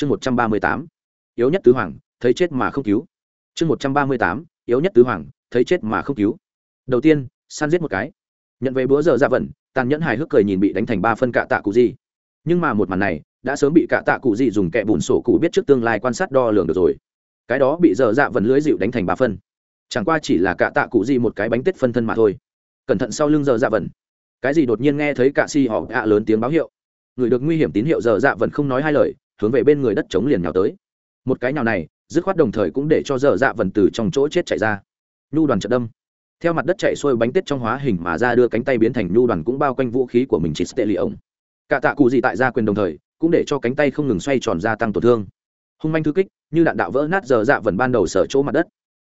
chương một trăm ba mươi tám, yếu nhất tứ hoàng, thấy chết mà không cứu. Chương một trăm ba mươi tám, yếu nhất tứ hoàng, thấy chết mà không cứu. Đầu tiên san giết một cái. Nhận về búa giờ dạ ra vẩn tàn nhẫn hài hước cười nhìn bị đánh thành ba phân cạ tạ cụ gì. Nhưng mà một màn này, đã sớm bị cạ tạ cụ gì dùng kẹ bùn sổ cụ biết trước tương lai quan sát đo lường được rồi. Cái đó bị dở dạ vần lưới dịu đánh thành ba phân. Chẳng qua chỉ là cạ tạ cụ gì một cái bánh tết phân thân mà thôi. Cẩn thận sau lưng dở dạ vần cái gì đột nhiên nghe thấy cạ si họ ạ lớn tiếng báo hiệu. Người được nguy hiểm tín hiệu dở dạ vần không nói hai lời hướng về bên người đất chống liền nhào tới. Một cái nào này, dứt khoát đồng thời cũng để cho dở dạ vần từ trong chỗ chết chạy ra. Nhu đoàn trận đâm. Theo mặt đất chạy xuôi bánh tết trong hóa hình mà ra đưa cánh tay biến thành nhu đoàn cũng bao quanh vũ khí của mình chỉ tệ lì ổng. Cả tạ cụ gì tại gia quyền đồng thời, cũng để cho cánh tay không ngừng xoay tròn gia tăng tổn thương. Hung manh thư kích, như đạn đạo vỡ nát giờ dạ vần ban đầu sở chỗ mặt đất.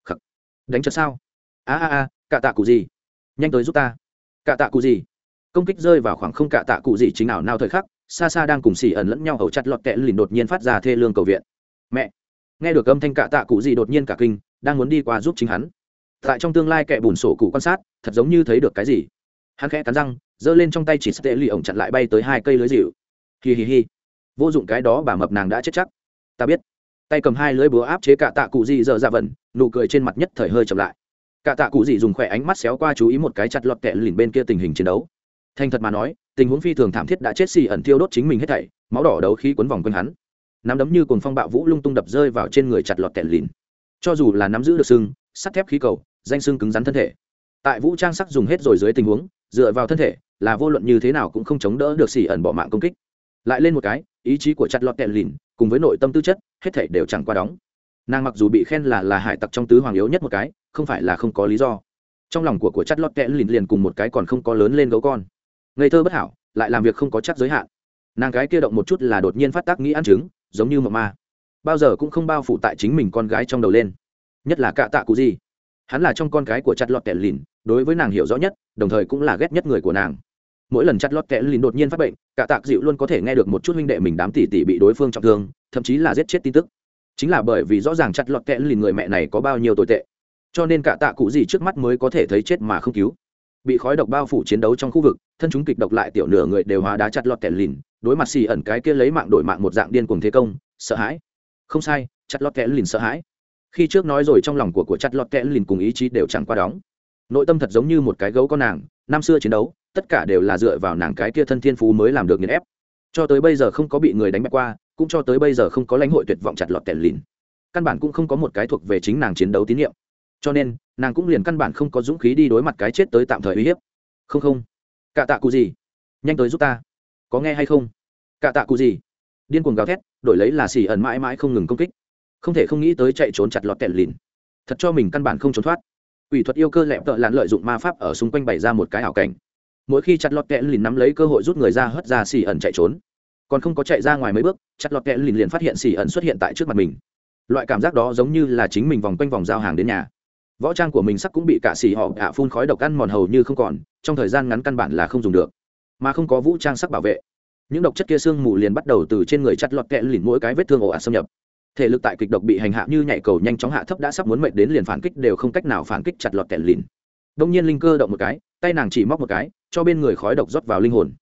Khắc. đánh chật sao? A a a, cả tạ cụ gì? Nhanh tới giúp ta. Cả tạ cụ gì? Công kích rơi vào khoảng không cả tạ cụ gì chính ảo nào thời khắc xa xa đang cùng xì ẩn lẫn nhau hầu chặt lọt kẹt lìn đột nhiên phát ra thê lương cầu viện. Mẹ! Nghe được âm thanh cả tạ cụ gì đột nhiên cả kinh, đang muốn đi qua giúp chính hắn. Tại trong tương lai kẻ bùn sổ cụ quan sát, thật giống như thấy được cái gì. Hắn khẽ cắn răng, giơ lên trong tay chỉ tệ lì ổng chặn lại bay tới hai cây lưới dịu. Hi hi hi. Vô dụng cái đó bà mập nàng đã chết chắc. Ta biết. Tay cầm hai lưới búa áp chế cả tạ cụ gì giờ dạ ra vần nụ cười trên mặt nhất thời hơi chậm lại. Cả tạ cụ gì dùng khỏe ánh mắt xéo qua chú ý một cái chặt lọt kẹ lìn bên kia tình hình chiến đấu thành thật mà nói, tình huống phi thường thảm thiết đã chết xì ẩn thiêu đốt chính mình hết thảy, máu đỏ đấu khí quấn vòng quanh hắn. Nắm đấm như cồn phong bạo vũ lung tung đập rơi vào trên người chặt lọt tẻ lìn. Cho dù là nắm giữ được xương sắt thép khí cầu, danh xương cứng rắn thân thể. Tại vũ trang sắc dùng hết rồi dưới tình huống, dựa vào thân thể, là vô luận như thế nào cũng không chống đỡ được xì ẩn bỏ mạng công kích. Lại lên một cái, ý chí của chặt lọt kẹt lìn, cùng với nội tâm tư chất, hết thể đều chẳng qua đóng. Nàng mặc dù bị khen là là hải tặc trong tứ hoàng yếu nhất một cái, không phải là không có lý do. Trong lòng của của chặt lọt kẹt lìn liền cùng một cái còn không có lớn lên gấu con ngây thơ bất hảo, lại làm việc không có chắc giới hạn. Nàng gái kia động một chút là đột nhiên phát tác nghĩ ăn trứng, giống như mộng ma. Bao giờ cũng không bao phủ tại chính mình con gái trong đầu lên. Nhất là cạ tạ cụ gì hắn là trong con cái của chặt lọt kẻ lìn, đối với nàng hiểu rõ nhất, đồng thời cũng là ghét nhất người của nàng. Mỗi lần chặt lọt kẻ lìn đột nhiên phát bệnh cả tạc dịu luôn có thể nghe được một chút huynh đệ mình đám tỷ tỷ bị đối phương trọng thương, thậm chí là giết chết tin tức. Chính là bởi vì rõ ràng chặt lọt kẽ lìn người mẹ này có bao nhiêu tồi tệ, cho nên cả tạ cụ gì trước mắt mới có thể thấy chết mà không cứu. Bị khói độc bao phủ chiến đấu trong khu vực thân chúng kịch độc lại tiểu nửa người đều hóa đá chặt lọt kẹt lìn, đối mặt xì ẩn cái kia lấy mạng đổi mạng một dạng điên cuồng thế công, sợ hãi. Không sai, chặt lọt kẹt lìn sợ hãi. Khi trước nói rồi trong lòng của của chặt lọt kẽ lìn cùng ý chí đều chẳng qua đóng. Nội tâm thật giống như một cái gấu con nàng, năm xưa chiến đấu, tất cả đều là dựa vào nàng cái kia thân thiên phú mới làm được nghiền ép. Cho tới bây giờ không có bị người đánh bại qua, cũng cho tới bây giờ không có lãnh hội tuyệt vọng chặt lọt kẹt lìn. Căn bản cũng không có một cái thuộc về chính nàng chiến đấu tín nhiệm. Cho nên, nàng cũng liền căn bản không có dũng khí đi đối mặt cái chết tới tạm thời uy hiếp. Không không cả tạ cụ gì? Nhanh tới giúp ta. Có nghe hay không? Cả tạ cụ gì? Điên cuồng gào thét, đổi lấy là xì ẩn mãi mãi không ngừng công kích. Không thể không nghĩ tới chạy trốn chặt lọt kẹt lìn. Thật cho mình căn bản không trốn thoát. Ủy thuật yêu cơ lẹp tợ lặn lợi dụng ma pháp ở xung quanh bày ra một cái ảo cảnh. Mỗi khi chặt lọt kẹt lìn nắm lấy cơ hội rút người ra hất ra xì ẩn chạy trốn. Còn không có chạy ra ngoài mấy bước, chặt lọt kẹt lìn liền phát hiện xì ẩn xuất hiện tại trước mặt mình. Loại cảm giác đó giống như là chính mình vòng quanh vòng giao hàng đến nhà võ trang của mình sắc cũng bị cả xì họ ạ phun khói độc ăn mòn hầu như không còn, trong thời gian ngắn căn bản là không dùng được. Mà không có vũ trang sắc bảo vệ. Những độc chất kia sương mù liền bắt đầu từ trên người chặt lọt kẹ lìn mỗi cái vết thương ồ ạt xâm nhập. Thể lực tại kịch độc bị hành hạ như nhảy cầu nhanh chóng hạ thấp đã sắp muốn mệnh đến liền phản kích đều không cách nào phản kích chặt lọt kẹt lìn. Đông nhiên linh cơ động một cái, tay nàng chỉ móc một cái, cho bên người khói độc rót vào linh hồn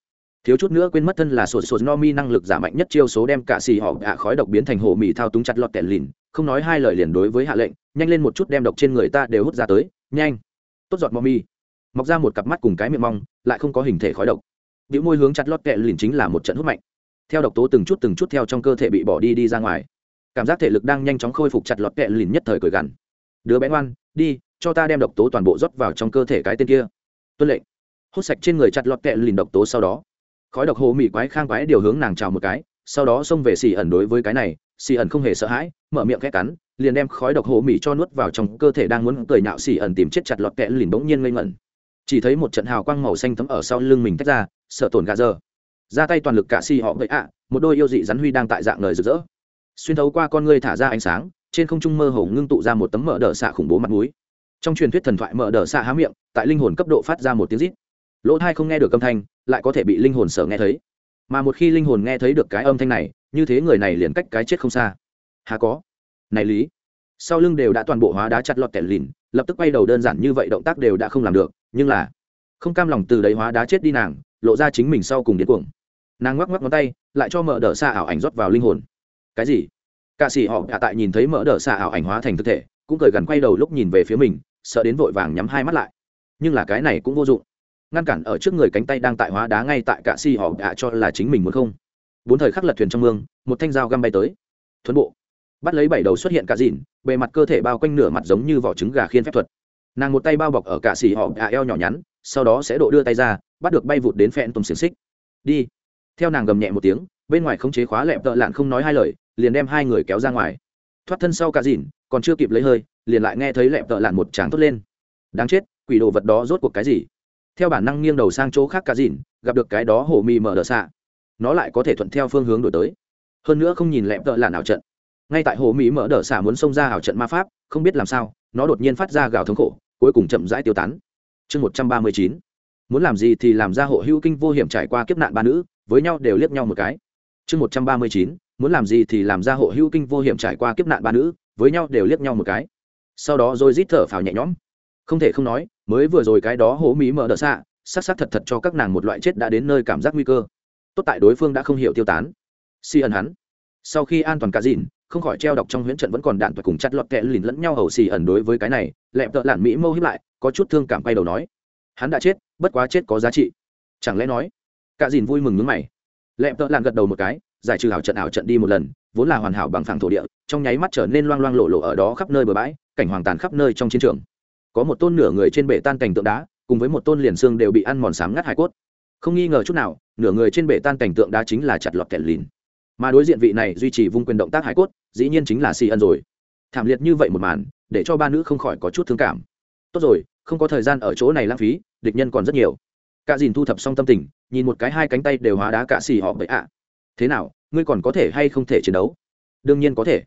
thiếu chút nữa quên mất thân là sột sột no mi năng lực giả mạnh nhất chiêu số đem cả xì họ ạ khói độc biến thành hồ mì thao túng chặt lọt kẹt lìn. Không nói hai lời liền đối với hạ lệnh, nhanh lên một chút đem độc trên người ta đều hút ra tới, nhanh. Tốt giọt mò mi mọc ra một cặp mắt cùng cái miệng mong, lại không có hình thể khói độc. Vĩ môi hướng chặt lọt kẹt lìn chính là một trận hút mạnh. Theo độc tố từng chút từng chút theo trong cơ thể bị bỏ đi đi ra ngoài. Cảm giác thể lực đang nhanh chóng khôi phục chặt lọt tẻ lìn nhất thời cười gằn. Đứa bé ngoan, đi, cho ta đem độc tố toàn bộ rót vào trong cơ thể cái tên kia. Tuân lệnh. Hút sạch trên người chặt lọt tẻ lìn độc tố sau đó khói độc hồ mị quái khang quái điều hướng nàng chào một cái, sau đó xông về xì ẩn đối với cái này, xì ẩn không hề sợ hãi, mở miệng khét cắn, liền đem khói độc hồ mị cho nuốt vào trong cơ thể đang muốn cười nhạo xì ẩn tìm chết chặt lọt kẽ lìn bỗng nhiên ngây ngẩn. Chỉ thấy một trận hào quang màu xanh thấm ở sau lưng mình tách ra, sợ tổn gà dơ. Ra tay toàn lực cả xì họ vậy ạ, một đôi yêu dị rắn huy đang tại dạng lời rực rỡ. Xuyên thấu qua con ngươi thả ra ánh sáng, trên không trung mơ hồ ngưng tụ ra một tấm mở đờ xạ khủng bố mặt núi trong truyền thuyết thần thoại mở đờ xạ há miệng, tại linh hồn cấp độ phát ra một tiếng rít lỗ thai không nghe được âm thanh, lại có thể bị linh hồn sở nghe thấy. Mà một khi linh hồn nghe thấy được cái âm thanh này, như thế người này liền cách cái chết không xa. Hà có? Này lý, sau lưng đều đã toàn bộ hóa đá chặt lọt tẻ lìn, lập tức quay đầu đơn giản như vậy động tác đều đã không làm được, nhưng là không cam lòng từ đấy hóa đá chết đi nàng, lộ ra chính mình sau cùng điên cuồng. Nàng ngoắc ngoắc ngón tay, lại cho mở đờ xa ảo ảnh rót vào linh hồn. Cái gì? Ca sĩ họ hạ tại nhìn thấy mỡ đỡ xa ảo ảnh hóa thành thực thể, cũng cười gần quay đầu lúc nhìn về phía mình, sợ đến vội vàng nhắm hai mắt lại. Nhưng là cái này cũng vô dụng ngăn cản ở trước người cánh tay đang tại hóa đá ngay tại cạ xì họ đã cho là chính mình muốn không. Bốn thời khắc lật thuyền trong mương, một thanh dao găm bay tới. Thuấn bộ. Bắt lấy bảy đầu xuất hiện cả dìn bề mặt cơ thể bao quanh nửa mặt giống như vỏ trứng gà khiên phép thuật. Nàng một tay bao bọc ở cạ xì họ đã eo nhỏ nhắn, sau đó sẽ độ đưa tay ra, bắt được bay vụt đến phẹn tùng xiềng xích. Đi. Theo nàng gầm nhẹ một tiếng, bên ngoài khống chế khóa lẹp tợ lạn không nói hai lời, liền đem hai người kéo ra ngoài. Thoát thân sau cả dìn còn chưa kịp lấy hơi, liền lại nghe thấy lẹp tợ lạn một tráng tốt lên. Đáng chết, quỷ đồ vật đó rốt cuộc cái gì? Theo bản năng nghiêng đầu sang chỗ khác cả dìn gặp được cái đó hồ mì mở đờ xạ. Nó lại có thể thuận theo phương hướng đổi tới. Hơn nữa không nhìn lẹm tợ là ảo trận. Ngay tại hồ mỹ mở đờ xạ muốn xông ra ảo trận ma pháp, không biết làm sao, nó đột nhiên phát ra gào thống khổ, cuối cùng chậm rãi tiêu tán. Chương một trăm ba mươi chín. Muốn làm gì thì làm ra hộ hữu kinh vô hiểm trải qua kiếp nạn ba nữ, với nhau đều liếc nhau một cái. Chương một trăm ba mươi chín. Muốn làm gì thì làm ra hộ hữu kinh vô hiểm trải qua kiếp nạn ba nữ, với nhau đều liếc nhau một cái. Sau đó rồi rít thở phào nhẹ nhõm không thể không nói, mới vừa rồi cái đó hố mỹ mở đỡ xạ sắc sắc thật thật cho các nàng một loại chết đã đến nơi cảm giác nguy cơ. Tốt tại đối phương đã không hiểu tiêu tán. Si ẩn hắn. Sau khi an toàn cả dìn không khỏi treo đọc trong huyễn trận vẫn còn đạn và cùng chặt lọt kẹ lìn lẫn nhau hầu xì ẩn đối với cái này lẹp tợ lạn mỹ mâu hiếp lại, có chút thương cảm quay đầu nói. Hắn đã chết, bất quá chết có giá trị. Chẳng lẽ nói, cả dìn vui mừng nước mày. Lẹp tợ lạn gật đầu một cái, giải trừ ảo trận ảo trận đi một lần, vốn là hoàn hảo bằng phẳng thổ địa, trong nháy mắt trở nên loang loang lộ lộ ở đó khắp nơi bờ bãi, cảnh hoàng tàn khắp nơi trong chiến trường có một tôn nửa người trên bể tan cảnh tượng đá, cùng với một tôn liền xương đều bị ăn mòn sám ngắt hải cốt. Không nghi ngờ chút nào, nửa người trên bể tan cảnh tượng đá chính là chặt lọt kẹt lìn. Mà đối diện vị này duy trì vung quyền động tác hải cốt, dĩ nhiên chính là si ân rồi. Thảm liệt như vậy một màn, để cho ba nữ không khỏi có chút thương cảm. Tốt rồi, không có thời gian ở chỗ này lãng phí, địch nhân còn rất nhiều. Cả dìn thu thập xong tâm tình, nhìn một cái hai cánh tay đều hóa đá cả xì họ bậy ạ. Thế nào, ngươi còn có thể hay không thể chiến đấu? Đương nhiên có thể.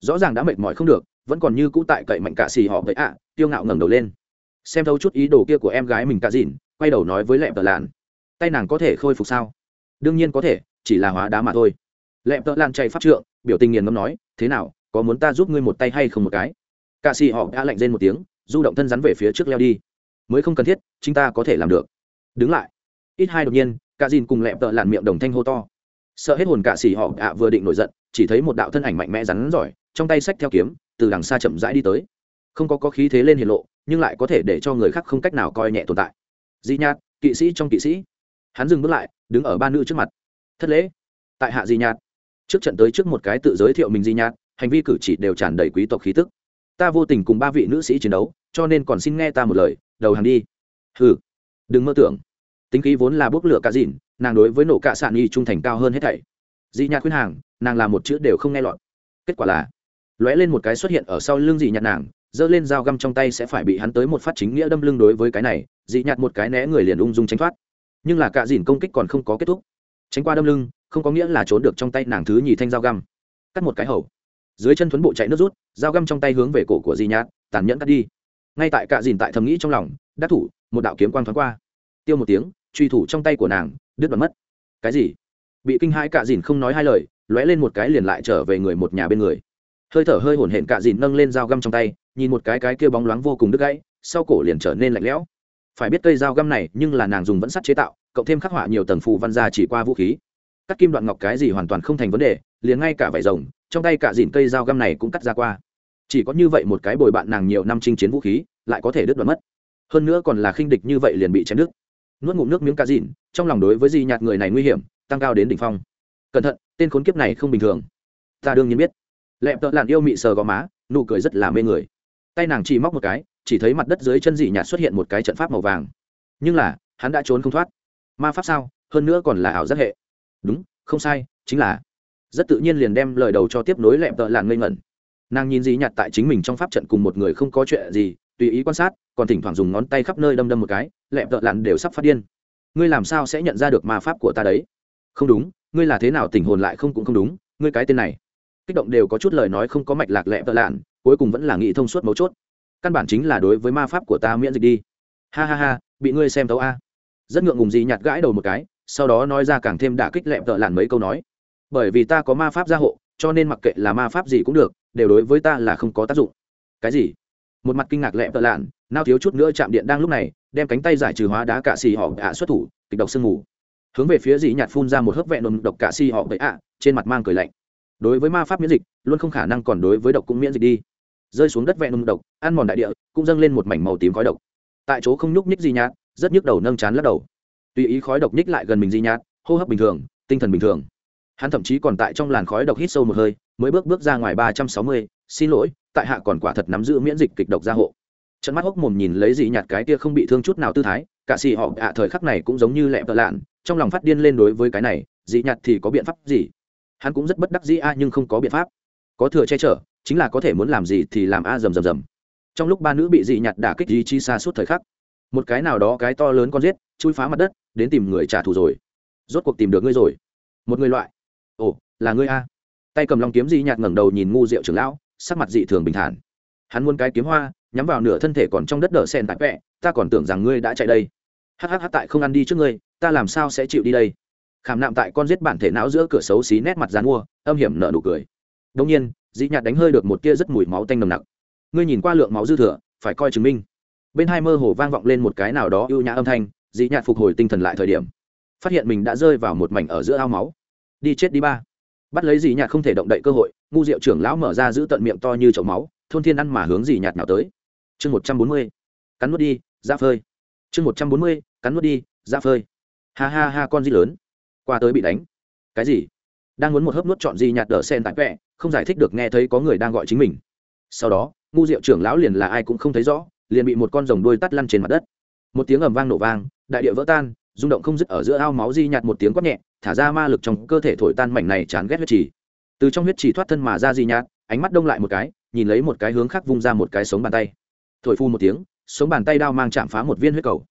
Rõ ràng đã mệt mỏi không được vẫn còn như cũ tại cậy mạnh cả xì họ vậy ạ, tiêu ngạo ngẩng đầu lên. Xem thấu chút ý đồ kia của em gái mình cả dìn quay đầu nói với lẹm tợ làn tay nàng có thể khôi phục sao? Đương nhiên có thể, chỉ là hóa đá mà thôi. Lẹm tợ lan chạy pháp trượng, biểu tình nghiền ngâm nói, thế nào, có muốn ta giúp ngươi một tay hay không một cái? Cạ xì họ đã lạnh rên một tiếng, du động thân rắn về phía trước leo đi. Mới không cần thiết chúng ta có thể làm được. Đứng lại. Ít hai đột nhiên cạ dìn cùng lẹm tợ làn miệng đồng thanh hô to. Sợ hết hồn cạ xì họ ạ vừa định nổi giận, chỉ thấy một đạo thân ảnh mạnh mẽ rắn giỏi trong tay sách theo kiếm, từ đằng xa chậm rãi đi tới. Không có có khí thế lên hiền lộ, nhưng lại có thể để cho người khác không cách nào coi nhẹ tồn tại. Di nhạt kỵ sĩ trong kỵ sĩ. Hắn dừng bước lại, đứng ở ba nữ trước mặt. Thất lễ. Tại hạ di nhạt trước trận tới trước một cái tự giới thiệu mình di nhạt hành vi cử chỉ đều tràn đầy quý tộc khí tức. Ta vô tình cùng ba vị nữ sĩ chiến đấu, cho nên còn xin nghe ta một lời, đầu hàng đi. Hừ. Đừng mơ tưởng. Tính khí vốn là bốc lửa cá dìn nàng đối với nổ cạ sạn y trung thành cao hơn hết thảy. Di nhạt khuyên hàng, nàng làm một chữ đều không nghe lọt. Kết quả là lóe lên một cái xuất hiện ở sau lưng dị nhạt nàng, giơ lên dao găm trong tay sẽ phải bị hắn tới một phát chính nghĩa đâm lưng đối với cái này, dị nhạt một cái né người liền ung dung tránh thoát. Nhưng là cạ dìn công kích còn không có kết thúc. Tránh qua đâm lưng, không có nghĩa là trốn được trong tay nàng thứ nhì thanh dao găm. Cắt một cái hầu. Dưới chân thuấn bộ chạy nước rút, dao găm trong tay hướng về cổ của dị nhạt, tàn nhẫn cắt đi. Ngay tại cạ dìn tại thầm nghĩ trong lòng, đắc thủ, một đạo kiếm quang thoáng qua. Tiêu một tiếng, truy thủ trong tay của nàng, đứt đoạn mất. Cái gì? Bị kinh hãi cạ dìn không nói hai lời, lóe lên một cái liền lại trở về người một nhà bên người hơi thở hơi hổn hển cạ dìn nâng lên dao găm trong tay, nhìn một cái cái kia bóng loáng vô cùng đứt gãy, sau cổ liền trở nên lạnh lẽo. Phải biết cây dao găm này, nhưng là nàng dùng vẫn sắt chế tạo, cộng thêm khắc họa nhiều tầng phù văn ra chỉ qua vũ khí. Cắt kim đoạn ngọc cái gì hoàn toàn không thành vấn đề, liền ngay cả vải rồng, trong tay cả dìn cây dao găm này cũng cắt ra qua. Chỉ có như vậy một cái bồi bạn nàng nhiều năm chinh chiến vũ khí, lại có thể đứt đoạn mất. Hơn nữa còn là khinh địch như vậy liền bị chém đứt. Nuốt ngụm nước miếng cả dìn, trong lòng đối với di nhạt người này nguy hiểm, tăng cao đến đỉnh phong. Cẩn thận, tên khốn kiếp này không bình thường. Ta đương nhiên biết lẹp tợ làn yêu mị sờ gò má, nụ cười rất là mê người. Tay nàng chỉ móc một cái, chỉ thấy mặt đất dưới chân dị nhạt xuất hiện một cái trận pháp màu vàng. Nhưng là, hắn đã trốn không thoát. Ma pháp sao? Hơn nữa còn là ảo giác hệ. Đúng, không sai, chính là. Rất tự nhiên liền đem lời đầu cho tiếp nối lẹm tợ làn ngây ngẩn. Nàng nhìn dị nhạt tại chính mình trong pháp trận cùng một người không có chuyện gì, tùy ý quan sát, còn thỉnh thoảng dùng ngón tay khắp nơi đâm đâm một cái lẹm tợ làn đều sắp phát điên. Ngươi làm sao sẽ nhận ra được ma pháp của ta đấy? Không đúng, ngươi là thế nào tình hồn lại không cũng không đúng, ngươi cái tên này kích động đều có chút lời nói không có mạch lạc lẹ tợ lạn, cuối cùng vẫn là nghị thông suốt mấu chốt. Căn bản chính là đối với ma pháp của ta miễn dịch đi. Ha ha ha, bị ngươi xem tấu a. Rất ngượng ngùng gì nhạt gãi đầu một cái, sau đó nói ra càng thêm đả kích lẹm tợ lạn mấy câu nói. Bởi vì ta có ma pháp gia hộ, cho nên mặc kệ là ma pháp gì cũng được, đều đối với ta là không có tác dụng. Cái gì? Một mặt kinh ngạc lẹm tợ lạn, nao thiếu chút nữa chạm điện đang lúc này, đem cánh tay giải trừ hóa đá cạ xì họ ạ xuất thủ, kịch độc sương mù. Hướng về phía dì nhạt phun ra một hớp vẹn đồn độc cạ xì họ bậy ạ, trên mặt mang cười lạnh đối với ma pháp miễn dịch, luôn không khả năng còn đối với độc cũng miễn dịch đi. Rơi xuống đất vẹn nung độc, ăn mòn đại địa, cũng dâng lên một mảnh màu tím khói độc. Tại chỗ không nhúc nhích gì nhạt, rất nhức đầu nâng chán lắc đầu. Tùy ý khói độc nhích lại gần mình di nhạt, hô hấp bình thường, tinh thần bình thường. Hắn thậm chí còn tại trong làn khói độc hít sâu một hơi, mới bước bước ra ngoài ba trăm sáu mươi, xin lỗi, tại hạ còn quả thật nắm giữ miễn dịch kịch độc gia hộ. Trận mắt hốc mồm nhìn lấy dị nhạt cái kia không bị thương chút nào tư thái, cả xì họ ạ thời khắc này cũng giống như lẹ vợ lạn, trong lòng phát điên lên đối với cái này, dị nhạt thì có biện pháp gì? Hắn cũng rất bất đắc dĩ, a, nhưng không có biện pháp. Có thừa che chở, chính là có thể muốn làm gì thì làm, a, rầm rầm rầm. Trong lúc ba nữ bị dị nhạt đả kích di chi xa suốt thời khắc, một cái nào đó cái to lớn con giết, chui phá mặt đất, đến tìm người trả thù rồi. Rốt cuộc tìm được ngươi rồi. Một người loại. Ồ, là ngươi, a. Tay cầm long kiếm dị nhạt ngẩng đầu nhìn ngu rượu trưởng lão, sắc mặt dị thường bình thản. Hắn muốn cái kiếm hoa, nhắm vào nửa thân thể còn trong đất đỡ sen tại vẹ, ta còn tưởng rằng ngươi đã chạy đây. Hhh tại không ăn đi trước ngươi, ta làm sao sẽ chịu đi đây? Khảm nạm tại con giết bản thể não giữa cửa xấu xí nét mặt dán mua, âm hiểm nở nụ cười. Đông nhiên, dĩ nhạt đánh hơi được một tia rất mùi máu tanh nồng nặc. Ngươi nhìn qua lượng máu dư thừa, phải coi chứng minh. Bên hai mơ hồ vang vọng lên một cái nào đó ưu nhã âm thanh, dĩ nhạt phục hồi tinh thần lại thời điểm. Phát hiện mình đã rơi vào một mảnh ở giữa ao máu. Đi chết đi ba. Bắt lấy dĩ nhạt không thể động đậy cơ hội, ngu diệu trưởng lão mở ra giữ tận miệng to như chậu máu, thôn thiên ăn mà hướng dĩ nhạt nào tới. Chương một trăm bốn mươi. Cắn nuốt đi ra phơi. Chương một trăm bốn mươi, cắn nuốt đi ra phơi. Ha ha ha, con di lớn qua tới bị đánh. Cái gì? Đang muốn một hớp nuốt chọn gì nhạt đỡ sen tại vẹ không giải thích được nghe thấy có người đang gọi chính mình. Sau đó, ngu diệu trưởng lão liền là ai cũng không thấy rõ, liền bị một con rồng đuôi tắt lăn trên mặt đất. Một tiếng ầm vang nổ vang, đại địa vỡ tan, rung động không dứt ở giữa ao máu di nhạt một tiếng quát nhẹ, thả ra ma lực trong cơ thể thổi tan mảnh này chán ghét huyết trì. Từ trong huyết trì thoát thân mà ra di nhạt, ánh mắt đông lại một cái, nhìn lấy một cái hướng khác vung ra một cái sống bàn tay. Thổi phu một tiếng, sống bàn tay đao mang chạm phá một viên huyết cầu.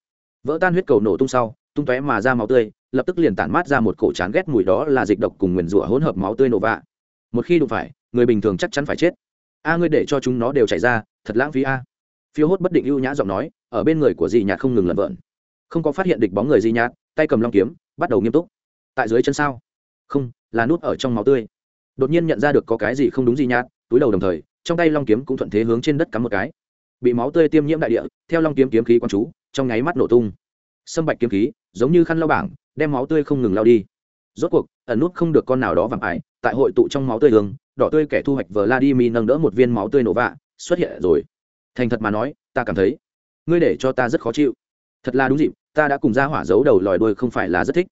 Vỡ tan huyết cầu nổ tung sau, tung tóe mà ra máu tươi lập tức liền tản mát ra một cổ chán ghét mùi đó là dịch độc cùng nguyền rủa hỗn hợp máu tươi nổ vạ. Một khi đụng phải, người bình thường chắc chắn phải chết. A, ngươi để cho chúng nó đều chảy ra, thật lãng phí a. Phiêu hốt bất định ưu nhã giọng nói, ở bên người của dì nhạt không ngừng lẩn vợn không có phát hiện địch bóng người dì nhạt, tay cầm long kiếm, bắt đầu nghiêm túc. Tại dưới chân sao? Không, là nút ở trong máu tươi. Đột nhiên nhận ra được có cái gì không đúng dì nhạt, túi đầu đồng thời, trong tay long kiếm cũng thuận thế hướng trên đất cắm một cái. Bị máu tươi tiêm nhiễm đại địa, theo long kiếm kiếm khí quán chú, trong nháy mắt nổ tung. Sâm bạch kiếm khí, giống như khăn lau bảng đem máu tươi không ngừng lao đi. Rốt cuộc, ẩn nút không được con nào đó vàng ải, tại hội tụ trong máu tươi hướng đỏ tươi kẻ thu hoạch vladimir nâng đỡ một viên máu tươi nổ vạ, xuất hiện rồi. Thành thật mà nói, ta cảm thấy, ngươi để cho ta rất khó chịu. Thật là đúng dịp, ta đã cùng ra hỏa giấu đầu lòi đuôi không phải là rất thích.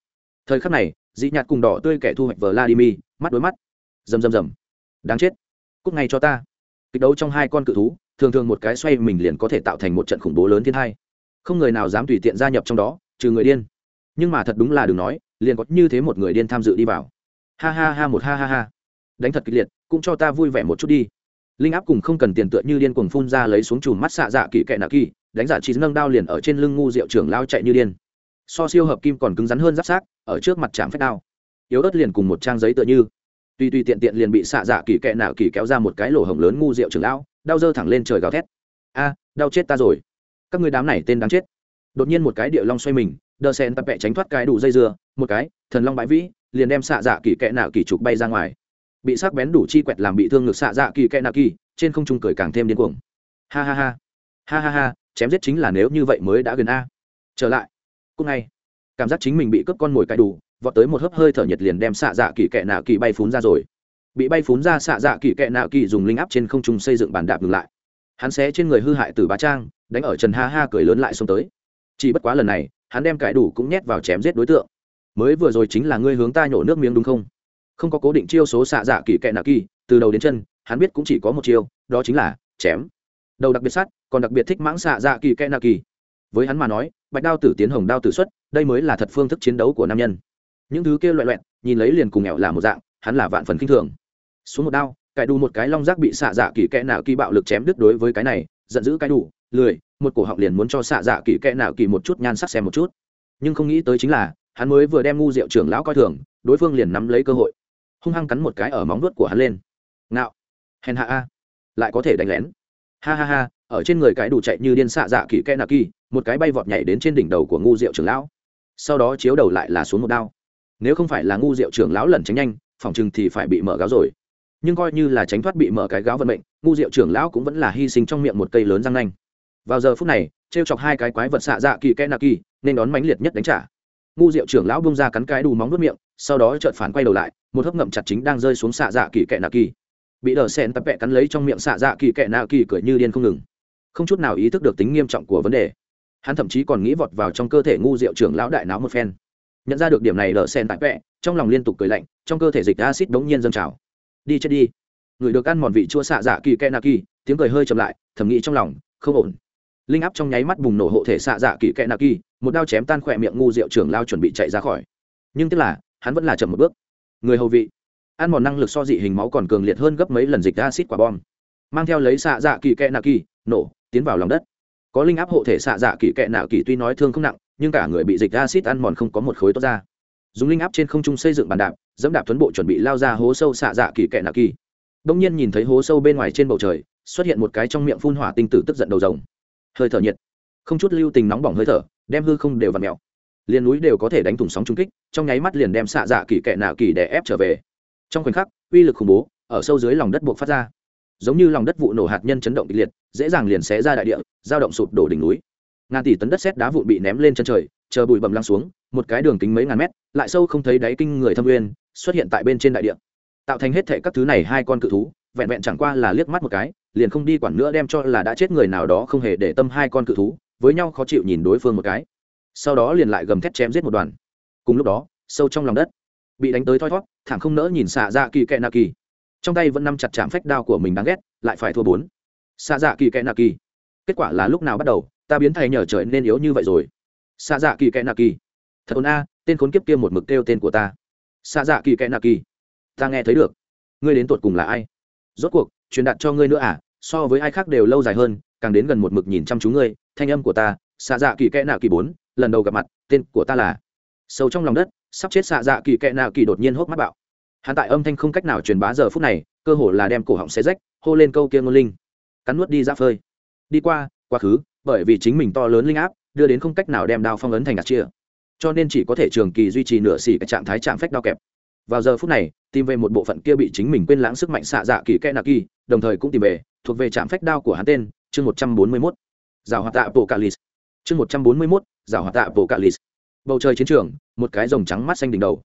Thời khắc này dị nhạt cùng đỏ tươi kẻ thu hoạch vladimir, mắt đối mắt. Rầm rầm rầm. Đáng chết. Cúc ngay cho ta. Kịch đấu trong hai con cự thú, thường thường một cái xoay mình liền có thể tạo thành một trận khủng bố lớn thiên hai không người nào dám tùy tiện gia nhập trong đó, trừ người điên nhưng mà thật đúng là đừng nói, liền có như thế một người điên tham dự đi vào. Ha ha ha một ha ha ha. Đánh thật kịch liệt, cũng cho ta vui vẻ một chút đi. Linh áp cùng không cần tiền tựa như điên cuồng phun ra lấy xuống chùm mắt xạ dạ kỳ kệ nạ kỳ, đánh giả chỉ nâng đao liền ở trên lưng ngu rượu trưởng lao chạy như điên. So siêu hợp kim còn cứng rắn hơn giáp sát ở trước mặt chạm phép đao. Yếu ớt liền cùng một trang giấy tựa như. Tuy tuy tiện tiện liền bị xạ dạ kỳ kệ nạ kỳ kéo ra một cái lỗ hổng lớn ngu rượu trưởng lão đau dơ thẳng lên trời gào thét. A, đau chết ta rồi. Các người đám này tên đáng chết. Đột nhiên một cái địa long xoay mình đờ sen tập vẽ tránh thoát cái đủ dây dưa, một cái, thần long bãi vĩ, liền đem xạ dạ kỳ kẽ nạo kỳ trục bay ra ngoài. Bị sắc bén đủ chi quẹt làm bị thương ngực xạ dạ kỳ kẽ nạo kỳ, trên không trung cười càng thêm điên cuồng. Ha ha ha. Ha ha ha, chém giết chính là nếu như vậy mới đã gần a. Trở lại. Cúc ngay. Cảm giác chính mình bị cướp con mồi cãi đủ, vọt tới một hớp hơi thở nhiệt liền đem xạ dạ kỳ kẽ nạo kỳ bay phún ra rồi. Bị bay phún ra xạ dạ kỳ kẽ nạo kỳ dùng linh áp trên không trung xây dựng bàn đạp ngừng lại. Hắn xé trên người hư hại từ bá trang, đánh ở trần ha ha cười lớn lại xông tới. Chỉ bất quá lần này hắn đem cải đủ cũng nhét vào chém giết đối tượng. Mới vừa rồi chính là ngươi hướng ta nhổ nước miếng đúng không? Không có cố định chiêu số xạ dạ kỳ kẹ nạ kỳ, từ đầu đến chân, hắn biết cũng chỉ có một chiêu, đó chính là chém. Đầu đặc biệt sắt còn đặc biệt thích mãng xạ dạ kỳ kẹ nạ kỳ. Với hắn mà nói, bạch đao tử tiến hồng đao tử xuất, đây mới là thật phương thức chiến đấu của nam nhân. Những thứ kia loại loẹn nhìn lấy liền cùng nghèo là một dạng, hắn là vạn phần khinh thường. Xuống một đao, cải đủ một cái long rác bị xạ dạ kỳ kẽ nạ kỳ bạo lực chém đứt đối với cái này, giận dữ cái đủ lười, một cổ họng liền muốn cho xạ dạ kỳ kẽ nào kỳ một chút nhan sắc xem một chút. Nhưng không nghĩ tới chính là, hắn mới vừa đem ngu rượu trưởng lão coi thường, đối phương liền nắm lấy cơ hội. Hung hăng cắn một cái ở móng vuốt của hắn lên. Ngạo. Hèn hạ a. Lại có thể đánh lén. Ha ha ha, ở trên người cái đủ chạy như điên xạ dạ kỳ kẽ nạ kỳ, một cái bay vọt nhảy đến trên đỉnh đầu của ngu rượu trưởng lão. Sau đó chiếu đầu lại là xuống một đao. Nếu không phải là ngu rượu trưởng lão lẩn tránh nhanh, phòng chừng thì phải bị mở gáo rồi. Nhưng coi như là tránh thoát bị mở cái gáo vận mệnh, ngu rượu trưởng lão cũng vẫn là hy sinh trong miệng một cây lớn răng nanh vào giờ phút này t r e o chọc hai cái quái vật xạ dạ kỳ kẽ nạ kỳ, nên đón mãnh liệt nhất đánh trả. Ngu diệu trưởng lão bung ra cắn cái đủ móng vớt miệng, sau đó chợt phản quay đầu lại, một hớp ngậm chặt chính đang rơi xuống xạ dạ kỳ kẹ nạ kỳ. Bị đờ sen tập vẹ cắn lấy trong miệng xạ dạ kỳ kẹ nạ kỳ cười như điên không ngừng. Không chút nào ý thức được tính nghiêm trọng của vấn đề. Hắn thậm chí còn nghĩ vọt vào trong cơ thể ngu diệu trưởng lão đại náo một phen. Nhận ra được điểm này, đờ sen tại vẹ, trong lòng liên tục cười lạnh, trong cơ thể dịch acid đống nhiên dâng trào. Đi chết đi. Người được ăn mòn vị chua xạ dạ kỳ kẹ nạ kỳ, tiếng cười hơi chậm lại, thầm nghĩ trong lòng, không ổn linh áp trong nháy mắt bùng nổ hộ thể xạ dạ kỳ kẹ nạ kỳ, một đao chém tan khỏe miệng ngu rượu trưởng lao chuẩn bị chạy ra khỏi. Nhưng tức là, hắn vẫn là chậm một bước. Người hầu vị, ăn mòn năng lực so dị hình máu còn cường liệt hơn gấp mấy lần dịch acid quả bom. Mang theo lấy xạ dạ kỳ kẹ nạ kỳ, nổ, tiến vào lòng đất. Có linh áp hộ thể xạ dạ kỳ kẹ nạ kỳ tuy nói thương không nặng, nhưng cả người bị dịch acid ăn mòn không có một khối tốt ra. Dùng linh áp trên không trung xây dựng bàn đạp, dẫm đạp tuấn bộ chuẩn bị lao ra hố sâu xạ dạ kỳ kẹ nạ kỳ. Đông nhiên nhìn thấy hố sâu bên ngoài trên bầu trời, xuất hiện một cái trong miệng phun hỏa tinh tử tức giận đầu rồng hơi thở nhiệt. Không chút lưu tình nóng bỏng hơi thở, đem hư không đều vặn mèo. Liền núi đều có thể đánh thủng sóng trung kích, trong nháy mắt liền đem xạ dạ kỳ kẹ nạ kỳ đè ép trở về. Trong khoảnh khắc, uy lực khủng bố, ở sâu dưới lòng đất buộc phát ra. Giống như lòng đất vụ nổ hạt nhân chấn động kịch liệt, dễ dàng liền xé ra đại địa giao động sụp đổ đỉnh núi. Ngàn tỷ tấn đất xét đá vụn bị ném lên chân trời, chờ bụi bầm lăng xuống, một cái đường kính mấy ngàn mét, lại sâu không thấy đáy kinh người thâm uyên, xuất hiện tại bên trên đại địa. Tạo thành hết thệ các thứ này hai con cự thú, vẹn vẹn chẳng qua là liếc mắt một cái liền không đi quản nữa đem cho là đã chết người nào đó không hề để tâm hai con cự thú, với nhau khó chịu nhìn đối phương một cái. Sau đó liền lại gầm thét chém giết một đoàn. Cùng lúc đó, sâu trong lòng đất, bị đánh tới thoi thót thẳng không nỡ nhìn xạ dạ kỳ kẹ nạ kỳ. Trong tay vẫn nắm chặt chạm phách đao của mình đáng ghét, lại phải thua bốn. Xạ dạ kỳ kẹ nạ kỳ. Kết quả là lúc nào bắt đầu, ta biến thầy nhờ trời nên yếu như vậy rồi. Xạ dạ kỳ kẹ nạ kỳ. Thật ồn a, tên khốn kiếp kia một mực kêu tên của ta. Xạ dạ kỳ kẹ nạ kỳ. Ta nghe thấy được. Ngươi đến tột cùng là ai? Rốt cuộc truyền đạt cho ngươi nữa à so với ai khác đều lâu dài hơn, càng đến gần một mực nhìn chăm chú ngươi, thanh âm của ta, xạ dạ kỳ kẽ nạ kỳ bốn, lần đầu gặp mặt, tên của ta là. Sâu trong lòng đất, sắp chết xạ dạ kỳ kẽ nạ kỳ đột nhiên hốc mắt bạo. Hắn tại âm thanh không cách nào truyền bá giờ phút này, cơ hồ là đem cổ họng xé rách, hô lên câu kia ngôn linh. Cắn nuốt đi ra phơi. Đi qua, quá khứ, bởi vì chính mình to lớn linh áp, đưa đến không cách nào đem đao phong ấn thành ngạt chia cho nên chỉ có thể trường kỳ duy trì nửa xỉ cái trạng thái chạm phách đao kẹp vào giờ phút này, tìm về một bộ phận kia bị chính mình quên lãng sức mạnh xạ dạ kỳ kẽ nạ kỳ đồng thời cũng tìm về, thuộc về trạm phách đao của hắn tên, chương một trăm bốn mươi mốt. Rào hoạt tạ bộ cạ lì chương một trăm bốn mươi mốt rào hoạt tạ bộ cạ lì bầu trời chiến trường, một cái rồng trắng mắt xanh đỉnh đầu.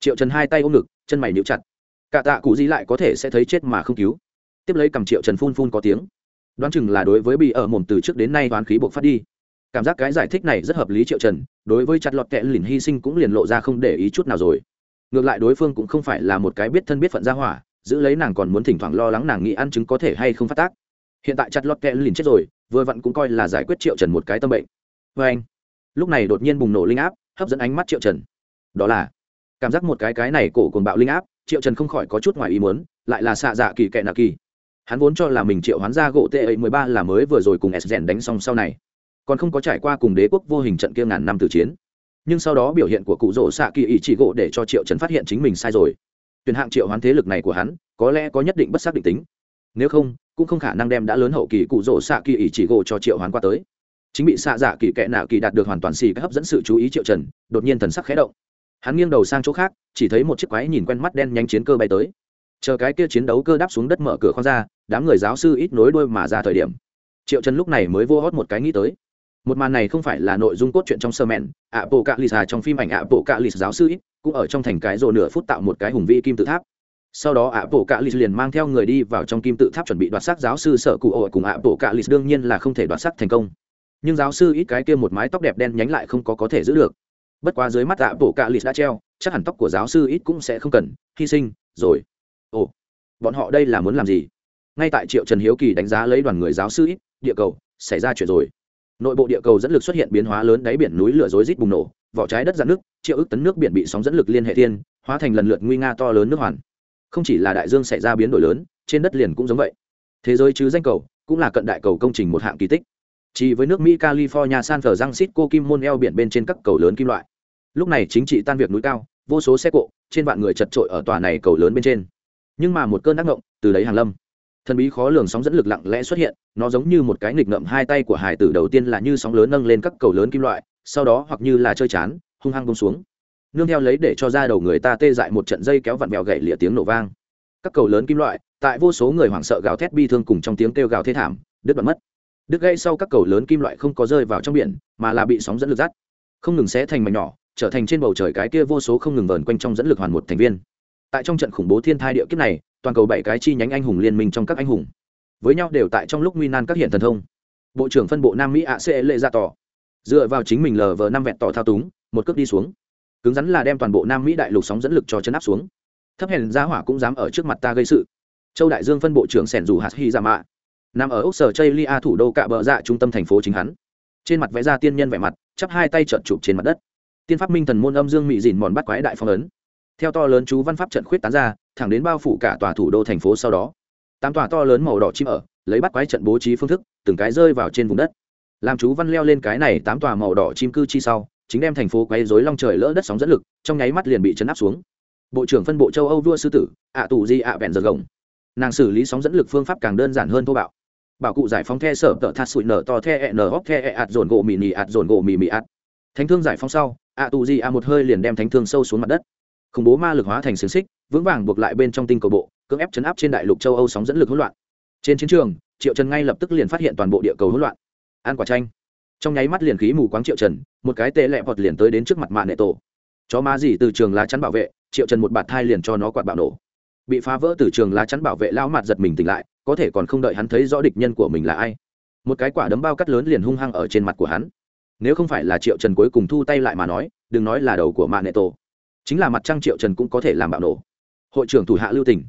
Triệu trần hai tay ôm ngực, chân mày níu chặt. Cả tạ cụ di lại có thể sẽ thấy chết mà không cứu. Tiếp lấy cầm triệu trần phun phun có tiếng. Đoán chừng là đối với bị ở mồm từ trước đến nay đoán khí buộc phát đi. Cảm giác cái giải thích này rất hợp lý triệu trần, đối với chặt lọt kẽ lìn hy sinh cũng liền lộ ra không để ý chút nào rồi ngược lại đối phương cũng không phải là một cái biết thân biết phận ra hỏa, giữ lấy nàng còn muốn thỉnh thoảng lo lắng nàng nghĩ ăn chứng có thể hay không phát tác. Hiện tại chặt lọt kẹ lìn chết rồi, vừa vặn cũng coi là giải quyết triệu trần một cái tâm bệnh. Vê anh, lúc này đột nhiên bùng nổ linh áp, hấp dẫn ánh mắt triệu trần. Đó là, cảm giác một cái cái này cổ cồn bạo linh áp, triệu trần không khỏi có chút ngoài ý muốn, lại là xạ dạ kỳ kệ nạ kỳ. Hắn vốn cho là mình triệu hoán ra gỗ tệ ấy mười ba là mới vừa rồi cùng s rèn đánh xong sau này. Còn không có trải qua cùng đế quốc vô hình trận kia ngàn năm từ chiến nhưng sau đó biểu hiện của cụ rỗ xạ kỳ ý chỉ gỗ để cho triệu trần phát hiện chính mình sai rồi. Tuyển hạng triệu hoán thế lực này của hắn, có lẽ có nhất định bất xác định tính. Nếu không, cũng không khả năng đem đã lớn hậu kỳ cụ rỗ xạ kỳ ý chỉ gỗ cho triệu hoán qua tới. Chính bị xạ dạ kỳ kệ nạo kỳ đạt được hoàn toàn xì hấp dẫn sự chú ý triệu trần, đột nhiên thần sắc khẽ động. Hắn nghiêng đầu sang chỗ khác, chỉ thấy một chiếc quái nhìn quen mắt đen nhanh chiến cơ bay tới. Chờ cái kia chiến đấu cơ đáp xuống đất mở cửa khoang ra, đám người giáo sư ít nối đuôi mà ra thời điểm. Triệu trần lúc này mới vô hót một cái nghĩ tới một màn này không phải là nội dung cốt truyện trong sơ mẹn ạ bộ cạ lì xà trong phim ảnh ạ bộ cạ lì giáo sư ít cũng ở trong thành cái rồ nửa phút tạo một cái hùng vĩ kim tự tháp. Sau đó ạ bộ cạ lì liền mang theo người đi vào trong kim tự tháp chuẩn bị đoạt xác giáo sư sở cụ ổ, cùng ạ bộ cạ lì đương nhiên là không thể đoạt xác thành công. Nhưng giáo sư ít cái kia một mái tóc đẹp đen nhánh lại không có có thể giữ được. Bất quá dưới mắt ạ bộ cạ lì đã treo, chắc hẳn tóc của giáo sư ít cũng sẽ không cần, hy sinh, rồi. Ồ, bọn họ đây là muốn làm gì? Ngay tại triệu trần hiếu kỳ đánh giá lấy đoàn người giáo sư ít địa cầu, xảy ra chuyện rồi nội bộ địa cầu dẫn lực xuất hiện biến hóa lớn, đáy biển núi lửa rối rít bùng nổ, vỏ trái đất dạn nước triệu ước tấn nước biển bị sóng dẫn lực liên hệ thiên, hóa thành lần lượt nguy nga to lớn nước hoàn. Không chỉ là đại dương xảy ra biến đổi lớn, trên đất liền cũng giống vậy. Thế giới chứ danh cầu, cũng là cận đại cầu công trình một hạng kỳ tích. Chỉ với nước mỹ, california, san francisco, kim môn eo biển bên trên các cầu lớn kim loại. Lúc này chính trị tan việc núi cao, vô số xe cộ, trên vạn người chật trội ở tòa này cầu lớn bên trên. Nhưng mà một cơn ác ngộng từ đấy hàng lâm thần bí khó lường sóng dẫn lực lặng lẽ xuất hiện, nó giống như một cái nghịch ngậm hai tay của hải tử đầu tiên là như sóng lớn nâng lên các cầu lớn kim loại, sau đó hoặc như là chơi chán, hung hăng bông xuống. Nương theo lấy để cho ra đầu người ta tê dại một trận dây kéo vặn vẹo gậy lịa tiếng nổ vang. Các cầu lớn kim loại, tại vô số người hoảng sợ gào thét bi thương cùng trong tiếng kêu gào thê thảm, đứt đoạn mất. Đứt gãy sau các cầu lớn kim loại không có rơi vào trong biển, mà là bị sóng dẫn lực dắt. Không ngừng xé thành mảnh nhỏ, trở thành trên bầu trời cái kia vô số không ngừng vờn quanh trong dẫn lực hoàn một thành viên. Tại trong trận khủng bố thiên thai địa kiếp này toàn cầu bảy cái chi nhánh anh hùng liên minh trong các anh hùng. Với nhau đều tại trong lúc nguy nan các hiện thần thông. Bộ trưởng phân bộ nam mỹ ạ sẽ lệ ra tỏ. Dựa vào chính mình lờ vờ năm vẹn tỏ thao túng, một cước đi xuống. Cứng rắn là đem toàn bộ nam mỹ đại lục sóng dẫn lực cho chấn áp xuống. Thấp hèn gia hỏa cũng dám ở trước mặt ta gây sự. Châu đại dương phân bộ trưởng sẻn dù hạt hy ra mạ. Nằm ở ốc sở chây lia thủ đô cạ bờ dạ trung tâm thành phố chính hắn. Trên mặt vẽ ra tiên nhân vẻ mặt, chắp hai tay trợn chụp trên mặt đất. Tiên pháp minh thần môn âm dương mị dìn mòn bắt quái đại phong ấn theo to lớn chú văn pháp trận khuyết tán ra, thẳng đến bao phủ cả tòa thủ đô thành phố sau đó. Tám tòa to lớn màu đỏ chim ở, lấy bắt quái trận bố trí phương thức, từng cái rơi vào trên vùng đất. Làm chú văn leo lên cái này tám tòa màu đỏ chim cư chi sau, chính đem thành phố quấy dối long trời lỡ đất sóng dẫn lực, trong nháy mắt liền bị chấn áp xuống. Bộ trưởng phân bộ châu âu vua sư tử, ạ tù di ạ vẹn giật gồng. Nàng xử lý sóng dẫn lực phương pháp càng đơn giản hơn thô bạo. Bảo cụ giải phóng the sở tợ thắt sụi nở to the e nở hóc the e ạt dồn gỗ mì mì ạt dồn gỗ mì mì ạt. Thánh thương giải phóng sau, ạ tù di ạ một hơi liền đem thánh thương sâu xuống mặt đất khủng bố ma lực hóa thành xiềng xích, vững vàng buộc lại bên trong tinh cầu bộ, cưỡng ép chấn áp trên đại lục châu âu sóng dẫn lực hỗn loạn. Trên chiến trường, triệu trần ngay lập tức liền phát hiện toàn bộ địa cầu hỗn loạn. An quả tranh trong nháy mắt liền khí mù quáng triệu trần, một cái tệ lẹ vọt liền tới đến trước mặt mạng nệ tổ. Chó ma gì từ trường lá chắn bảo vệ, triệu trần một bạt thai liền cho nó quạt bạo nổ. Bị phá vỡ từ trường lá chắn bảo vệ lao mặt giật mình tỉnh lại, có thể còn không đợi hắn thấy rõ địch nhân của mình là ai. Một cái quả đấm bao cắt lớn liền hung hăng ở trên mặt của hắn. Nếu không phải là triệu trần cuối cùng thu tay lại mà nói, đừng nói là đầu của mạng nệ tổ chính là mặt trăng triệu trần cũng có thể làm bạo nổ. Hội trưởng thủ hạ lưu tỉnh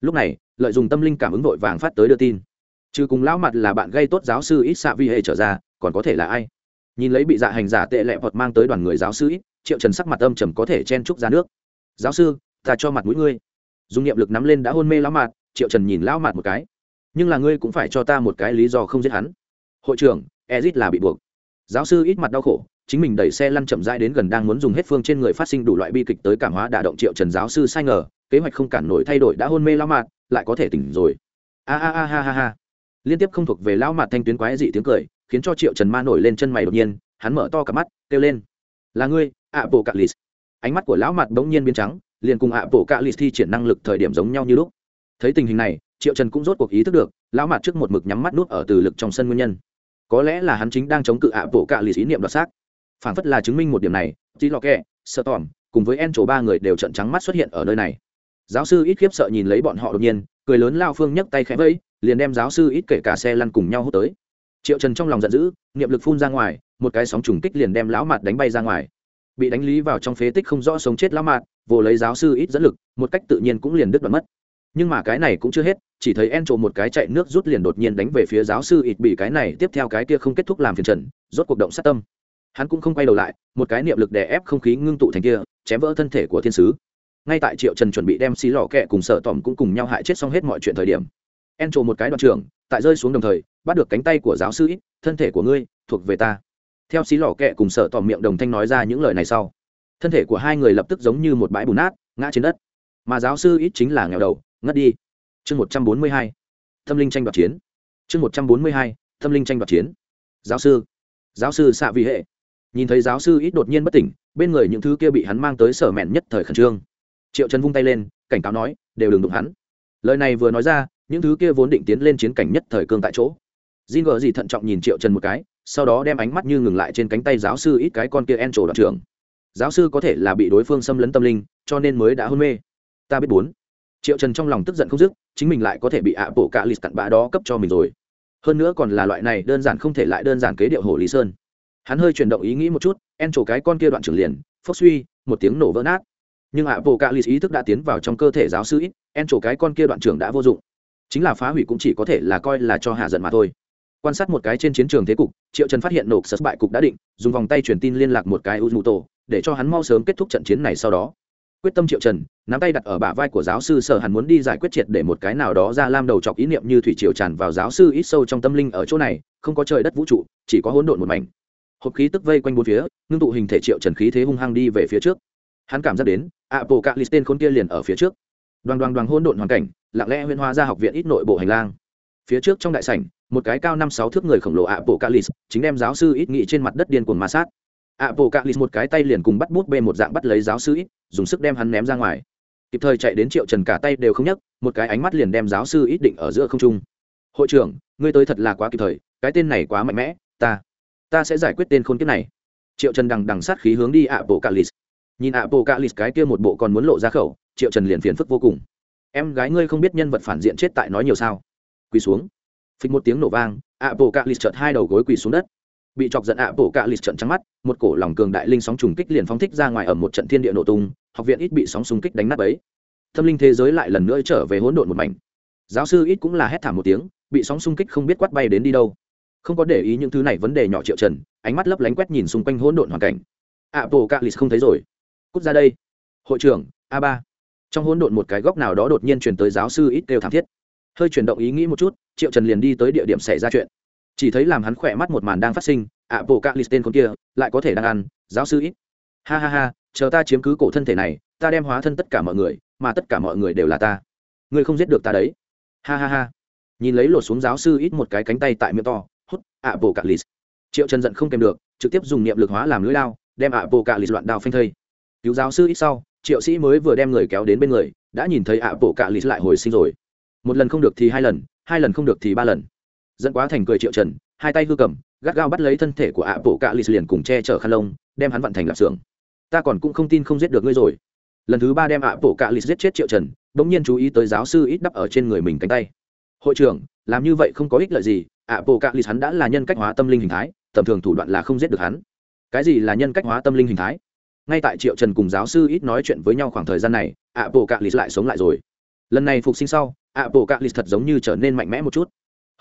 lúc này, lợi dụng tâm linh cảm ứng vội vàng phát tới đưa tin. Trừ cùng lão mặt là bạn gây tốt giáo sư ít xạ vi hệ trở ra, còn có thể là ai? Nhìn lấy bị dạ hành giả tệ lẹ vọt mang tới đoàn người giáo sư ít, triệu trần sắc mặt âm trầm có thể chen trúc ra nước. Giáo sư, ta cho mặt mũi ngươi. Dùng niệm lực nắm lên đã hôn mê lão mặt, triệu trần nhìn lão mặt một cái. Nhưng là ngươi cũng phải cho ta một cái lý do không giết hắn. Hội trưởng, ezit là bị buộc giáo sư ít mặt đau khổ, chính mình đẩy xe lăn chậm rãi đến gần đang muốn dùng hết phương trên người phát sinh đủ loại bi kịch tới cảm hóa đả động triệu trần giáo sư sai ngờ, kế hoạch không cản nổi thay đổi đã hôn mê lão mặt lại có thể tỉnh rồi. A a a ha ha ha. Liên tiếp không thuộc về lão mặt thanh tuyến quái dị tiếng cười, khiến cho triệu trần ma nổi lên chân mày đột nhiên, hắn mở to cả mắt, kêu lên. Là ngươi ạ bộ cạ lì ánh mắt của lão mặt bỗng nhiên biến trắng, liền cùng ạ bộ cạ lì thi triển năng lực thời điểm giống nhau như lúc. Thấy tình hình này, triệu trần cũng rốt cuộc ý thức được, lão mặt trước một mực nhắm mắt nuốt ở từ lực trong sân nguyên nhân có lẽ là hắn chính đang chống cự ạ bộ cạ lì ý niệm đoạt xác. Phản phất là chứng minh một điểm này tí lò kẹ, sợ tỏm cùng với en trổ ba người đều trận trắng mắt xuất hiện ở nơi này. Giáo sư ít khiếp sợ nhìn lấy bọn họ đột nhiên, cười lớn lao phương nhấc tay khẽ vẫy, liền đem giáo sư ít kể cả xe lăn cùng nhau hút tới. Triệu trần trong lòng giận dữ, niệm lực phun ra ngoài, một cái sóng trùng kích liền đem lão mặt đánh bay ra ngoài. Bị đánh lý vào trong phế tích không rõ sống chết lão mặt vồ lấy giáo sư ít dẫn lực, một cách tự nhiên cũng liền đứt đoạn mất. Nhưng mà cái này cũng chưa hết chỉ thấy en trộm một cái chạy nước rút liền đột nhiên đánh về phía giáo sư ít bị cái này, tiếp theo cái kia không kết thúc làm phiền trần, rốt cuộc động sát tâm. Hắn cũng không quay đầu lại, một cái niệm lực đè ép không khí ngưng tụ thành kia, chém vỡ thân thể của thiên sứ. Ngay tại triệu trần chuẩn bị đem xí lò kẹ cùng sợ tỏm cũng cùng nhau hại chết xong hết mọi chuyện thời điểm en trộm một cái đoạn trường tại rơi xuống đồng thời, bắt được cánh tay của giáo sư ít thân thể của ngươi thuộc về ta. Theo xí lò kẹ cùng sợ tỏm miệng đồng thanh nói ra những lời này sau, thân thể của hai người lập tức giống như một bãi bùn nát, ngã trên đất. Mà giáo sư ít chính là nghèo đầu, ngất đi chương một trăm bốn mươi hai tâm linh tranh đoạt chiến. Chương một trăm bốn mươi hai tâm linh tranh đoạt chiến. Giáo sư. Giáo sư xạ vi hệ. Nhìn thấy giáo sư ít đột nhiên bất tỉnh bên người những thứ kia bị hắn mang tới sở mẹn nhất thời khẩn trương. Triệu trần vung tay lên cảnh cáo nói đều đừng đụng hắn. Lời này vừa nói ra những thứ kia vốn định tiến lên chiến cảnh nhất thời cương tại chỗ. Jin gờ gì thận trọng nhìn Triệu Trần một cái, sau đó đem ánh mắt như ngừng lại trên cánh tay giáo sư ít cái con kia en trổ đoạn trưởng. Giáo sư có thể là bị đối phương xâm lấn tâm linh, cho nên mới đã hôn mê. Ta biết bốn. Triệu Trần trong lòng tức giận không dứt, chính mình lại có thể bị ạ bộ cả lịch cặn bã đó cấp cho mình rồi. Hơn nữa còn là loại này đơn giản không thể lại đơn giản kế điệu hồ Lý Sơn. Hắn hơi chuyển động ý nghĩ một chút, en trổ cái con kia đoạn trưởng liền, phốc suy, một tiếng nổ vỡ nát. Nhưng ạ bộ cả lịch ý thức đã tiến vào trong cơ thể giáo sư ít, en trổ cái con kia đoạn trưởng đã vô dụng. Chính là phá hủy cũng chỉ có thể là coi là cho hạ giận mà thôi quan sát một cái trên chiến trường thế cục triệu trần phát hiện nổ sật bại cục đã định dùng vòng tay truyền tin liên lạc một cái u mù tổ để cho hắn mau sớm kết thúc trận chiến này sau đó quyết tâm triệu trần, nắm tay đặt ở bả vai của giáo sư sở hẳn muốn đi giải quyết triệt để một cái nào đó ra lam đầu chọc ý niệm như thủy triều tràn vào giáo sư ít sâu trong tâm linh ở chỗ này, không có trời đất vũ trụ, chỉ có hỗn độn một mảnh. Hộp khí tức vây quanh bốn phía, ngưng tụ hình thể triệu trần khí thế hung hăng đi về phía trước. Hắn cảm giác đến ạ bộ e listên khốn kia liền ở phía trước. Đoàn đoàn đoàn hỗn độn hoàn cảnh, lặng lẽ huyên hóa ra học viện ít nội bộ hành lang. Phía trước trong đại sảnh, một cái cao năm sáu thước người khổng lồ ạ bộ calis chính đem giáo sư ít nghị trên mặt đất điên cuồng ma sát ạ bộ một cái tay liền cùng bắt bút bê một dạng bắt lấy giáo sư ít dùng sức đem hắn ném ra ngoài. Kịp thời chạy đến triệu trần cả tay đều không nhấc, một cái ánh mắt liền đem giáo sư ít định ở giữa không trung. Hội trưởng, ngươi tới thật là quá kịp thời, cái tên này quá mạnh mẽ, ta ta sẽ giải quyết tên khôn kiếp này. Triệu trần đằng đằng sát khí hướng đi ạ bộ cạ nhìn ạ bộ cạ cái kia một bộ còn muốn lộ ra khẩu, triệu trần liền phiền phức vô cùng. Em gái ngươi không biết nhân vật phản diện chết tại nói nhiều sao? Quỳ xuống. Phịch một tiếng nổ vang ạ bộ cạ chợt hai đầu gối quỳ xuống đất bị chọc giận ạ bộ cạ lịch trận trắng mắt, một cổ lòng cường đại linh sóng trùng kích liền phóng thích ra ngoài ở một trận thiên địa nổ tung, học viện ít bị sóng xung kích đánh nát ấy tâm linh thế giới lại lần nữa trở về hỗn độn một mảnh. Giáo sư ít cũng là hét thảm một tiếng, bị sóng xung kích không biết quát bay đến đi đâu. Không có để ý những thứ này vấn đề nhỏ triệu trần, ánh mắt lấp lánh quét nhìn xung quanh hỗn độn hoàn cảnh. Ạ bộ cạ lịch không thấy rồi. Cút ra đây. Hội trưởng, a ba. Trong hỗn độn một cái góc nào đó đột nhiên chuyển tới giáo sư ít đều thảm thiết. Hơi chuyển động ý nghĩ một chút, triệu trần liền đi tới địa điểm xảy ra chuyện chỉ thấy làm hắn khỏe mắt một màn đang phát sinh, ạ, bộ cạ lì tên con kia, lại có thể đang ăn, giáo sư ít. Ha ha ha, chờ ta chiếm cứ cổ thân thể này, ta đem hóa thân tất cả mọi người, mà tất cả mọi người đều là ta. Ngươi không giết được ta đấy. Ha ha ha. Nhìn lấy lột xuống giáo sư ít một cái cánh tay tại miệng to, hút, ạ, bộ cạ list triệu trần giận không kèm được, trực tiếp dùng niệm lực hóa làm lưỡi lao, đem ạ, bộ cạ list loạn đao phanh thây. Cứu giáo sư ít sau, triệu sĩ mới vừa đem người kéo đến bên người, đã nhìn thấy ạ, bộ cạ list lại hồi sinh rồi. Một lần không được thì hai lần hai lần không được thì ba lần dẫn quá thành cười triệu trần, hai tay hư cầm, gắt gao bắt lấy thân thể của ạ bộ cạ lì liền cùng che chở khăn lông, đem hắn vận thành lạp xưởng. Ta còn cũng không tin không giết được ngươi rồi. Lần thứ ba đem ạ bộ cạ lì giết chết triệu trần đ ỗ n g nhiên chú ý tới giáo sư ít đắp ở trên người mình cánh tay. Hội trưởng, làm như vậy không có ích lợi gì ạ bộ cạ lì hắn đã là nhân cách hóa tâm linh hình thái, tầm thường thủ đoạn là không giết được hắn. Cái gì là nhân cách hóa tâm linh hình thái? Ngay tại triệu trần cùng giáo sư ít nói chuyện với nhau khoảng thời gian này ạ bộ cạ lì lại sống lại rồi. Lần này phục sinh sau ạ bộ cạ lì thật giống như trở nên mạnh mẽ một chút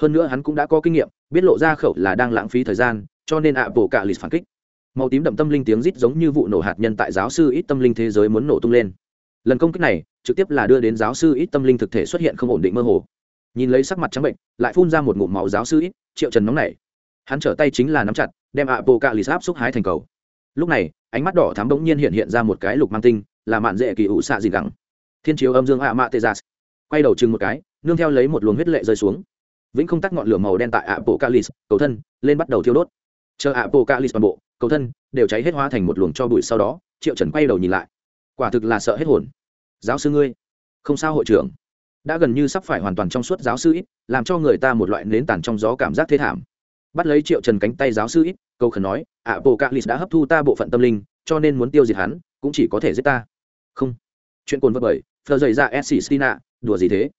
hơn nữa hắn cũng đã có kinh nghiệm, biết lộ ra khẩu là đang lãng phí thời gian, cho nên ạ bộ cạ lì phản kích. Màu tím đậm tâm linh tiếng rít giống như vụ nổ hạt nhân tại giáo sư ít tâm linh thế giới muốn nổ tung lên. Lần công kích này, trực tiếp là đưa đến giáo sư ít tâm linh thực thể xuất hiện không ổn định mơ hồ. Nhìn lấy sắc mặt trắng bệnh, lại phun ra một ngụm máu giáo sư ít, triệu trần nóng nảy. Hắn trở tay chính là nắm chặt, đem ạ bộ cạ lì sáp xúc hái thành cầu. Lúc này, ánh mắt đỏ thắm bỗng nhiên hiện hiện ra một cái lục mang tinh, là mạn dễ kỳ ủ xạ gì gắng thiên chiếu âm dương ạ mạ tê gia quay đầu chừng một cái, nương theo lấy một luồng huyết lệ rơi xuống vĩnh không tắt ngọn lửa màu đen tại ạ bộ cầu thân, lên bắt đầu thiêu đốt. Chờ ạ bộ toàn bộ, cầu thân, đều cháy hết hóa thành một luồng cho bụi sau đó, triệu trần quay đầu nhìn lại. Quả thực là sợ hết hồn. Giáo sư ngươi, không sao hội trưởng. Đã gần như sắp phải hoàn toàn trong suốt giáo sư ít, làm cho người ta một loại nến tàn trong gió cảm giác thế thảm. Bắt lấy triệu trần cánh tay giáo sư ít câu khẩn nói ạ bộ đã hấp thu ta bộ phận tâm linh, cho nên muốn tiêu diệt hắn, cũng chỉ có thể giết ta. Không. Chuyện cồn vật bởi phờ dày ra s stina đùa gì thế?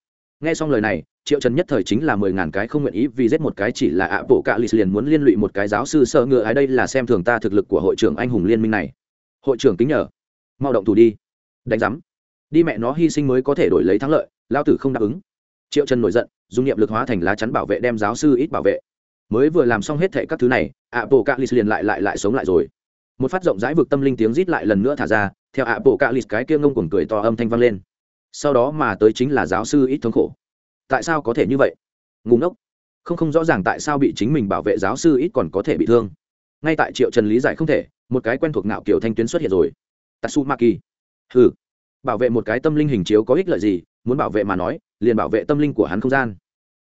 Nghe xong lời này, triệu trần nhất thời chính là mười ngàn cái không nguyện ý vì giết một cái chỉ là ạ bộ cạ lì liền muốn liên lụy một cái giáo sư sợ ngựa ai đây là xem thường ta thực lực của hội trưởng anh hùng liên minh này. Hội trưởng kính nhờ. Mau động thủ đi. Đánh giám. Đi mẹ nó, hy sinh mới có thể đổi lấy thắng lợi lao tử không đáp ứng. Triệu trần nổi giận, dùng niệm lực hóa thành lá chắn bảo vệ đem giáo sư ít bảo vệ. Mới vừa làm xong hết thệ các thứ này, ạ bộ cạ lì liền lại lại lại sống lại rồi. Một phát rộng rãi vực tâm linh tiếng rít lại lần nữa thả ra, theo ạ bộ cạ lì cái kia ngông cuồng cười to âm thanh vang lên sau đó mà tới chính là giáo sư ít thống khổ. Tại sao có thể như vậy? Ngùng ngốc. Không không rõ ràng tại sao bị chính mình bảo vệ giáo sư ít còn có thể bị thương. Ngay tại triệu trần lý giải không thể, một cái quen thuộc nạo kiểu thanh tuyến xuất hiện rồi. Tatsu maki ừ bảo vệ một cái tâm linh hình chiếu có ích lợi gì, muốn bảo vệ mà nói, liền bảo vệ tâm linh của hắn không gian.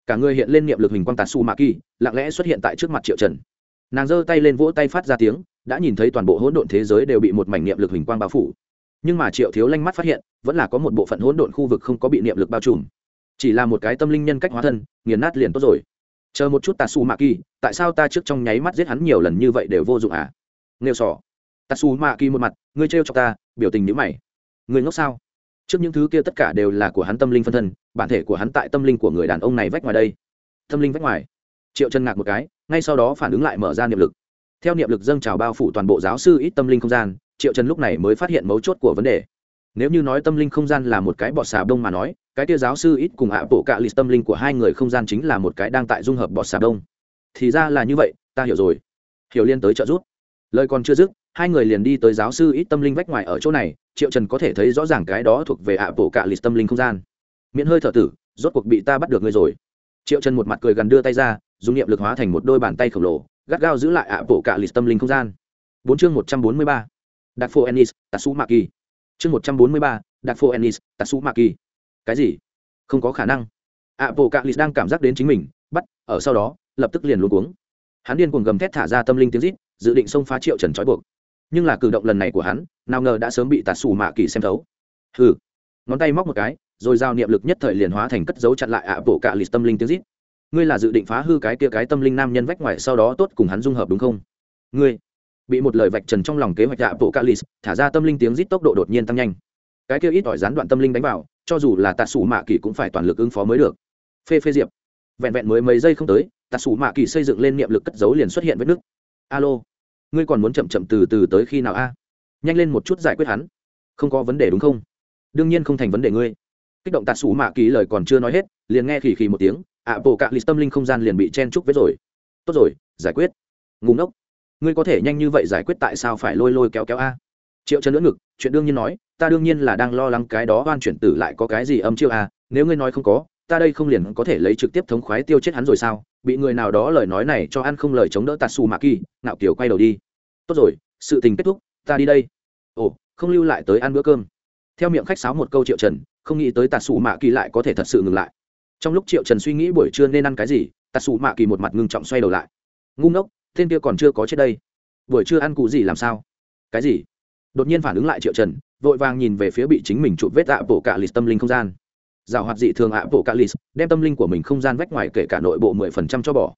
Cả người hiện lên niệm lực hình quang tatsu maki lặng lẽ xuất hiện tại trước mặt triệu trần. Nàng giơ tay lên vỗ tay phát ra tiếng, đã nhìn thấy toàn bộ hỗn độn thế giới đều bị một mảnh niệm lực hình quang bao phủ nhưng mà triệu thiếu lanh mắt phát hiện, vẫn là có một bộ phận hỗn độn khu vực không có bị niệm lực bao trùm. Chỉ là một cái tâm linh nhân cách hóa thân, nghiền nát liền tốt rồi. Chờ một chút ta su ma kỳ tại sao ta trước trong nháy mắt giết hắn nhiều lần như vậy đều vô dụng à? Nghêu sỏ su ma kỳ một mặt, ngươi trêu cho ta, biểu tình nhữ mày. Người ngốc sao? Trước những thứ kia tất cả đều là của hắn tâm linh phân thân, bản thể của hắn tại tâm linh của người đàn ông này vách ngoài đây. Tâm linh vách ngoài. Triệu chân ngạc một cái, ngay sau đó phản ứng lại mở ra niệm lực. Theo niệm lực dâng trào bao phủ toàn bộ giáo sư ít tâm linh không gian triệu trần lúc này mới phát hiện mấu chốt của vấn đề. Nếu như nói tâm linh không gian là một cái bọt xà đông mà nói, cái tia giáo sư ít cùng ạ bộ cạ lịch tâm linh của hai người không gian chính là một cái đang tại dung hợp bọt xà đông thì ra là như vậy, ta hiểu rồi. Hiểu liên tới trợ giúp. Lời còn chưa dứt, hai người liền đi tới giáo sư ít tâm linh vách ngoài ở chỗ này, triệu trần có thể thấy rõ ràng cái đó thuộc về ạ bộ cạ lịch tâm linh không gian. Miễn hơi thở tử, rốt cuộc bị ta bắt được ngươi rồi. Triệu trần một mặt cười gần đưa tay ra, dùng niệm lực hóa thành một đôi bàn tay khổng lồ, gắt gao giữ lại ạ bộ cạ lịch tâm linh không gian. Bốn chương một trăm bốn mươi ba đặc phô ennis tatsu Kỳ chương một trăm bốn mươi ba đặc phô ennis tatsu Kỳ cái gì? Không có khả năng. Ạ bộ cạ lịch đang cảm giác đến chính mình, bắt, ở sau đó, lập tức liền luôn cuống. Hắn điên cuồng gầm thét thả ra tâm linh tiếng rít, dự định xông phá triệu trần trói buộc. Nhưng là cử động lần này của hắn, nào ngờ đã sớm bị tạt xù mạ kỳ xem thấu. Hừ. Ngón tay móc một cái, rồi giao niệm lực nhất thời liền hóa thành cất dấu chặn lại ạ bộ cạ lịch tâm linh tiếng rít. Ngươi là dự định phá hư cái kia cái tâm linh nam nhân vách ngoài, sau đó tốt cùng hắn dung hợp đúng không? Ngươi bị một lời vạch trần trong lòng kế hoạch dạ bộ calis thả ra tâm linh tiếng rít tốc độ đột nhiên tăng nhanh. Cái kia ít ỏi gián đoạn tâm linh đánh vào, cho dù là tạ sủ mạ kỳ cũng phải toàn lực ứng phó mới được. Phê phê diệp. Vẹn vẹn mới mấy giây không tới, tạ sủ mạ kỳ xây dựng lên niệm lực cất giấu liền xuất hiện với nước alo, ngươi còn muốn chậm chậm từ từ tới khi nào a? Nhanh lên một chút giải quyết hắn. Không có vấn đề đúng không? Đương nhiên không thành vấn đề ngươi. Kích động tạ sủ mạ kỳ lời còn chưa nói hết, liền nghe khỉ khỉ một tiếng, ạ bộ cạ tâm linh không gian liền bị chen trúc với rồi. Tốt rồi, giải quyết. Ngủ ngốc ngươi có thể nhanh như vậy giải quyết tại sao phải lôi lôi kéo kéo a? Triệu Trần lưỡng ngực, chuyện đương nhiên nói, ta đương nhiên là đang lo lắng cái đó oan chuyển tử lại có cái gì âm chiêu a, nếu ngươi nói không có, ta đây không liền có thể lấy trực tiếp thống khoái tiêu chết hắn rồi sao? Bị người nào đó lời nói này cho ăn không lời chống đỡ tatsu maki nạo kiểu quay đầu đi. Tốt rồi, sự tình kết thúc, ta đi đây. Ồ, không lưu lại tới ăn bữa cơm. Theo miệng khách sáo một câu triệu trần, không nghĩ tới tatsu maki lại có thể thật sự ngừng lại. Trong lúc triệu trần suy nghĩ buổi trưa nên ăn cái gì tatsu maki một mặt ngưng trọng xoay đầu lại. Ngu ngốc tên kia còn chưa có chết đây. Buổi chưa ăn cụ gì làm sao? Cái gì? Đột nhiên phản ứng lại triệu trần, vội vàng nhìn về phía bị chính mình chụp vết ạ bộ cả lì tâm linh không gian. Giảo hoạt dị thường ạ bộ cả lì đem tâm linh của mình không gian vách ngoài kể cả nội bộ mười phần trăm cho bỏ.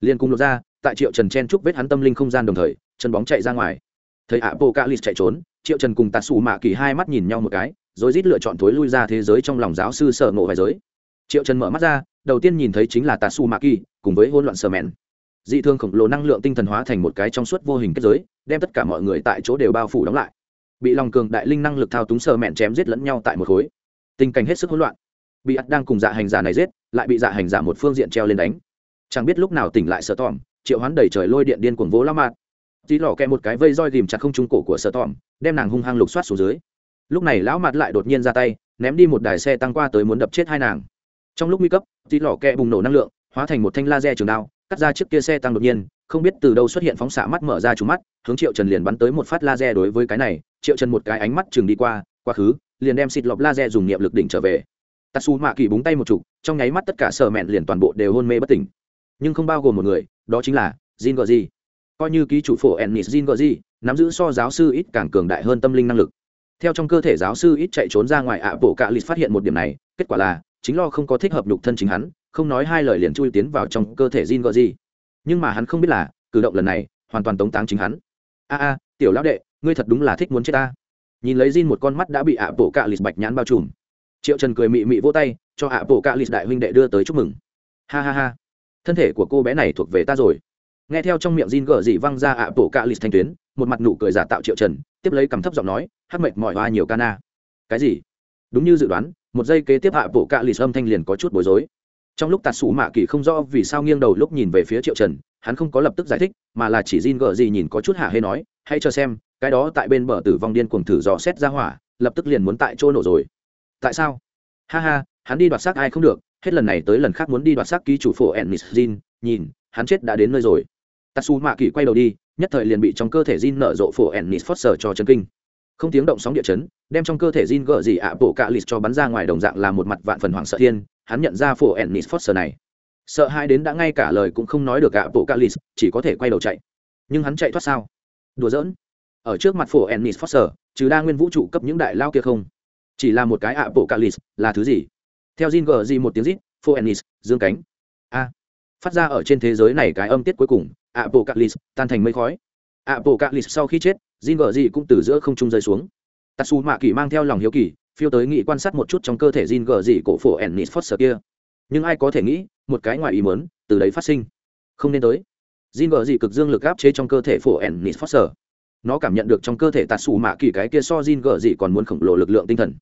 Liền cùng lột ra, tại triệu trần chen chúc vết hắn tâm linh không gian đồng thời, chân bóng chạy ra ngoài. Thấy ạ bộ cả lì chạy trốn, triệu trần cùng tạt xù mạ kỳ hai mắt nhìn nhau một cái, rồi rít lựa chọn thối lui ra thế giới trong lòng giáo sư sở ngộ vài giới. Triệu trần mở mắt ra, đầu tiên nhìn thấy chính là tạt xù mạ kỳ, cùng với hỗn loạn sờ mẹn dị thương khổng lồ năng lượng tinh thần hóa thành một cái trong suốt vô hình kết giới, đem tất cả mọi người tại chỗ đều bao phủ đóng lại. Bị lòng cường đại linh năng lực thao túng sờ mẹn chém giết lẫn nhau tại một khối. Tình cảnh hết sức hỗn loạn. Bị ắt đang cùng dạ hành giả này giết, lại bị dạ hành giả một phương diện treo lên đánh. Chẳng biết lúc nào tỉnh lại sợ tỏm triệu hoán đẩy trời lôi điện điên cuồng vỗ la mạt. Tí lỏ kẹ một cái vây roi ghìm chặt không trung cổ của sợ tỏm đem nàng hung hăng lục soát xuống dưới. Lúc này lão mặt lại đột nhiên ra tay, ném đi một đài xe tăng qua tới muốn đập chết hai nàng. Trong lúc nguy cấp, tí lỏ kẹ bùng nổ năng lượng, hóa thành một thanh laser trường đao cắt ra chiếc kia xe tăng đột nhiên, không biết từ đâu xuất hiện phóng xạ mắt mở ra trúng mắt, hướng triệu trần liền bắn tới một phát laser đối với cái này, triệu trần một cái ánh mắt chừng đi qua, quá khứ, liền đem xịt lọc laser dùng niệm lực đỉnh trở về. Tatsu mạ kỳ búng tay một chục, trong nháy mắt tất cả sở mẹn liền toàn bộ đều hôn mê bất tỉnh. Nhưng không bao gồm một người, đó chính là jin gờ di coi như ký chủ phổ ennis jin gờ di nắm giữ so giáo sư ít càng cường đại hơn tâm linh năng lực. Theo trong cơ thể giáo sư ít chạy trốn ra ngoài ạ bộ cạ lịch phát hiện một điểm này, kết quả là chính lo không có thích hợp nhục thân chính hắn không nói hai lời liền chui tiến vào trong cơ thể jin gờ gì, nhưng mà hắn không biết là cử động lần này hoàn toàn tống táng chính hắn. A a tiểu lão đệ ngươi thật đúng là thích muốn chết ta. Nhìn lấy Jin một con mắt đã bị ạ bộ cạ lịt bạch nhãn bao trùm. Triệu trần cười mị mị vỗ tay cho ạ bộ cạ lịt đại huynh đệ đưa tới chúc mừng. Ha ha ha thân thể của cô bé này thuộc về ta rồi. Nghe theo trong miệng Jin gở dị văng ra ạ bộ cạ lịt thanh tuyến một mặt nụ cười giả tạo triệu trần tiếp lấy cầm thấp giọng nói hát mệt mỏi hoa nhiều ca na. cái gì? Đúng như dự đoán một giây kế tiếp hạ bộ cạ lì âm thanh liền có chút bối rối. Trong lúc tạt sủ mạ kỳ không rõ vì sao nghiêng đầu lúc nhìn về phía triệu trần, hắn không có lập tức giải thích, mà là chỉ Jin gờ gì nhìn có chút hạ hê nói, hãy cho xem, cái đó tại bên bờ tử vong điên cuồng thử dò xét ra hỏa, lập tức liền muốn tại chỗ nổ rồi. Tại sao? Ha ha, hắn đi đoạt xác ai không được, hết lần này tới lần khác muốn đi đoạt xác ký chủ phổ ennis jin, nhìn, hắn chết đã đến nơi rồi. Tatsu mạ kỳ quay đầu đi, nhất thời liền bị trong cơ thể jin nở rộ phổ ennis foster cho chân kinh không tiếng động sóng địa chấn, đem trong cơ thể jin gỡ gì ạ bộ cạ lịt cho bắn ra ngoài đồng dạng là một mặt vạn phần hoảng sợ thiên, hắn nhận ra phổ ennis foster này. Sợ hai đến đã ngay cả lời cũng không nói được ạ bộ cạ lịt chỉ có thể quay đầu chạy. Nhưng hắn chạy thoát sao? Đùa giỡn. Ở trước mặt phổ ennis foster, trừ đa nguyên vũ trụ cấp những đại lao kia không, chỉ là một cái ạ bộ calis là thứ gì? Theo jin gờ gì một tiếng rít, phổ ennis, dương cánh. A. Phát ra ở trên thế giới này cái âm tiết cuối cùng ạ bộ calis tan thành mây khói. Ạ bộ calis sau khi chết jin gở gì cũng từ giữa không trung rơi xuống. Tatsu mạ kỳ mang theo lòng hiếu kỳ, phiêu tới nghị quan sát một chút trong cơ thể jin gở gì cổ phổ ennis foster kia. Nhưng ai có thể nghĩ, một cái ngoài ý muốn, từ đấy phát sinh. Không nên tới. Jin gở gì cực dương lực áp chế trong cơ thể phổ ennis foster. Nó cảm nhận được trong cơ thể Tatsu xù mạ kỳ cái kia so Jin gở gì còn muốn khổng lồ lực lượng tinh thần.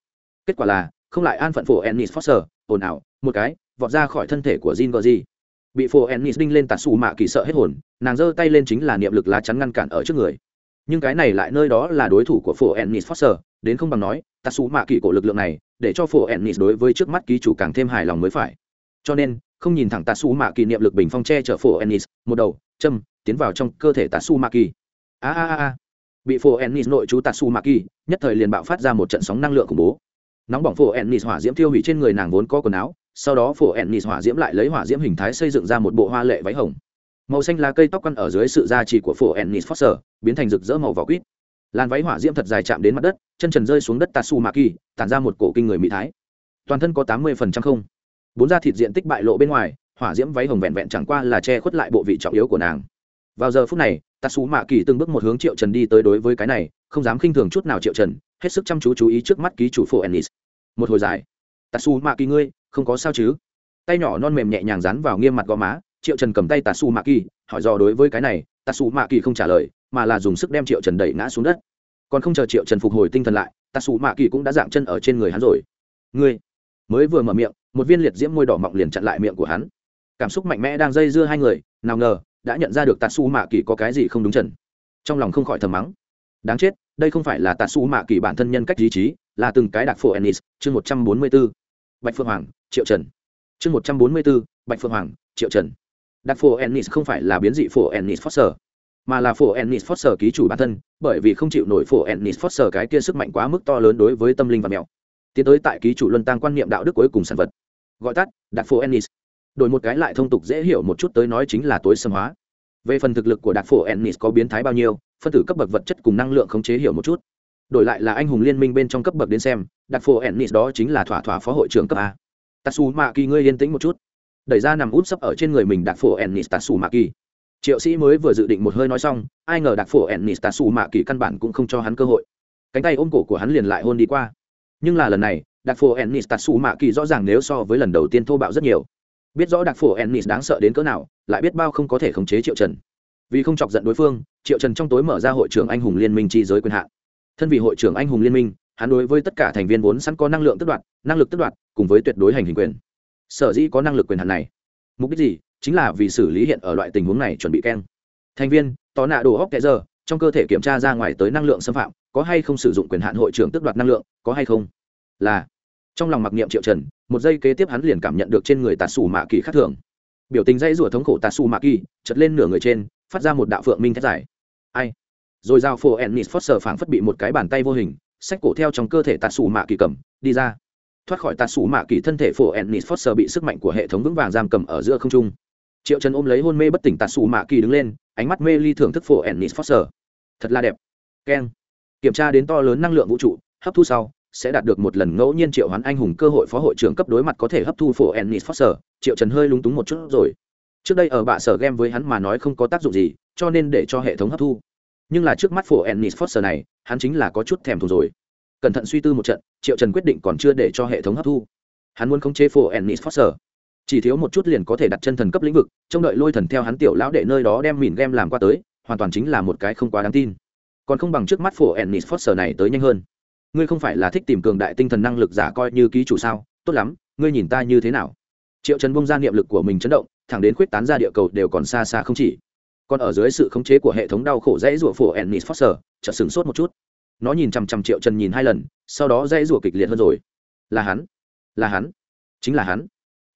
Kết quả là, không lại an phận phổ ennis foster, ồn ào, một cái, vọt ra khỏi thân thể của Jin gở gì bị phổ ennis đinh lên Tatsu xù mạ kỳ sợ hết hồn, nàng giơ tay lên chính là niệm lực lá chắn ngăn cản ở trước người nhưng cái này lại nơi đó là đối thủ của phổ ennis foster, đến không bằng nói tạt xù mạ kỳ cổ lực lượng này, để cho phổ ennis đối với trước mắt ký chủ càng thêm hài lòng mới phải. Cho nên, không nhìn thẳng tạt xù mạ kỳ niệm lực bình phong che chở phổ ennis, một đầu, châm, tiến vào trong cơ thể tạt xù mạ kỳ a a a. Bị phổ ennis nội chú tatsumaki, nhất thời liền bạo phát ra một trận sóng năng lượng khủng bố. Nóng bỏng phổ ennis hỏa diễm tiêu hủy trên người nàng vốn có quần áo, sau đó phổ ennis hỏa diễm lại lấy hỏa diễm hình thái xây dựng ra một bộ hoa lệ váy hồng màu xanh lá cây tóc quăn ở dưới sự gia trì của phổ ennis foster biến thành rực rỡ màu vỏ quýt. Làn váy hỏa diễm thật dài chạm đến mặt đất chân trần rơi xuống đất Tatsu Maki, tản ra một cổ kinh người mỹ thái. Toàn thân có tám mươi không. Bốn da thịt diện tích bại lộ bên ngoài hỏa diễm váy hồng vẹn vẹn chẳng qua là che khuất lại bộ vị trọng yếu của nàng. Vào giờ phút này tatsu ma kỳ từng bước một hướng triệu trần đi tới đối với cái này không dám khinh thường chút nào triệu trần hết sức chăm chú chú ý trước mắt ký chủ phổ ennis. Một hồi dài tatsu ma kỳ ngươi không có sao chứ? Tay nhỏ non mềm nhẹ nhàng dán vào nghiêm mặt gò má triệu trần cầm tay tà su mạ kỳ hỏi dò đối với cái này tà su mạ kỳ không trả lời mà là dùng sức đem triệu trần đẩy ngã xuống đất. Còn không chờ triệu trần phục hồi tinh thần lại tà su mạ kỳ cũng đã dạng chân ở trên người hắn rồi. Ngươi? Mới vừa mở miệng một viên liệt diễm môi đỏ mọng liền chặn lại miệng của hắn. Cảm xúc mạnh mẽ đang dây dưa hai người nào ngờ đã nhận ra được tà su mạ kỳ có cái gì không đúng trần. Trong lòng không khỏi thầm mắng. Đáng chết đây không phải là tà su mạ kỳ bản thân nhân cách ý trí, là từng cái đặc phổ ennis. Chương một trăm bốn mươi b ố bạch phương hoàng triệu trần. Chương một trăm bốn mươi b ố bạch phương hoàng triệu trần đặc phổ ennis không phải là biến dị phổ ennis foster, mà là phổ ennis foster ký chủ bản thân, bởi vì không chịu nổi phổ ennis foster cái kia sức mạnh quá mức to lớn đối với tâm linh và mèo tiến tới tại ký chủ luân tăng quan niệm đạo đức cuối cùng sản vật. Gọi tắt đặc phổ ennis. Đổi một cái lại thông tục dễ hiểu một chút tới nói chính là tối xâm hóa. Về phần thực lực của đặc phổ ennis có biến thái bao nhiêu, phân tử cấp bậc vật chất cùng năng lượng khống chế hiểu một chút. Đổi lại là anh hùng liên minh bên trong cấp bậc đến xem đặc phổ ennis đó chính là thỏa thỏa phó hội trưởng cấp a. Tatsu mạ kỳ ngươi yên tĩnh một chút đẩy ra nằm út sấp ở trên người mình đặc phổ ennis tatsu mạ kỳ triệu sĩ mới vừa dự định một hơi nói xong, ai ngờ đặc phổ ennis tatsu mạ kỳ căn bản cũng không cho hắn cơ hội. Cánh tay ôm cổ của hắn liền lại hôn đi qua. Nhưng là lần này đặc phổ ennis tatsu mạ kỳ rõ ràng nếu so với lần đầu tiên thô bạo rất nhiều. Biết rõ đặc phổ ennis đáng sợ đến cỡ nào, lại biết bao không có thể khống chế triệu trần. Vì không chọc giận đối phương, triệu trần trong tối mở ra hội trưởng anh hùng liên minh chi giới quyền hạn. Thân vì hội trưởng anh hùng liên minh, hắn đối với tất cả thành viên vốn sẵn có năng lượng tức đoạt, năng lực tức đoạt, cùng với tuyệt đối hành hình quyền sở dĩ có năng lực quyền hạn này? Mục đích gì? Chính là vì xử lý hiện ở loại tình huống này chuẩn bị keng. Thành viên tò nạ đồ hóc kẽ giờ, trong cơ thể kiểm tra ra ngoài tới năng lượng xâm phạm, có hay không sử dụng quyền hạn hội trưởng tước đoạt năng lượng, có hay không? Là. Trong lòng mặc niệm triệu trần, một giây kế tiếp hắn liền cảm nhận được trên người tà xù mạ kỳ khác thường. Biểu tình dây rủa thống khổ tà xù mạ kỳ chật lên nửa người trên, phát ra một đạo phượng minh thét dài. Ai? Rồi giao phổ ennis foster phảng phất bị một cái bàn tay vô hình, sách cổ theo trong cơ thể tà xù mạ kỳ cầm, đi ra thoát khỏi tạt sủ mạ kỳ thân thể phổ ennis foster bị sức mạnh của hệ thống vững vàng giam cầm ở giữa không trung. Triệu trần ôm lấy hôn mê bất tỉnh tạt sủ mạ kỳ đứng lên, ánh mắt mê ly thưởng thức phổ ennis foster. Thật là đẹp. Keng. Kiểm tra đến to lớn năng lượng vũ trụ, hấp thu sau, sẽ đạt được một lần ngẫu nhiên triệu hoán anh hùng cơ hội phó hội trưởng cấp đối mặt có thể hấp thu phổ ennis foster. Triệu trần hơi lúng túng một chút rồi. Trước đây ở bạ sở game với hắn mà nói không có tác dụng gì, cho nên để cho hệ thống hấp thu. Nhưng là trước mắt phổ ennis foster này, hắn chính là có chút thèm thù rồi cẩn thận suy tư một trận, triệu trần quyết định còn chưa để cho hệ thống hấp thu. Hắn muốn khống chế phổ ennis foster. Chỉ thiếu một chút liền có thể đặt chân thần cấp lĩnh vực, trông đợi lôi thần theo hắn tiểu lão đệ nơi đó đem mìn game làm qua tới, hoàn toàn chính là một cái không quá đáng tin. Còn không bằng trước mắt phổ ennis foster này tới nhanh hơn. Ngươi không phải là thích tìm cường đại tinh thần năng lực giả coi như ký chủ sao? Tốt lắm, ngươi nhìn ta như thế nào? Triệu trần bông ra niệm lực của mình chấn động, thẳng đến khuyết tán ra địa cầu đều còn xa xa không chỉ. Còn ở dưới sự khống chế của hệ thống đau khổ dãy rủa phổ ennis foster, chợt sửng sốt một chút nó nhìn chằm chằm triệu trần nhìn hai lần, sau đó dây rủa kịch liệt hơn rồi. Là hắn là hắn, chính là hắn.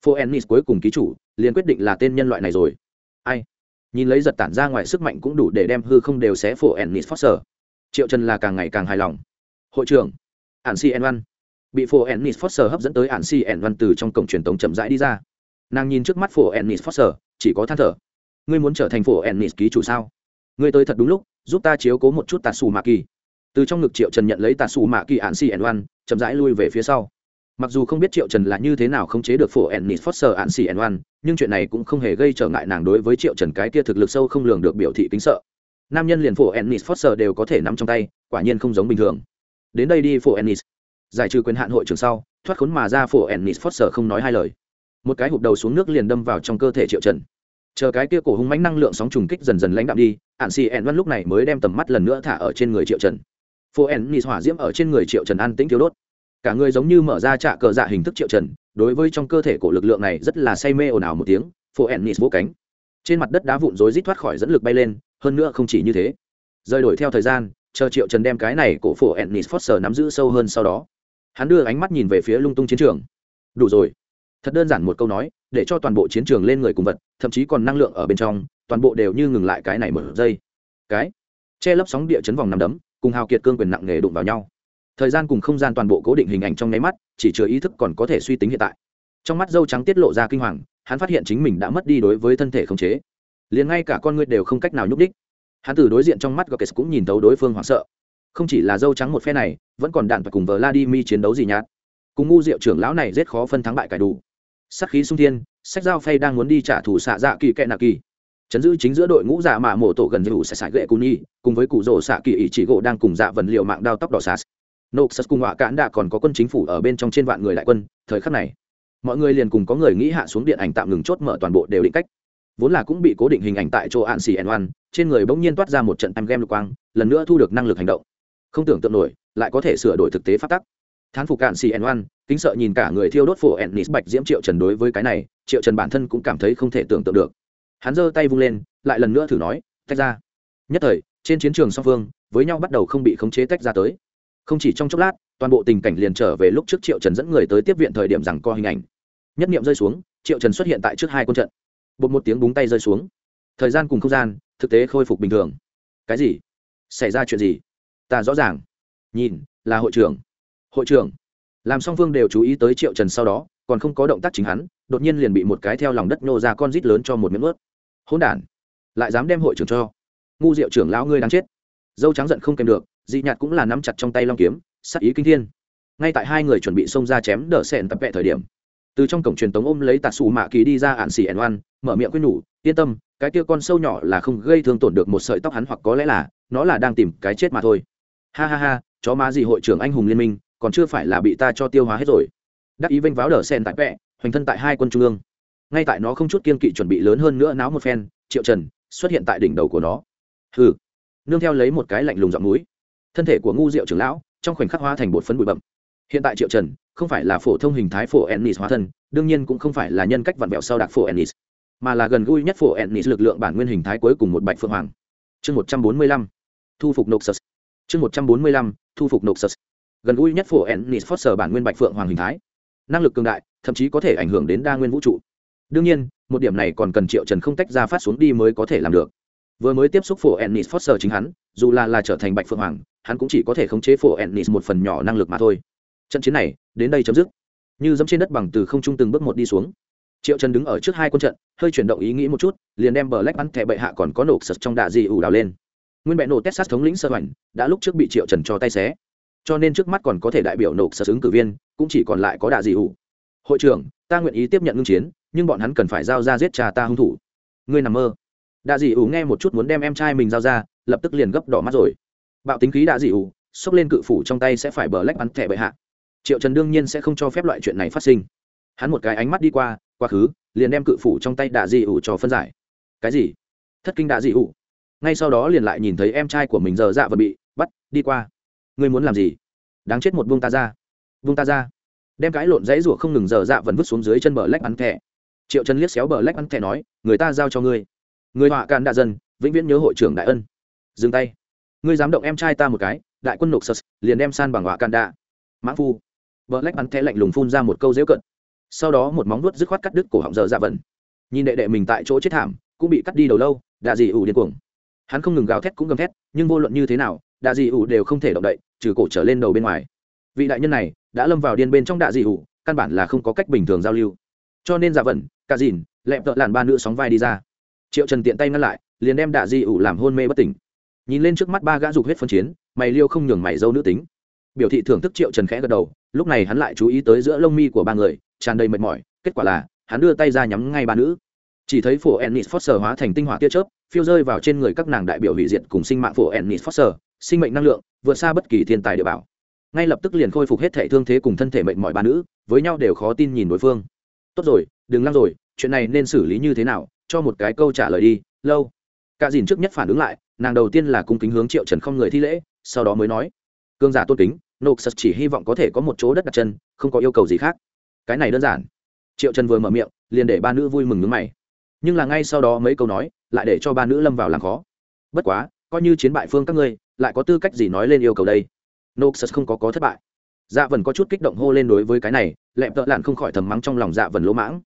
Phố ennis cuối cùng ký chủ, liền quyết định là tên nhân loại này rồi. Ai? Nhìn lấy giật tản ra ngoài sức mạnh cũng đủ để đem hư không đều xé phố ennis foster. Triệu trần là càng ngày càng hài lòng. Hội trưởng, ản si văn bị phố ennis foster hấp dẫn tới ản si văn từ trong cổng truyền thống chậm rãi đi ra. Nàng nhìn trước mắt phố ennis foster, chỉ có than thở. Ngươi muốn trở thành phố ennis ký chủ sao? Ngươi tới thật đúng lúc, giúp ta chiếu cố một chút tà xù mạ kỳ từ trong ngực triệu trần nhận lấy tà xù mạ kỳ ạn si ẩn oan, chậm rãi lui về phía sau. Mặc dù không biết triệu trần là như thế nào khống chế được phổ ennis foster ạn si ẩn oan, nhưng chuyện này cũng không hề gây trở ngại nàng đối với triệu trần cái kia thực lực sâu không lường được biểu thị kính sợ. Nam nhân liền phổ ennis foster đều có thể nắm trong tay, quả nhiên không giống bình thường. Đến đây đi phổ ennis giải trừ quyền hạn hội trường sau, thoát khốn mà ra phổ ennis foster không nói hai lời. Một cái hụt đầu xuống nước liền đâm vào trong cơ thể triệu trần. Chờ cái kia cổ hung mãnh năng lượng sóng trùng kích dần dần lãnh đạm đi, ạn xì ẩn oan lúc này mới đem tầm mắt lần nữa thả ở trên người triệu trần phổ ennis hỏa diễm ở trên người triệu trần an tĩnh thiếu đốt. Cả người giống như mở ra trạ cờ dạ hình thức triệu trần, đối với trong cơ thể của lực lượng này rất là say mê ồn ào một tiếng, phổ ennis vỗ cánh. Trên mặt đất đá vụn rối rít thoát khỏi dẫn lực bay lên, hơn nữa không chỉ như thế. Rời đổi theo thời gian, chờ triệu trần đem cái này cổ phổ ennis foster nắm giữ sâu hơn sau đó, hắn đưa ánh mắt nhìn về phía lung tung chiến trường. Đủ rồi. Thật đơn giản một câu nói, để cho toàn bộ chiến trường lên người cùng vật, thậm chí còn năng lượng ở bên trong, toàn bộ đều như ngừng lại cái này một giây cái, che lấp sóng địa chấn vòng nằm đấm cùng hào kiệt cương quyền nặng nghề đụng vào nhau. Thời gian cùng không gian toàn bộ cố định hình ảnh trong nháy mắt, chỉ chứa ý thức còn có thể suy tính hiện tại. Trong mắt dâu trắng tiết lộ ra kinh hoàng, hắn phát hiện chính mình đã mất đi đối với thân thể khống chế. Liền ngay cả con người đều không cách nào nhúc đích hắn từ đối diện trong mắt Gokes cũng nhìn thấu đối phương hoảng sợ. Không chỉ là dâu trắng một phe này, vẫn còn đạn và cùng vờ ladi mi chiến đấu gì nhạt. Cùng ngu diệu trưởng lão này rất khó phân thắng bại cải đủ. Sắc khí sung thiên, sách dao phay đang muốn đi trả thù xạ dạ kỳ kệ nạ kỳ chấn giữ chính giữa đội ngũ giả mạ mổ tổ gần như sẽ sải gậy cù nhi, cùng với cụ rổ xạ kỳ ý chỉ gỗ đang cùng dạ vật liệu mạng đao tóc đỏ sas nộp sas cùng họa cản đã còn có quân chính phủ ở bên trong trên vạn người đại quân, thời khắc này, mọi người liền cùng có người nghĩ hạ xuống điện ảnh tạm ngừng chốt mở toàn bộ đều định cách. Vốn là cũng bị cố định hình ảnh tại chỗ ạn xì ẩn oan, trên người bỗng nhiên toát ra một trận em game lục quang, lần nữa thu được năng lực hành động. Không tưởng tượng nổi, lại có thể sửa đổi thực tế phát tắc. Thán phục cạn xì ẩn oan, kính sợ nhìn cả người thiêu đốt phổ ennis bạch diễm triệu trần đối với cái này, triệu trần bản thân cũng cảm thấy không thể tưởng tượng được hắn giơ tay vung lên, lại lần nữa thử nói, tách ra. Nhất thời, trên chiến trường song phương, với nhau bắt đầu không bị khống chế tách ra tới. Không chỉ trong chốc lát, toàn bộ tình cảnh liền trở về lúc trước triệu trần dẫn người tới tiếp viện thời điểm rằng co hình ảnh. Nhất niệm rơi xuống, triệu trần xuất hiện tại trước hai quân trận. Bột một tiếng búng tay rơi xuống. Thời gian cùng không gian, thực tế khôi phục bình thường. Cái gì? Xảy ra chuyện gì? Ta rõ ràng. Nhìn, là hội trưởng. Hội trưởng? Làm song phương đều chú ý tới triệu trần sau đó, còn không có động tác chính hắn, đột nhiên liền bị một cái theo lòng đất nô ra con rít lớn cho một miếng ướt hỗn đản. Lại dám đem hội trưởng cho. Ngu diệu trưởng lão ngươi đang chết. Dâu trắng giận không kèm được, dị nhạt cũng là nắm chặt trong tay long kiếm sắc ý kinh thiên. Ngay tại hai người chuẩn bị xông ra chém đỡ sẹn tập vẹ thời điểm, từ trong cổng truyền tống ôm lấy tạt xù mạ kỳ đi ra ạn xì ẻn oan, mở miệng quyết nhủ, yên tâm, cái kia con sâu nhỏ là không gây thương tổn được một sợi tóc hắn hoặc có lẽ là, nó là đang tìm cái chết mà thôi. Ha ha ha, chó má gì hội trưởng anh hùng liên minh, còn chưa phải là bị ta cho tiêu hóa hết rồi. Đắc ý vênh váo đỡ sen tại vẹ hoành thân tại hai quân trung ương ngay tại nó không chút kiên kỵ chuẩn bị lớn hơn nữa náo một phen, triệu trần xuất hiện tại đỉnh đầu của nó. Hừ. Nương theo lấy một cái lạnh lùng giọng núi. Thân thể của ngu diệu trưởng lão trong khoảnh khắc hóa thành bột phấn bụi bậm hiện tại triệu trần không phải là phổ thông hình thái phổ ennis hóa thân, đương nhiên cũng không phải là nhân cách vặn vẹo sau đặc phổ ennis, mà là gần gũi nhất phổ ennis lực lượng bản nguyên hình thái cuối cùng một bạch phượng hoàng. Chương một trăm bốn mươi lăm, thu phục noxus. Chương một trăm bốn mươi lăm, thu phục noxus. Gần gũi nhất phổ ennis foster bản nguyên bạch phượng hoàng hình thái. Năng lực cường đại, thậm chí có thể ảnh hưởng đến đa nguyên vũ trụ đương nhiên, một điểm này còn cần triệu trần không tách ra phát xuống đi mới có thể làm được. Vừa mới tiếp xúc phổ ennis foster chính hắn, dù là là trở thành bạch phượng hoàng, hắn cũng chỉ có thể khống chế phổ ennis một phần nhỏ năng lực mà thôi. Trận chiến này, đến đây chấm dứt. Như dẫm trên đất bằng từ không trung từng bước một đi xuống. Triệu trần đứng ở trước hai quân trận, hơi chuyển động ý nghĩ một chút, liền đem bờ lách bắn thẻ bệ hạ còn có nổ sật trong đạ dị ủ đào lên. Nguyên bệ nổ texas thống lĩnh sơ hoành, đã lúc trước bị triệu trần cho tay xé. Cho nên trước mắt còn có thể đại biểu nổ sật ứng cử viên, cũng chỉ còn lại có đạ dị ủ. Hội trưởng, ta nguyện ý tiếp nhận ngưng chiến nhưng bọn hắn cần phải giao ra giết trà ta hung thủ. Ngươi nằm mơ. Đạ dị ủ nghe một chút muốn đem em trai mình giao ra, lập tức liền gấp đỏ mắt rồi. Bạo tính khí đạ dị ủ, xốc lên cự phủ trong tay sẽ phải bờ lách bắn thẻ bệ hạ. Triệu trần đương nhiên sẽ không cho phép loại chuyện này phát sinh. Hắn một cái ánh mắt đi qua, quá khứ, liền đem cự phủ trong tay đạ dị ủ cho phân giải. Cái gì? Thất kinh đạ dị ủ. Ngay sau đó liền lại nhìn thấy em trai của mình giờ dạ và bị bắt đi qua. Ngươi muốn làm gì? Đáng chết một buông ta ra. Buông ta ra. Đem cái lộn dãy rủa không ngừng giờ dạ vẫn vứt xuống dưới chân bờ lách bắn thẻ triệu chân liếc xéo bờ lách ăn thẻ nói, người ta giao cho ngươi. Người họa càn đạ dân, vĩnh viễn nhớ hội trưởng đại ân. Dừng tay. Ngươi dám động em trai ta một cái, đại quân nộp sật liền đem san bằng họa càn đạ. Mã phu. Bờ lách ăn thẻ lạnh lùng phun ra một câu dễu cận. Sau đó một móng nuốt dứt khoát cắt đứt cổ họng giờ dạ vần. Nhìn đệ đệ mình tại chỗ chết thảm, cũng bị cắt đi đầu lâu, đạ dị ủ điên cuồng. Hắn không ngừng gào thét cũng gầm thét, nhưng vô luận như thế nào, đạ dị ủ đều không thể động đậy, trừ cổ trở lên đầu bên ngoài. Vị đại nhân này, đã lâm vào điên bên trong đạ dị ủ, căn bản là không có cách bình thường giao lưu cho nên dạ vẩn, cả dìn, lẹp tợ làn ba nữ sóng vai đi ra. Triệu trần tiện tay ngăn lại, liền đem đạ di ủ làm hôn mê bất tỉnh. Nhìn lên trước mắt ba gã dục huyết phân chiến, mày liêu không nhường mày dâu nữ tính. Biểu thị thưởng thức triệu trần khẽ gật đầu, lúc này hắn lại chú ý tới giữa lông mi của ba người, tràn đầy mệt mỏi, kết quả là, hắn đưa tay ra nhắm ngay ba nữ. Chỉ thấy phổ ennis foster hóa thành tinh hỏa tia chớp, phiêu rơi vào trên người các nàng đại biểu hủy diệt cùng sinh mạng phổ ennis foster, sinh mệnh năng lượng, vượt xa bất kỳ thiên tài địa bảo. Ngay lập tức liền khôi phục hết thể thương thế cùng thân thể mệnh mọi ba nữ, với nhau đều khó tin nhìn đối phương tốt rồi, đừng lăng rồi, chuyện này nên xử lý như thế nào, cho một cái câu trả lời đi, lâu. Cả dìn trước nhất phản ứng lại, nàng đầu tiên là cung kính hướng triệu trần không người thi lễ, sau đó mới nói, cương giả tôn kính, nộp sật chỉ hy vọng có thể có một chỗ đất đặt chân, không có yêu cầu gì khác. Cái này đơn giản. Triệu trần vừa mở miệng, liền để ba nữ vui mừng nước mày. Nhưng là ngay sau đó mấy câu nói, lại để cho ba nữ lâm vào làm khó. Bất quá, coi như chiến bại phương các ngươi, lại có tư cách gì nói lên yêu cầu đây? Noxus không có có thất bại. Dạ vẫn có chút kích động hô lên đối với cái này lẹp tợ lạn không khỏi thầm mắng trong lòng dạ vần lỗ mãng.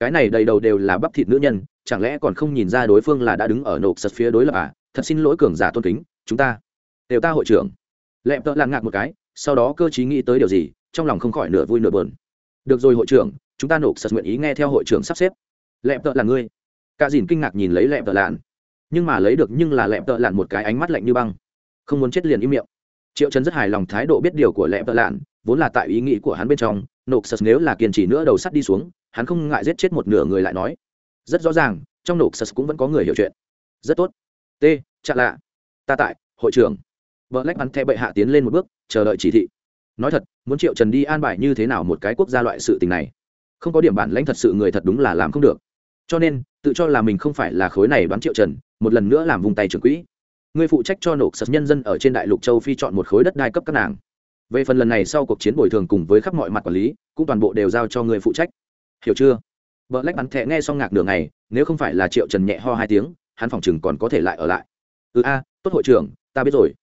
Cái này đầy đầu đều là bắp thịt nữ nhân, chẳng lẽ còn không nhìn ra đối phương là đã đứng ở noxus phía đối lập à? Thật xin lỗi cường giả tôn kính, chúng ta đều ta hội trưởng. Lẹp tợ lạn ngạc một cái, sau đó cơ chí nghĩ tới điều gì, trong lòng không khỏi nửa vui nửa bờn được rồi hội trưởng, chúng ta nộp sật nguyện ý nghe theo hội trưởng sắp xếp. Lẹp tợ là ngươi. Cả dìn kinh ngạc nhìn lấy lẹp tợ lạn. Nhưng mà lấy được nhưng là lẹp tợ lạn một cái ánh mắt lạnh như băng. Không muốn chết liền im miệng. Triệu trấn rất hài lòng thái độ biết điều của lẹp tợ lạn, vốn là tại ý nghĩ của hắn bên trong nộp sật nếu là kiên trì nữa đầu sắt đi xuống, hắn không ngại giết chết một nửa người lại nói. Rất rõ ràng, trong nộp sật cũng vẫn có người hiểu chuyện. Rất tốt. T chạ lạ ta tại, hội trưởng. Vợ lách bắn theo bệ hạ tiến lên một bước, chờ đợi chỉ thị. Nói thật, muốn triệu trần đi an bài như thế nào một cái quốc gia loại sự tình này? Không có điểm bản lãnh thật sự người thật đúng là làm không được. Cho nên, tự cho là mình không phải là khối này đoán triệu trần, một lần nữa làm vùng tay trưởng quỹ. Người phụ trách cho nộp sật nhân dân ở trên đại lục châu phi chọn một khối đất đai cấp các nàng về phần lần này sau cuộc chiến bồi thường cùng với khắp mọi mặt quản lý, cũng toàn bộ đều giao cho người phụ trách. Hiểu chưa? Vợ lách bắn thẹ nghe xong ngạc nửa ngày, nếu không phải là triệu trần nhẹ ho hai tiếng, hắn phòng chừng còn có thể lại ở lại. Ừ a, tốt hội trưởng, ta biết rồi.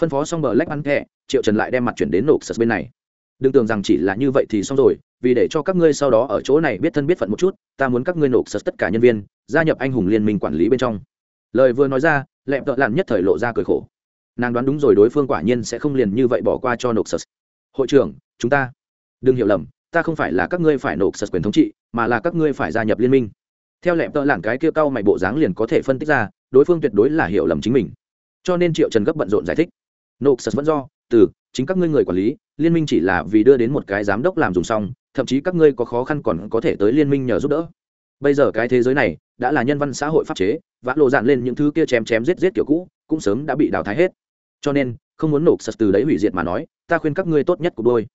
Phân phó xong bờ lách bắn thẹ triệu trần lại đem mặt chuyển đến nộp sật bên này. Đừng tưởng rằng chỉ là như vậy thì xong rồi, vì để cho các ngươi sau đó ở chỗ này biết thân biết phận một chút, ta muốn các ngươi nộp sật tất cả nhân viên, gia nhập anh hùng liên minh quản lý bên trong. Lời vừa nói ra, lẹm tợ lặn nhất thời lộ ra cười khổ nàng đoán đúng rồi đối phương quả nhiên sẽ không liền như vậy bỏ qua cho nộp sật hội trưởng, chúng ta. Đừng hiểu lầm, ta không phải là các ngươi phải nộp sật quyền thống trị, mà là các ngươi phải gia nhập liên minh. Theo lẹm tợ lặn cái kia cau mày bộ dáng liền có thể phân tích ra, đối phương tuyệt đối là hiểu lầm chính mình. Cho nên triệu trần gấp bận rộn giải thích. Nộp sật vẫn do, từ, chính các ngươi người quản lý, liên minh chỉ là vì đưa đến một cái giám đốc làm dùng xong, thậm chí các ngươi có khó khăn còn có thể tới liên minh nhờ giúp đỡ. Bây giờ cái thế giới này, đã là nhân văn xã hội pháp chế, vã lộ dạn lên những thứ kia chém chém giết giết kiểu cũ, cũng sớm đã bị đào thái hết cho nên, không muốn nổ sật từ đấy hủy diệt mà nói, ta khuyên các ngươi tốt nhất của đôi.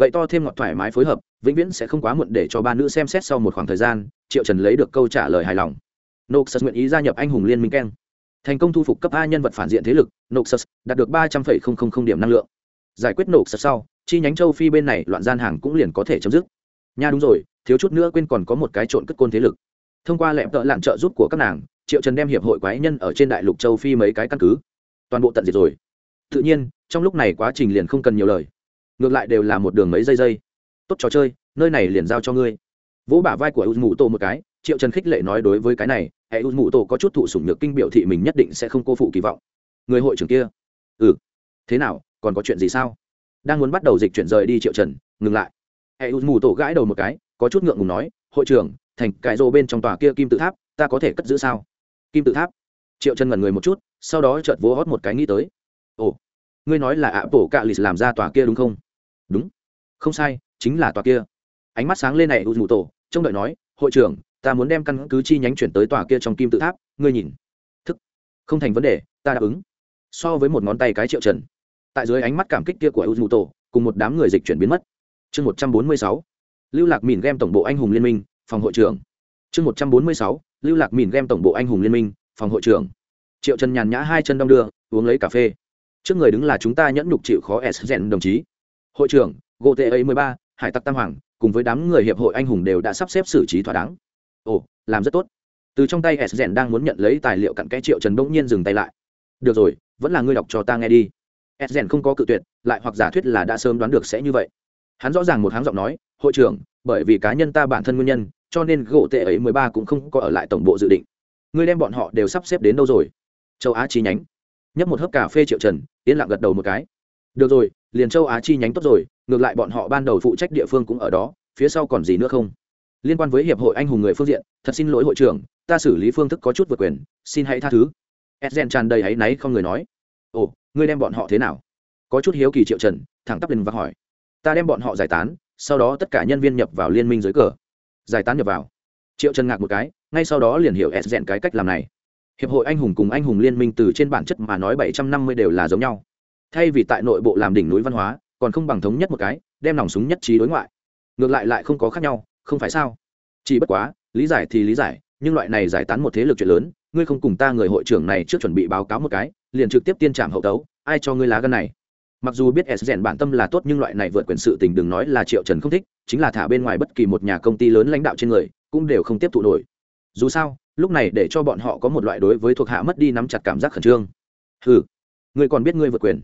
Gậy to thêm ngọt thoải mái phối hợp, vĩnh viễn sẽ không quá muộn để cho ba nữ xem xét sau một khoảng thời gian, triệu trần lấy được câu trả lời hài lòng. Nộp sật nguyện ý gia nhập anh hùng liên minh keng. Thành công thu phục cấp a nhân vật phản diện thế lực, nộp sật đạt được ba trăm linh điểm năng lượng. Giải quyết nộp sật sau, chi nhánh châu phi bên này loạn gian hàng cũng liền có thể chấm dứt. Nha đúng rồi, thiếu chút nữa quên còn có một cái trộn cất côn thế lực. Thông qua lẹm tợ lạng trợ giúp của các nàng, triệu trần đem hiệp hội quái nhân ở trên đại lục châu phi mấy cái căn cứ. Toàn bộ tận diệt rồi tự nhiên, trong lúc này quá trình liền không cần nhiều lời. Ngược lại đều là một đường mấy giây giây. Tốt trò chơi, nơi này liền giao cho ngươi. Vỗ bả vai của u mụ tổ một cái, triệu trần khích lệ nói đối với cái này hệ u mụ tổ có chút thụ sủng nhược kinh biểu thị mình nhất định sẽ không cô phụ kỳ vọng. Người hội trưởng kia. Ừ. Thế nào, còn có chuyện gì sao? Đang muốn bắt đầu dịch chuyển rời đi, triệu trần, ngừng lại. Hệ u mù tổ gãi đầu một cái, có chút ngượng ngùng nói, hội trưởng, thành cải rô bên trong tòa kia kim tự tháp, ta có thể cất giữ sao? Kim tự tháp? Triệu trần ngẩn người một chút, sau đó chợt vỗ hót một cái nghĩ tới ồ, ngươi nói là ạ bổ cạ lì làm ra tòa kia đúng không? Đúng. Không sai, chính là tòa kia. Ánh mắt sáng lên này u dù tổ trông đợi nói, hội trưởng, ta muốn đem căn cứ chi nhánh chuyển tới tòa kia trong kim tự tháp, ngươi nhìn. Thức. Không thành vấn đề, ta đáp ứng. So với một ngón tay cái triệu trần. Tại dưới ánh mắt cảm kích kia của u dù tổ cùng một đám người dịch chuyển biến mất. Chương một trăm bốn mươi sáu. Lưu lạc mìn game tổng bộ anh hùng liên minh, phòng hội trưởng. Chương một trăm bốn mươi sáu. Lưu lạc mìn game tổng bộ anh hùng liên minh, phòng hội trưởng. Triệu trần nhàn nhã hai chân đong đưa, uống lấy cà phê trước người đứng là chúng ta nhẫn nhục chịu khó s rèn đồng chí. Hội trưởng gỗ tệ ấy mười ba, hải tặc tam hoàng, cùng với đám người hiệp hội anh hùng đều đã sắp xếp xử trí thỏa đáng. Ồ, làm rất tốt. Từ trong tay s rèn đang muốn nhận lấy tài liệu cặn kẽ, triệu trần bỗng nhiên dừng tay lại. Được rồi, vẫn là ngươi đọc cho ta nghe đi. S rèn không có cự tuyệt, lại hoặc giả thuyết là đã sớm đoán được sẽ như vậy. Hắn rõ ràng một háng giọng nói, hội trưởng, bởi vì cá nhân ta bản thân nguyên nhân, cho nên gỗ tệ ấy mười ba cũng không có ở lại tổng bộ dự định. Ngươi đem bọn họ đều sắp xếp đến đâu rồi? Châu á chi nhánh nhấp một hớp cà phê triệu trần, yên lặng gật đầu một cái. Được rồi, liền châu á chi nhánh tốt rồi, ngược lại bọn họ ban đầu phụ trách địa phương cũng ở đó, phía sau còn gì nữa không? Liên quan với hiệp hội anh hùng người phương diện, thật xin lỗi hội trưởng, ta xử lý phương thức có chút vượt quyền, xin hãy tha thứ. Edgen tràn đầy áy náy không người nói. Ồ, ngươi đem bọn họ thế nào? Có chút hiếu kỳ triệu trần, thẳng tắp lên và hỏi. Ta đem bọn họ giải tán, sau đó tất cả nhân viên nhập vào liên minh dưới cờ. Giải tán nhập vào. Triệu trần ngạc một cái, ngay sau đó liền hiểu edgen cái cách làm này hiệp hội anh hùng cùng anh hùng liên minh từ trên bản chất mà nói bảy trăm năm mươi đều là giống nhau. Thay vì tại nội bộ làm đỉnh núi văn hóa, còn không bằng thống nhất một cái, đem nòng súng nhất trí đối ngoại. Ngược lại lại không có khác nhau, không phải sao? Chỉ bất quá, lý giải thì lý giải, nhưng loại này giải tán một thế lực chuyện lớn, ngươi không cùng ta người hội trưởng này trước chuẩn bị báo cáo một cái, liền trực tiếp tiên trảm hậu tấu, ai cho ngươi lá gân này? Mặc dù biết s rèn bản tâm là tốt nhưng loại này vượt quyền sự tình đừng nói là triệu trần không thích, chính là thả bên ngoài bất kỳ một nhà công ty lớn lãnh đạo trên người, cũng đều không tiếp thụ nổi. Dù sao lúc này để cho bọn họ có một loại đối với thuộc hạ mất đi nắm chặt cảm giác khẩn trương. Ừ ngươi còn biết ngươi vượt quyền.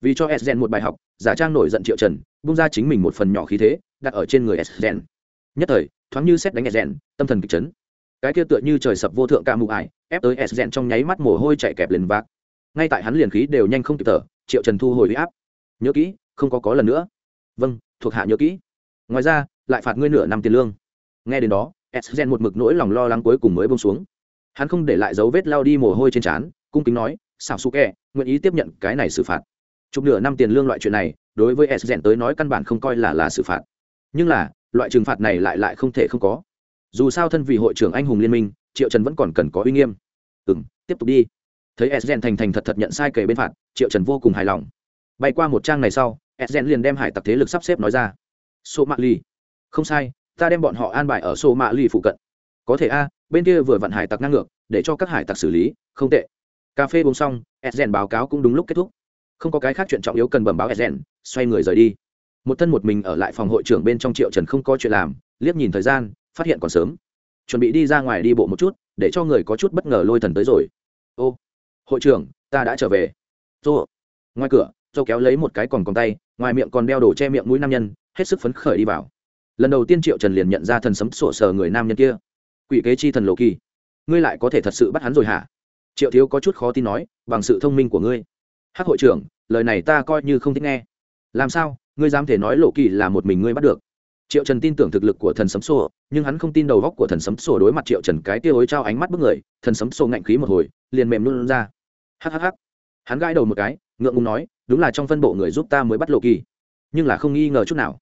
Vì cho s một bài học, giả trang nổi giận triệu trần, bung ra chính mình một phần nhỏ khí thế, đặt ở trên người s nhất thời, thoáng như xét đánh s tâm thần kịch chấn. Cái kia tựa như trời sập vô thượng ca mụ ải, ép tới s trong nháy mắt mồ hôi chạy kẹp liền vạc. Ngay tại hắn liền khí đều nhanh không kịp thở, triệu trần thu hồi huy áp. Nhớ kỹ, không có có lần nữa. Vâng thuộc hạ nhớ kỹ. Ngoài ra, lại phạt ngươi nửa năm tiền lương. Nghe đến đó Esgen một mực nỗi lòng lo lắng cuối cùng mới buông xuống. Hắn không để lại dấu vết lao đi mồ hôi trên trán cung kính nói xảo Suke, nguyện ý tiếp nhận cái này xử phạt. Chục nửa năm tiền lương loại chuyện này đối với Esgen tới nói căn bản không coi là là xử phạt. Nhưng là loại trừng phạt này lại lại không thể không có. Dù sao thân vì hội trưởng anh hùng liên minh triệu trần vẫn còn cần có uy nghiêm. "Ừm, tiếp tục đi. Thấy Esgen thành thành thật thật nhận sai kể bên phạt triệu trần vô cùng hài lòng. Bay qua một trang này sau Esgen liền đem hải tặc thế lực sắp xếp nói ra. Sô mạ ly không sai ta đem bọn họ an bài ở sô mạ ly phụ cận. Có thể a, bên kia vừa vặn hải tặc ngang ngược, để cho các hải tặc xử lý, không tệ. Cà phê uống xong sden báo cáo cũng đúng lúc kết thúc. Không có cái khác chuyện trọng yếu cần bẩm báo sden xoay người rời đi. Một thân một mình ở lại phòng hội trưởng bên trong triệu trần không có chuyện làm, liếc nhìn thời gian, phát hiện còn sớm. Chuẩn bị đi ra ngoài đi bộ một chút, để cho người có chút bất ngờ lôi thần tới rồi. Ô, hội trưởng, ta đã trở về. Dô ngoài cửa dô kéo lấy một cái còn còn tay, ngoài miệng còn đeo đồ che miệng mũi nam nhân, hết sức phấn khởi đi vào lần đầu tiên triệu trần liền nhận ra thần sấm sổ sờ người nam nhân kia. Quỷ kế chi thần lộ kỳ. Ngươi lại có thể thật sự bắt hắn rồi hả? Triệu thiếu có chút khó tin nói, bằng sự thông minh của ngươi. Hắc hội trưởng, lời này ta coi như không thích nghe. Làm sao? Ngươi dám thể nói lộ kỳ là một mình ngươi bắt được? Triệu trần tin tưởng thực lực của thần sấm sổ, nhưng hắn không tin đầu góc của thần sấm sổ đối mặt triệu trần cái tiêu ối trao ánh mắt bức người, thần sấm sổ ngạnh khí một hồi, liền mềm luôn ra. Hhh hắn gãi đầu một cái, ngượng ngùng nói, đúng là trong phân bộ người giúp ta mới bắt lộ kỳ. Nhưng là không nghi ngờ chút nào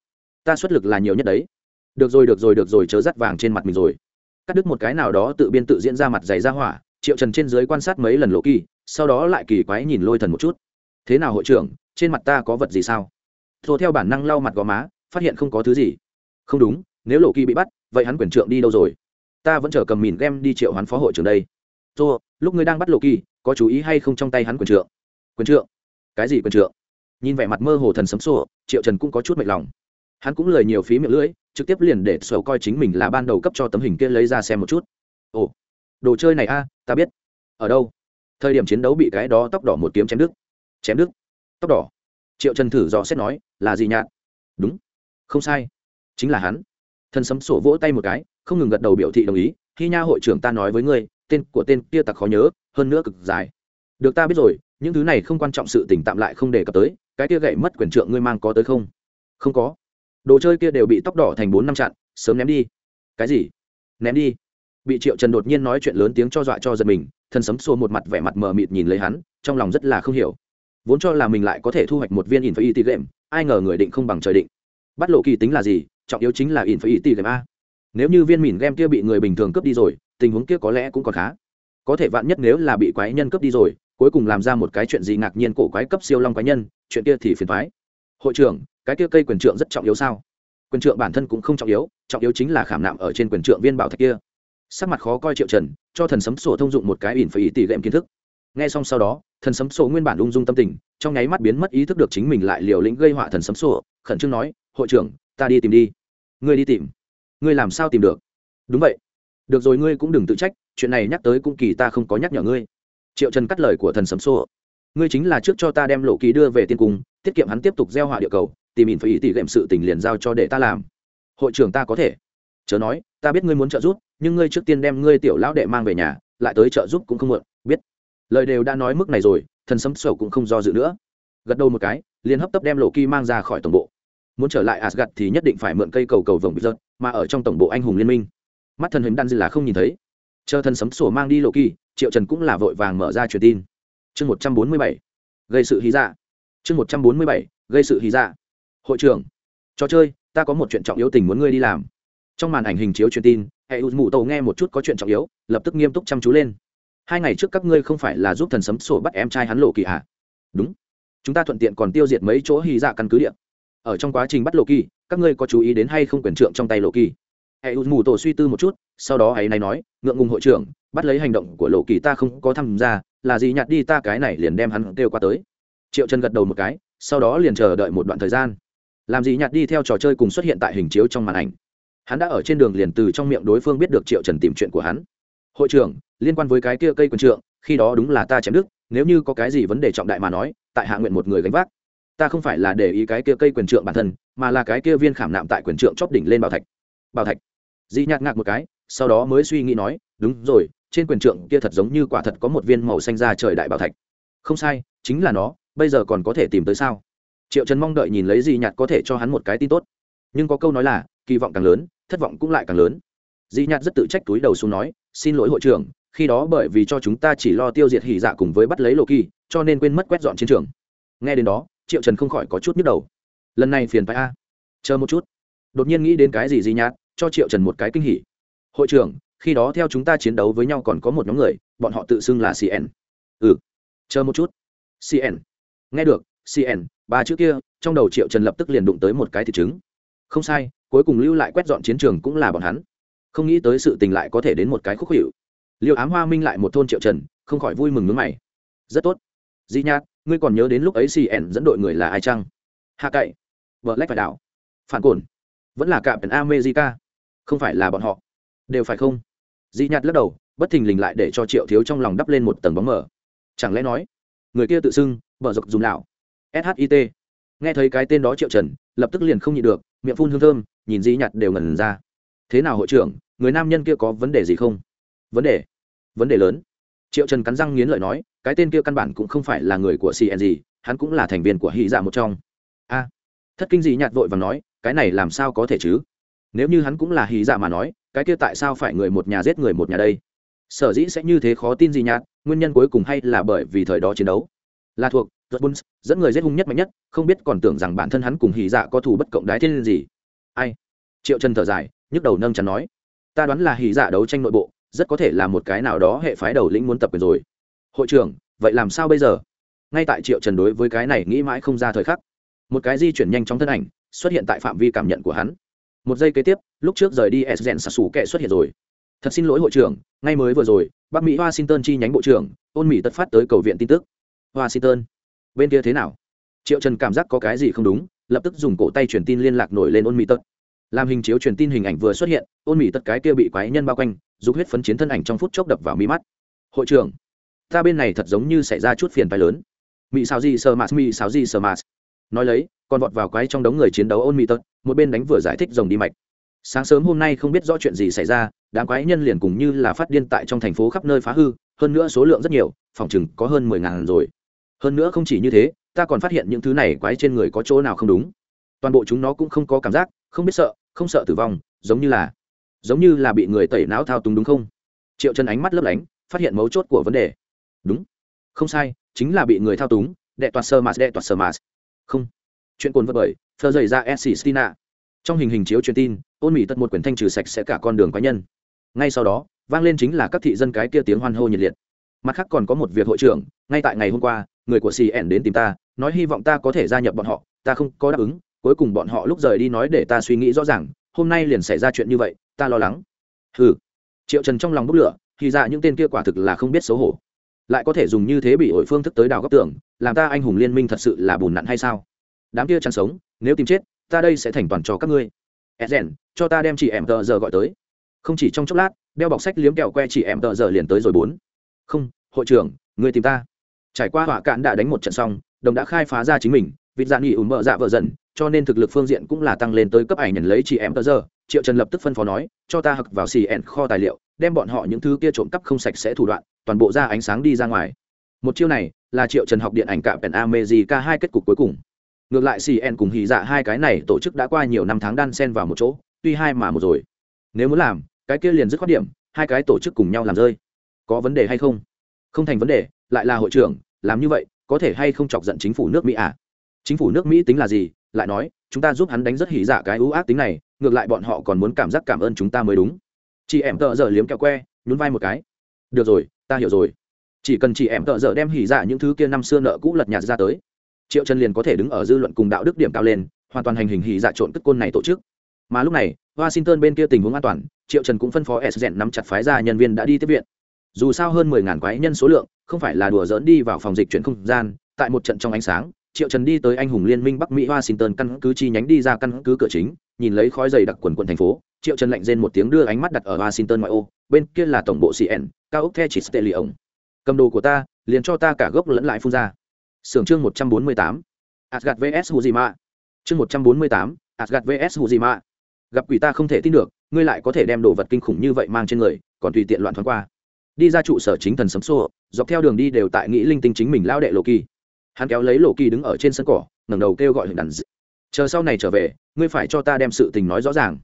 ta xuất lực là nhiều nhất đấy. Được rồi được rồi được rồi, chớ dắt vàng trên mặt mình rồi. Cắt đứt một cái nào đó tự biên tự diễn ra mặt dày ra hỏa, triệu trần trên dưới quan sát mấy lần lộ kỳ, sau đó lại kỳ quái nhìn lôi thần một chút. Thế nào hội trưởng, trên mặt ta có vật gì sao? Thô theo bản năng lau mặt gò má, phát hiện không có thứ gì. Không đúng, nếu lộ kỳ bị bắt, vậy hắn quyền trượng đi đâu rồi? Ta vẫn chờ cầm mìn game đi triệu hắn phó hội trưởng đây. Thô lúc ngươi đang bắt lộ kỳ, có chú ý hay không trong tay hắn quyền trượng? Quyền trượng? Cái gì quyền trượng? Nhìn vẻ mặt mơ hồ thần sấm sổ triệu trần cũng có chút mệt lòng hắn cũng lời nhiều phí miệng lưỡi, trực tiếp liền để sầu coi chính mình là ban đầu cấp cho tấm hình kia lấy ra xem một chút. Ồ, đồ chơi này a, ta biết. Ở đâu? Thời điểm chiến đấu bị cái đó tóc đỏ một kiếm chém đứt. Chém đứt? Tóc đỏ. Triệu trần thử dò xét nói, là gì nhạt? Đúng. Không sai. Chính là hắn. Thần sấm sổ vỗ tay một cái, không ngừng gật đầu biểu thị đồng ý. Khi nha hội trưởng ta nói với ngươi, tên của tên kia tặc khó nhớ, hơn nữa cực dài. Được ta biết rồi, những thứ này không quan trọng sự tỉnh tạm lại không đề cập tới. Cái kia gậy mất quyền trượng ngươi mang có tới không? Không có đồ chơi kia đều bị tóc đỏ thành bốn năm chặn, sớm ném đi. Cái gì? Ném đi. Bị triệu trần đột nhiên nói chuyện lớn tiếng cho dọa cho giật mình thần sấm xô một mặt vẻ mặt mờ mịt nhìn lấy hắn, trong lòng rất là không hiểu. Vốn cho là mình lại có thể thu hoạch một viên in phải y tì gệm ai ngờ người định không bằng trời định. Bắt lộ kỳ tính là gì? Trọng yếu chính là in phải y tì gệm a. Nếu như viên mìn game kia bị người bình thường cướp đi rồi, tình huống kia có lẽ cũng còn khá. Có thể vạn nhất nếu là bị quái nhân cướp đi rồi, cuối cùng làm ra một cái chuyện gì ngạc nhiên cổ quái cấp siêu long quái nhân, chuyện kia thì phiền thoái hội trưởng cái kia cây quyền trượng rất trọng yếu sao? Quyền trượng bản thân cũng không trọng yếu trọng yếu chính là khảm nạm ở trên quyền trượng viên bảo thạch kia. Sắc mặt khó coi triệu trần, cho thần sấm sổ thông dụng một cái ỉn phải ý tỷ lệm kiến thức. Nghe xong sau đó, thần sấm sổ nguyên bản ung dung tâm tình, trong nháy mắt biến mất ý thức được chính mình lại liều lĩnh gây họa thần sấm sổ, khẩn trương nói, hội trưởng, ta đi tìm đi. Ngươi đi tìm? Ngươi làm sao tìm được? Đúng vậy. Được rồi, ngươi cũng đừng tự trách, chuyện này nhắc tới cũng kỳ ta không có nhắc nhở ngươi. Triệu trần cắt lời của thần sấm sổ. Ngươi chính là trước cho ta đem lộ ký đưa về tiên cung, tiết kiệm hắn tiếp tục gieo họa địa cầu tìm ỉn phải ý tỉ gệm sự tình liền giao cho để ta làm. Hội trưởng ta có thể. Chớ nói, ta biết ngươi muốn trợ giúp, nhưng ngươi trước tiên đem ngươi tiểu lão đệ mang về nhà, lại tới trợ giúp cũng không muộn, biết. Lời đều đã nói mức này rồi, thần sấm sầu cũng không do dự nữa. Gật đầu một cái, liền hấp tấp đem lộ kỳ mang ra khỏi tổng bộ. Muốn trở lại asgad thì nhất định phải mượn cây cầu cầu vồng bị rớt mà ở trong tổng bộ anh hùng liên minh. Mắt thần hình đan dư là không nhìn thấy. Chờ thần sấm sổ mang đi lộ kỳ, triệu trần cũng là vội vàng mở ra truyền tin. Chương một trăm bốn mươi bảy, gây sự hí dạ. Chương một trăm bốn mươi bảy, gây sự hí dạ hội trưởng, trò chơi, ta có một chuyện trọng yếu tình muốn ngươi đi làm. Trong màn ảnh hình chiếu truyền tin, hệ u mù tàu nghe một chút có chuyện trọng yếu, lập tức nghiêm túc chăm chú lên. Hai ngày trước các ngươi không phải là giúp thần sấm sổ bắt em trai hắn lộ kỳ hả đúng. Chúng ta thuận tiện còn tiêu diệt mấy chỗ hy dạ căn cứ địa. Ở trong quá trình bắt lộ kỳ, các ngươi có chú ý đến hay không quyền trượng trong tay lộ kỳ? Hệ u mù tổ suy tư một chút, sau đó ấy này nói, ngượng ngùng hội trưởng, bắt lấy hành động của lộ kỳ ta không có tham gia, là gì nhặt đi ta cái này liền đem hắn kêu qua tới. Triệu chân gật đầu một cái, sau đó liền chờ đợi một đoạn thời gian làm gì nhạt đi theo trò chơi cùng xuất hiện tại hình chiếu trong màn ảnh. Hắn đã ở trên đường liền từ trong miệng đối phương biết được triệu trần tìm chuyện của hắn. Hội trưởng, liên quan với cái kia cây quần trượng, khi đó đúng là ta chém đức nếu như có cái gì vấn đề trọng đại mà nói, tại hạ nguyện một người gánh vác. Ta không phải là để ý cái kia cây quyền trượng bản thân, mà là cái kia viên khảm nạm tại quyền trượng chóp đỉnh lên bảo thạch. Bảo thạch. Dị nhạt ngạc một cái, sau đó mới suy nghĩ nói, đúng rồi, trên quyền trượng kia thật giống như quả thật có một viên màu xanh ra trời đại bảo thạch. Không sai, chính là nó, bây giờ còn có thể tìm tới sao? Triệu trần mong đợi nhìn lấy Di nhạt có thể cho hắn một cái tin tốt. Nhưng có câu nói là, kỳ vọng càng lớn, thất vọng cũng lại càng lớn. Di nhạt rất tự trách túi đầu xuống nói, xin lỗi hội trưởng, khi đó bởi vì cho chúng ta chỉ lo tiêu diệt hỉ dạ cùng với bắt lấy lộ kỳ, cho nên quên mất quét dọn chiến trường. Nghe đến đó, triệu trần không khỏi có chút nhức đầu. Lần này phiền phải a. Chờ một chút. Đột nhiên nghĩ đến cái gì Di nhạt, cho triệu trần một cái kinh hỉ. Hội trưởng, khi đó theo chúng ta chiến đấu với nhau còn có một nhóm người, bọn họ tự xưng là cn ừ chờ một chút. Cn nghe được cn ba chữ kia, trong đầu triệu trần lập tức liền đụng tới một cái thị trứng. Không sai, cuối cùng lưu lại quét dọn chiến trường cũng là bọn hắn. Không nghĩ tới sự tình lại có thể đến một cái khúc hiệu liệu ám hoa minh lại một thôn triệu trần, không khỏi vui mừng nước mày. Rất tốt. Di nhạt ngươi còn nhớ đến lúc ấy cn dẫn đội người là ai chăng? Hạ cậy. Vợ lách phải đảo. Phản cồn vẫn là cạm america. Không phải là bọn họ. Đều phải không? Di nhạt lắc đầu, bất thình lình lại để cho triệu thiếu trong lòng đắp lên một tầng bóng mờ. Chẳng lẽ nói, người kia tự xưng vợ dọc dùng lão shit nghe thấy cái tên đó triệu trần, lập tức liền không nhịn được, miệng phun hương thơm, nhìn dĩ nhạt đều ngẩn ra. Thế nào hội trưởng, người nam nhân kia có vấn đề gì không? Vấn đề? Vấn đề lớn. Triệu trần cắn răng nghiến lợi nói, cái tên kia căn bản cũng không phải là người của cng hắn cũng là thành viên của hy dạ một trong. A. Thất kinh dĩ nhạt vội và nói, cái này làm sao có thể chứ? Nếu như hắn cũng là hy dạ mà nói, cái kia tại sao phải người một nhà giết người một nhà đây? Sở dĩ sẽ như thế khó tin gì nhạt nguyên nhân cuối cùng hay là bởi vì thời đó chiến đấu? Là thuộc giật dẫn người giết hung nhất mạnh nhất, không biết còn tưởng rằng bản thân hắn cùng hì dạ có thù bất cộng đái thiên gì. Ai? Triệu trần thở dài, nhức đầu nâng chắn nói, ta đoán là hì dạ đấu tranh nội bộ, rất có thể là một cái nào đó hệ phái đầu lĩnh muốn tập quyền rồi. Hội trưởng, vậy làm sao bây giờ? Ngay tại triệu trần đối với cái này nghĩ mãi không ra thời khắc, một cái di chuyển nhanh trong thân ảnh xuất hiện tại phạm vi cảm nhận của hắn. Một giây kế tiếp, lúc trước rời đi s rèn sạt sủ kệ xuất hiện rồi. Thật xin lỗi, hội trưởng, ngay mới vừa rồi bắc mỹ washington chi nhánh bộ trưởng, ôn mỹ tật phát tới cầu viện tin tức washington. Bên kia thế nào? Triệu trần cảm giác có cái gì không đúng, lập tức dùng cổ tay truyền tin liên lạc nổi lên ôn mỹ tật làm hình chiếu truyền tin hình ảnh vừa xuất hiện, ôn mỹ tật cái kia bị quái nhân bao quanh giúp huyết phấn chiến thân ảnh trong phút chốc đập vào mi mắt. Hội trưởng, ta bên này thật giống như xảy ra chút phiền phái lớn. Mỹ sao gì sơ mạt, mỹ sao gì sơ mạt. Nói lấy, còn vọt vào quái trong đống người chiến đấu ôn mỹ tật một bên đánh vừa giải thích rồng đi mạch. Sáng sớm hôm nay không biết rõ chuyện gì xảy ra, đám quái nhân liền cùng như là phát điên tại trong thành phố khắp nơi phá hư, hơn nữa số lượng rất nhiều, phòng chừng có hơn mười ngàn rồi hơn nữa không chỉ như thế, ta còn phát hiện những thứ này quái trên người có chỗ nào không đúng. Toàn bộ chúng nó cũng không có cảm giác, không biết sợ, không sợ tử vong, giống như là, giống như là bị người tẩy não thao túng đúng không? Triệu chân ánh mắt lấp lánh, phát hiện mấu chốt của vấn đề. Đúng. Không sai, chính là bị người thao túng, đệ toạt sơ mạt, đệ toạt sơ mạt. Không. Chuyện cồn vật bởi, thơ dày ra s stina trong hình hình chiếu truyền tin, ôn mỹ tật một quyển thanh trừ sạch sẽ cả con đường cá nhân. Ngay sau đó, vang lên chính là các thị dân cái kia tiếng hoan hô nhiệt liệt. Mặt khác còn có một việc hội trưởng, ngay tại ngày hôm qua người của cn đến tìm ta, nói hy vọng ta có thể gia nhập bọn họ, ta không có đáp ứng, cuối cùng bọn họ lúc rời đi nói để ta suy nghĩ rõ ràng, hôm nay liền xảy ra chuyện như vậy, ta lo lắng. Ừ triệu trần trong lòng bốc lửa, thì ra những tên kia quả thực là không biết xấu hổ. Lại có thể dùng như thế bị hội phương thức tới đào góc tưởng làm ta anh hùng liên minh thật sự là bùn nặn hay sao? Đám kia chăn sống, nếu tìm chết, ta đây sẽ thành toàn cho các ngươi. Edgen cho ta đem chị em tờ giờ gọi tới. Không chỉ trong chốc lát, đeo bọc sách liếm kẹo que chị em tờ giờ liền tới rồi bốn. Không, hội trưởng, người tìm ta trải qua họa cạn đã đánh một trận xong, đồng đã khai phá ra chính mình, vịt dạn nghỉ ủn mợ dạ vợ dần, cho nên thực lực phương diện cũng là tăng lên tới cấp ảnh nhận lấy chị em tờ giờ. Triệu trần lập tức phân phó nói, cho ta hặc vào xì ẹn kho tài liệu, đem bọn họ những thứ kia trộm cắp không sạch sẽ thủ đoạn, toàn bộ ra ánh sáng đi ra ngoài. Một chiêu này là triệu trần học điện ảnh cạm pèn amejica hai kết cục cuối cùng. Ngược lại cn cùng hì dạ hai cái này tổ chức đã qua nhiều năm tháng đan sen vào một chỗ, tuy hai mà một rồi. Nếu muốn làm, cái kia liền dứt khoát điểm, hai cái tổ chức cùng nhau làm rơi. Có vấn đề hay không? Không thành vấn đề, lại là hội trưởng làm như vậy, có thể hay không chọc giận chính phủ nước mỹ à? Chính phủ nước mỹ tính là gì? Lại nói, chúng ta giúp hắn đánh rất hỉ dạ cái ưu ác tính này, ngược lại bọn họ còn muốn cảm giác cảm ơn chúng ta mới đúng. Chị em tợ giờ liếm kẹo que, nhún vai một cái. Được rồi, ta hiểu rồi. Chỉ cần chị em tợ giờ đem hỉ dạ những thứ kia năm xưa nợ cũ lật nhạt ra tới, triệu trần liền có thể đứng ở dư luận cùng đạo đức điểm cao lên, hoàn toàn hành hình hỉ dạ trộn cất côn này tổ chức. Mà lúc này, washington bên kia tình huống an toàn, triệu trần cũng phân phó s rèn nắm chặt phái ra nhân viên đã đi tiếp viện dù sao hơn mười ngàn quái nhân số lượng không phải là đùa dỡn đi vào phòng dịch chuyển không gian tại một trận trong ánh sáng triệu trần đi tới anh hùng liên minh bắc mỹ washington căn cứ chi nhánh đi ra căn cứ cửa chính nhìn lấy khói dày đặc quần quận thành phố triệu trần lạnh rên một tiếng đưa ánh mắt đặt ở washington ngoại ô bên kia là tổng bộ cn cao ốc the chỉ stê lì ổng cầm đồ của ta liền cho ta cả gốc lẫn lại phun ra Sưởng chương 148. Asgard vs Hujima. Chương 148. Asgard vs Hujima. Gặp quỷ ta không thể tin được, ngươi lại có thể đem đồ vật kinh khủng như vậy mang trên người, còn tùy tiện loạn thoáng qua. Đi ra trụ sở chính thần sấm xô, dọc theo đường đi đều tại nghĩ linh tinh chính mình lao đệ lộ kỳ. Hắn kéo lấy lộ kỳ đứng ở trên sân cỏ, ngẩng đầu kêu gọi hình đàn d... Chờ sau này trở về, ngươi phải cho ta đem sự tình nói rõ ràng.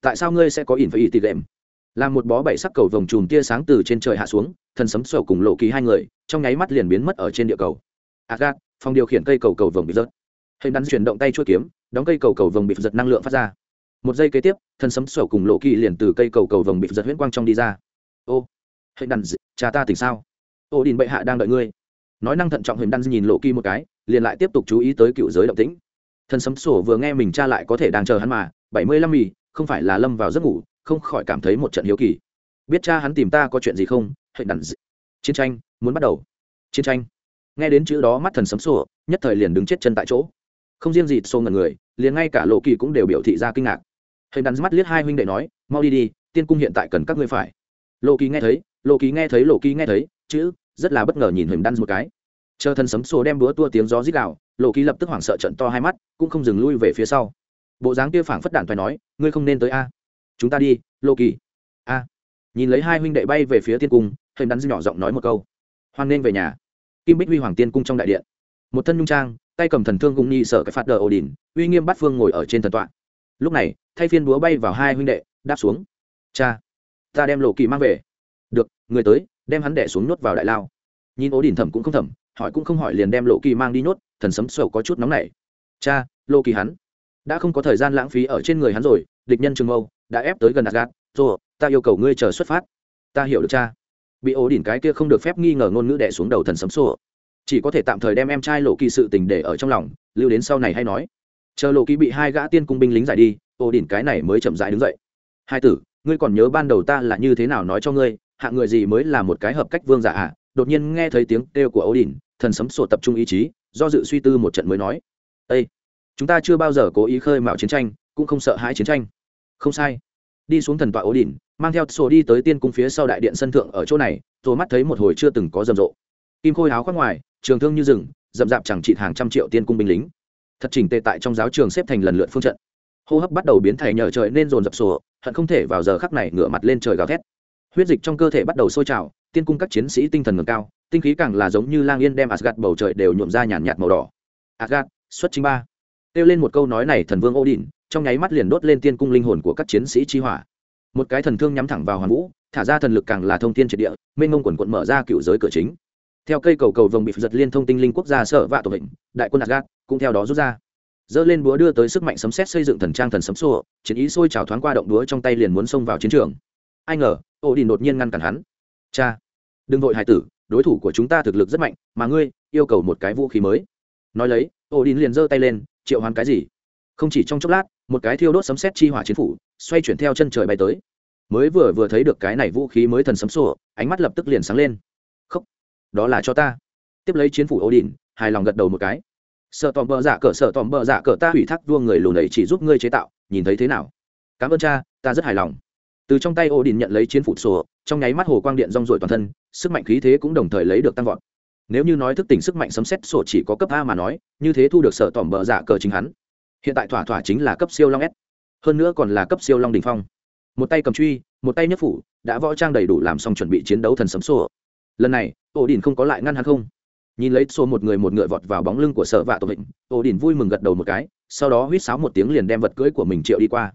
Tại sao ngươi sẽ có ỉn phải ỉ tỉ lệm? Làm một bó bảy sắc cầu vòng chùm tia sáng từ trên trời hạ xuống, thần sấm sổ cùng lộ kỳ hai người, trong nháy mắt liền biến mất ở trên địa cầu agat phòng điều khiển cây cầu cầu vồng bị rớt hình đắn chuyển động tay chuỗi kiếm đóng cây cầu cầu vồng bị giật năng lượng phát ra một giây kế tiếp thần sấm sổ cùng lộ kỳ liền từ cây cầu cầu vồng bị giật huyễn quang trong đi ra ô hệ đàn cha ta tỉnh sao? Ô đình bệ hạ đang đợi ngươi. Nói năng thận trọng hình đan nhìn lộ kỳ một cái, liền lại tiếp tục chú ý tới cựu giới động tĩnh. Thần sấm sổ vừa nghe mình cha lại có thể đang chờ hắn mà, bảy mươi lăm mì, không phải là lâm vào giấc ngủ, không khỏi cảm thấy một trận hiếu kỳ. Biết cha hắn tìm ta có chuyện gì không? Hệ đàn chiến tranh, muốn bắt đầu. Chiến tranh. Nghe đến chữ đó mắt thần sấm sổ, nhất thời liền đứng chết chân tại chỗ. Không riêng gì xô ngần người, liền ngay cả lộ kỳ cũng đều biểu thị ra kinh ngạc. Hình đàn mắt liếc hai huynh đệ nói, mau đi đi, tiên cung hiện tại cần các ngươi phải. Lộ kỳ nghe thấy lộ kỳ nghe thấy, lộ kỳ nghe thấy, chữ, rất là bất ngờ nhìn hình Đan một cái. Chờ thần sấm sổ đem búa tua tiếng gió rít gạo lộ kỳ lập tức hoảng sợ trận to hai mắt, cũng không dừng lui về phía sau. Bộ dáng kia phảng phất đản phải nói, ngươi không nên tới a. Chúng ta đi, lộ kỳ a. Nhìn lấy hai huynh đệ bay về phía tiên cung, hình đan nhỏ giọng nói một câu. Hoan nên về nhà. Kim bích huy hoàng tiên cung trong đại điện. Một thân nhung trang, tay cầm thần thương cung nhi sở cái phạt đờ ổ đỉnh uy nghiêm bắt phương ngồi ở trên thần tọa. Lúc này, thay phiên búa bay vào hai huynh đệ, đáp xuống. Cha, ta đem lộ kỳ mang về được người tới đem hắn đẻ xuống nhốt vào đại lao nhìn ố đình thẩm cũng không thẩm hỏi cũng không hỏi liền đem lộ kỳ mang đi nhốt thần sấm sầu có chút nóng nảy cha lộ kỳ hắn đã không có thời gian lãng phí ở trên người hắn rồi địch nhân trường mâu đã ép tới gần gạt, rồi, ta yêu cầu ngươi chờ xuất phát. Ta hiểu được cha. Bị ố đỉnh cái kia không được phép nghi ngờ ngôn ngữ đẻ xuống đầu thần sấm sổ. Chỉ có thể tạm thời đem em trai lộ kỳ sự tình để ở trong lòng, lưu đến sau này hay nói. Chờ lộ kỳ bị hai gã tiên cung binh lính giải đi, ố đỉnh cái này mới chậm rãi đứng dậy. Hai tử, ngươi còn nhớ ban đầu ta là như thế nào nói cho ngươi, hạng người gì mới là một cái hợp cách vương giả à? Đột nhiên nghe thấy tiếng kêu của ổ đỉnh, thần sấm sổ tập trung ý chí, do dự suy tư một trận mới nói: "Ê, chúng ta chưa bao giờ cố ý khơi mạo chiến tranh, cũng không sợ hãi chiến tranh." không sai. Đi xuống thần tọa ố đỉnh mang theo sổ đi tới tiên cung phía sau đại điện sân thượng ở chỗ này rồi mắt thấy một hồi chưa từng có rầm rộ. Kim khôi áo khoác ngoài trường thương như rừng rậm rạp chẳng trị hàng trăm triệu tiên cung binh lính. Thật chỉnh tệ tại trong giáo trường xếp thành lần lượt phương trận. Hô hấp bắt đầu biến thầy nhờ trời nên dồn dập sổ hận không thể vào giờ khắc này ngửa mặt lên trời gào thét huyết dịch trong cơ thể bắt đầu sôi trào, tiên cung các chiến sĩ tinh thần ngầm cao, tinh khí càng là giống như lang yên đem asgad bầu trời đều nhuộm ra nhàn nhạt màu đỏ. Asgad xuất chính ba. Kêu lên một câu nói này thần vương odin, trong nháy mắt liền đốt lên tiên cung linh hồn của các chiến sĩ chi hỏa. Một cái thần thương nhắm thẳng vào hoàn vũ, thả ra thần lực càng là thông thiên triệt địa, mênh mông quần quận mở ra cựu giới cửa chính. Theo cây cầu cầu vồng bị giật liên thông tinh linh quốc gia sở vạ tổ hình đại quân adgat cũng theo đó rút ra. Dơ lên búa đưa tới sức mạnh sấm xét xây dựng thần trang thần sấm sô chiến ý sôi trào thoáng qua động đúa trong tay liền muốn xông vào chiến trường ai ngờ ô đình đột nhiên ngăn cản hắn. Cha, đừng vội hải tử, đối thủ của chúng ta thực lực rất mạnh, mà ngươi yêu cầu một cái vũ khí mới. Nói lấy ô đình liền giơ tay lên, triệu hoán cái gì? Không chỉ trong chốc lát, một cái thiêu đốt sấm xét chi hỏa chiến phủ xoay chuyển theo chân trời bay tới. Mới vừa vừa thấy được cái này vũ khí mới thần sấm sổ ánh mắt lập tức liền sáng lên. Khóc đó là cho ta. Tiếp lấy chiến phủ ổ đỉnh hài lòng gật đầu một cái. Sợ tòm bờ dạ giả cỡ sợ tòm bờ dạ giả cỡ ta hủy thác vua người lùn ấy chỉ giúp ngươi chế tạo, nhìn thấy thế nào? Cảm ơn cha, ta rất hài lòng từ trong tay ô đỉnh nhận lấy chiến phủ sổ, trong nháy mắt hồ quang điện rong rổi toàn thân, sức mạnh khí thế cũng đồng thời lấy được tăng vọt. Nếu như nói thức tỉnh sức mạnh sấm xét sổ chỉ có cấp a mà nói, như thế thu được sở tỏm bờ giả cờ chính hắn. Hiện tại thỏa thỏa chính là cấp siêu long s. Hơn nữa còn là cấp siêu long đình phong. Một tay cầm truy, một tay nhất phủ, đã võ trang đầy đủ làm xong chuẩn bị chiến đấu thần sấm sổ. Lần này ổ đình không có lại ngăn hắn không. Nhìn lấy xô một người một ngựa vọt vào bóng lưng của sở vạ tổ vịnh ổ đình vui mừng gật đầu một cái, sau đó huýt sáo một tiếng liền đem vật cưỡi của mình triệu đi qua.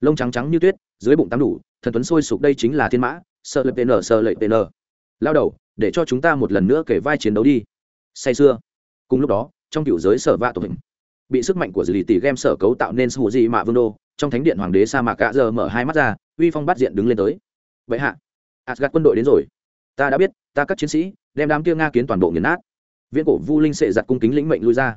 Lông trắng trắng như tuyết dưới bụng tắm đủ, thần tuấn sôi sục đây chính là thiên mã, sợ lệ pn sợ lệ pn lao đầu, để cho chúng ta một lần nữa kể vai chiến đấu đi. Say xưa cùng lúc đó, trong cựu giới sở vạ tổ hình, bị sức mạnh của dì tỷ game sở cấu tạo nên sù dị mạ vương đô, trong thánh điện hoàng đế sa mạc gã giờ mở hai mắt ra, uy phong bắt diện đứng lên tới. Vậy hạ asgad quân đội đến rồi. Ta đã biết, ta các chiến sĩ, đem đám kia nga kiến toàn bộ nghiền nát. Viễn cổ vu linh sệ giặt cung kính lĩnh mệnh lui ra.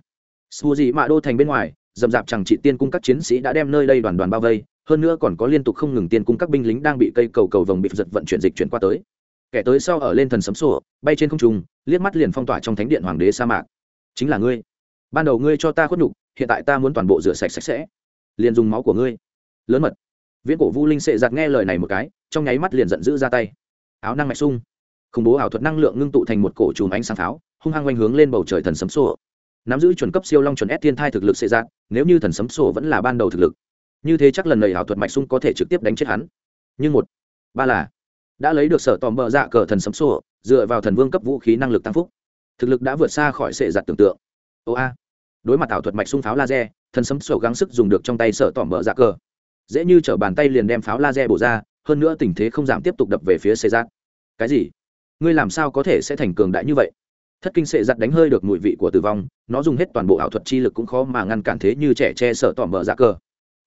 Sù dị mạ đô thành bên ngoài, dầm dạp chẳng trị tiên cung các chiến sĩ đã đem nơi đây đoàn đoàn bao vây hơn nữa còn có liên tục không ngừng tiên cung các binh lính đang bị cây cầu cầu vồng bị giật vận chuyển dịch chuyển qua tới. Kẻ tới sau ở lên thần sấm sổ, bay trên không trung, liếc mắt liền phong tỏa trong thánh điện hoàng đế sa mạc. Chính là ngươi. Ban đầu ngươi cho ta khuất nhục, hiện tại ta muốn toàn bộ rửa sạch sạch sẽ. Liền dùng máu của ngươi. Lớn mật. Viễn cổ vu linh sệ giặt nghe lời này một cái, trong nháy mắt liền giận dữ ra tay. Áo năng mạch sung. Khủng bố ảo thuật năng lượng ngưng tụ thành một cổ chùm ánh sáng pháo, hung hăng oanh hướng lên bầu trời thần sấm sổ. Nắm giữ chuẩn cấp siêu long chuẩn ép thiên thai thực lực sệ giặt nếu như thần sấm sổ vẫn là ban đầu thực lực như thế chắc lần này ảo thuật mạch sung có thể trực tiếp đánh chết hắn. Nhưng một, ba là, đã lấy được sở tòm bờ dạ cờ thần sấm sổ, dựa vào thần vương cấp vũ khí năng lực tăng phúc. Thực lực đã vượt xa khỏi sệ giặt tưởng tượng. Ô a, đối mặt ảo thuật mạch sung pháo laser, thần sấm sổ gắng sức dùng được trong tay sở tỏm bờ dạ cờ. Dễ như t bàn tay liền đem pháo laser bổ ra, hơn nữa tình thế không giảm tiếp tục đập về phía sệ giặt. Cái gì? Ngươi làm sao có thể sẽ thành cường đại như vậy? Thất kinh sệ giặt đánh hơi được mùi vị của tử vong, nó dùng hết toàn bộ ảo thuật chi lực cũng khó mà ngăn cản thế như trẻ che sở tỏm bờ dạ cờ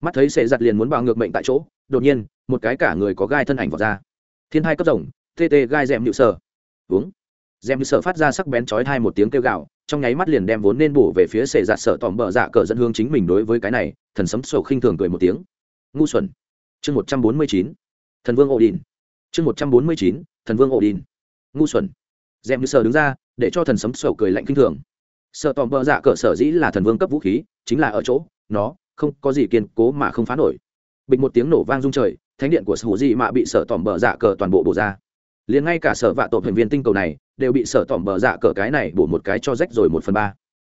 mắt thấy sệ giặt liền muốn bào ngược mệnh tại chỗ đột nhiên một cái cả người có gai thân ảnh vào ra. Thiên hai cấp rồng tê tê gai dẹm nhự sở, uống. Dẹm nhự sở phát ra sắc bén chói hai một tiếng kêu gạo trong nháy mắt liền đem vốn nên bổ về phía sệ giặt sở tỏm bờ dạ cờ dẫn hương chính mình đối với cái này thần sấm sổ khinh thường cười một tiếng. Ngu xuẩn. Chương một trăm bốn mươi chín. Thần vương ổ đình chương một trăm bốn mươi chín. Thần vương ổ đình ngu xuẩn. Dèm nhự sở đứng ra để cho thần sấm sổ cười lạnh kinh thường. Sợ tòm bờ dạ cờ sở dĩ là thần vương cấp vũ khí chính là ở chỗ nó không có gì kiên cố mà không phá nổi. Bịch một tiếng nổ vang rung trời, thánh điện của sở dị mạ bị sở tỏm bờ dạ cờ toàn bộ bổ ra. Liền ngay cả sở vạ tổ thành viên tinh cầu này đều bị sở tỏm bờ dạ cờ cái này bổ một cái cho rách rồi một phần ba.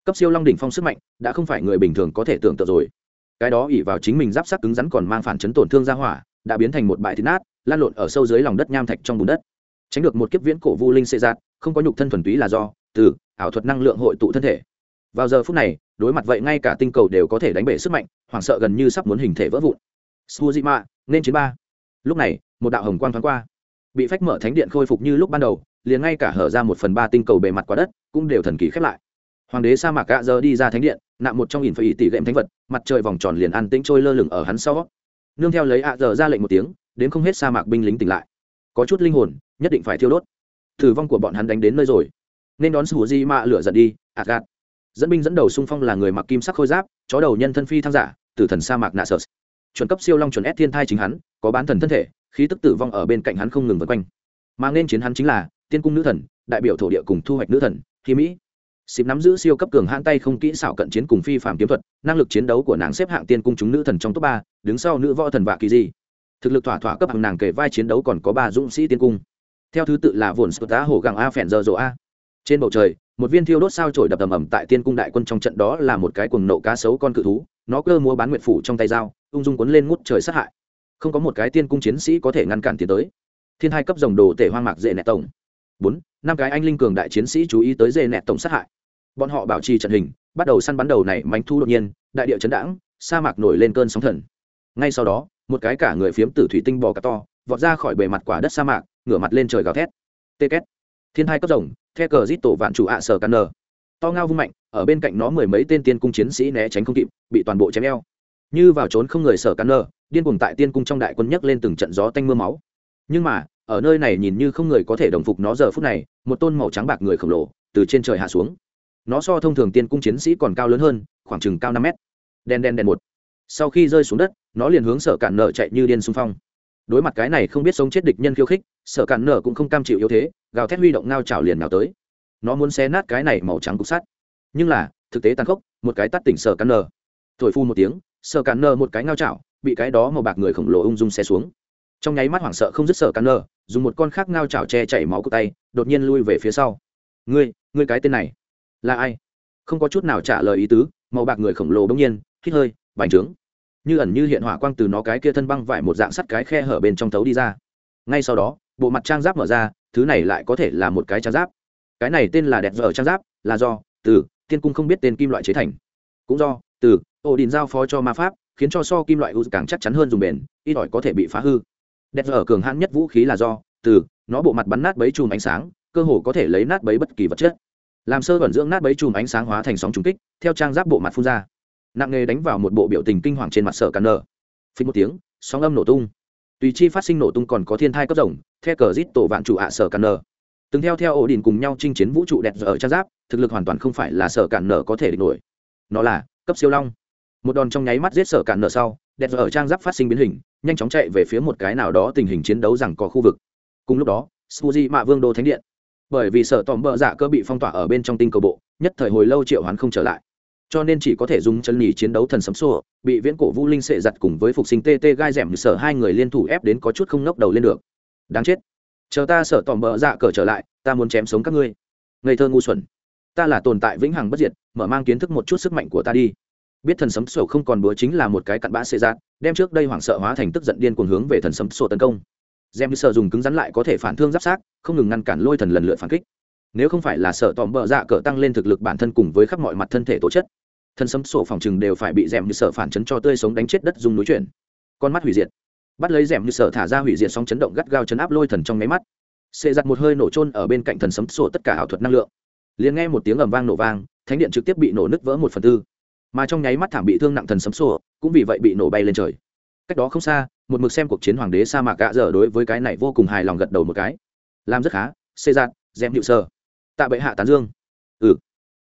Cấp siêu long đỉnh phong sức mạnh đã không phải người bình thường có thể tưởng tượng rồi. Cái đó ỉ vào chính mình giáp sắc cứng rắn còn mang phản chấn tổn thương ra hỏa, đã biến thành một bãi thịt nát, lan lộn ở sâu dưới lòng đất nham thạch trong bùn đất. Tránh được một kiếp viễn cổ vu linh xê giạt, không có nhục thân thuần túy là do, từ, ảo thuật năng lượng hội tụ thân thể vào giờ phút này, đối mặt vậy ngay cả tinh cầu đều có thể đánh bể sức mạnh, hoảng sợ gần như sắp muốn hình thể vỡ vụn. Suzima nên chiến ba. Lúc này, một đạo hồng quang thoáng qua. Bị phách mở thánh điện khôi phục như lúc ban đầu, liền ngay cả hở ra một phần ba tinh cầu bề mặt quả đất, cũng đều thần kỳ khép lại. Hoàng đế sa mạc gạ giờ đi ra thánh điện, nạm một trong nghìn phải tỷ lệm thánh vật, mặt trời vòng tròn liền an tĩnh trôi lơ lửng ở hắn sau. Nương theo lấy ạ giờ ra lệnh một tiếng, đến không hết sa mạc binh lính tỉnh lại. Có chút linh hồn, nhất định phải thiêu đốt. Thử vong của bọn hắn đánh đến nơi rồi. Nên đón sù di mạ lửa giận đi ạt gạt dẫn binh dẫn đầu xung phong là người mặc kim sắc khôi giáp, chó đầu nhân thân phi thăng giả, tử thần sa mạc nạ sơ chuẩn cấp siêu long chuẩn ép thiên thai chính hắn, có bán thần thân thể, khí tức tử vong ở bên cạnh hắn không ngừng vần quanh. Mà nên chiến hắn chính là tiên cung nữ thần, đại biểu thổ địa cùng thu hoạch nữ thần khi mỹ. Xịp nắm giữ siêu cấp cường hãn tay không kỹ xảo cận chiến cùng phi phạm kiếm thuật, năng lực chiến đấu của nàng xếp hạng tiên cung chúng nữ thần trong top ba, đứng sau nữ võ thần vạ kỳ di. Thực lực thỏa thỏa cấp hàng nàng kể vai chiến đấu còn có ba dũng sĩ tiên cung. Theo thứ tự là vồn sơ tá hổ gàng a phèn giờ rộ a. Trên bầu trời một viên thiêu đốt sao trổi đập ầm ầm tại tiên cung đại quân trong trận đó là một cái cuồng nộ cá sấu con cự thú, nó cơ múa bán nguyệt phủ trong tay dao, ung dung cuốn lên ngút trời sát hại. Không có một cái tiên cung chiến sĩ có thể ngăn cản tiến tới. Thiên hai cấp dòng đồ tể hoang mạc dễ nẹt tổng. Bốn, năm cái anh linh cường đại chiến sĩ chú ý tới dễ nẹt tổng sát hại. Bọn họ bảo trì trận hình, bắt đầu săn bắn đầu này mánh thu đột nhiên, đại địa chấn đãng, sa mạc nổi lên cơn sóng thần. Ngay sau đó, một cái cả người phiếm tử thủy tinh bò cá to, vọt ra khỏi bề mặt quả đất sa mạc, ngửa mặt lên trời gào thét. Tê két thiên hai cấp rồng, the cờ giết tổ vạn chủ ạ sở căn nờ to ngao vung mạnh, ở bên cạnh nó mười mấy tên tiên cung chiến sĩ né tránh không kịp, bị toàn bộ chém eo. Như vào trốn không người sở căn nờ điên cuồng tại tiên cung trong đại quân nhấc lên từng trận gió tanh mưa máu. Nhưng mà, ở nơi này nhìn như không người có thể đồng phục nó giờ phút này, một tôn màu trắng bạc người khổng lồ, từ trên trời hạ xuống. Nó so thông thường tiên cung chiến sĩ còn cao lớn hơn, khoảng chừng cao năm mét. Đen đen đen một. Sau khi rơi xuống đất, nó liền hướng sở cản nở chạy như điên xung phong. Đối mặt cái này không biết sống chết địch nhân khiêu khích, sở cản nở cũng không cam chịu yếu thế gào thét huy động ngao trào liền nào tới. Nó muốn xé nát cái này màu trắng cục sắt. Nhưng là, thực tế tàn khốc, một cái tắt tỉnh sở cắn nờ. Thổi phu một tiếng sở cắn nờ một cái ngao trào bị cái đó màu bạc người khổng lồ ung dung xé xuống. Trong nháy mắt hoảng sợ không dứt sở cắn nờ, dùng một con khác ngao trào che chảy máu của tay, đột nhiên lui về phía sau. Ngươi ngươi cái tên này là ai? Không có chút nào trả lời ý tứ, màu bạc người khổng lồ bỗng nhiên hít hơi, bành trướng. Như ẩn như hiện hỏa quang từ nó cái kia thân băng vải một dạng sắt cái khe hở bên trong thấu đi ra. Ngay sau đó, bộ mặt trang giáp mở ra thứ này lại có thể là một cái trang giáp. Cái này tên là đẹp vở trang giáp, là do, từ, tiên cung không biết tên kim loại chế thành. Cũng do, từ ổ đình giao phó cho ma pháp, khiến cho so kim loại u càng chắc chắn hơn dùng bền, ít ỏi có thể bị phá hư. Đẹp vở cường hãn nhất vũ khí là do, từ, nó bộ mặt bắn nát bấy chùm ánh sáng, cơ hồ có thể lấy nát bấy bất kỳ vật chất. Làm sơ vận dưỡng nát bấy chùm ánh sáng hóa thành sóng trùng kích, theo trang giáp bộ mặt phun ra. Nặng nghề đánh vào một bộ biểu tình kinh hoàng trên mặt sở cắn nở. Phí một tiếng, sóng âm nổ tung tùy chi phát sinh nổ tung còn có thiên thai cấp rồng theo cờ rít tổ vạn chủ ạ sở cản nở. Từng theo theo ổ đình cùng nhau chinh chiến vũ trụ đẹp ở trang giáp, thực lực hoàn toàn không phải là sở cản nở có thể địch nổi. Nó là cấp siêu long. Một đòn trong nháy mắt giết sở cản nở sau, đẹp ở trang giáp phát sinh biến hình, nhanh chóng chạy về phía một cái nào đó tình hình chiến đấu rằng có khu vực. Cùng lúc đó suzy mạ vương đô thánh điện. Bởi vì sở tòm bợ dạ cơ bị phong tỏa ở bên trong tinh cầu bộ, nhất thời hồi lâu triệu hoán không trở lại cho nên chỉ có thể dùng chân nhì chiến đấu thần sấm sô bị viễn cổ vũ linh sệ giặt cùng với phục sinh tê tê gai rẻm sở hai người liên thủ ép đến có chút không ngóc đầu lên được. Đáng chết. Chờ ta sở tòm bợ dạ cờ trở lại, ta muốn chém sống các ngươi. Ngây thơ ngu xuẩn. Ta là tồn tại vĩnh hằng bất diệt, mở mang kiến thức một chút sức mạnh của ta đi. Biết thần sấm sổ không còn búa chính là một cái cặn bã xệ giạt đem trước đây hoảng sợ hóa thành tức giận điên cuồng hướng về thần sấm sổ tấn công. Gem sợ dùng cứng rắn lại có thể phản thương giáp sát, không ngừng ngăn cản lôi thần lần lượt phản kích nếu không phải là sợ tòm bợ dạ cờ tăng lên thực lực bản thân cùng với khắp mọi mặt thân thể tố chất, thân sấm sổ phòng chừng đều phải bị rèm như sợ phản chấn cho tươi sống đánh chết đất dùng núi chuyển. Con mắt hủy diệt. Bắt lấy rèm như sợ thả ra hủy diệt sóng chấn động gắt gao chấn áp lôi thần trong máy mắt. Xê giặt một hơi nổ trôn ở bên cạnh thần sấm sổ tất cả ảo thuật năng lượng. Liền nghe một tiếng ầm vang nổ vang, thánh điện trực tiếp bị nổ nứt vỡ một phần tư. Mà trong nháy mắt thảm bị thương nặng thần sấm sổ, cũng vì vậy bị nổ bay lên trời. Cách đó không xa, một mực xem cuộc chiến hoàng đế sa mạc gạ dở đối với cái này vô cùng hài lòng gật đầu một cái. Làm rất khá, xê giạt dèm hiệu sơ tạ bệ hạ tán dương. Ừ.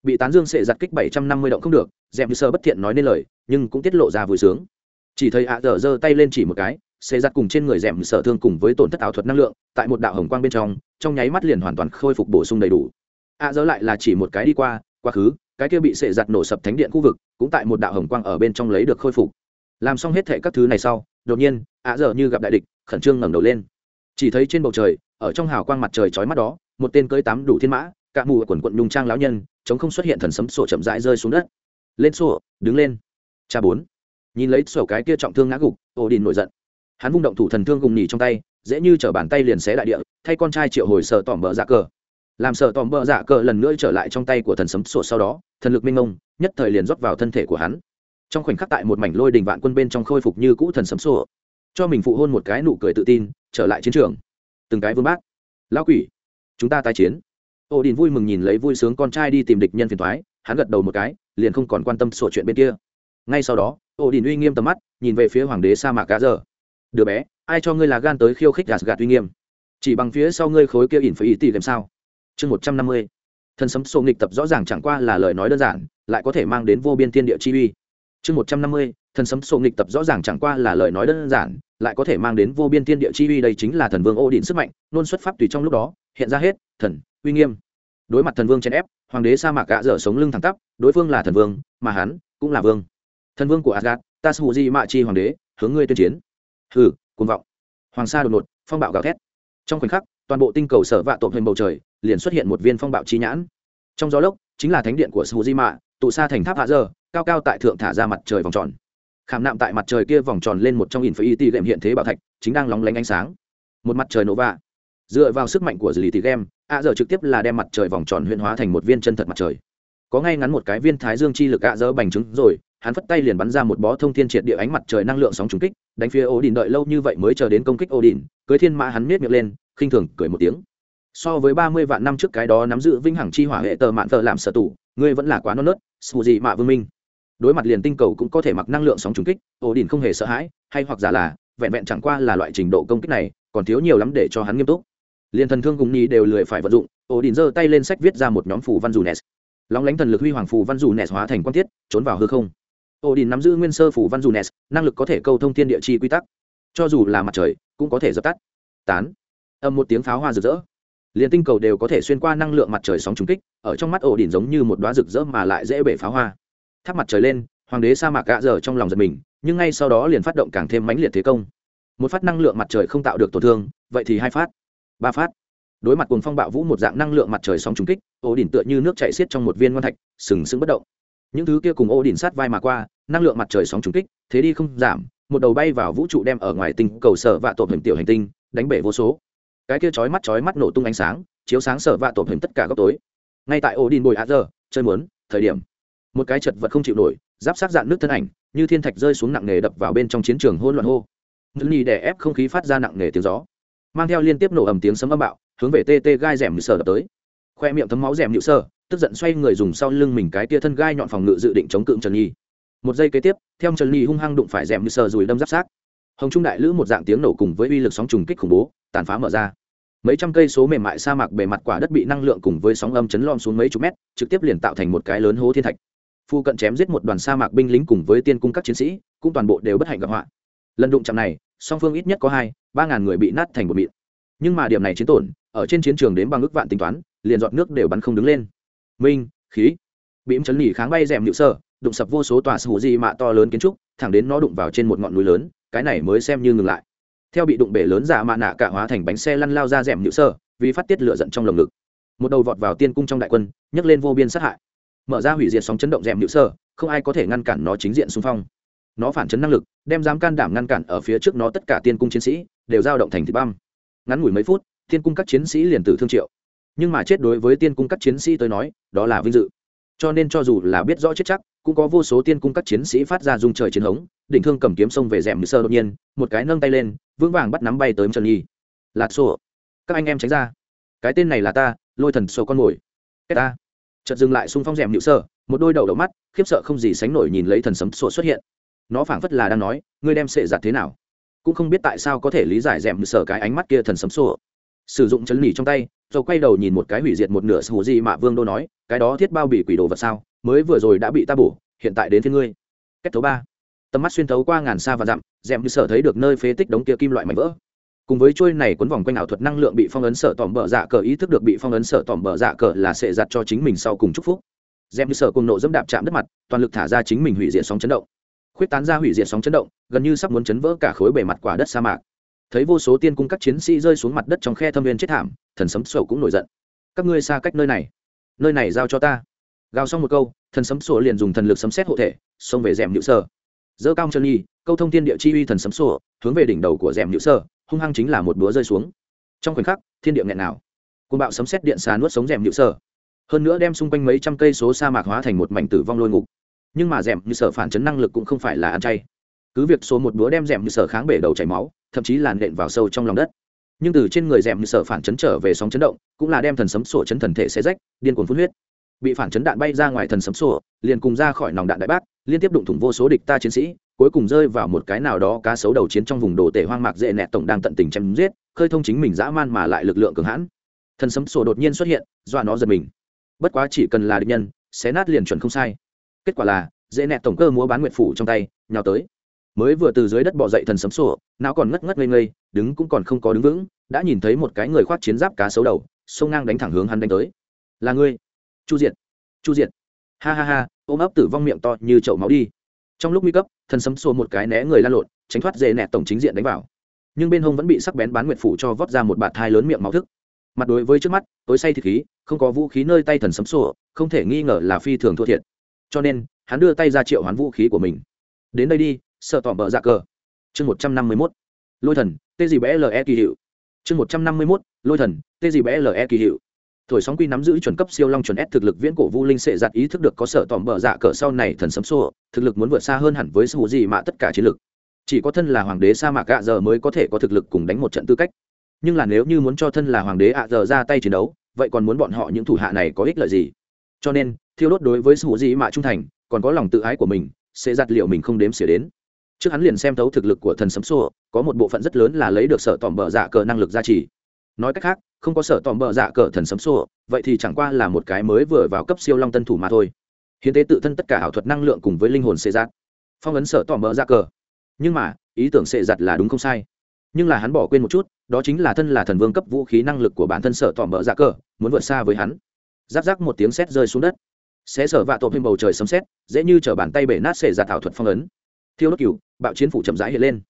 Bị tán dương sệ giặt kích bảy trăm năm mươi động không được dèm như sơ bất thiện nói nên lời, nhưng cũng tiết lộ ra vui sướng. Chỉ thấy ạ dở giơ tay lên chỉ một cái, sệ giặt cùng trên người dèm sở thương cùng với tổn thất ảo thuật năng lượng, tại một đạo hồng quang bên trong trong nháy mắt liền hoàn toàn khôi phục bổ sung đầy đủ. Ạ dở lại là chỉ một cái đi qua, quá khứ, cái kia bị sệ giặt nổ sập thánh điện khu vực, cũng tại một đạo hồng quang ở bên trong lấy được khôi phục. Làm xong hết thệ các thứ này sau, đột nhiên, ạ dở như gặp đại địch, khẩn trương ngẩng đầu lên. Chỉ thấy trên bầu trời, ở trong hào quang mặt trời chói mắt đó, một tên cưỡi tám đủ thiên mã cả mù quần quận nhung trang lão nhân chống không xuất hiện thần sấm sổ chậm rãi rơi xuống đất. Lên sổ, đứng lên. Cha bốn. Nhìn lấy sổ cái kia trọng thương ngã gục ổ đình nổi giận. Hắn vung động thủ thần thương gùng nhì trong tay, dễ như chở bàn tay liền xé đại địa, thay con trai triệu hồi sợ tỏm bờ dạ cờ. Làm sợ tỏm bờ dạ cờ lần nữa trở lại trong tay của thần sấm sổ sau đó, thần lực minh ông nhất thời liền rót vào thân thể của hắn. Trong khoảnh khắc tại một mảnh lôi đình vạn quân bên trong khôi phục như cũ thần sấm sổ, cho mình phụ hôn một cái nụ cười tự tin, trở lại chiến trường. Từng cái vương bác. Lão quỷ, chúng ta tái chiến ô đình vui mừng nhìn lấy vui sướng con trai đi tìm địch nhân phiền thoái hắn gật đầu một cái, liền không còn quan tâm sổ chuyện bên kia. Ngay sau đó, ô đình uy nghiêm tầm mắt, nhìn về phía hoàng đế sa mạc cá giờ đứa bé, ai cho ngươi là gan tới khiêu khích gạt gạt uy nghiêm? Chỉ bằng phía sau ngươi khối kia ỉn phải ý tỷ làm sao? Chương một trăm năm mươi. Thần sấm sổ nghịch tập rõ ràng chẳng qua là lời nói đơn giản, lại có thể mang đến vô biên thiên địa chi uy. Chương một trăm năm mươi thần sấm sổ nghịch tập rõ ràng chẳng qua là lời nói đơn giản, lại có thể mang đến vô biên thiên địa chi uy đây chính là thần vương ô điện sức mạnh nôn xuất pháp tùy trong lúc đó, hiện ra hết, thần, uy nghiêm đối mặt thần vương chèn ép, hoàng đế sa mạc gạ dở sống lưng thẳng tắp, đối phương là thần vương, mà hắn cũng là vương. Thần vương của asgad ta su di mạ chi hoàng đế, hướng ngươi tuyên chiến. Hừ, cuồng vọng. Hoàng sa đột ngột, phong bạo gào thét. Trong khoảnh khắc, toàn bộ tinh cầu sở vạ tộp hình bầu trời liền xuất hiện một viên phong bạo chi nhãn. Trong gió lốc, chính là thánh điện của su di mạ, tụ xa thành tháp hạ dơ cao cao tại thượng thả ra mặt trời vòng tròn. Khảm nạm tại mặt trời kia vòng tròn lên một trong in phải y ti gệm hiện thế bảo thạch, chính đang lóng lánh ánh sáng. Một mặt trời nổ vạ dựa vào sức mạnh của dì tì game, ạ giờ trực tiếp là đem mặt trời vòng tròn huyên hóa thành một viên chân thật mặt trời. Có ngay ngắn một cái viên thái dương chi lực ạ dỡ bành trứng rồi hắn phất tay liền bắn ra một bó thông thiên triệt địa ánh mặt trời năng lượng sóng trùng kích đánh phía ổ đình đợi lâu như vậy mới chờ đến công kích ổ đình cưới thiên mã hắn miết miệng lên khinh thường cười một tiếng. So với ba mươi vạn năm trước cái đó nắm giữ vinh hằng chi hỏa hệ tờ mạn tờ làm sở tủ ngươi vẫn là quá non nớt xù gì mạ vương minh. Đối mặt liền tinh cầu cũng có thể mặc năng lượng sóng trùng kích ổ đình không hề sợ hãi hay hoặc giả là vẹn vẹn chẳng qua là loại trình độ công kích này còn thiếu nhiều lắm để cho hắn nghiêm túc liền thần thương cùng nhi đều lười phải vận dụng ổ đình giơ tay lên sách viết ra một nhóm phù văn dù nes lóng lánh thần lực huy hoàng phù văn dù nes hóa thành quan thiết, trốn vào hư không. Ổ đình nắm giữ nguyên sơ phù văn dù nes năng lực có thể câu thông thiên địa chi quy tắc. Cho dù là mặt trời, cũng có thể dập tắt. Tán. Âm một tiếng pháo hoa rực rỡ. Liền tinh cầu đều có thể xuyên qua năng lượng mặt trời sóng trùng kích, ở trong mắt ổ đỉnh giống như một đoá rực rỡ mà lại dễ bể pháo hoa. Tháp mặt trời lên, hoàng đế sa mạc gạ dở trong lòng giật mình, nhưng ngay sau đó liền phát động càng thêm mãnh liệt thế công. Một phát năng lượng mặt trời không tạo được tổn thương, vậy thì hai phát ba phát. Đối mặt cùng phong bạo vũ một dạng năng lượng mặt trời sóng trùng kích Ô đỉnh tựa như nước chạy xiết trong một viên ngon thạch, sừng sững bất động. Những thứ kia cùng Ô đỉnh sát vai mà qua, năng lượng mặt trời sóng trùng kích, thế đi không giảm, một đầu bay vào vũ trụ đem ở ngoài tinh cầu sở vạ tổ hình tiểu hành tinh, đánh bể vô số. Cái kia chói mắt chói mắt nổ tung ánh sáng, chiếu sáng sở vạ tổ hình tất cả góc tối. Ngay tại Ô đỉnh bồi á giờ, chơi muốn, thời điểm, một cái chật vật không chịu nổi, giáp sát dạn nước thân ảnh, như thiên thạch rơi xuống nặng nề đập vào bên trong chiến trường hôn loạn hô. Những nhi đè ép không khí phát ra nặng nề tiếng gió mang theo liên tiếp nổ ầm tiếng sấm âm bạo, hướng về tê tê gai rèm sờ đập tới. Khoe miệng thấm máu rèm nhự sơ tức giận xoay người dùng sau lưng mình cái tia thân gai nhọn phòng ngự dự định chống cự trần nhi. Một giây kế tiếp, theo trần nhi hung hăng đụng phải rèm nhự sơ rồi đâm giáp sát hồng trung đại lữ một dạng tiếng nổ cùng với uy lực sóng trùng kích khủng bố, tàn phá mở ra. Mấy trăm cây số mềm mại sa mạc bề mặt quả đất bị năng lượng cùng với sóng âm chấn lom xuống mấy chục mét, trực tiếp liền tạo thành một cái lớn hố thiên thạch. Phu cận chém giết một đoàn sa mạc binh lính cùng với tiên cung các chiến sĩ, cũng toàn bộ đều bất hạnh gặp họa. Lần đụng chạm này, song phương ít nhất có hai ba ngàn người bị nát thành một mịn. Nhưng mà điểm này chiến tổn, ở trên chiến trường đến bằng ước vạn tính toán, liền dọn nước đều bắn không đứng lên. Minh, khí. Bị chấn nỉ kháng bay rèm nhự sơ, đụng sập vô số tòa sù di mạ to lớn kiến trúc, thẳng đến nó đụng vào trên một ngọn núi lớn, cái này mới xem như ngừng lại. Theo bị đụng bể lớn giả mạ nạ cả hóa thành bánh xe lăn lao ra rèm nhự sơ, vì phát tiết lửa giận trong lồng ngực. Một đầu vọt vào tiên cung trong đại quân, nhấc lên vô biên sát hại. Mở ra hủy diệt sóng chấn động rèm nhự sơ, không ai có thể ngăn cản nó chính diện xung phong nó phản chấn năng lực, đem dám can đảm ngăn cản ở phía trước nó tất cả tiên cung chiến sĩ, đều giao động thành thịt băm. Ngắn ngủi mấy phút, tiên cung các chiến sĩ liền tử thương triệu. Nhưng mà chết đối với tiên cung các chiến sĩ tới nói, đó là vinh dự. Cho nên cho dù là biết rõ chết chắc, cũng có vô số tiên cung các chiến sĩ phát ra dung trời chiến hống, đỉnh thương cầm kiếm sông về rèm như sơ đột nhiên, một cái nâng tay lên, vững vàng bắt nắm bay tới trần nhi. Lạt sổ các anh em tránh ra. Cái tên này là ta, lôi thần sổ con mồi. Kết ta. Chợt dừng lại xung phong rèm nhự sơ, một đôi đầu đầu mắt, khiếp sợ không gì sánh nổi nhìn lấy thần sấm sổ xuất hiện nó phảng phất là đang nói, ngươi đem sệ giặt thế nào? Cũng không biết tại sao có thể lý giải d ẹ m sở cái ánh mắt kia thần sấm sổ sử dụng chân nỉ trong tay, rồi quay đầu nhìn một cái hủy diệt một nửa sù gì mà vương đô nói, cái đó thiết bao bị quỷ đồ vật sao? Mới vừa rồi đã bị ta bổ, hiện tại đến thế ngươi. Kết thấu ba. Tầm mắt xuyên thấu qua ngàn xa và dặm d ẹ m sở thấy được nơi phế tích đống kia kim loại mảnh vỡ. Cùng với trôi này quấn vòng quanh ảo thuật năng lượng bị phong ấn sở tỏm bờ dạ cờ, ý thức được bị phong ấn sở tỏm bờ dạ cờ là sệ giặt cho chính mình sau cùng chúc phúc. Dèm như sở cùng nộ dẫm đạp chạm đất mặt, toàn lực thả ra chính mình hủy diệt sóng chấn động khuyết tán ra hủy diệt sóng chấn động, gần như sắp muốn chấn vỡ cả khối bề mặt quả đất sa mạc. Thấy vô số tiên cung các chiến sĩ rơi xuống mặt đất trong khe thâm viên chết thảm, thần sấm sổ cũng nổi giận. Các ngươi xa cách nơi này. Nơi này giao cho ta. Gào xong một câu, thần sấm sổ liền dùng thần lực sấm xét hộ thể, xông về rèm nhự sơ. Dơ cao chân nhi câu thông thiên địa chi uy thần sấm sổ hướng về đỉnh đầu của rèm nhự sơ, hung hăng chính là một búa rơi xuống. Trong khoảnh khắc, thiên địa nghẹn nào côn bạo sấm xét điện xà nuốt sống rèm nhự sơ. Hơn nữa đem xung quanh mấy trăm cây số sa mạc hóa thành một mảnh tử vong lôi ngục nhưng mà rèm như sở phản chấn năng lực cũng không phải là ăn chay. Cứ việc số một búa đem rèm như sở kháng bể đầu chảy máu, thậm chí là nện vào sâu trong lòng đất. Nhưng từ trên người rèm như sở phản chấn trở về sóng chấn động, cũng là đem thần sấm sổ chấn thần thể xe rách, điên cuồng phun huyết. Bị phản chấn đạn bay ra ngoài thần sấm sổ liền cùng ra khỏi nòng đạn đại bác, liên tiếp đụng thủng vô số địch ta chiến sĩ, cuối cùng rơi vào một cái nào đó cá sấu đầu chiến trong vùng đồ tể hoang mạc dễ nẹt tổng đang tận tình chém giết, khơi thông chính mình dã man mà lại lực lượng cường hãn. Thần sấm sổ đột nhiên xuất hiện, dọa nó giật mình. Bất quá chỉ cần là địch nhân, xé nát liền chuẩn không sai kết quả là, dễ nẹt tổng cơ múa bán nguyệt phủ trong tay, nhào tới. Mới vừa từ dưới đất bỏ dậy thần sấm sổ não còn ngất ngất ngây ngây, đứng cũng còn không có đứng vững, đã nhìn thấy một cái người khoác chiến giáp cá sấu đầu, sông ngang đánh thẳng hướng hắn đánh tới. Là ngươi, chu diệt chu diệt. Ha ha ha, ôm ấp tử vong miệng to như chậu máu đi. Trong lúc nguy cấp, thần sấm xô một cái né người lan lộn, tránh thoát dễ nẹt tổng chính diện đánh vào. Nhưng bên hông vẫn bị sắc bén bán nguyệt phủ cho vót ra một bạt thai lớn miệng máu thức. Mặt đối với trước mắt, tối say thịt khí, không có vũ khí nơi tay thần sấm sổ không thể nghi ngờ là phi thường thua thiệt cho nên hắn đưa tay ra triệu hoán vũ khí của mình. Đến đây đi, sợ tỏm bờ dạ cờ. Chương một trăm năm mươi mốt. Lôi thần, tê gì bé le kỳ hiệu. Chương một trăm năm mươi mốt. Lôi thần, tê gì bé le kỳ hiệu. Thổi sóng quy nắm giữ chuẩn cấp siêu long chuẩn s thực lực viễn cổ vu linh sệ giặt ý thức được có sở tòm bờ dạ cờ sau này thần sấm xô, thực lực muốn vượt xa hơn hẳn với sự gì mà tất cả chiến lực. Chỉ có thân là hoàng đế sa mạc gạ giờ mới có thể có thực lực cùng đánh một trận tư cách. Nhưng là nếu như muốn cho thân là hoàng đế ạ giờ ra tay chiến đấu, vậy còn muốn bọn họ những thủ hạ này có ích lợi gì? Cho nên thiêu đốt đối với sự gì mà trung thành, còn có lòng tự ái của mình, sẽ giặt liệu mình không đếm xỉa đến. Trước hắn liền xem thấu thực lực của thần sấm xô có một bộ phận rất lớn là lấy được sở tòm bờ dạ cờ năng lực gia trì. Nói cách khác, không có sở tòm bờ dạ cờ thần sấm xô vậy thì chẳng qua là một cái mới vừa vào cấp siêu long tân thủ mà thôi. Hiến tế tự thân tất cả ảo thuật năng lượng cùng với linh hồn xê giặt. Phong ấn sở tòm bờ dạ cờ. Nhưng mà, ý tưởng xê giặt là đúng không sai. Nhưng là hắn bỏ quên một chút, đó chính là thân là thần vương cấp vũ khí năng lực của bản thân sở tòm bờ dạ cờ, muốn vượt xa với hắn. Giáp giáp một tiếng sét rơi xuống đất sẽ sở vạ tổ thêm bầu trời sấm sét, dễ như t bàn tay bể nát xệ ra thảo thuật phong ấn. Thiêu đốt cựu bạo chiến phủ chậm rãi hiện lên.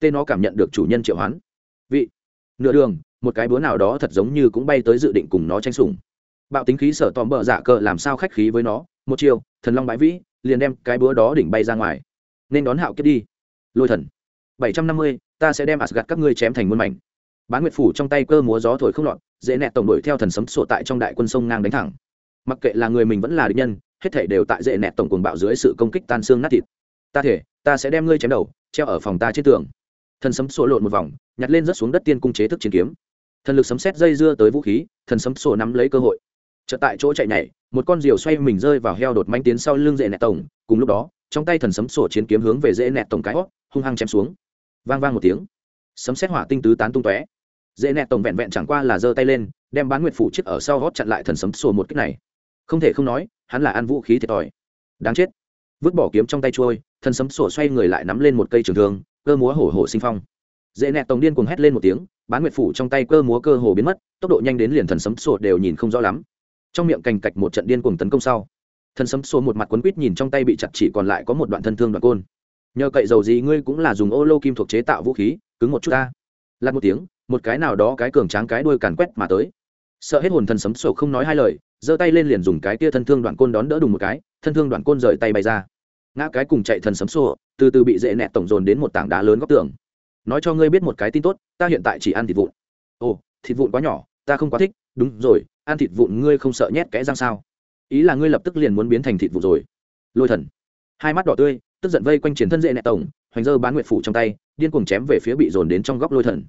Tên nó cảm nhận được chủ nhân triệu hoán. Vị, nửa đường, một cái búa nào đó thật giống như cũng bay tới dự định cùng nó tranh sủng. Bạo tính khí sở tòm bờ dạ cờ làm sao khách khí với nó, một chiều, thần long bãi vĩ, liền đem cái búa đó đỉnh bay ra ngoài. Nên đón hạo kiếp đi. Lôi thần. Bảy trăm năm mươi, ta sẽ đem gạt các ngươi chém thành muôn mảnh. Bán nguyệt phủ trong tay cơ múa gió thổi không lọt, dễ nẹt tổng đội theo thần sấm sổ tại trong đại quân sông ngang đánh thẳng mặc kệ là người mình vẫn là địch nhân, hết thể đều tại dễ nẹt tổng cuồng bạo dưới sự công kích tan xương nát thịt. Ta thể, ta sẽ đem ngươi chém đầu, treo ở phòng ta trên tường. Thần sấm sổ lộn một vòng, nhặt lên rớt xuống đất tiên cung chế thức chiến kiếm. Thần lực sấm xét dây dưa tới vũ khí, thần sấm sổ nắm lấy cơ hội. Chợt tại chỗ chạy nhảy, một con diều xoay mình rơi vào heo đột manh tiến sau lưng dễ nẹt tổng, cùng lúc đó, trong tay thần sấm sổ chiến kiếm hướng về dễ nẹt tổng cái hót, hung hăng chém xuống. Vang vang một tiếng, sấm xét hỏa tinh tứ tán tung tóe. Dễ nẹt tổng vẹn vẹn chẳng qua là giơ tay lên, đem bán nguyệt phủ chiếc ở sau hót chặn lại thần sấm sổ một cách này không thể không nói, hắn là ăn vũ khí thiệt thòi. Đáng chết. Vứt bỏ kiếm trong tay trôi thần sấm sổ xoay người lại nắm lên một cây trường thương, cơ múa hổ hổ sinh phong. Dễ nẹt tổng điên cuồng hét lên một tiếng, bán nguyệt phủ trong tay cơ múa cơ hồ biến mất, tốc độ nhanh đến liền thần sấm sổ đều nhìn không rõ lắm. Trong miệng cành cạch một trận điên cuồng tấn công sau, thần sấm sổ một mặt quấn quít nhìn trong tay bị chặt chỉ còn lại có một đoạn thân thương đoạn côn. Nhờ cậy dầu gì ngươi cũng là dùng ô lô kim thuộc chế tạo vũ khí, cứng một chút ta. Lặn một tiếng, một cái nào đó cái cường tráng cái đuôi càn quét mà tới. Sợ hết hồn thần sấm sổ không nói hai lời giơ tay lên liền dùng cái kia thân thương đoạn côn đón đỡ đùng một cái thân thương đoạn côn rời tay bay ra. Ngã cái cùng chạy thần sấm sổ từ từ bị dễ nẹt tổng dồn đến một tảng đá lớn góc tường. Nói cho ngươi biết một cái tin tốt ta hiện tại chỉ ăn thịt vụn. Ồ thịt vụn quá nhỏ ta không quá thích. Đúng rồi ăn thịt vụn ngươi không sợ nhét kẽ răng sao? Ý là ngươi lập tức liền muốn biến thành thịt vụn rồi. Lôi thần. Hai mắt đỏ tươi tức giận vây quanh chiến thân dễ nẹt tổng hoành dơ bán nguyệt phủ trong tay điên cuồng chém về phía bị dồn đến trong góc lôi thần.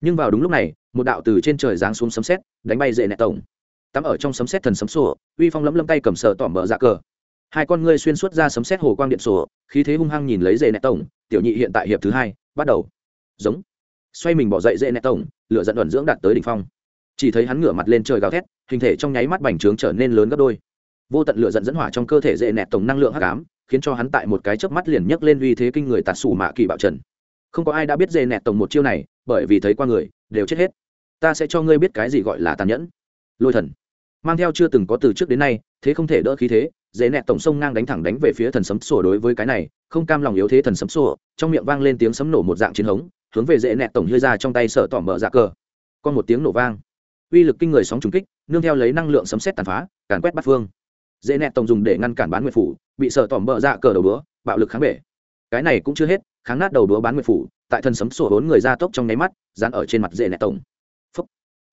Nhưng vào đúng lúc này một đạo từ trên trời giáng xuống sấm sét, đánh bay dễ nẹt tổng tắm ở trong sấm xét thần sấm sổ, uy phong lấm lấm tay cầm sợ tỏm mở dạ cờ. Hai con ngươi xuyên suốt ra sấm xét hồ quang điện sổ, khí thế hung hăng nhìn lấy dễ nẹt tổng, tiểu nhị hiện tại hiệp thứ hai, bắt đầu. Giống. Xoay mình bỏ dậy dễ nẹt tổng lựa dẫn ẩn dưỡng đạt tới đỉnh phong. Chỉ thấy hắn ngửa mặt lên trời gào thét, hình thể trong nháy mắt bành trướng trở nên lớn gấp đôi. Vô tận lửa dẫn dẫn hỏa trong cơ thể dễ nẹt tổng năng lượng hắc ám, khiến cho hắn tại một cái chớp mắt liền nhấc lên uy thế kinh người tạt sủ mạ kỳ bạo trần. Không có ai đã biết dễ nẹt tổng một chiêu này, bởi vì thấy qua người, đều chết hết. Ta sẽ cho ngươi biết cái gì gọi là tàn nhẫn lôi thần. Mang theo chưa từng có từ trước đến nay, thế không thể đỡ khí thế, dễ nẹt tổng sông ngang đánh thẳng đánh về phía thần sấm sổ đối với cái này, không cam lòng yếu thế thần sấm sổ trong miệng vang lên tiếng sấm nổ một dạng chiến hống, hướng về dễ nẹt tổng hơi ra trong tay sợ tỏ mở dạ cờ. Con một tiếng nổ vang. Uy lực kinh người sóng trùng kích, nương theo lấy năng lượng sấm xét tàn phá, càn quét bắt phương. Dễ nẹt tổng dùng để ngăn cản bán nguyệt phủ, bị sợ tỏ mở dạ cờ đầu đũa bạo lực kháng bể. Cái này cũng chưa hết, kháng nát đầu đũa bán nguyệt phủ, tại thần sấm sổ bốn người ra tốc trong nháy mắt, dán ở trên mặt dễ nẹt tổng. Phúc.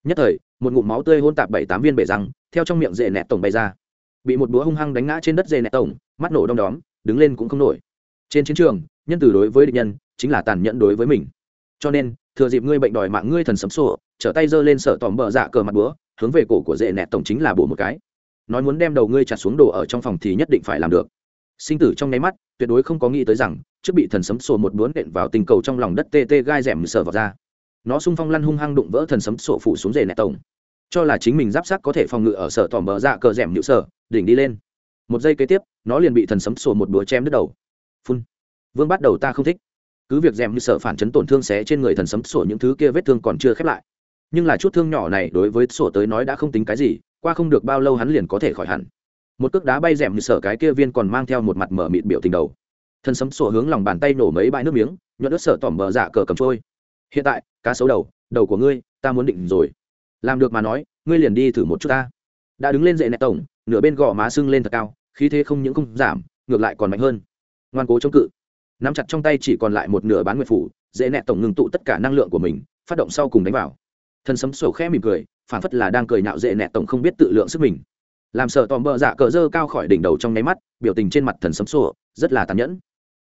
nhất thời một ngụm máu tươi hôn tạp bảy tám viên bể răng, theo trong miệng dễ nẹt tổng bay ra. Bị một búa hung hăng đánh ngã trên đất dễ nẹt tổng, mắt nổ đom đóm, đứng lên cũng không nổi. Trên chiến trường, nhân từ đối với địch nhân, chính là tàn nhẫn đối với mình. Cho nên, thừa dịp ngươi bệnh đòi mạng ngươi thần sấm sổ, trở tay giơ lên sợ tòm bờ dạ cờ mặt búa, hướng về cổ của dễ nẹt tổng chính là bổ một cái. Nói muốn đem đầu ngươi chặt xuống đồ ở trong phòng thì nhất định phải làm được. Sinh tử trong nháy mắt, tuyệt đối không có nghĩ tới rằng, trước bị thần sấm sổ một búa nện vào tình cầu trong lòng đất tê tê gai rẻm sờ vào ra nó xung phong lăn hung hăng đụng vỡ thần sấm sổ phủ xuống dễ nẹt tổng. Cho là chính mình giáp sắc có thể phòng ngự ở sở tỏ bờ dạ cờ rẻm nhự sở, đỉnh đi lên. Một giây kế tiếp, nó liền bị thần sấm sổ một búa chém đứt đầu. Phun. Vương bắt đầu ta không thích. Cứ việc rèm như sợ phản chấn tổn thương xé trên người thần sấm sổ những thứ kia vết thương còn chưa khép lại. Nhưng là chút thương nhỏ này đối với sổ tới nói đã không tính cái gì, qua không được bao lâu hắn liền có thể khỏi hẳn. Một cước đá bay rèm như sợ cái kia viên còn mang theo một mặt mở mịt biểu tình đầu. Thần sấm sổ hướng lòng bàn tay nổ mấy bãi nước miếng, nhuận đất sợ tỏm bờ dạ cờ cầm trôi hiện tại, cá sấu đầu đầu của ngươi, ta muốn định rồi. Làm được mà nói, ngươi liền đi thử một chút ta. Đã đứng lên dậy nẹt tổng, nửa bên gò má sưng lên thật cao, khí thế không những không giảm, ngược lại còn mạnh hơn. Ngoan cố chống cự. Nắm chặt trong tay chỉ còn lại một nửa bán nguyệt phủ dễ nẹt tổng ngừng tụ tất cả năng lượng của mình, phát động sau cùng đánh vào. Thân sấm sổ khẽ mỉm cười phản phất là đang cười nhạo dễ nẹt tổng không biết tự lượng sức mình. Làm sợ tòm bờ dạ cờ dơ cao khỏi đỉnh đầu trong nháy mắt, biểu tình trên mặt thần sấm sổ, rất là tàn nhẫn.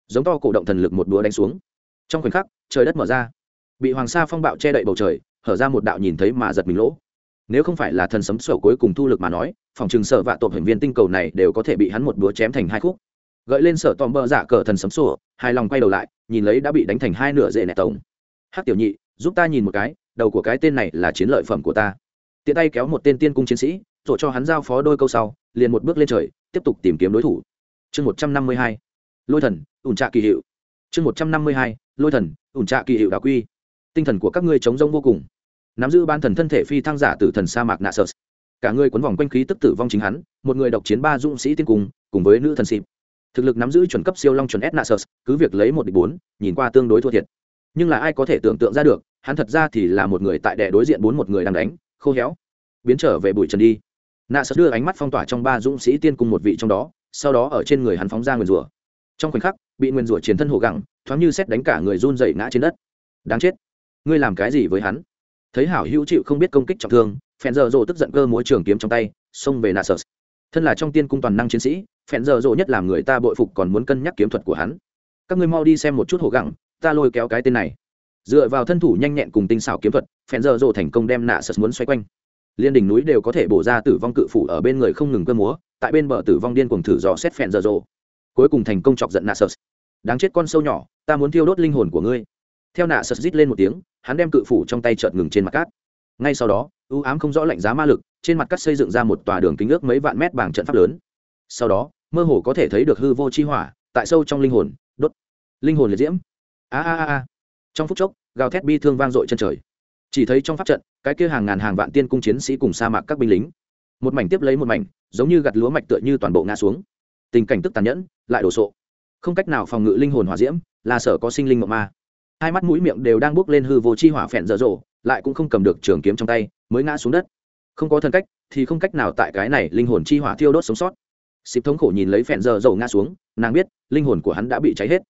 Giống to cổ động thần lực một đũa đánh xuống. Trong khoảnh khắc, trời đất mở ra bị hoàng sa phong bạo che đậy bầu trời, hở ra một đạo nhìn thấy mà giật mình lỗ. Nếu không phải là thần sấm sổ cuối cùng thu lực mà nói, phòng trường sở vạ tộp thành viên tinh cầu này đều có thể bị hắn một búa chém thành hai khúc. Gợi lên sở tòm bờ giả dạ cờ thần sấm sổ, hài lòng quay đầu lại, nhìn lấy đã bị đánh thành hai nửa dễ nẹt tổng. Hát tiểu nhị, giúp ta nhìn một cái, đầu của cái tên này là chiến lợi phẩm của ta. Tiện tay kéo một tên tiên cung chiến sĩ, rồi cho hắn giao phó đôi câu sau, liền một bước lên trời, tiếp tục tìm kiếm đối thủ. Chương một trăm năm mươi hai. Lôi thần, ủn trạ kỳ hiệu. Chương một trăm năm mươi hai. Lôi thần, ủn trạ kỳ hiệu đà quy tinh thần của các ngươi chống rông vô cùng. Nắm giữ ban thần thân thể phi thăng giả tử thần sa mạc nạ sợ cả người quấn vòng quanh khí tức tử vong chính hắn, một người độc chiến ba dũng sĩ tiên cung cùng với nữ thần xịp thực lực nắm giữ chuẩn cấp siêu long chuẩn s nasus cứ việc lấy một địch bốn, nhìn qua tương đối thua thiệt. Nhưng là ai có thể tưởng tượng ra được, hắn thật ra thì là một người tại đệ đối diện bốn một người đang đánh, khô héo. Biến trở về bụi trần đi. Nasus đưa ánh mắt phong tỏa trong ba dũng sĩ tiên cùng một vị trong đó, sau đó ở trên người hắn phóng ra nguyền rủa. Trong khoảnh khắc, bị nguyền rủa chiến thân hổ gẳng, thoáng như xét đánh cả người run dậy ngã trên đất. Đáng chết ngươi làm cái gì với hắn? Thấy hảo hữu chịu không biết công kích trọng thương, phèn dở dộ tức giận cơ múa trường kiếm trong tay, xông về nasus thân là trong tiên cung toàn năng chiến sĩ, phèn dở dộ nhất làm người ta bội phục còn muốn cân nhắc kiếm thuật của hắn. Các ngươi mau đi xem một chút hổ gẳng, ta lôi kéo cái tên này. Dựa vào thân thủ nhanh nhẹn cùng tinh xảo kiếm thuật, phèn dở dộ thành công đem nạ sật muốn xoay quanh. Liên đỉnh núi đều có thể bổ ra tử vong cự phủ ở bên người không ngừng cơ múa, tại bên bờ tử vong điên cuồng thử dò xét phèn dở dộ cuối cùng thành công chọc giận nạ sật đáng chết con sâu nhỏ, ta muốn thiêu đốt linh hồn của ngươi theo nạ sật rít lên một tiếng, hắn đem cự phủ trong tay chợt ngừng trên mặt cát. Ngay sau đó ưu ám không rõ lạnh giá ma lực, trên mặt cát xây dựng ra một tòa đường kính ước mấy vạn mét bằng trận pháp lớn. Sau đó, mơ hồ có thể thấy được hư vô chi hỏa, tại sâu trong linh hồn, đốt. Linh hồn liệt diễm. A a a a. Trong phút chốc, gào thét bi thương vang dội chân trời. Chỉ thấy trong pháp trận, cái kia hàng ngàn hàng vạn tiên cung chiến sĩ cùng sa mạc các binh lính. Một mảnh tiếp lấy một mảnh, giống như gặt lúa mạch tựa như toàn bộ ngã xuống. Tình cảnh tức tàn nhẫn, lại đổ sộ. Không cách nào phòng ngự linh hồn hòa diễm, là sở có sinh linh mộng ma hai mắt mũi miệng đều đang bước lên hư vô chi hỏa phèn dở dộ lại cũng không cầm được trường kiếm trong tay, mới ngã xuống đất. Không có thần cách, thì không cách nào tại cái này linh hồn chi hỏa thiêu đốt sống sót. Xịp thống khổ nhìn lấy phèn dở dầu ngã xuống, nàng biết, linh hồn của hắn đã bị cháy hết.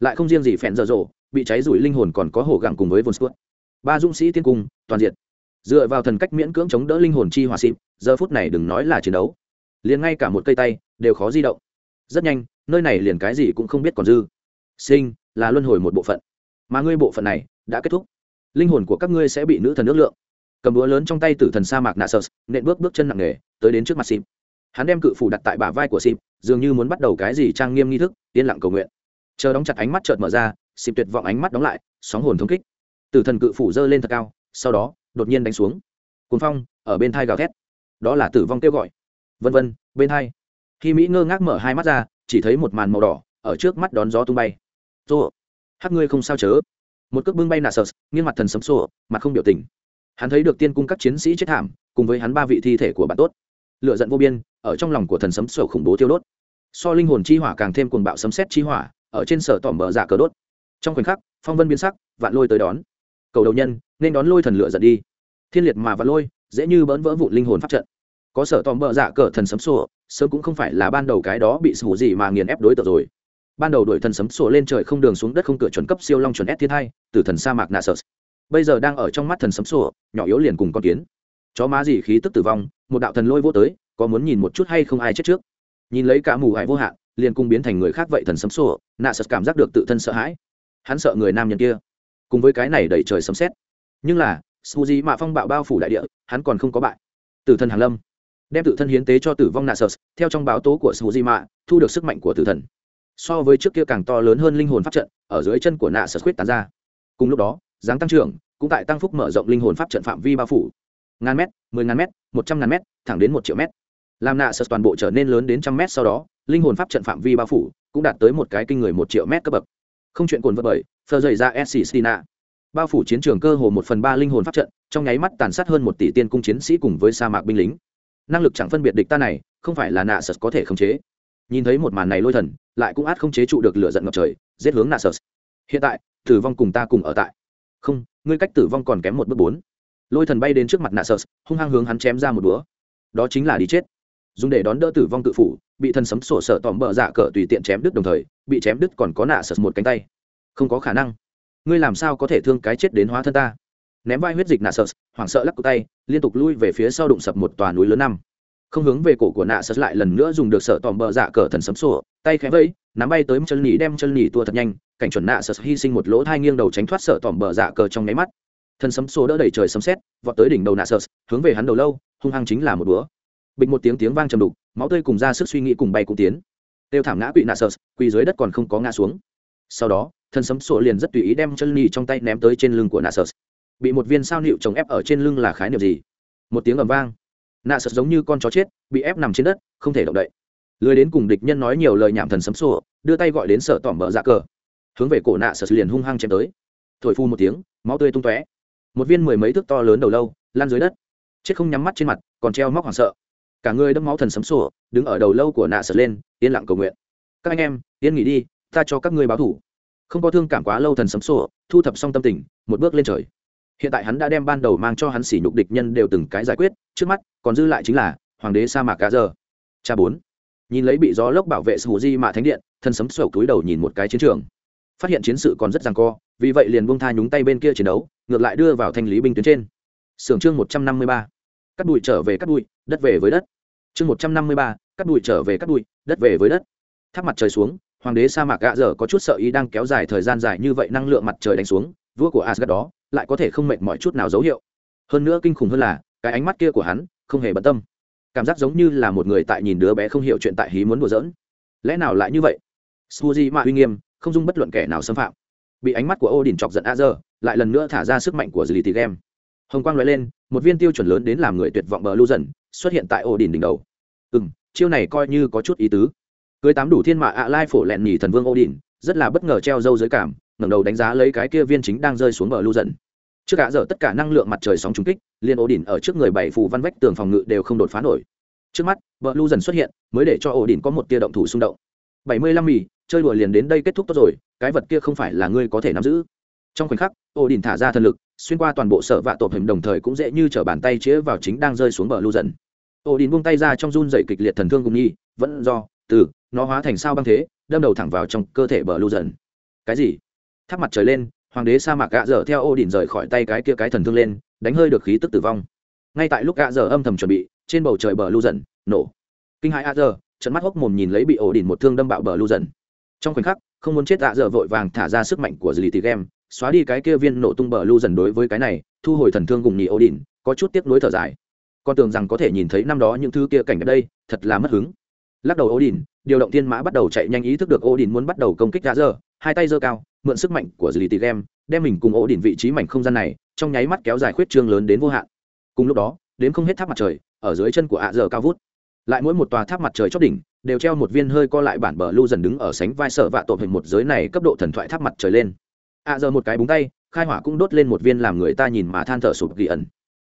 Lại không riêng gì phèn dở dộ bị cháy rủi linh hồn còn có hổ gặng cùng với vồn suốt ba dũng sĩ tiên cung, toàn diện dựa vào thần cách miễn cưỡng chống đỡ linh hồn chi hỏa xịp, giờ phút này đừng nói là chiến đấu. Liền ngay cả một cây tay, đều khó di động. Rất nhanh, nơi này liền cái gì cũng không biết còn dư. Sinh, là luân hồi một bộ phận mà ngươi bộ phận này đã kết thúc. Linh hồn của các ngươi sẽ bị nữ thần nước lượng. Cầm búa lớn trong tay tử thần sa mạc nạ sơ nện bước bước chân nặng nề, tới đến trước mặt xịp hắn đem cự phủ đặt tại bả vai của xịp dường như muốn bắt đầu cái gì trang nghiêm nghi thức, yên lặng cầu nguyện. Chờ đóng chặt ánh mắt chợt mở ra xịp tuyệt vọng ánh mắt đóng lại, sóng hồn thống kích. Tử thần cự phủ giơ lên thật cao, sau đó, đột nhiên đánh xuống. Cuốn phong, ở bên thai gào thét. Đó là tử vong kêu gọi. Vân vân, bên thai. Khi mỹ ngơ ngác mở hai mắt ra, chỉ thấy một màn màu đỏ, ở trước mắt đón gió tung bay hát ngươi không sao chớ. Một cước bưng bay nà sờ nghiêng mặt thần sấm sổ mặt không biểu tình. Hắn thấy được tiên cung các chiến sĩ chết thảm, cùng với hắn ba vị thi thể của bạn tốt. Lựa giận vô biên, ở trong lòng của thần sấm sổ khủng bố tiêu đốt. So linh hồn chi hỏa càng thêm cuồng bạo sấm xét chi hỏa, ở trên sở tỏm bờ giả cờ đốt. Trong khoảnh khắc, phong vân biến sắc, vạn lôi tới đón. Cầu đầu nhân, nên đón lôi thần lựa giận đi. Thiên liệt mà vạn lôi, dễ như bỡn vỡ vụ linh hồn pháp trận. Có sở tòm bờ dạ cờ thần sấm sổ, sớm cũng không phải là ban đầu cái đó bị sủ gì mà nghiền ép đối tượng rồi ban đầu đuổi thần sấm sổ lên trời không đường xuống đất không cửa chuẩn cấp siêu long chuẩn s thiên hai từ thần sa mạc nạ sợ bây giờ đang ở trong mắt thần sấm sổ, nhỏ yếu liền cùng con kiến. Chó má gì khí tức tử vong, một đạo thần lôi vô tới, có muốn nhìn một chút hay không ai chết trước? Nhìn lấy cả mù hại vô hạn, liền cùng biến thành người khác vậy thần sấm sổ, nạ sợ cảm giác được tự thân sợ hãi. Hắn sợ người nam nhân kia. Cùng với cái này đẩy trời sấm xét nhưng là suzy mạ phong bạo bao phủ đại địa, hắn còn không có bại. Tử thần hàn lâm. Đem tự thân hiến tế cho tử vong nạ sợ theo trong báo tố của suzy mạ, thu được sức mạnh của tử thần so với trước kia càng to lớn hơn linh hồn pháp trận, ở dưới chân của nạ sở khuyết tán ra. Cùng lúc đó, dáng tăng trưởng cũng tại tăng phúc mở rộng linh hồn pháp trận phạm vi bao phủ. Ngàn mét, mười ngàn mét, một trăm ngàn mét, thẳng đến một triệu mét. Làm nạ sở toàn bộ trở nên lớn đến trăm mét sau đó, linh hồn pháp trận phạm vi bao phủ cũng đạt tới một cái kinh người một triệu mét cấp bậc. Không chuyện cồn vật bởi, phờ dày ra s bao phủ chiến trường cơ hồ một phần ba linh hồn pháp trận, trong nháy mắt tàn sát hơn một tỷ tiên cung chiến sĩ cùng với sa mạc binh lính. Năng lực chẳng phân biệt địch ta này, không phải là nạ sật có thể khống chế nhìn thấy một màn này lôi thần, lại cũng át không chế trụ được lửa giận ngập trời, giết hướng nạ sật hiện tại, tử vong cùng ta cùng ở tại. Không, ngươi cách tử vong còn kém một bước bốn. Lôi thần bay đến trước mặt nạ sật hung hăng hướng hắn chém ra một búa. Đó chính là đi chết. Dùng để đón đỡ tử vong tự phủ, bị thần sấm sổ sợ tòm bờ dạ cờ tùy tiện chém đứt đồng thời, bị chém đứt còn có nạ sật một cánh tay. Không có khả năng. Ngươi làm sao có thể thương cái chết đến hóa thân ta? Ném vai huyết dịch nạ sật hoảng sợ lắc cụ tay, liên tục lui về phía sau đụng sập một tòa núi lớn năm không hướng về cổ của nạ sật lại lần nữa dùng được sợ tòm bờ dạ cờ thần sấm sổ tay khẽ vẫy, nắm bay tới chân nhì đem chân nhì tua thật nhanh, cảnh chuẩn nạ sật hy sinh một lỗ thai nghiêng đầu tránh thoát sợ tòm bờ dạ cờ trong nháy mắt. Thần sấm sổ đỡ đẩy trời sấm xét vọt tới đỉnh đầu nạ sật hướng về hắn đầu lâu, hung hăng chính là một búa bịch một tiếng tiếng vang trầm đục, máu tươi cùng ra sức suy nghĩ cùng bay cùng tiến. Tiêu thảm ngã quỵ nạ sật quỳ dưới đất còn không có ngã xuống. Sau đó, thần sấm sổ liền rất tùy ý đem chân nhì trong tay ném tới trên lưng của nạ sật bị một viên sao nịu chồng ép ở trên lưng là khái niệm gì? Một tiếng ầm vang nạ sật giống như con chó chết, bị ép nằm trên đất, không thể động đậy. Lười đến cùng địch nhân nói nhiều lời nhảm thần sấm sổ đưa tay gọi đến sợ tỏm mở dạ cờ. Hướng về cổ nạ sật liền hung hăng chém tới. Thổi phu một tiếng, máu tươi tung tóe. Một viên mười mấy thước to lớn đầu lâu lan dưới đất. Chết không nhắm mắt trên mặt, còn treo móc hoảng sợ. Cả người đâm máu thần sấm sổ đứng ở đầu lâu của nạ sật lên, yên lặng cầu nguyện. Các anh em, yên nghỉ đi, ta cho các ngươi báo thủ. Không có thương cảm quá lâu thần sấm sổ thu thập xong tâm tình, một bước lên trời. Hiện tại hắn đã đem ban đầu mang cho hắn sỉ nhục địch nhân đều từng cái giải quyết trước mắt, còn dư lại chính là hoàng đế sa mạc cá giờ cha bốn. Nhìn lấy bị gió lốc bảo vệ sù di mạ thánh điện, thân sấm sầu túi đầu nhìn một cái chiến trường. Phát hiện chiến sự còn rất giằng co, vì vậy liền buông tha nhúng tay bên kia chiến đấu, ngược lại đưa vào thanh lý binh tuyến trên. Sưởng chương một trăm năm mươi ba. Cắt đùi trở về cắt đùi, đất về với đất. Chương một trăm năm mươi ba. Cắt đùi trở về cắt đùi, đất về với đất. Tháp mặt trời xuống, hoàng đế sa mạc gạ dở có chút sợ ý đang kéo dài thời gian dài như vậy năng lượng mặt trời đánh xuống, vua của asgad đó lại có thể không mệt mỏi chút nào dấu hiệu. Hơn nữa kinh khủng hơn là cái ánh mắt kia của hắn không hề bận tâm. Cảm giác giống như là một người tại nhìn đứa bé không hiểu chuyện tại hí muốn đùa giỡn. Lẽ nào lại như vậy? Suzy mạ uy nghiêm, không dung bất luận kẻ nào xâm phạm. Bị ánh mắt của Odin chọc giận a dơ lại lần nữa thả ra sức mạnh của dì tì game hồng quang nói lên, một viên tiêu chuẩn lớn đến làm người tuyệt vọng bờ lưu dần, xuất hiện tại Odin đỉnh đầu. Ừ chiêu này coi như có chút ý tứ. Cưới tám đủ thiên mạ ạ lai phổ lẹn nhì thần vương Odin, rất là bất ngờ treo dâu dưới cảm, ngẩng đầu đánh giá lấy cái kia viên chính đang rơi xuống bờ lưu dần trước cả giờ tất cả năng lượng mặt trời sóng trúng kích, liên ổ đỉnh ở trước người bảy phù văn vách tường phòng ngự đều không đột phá nổi. Trước mắt bờ lưu dần xuất hiện, mới để cho ổ đỉnh có một tia động thủ xung động. Bảy mươi lăm mì, chơi đùa liền đến đây kết thúc tốt rồi, cái vật kia không phải là ngươi có thể nắm giữ. Trong khoảnh khắc ổ đỉnh thả ra thần lực, xuyên qua toàn bộ sở vạ tổ hình đồng thời cũng dễ như t bàn tay chĩa vào chính đang rơi xuống bờ lưu dần ổ đỉnh buông tay ra trong run dày kịch liệt thần thương cùng nhi, vẫn do, từ, nó hóa thành sao băng thế, đâm đầu thẳng vào trong cơ thể bờ lưu dần cái gì? Tháp mặt trời lên hoàng đế sa mạc gạ dở theo ô đỉnh rời khỏi tay cái kia cái thần thương lên, đánh hơi được khí tức tử vong. Ngay tại lúc gạ dở âm thầm chuẩn bị, trên bầu trời bờ lưu dần, nổ. Kinh hãi a dở, trận mắt hốc mồm nhìn lấy bị ổ đỉnh một thương đâm bạo bờ lưu dần. Trong khoảnh khắc, không muốn chết gạ dở vội vàng thả ra sức mạnh của dì tì game xóa đi cái kia viên nổ tung bờ lưu dần đối với cái này, thu hồi thần thương cùng nhị ổ đỉnh, có chút tiếc nuối thở dài. Con tưởng rằng có thể nhìn thấy năm đó những thứ kia cảnh ở đây, thật là mất hứng. Lắc đầu odin điều động thiên mã bắt đầu chạy nhanh ý thức được odin muốn bắt đầu công kích gạ dở, hai tay giơ cao mượn sức mạnh của dì tì game, đem mình cùng odin vị trí mảnh không gian này, trong nháy mắt kéo dài khuyết trương lớn đến vô hạn. Cùng lúc đó đến không hết tháp mặt trời, ở dưới chân của ạ giờ cao vút. Lại mỗi một tòa tháp mặt trời chót đỉnh, đều treo một viên hơi co lại bản bờ lưu dần đứng ở sánh vai sở vạ tổ hình một giới này cấp độ thần thoại tháp mặt trời lên. ạ giờ một cái búng tay, khai hỏa cũng đốt lên một viên làm người ta nhìn mà than thở sụp ghi ẩn.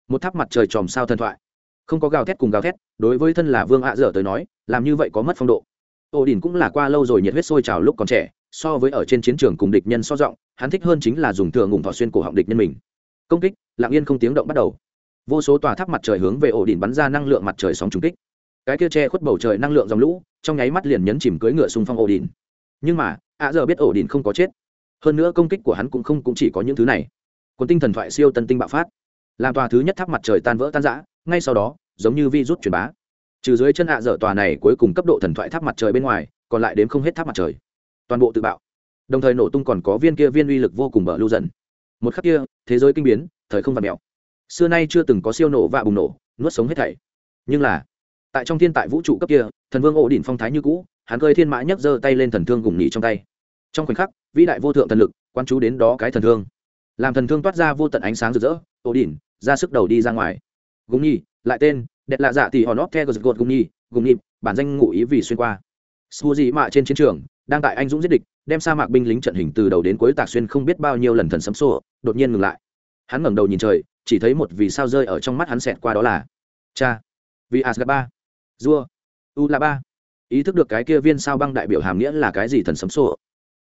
Một tháp mặt trời tròm sao thần thoại. Không có gào thét cùng gào thét, đối với thân là vương ạ dở tới nói, làm như vậy có mất phong độ. Ô đình cũng là qua lâu rồi nhiệt huyết sôi trào lúc còn trẻ so với ở trên chiến trường cùng địch nhân so rộng, hắn thích hơn chính là dùng thừa ngủng thọ xuyên cổ họng địch nhân mình. Công kích, lặng yên không tiếng động bắt đầu. Vô số tòa tháp mặt trời hướng về ổ đỉnh bắn ra năng lượng mặt trời sóng trùng kích. Cái kia che khuất bầu trời năng lượng dòng lũ, trong nháy mắt liền nhấn chìm cưỡi ngựa xung phong ổ đỉnh. Nhưng mà, ạ giờ biết ổ đỉnh không có chết. Hơn nữa công kích của hắn cũng không, cũng chỉ có những thứ này. Còn tinh thần thoại siêu tân tinh bạo phát. Làm tòa thứ nhất tháp mặt trời tan vỡ tan rã, ngay sau đó, giống như vi rút truyền bá. Trừ dưới chân ạ dở tòa này cuối cùng cấp độ thần thoại tháp mặt trời bên ngoài, còn lại đến không hết tháp mặt trời toàn bộ tự bạo. Đồng thời nổ tung còn có viên kia viên uy lực vô cùng bở lưu dần. Một khắc kia thế giới kinh biến thời không và mèo. Xưa nay chưa từng có siêu nổ và bùng nổ nuốt sống hết thảy. Nhưng là tại trong thiên tại vũ trụ cấp kia thần vương ổ đỉnh phong thái như cũ hắn cơi thiên mã nhấc giơ tay lên thần thương gùng nhị trong tay. Trong khoảnh khắc vĩ đại vô thượng thần lực quan chú đến đó cái thần thương. Làm thần thương toát ra vô tận ánh sáng rực rỡ ổ đỉnh ra sức đầu đi ra ngoài. Gùng nhị lại tên đẹp lạ dạ thì họ nót theo gột gùng nhị gùng nhị bản danh ngụ ý vì xuyên qua. Suzy mạ trên chiến trường, đang tại anh dũng giết địch, đem sa mạc binh lính trận hình từ đầu đến cuối tạc xuyên không biết bao nhiêu lần thần sấm sổ, đột nhiên ngừng lại. Hắn ngẩng đầu nhìn trời, chỉ thấy một vì sao rơi ở trong mắt hắn xẹt qua đó là cha vì asgad ba dua u là ba ý thức được cái kia viên sao băng đại biểu hàm nghĩa là cái gì thần sấm sổ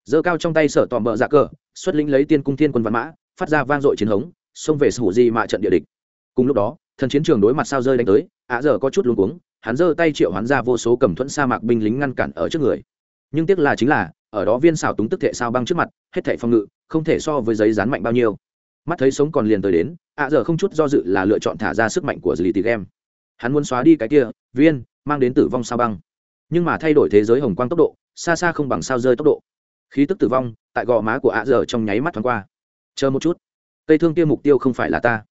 giơ cao trong tay sở tòm bờ dạ cờ xuất lĩnh lấy tiên cung thiên quân văn mã phát ra vang dội chiến hống xông về sủ di mạ trận địa địch. Cùng lúc đó thần chiến trường đối mặt sao rơi đánh tới ạ giờ có chút luống cuống hắn giơ tay triệu hắn ra vô số cầm thuẫn sa mạc binh lính ngăn cản ở trước người nhưng tiếc là chính là, ở đó viên xào túng tức thệ sao băng trước mặt, hết thệ phòng ngự, không thể so với giấy dán mạnh bao nhiêu. Mắt thấy sống còn liền tới đến, ạ giờ không chút do dự là lựa chọn thả ra sức mạnh của dì tì game hắn muốn xóa đi cái kia, viên, mang đến tử vong sao băng. Nhưng mà thay đổi thế giới hồng quang tốc độ, xa xa không bằng sao rơi tốc độ. Khí tức tử vong, tại gò má của ạ giờ trong nháy mắt thoáng qua. Chờ một chút. Cây thương kia mục tiêu không phải là ta.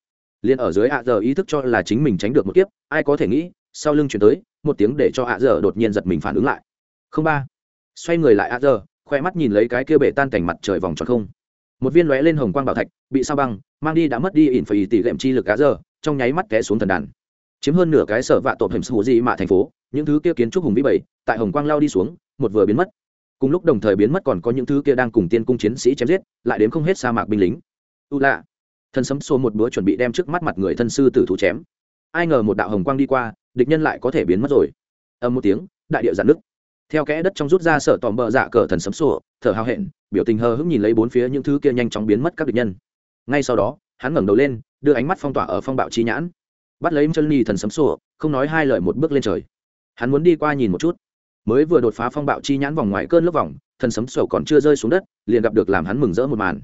Liền ở dưới ạ giờ ý thức cho là chính mình tránh được một kiếp, ai có thể nghĩ, sau lưng chuyển tới, một tiếng để cho ạ giờ đột nhiên giật mình phản ứng lại. Không ba xoay người lại a giờ, khoe mắt nhìn lấy cái kia bể tan cảnh mặt trời vòng tròn không. Một viên lóe lên hồng quang bảo thạch, bị sao băng, mang đi đã mất đi ỉn phải tỷ lệm chi lực a giờ, trong nháy mắt té xuống thần đàn. Chiếm hơn nửa cái sở vạ tộp hình sủ gì mạ thành phố, những thứ kia kiến trúc hùng vĩ bảy, tại hồng quang lao đi xuống, một vừa biến mất. Cùng lúc đồng thời biến mất còn có những thứ kia đang cùng tiên cung chiến sĩ chém giết, lại đến không hết sa mạc binh lính. U lạ. Thân sấm xô một búa chuẩn bị đem trước mắt mặt người thân sư tử thủ chém. Ai ngờ một đạo hồng quang đi qua, địch nhân lại có thể biến mất rồi. Âm một tiếng, đại địa giãn nước theo kẽ đất trong rút ra sợ tòm bờ dạ cờ thần sấm sủa thở hào hẹn, biểu tình hờ hững nhìn lấy bốn phía những thứ kia nhanh chóng biến mất các địch nhân. Ngay sau đó, hắn ngẩng đầu lên, đưa ánh mắt phong tỏa ở phong bạo chi nhãn. Bắt lấy chân ly thần sấm sủa không nói hai lời một bước lên trời. Hắn muốn đi qua nhìn một chút. Mới vừa đột phá phong bạo chi nhãn vòng ngoài cơn lốc vòng, thần sấm sổ còn chưa rơi xuống đất, liền gặp được làm hắn mừng rỡ một màn.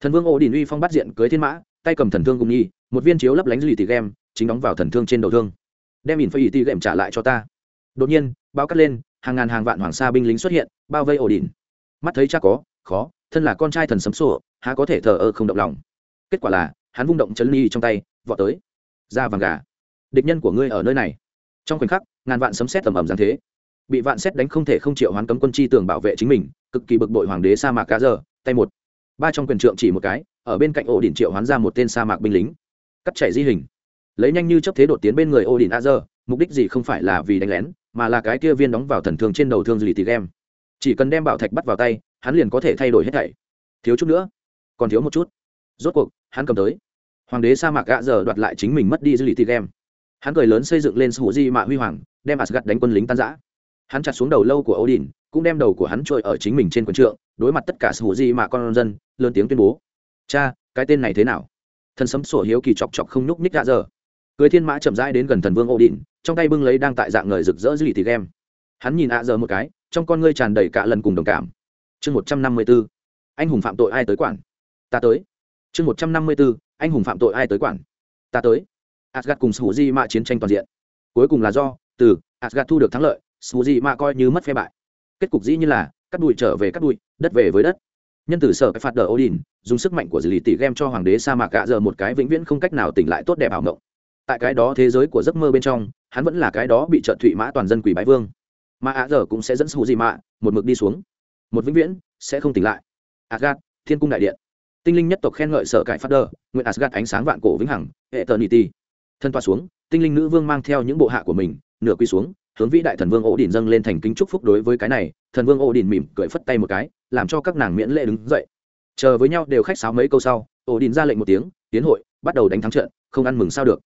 Thần vương ổ đình uy phong bắt diện cưới thiên mã, tay cầm thần thương cùng nhi, một viên chiếu lấp lánh lì tì game chính đóng vào thần thương trên đầu thương. Đem ỉn phải tỉ game trả lại cho ta. Đột nhiên, bao cắt lên hàng ngàn hàng vạn hoàng sa binh lính xuất hiện, bao vây ổ đình mắt thấy cha có, khó, thân là con trai thần sấm sổ, há có thể thờ ơ không động lòng. Kết quả là, hắn vung động chấn ly trong tay, vọt tới. Ra vàng gà. Địch nhân của ngươi ở nơi này. Trong khoảnh khắc, ngàn vạn sấm xét tầm ầm giáng thế. Bị vạn xét đánh không thể không chịu hoán cấm quân chi tường bảo vệ chính mình, cực kỳ bực bội hoàng đế sa mạc cá giờ tay một. Ba trong quyền trượng chỉ một cái, ở bên cạnh ổ đỉnh triệu hoán ra một tên sa mạc binh lính. Cắt chảy di hình. Lấy nhanh như chấp thế đột tiến bên người ổ đỉnh a giờ mục đích gì không phải là vì đánh lén, mà là cái kia viên đóng vào thần thương trên đầu thương gì tì game. Chỉ cần đem bảo thạch bắt vào tay, hắn liền có thể thay đổi hết thảy. Thiếu chút nữa. Còn thiếu một chút. Rốt cuộc, hắn cầm tới. Hoàng đế sa mạc gạ giờ đoạt lại chính mình mất đi dư lì tì game. Hắn cười lớn xây dựng lên sủ di mạ huy hoàng, đem asgad đánh quân lính tan giã hắn chặt xuống đầu lâu của odin, cũng đem đầu của hắn trôi ở chính mình trên quần trượng, đối mặt tất cả sủ di mạ con dân, lớn tiếng tuyên bố. Cha, cái tên này thế nào? Thần sấm sổ hiếu kỳ chọc chọc không nhúc ních gạ giờ. Cưới thiên mã chậm rãi đến gần thần vương odin trong tay bưng lấy đang tại dạng người rực rỡ dư lì tì game hắn nhìn ạ giờ một cái, trong con ngươi tràn đầy cả lần cùng đồng cảm. Chương một trăm năm mươi b ố anh hùng phạm tội ai tới quản ta tới. Chương một trăm năm mươi b ố anh hùng phạm tội ai tới quản ta tới. Asgad cùng suzy mạ chiến tranh toàn diện. Cuối cùng là do, từ asgad thu được thắng lợi suzy mạ coi như mất phe bại. Kết cục dĩ như là, cắt đùi trở về cắt đùi, đất về với đất. Nhân tử sở phạt đờ odin, dùng sức mạnh của dì lì tỉ game cho hoàng đế sa mạc gạ giờ một cái vĩnh viễn không cách nào tỉnh lại tốt đẹp ảo mộng tại cái đó thế giới của giấc mơ bên trong, hắn vẫn là cái đó bị trợn thụy mã toàn dân quỷ bái vương. Mà ạ giờ cũng sẽ dẫn sù gì mạ một mực đi xuống. Một vĩnh viễn sẽ không tỉnh lại. Asgad thiên cung đại điện. Tinh linh nhất tộc khen ngợi sở cải phát đơ nguyện asgad ánh sáng vạn cổ vĩnh hằng hệ tờ niti thân toa xuống, tinh linh nữ vương mang theo những bộ hạ của mình, nửa quy xuống, hướng vĩ đại thần vương ổ đỉnh dâng lên thành kính chúc phúc đối với cái này, thần vương ổ đỉnh mỉm cười phất tay một cái, làm cho các nàng miễn lệ đứng dậy. Chờ với nhau đều khách sáo mấy câu sau ổ đỉnh ra lệnh một tiếng, tiến hội, bắt đầu đánh thắng trận, không ăn mừng sao được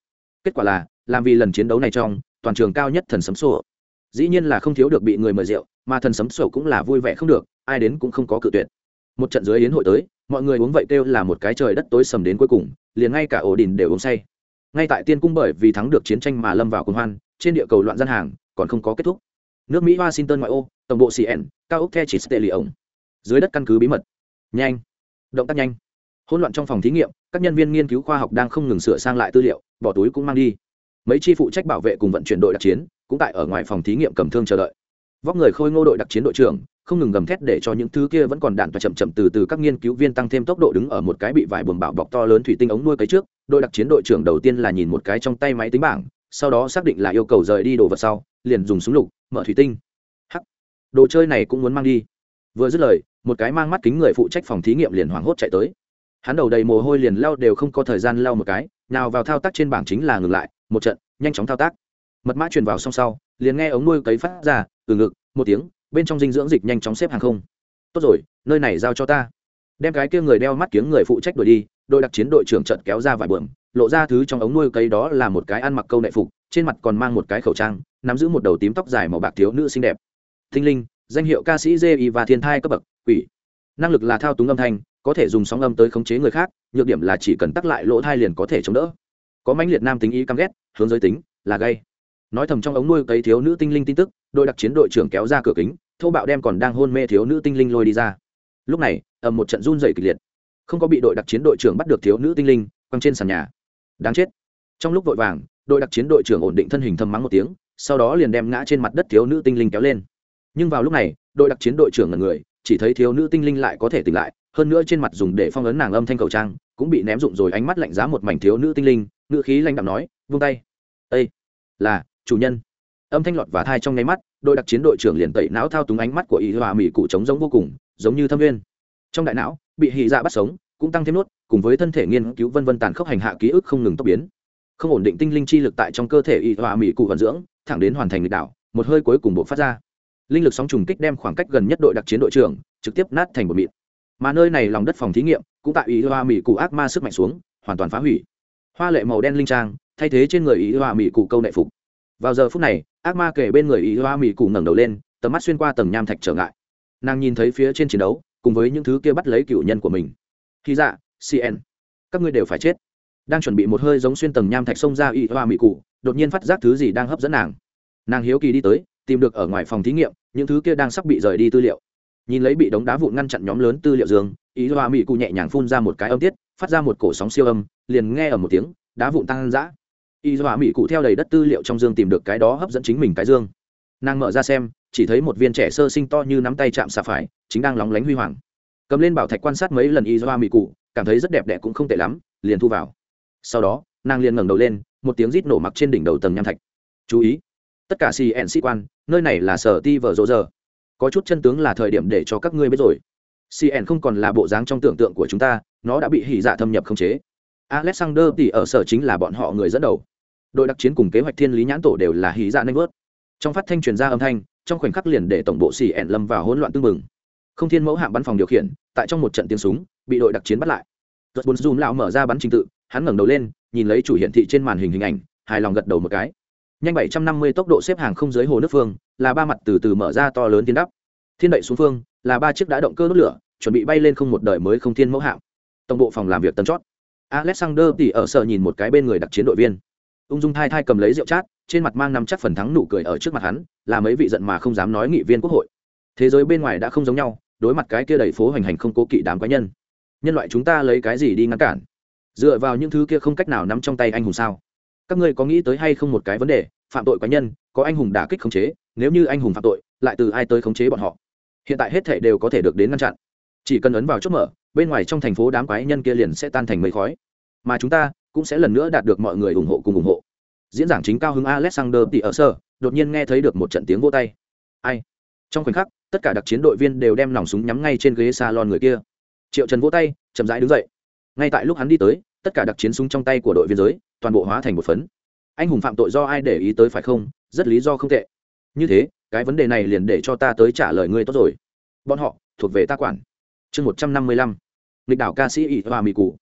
kết quả là, làm vì lần chiến đấu này trong, toàn trường cao nhất thần sấm sổ. Dĩ nhiên là không thiếu được bị người mời rượu, mà thần sấm sổ cũng là vui vẻ không được, ai đến cũng không có cự tuyệt. Một trận dưới yến hội tới, mọi người uống vậy kêu là một cái trời đất tối sầm đến cuối cùng, liền ngay cả ổ đình đều uống say. Ngay tại tiên cung bởi vì thắng được chiến tranh mà lâm vào cuồng hoan, trên địa cầu loạn gian hàng, còn không có kết thúc. Nước mỹ, washington ngoại ô, tổng bộ cn cao ốc the chỉ tệ lì ổng dưới đất căn cứ bí mật. Nhanh. Động tác nhanh hỗn loạn trong phòng thí nghiệm, các nhân viên nghiên cứu khoa học đang không ngừng sửa sang lại tư liệu, bỏ túi cũng mang đi. Mấy chi phụ trách bảo vệ cùng vận chuyển đội đặc chiến, cũng tại ở ngoài phòng thí nghiệm cầm thương chờ đợi. Vóc người khôi ngô đội đặc chiến đội trưởng, không ngừng gầm thét để cho những thứ kia vẫn còn đạn và chậm chậm từ từ các nghiên cứu viên tăng thêm tốc độ đứng ở một cái bị vải buồm bảo bọc to lớn thủy tinh ống nuôi cấy trước. Đội đặc chiến đội trưởng đầu tiên là nhìn một cái trong tay máy tính bảng, sau đó xác định là yêu cầu rời đi đồ vật sau, liền dùng súng lục, mở thủy tinh. Hắc! Đồ chơi này cũng muốn mang đi. Vừa dứt lời, một cái mang mắt kính người phụ trách phòng thí nghiệm liền hoảng hốt chạy tới hắn đầu đầy mồ hôi liền lau đều không có thời gian lau một cái, nào vào thao tác trên bảng chính là ngừng lại, một trận, nhanh chóng thao tác. Mật mã truyền vào xong sau, liền nghe ống nuôi cấy phát ra, từ ngực, một tiếng, bên trong dinh dưỡng dịch nhanh chóng xếp hàng không. Tốt rồi, nơi này giao cho ta. Đem cái kia người đeo mắt kiếng người phụ trách đuổi đi, đội đặc chiến đội trưởng trận kéo ra vài bượm lộ ra thứ trong ống nuôi cấy đó là một cái ăn mặc câu nệ phục, trên mặt còn mang một cái khẩu trang, nắm giữ một đầu tím tóc dài màu bạc thiếu nữ xinh đẹp. Thinh linh, danh hiệu ca sĩ di và thiên thai cấp bậc, quỷ. Năng lực là thao túng âm thanh có thể dùng sóng âm tới khống chế người khác, nhược điểm là chỉ cần tắc lại lỗ thai liền có thể chống đỡ. Có mãnh liệt nam tính ý căm ghét, hướng giới tính, là gay. Nói thầm trong ống nuôi cấy thiếu nữ tinh linh tin tức, đội đặc chiến đội trưởng kéo ra cửa kính, thô bạo đem còn đang hôn mê thiếu nữ tinh linh lôi đi ra. Lúc này, ầm một trận run dày kịch liệt. Không có bị đội đặc chiến đội trưởng bắt được thiếu nữ tinh linh, quăng trên sàn nhà. Đáng chết. Trong lúc vội vàng, đội đặc chiến đội trưởng ổn định thân hình thâm mắng một tiếng, sau đó liền đem ngã trên mặt đất thiếu nữ tinh linh kéo lên. Nhưng vào lúc này, đội đặc chiến đội trưởng là người, chỉ thấy thiếu nữ tinh linh lại có thể tỉnh lại hơn nữa trên mặt dùng để phong ấn nàng âm thanh cầu trang, cũng bị ném rụng rồi ánh mắt lạnh giá một mảnh thiếu nữ tinh linh nữ khí lanh đạm nói, vung tay. Ây là, chủ nhân. Âm thanh lọt và thai trong nháy mắt, đội đặc chiến đội trưởng liền tẩy não thao túng ánh mắt của ý hòa mỹ cụ trống giống vô cùng, giống như thâm viên. Trong đại não, bị hị dạ bắt sống, cũng tăng thêm nốt cùng với thân thể nghiên cứu vân vân tàn khốc hành hạ ký ức không ngừng tốc biến. Không ổn định tinh linh chi lực tại trong cơ thể y hòa mỹ cụ vận dưỡng, thẳng đến hoàn thành lịch đảo, một hơi cuối cùng bộ phát ra. Linh lực sóng trùng kích đem khoảng cách gần nhất đội đặc chiến đội trưởng, trực tiếp nát thành một mịn mà nơi này lòng đất phòng thí nghiệm cũng tại ý hoa mỹ cụ ác ma sức mạnh xuống, hoàn toàn phá hủy. Hoa lệ màu đen linh trang, thay thế trên người ý hoa mỹ cụ câu nệ phục. Vào giờ phút này, ác ma kể bên người ý hoa mỹ cụ ngẩng đầu lên, tầm mắt xuyên qua tầng nham thạch trở ngại. Nàng nhìn thấy phía trên chiến đấu, cùng với những thứ kia bắt lấy cựu nhân của mình. Khi dạ cn các ngươi đều phải chết. Đang chuẩn bị một hơi giống xuyên tầng nham thạch xông ra ý hoa mỹ cụ, đột nhiên phát giác thứ gì đang hấp dẫn nàng. Nàng hiếu kỳ đi tới, tìm được ở ngoài phòng thí nghiệm, những thứ kia đang sắp bị rời đi tư liệu nhìn lấy bị đống đá vụn ngăn chặn nhóm lớn tư liệu dương, ý hoa mỹ cụ nhẹ nhàng phun ra một cái âm tiết, phát ra một cổ sóng siêu âm, liền nghe ở một tiếng, đá vụn tăng dã. Y hoa mỹ cụ theo đầy đất tư liệu trong dương tìm được cái đó hấp dẫn chính mình cái dương. Nàng mở ra xem, chỉ thấy một viên trẻ sơ sinh to như nắm tay chạm xà phải, chính đang lóng lánh huy hoàng. Cầm lên bảo thạch quan sát mấy lần y hoa mỹ cụ, cảm thấy rất đẹp đẽ cũng không tệ lắm, liền thu vào. Sau đó, nàng liền ngẩng đầu lên, một tiếng rít nổ mặc trên đỉnh đầu tầng nham thạch. Chú ý, tất cả cn sĩ quan, nơi này là sở ti vở rộ giờ có chút chân tướng là thời điểm để cho các ngươi biết rồi. Cn không còn là bộ dáng trong tưởng tượng của chúng ta nó đã bị hỉ dạ thâm nhập khống chế. Alexander thì ở sở chính là bọn họ người dẫn đầu. Đội đặc chiến cùng kế hoạch thiên lý nhãn tổ đều là hỉ dạ nanh vớt. Trong phát thanh truyền ra âm thanh trong khoảnh khắc liền để tổng bộ cn lâm vào hỗn loạn tương mừng không thiên mẫu hạng bắn phòng điều khiển tại trong một trận tiếng súng bị đội đặc chiến bắt lại. Rốt bốn zoom lão mở ra bắn trình tự, hắn ngẩng đầu lên, nhìn lấy chủ hiển thị trên màn hình hình ảnh, hài lòng gật đầu một cái. Nhanh 750 tốc độ xếp hàng không dưới hồ nước phương, là ba mặt từ từ mở ra to lớn thiên đắp. Thiên đậy xuống phương, là ba chiếc đã động cơ đốt lửa, chuẩn bị bay lên không một đời mới không thiên mẫu hạm Tổng bộ phòng làm việc tầm chót. Alexander thì ở sợ nhìn một cái bên người đặc chiến đội viên. Ung dung thai thai cầm lấy rượu chát, trên mặt mang năm chắc phần thắng nụ cười ở trước mặt hắn, là mấy vị giận mà không dám nói nghị viên quốc hội. Thế giới bên ngoài đã không giống nhau, đối mặt cái kia đầy phố hành hành không cố kỵ đám quái nhân nhân loại chúng ta lấy cái gì đi ngăn cản dựa vào những thứ kia không cách nào nắm trong tay anh hùng sao các ngươi có nghĩ tới hay không một cái vấn đề, phạm tội cá nhân, có anh hùng đả kích khống chế, nếu như anh hùng phạm tội, lại từ ai tới khống chế bọn họ? Hiện tại hết thể đều có thể được đến ngăn chặn. Chỉ cần ấn vào chốt mở, bên ngoài trong thành phố đám quái nhân kia liền sẽ tan thành mây khói. Mà chúng ta cũng sẽ lần nữa đạt được mọi người ủng hộ cùng ủng hộ. Diễn giảng chính cao hứng alexander tỉ ở sơ đột nhiên nghe thấy được một trận tiếng vô tay. Ai? Trong khoảnh khắc, tất cả đặc chiến đội viên đều đem nòng súng nhắm ngay trên ghế salon người kia. Triệu trần vỗ tay, chậm rãi đứng dậy. Ngay tại lúc hắn đi tới, tất cả đặc chiến súng trong tay của đội viên giới toàn bộ hóa thành một phấn. Anh hùng phạm tội do ai để ý tới phải không? Rất lý do không tệ. Như thế, cái vấn đề này liền để cho ta tới trả lời ngươi tốt rồi. Bọn họ, thuộc về ta quản. Chương một trăm năm mươi lăm. Lịch đảo ca sĩ ỷ hòa mỹ cụ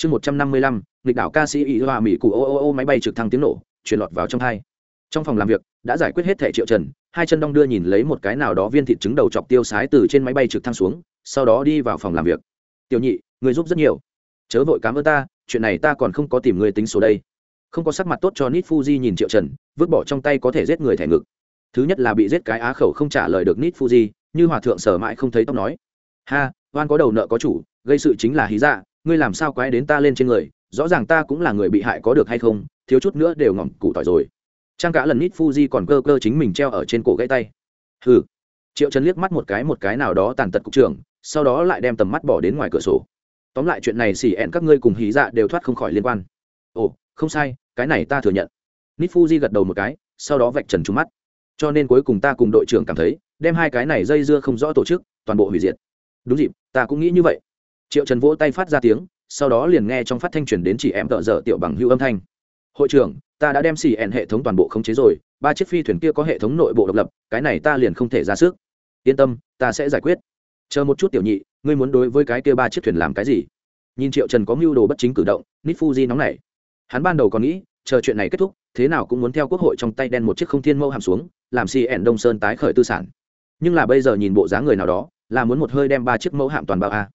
chương một trăm năm mươi lăm. Lịch đảo ca sĩ ỷ hòa mỹ cụ ô ô ô, máy bay trực thăng tiếng nổ, truyền lọt vào trong hai. Trong phòng làm việc, đã giải quyết hết thẻ triệu trần, hai chân đong đưa nhìn lấy một cái nào đó viên thịt trứng đầu chọc tiêu sái từ trên máy bay trực thăng xuống, sau đó đi vào phòng làm việc. Tiểu nhị, người giúp rất nhiều chớ vội cảm ơn ta, chuyện này ta còn không có tìm người tính số đây. Không có sắc mặt tốt cho nít fuji nhìn triệu trần, vứt bỏ trong tay có thể giết người thẻ ngực. Thứ nhất là bị giết cái á khẩu không trả lời được nít fuji, như hòa thượng sở mãi không thấy tóc nói. Ha, oan có đầu nợ có chủ, gây sự chính là hí dạ ngươi làm sao quái đến ta lên trên người, rõ ràng ta cũng là người bị hại có được hay không, thiếu chút nữa đều ngỏm củ tỏi rồi. Trang cả lần nít fuji còn cơ cơ chính mình treo ở trên cổ gãy tay. Hừ. Triệu trần liếc mắt một cái một cái nào đó tàn tật cục trưởng, sau đó lại đem tầm mắt bỏ đến ngoài cửa sổ tóm lại chuyện này xỉ ẹn các ngươi cùng hí dạ đều thoát không khỏi liên quan. Ồ, không sai, cái này ta thừa nhận. Nít fuji gật đầu một cái, sau đó vạch trần trúng mắt. Cho nên cuối cùng ta cùng đội trưởng cảm thấy, đem hai cái này dây dưa không rõ tổ chức, toàn bộ hủy diệt. Đúng dịp, ta cũng nghĩ như vậy. Triệu trần vỗ tay phát ra tiếng, sau đó liền nghe trong phát thanh truyền đến chỉ em tợ dở tiểu bằng hưu âm thanh. Hội trưởng, ta đã đem xì ẹn hệ thống toàn bộ khống chế rồi, ba chiếc phi thuyền kia có hệ thống nội bộ độc lập, cái này ta liền không thể ra sức. Yên tâm, ta sẽ giải quyết chờ một chút tiểu nhị, ngươi muốn đối với cái kia ba chiếc thuyền làm cái gì? Nhìn triệu trần có mưu đồ bất chính cử động, nít fuji nóng nảy. Hắn ban đầu còn nghĩ, chờ chuyện này kết thúc, thế nào cũng muốn theo quốc hội trong tay đen một chiếc không thiên mâu hàm xuống, làm si ẻn đông sơn tái khởi tư sản. Nhưng là bây giờ nhìn bộ dáng người nào đó, là muốn một hơi đem ba chiếc mẫu hạm toàn bao a.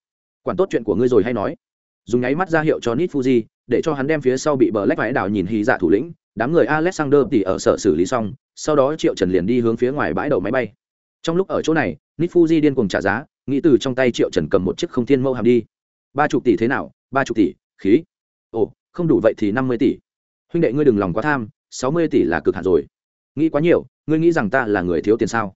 Quản tốt chuyện của ngươi rồi hay nói. Dùng nháy mắt ra hiệu cho nít fuji, để cho hắn đem phía sau bị bờ lách vải đảo nhìn hy dạ thủ lĩnh, đám người alexander tỉ ở sở xử lý xong, sau đó triệu trần liền đi hướng phía ngoài bãi đậu máy bay. Trong lúc ở chỗ này, nít fuji điên cùng trả giá nghĩ từ trong tay triệu trần cầm một chiếc không thiên mâu hàm đi. Ba chục tỷ thế nào? Ba chục tỷ, khí. Ồ, không đủ vậy thì năm mươi tỷ. Huynh đệ ngươi đừng lòng quá tham, sáu mươi tỷ là cực hạn rồi. Nghĩ quá nhiều, ngươi nghĩ rằng ta là người thiếu tiền sao?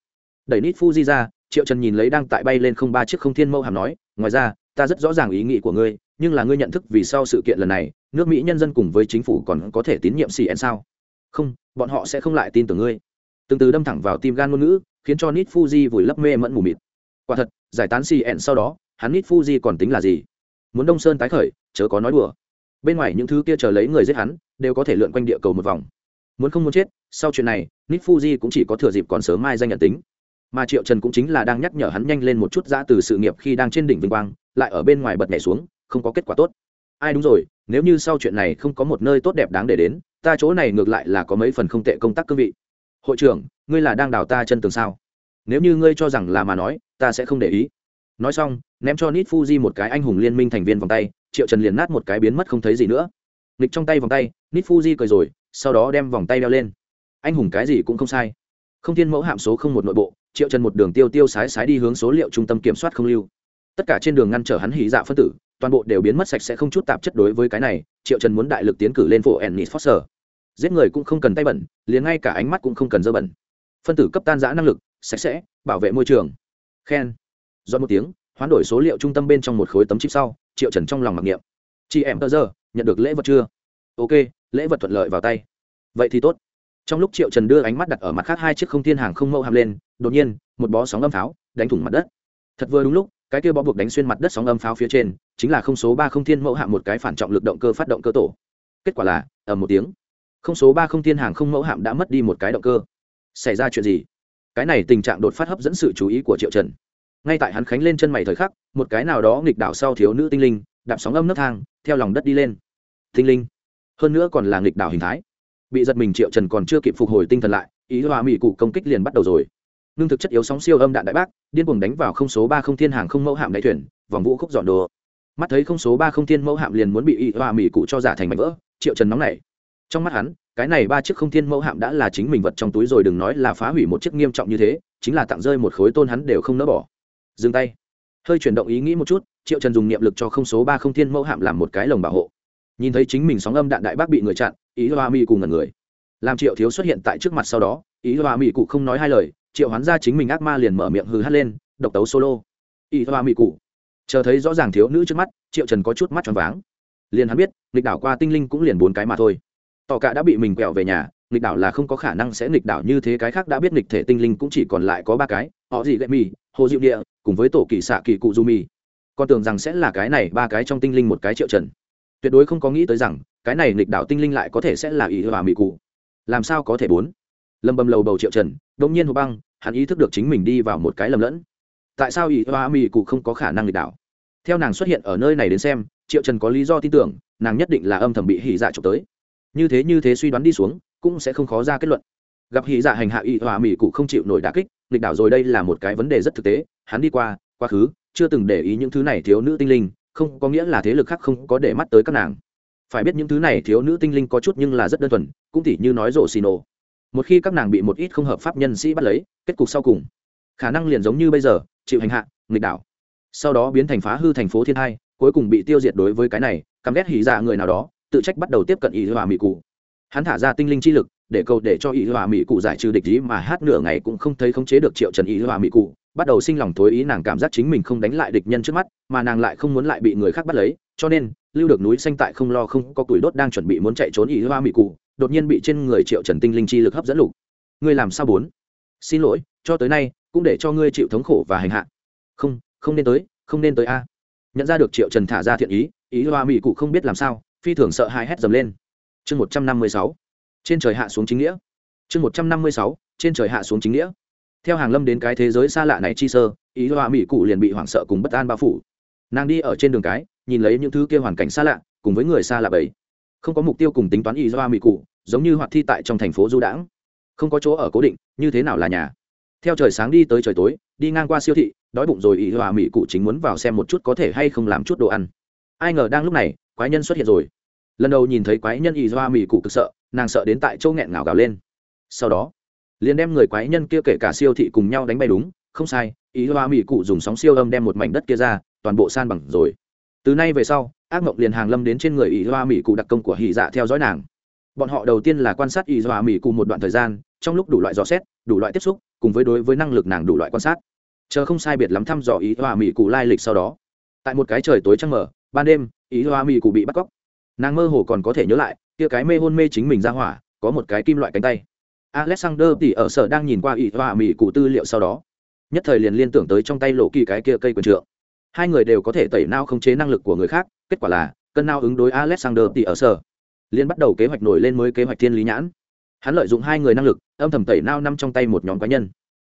Đẩy nít fuji ra, triệu trần nhìn lấy đang tại bay lên không ba chiếc không thiên mâu hàm nói, ngoài ra, ta rất rõ ràng ý nghĩ của ngươi, nhưng là ngươi nhận thức vì sau sự kiện lần này, nước mỹ nhân dân cùng với chính phủ còn có thể tín nhiệm cn sao? Không, bọn họ sẽ không lại tin tưởng ngươi. Từng từ đâm thẳng vào tim gan ngôn ngữ, khiến cho nít fuji vùi lấp mê mẫn mù mịt quả thật, giải tán cn sau đó, hắn nít fuji còn tính là gì? Muốn đông sơn tái khởi, chớ có nói đùa. Bên ngoài những thứ kia chờ lấy người giết hắn, đều có thể lượn quanh địa cầu một vòng. Muốn không muốn chết, sau chuyện này nít fuji cũng chỉ có thừa dịp còn sớm mai danh nhận tính. Mà triệu trần cũng chính là đang nhắc nhở hắn nhanh lên một chút ra từ sự nghiệp khi đang trên đỉnh vinh quang, lại ở bên ngoài bật nhảy xuống, không có kết quả tốt. Ai đúng rồi, nếu như sau chuyện này không có một nơi tốt đẹp đáng để đến, ta chỗ này ngược lại là có mấy phần không tệ công tác cương vị. Hội trưởng, ngươi là đang đào ta chân tường sao? Nếu như ngươi cho rằng là mà nói, ta sẽ không để ý. Nói xong, ném cho nít fuji một cái anh hùng liên minh thành viên vòng tay, triệu trần liền nát một cái biến mất không thấy gì nữa. Nghịch trong tay vòng tay nít fuji cười rồi, sau đó đem vòng tay đeo lên. Anh hùng cái gì cũng không sai. Không thiên mẫu hạm số không một nội bộ, triệu trần một đường tiêu tiêu sái sái đi hướng số liệu trung tâm kiểm soát không lưu. Tất cả trên đường ngăn trở hắn hỉ dạ phân tử, toàn bộ đều biến mất sạch sẽ không chút tạp chất đối với cái này, triệu trần muốn đại lực tiến cử lên phổ ennis foster. Giết người cũng không cần tay bẩn, liền ngay cả ánh mắt cũng không cần dơ bẩn. Phân tử cấp tan giã năng lực sạch sẽ, bảo vệ môi trường. Khen. Do một tiếng, hoán đổi số liệu trung tâm bên trong một khối tấm chip sau, triệu trần trong lòng mặc niệm. Chị em tờ giờ, nhận được lễ vật chưa? Ok, lễ vật thuận lợi vào tay. Vậy thì tốt. Trong lúc triệu trần đưa ánh mắt đặt ở mặt khác hai chiếc không thiên hàng không mẫu hàm lên, đột nhiên, một bó sóng âm pháo đánh thủng mặt đất. Thật vừa đúng lúc, cái kia bó buộc đánh xuyên mặt đất sóng âm pháo phía trên, chính là không số ba không thiên mẫu hạm một cái phản trọng lực động cơ phát động cơ tổ. Kết quả là ở một tiếng. Không số ba không thiên hàng không mẫu hạm đã mất đi một cái động cơ. Xảy ra chuyện gì? Cái này tình trạng đột phát hấp dẫn sự chú ý của triệu trần. Ngay tại hắn khánh lên chân mày thời khắc, một cái nào đó nghịch đảo sau thiếu nữ tinh linh, đạp sóng âm nấc thang, theo lòng đất đi lên. Tinh linh? Hơn nữa còn là nghịch đảo hình thái. Bị giật mình triệu trần còn chưa kịp phục hồi tinh thần lại, ý hòa mỹ cụ công kích liền bắt đầu rồi. Nương thực chất yếu sóng siêu âm đạn đại bác, điên cuồng đánh vào không số ba không thiên hàng không mẫu hạm đại thuyền, vòng vũ khúc dọn đồ. Mắt thấy không số ba không thiên mẫu hạm liền muốn bị ý hòa mỹ cụ cho giả thành mảnh vỡ, triệu trần nóng nảy. Trong mắt hắn cái này ba chiếc không thiên mẫu hạm đã là chính mình vật trong túi rồi, đừng nói là phá hủy một chiếc nghiêm trọng như thế, chính là tặng rơi một khối tôn hắn đều không nỡ bỏ. Dừng tay. Hơi chuyển động ý nghĩ một chút, triệu trần dùng niệm lực cho không số ba không thiên mẫu hạm làm một cái lồng bảo hộ. Nhìn thấy chính mình sóng âm đạn đại bác bị người chặn, ý hoa mỹ cùng ngần người. Làm triệu thiếu xuất hiện tại trước mặt sau đó, ý hoa mỹ cụ không nói hai lời, triệu hoán ra chính mình ác ma liền mở miệng hừ hắt lên, độc tấu solo. Ý hoa mỹ cụ. Chờ thấy rõ ràng thiếu nữ trước mắt, triệu trần có chút mắt tròn váng. Liền hắn biết lịch đảo qua tinh linh cũng liền bốn cái mà thôi tỏ cả đã bị mình quẹo về nhà, nghịch đảo là không có khả năng sẽ nghịch đảo như thế cái khác đã biết nghịch thể tinh linh cũng chỉ còn lại có ba cái, họ gì lệ mì, hồ diệu địa, cùng với tổ kỳ xạ kỳ cụ du mì. Con tưởng rằng sẽ là cái này, ba cái trong tinh linh một cái triệu trần. Tuyệt đối không có nghĩ tới rằng, cái này nghịch đảo tinh linh lại có thể sẽ là ý hòa mì cụ. Làm sao có thể bốn? Lâm bầm lầu bầu triệu trần đông nhiên hồ băng, hắn ý thức được chính mình đi vào một cái lầm lẫn. Tại sao ý hòa mì cụ không có khả năng nghịch đảo? Theo nàng xuất hiện ở nơi này đến xem, triệu trần có lý do tin tưởng, nàng nhất định là âm thầm bị hỉ dạ trộm tới như thế như thế suy đoán đi xuống, cũng sẽ không khó ra kết luận. Gặp hỉ dạ hành hạ y hòa mỹ cụ không chịu nổi đả kích, nghịch đảo rồi đây là một cái vấn đề rất thực tế, hắn đi qua, quá khứ, chưa từng để ý những thứ này thiếu nữ tinh linh, không có nghĩa là thế lực khác không có để mắt tới các nàng. Phải biết những thứ này thiếu nữ tinh linh có chút nhưng là rất đơn thuần, cũng tỉ như nói rổ xì nổ. Một khi các nàng bị một ít không hợp pháp nhân sĩ bắt lấy, kết cục sau cùng, khả năng liền giống như bây giờ, chịu hành hạ, nghịch đảo. Sau đó biến thành phá hư thành phố thiên hai cuối cùng bị tiêu diệt đối với cái này, căm ghét hỉ dạ người nào đó tự trách bắt đầu tiếp cận ý hòa mỹ cụ. Hắn thả ra tinh linh chi lực, để cầu để cho ý hòa mỹ cụ giải trừ địch ý mà hát nửa ngày cũng không thấy khống chế được triệu trần ý hòa mỹ cụ, bắt đầu sinh lòng thối ý nàng cảm giác chính mình không đánh lại địch nhân trước mắt, mà nàng lại không muốn lại bị người khác bắt lấy, cho nên, lưu được núi xanh tại không lo không có tuổi đốt đang chuẩn bị muốn chạy trốn ý hoa mỹ cụ, đột nhiên bị trên người triệu trần tinh linh chi lực hấp dẫn lục. Ngươi làm sao bốn? Xin lỗi, cho tới nay, cũng để cho ngươi chịu thống khổ và hành hạ. Không không nên tới, không nên tới a. Nhận ra được triệu trần thả ra thiện ý ý hoa mỹ cụ không biết làm sao phi thường sợ hai hét dầm lên. Chương một trăm năm mươi sáu, trên trời hạ xuống chính nghĩa. Chương một trăm năm mươi sáu, trên trời hạ xuống chính nghĩa. Theo hàng lâm đến cái thế giới xa lạ này chi sơ, ý hoa mỹ cụ liền bị hoảng sợ cùng bất an bao phủ. Nàng đi ở trên đường cái, nhìn lấy những thứ kia hoàn cảnh xa lạ, cùng với người xa lạ bầy. Không có mục tiêu cùng tính toán ý hoa mỹ cụ, giống như hoạt thi tại trong thành phố du đãng. Không có chỗ ở cố định, như thế nào là nhà? Theo trời sáng đi tới trời tối, đi ngang qua siêu thị, đói bụng rồi ý hoa mỹ cụ chính muốn vào xem một chút có thể hay không làm chút đồ ăn. Ai ngờ đang lúc này quái nhân xuất hiện rồi. Lần đầu nhìn thấy quái nhân y doa mỹ cụ cực sợ, nàng sợ đến tại châu nghẹn ngào gào lên. Sau đó, liền đem người quái nhân kia kể cả siêu thị cùng nhau đánh bay đúng, không sai ý hoa mỹ cụ dùng sóng siêu âm đem một mảnh đất kia ra, toàn bộ san bằng rồi. Từ nay về sau, ác mộng liền hàng lâm đến trên người ý hoa mỹ cụ đặc công của hỉ dạ theo dõi nàng. Bọn họ đầu tiên là quan sát ý hoa mỹ cụ một đoạn thời gian, trong lúc đủ loại dò xét, đủ loại tiếp xúc, cùng với đối với năng lực nàng đủ loại quan sát. Chờ không sai biệt lắm thăm dò ý hoa mỹ cụ lai lịch sau đó. Tại một cái trời tối trăng mở ban đêm ý hoa mỹ cụ bị bắt cóc. Nàng mơ hồ còn có thể nhớ lại, kia cái mê hôn mê chính mình ra hỏa, có một cái kim loại cánh tay. Alexander thì ở sở đang nhìn qua ý hoa mỹ cụ tư liệu sau đó. Nhất thời liền liên tưởng tới trong tay lộ kỳ cái kia cây quần trượng. Hai người đều có thể tẩy nao khống chế năng lực của người khác, kết quả là, cân nao ứng đối alexander thì ở sở. Liên bắt đầu kế hoạch nổi lên mới kế hoạch thiên lý nhãn. Hắn lợi dụng hai người năng lực, âm thầm tẩy nao năm trong tay một nhóm cá nhân.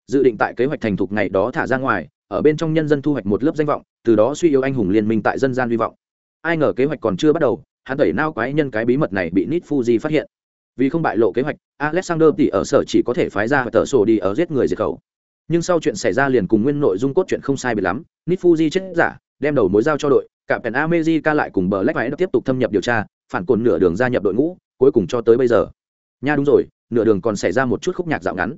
Dự định tại kế hoạch thành thục ngày đó thả ra ngoài, ở bên trong nhân dân thu hoạch một lớp danh vọng, từ đó suy yếu anh hùng liên minh tại dân gian hy vọng ai ngờ kế hoạch còn chưa bắt đầu, hắn tẩy nao quái nhân cái bí mật này bị nít fuji phát hiện. Vì không bại lộ kế hoạch, alexander thì ở sở chỉ có thể phái ra tờ sổ đi ở giết người diệt khẩu. Nhưng sau chuyện xảy ra liền cùng nguyên nội dung cốt truyện không sai biệt lắm nít fuji chết giả, đem đầu mối giao cho đội, cả pèn amejica lại cùng bờ lách váy tiếp tục thâm nhập điều tra, phản cồn nửa đường gia nhập đội ngũ, cuối cùng cho tới bây giờ. Nha đúng rồi, nửa đường còn xảy ra một chút khúc nhạc dạo ngắn.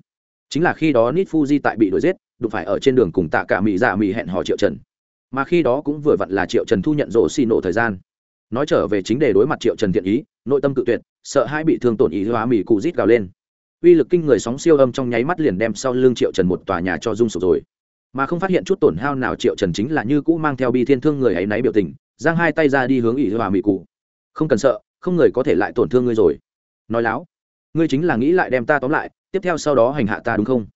Chính là khi đó nít fuji tại bị đuổi giết, đụng phải ở trên đường cùng tạ cả mỹ dạ mỹ hẹn hò triệu trần mà khi đó cũng vừa vặn là triệu trần thu nhận rổ xì nổ thời gian. Nói trở về chính đề đối mặt triệu trần thiện ý, nội tâm cự tuyệt, sợ hai bị thương tổn ý hóa mỹ cụ rít gào lên. Uy lực kinh người sóng siêu âm trong nháy mắt liền đem sau lưng triệu trần một tòa nhà cho rung sụp rồi. Mà không phát hiện chút tổn hao nào triệu trần chính là như cũ mang theo bi thiên thương người ấy náy biểu tình, giang hai tay ra đi hướng ý hóa mỹ cụ. Không cần sợ, không người có thể lại tổn thương ngươi rồi. Nói láo, ngươi chính là nghĩ lại đem ta tóm lại, tiếp theo sau đó hành hạ ta đúng không?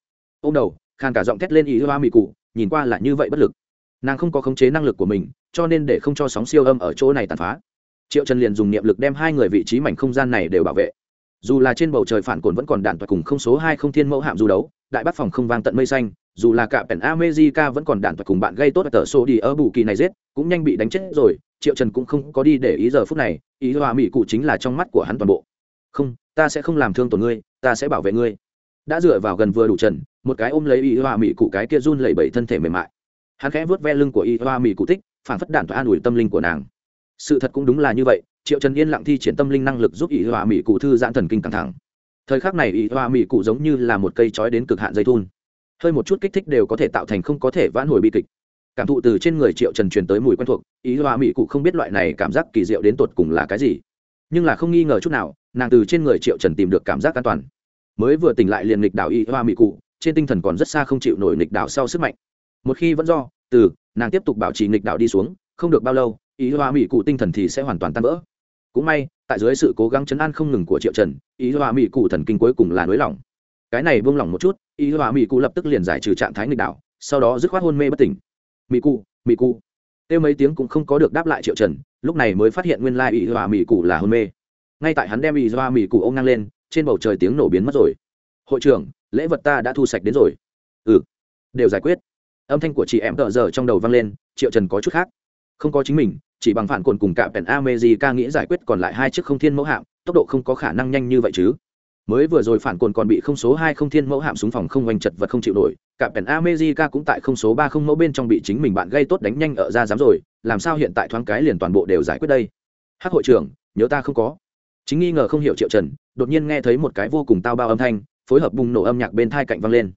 Ô đầu, khàn cả giọng thét lên ý hoa mỹ cụ, nhìn qua là như vậy bất lực nàng không có khống chế năng lực của mình, cho nên để không cho sóng siêu âm ở chỗ này tàn phá. Triệu trần liền dùng niệm lực đem hai người vị trí mảnh không gian này đều bảo vệ. Dù là trên bầu trời phản cồn vẫn còn đạn toại cùng không số hai không thiên mẫu hạm du đấu, đại bắt phòng không vang tận mây xanh, dù là cả pèn amejica vẫn còn đạn toại cùng bạn gây tốt ở tờ số đi ở bù kỳ này giết, cũng nhanh bị đánh chết rồi, triệu trần cũng không có đi để ý giờ phút này, ý hòa mỹ cụ chính là trong mắt của hắn toàn bộ. Không, ta sẽ không làm thương tổn ngươi, ta sẽ bảo vệ ngươi. Đã dựa vào gần vừa đủ trần, một cái ôm lấy ý hòa mỹ cụ cái kia run lẩy bẩy thân thể mềm mại hắn khẽ vớt ve lưng của y hoa mỹ cụ tích phản phất đản thoại an ủi tâm linh của nàng. Sự thật cũng đúng là như vậy, triệu trần yên lặng thi triển tâm linh năng lực giúp y hoa mỹ cụ thư giãn thần kinh căng thẳng. Thời khắc này y hoa mỹ cụ giống như là một cây trói đến cực hạn dây thun. Hơi một chút kích thích đều có thể tạo thành không có thể vãn hồi bi kịch. Cảm thụ từ trên người triệu trần truyền tới mùi quen thuộc ý hoa mỹ cụ không biết loại này cảm giác kỳ diệu đến tột cùng là cái gì. Nhưng là không nghi ngờ chút nào, nàng từ trên người triệu trần tìm được cảm giác an toàn. Mới vừa tỉnh lại liền nghịch đảo y hoa mỹ cụ, trên tinh thần còn rất xa không chịu nổi nghịch đảo sau sức mạnh một khi vẫn do, từ, nàng tiếp tục bảo trì nghịch đảo đi xuống, không được bao lâu, ý hoa mỹ cụ tinh thần thì sẽ hoàn toàn tan vỡ. Cũng may, tại dưới sự cố gắng chấn an không ngừng của triệu trần, ý hoa mỹ cụ thần kinh cuối cùng là nới lỏng cái này buông lỏng một chút, ý hoa mỹ cụ lập tức liền giải trừ trạng thái nghịch đạo, sau đó dứt khoát hôn mê bất tỉnh. Mỹ cụ mỹ cụ. Kêu mấy tiếng cũng không có được đáp lại triệu trần, lúc này mới phát hiện nguyên lai ý hoa mỹ cụ là hôn mê. Ngay tại hắn đem ý hoa mỹ cụ ôm ngang lên, trên bầu trời tiếng nổ biến mất rồi. Hội trưởng, lễ vật ta đã thu sạch đến rồi. Ừ đều giải quyết âm thanh của chị em tợ giờ trong đầu vang lên, triệu trần có chút khác. Không có chính mình, chỉ bằng phản cồn cùng cả pèn ca nghĩ giải quyết còn lại hai chiếc không thiên mẫu hạm, tốc độ không có khả năng nhanh như vậy chứ. Mới vừa rồi phản cồn còn bị không số hai không thiên mẫu hạm súng phòng không oanh chật vật không chịu nổi, cả pèn ca cũng tại không số ba không mẫu bên trong bị chính mình bạn gây tốt đánh nhanh ở ra dám rồi, làm sao hiện tại thoáng cái liền toàn bộ đều giải quyết đây? Hắc hội trưởng, nhớ ta không có. Chính nghi ngờ không hiểu triệu trần, đột nhiên nghe thấy một cái vô cùng tao bao âm thanh, phối hợp bùng nổ âm nhạc bên thai cạnh vang lên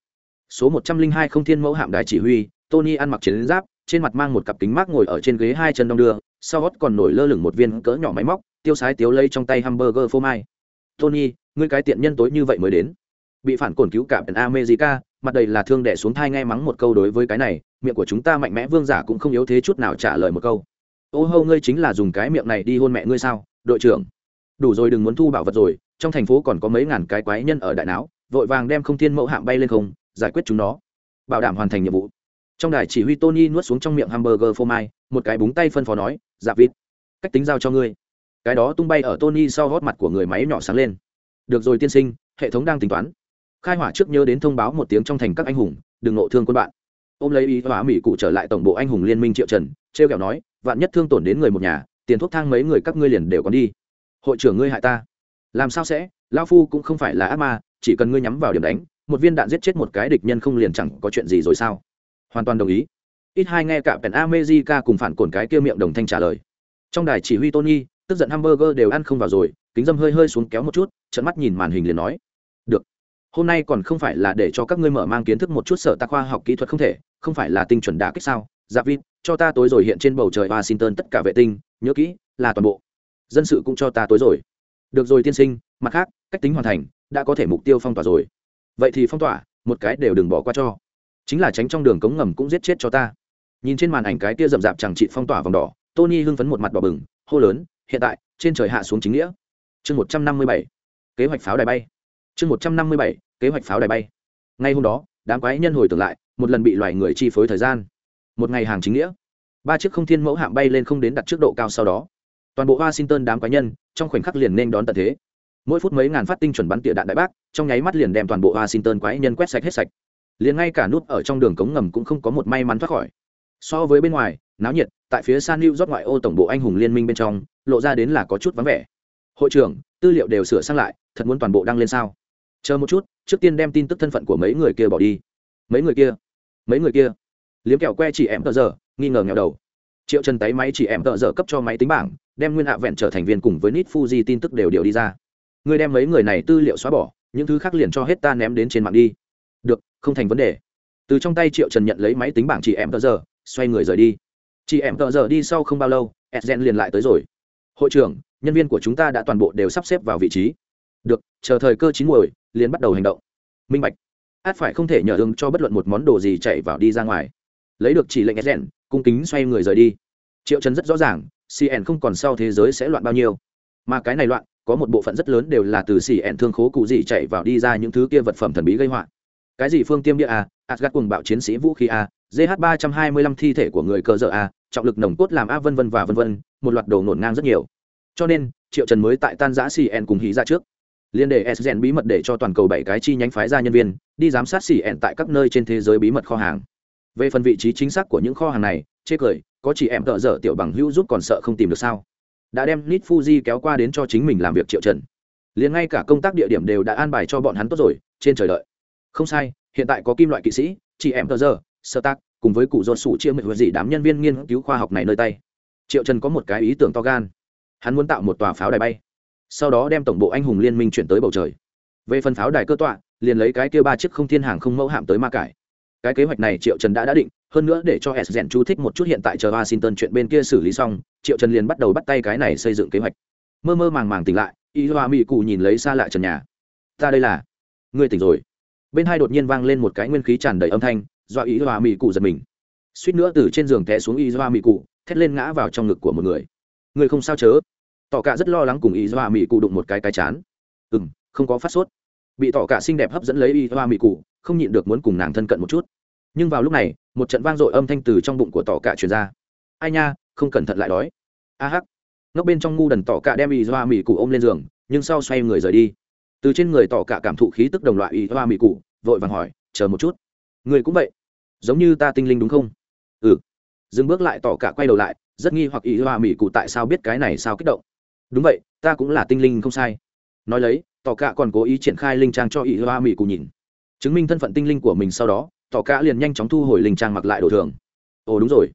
số một trăm linh hai không thiên mẫu hạm đài chỉ huy, tony ăn mặc chiến giáp, trên mặt mang một cặp kính mát ngồi ở trên ghế hai chân đong đưa, sau gót còn nổi lơ lửng một viên cỡ nhỏ máy móc, tiêu sái tiếu lây trong tay hamburger phô mai. Tony, ngươi cái tiện nhân tối như vậy mới đến. Bị phản cổn cứu cả pèn america, mặt đầy là thương đẻ xuống thai nghe mắng một câu đối với cái này, miệng của chúng ta mạnh mẽ, vương giả cũng không yếu thế chút nào trả lời một câu. Ô hô, ngươi chính là dùng cái miệng này đi hôn mẹ ngươi sao, đội trưởng? Đủ rồi, đừng muốn thu bảo vật rồi, trong thành phố còn có mấy ngàn cái quái nhân ở đại não, vội vàng đem không thiên mẫu hạng bay lên không giải quyết chúng nó. Bảo đảm hoàn thành nhiệm vụ. Trong đài chỉ huy tony nuốt xuống trong miệng hamburger phô mai, một cái búng tay phân phó nói dạ vịt, cách tính giao cho ngươi. Cái đó tung bay ở tony sau gót mặt của người máy nhỏ sáng lên. Được rồi tiên sinh, hệ thống đang tính toán. Khai hỏa trước nhớ đến thông báo một tiếng trong thành các anh hùng, đừng nộ thương quân bạn. Ôm lấy ý hóa mỹ cụ trở lại tổng bộ anh hùng liên minh triệu trần, trêu kẹo nói, vạn nhất thương tổn đến người một nhà, tiền thuốc thang mấy người các ngươi liền đều còn đi. Hội trưởng ngươi hại ta. Làm sao sẽ? Lao phu cũng không phải là ác ma, chỉ cần ngươi nhắm vào điểm đánh một viên đạn giết chết một cái địch nhân không liền chẳng có chuyện gì rồi sao? Hoàn toàn đồng ý. Ít hai nghe cả pèn amejica cùng phản cồn cái kia miệng đồng thanh trả lời. Trong đài chỉ huy tony, tức giận hamburger đều ăn không vào rồi, kính dâm hơi hơi xuống kéo một chút trận mắt nhìn màn hình liền nói. Được. Hôm nay còn không phải là để cho các ngươi mở mang kiến thức một chút sở tác khoa học kỹ thuật không thể, không phải là tinh chuẩn đả kích sao? Dạ vịt, cho ta tối rồi hiện trên bầu trời washington tất cả vệ tinh, nhớ kỹ, là toàn bộ. Dân sự cũng cho ta tối rồi. Được rồi tiên sinh, mặt khác, cách tính hoàn thành, đã có thể mục tiêu phong tỏa rồi vậy thì phong tỏa, một cái đều đừng bỏ qua cho. Chính là tránh trong đường cống ngầm cũng giết chết cho ta. Nhìn trên màn ảnh cái kia rậm rạp chẳng trị phong tỏa vòng đỏ, tony hưng phấn một mặt đỏ bừng, hô lớn, hiện tại, trên trời hạ xuống chính nghĩa. Chương một trăm năm mươi bảy, kế hoạch pháo đài bay. Chương một trăm năm mươi bảy, kế hoạch pháo đài bay. Ngay hôm đó, đám quái nhân hồi tưởng lại, một lần bị loài người chi phối thời gian. Một ngày hàng chính nghĩa. Ba chiếc không thiên mẫu hạm bay lên không đến đặt trước độ cao sau đó. Toàn bộ washington đám quái nhân, trong khoảnh khắc liền nên đón tận thế mỗi phút mấy ngàn phát tinh chuẩn bắn tỉa đạn đại bác, trong nháy mắt liền đem toàn bộ washington quái nhân quét sạch hết sạch. Liền ngay cả nút ở trong đường cống ngầm cũng không có một may mắn thoát khỏi. So với bên ngoài, náo nhiệt, tại phía san new rót ngoại ô tổng bộ anh hùng liên minh bên trong, lộ ra đến là có chút vắng vẻ. Hội trưởng, tư liệu đều sửa sang lại, thật muốn toàn bộ đăng lên sao? Chờ một chút, trước tiên đem tin tức thân phận của mấy người kia bỏ đi. Mấy người kia? Mấy người kia? Liếm kẹo que chỉ em tờ giờ, nghi ngờ nghèo đầu. Triệu trần tay máy chỉ em tờ giờ cấp cho máy tính bảng, đem nguyên hạ vẹn trở thành viên cùng với nít fuji tin tức đều điều đi ra người đem mấy người này tư liệu xóa bỏ, những thứ khác liền cho hết ta ném đến trên mạng đi. Được, không thành vấn đề. Từ trong tay triệu trần nhận lấy máy tính bảng chị em tờ giờ, xoay người rời đi. Chị em tờ giờ đi sau không bao lâu edgen liền lại tới rồi. Hội trưởng, nhân viên của chúng ta đã toàn bộ đều sắp xếp vào vị trí. Được, chờ thời cơ chín muồi, liền bắt đầu hành động. Minh bạch. Át phải không thể nhờ hương cho bất luận một món đồ gì chạy vào đi ra ngoài. Lấy được chỉ lệnh edgen cung kính xoay người rời đi. Triệu trần rất rõ ràng cn không còn sau thế giới sẽ loạn bao nhiêu. Mà cái này loạn có một bộ phận rất lớn đều là từ cn thương khố cụ gì chạy vào đi ra những thứ kia vật phẩm thần bí gây họa. Cái gì phương tiêm địa a asgad cùng bạo chiến sĩ vũ khí a gh ba trăm hai mươi lăm thi thể của người cờ dở a, trọng lực nồng cốt làm a vân vân và vân vân, một loạt đồ nổn ngang rất nhiều. Cho nên, triệu trần mới tại tan giã cn cùng hí ra trước. Liên đề sgen bí mật để cho toàn cầu bảy cái chi nhánh phái ra nhân viên đi giám sát cn tại các nơi trên thế giới bí mật kho hàng. Về phần vị trí chính xác của những kho hàng này, chê cười, có chỉ em tợ dở tiểu bằng hữu giúp còn sợ không tìm được sao? Đã đem nít fuji kéo qua đến cho chính mình làm việc triệu trần. Liền ngay cả công tác địa điểm đều đã an bài cho bọn hắn tốt rồi, trên trời đợi. Không sai, hiện tại có kim loại kỵ sĩ, chị em tờ giờ, sơ tác cùng với cụ dột sủ chia mệnh gì đám nhân viên nghiên cứu khoa học này nơi tay. Triệu trần có một cái ý tưởng to gan. Hắn muốn tạo một tòa pháo đài bay. Sau đó đem tổng bộ anh hùng liên minh chuyển tới bầu trời. Về phần pháo đài cơ tọa, liền lấy cái kia ba chiếc không thiên hàng không mẫu hạm tới ma cải. Cái kế hoạch này triệu trần đã đã định, hơn nữa để cho s rèn chú thích một chút hiện tại chờ washington chuyện bên kia xử lý xong triệu trần liền bắt đầu bắt tay cái này xây dựng kế hoạch mơ mơ màng màng tỉnh lại y hoa mỹ cụ nhìn lấy xa lại trần nhà ta đây là ngươi tỉnh rồi bên hai đột nhiên vang lên một cái nguyên khí tràn đầy âm thanh do y hoa mỹ cụ giật mình suýt nữa từ trên giường té xuống y hoa mỹ cụ thét lên ngã vào trong ngực của một người người không sao chớ tỏ cả rất lo lắng cùng Y hoa mỹ cụ đụng một cái cái chán ừ m không có phát sốt bị tỏ cả xinh đẹp hấp dẫn lấy y hoa mỹ cụ không nhịn được muốn cùng nàng thân cận một chút nhưng vào lúc này một trận vang dội âm thanh từ trong bụng của tỏ cả truyền ra ai nha không cẩn thận lại đói. A hắc. Ngốc bên trong ngu đần tỏ cả đem y doa mỹ cụ ôm lên giường, nhưng sau xoay người rời đi. Từ trên người tỏ cả cảm thụ khí tức đồng loại y doa mỹ cụ vội vàng hỏi, chờ một chút, người cũng vậy? Giống như ta tinh linh đúng không? Ừ. Dừng bước lại tỏ cả quay đầu lại, rất nghi hoặc y doa mỹ cụ tại sao biết cái này sao kích động. Đúng vậy, ta cũng là tinh linh không sai. Nói lấy, tỏ cả còn cố ý triển khai linh trang cho y doa mỹ cụ nhìn. Chứng minh thân phận tinh linh của mình sau đó, tỏ cả liền nhanh chóng thu hồi linh trang mặc lại đồ thường. Ồ, đúng rồi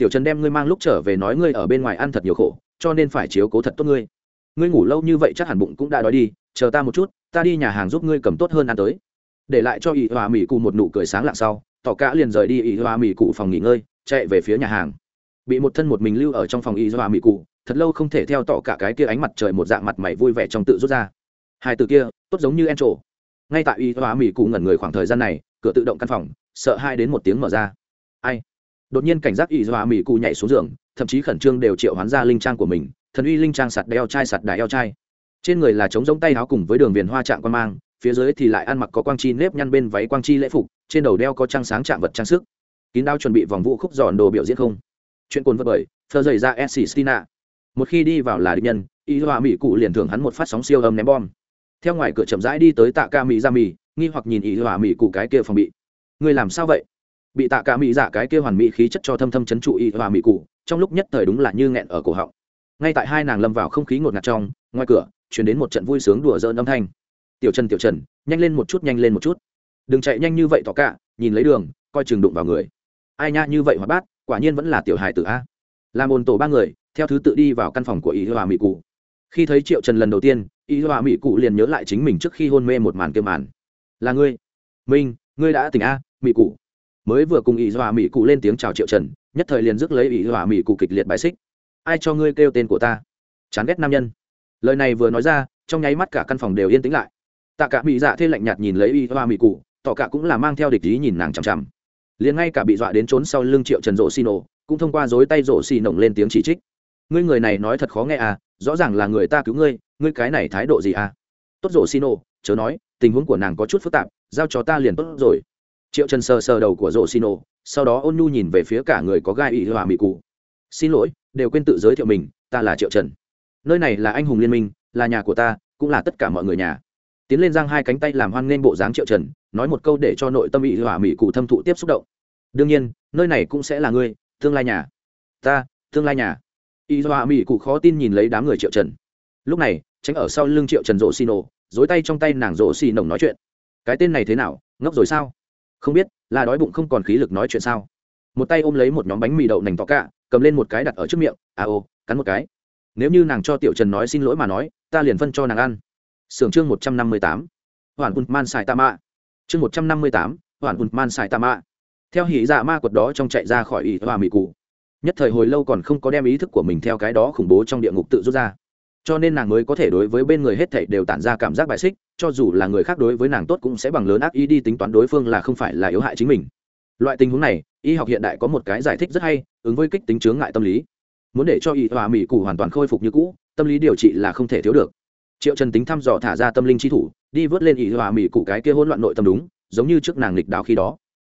tiểu trần đem ngươi mang lúc trở về nói ngươi ở bên ngoài ăn thật nhiều khổ, cho nên phải chiếu cố thật tốt ngươi. Ngươi ngủ lâu như vậy chắc hẳn bụng cũng đã đói đi, chờ ta một chút, ta đi nhà hàng giúp ngươi cầm tốt hơn ăn tới. Để lại cho ỷ hòa mỹ cụ một nụ cười sáng lạng sau, tỏ cả liền rời đi ỷ hòa mỹ cụ phòng nghỉ ngơi, chạy về phía nhà hàng. Bị một thân một mình lưu ở trong phòng ỷ hòa mỹ cụ, thật lâu không thể theo tỏ cả cái kia ánh mặt trời một dạng mặt mày vui vẻ trong tự rút ra. Hai từ kia, tốt giống như en trổ ngay tại ỷ hòa mỹ cụ ngẩn người khoảng thời gian này, cửa tự động căn phòng, sợ hai đến một tiếng mở ra. Ai? Đột nhiên cảnh giác ỷ dọa mỹ cụ nhảy xuống giường, thậm chí khẩn trương đều triệu hoán ra linh trang của mình, thần uy linh trang sạt đeo chai sạt đài eo chai. Trên người là trống giống tay áo cùng với đường viền hoa trạng quan mang, phía dưới thì lại ăn mặc có quang chi nếp nhăn bên váy quang chi lễ phục, trên đầu đeo có trang sáng trạng vật trang sức. Kín đao chuẩn bị vòng vũ khúc giòn đồ biểu diễn không? Chuyện cồn vật bởi thơ dày ra s stina một khi đi vào là định nhân y hòa mỹ cụ liền thưởng hắn một phát sóng siêu âm ném bom. Theo ngoài cửa chậm rãi đi tới tạ ca mỹ ra mỹ nghi hoặc nhìn y hòa mỹ cụ cái kia phòng bị. Người làm sao vậy? Bị tạ cả mỹ giả cái kia hoàn mỹ khí chất cho thâm thâm chấn trụ y hoa mỹ cụ, trong lúc nhất thời đúng là như nghẹn ở cổ họng. Ngay tại hai nàng lâm vào không khí ngột ngạt trong, ngoài cửa chuyển đến một trận vui sướng đùa rợn âm thanh. Tiểu trần tiểu trần, nhanh lên một chút, nhanh lên một chút. Đừng chạy nhanh như vậy tỏ cả, nhìn lấy đường, coi chừng đụng vào người. Ai nha, như vậy hoạt bát quả nhiên vẫn là tiểu hài tử a. Làm ồn tổ ba người, theo thứ tự đi vào căn phòng của y hòa mỹ cụ. Khi thấy triệu trần lần đầu tiên, y hòa mỹ cụ liền nhớ lại chính mình trước khi hôn mê một màn kia màn. Là ngươi. Minh, ngươi đã tỉnh a, mỹ cụ mới vừa cùng ý dọa mỹ cụ lên tiếng chào triệu trần, nhất thời liền rước lấy ý dọa mỹ cụ kịch liệt bài xích. Ai cho ngươi kêu tên của ta? Chán ghét nam nhân. Lời này vừa nói ra, trong nháy mắt cả căn phòng đều yên tĩnh lại. Tạ cả mỹ dạ thê lạnh nhạt nhìn lấy y dọa mỹ cụ, tỏ cả cũng là mang theo địch ý nhìn nàng chằm chằm. Liền ngay cả bị dọa đến trốn sau lưng triệu trần rộ xì nổ, cũng thông qua dối tay rộ xì nổng lên tiếng chỉ trích. Ngươi người này nói thật khó nghe à rõ ràng là người ta cứu ngươi ngươi cái này thái độ gì à? Tốt rộ xì nổ, chớ nói, tình huống của nàng có chút phức tạp, giao cho ta liền tốt rồi triệu trần sờ sờ đầu của rộ xì nổ sau đó ôn nhu nhìn về phía cả người có gai y hòa mỹ cụ. Xin lỗi, đều quên tự giới thiệu mình, ta là triệu trần. Nơi này là anh hùng liên minh, là nhà của ta, cũng là tất cả mọi người nhà. Tiến lên giang hai cánh tay làm hoan nghênh bộ dáng triệu trần, nói một câu để cho nội tâm ỵ hòa mỹ cụ thâm thụ tiếp xúc động. Đương nhiên, nơi này cũng sẽ là ngươi, tương lai nhà. Ta, tương lai nhà. Ỵ hòa mỹ cụ khó tin nhìn lấy đám người triệu trần. Lúc này, tránh ở sau lưng triệu trần rộ xì nổ dối tay trong tay nàng rộ xì nồng nói chuyện. Cái tên này thế nào, ngốc rồi sao? Không biết, là đói bụng không còn khí lực nói chuyện sao? Một tay ôm lấy một nhóm bánh mì đậu nành tỏ cả, cầm lên một cái đặt ở trước miệng à ô, cắn một cái. Nếu như nàng cho tiểu trần nói xin lỗi mà nói, ta liền phân cho nàng ăn. Sưởng chương một trăm năm mươi tám. Hoàn hùn man xài tạ mạ. Chương một trăm năm mươi tám, hoàn hùn man xài tạ mạ. Theo hỉ dạ ma quật đó trong chạy ra khỏi ỷ hòa mỹ cụ nhất thời hồi lâu còn không có đem ý thức của mình theo cái đó khủng bố trong địa ngục tự rút ra cho nên nàng mới có thể đối với bên người hết thảy đều tản ra cảm giác bài xích, cho dù là người khác đối với nàng tốt cũng sẽ bằng lớn ác ý đi tính toán đối phương là không phải là yếu hại chính mình. Loại tình huống này, y học hiện đại có một cái giải thích rất hay, ứng với kích tính chướng ngại tâm lý. Muốn để cho y hòa mỹ củ hoàn toàn khôi phục như cũ, tâm lý điều trị là không thể thiếu được. Triệu trần tính thăm dò thả ra tâm linh chi thủ, đi vớt lên y hòa mỹ củ cái kia hỗn loạn nội tâm đúng, giống như trước nàng lịch đạo khi đó.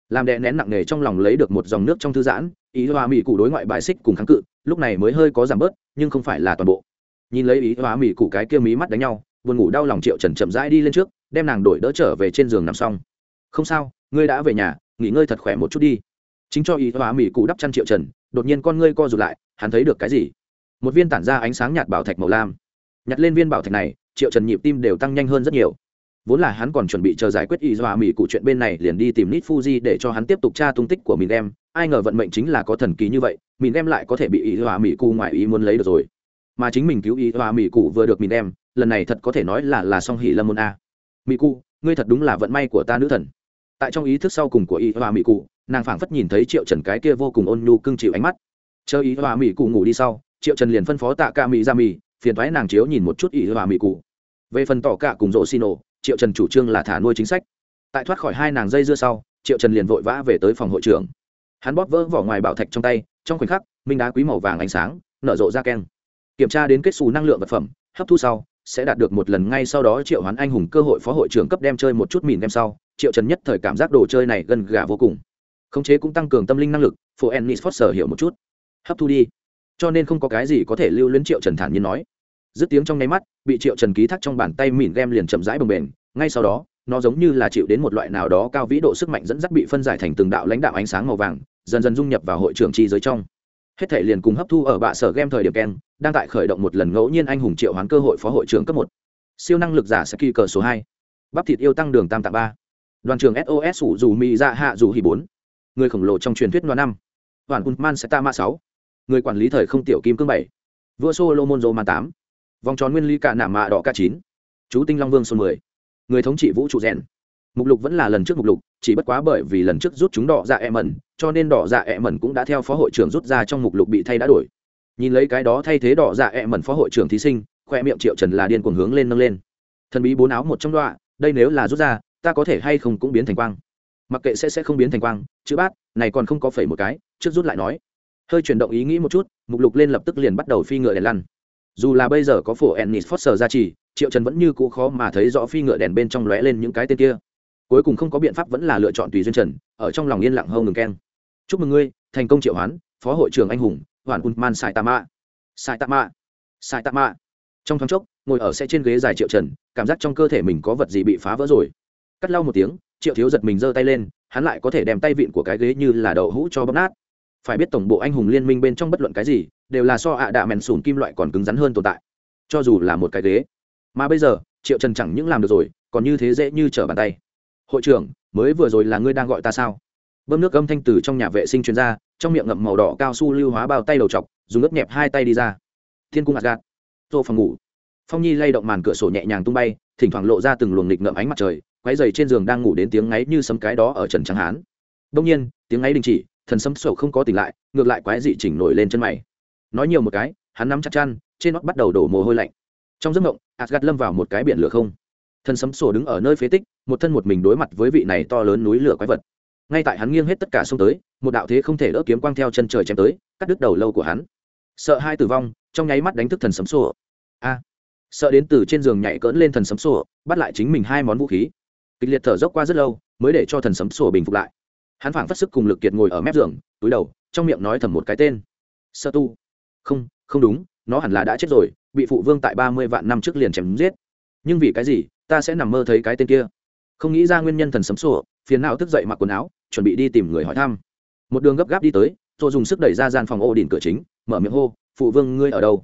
Làm đè nén nặng nề trong lòng lấy được một dòng nước trong thư giãn ý hòa mỹ cụ đối ngoại bài xích cùng kháng cự, lúc này mới hơi có giảm bớt, nhưng không phải là toàn bộ nhìn lấy ý hóa mỹ cụ cái kia mí mắt đánh nhau, buồn ngủ đau lòng triệu trần chậm rãi đi lên trước, đem nàng đổi đỡ trở về trên giường nằm xong. Không sao, ngươi đã về nhà, nghỉ ngơi thật khỏe một chút đi. Chính cho ý hóa mỹ cụ đắp chăn triệu trần, đột nhiên con ngươi co rụt lại, hắn thấy được cái gì? Một viên tản ra ánh sáng nhạt bảo thạch màu lam. Nhặt lên viên bảo thạch này, triệu trần nhịp tim đều tăng nhanh hơn rất nhiều. Vốn là hắn còn chuẩn bị chờ giải quyết ý dọa mỹ cụ chuyện bên này, liền đi tìm nít fuji để cho hắn tiếp tục tra tung tích của mình em. Ai ngờ vận mệnh chính là có thần kỳ như vậy mình em lại có thể bị ý dọa mỹ cụ ngoài ý muốn lấy được rồi mà chính mình cứu ý dọa mỹ cụ vừa được mình em lần này thật có thể nói là là song hỷ lâm môn a. Mỹ cụ, ngươi thật đúng là vận may của ta nữ thần. Tại trong ý thức sau cùng của ý dọa mỹ cụ, nàng phảng phất nhìn thấy triệu trần cái kia vô cùng ôn nhu cưng chịu ánh mắt. Chờ ý dọa mỹ cụ ngủ đi sau, triệu trần liền phân phó tạ ca mỹ ra mỹ phiền thoái nàng chiếu nhìn một chút ý dọa mỹ cụ. Về phần tỏ cả cùng rộ xin ồ triệu trần chủ trương là thả nuôi chính sách. Tại thoát khỏi hai nàng dây dưa sau, triệu trần liền vội vã về tới phòng hội trưởng. Hắn bóp vỡ vỏ ngoài bảo thạch trong tay, trong khoảnh khắc, minh đá quý màu vàng ánh sáng, nở rộ ra keng kiểm tra đến kết xù năng lượng vật phẩm, hấp thu sau, sẽ đạt được một lần ngay sau đó triệu hoán anh hùng cơ hội phó hội trưởng cấp đem chơi một chút mìn đem sau, triệu trần nhất thời cảm giác đồ chơi này gần gà vô cùng. Khống chế cũng tăng cường tâm linh năng lực phụ ennis foster hiểu một chút. Hấp thu đi. Cho nên không có cái gì có thể lưu luyến triệu trần thản nhiên nói. Dứt tiếng trong nháy mắt, bị triệu trần ký thác trong bàn tay mìn game liền chậm rãi bồng bềnh, ngay sau đó, nó giống như là chịu đến một loại nào đó cao vĩ độ sức mạnh dẫn dắt bị phân giải thành từng đạo lãnh đạo ánh sáng màu vàng, dần dần dung nhập vào hội trưởng chi giới trong hết thể liền cùng hấp thu ở bạ sở game thời điểm ken đang tại khởi động một lần ngẫu nhiên anh hùng triệu hoán cơ hội phó hội trưởng cấp một. Siêu năng lực giả saki cờ số hai. Bắp thịt yêu tăng đường tam tạ ba. Đoàn trường sos sủ dù mỹ dạ hạ dù hì bốn. Người khổng lồ trong truyền thuyết đoàn năm. Đoàn unman seta ma sáu. Người quản lý thời không tiểu kim cương bảy. Vua solo solomon man tám. Vòng tròn nguyên lý cả nạ mạ đỏ k chín. Chú tinh long vương số mười. Người thống trị vũ trụ rèn mục lục vẫn là lần trước mục lục, chỉ bất quá bởi vì lần trước rút chúng đỏ dạ e mẩn cho nên đỏ dạ e mẩn cũng đã theo phó hội trưởng rút ra trong mục lục bị thay đã đổi. Nhìn lấy cái đó thay thế đỏ dạ e mẩn phó hội trưởng thí sinh, khoe miệng triệu trần là điên cuồng hướng lên nâng lên. Thần bí bốn áo một trong đoạn đây nếu là rút ra, ta có thể hay không cũng biến thành quang. Mặc kệ sẽ sẽ không biến thành quang, chữ bát, này còn không có phẩy một cái, trước rút lại nói. Hơi chuyển động ý nghĩ một chút, mục lục lên lập tức liền bắt đầu phi ngựa đèn lăn. Dù là bây giờ có phổ ennis foster ra trì triệu trần vẫn như cũ khó mà thấy rõ phi ngựa đèn bên trong lóe lên những cái tên kia cuối cùng không có biện pháp vẫn là lựa chọn tùy duyên trần, ở trong lòng yên lặng hâu ngừng keng. Chúc mừng ngươi, thành công triệu hoán, phó hội trưởng anh hùng, hoàn unman sai tama sai tama sai tama trong thoáng chốc, ngồi ở xe trên ghế dài triệu trần, cảm giác trong cơ thể mình có vật gì bị phá vỡ rồi. Cắt lau một tiếng, triệu thiếu giật mình giơ tay lên, hắn lại có thể đem tay vịn của cái ghế như là đậu hũ cho bóp nát. Phải biết tổng bộ anh hùng liên minh bên trong bất luận cái gì, đều là so ạ đạ mèn sùn kim loại còn cứng rắn hơn tồn tại. Cho dù là một cái ghế. Mà bây giờ, triệu trần chẳng những làm được rồi, còn như thế dễ như trở bàn tay hội trưởng, mới vừa rồi là ngươi đang gọi ta sao? Bơm nước âm thanh từ trong nhà vệ sinh chuyên gia trong miệng ngậm màu đỏ cao su lưu hóa bao tay đầu chọc, dùng ướp nhẹp hai tay đi ra. Thiên cung ạt gạt tô phòng ngủ. Phong nhi lay động màn cửa sổ nhẹ nhàng tung bay, thỉnh thoảng lộ ra từng luồng nghịch ngợm ánh mặt trời quáy dày trên giường đang ngủ đến tiếng ngáy như sấm cái đó ở trần trắng hán. Đông nhiên, tiếng ngáy đình chỉ, thần sấm sổ không có tỉnh lại, ngược lại quái dị chỉnh nổi lên chân mày. Nói nhiều một cái, hắn nắm chặt chăn, trên nót bắt đầu đổ mồ hôi lạnh. Trong giấc mộng asgad lâm vào một cái biển lửa không thần sấm sổ đứng ở nơi phế tích, một thân một mình đối mặt với vị này to lớn núi lửa quái vật. Ngay tại hắn nghiêng hết tất cả xông tới, một đạo thế không thể đỡ kiếm quang theo chân trời chém tới, cắt đứt đầu lâu của hắn. Sợ hai tử vong, trong nháy mắt đánh thức thần sấm sổ. A! Sợ đến từ trên giường nhảy cỡn lên thần sấm sổ, bắt lại chính mình hai món vũ khí. Kịch liệt thở dốc qua rất lâu, mới để cho thần sấm sổ bình phục lại. Hắn phảng phất sức cùng lực kiệt ngồi ở mép giường, túi đầu, trong miệng nói thầm một cái tên. Sơ tu. Không không đúng, nó hẳn là đã chết rồi, bị phụ vương tại ba mươi vạn năm trước liền chém giết nhưng vì cái gì ta sẽ nằm mơ thấy cái tên kia? Không nghĩ ra nguyên nhân thần sấm sổ, phiền não thức dậy mặc quần áo, chuẩn bị đi tìm người hỏi thăm. Một đường gấp gáp đi tới tôi dùng sức đẩy ra gian phòng ô đỉnh cửa chính, mở miệng hô, phụ vương, ngươi ở đâu?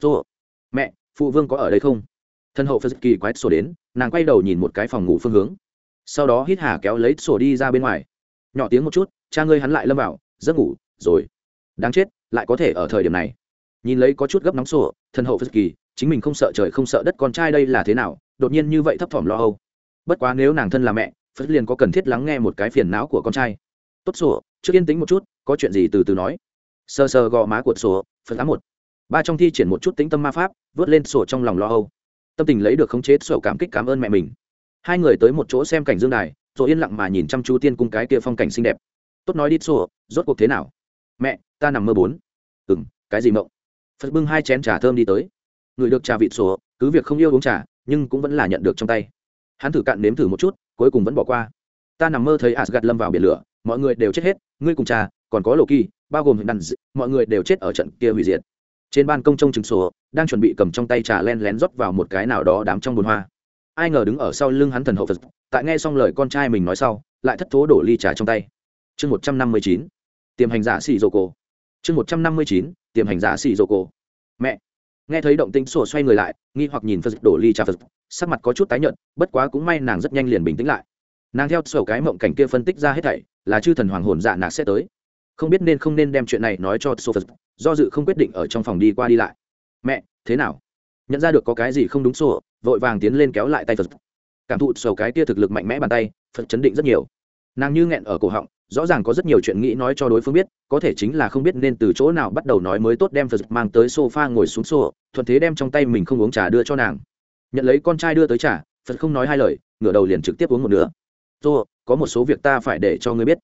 Tôi mẹ, phụ vương có ở đây không? Thân hậu phật kỳ quái sổ đến, nàng quay đầu nhìn một cái phòng ngủ phương hướng. Sau đó hít hà kéo lấy sổ đi ra bên ngoài. Nhỏ tiếng một chút, cha ngươi hắn lại lâm vào, giấc ngủ, rồi. Đáng chết, lại có thể ở thời điểm này. Nhìn lấy có chút gấp nóng sổ, thân hậu phật kỳ chính mình không sợ trời không sợ đất, con trai đây là thế nào? Đột nhiên như vậy thấp thỏm lo âu. Bất quá nếu nàng thân là mẹ phật liền có cần thiết lắng nghe một cái phiền não của con trai. Tốt sổ, trước yên tĩnh một chút, có chuyện gì từ từ nói. Sờ sờ gò má của sổ phật á một. Ba trong thi triển một chút tĩnh tâm ma pháp, vớt lên sổ trong lòng lo âu. Tâm tình lấy được khống chế sổ cảm kích cảm ơn mẹ mình. Hai người tới một chỗ xem cảnh dương đài rồi yên lặng mà nhìn chăm chú tiên cung cái kia phong cảnh xinh đẹp. Tốt nói đi sổ, rốt cuộc thế nào? Mẹ, ta nằm mơ bốn. Ừ cái gì mộng? Phật bưng hai chén trà thơm đi tới người được trà vịt sổ, cứ việc không yêu uống trà, nhưng cũng vẫn là nhận được trong tay. Hắn thử cạn nếm thử một chút, cuối cùng vẫn bỏ qua. Ta nằm mơ thấy asgad lâm vào biển lửa, mọi người đều chết hết, ngươi cùng trà, còn có lộ kỳ bao gồm hình đàn d... mọi người đều chết ở trận kia hủy diệt. Trên ban công trông chừng sổ, đang chuẩn bị cầm trong tay trà len lén rót vào một cái nào đó đám trong bồn hoa. Ai ngờ đứng ở sau lưng hắn thần hậu phật, tại nghe xong lời con trai mình nói sau, lại thất thố đổ ly trà trong tay. Chương một trăm năm mươi chín, tiềm hành giả xì dô cô. chương một trăm năm mươi chín, tiềm hành giả xì dô cô. mẹ nghe thấy động tĩnh sổ xoay người lại, nghi hoặc nhìn phật đổ ly trà phật, sắc mặt có chút tái nhợt, bất quá cũng may nàng rất nhanh liền bình tĩnh lại. Nàng theo sổ cái mộng cảnh kia phân tích ra hết thảy, là chư thần hoàng hồn dạ nạc sẽ tới. Không biết nên không nên đem chuyện này nói cho sổ phật, do dự không quyết định ở trong phòng đi qua đi lại. Mẹ, thế nào? Nhận ra được có cái gì không đúng sổ? Vội vàng tiến lên kéo lại tay phật. Cảm thụ sổ cái kia thực lực mạnh mẽ bàn tay, phật chấn định rất nhiều. Nàng như nghẹn ở cổ họng rõ ràng có rất nhiều chuyện nghĩ nói cho đối phương biết, có thể chính là không biết nên từ chỗ nào bắt đầu nói mới tốt đem phật mang tới sofa ngồi xuống sổ thuận thế đem trong tay mình không uống trà đưa cho nàng. Nhận lấy con trai đưa tới trà, phật không nói hai lời, ngửa đầu liền trực tiếp uống một nửa. Tô, có một số việc ta phải để cho ngươi biết.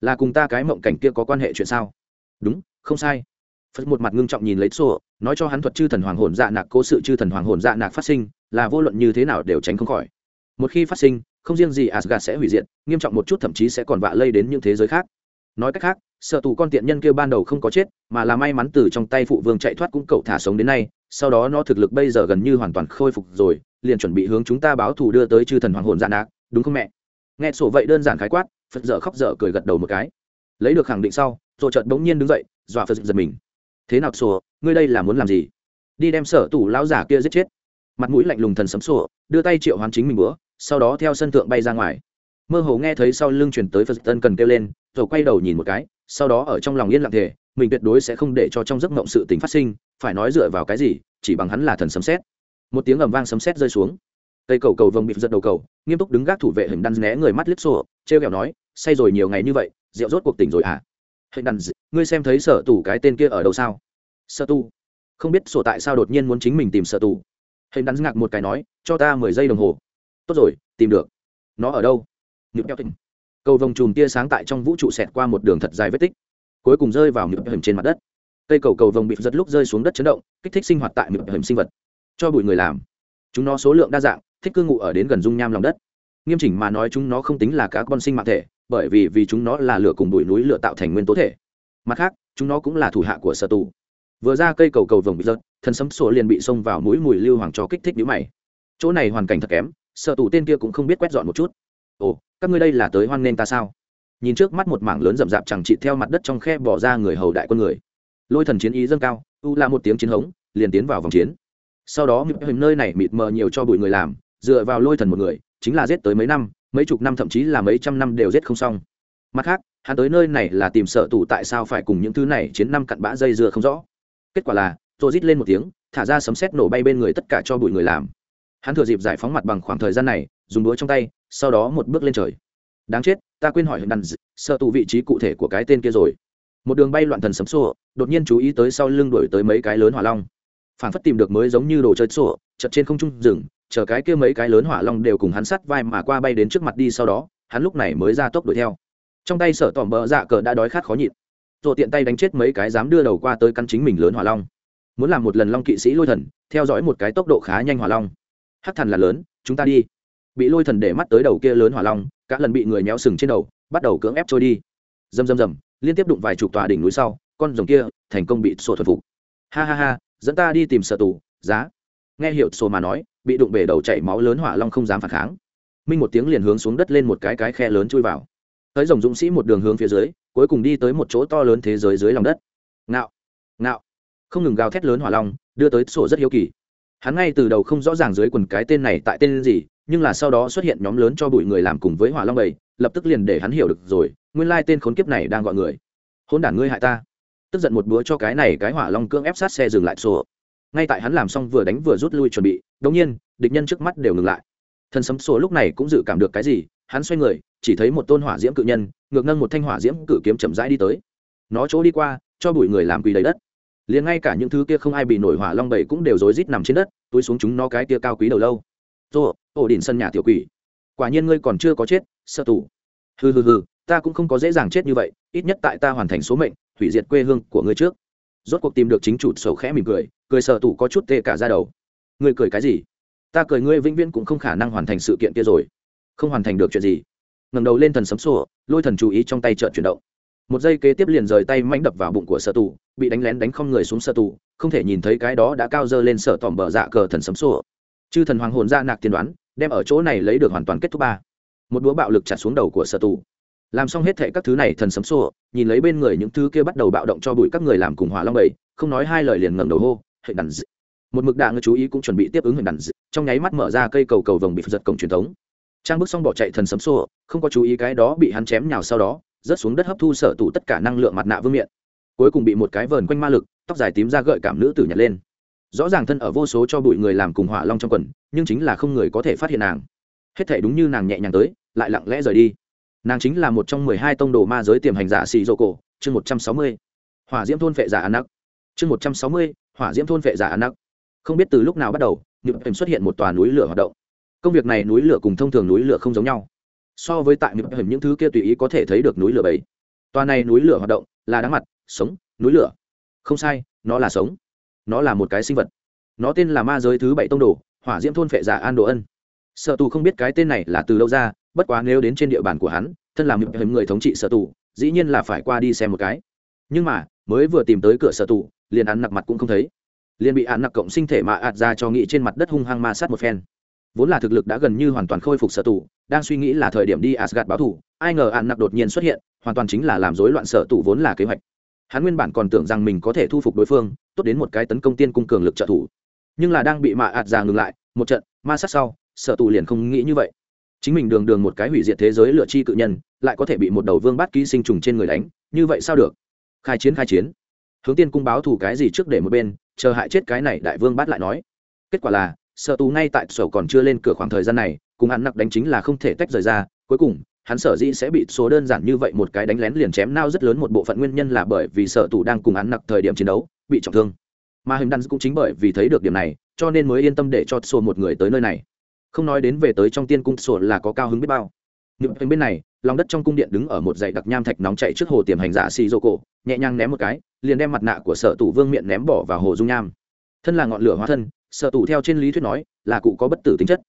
Là cùng ta cái mộng cảnh kia có quan hệ chuyện sao? Đúng, không sai. Phật một mặt ngưng trọng nhìn lấy sổ nói cho hắn thuật chư thần hoàng hồn dạ nạc cố sự chư thần hoàng hồn dạ nạc phát sinh, là vô luận như thế nào đều tránh không khỏi. Một khi phát sinh không riêng gì Asgard sẽ hủy diệt, nghiêm trọng một chút thậm chí sẽ còn vạ lây đến những thế giới khác. Nói cách khác, sợ tù con tiện nhân kia ban đầu không có chết, mà là may mắn từ trong tay phụ vương chạy thoát cũng cậu thả sống đến nay, sau đó nó thực lực bây giờ gần như hoàn toàn khôi phục rồi, liền chuẩn bị hướng chúng ta báo thù đưa tới chư thần hoàng hồn dạ nạc, đúng không mẹ? Nghe sổ vậy đơn giản khái quát, phật dở khóc dở cười gật đầu một cái. Lấy được khẳng định sau rồi chợt bỗng nhiên đứng dậy, dọa phật giật mình. Thế nào sổ, ngươi đây là muốn làm gì? Đi đem sở tù lão giả kia giết chết. Mặt mũi lạnh lùng thần sấm sổ, đưa tay triệu hoán chính mình bữa sau đó theo sân thượng bay ra ngoài. Mơ hồ nghe thấy sau lưng chuyển tới phật tân cần kêu lên, rồi quay đầu nhìn một cái, sau đó ở trong lòng yên lặng thể mình tuyệt đối sẽ không để cho trong giấc mộng sự tình phát sinh, phải nói dựa vào cái gì, chỉ bằng hắn là thần sấm xét một tiếng ầm vang sấm sét rơi xuống. Cây cầu cầu vồng bị giật đầu cầu, nghiêm túc đứng gác thủ vệ hình đan né người mắt liếc sổ trêu kẹo nói, say rồi nhiều ngày như vậy, rượu rốt cuộc tỉnh rồi à? Hình đan, ngươi xem thấy sở tủ cái tên kia ở đâu sao? Sở tu không biết sổ tại sao đột nhiên muốn chính mình tìm sở tù. Hình đan ngạc một cái nói, cho ta mười giây đồng hồ tốt rồi, tìm được. Nó ở đâu? Nhịp keo tình cầu vồng chùm tia sáng tại trong vũ trụ xẹt qua một đường thật dài vết tích. Cuối cùng rơi vào nhịp hình trên mặt đất. Cây cầu cầu vồng bị giật lúc rơi xuống đất chấn động, kích thích sinh hoạt tại nhịp hình sinh vật. Cho bụi người làm. Chúng nó số lượng đa dạng, thích cư ngụ ở đến gần dung nham lòng đất. Nghiêm chỉnh mà nói chúng nó không tính là các con sinh mạng thể, bởi vì vì chúng nó là lửa cùng bụi núi lửa tạo thành nguyên tố thể. Mặt khác, chúng nó cũng là thủ hạ của sở tù. Vừa ra cây cầu cầu vồng bị rớt thần sấm sổ liền bị xông vào mũi mùi lưu hoàng cho kích thích nhũ mày. Chỗ này hoàn cảnh thật kém sở tù tên kia cũng không biết quét dọn một chút. Ồ, các ngươi đây là tới hoan nghênh ta sao? Nhìn trước mắt một mảng lớn rậm rạp chẳng trị theo mặt đất trong khe bỏ ra người hầu đại quân người. Lôi thần chiến ý dâng cao, u là một tiếng chiến hống, liền tiến vào vòng chiến. Sau đó mịp hình nơi này mịt mờ nhiều cho bụi người làm, dựa vào lôi thần một người, chính là giết tới mấy năm, mấy chục năm thậm chí là mấy trăm năm đều giết không xong. Mặt khác, hắn tới nơi này là tìm sợ tù tại sao phải cùng những thứ này chiến năm cặn bã dây dưa không rõ. Kết quả là tôi rít lên một tiếng, thả ra sấm sét nổ bay bên người tất cả cho bụi người làm hắn thừa dịp giải phóng mặt bằng khoảng thời gian này, dùng đũa trong tay, sau đó một bước lên trời. Đáng chết, ta quên hỏi đàn sợ tù vị trí cụ thể của cái tên kia rồi. Một đường bay loạn thần sấm sổ đột nhiên chú ý tới sau lưng đuổi tới mấy cái lớn hỏa long. Phản phất tìm được mới giống như đồ chơi sổ chật trên không trung rừng chờ cái kia mấy cái lớn hỏa long đều cùng hắn sắt vai mà qua bay đến trước mặt đi sau đó, hắn lúc này mới ra tốc đuổi theo. Trong tay sở tỏm bờ dạ cờ đã đói khát khó nhịn. Rồi tiện tay đánh chết mấy cái dám đưa đầu qua tới căn chính mình lớn hỏa long. Muốn làm một lần long kỵ sĩ lôi thần, theo dõi một cái tốc độ khá nhanh hỏa long hắc thần là lớn chúng ta đi. Bị lôi thần để mắt tới đầu kia lớn hỏa long các lần bị người méo sừng trên đầu bắt đầu cưỡng ép trôi đi. Dầm dầm dầm, liên tiếp đụng vài chục tòa đỉnh núi sau con rồng kia thành công bị sổ thuần phục. Ha ha ha dẫn ta đi tìm sở tù giá. Nghe hiệu sổ mà nói bị đụng bể đầu chảy máu lớn hỏa long không dám phản kháng. Minh một tiếng liền hướng xuống đất lên một cái cái khe lớn chui vào. Tới rồng dũng sĩ một đường hướng phía dưới cuối cùng đi tới một chỗ to lớn thế giới dưới lòng đất. Ngạo ngạo. Không ngừng gào thét lớn hỏa long đưa tới sổ rất hiếu kỳ hắn ngay từ đầu không rõ ràng dưới quần cái tên này tại tên gì, nhưng là sau đó xuất hiện nhóm lớn cho bụi người làm cùng với hỏa long bầy, lập tức liền để hắn hiểu được rồi, nguyên lai tên khốn kiếp này đang gọi người. Hôn đản ngươi hại ta. Tức giận một búa cho cái này cái hỏa long cưỡng ép sát xe dừng lại sổ. Ngay tại hắn làm xong vừa đánh vừa rút lui chuẩn bị đống nhiên, địch nhân trước mắt đều ngừng lại. Thần sấm sổ lúc này cũng dự cảm được cái gì, hắn xoay người, chỉ thấy một tôn hỏa diễm cự nhân, ngược nâng một thanh hỏa diễm cự kiếm chậm rãi đi tới. Nó chỗ đi qua, cho bụi người làm quỳ đầy đất liền ngay cả những thứ kia không ai bị nổi hỏa long bảy cũng đều rối rít nằm trên đất, túi xuống chúng nó cái kia cao quý đầu lâu. Rồi ổ đỉnh sân nhà tiểu quỷ. Quả nhiên ngươi còn chưa có chết, sợ tù. Hừ hừ hừ, ta cũng không có dễ dàng chết như vậy, ít nhất tại ta hoàn thành số mệnh, hủy diệt quê hương của ngươi trước. Rốt cuộc tìm được chính chủ sầu khẽ mỉm cười cười sợ tủ có chút tê cả ra đầu. Ngươi cười cái gì? Ta cười ngươi vĩnh viễn cũng không khả năng hoàn thành sự kiện kia rồi. Không hoàn thành được chuyện gì. Ngẩng đầu lên thần sấm sổ lôi thần chú ý trong tay trợn chuyển động. Một giây kế tiếp liền rời tay mánh đập vào bụng của sở tù bị đánh lén đánh không người xuống sở tù không thể nhìn thấy cái đó đã cao dơ lên sở tỏm bờ dạ cờ thần sấm sổ. Chư thần hoàng hồn ra nạc tiên đoán đem ở chỗ này lấy được hoàn toàn kết thúc ba. Một đũa bạo lực chặt xuống đầu của sở tù. Làm xong hết thệ các thứ này thần sấm sổ nhìn lấy bên người những thứ kia bắt đầu bạo động cho bụi các người làm cùng hỏa long bầy không nói hai lời liền ngẩng đầu hô hệ đàn dị. một mực đạ người chú ý cũng chuẩn bị tiếp ứng hệ đàn dị, trong nháy mắt mở ra cây cầu cầu vồng bị giật cổng truyền thống. Trang bước xong bỏ chạy thần sấm sổ không có chú ý cái đó bị hắn chém nhào sau đó rớt xuống đất hấp thu sở tụ tất cả năng lượng mặt nạ vương miện cuối cùng bị một cái vờn quanh ma lực, tóc dài tím ra gợi cảm nữ tử nhặt lên. Rõ ràng thân ở vô số cho bụi người làm cùng hỏa long trong quần, nhưng chính là không người có thể phát hiện nàng. Hết thể đúng như nàng nhẹ nhàng tới, lại lặng lẽ rời đi. Nàng chính là một trong mười hai tông đồ ma giới tiềm hành giả xì dô cổ chương một trăm sáu mươi. Hỏa diễm thôn vệ giả an nắc chương một trăm sáu mươi, hỏa diễm thôn vệ giả an nắc không biết từ lúc nào bắt đầu những hình xuất hiện một tòa núi lửa hoạt động. Công việc này núi lửa cùng thông thường núi lửa không giống nhau. So với tại những hình những thứ kia tùy ý có thể thấy được núi lửa bấy tòa này núi lửa hoạt động là đáng mặt sống, núi lửa. Không sai, nó là sống. Nó là một cái sinh vật. Nó tên là ma giới thứ bảy tông đồ, hỏa diễm thôn phệ giả an đồ ân. Sở tù không biết cái tên này là từ đâu ra, bất quá nếu đến trên địa bàn của hắn, thân làm những người thống trị sở tù, dĩ nhiên là phải qua đi xem một cái. Nhưng mà, mới vừa tìm tới cửa sở tù, liền án nặc mặt cũng không thấy. Liền bị án nặc cộng sinh thể mạ ạt ra cho nghĩ trên mặt đất hung hăng ma sát một phen. Vốn là thực lực đã gần như hoàn toàn khôi phục sở tù, đang suy nghĩ là thời điểm đi asgad báo thù ai ngờ án nặc đột nhiên xuất hiện, hoàn toàn chính là làm rối loạn sở tù vốn là kế hoạch hắn nguyên bản còn tưởng rằng mình có thể thu phục đối phương, tốt đến một cái tấn công tiên cung cường lực trợ thủ. Nhưng là đang bị mạ ạt già ngừng lại, một trận, ma sát sau sở tù liền không nghĩ như vậy. Chính mình đường đường một cái hủy diệt thế giới lựa chi cự nhân, lại có thể bị một đầu vương bát ký sinh trùng trên người đánh, như vậy sao được? Khai chiến khai chiến. Hướng tiên cung báo thù cái gì trước để một bên, chờ hại chết cái này đại vương bát lại nói. Kết quả là sở tù ngay tại sổ còn chưa lên cửa khoảng thời gian này, cùng hắn nặc đánh chính là không thể tách rời ra, cuối cùng hắn sở dĩ sẽ bị số đơn giản như vậy một cái đánh lén liền chém nao rất lớn một bộ phận nguyên nhân là bởi vì sở tù đang cùng án nặc thời điểm chiến đấu, bị trọng thương. Mà hình đan cũng chính bởi vì thấy được điểm này, cho nên mới yên tâm để cho sổ một người tới nơi này. Không nói đến về tới trong tiên cung sổ là có cao hứng biết bao. Những bên này, lòng đất trong cung điện đứng ở một dãy đặc nham thạch nóng chạy trước hồ tiềm hành giả xì rô cổ nhẹ nhàng ném một cái, liền đem mặt nạ của sở tù vương miệng ném bỏ vào hồ dung nham. Thân là ngọn lửa hóa thân, sở tù theo trên lý thuyết nói là cụ có bất tử tính chất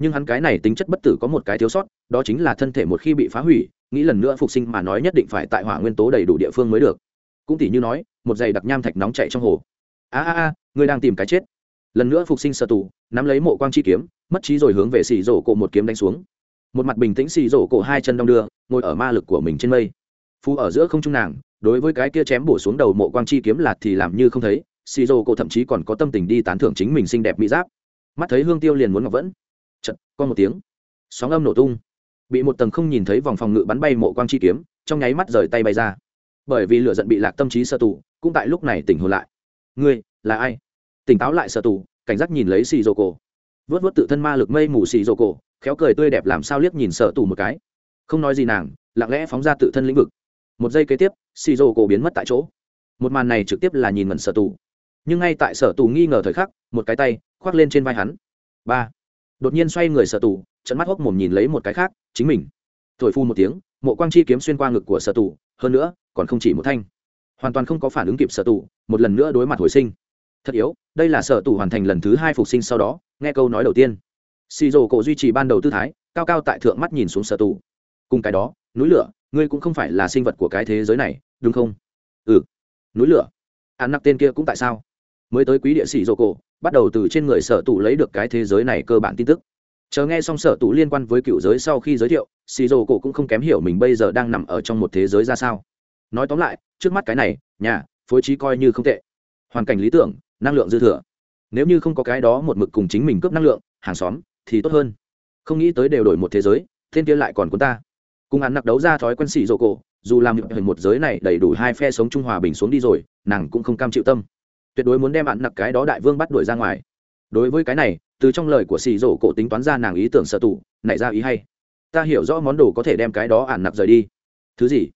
nhưng hắn cái này tính chất bất tử có một cái thiếu sót, đó chính là thân thể một khi bị phá hủy, nghĩ lần nữa phục sinh mà nói nhất định phải tại hỏa nguyên tố đầy đủ địa phương mới được. Cũng tỷ như nói, một giày đặc nham thạch nóng chạy trong hồ. A a a người đang tìm cái chết. Lần nữa phục sinh sở tù, nắm lấy mộ quang chi kiếm, mất trí rồi hướng về xì rổ cổ một kiếm đánh xuống. Một mặt bình tĩnh xì rổ cổ hai chân đong đưa, ngồi ở ma lực của mình trên mây. Phu ở giữa không trung nàng, đối với cái kia chém bổ xuống đầu mộ quang chi kiếm lạt thì làm như không thấy, xì rổ cổ thậm chí còn có tâm tình đi tán thưởng chính mình xinh đẹp mỹ giáp. Mắt thấy hương tiêu liền muốn ngọc vẫn chật con một tiếng. Sóng âm nổ tung. Bị một tầng không nhìn thấy vòng phòng ngự bắn bay mộ quang chi kiếm, trong nháy mắt rời tay bay ra. Bởi vì lửa giận bị lạc tâm trí sơ tù, cũng tại lúc này tỉnh hồn lại. Ngươi, là ai? Tỉnh táo lại sơ tù, cảnh giác nhìn lấy xì dô cổ vớt vớt tự thân ma lực mây mù xì dô cổ khéo cười tươi đẹp làm sao liếc nhìn sở tù một cái. Không nói gì nàng, lặng lẽ phóng ra tự thân lĩnh vực. Một giây kế tiếp xì dô cổ biến mất tại chỗ. Một màn này trực tiếp là nhìn mẩn sở tù. Nhưng ngay tại sở tù nghi ngờ thời khắc, một cái tay khoác lên trên vai hắn. Ba đột nhiên xoay người sở tù trận mắt hốc mồm nhìn lấy một cái khác, chính mình. Thổi phu một tiếng, mộ quang chi kiếm xuyên qua ngực của sở tù, hơn nữa, còn không chỉ một thanh. Hoàn toàn không có phản ứng kịp sở tù, một lần nữa đối mặt hồi sinh. Thật yếu, đây là sở tù hoàn thành lần thứ hai phục sinh sau đó, nghe câu nói đầu tiên. Xì rồ cổ duy trì ban đầu tư thái, cao cao tại thượng mắt nhìn xuống sở tù. Cùng cái đó, núi lửa, ngươi cũng không phải là sinh vật của cái thế giới này, đúng không? Ừ. Núi lửa. Hắn nặc tên kia cũng tại sao? Mới tới quý địa xì rồ cổ bắt đầu từ trên người sở tụ lấy được cái thế giới này cơ bản tin tức. Chờ nghe xong sở tụ liên quan với cựu giới sau khi giới thiệu xì dồ cổ cũng không kém hiểu mình bây giờ đang nằm ở trong một thế giới ra sao. Nói tóm lại, trước mắt cái này, nhà, phối trí coi như không tệ. Hoàn cảnh lý tưởng, năng lượng dư thừa. Nếu như không có cái đó một mực cùng chính mình cướp năng lượng, hàng xóm, thì tốt hơn. Không nghĩ tới đều đổi một thế giới, thiên kia lại còn cuốn ta. Cùng hắn nặc đấu ra thói quen xì rồ cổ, dù làm hình một giới này đầy đủ hai phe sống trung hòa bình xuống đi rồi, nàng cũng không cam chịu tâm tuyệt đối muốn đem ạn nặc cái đó đại vương bắt đuổi ra ngoài. Đối với cái này, từ trong lời của xì rổ cổ tính toán ra nàng ý tưởng sợ tụ, nảy ra ý hay. Ta hiểu rõ món đồ có thể đem cái đó ạn nặc rời đi. Thứ gì?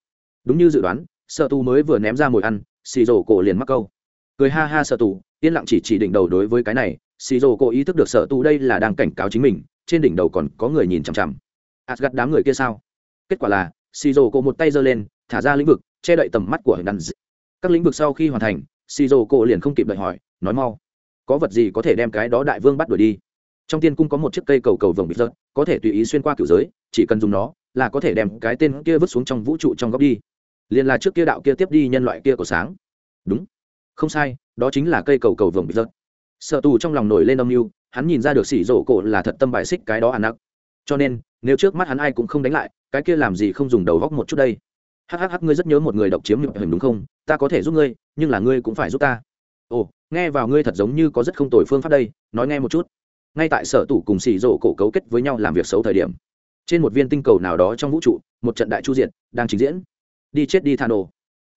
Đúng như dự đoán sợ tù mới vừa ném ra mồi ăn xì rổ cổ liền mắc câu. Cười ha ha sợ tù yên lặng chỉ chỉ đỉnh đầu đối với cái này xì rổ cổ ý thức được sợ tù đây là đang cảnh cáo chính mình, trên đỉnh đầu còn có người nhìn chằm chằm. Gắt đám người kia sao? Kết quả là xì rổ cổ một tay giơ lên, thả ra lĩnh vực, che đậy tầm mắt của hình đàn các lĩnh vực sau khi hoàn thành xì cô cổ liền không kịp đợi hỏi, nói mau, có vật gì có thể đem cái đó đại vương bắt đuổi đi? Trong tiên cung có một chiếc cây cầu cầu vồng bị rớt, có thể tùy ý xuyên qua cửu giới, chỉ cần dùng nó là có thể đem cái tên kia vứt xuống trong vũ trụ trong góc đi. Liền là trước kia đạo kia tiếp đi nhân loại kia của sáng. Đúng. Không sai, đó chính là cây cầu cầu vồng bị rớt. Sợ tù trong lòng nổi lên âm mưu, hắn nhìn ra được xỉ rổ cổ là thật tâm bài xích cái đó ăn nặc. Cho nên, nếu trước mắt hắn ai cũng không đánh lại, cái kia làm gì không dùng đầu góc một chút đây? Hhh ngươi rất nhớ một người độc chiếm nhược hình đúng không? Ta có thể giúp ngươi, nhưng là ngươi cũng phải giúp ta. Ồ, nghe vào ngươi thật giống như có rất không tồi phương pháp đây, nói nghe một chút. Ngay tại sở tủ cùng xì rổ cổ cấu kết với nhau làm việc xấu thời điểm, trên một viên tinh cầu nào đó trong vũ trụ, một trận đại chu diện đang trình diễn. Đi chết đi thà nổ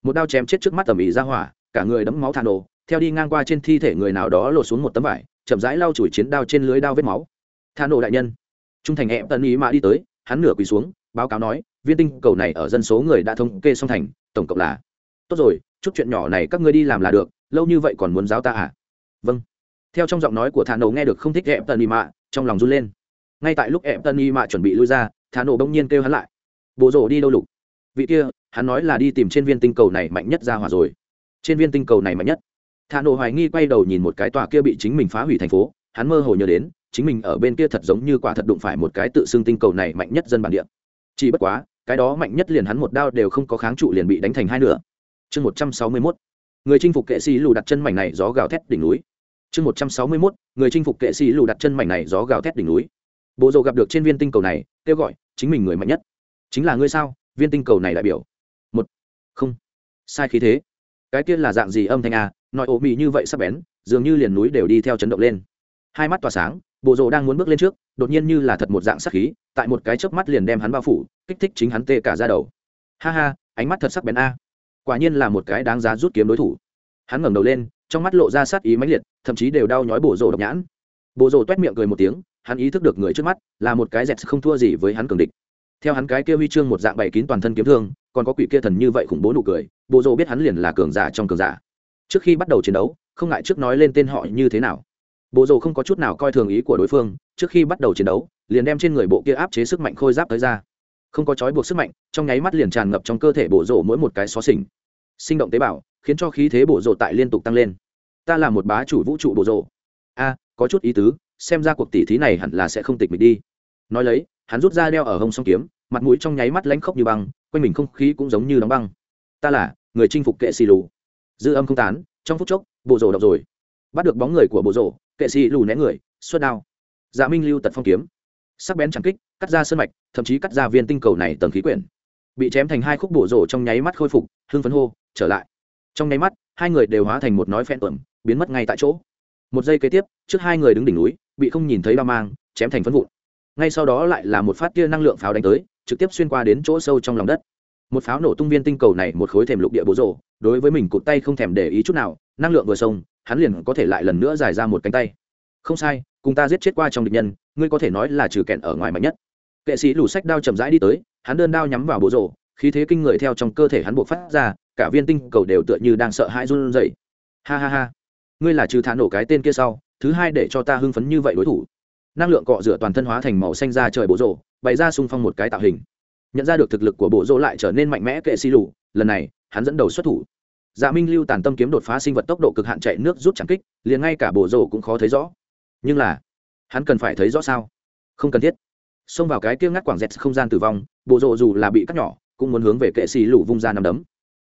một đao chém chết trước mắt tầm ỉ ra hỏa, cả người đấm máu thà nổ theo đi ngang qua trên thi thể người nào đó lột xuống một tấm vải, chậm rãi lau chùi chiến đao trên lưới đao vết máu. Thà nổ đại nhân. Trung thành hẹn tân ý mà đi tới, hắn nửa quỳ xuống, báo cáo nói viên tinh cầu này ở dân số người đã thống kê xong thành, tổng cộng là. Tốt rồi, chút chuyện nhỏ này các ngươi đi làm là được, lâu như vậy còn muốn giáo ta à? Vâng. Theo trong giọng nói của thà nổ nghe được không thích hẹn tân y mạ, trong lòng run lên. Ngay tại lúc hẹn tân y mạ chuẩn bị lui ra thà nổ bỗng nhiên kêu hắn lại. Bộ rổ đi đâu lục? Vị kia, hắn nói là đi tìm trên viên tinh cầu này mạnh nhất ra hỏa rồi. Trên viên tinh cầu này mạnh nhất. Thà nổ hoài nghi quay đầu nhìn một cái tòa kia bị chính mình phá hủy thành phố, hắn mơ hồ nhớ đến, chính mình ở bên kia thật giống như quả thật đụng phải một cái tự xưng tinh cầu này mạnh nhất dân bản địa. Chỉ bất quá cái đó mạnh nhất liền hắn một đao đều không có kháng trụ liền bị đánh thành hai nửa. Chương một trăm sáu mươi mốt, người chinh phục kệ sĩ lù đặt chân mảnh này gió gào thét đỉnh núi. Chương một trăm sáu mươi mốt, người chinh phục kệ sĩ lù đặt chân mảnh này gió gào thét đỉnh núi. Bộ rồ gặp được trên viên tinh cầu này, kêu gọi, chính mình người mạnh nhất. Chính là ngươi sao? Viên tinh cầu này đại biểu. Một, không, sai khí thế. Cái kia là dạng gì âm thanh a nói ố mị như vậy sắp bén, dường như liền núi đều đi theo chấn động lên. Hai mắt tỏa sáng bộ rồ đang muốn bước lên trước, đột nhiên như là thật một dạng sắc khí, tại một cái chớp mắt liền đem hắn bao phủ, kích thích chính hắn tê cả ra đầu. Ha ha, ánh mắt thật sắc bén a. Quả nhiên là một cái đáng giá rút kiếm đối thủ. Hắn ngẩng đầu lên, trong mắt lộ ra sát ý mãnh liệt, thậm chí đều đau nhói bộ rồ độc nhãn. Bộ rồ toét miệng cười một tiếng, hắn ý thức được người trước mắt là một cái dẹt không thua gì với hắn cường địch. Theo hắn cái kia huy chương một dạng bảy kín toàn thân kiếm thương, còn có quỷ kia thần như vậy khủng bố nụ cười, bộ rồ biết hắn liền là cường giả trong cường giả. Trước khi bắt đầu chiến đấu, không ngại trước nói lên tên họ như thế nào bộ rồ không có chút nào coi thường ý của đối phương, trước khi bắt đầu chiến đấu, liền đem trên người bộ kia áp chế sức mạnh khôi giáp tới ra. Không có trói buộc sức mạnh, trong nháy mắt liền tràn ngập trong cơ thể bộ rồ mỗi một cái xó xỉnh. Sinh động tế bào, khiến cho khí thế bộ rồ tại liên tục tăng lên. Ta là một bá chủ vũ trụ bộ rồ. A, có chút ý tứ, xem ra cuộc tỉ thí này hẳn là sẽ không tịch mịch đi. Nói lấy, hắn rút ra đeo ở hông song kiếm, mặt mũi trong nháy mắt lãnh khốc như băng, quanh mình không khí cũng giống như đóng băng. Ta là, người chinh phục kệ xì lù. Dư âm không tán, trong phút chốc, bộ rồ đọc rồi. Bắt được bóng người của bộ rồ kệ sĩ lù né người, xuất đao. Dạ minh lưu tật phong kiếm. Sắc bén chẳng kích, cắt ra sân mạch, thậm chí cắt ra viên tinh cầu này tầng khí quyển. Bị chém thành hai khúc bổ rổ trong nháy mắt khôi phục, hưng phấn hô, trở lại. Trong nháy mắt, hai người đều hóa thành một nói phen tuẩm, biến mất ngay tại chỗ. Một giây kế tiếp, trước hai người đứng đỉnh núi, bị không nhìn thấy đao mang, chém thành phân vụn. Ngay sau đó lại là một phát tia năng lượng pháo đánh tới, trực tiếp xuyên qua đến chỗ sâu trong lòng đất. Một pháo nổ tung viên tinh cầu này một khối thềm lục địa bố rổ đối với mình cụt tay không thèm để ý chút nào, năng lượng vừa sông, hắn liền có thể lại lần nữa giải ra một cánh tay. Không sai, cùng ta giết chết qua trong địch nhân, ngươi có thể nói là trừ kẹn ở ngoài mạnh nhất. Kệ sĩ lù sách đao chậm rãi đi tới, hắn đơn đao nhắm vào bộ rộ khí thế kinh người theo trong cơ thể hắn buộc phát ra, cả viên tinh cầu đều tựa như đang sợ hãi run rẩy. Ha ha ha. Ngươi là trừ thả nổ cái tên kia sau, thứ hai để cho ta hưng phấn như vậy đối thủ. Năng lượng cọ rửa toàn thân hóa thành màu xanh ra trời bộ rộ bày ra xung phong một cái tạo hình. Nhận ra được thực lực của bộ rộ lại trở nên mạnh mẽ kệ xi lù, lần này hắn dẫn đầu xuất thủ. Dạ minh lưu tàn tâm kiếm đột phá sinh vật tốc độ cực hạn chạy nước rút chẳng kích, liền ngay cả bộ rộ cũng khó thấy rõ. Nhưng là, hắn cần phải thấy rõ sao? Không cần thiết. Xông vào cái kia ngắt quảng dẹt không gian tử vong bộ rộ dù là bị cắt nhỏ, cũng muốn hướng về kệ xì lủ vung ra nằm đấm.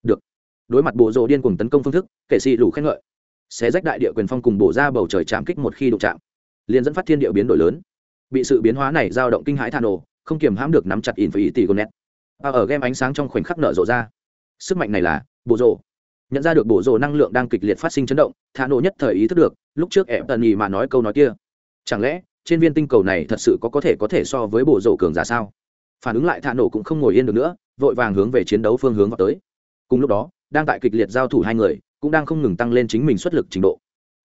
Được. Đối mặt bộ rộ điên cùng tấn công phương thức, kệ xì lủ khen ngợi. Sẽ rách đại địa quyền phong cùng bổ ra bầu trời chạm kích một khi đụng chạm, liền dẫn phát thiên địa biến đổi lớn. Bị sự biến hóa này dao động kinh hãi thà nổ không kiềm hãm được nắm chặt in phải tỷ gonet và ở game ánh sáng trong khoảnh khắc nở rộ ra sức mạnh này là bộ rộ nhận ra được bộ rộ năng lượng đang kịch liệt phát sinh chấn động thả nổ nhất thời ý thức được, lúc trước ẹp tần nhì mà nói câu nói kia. Chẳng lẽ, trên viên tinh cầu này thật sự có có thể có thể so với bộ rộ cường giả sao? Phản ứng lại thả nổ cũng không ngồi yên được nữa, vội vàng hướng về chiến đấu phương hướng vào tới. Cùng lúc đó, đang tại kịch liệt giao thủ hai người, cũng đang không ngừng tăng lên chính mình xuất lực trình độ.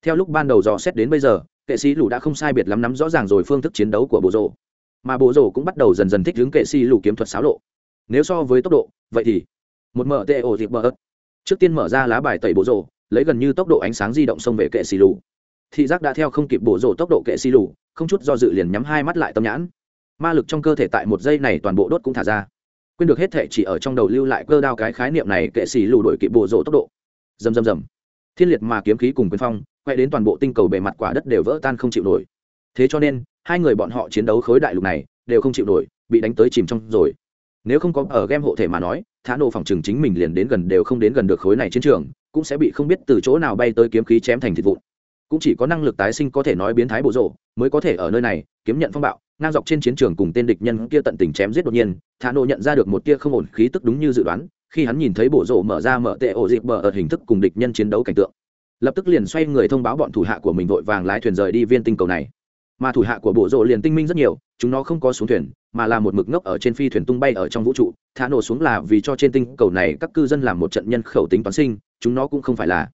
Theo lúc ban đầu dò xét đến bây giờ, kệ sĩ lù đã không sai biệt lắm nắm rõ ràng rồi phương thức chiến đấu của bộ rồ mà bộ rồ cũng bắt đầu dần dần thích hướng kệ sĩ lù kiếm thuật xáo lộ. Nếu so với tốc độ, vậy thì một mở tê ổ dịp bờ ớt. Trước tiên mở ra lá bài tẩy bộ rộ lấy gần như tốc độ ánh sáng di động xông về kệ xì lù. Thị giác đã theo không kịp bộ rộ tốc độ kệ xì lù, không chút do dự liền nhắm hai mắt lại tâm nhãn. Ma lực trong cơ thể tại một giây này toàn bộ đốt cũng thả ra. Quên được hết thể chỉ ở trong đầu lưu lại cơ đao cái khái niệm này, kệ xì lù đổi kịp bộ rộ tốc độ. Dầm dầm dầm thiên liệt mà kiếm khí cùng quyền phong, quay đến toàn bộ tinh cầu bề mặt quả đất đều vỡ tan không chịu nổi. Thế cho nên, hai người bọn họ chiến đấu khối đại lục này, đều không chịu nổi, bị đánh tới chìm trong rồi. Nếu không có ở game hộ thể mà nói thả nổ phòng chừng chính mình liền đến gần đều không đến gần được khối này chiến trường, cũng sẽ bị không biết từ chỗ nào bay tới kiếm khí chém thành thịt vụn. Cũng chỉ có năng lực tái sinh có thể nói biến thái bộ rộ mới có thể ở nơi này, kiếm nhận phong bạo, ngang dọc trên chiến trường cùng tên địch nhân kia tận tình chém giết đột nhiên, thả nổ nhận ra được một tia không ổn khí tức đúng như dự đoán, khi hắn nhìn thấy bộ rộ mở ra mở tệ ổ dịp bờ ở hình thức cùng địch nhân chiến đấu cảnh tượng. Lập tức liền xoay người thông báo bọn thủ hạ của mình vội vàng lái thuyền rời đi viên tinh cầu này. Mà thủ hạ của bộ rộ liền tinh minh rất nhiều, chúng nó không có xuống thuyền mà là một mực ngốc ở trên phi thuyền tung bay ở trong vũ trụ, thả nổ xuống là vì cho trên tinh cầu này các cư dân làm một trận nhân khẩu tính toán sinh, chúng nó cũng không phải là.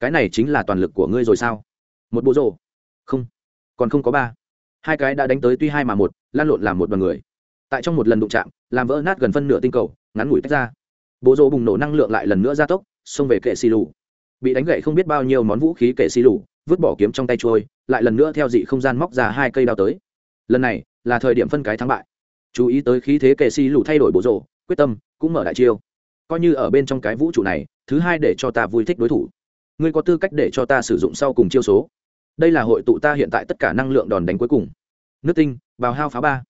Cái này chính là toàn lực của ngươi rồi sao? Một bộ rộ không. Còn không có ba. Hai cái đã đánh tới tuy hai mà một, lan lộn làm một đoàn người. Tại trong một lần đụng chạm, làm vỡ nát gần phân nửa tinh cầu, ngắn ngủi tách ra. Bộ rộ bùng nổ năng lượng lại lần nữa gia tốc, xông về kệ xì lù. Bị đánh gậy không biết bao nhiêu món vũ khí kệ xì lù, vứt bỏ kiếm trong tay trôi, lại lần nữa theo dị không gian móc ra hai cây đao tới. Lần này là thời điểm phân cái thắng bại chú ý tới khí thế kệ xì lù thay đổi bộ rộ quyết tâm, cũng mở đại chiêu. Coi như ở bên trong cái vũ trụ này, thứ hai để cho ta vui thích đối thủ. Ngươi có tư cách để cho ta sử dụng sau cùng chiêu số. Đây là hội tụ ta hiện tại tất cả năng lượng đòn đánh cuối cùng. Nước tinh, bào hao phá ba.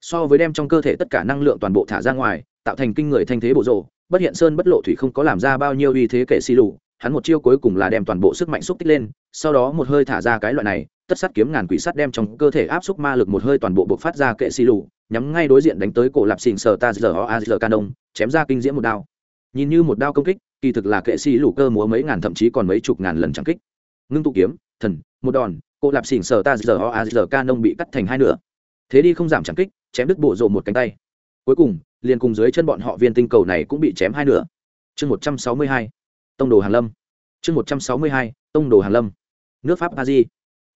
So với đem trong cơ thể tất cả năng lượng toàn bộ thả ra ngoài, tạo thành kinh người thanh thế bộ rộ bất hiện sơn bất lộ thủy không có làm ra bao nhiêu uy thế kệ xì lù, hắn một chiêu cuối cùng là đem toàn bộ sức mạnh xúc tích lên, sau đó một hơi thả ra cái loại này, tất sắt kiếm ngàn quỷ sắt đem trong cơ thể áp xúc ma lực một hơi toàn bộ bộc phát ra kệ xì lù nhắm ngay đối diện đánh tới cổ lạp xỉn sờ ta giờ o a giờ canon, chém ra kinh diễm một đao. Nhìn như một đao công kích, kỳ thực là kệ sĩ lũ cơ múa mấy ngàn thậm chí còn mấy chục ngàn lần chẳng kích. Ngưng tụ kiếm, thần, một đòn, cổ lạp xỉn sờ ta giờ o a giờ canon bị cắt thành hai nửa. Thế đi không giảm chẳng kích, chém đứt bộ rộ một cánh tay. Cuối cùng, liền cùng dưới chân bọn họ viên tinh cầu này cũng bị chém hai nửa. Chương một trăm sáu mươi hai, tông đồ hàn lâm. Chương một trăm sáu mươi hai, tông đồ hàn lâm. Nước pháp paris.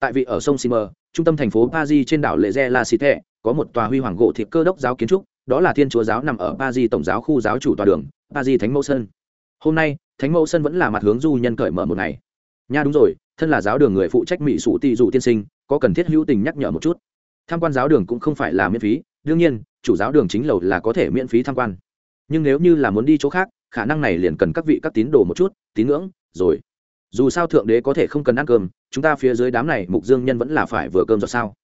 Tại vị ở sông simmer trung tâm thành phố paris trên đảo lệ ge la cité có một tòa huy hoàng gỗ thịt cơ đốc giáo kiến trúc, đó là thiên chúa giáo nằm ở ba di tổng giáo khu giáo chủ tòa đường, ba di thánh mẫu sơn. Hôm nay, thánh mẫu sơn vẫn là mặt hướng du nhân cởi mở một ngày. Nha đúng rồi, thân là giáo đường người phụ trách mỹ sủ tị dụ tiên sinh, có cần thiết hữu tình nhắc nhở một chút? Tham quan giáo đường cũng không phải là miễn phí, đương nhiên, chủ giáo đường chính lầu là có thể miễn phí tham quan. Nhưng nếu như là muốn đi chỗ khác, khả năng này liền cần các vị các tín đồ một chút, tín ngưỡng, rồi. Dù sao thượng đế có thể không cần ăn cơm, chúng ta phía dưới đám này mục dương nhân vẫn là phải vừa cơm rồi sao?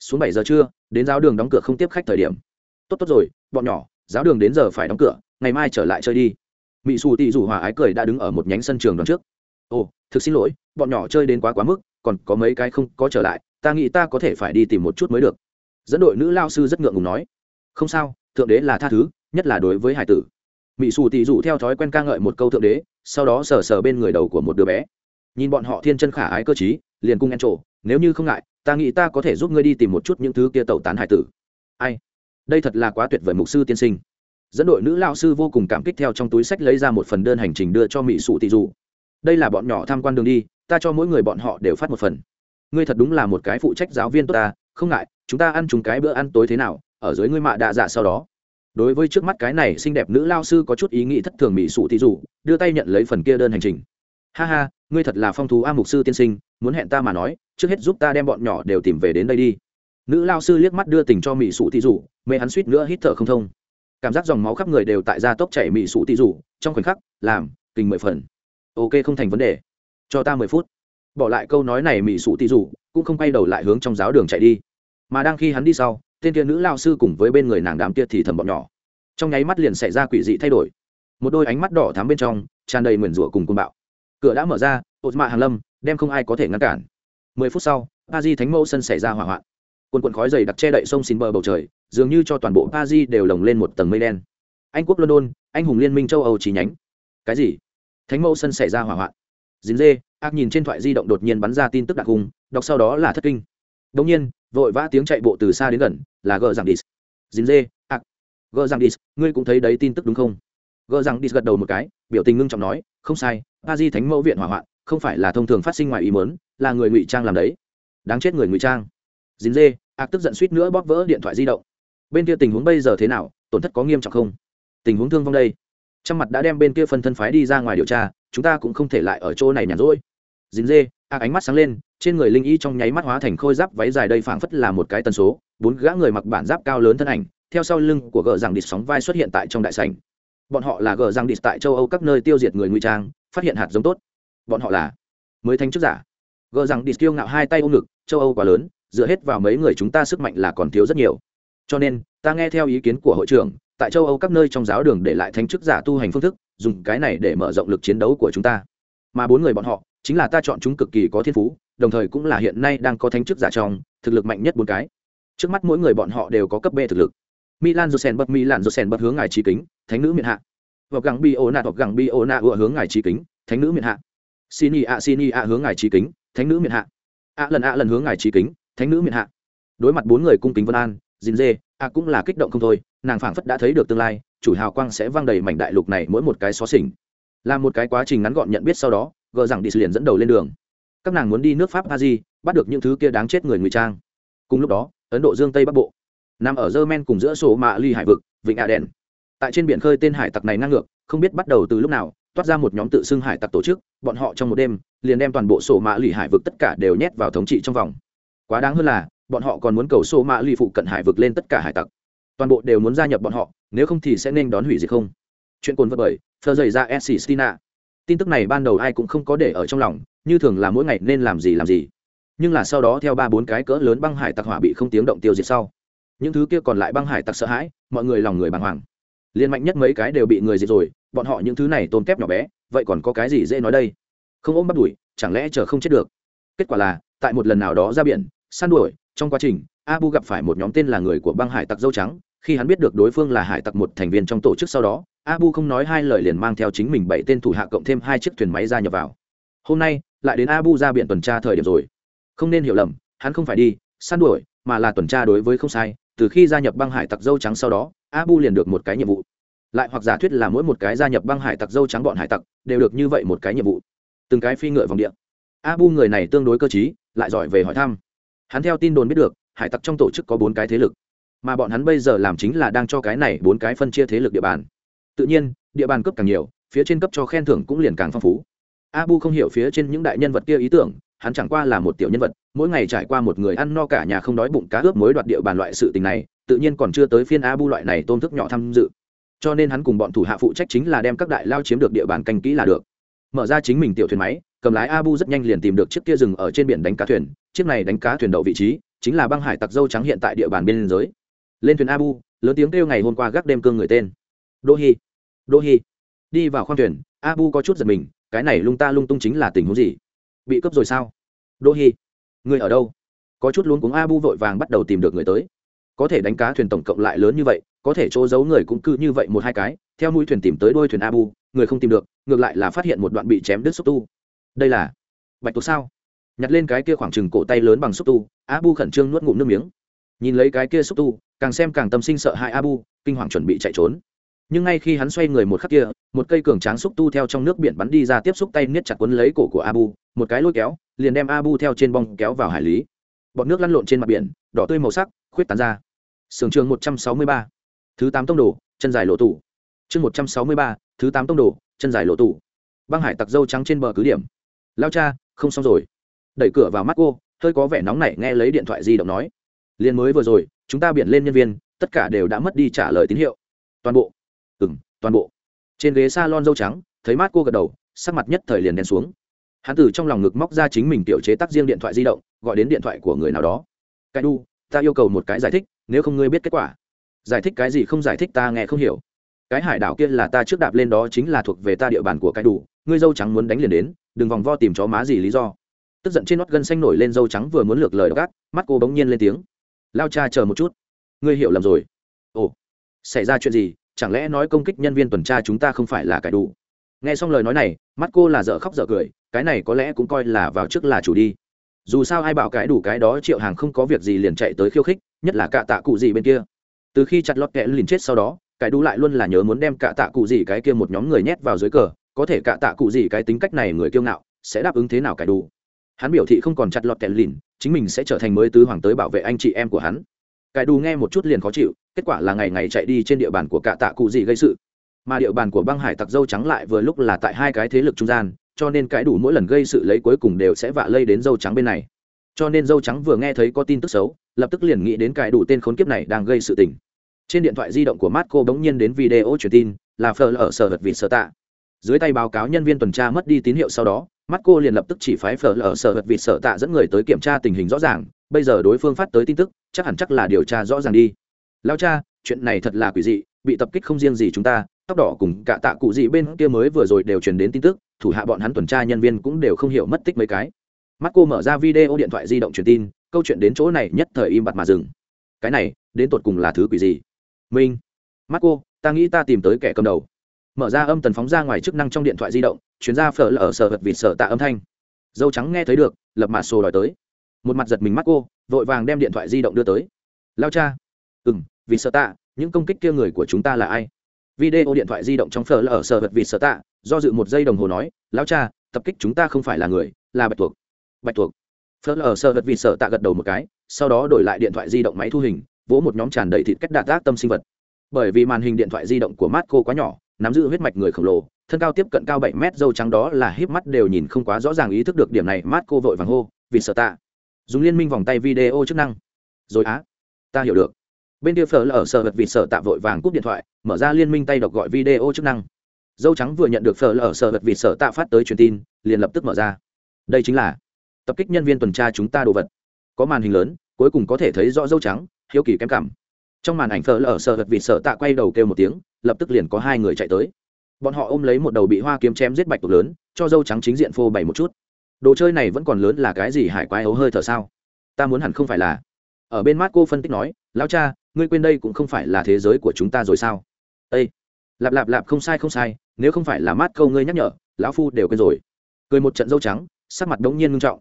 Xuống bảy giờ trưa, đến giáo đường đóng cửa không tiếp khách thời điểm. Tốt tốt rồi, bọn nhỏ, giáo đường đến giờ phải đóng cửa, ngày mai trở lại chơi đi. Mỹ xù tị rủ hòa ái cười đã đứng ở một nhánh sân trường đón trước. Ồ, thực xin lỗi, bọn nhỏ chơi đến quá quá mức, còn có mấy cái không có trở lại, ta nghĩ ta có thể phải đi tìm một chút mới được. Dẫn đội nữ lao sư rất ngượng ngùng nói. Không sao, thượng đế là tha thứ, nhất là đối với hải tử. Mỹ xù tị rủ theo thói quen ca ngợi một câu thượng đế, sau đó sờ sờ bên người đầu của một đứa bé. Nhìn bọn họ thiên chân khả ái cơ t liền cung en trổ nếu như không ngại, ta nghĩ ta có thể giúp ngươi đi tìm một chút những thứ kia tẩu tán hải tử. Ai? Đây thật là quá tuyệt vời mục sư tiên sinh. Dẫn đội nữ lao sư vô cùng cảm kích theo trong túi sách lấy ra một phần đơn hành trình đưa cho mỹ sụ tị dù đây là bọn nhỏ tham quan đường đi, ta cho mỗi người bọn họ đều phát một phần. Ngươi thật đúng là một cái phụ trách giáo viên tốt ta, không ngại, chúng ta ăn chúng cái bữa ăn tối thế nào, ở dưới ngươi mạ đạ dạ sau đó. Đối với trước mắt cái này xinh đẹp nữ lao sư có chút ý nghĩ thất thường mỹ sụ tị dù đưa tay nhận lấy phần kia đơn hành trình. Ha ha, ngươi thật là phong thú a mục sư tiên sinh muốn hẹn ta mà nói, trước hết giúp ta đem bọn nhỏ đều tìm về đến đây đi. Nữ lao sư liếc mắt đưa tình cho mỹ sụ tị rủ mê hắn suýt nữa hít thở không thông. Cảm giác dòng máu khắp người đều tại da tốc chảy mỹ sụ tị rủ trong khoảnh khắc, làm, kinh mười phần. Ok, không thành vấn đề. Cho ta mười phút. Bỏ lại câu nói này mỹ sụ tị rủ cũng không quay đầu lại hướng trong giáo đường chạy đi. Mà đang khi hắn đi sau, tên kia nữ lao sư cùng với bên người nàng đám kia thì thầm bọn nhỏ. Trong nháy mắt liền xảy ra quỷ dị thay đổi. Một đôi ánh mắt đỏ thắm bên trong, tràn đầy nguyền rủa cùng côn bạo. Cửa đã mở ra ột mạ hàng lâm đem không ai có thể ngăn cản. Mười phút sau pa di thánh mẫu sân xảy ra hỏa hoạn. Quần quần khói dày đặc che đậy sông xin bờ bầu trời, dường như cho toàn bộ pa di đều lồng lên một tầng mây đen. Anh quốc london, anh hùng liên minh châu âu chỉ nhánh. Cái gì? Thánh mẫu sân xảy ra hỏa hoạn. Dính dê, ác nhìn trên thoại di động đột nhiên bắn ra tin tức đặc hùng, đọc sau đó là thất kinh. Đông nhiên, vội vã tiếng chạy bộ từ xa đến gần, là gờ rằng dis. Dính dê, ác. Gờ rằng dis, ngươi cũng thấy đấy tin tức đúng không? Gờ rằng dis gật đầu một cái, biểu tình ngưng trọng nói, không sai pa di thánh mẫu viện hỏa hoạn không phải là thông thường phát sinh ngoài ý mớn là người ngụy trang làm đấy. Đáng chết người ngụy trang. Dính dê, ác tức giận suýt nữa bóp vỡ điện thoại di động. Bên kia tình huống bây giờ thế nào, tổn thất có nghiêm trọng không? Tình huống thương vong đây. Trăm mặt đã đem bên kia phân thân phái đi ra ngoài điều tra, chúng ta cũng không thể lại ở chỗ này nhàn rỗi. Dính dê, ác ánh mắt sáng lên, trên người linh y trong nháy mắt hóa thành khôi giáp váy dài đây phảng phất là một cái tần số, bốn gã người mặc bản giáp cao lớn thân ảnh, theo sau lưng của gờ rằng địt sóng vai xuất hiện tại trong đại sảnh. Bọn họ là gờ rằng địt tại châu âu các nơi tiêu diệt người ngụy trang, phát hiện hạt giống tốt bọn họ là mới thanh chức giả. Gờ rằng đi kiêu ngạo hai tay ôm ngực, châu âu quá lớn, dựa hết vào mấy người chúng ta sức mạnh là còn thiếu rất nhiều. Cho nên, ta nghe theo ý kiến của hội trưởng, tại châu âu các nơi trong giáo đường để lại thanh chức giả tu hành phương thức, dùng cái này để mở rộng lực chiến đấu của chúng ta. Mà bốn người bọn họ, chính là ta chọn chúng cực kỳ có thiên phú, đồng thời cũng là hiện nay đang có thanh chức giả trong, thực lực mạnh nhất bốn cái. Trước mắt mỗi người bọn họ đều có cấp b thực lực. Milan josen bật milan josen bật hướng ngài trí kính, thánh nữ miền hạ. Hoặc gẳng bi ô nạ hoặc gẳng bi ô nạ ựa hướng ngài trí kính, thánh nữ miền hạ xin y ạ. xin y ạ. hướng ngài trí kính, thánh nữ miền hạ Ạ lần ạ lần hướng ngài trí kính, thánh nữ miền hạ đối mặt bốn người cung kính vân an dìn dê, Ạ cũng là kích động không thôi, nàng phảng phất đã thấy được tương lai, chủ hào quang sẽ văng đầy mảnh đại lục này mỗi một cái xó xỉnh là một cái quá trình ngắn gọn nhận biết sau đó, gờ rằng đi liền dẫn đầu lên đường các nàng muốn đi nước pháp paris, bắt được những thứ kia đáng chết người ngụy trang cùng lúc đó, ấn độ dương tây bắc bộ, nằm ở dơ men cùng giữa sổ mạ ly hải vực, vịnh a đèn tại trên biển khơi tên hải tặc này ngang ngược, không biết bắt đầu từ lúc nào toát ra một nhóm tự xưng hải tặc tổ chức, bọn họ trong một đêm, liền đem toàn bộ sổ mạ lì hải vực tất cả đều nhét vào thống trị trong vòng. Quá đáng hơn là, bọn họ còn muốn cầu sổ mạ lì phụ cận hải vực lên tất cả hải tặc. Toàn bộ đều muốn gia nhập bọn họ, nếu không thì sẽ nên đón hủy diệt không? Chuyện cồn vật bởi thơ dày ra s stina tin tức này ban đầu ai cũng không có để ở trong lòng, như thường là mỗi ngày nên làm gì làm gì. Nhưng là sau đó theo ba bốn cái cỡ lớn băng hải tặc hỏa bị không tiếng động tiêu diệt sau, những thứ kia còn lại băng hải tặc sợ hãi, mọi người lòng người bàng hoàng. Liên mạnh nhất mấy cái đều bị người diệt rồi bọn họ những thứ này tôm kép nhỏ bé, vậy còn có cái gì dễ nói đây? Không ôm bắt đuổi chẳng lẽ chờ không chết được? Kết quả là, tại một lần nào đó ra biển, săn đuổi, trong quá trình, abu gặp phải một nhóm tên là người của băng hải tặc dâu trắng. Khi hắn biết được đối phương là hải tặc một thành viên trong tổ chức sau đó, abu không nói hai lời liền mang theo chính mình bảy tên thủ hạ cộng thêm hai chiếc thuyền máy ra nhập vào. Hôm nay, lại đến abu ra biển tuần tra thời điểm rồi. Không nên hiểu lầm, hắn không phải đi săn đuổi, mà là tuần tra đối với không sai. Từ khi gia nhập băng hải tặc dâu trắng sau đó, abu liền được một cái nhiệm vụ lại hoặc giả thuyết là mỗi một cái gia nhập băng hải tặc dâu trắng bọn hải tặc đều được như vậy một cái nhiệm vụ. Từng cái phi ngựa vòng điện abu người này tương đối cơ t lại giỏi về hỏi thăm. Hắn theo tin đồn biết được, hải tặc trong tổ chức có bốn cái thế lực. Mà bọn hắn bây giờ làm chính là đang cho cái này bốn cái phân chia thế lực địa bàn. Tự nhiên, địa bàn cấp càng nhiều, phía trên cấp cho khen thưởng cũng liền càng phong phú. Abu không hiểu phía trên những đại nhân vật kia ý tưởng, hắn chẳng qua là một tiểu nhân vật, mỗi ngày trải qua một người ăn no cả nhà không đói bụng cá ướp mối đoạt địa bàn loại sự tình này, tự nhiên còn chưa tới phiên abu loại này tôn thức nhỏ tham dự cho nên hắn cùng bọn thủ hạ phụ trách chính là đem các đại lao chiếm được địa bàn canh kỹ là được. Mở ra chính mình tiểu thuyền máy, cầm lái abu rất nhanh liền tìm được chiếc kia rừng ở trên biển đánh cá thuyền. Chiếc này đánh cá thuyền đậu vị trí, chính là băng hải tặc dâu trắng hiện tại địa bàn biên giới lên thuyền abu, lớn tiếng kêu ngày hôm qua gác đêm cương người tên. Đô hi đô hi. Đi vào khoang thuyền, abu có chút giật mình, cái này lung ta lung tung chính là tình huống gì? Bị cướp rồi sao? Đô hi, người ở đâu? Có chút luống cuống abu vội vàng bắt đầu tìm được người tới. Có thể đánh cá thuyền tổng cộng lại lớn như vậy có thể chỗ giấu người cũng cứ như vậy một hai cái, theo mũi thuyền tìm tới đôi thuyền abu, người không tìm được, ngược lại là phát hiện một đoạn bị chém đứt xúc tu. Đây là bạch tuộc sao? Nhặt lên cái kia khoảng chừng cổ tay lớn bằng xúc tu, abu khẩn trương nuốt ngụm nước miếng. Nhìn lấy cái kia xúc tu, càng xem càng tâm sinh sợ hãi abu, kinh hoàng chuẩn bị chạy trốn. Nhưng ngay khi hắn xoay người một khắc kia, một cây cường tráng xúc tu theo trong nước biển bắn đi ra tiếp xúc tay niết chặt quấn lấy cổ của abu, một cái lôi kéo, liền đem abu theo trên bong kéo vào hải lý. Bọn nước lăn lộn trên mặt biển, đỏ tươi màu sắc, khuyết tán ra. Sưởng trường một trăm sáu mươi ba thứ tám tông đồ, chân dài lộ tủ. Chương một trăm sáu mươi ba, thứ tám tông đồ, chân dài lộ tủ. Băng hải tặc dâu trắng trên bờ cứ điểm. Lao cha, không xong rồi. Đẩy cửa vào mắt cô, hơi có vẻ nóng nảy nghe lấy điện thoại di động nói. Liền mới vừa rồi, chúng ta biển lên nhân viên, tất cả đều đã mất đi trả lời tín hiệu. Toàn bộ. Ừ m toàn bộ. Trên ghế s a lon dâu trắng, thấy mát cô gật đầu, sắc mặt nhất thời liền đen xuống. Hắn từ trong lòng ngực móc ra chính mình tiểu chế tác riêng điện thoại di động, gọi đến điện thoại của người nào đó. Cái đu ta yêu cầu một cái giải thích, nếu không ngươi biết kết quả giải thích cái gì không giải thích ta nghe không hiểu. Cái hải đảo kia là ta trước đạp lên đó chính là thuộc về ta địa bàn của cái đủ, ngươi dâu trắng muốn đánh liền đến, đừng vòng vo tìm chó má gì lý do. Tức giận trên nót gân xanh nổi lên dâu trắng vừa muốn lược lời gác, mắt cô bỗng nhiên lên tiếng. Lao cha chờ một chút. Ngươi hiểu lầm rồi. Ồ, xảy ra chuyện gì? Chẳng lẽ nói công kích nhân viên tuần tra chúng ta không phải là cải đủ? Nghe xong lời nói này, mắt cô là dở khóc dở cười, cái này có lẽ cũng coi là vào trước là chủ đi. Dù sao ai bảo cái đủ cái đó, triệu hàng không có việc gì liền chạy tới khiêu khích, nhất là cạ tạ cụ gì bên kia từ khi chặt lọt kẽ lìn chết sau đó, cái đu lại luôn là nhớ muốn đem cạ tạ cụ gì cái kia một nhóm người nhét vào dưới cờ, có thể cạ tạ cụ gì cái tính cách này người kiêu ngạo, sẽ đáp ứng thế nào cái đu? Hắn biểu thị không còn chặt lọt kẽ lìn, chính mình sẽ trở thành mới tứ hoàng tới bảo vệ anh chị em của hắn. Cái đu nghe một chút liền khó chịu, kết quả là ngày ngày chạy đi trên địa bàn của cạ tạ cụ gì gây sự. Mà địa bàn của băng hải tặc dâu trắng lại vừa lúc là tại hai cái thế lực trung gian, cho nên cái đủ mỗi lần gây sự lấy cuối cùng đều sẽ vạ lây đến dâu trắng bên này. Cho nên dâu trắng vừa nghe thấy có tin tức xấu lập tức liền nghĩ đến cái đủ tên khốn kiếp này đang gây sự tình. Trên điện thoại di động của Marco bỗng nhiên đến video truyền tin, là phờ ở sở vật vịt sở tạ. Dưới tay báo cáo nhân viên tuần tra mất đi tín hiệu sau đó, Marco liền lập tức chỉ phái phờ ở sở vật vịt sở tạ dẫn người tới kiểm tra tình hình rõ ràng, bây giờ đối phương phát tới tin tức, chắc hẳn chắc là điều tra rõ ràng đi. Lao cha, chuyện này thật là quỷ dị, bị tập kích không riêng gì chúng ta, tóc đỏ cùng cả tạ cụ gì bên kia mới vừa rồi đều truyền đến tin tức, thủ hạ bọn hắn tuần tra nhân viên cũng đều không hiểu mất tích mấy cái. Mắt cô mở ra video điện thoại di động truyền tin câu chuyện đến chỗ này nhất thời im bặt mà dừng. Cái này, đến tột cùng là thứ quỷ gì? Minh. Mắt cô ta nghĩ ta tìm tới kẻ cầm đầu. Mở ra âm tần phóng ra ngoài chức năng trong điện thoại di động chuyến ra phở lở sở vật vịt sở tạ âm thanh. Dâu trắng nghe thấy được, lập mặt sổ đòi tới. Một mặt giật mình mắt cô vội vàng đem điện thoại di động đưa tới. Lao cha. Ừ m vì sợ tạ, những công kích kia người của chúng ta là ai? Video điện thoại di động trong phở lở sở vật vịt sợ tạ, do dự một giây đồng hồ nói, lao cha, tập kích chúng ta không phải là người, là bạch tuộc. Bạch tuộc phớt ở sợ vật vì sợ tạ gật đầu một cái, sau đó đổi lại điện thoại di động máy thu hình, vỗ một nhóm tràn đầy thịt cách đạt tác tâm sinh vật. Bởi vì màn hình điện thoại di động của Marco quá nhỏ, nắm giữ huyết mạch người khổng lồ, thân cao tiếp cận cao bảy mét, dâu trắng đó là híp mắt đều nhìn không quá rõ ràng ý thức được điểm này, Marco vội vàng hô vì sợ tạ. Dùng liên minh vòng tay video chức năng. Rồi á, ta hiểu được. Bên kia phở là ở sở vật vì sở tạ vội vàng cúp điện thoại, mở ra liên minh tay đọc gọi video chức năng. Dâu trắng vừa nhận được phở ở sở vật vì sở tạ phát tới truyền tin, liền lập tức mở ra. Đây chính là tập kích nhân viên tuần tra chúng ta đồ vật. Có màn hình lớn, cuối cùng có thể thấy rõ dâu trắng, hiếu kỳ kém cảm. Trong màn ảnh phở lở sợ vật vịt sợ tạ quay đầu kêu một tiếng, lập tức liền có hai người chạy tới. Bọn họ ôm lấy một đầu bị hoa kiếm chém giết bạch tuộc lớn, cho dâu trắng chính diện phô bày một chút. Đồ chơi này vẫn còn lớn là cái gì hải quái ấu hơi thở sao? Ta muốn hẳn không phải là. Ở bên mắt cô phân tích nói, lão cha, ngươi quên đây cũng không phải là thế giới của chúng ta rồi sao? Ây lạp lạp lạp không sai không sai, nếu không phải là mát câu ngươi nhắc nhở, lão phu đều quên rồi. Cười một trận dâu trắng, sắc mặt đống nhiên ngưng trọng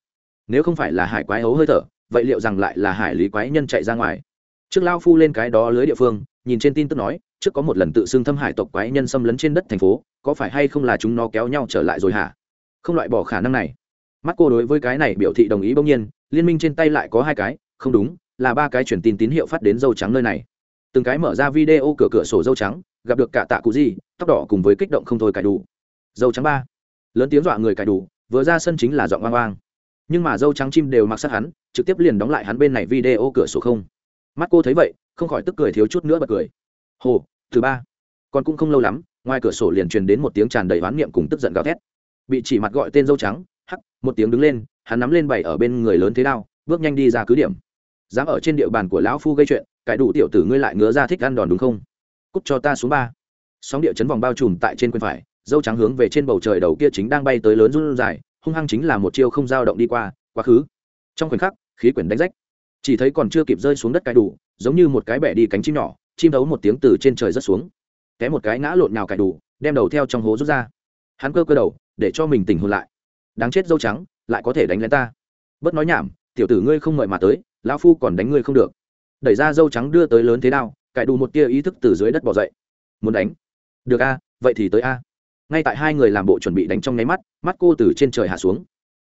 nếu không phải là hải quái ấu hơi thở, vậy liệu rằng lại là hải lý quái nhân chạy ra ngoài? Trước lao phu lên cái đó lưới địa phương, nhìn trên tin tức nói, trước có một lần tự xưng thâm hải tộc quái nhân xâm lấn trên đất thành phố, có phải hay không là chúng nó kéo nhau trở lại rồi hả? Không loại bỏ khả năng này. Mắt cô đối với cái này biểu thị đồng ý bỗng nhiên, liên minh trên tay lại có hai cái, không đúng, là ba cái truyền tin tín hiệu phát đến dâu trắng nơi này. Từng cái mở ra video cửa cửa sổ dâu trắng, gặp được cả tạ cụ gì, tóc đỏ cùng với kích động không thôi cài đủ. Dâu trắng ba. Lớn tiếng dọa người cài đủ, vừa ra sân chính là giọng oang oang nhưng mà dâu trắng chim đều mặc sát hắn, trực tiếp liền đóng lại hắn bên này video cửa sổ không. Mắt cô thấy vậy, không khỏi tức cười thiếu chút nữa bật cười. Hồ, thứ ba. Còn cũng không lâu lắm, ngoài cửa sổ liền truyền đến một tiếng tràn đầy oán niệm cùng tức giận gào thét. Bị chỉ mặt gọi tên dâu trắng, hắc, một tiếng đứng lên, hắn nắm lên bảy ở bên người lớn thế đao, bước nhanh đi ra cứ điểm. Dám ở trên địa bàn của lão phu gây chuyện, cải đủ tiểu tử ngươi lại ngứa ra thích ăn đòn đúng không? Cút cho ta xuống ba. Sóng địa chấn vòng bao trùm tại trên quên phải, dâu trắng hướng về trên bầu trời đầu kia chính đang bay tới lớn run dài hung hăng chính là một chiêu không dao động đi qua, quá khứ. Trong khoảnh khắc, khí quyển đánh rách. Chỉ thấy còn chưa kịp rơi xuống đất cài đủ, giống như một cái bẻ đi cánh chim nhỏ, chim đấu một tiếng từ trên trời rất xuống. Té một cái ngã lộn nhào cài đủ, đem đầu theo trong hố rút ra. Hắn cơ cơ đầu, để cho mình tỉnh hồn lại. Đáng chết dâu trắng, lại có thể đánh lên ta. Bớt nói nhảm, tiểu tử ngươi không mời mà tới, lão phu còn đánh ngươi không được. Đẩy ra dâu trắng đưa tới lớn thế nào cài đủ một tia ý thức từ dưới đất bỏ dậy. Muốn đánh. Được a, vậy thì tới a ngay tại hai người làm bộ chuẩn bị đánh trong nháy mắt mắt cô từ trên trời hạ xuống.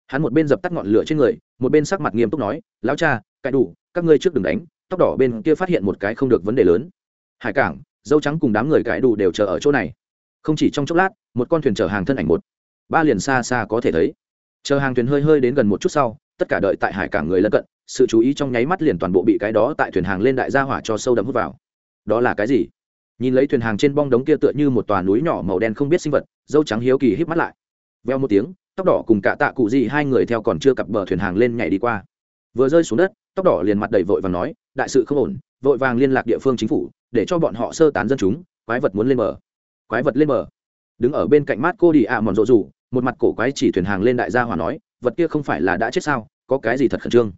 Hắn một bên dập tắt ngọn lửa trên người, một bên sắc mặt nghiêm túc nói, lão cha, cãi đủ, các ngươi trước đừng đánh, tóc đỏ bên kia phát hiện một cái không được vấn đề lớn. Hải cảng, dâu trắng cùng đám người cãi đủ đều chờ ở chỗ này. Không chỉ trong chốc lát, một con thuyền chở hàng thân ảnh một, ba liền xa xa có thể thấy. Chờ hàng thuyền hơi hơi đến gần một chút sau, tất cả đợi tại hải cảng người lân cận, sự chú ý trong nháy mắt liền toàn bộ bị cái đó tại thuyền hàng lên đại gia hỏa cho sâu đậm hút vào. Đó là cái gì? Nhìn lấy thuyền hàng trên bong đống kia tựa như một tòa núi nhỏ màu đen không biết sinh vật dâu trắng hiếu kỳ híp mắt lại. Veo một tiếng, tóc đỏ cùng cả tạ cụ gì hai người theo còn chưa cặp bờ thuyền hàng lên nhảy đi qua. Vừa rơi xuống đất, tóc đỏ liền mặt đầy vội và nói, đại sự không ổn, vội vàng liên lạc địa phương chính phủ, để cho bọn họ sơ tán dân chúng, quái vật muốn lên bờ. Quái vật lên bờ? Đứng ở bên cạnh mát cô đi ạ mòn rộ rủ, một mặt cổ quái chỉ thuyền hàng lên đại gia hỏa nói, vật kia không phải là đã chết sao, có cái gì thật khẩn trương?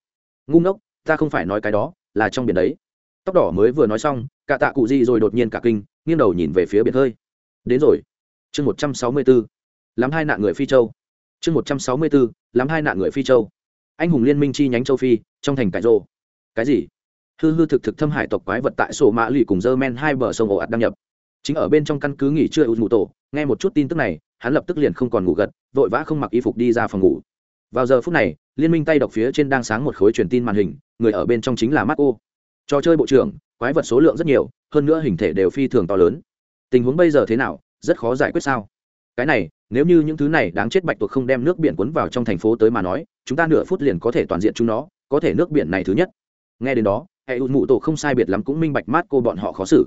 Ngu ngốc, ta không phải nói cái đó, là trong biển đấy. Tóc đỏ mới vừa nói xong, cả tạ cụ gì rồi đột nhiên cả kinh, nghiêng đầu nhìn về phía biển hơi. Đến rồi chương một trăm sáu mươi bốn lắm hai nạn người phi châu. Chương một trăm sáu mươi bốn lắm hai nạn người phi châu. Anh hùng liên minh chi nhánh châu phi, trong thành cải rô. Cái gì? Hư hư thực thực thâm hải tộc quái vật tại sổ mã lì cùng dơ men hai bờ sông ồ ạt đăng nhập. Chính ở bên trong căn cứ nghỉ trưa ưu ngủ tổ nghe một chút tin tức này, hắn lập tức liền không còn ngủ gật, vội vã không mặc y phục đi ra phòng ngủ. Vào giờ phút này, liên minh tay đọc phía trên đang sáng một khối truyền tin màn hình, người ở bên trong chính là marco. Trò chơi bộ trưởng, quái vật số lượng rất nhiều, hơn nữa hình thể đều phi thường to lớn. Tình huống bây giờ thế nào? Rất khó giải quyết sao? Cái này, nếu như những thứ này đáng chết bạch tuộc không đem nước biển cuốn vào trong thành phố tới mà nói, chúng ta nửa phút liền có thể toàn diện chúng nó, có thể nước biển này thứ nhất. Nghe đến đó, hệ ụt mụ tổ không sai biệt lắm cũng minh bạch mát cô bọn họ khó xử.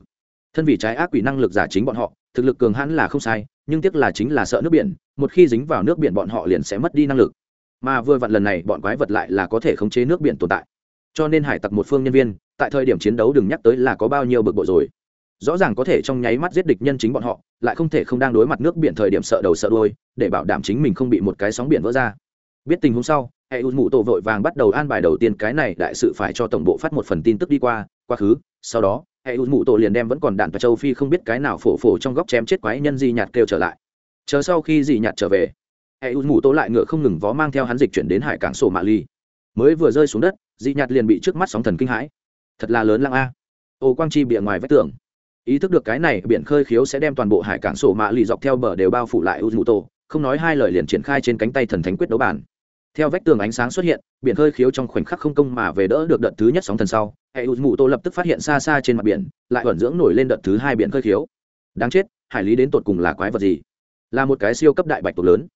Thân vì trái ác quỷ năng lực giả chính bọn họ, thực lực cường hãn là không sai, nhưng tiếc là chính là sợ nước biển, một khi dính vào nước biển bọn họ liền sẽ mất đi năng lực. Mà vừa vặn lần này bọn quái vật lại là có thể khống chế nước biển tồn tại. Cho nên hải tặc một phương nhân viên, tại thời điểm chiến đấu đừng nhắc tới là có bao nhiêu bực bội rồi rõ ràng có thể trong nháy mắt giết địch nhân chính bọn họ, lại không thể không đang đối mặt nước biển thời điểm sợ đầu sợ đôi để bảo đảm chính mình không bị một cái sóng biển vỡ ra. Biết tình huống sau, hệ u mụ tổ vội vàng bắt đầu an bài đầu tiên cái này đại sự phải cho tổng bộ phát một phần tin tức đi qua, quá khứ, sau đó, hệ u mụ tổ liền đem vẫn còn đạn và châu phi không biết cái nào phổ phổ trong góc chém chết quái nhân di nhạt kêu trở lại. Chờ sau khi di nhạt trở về, hệ u mụ tổ lại ngựa không ngừng vó mang theo hắn dịch chuyển đến hải cảng sổ mạ ly. Mới vừa rơi xuống đất, di nhạt liền bị trước mắt sóng thần kinh hãi. Thật là lớn lăng a. Ô quang chi bịa ngoài vách tường ý thức được cái này, biển khơi khiếu sẽ đem toàn bộ hải cảng sổ mạ lì dọc theo bờ đều bao phủ lại u mụ tổ không nói hai lời liền triển khai trên cánh tay thần thánh quyết đấu bản. Theo vách tường ánh sáng xuất hiện, biển khơi khiếu trong khoảnh khắc không công mà về đỡ được đợt thứ nhất sóng thần sau, hệ u mụ tổ lập tức phát hiện xa xa trên mặt biển, lại ẩn dưỡng nổi lên đợt thứ hai biển khơi khiếu. Đáng chết, hải lý đến tột cùng là quái vật gì? Là một cái siêu cấp đại bạch tổ lớn.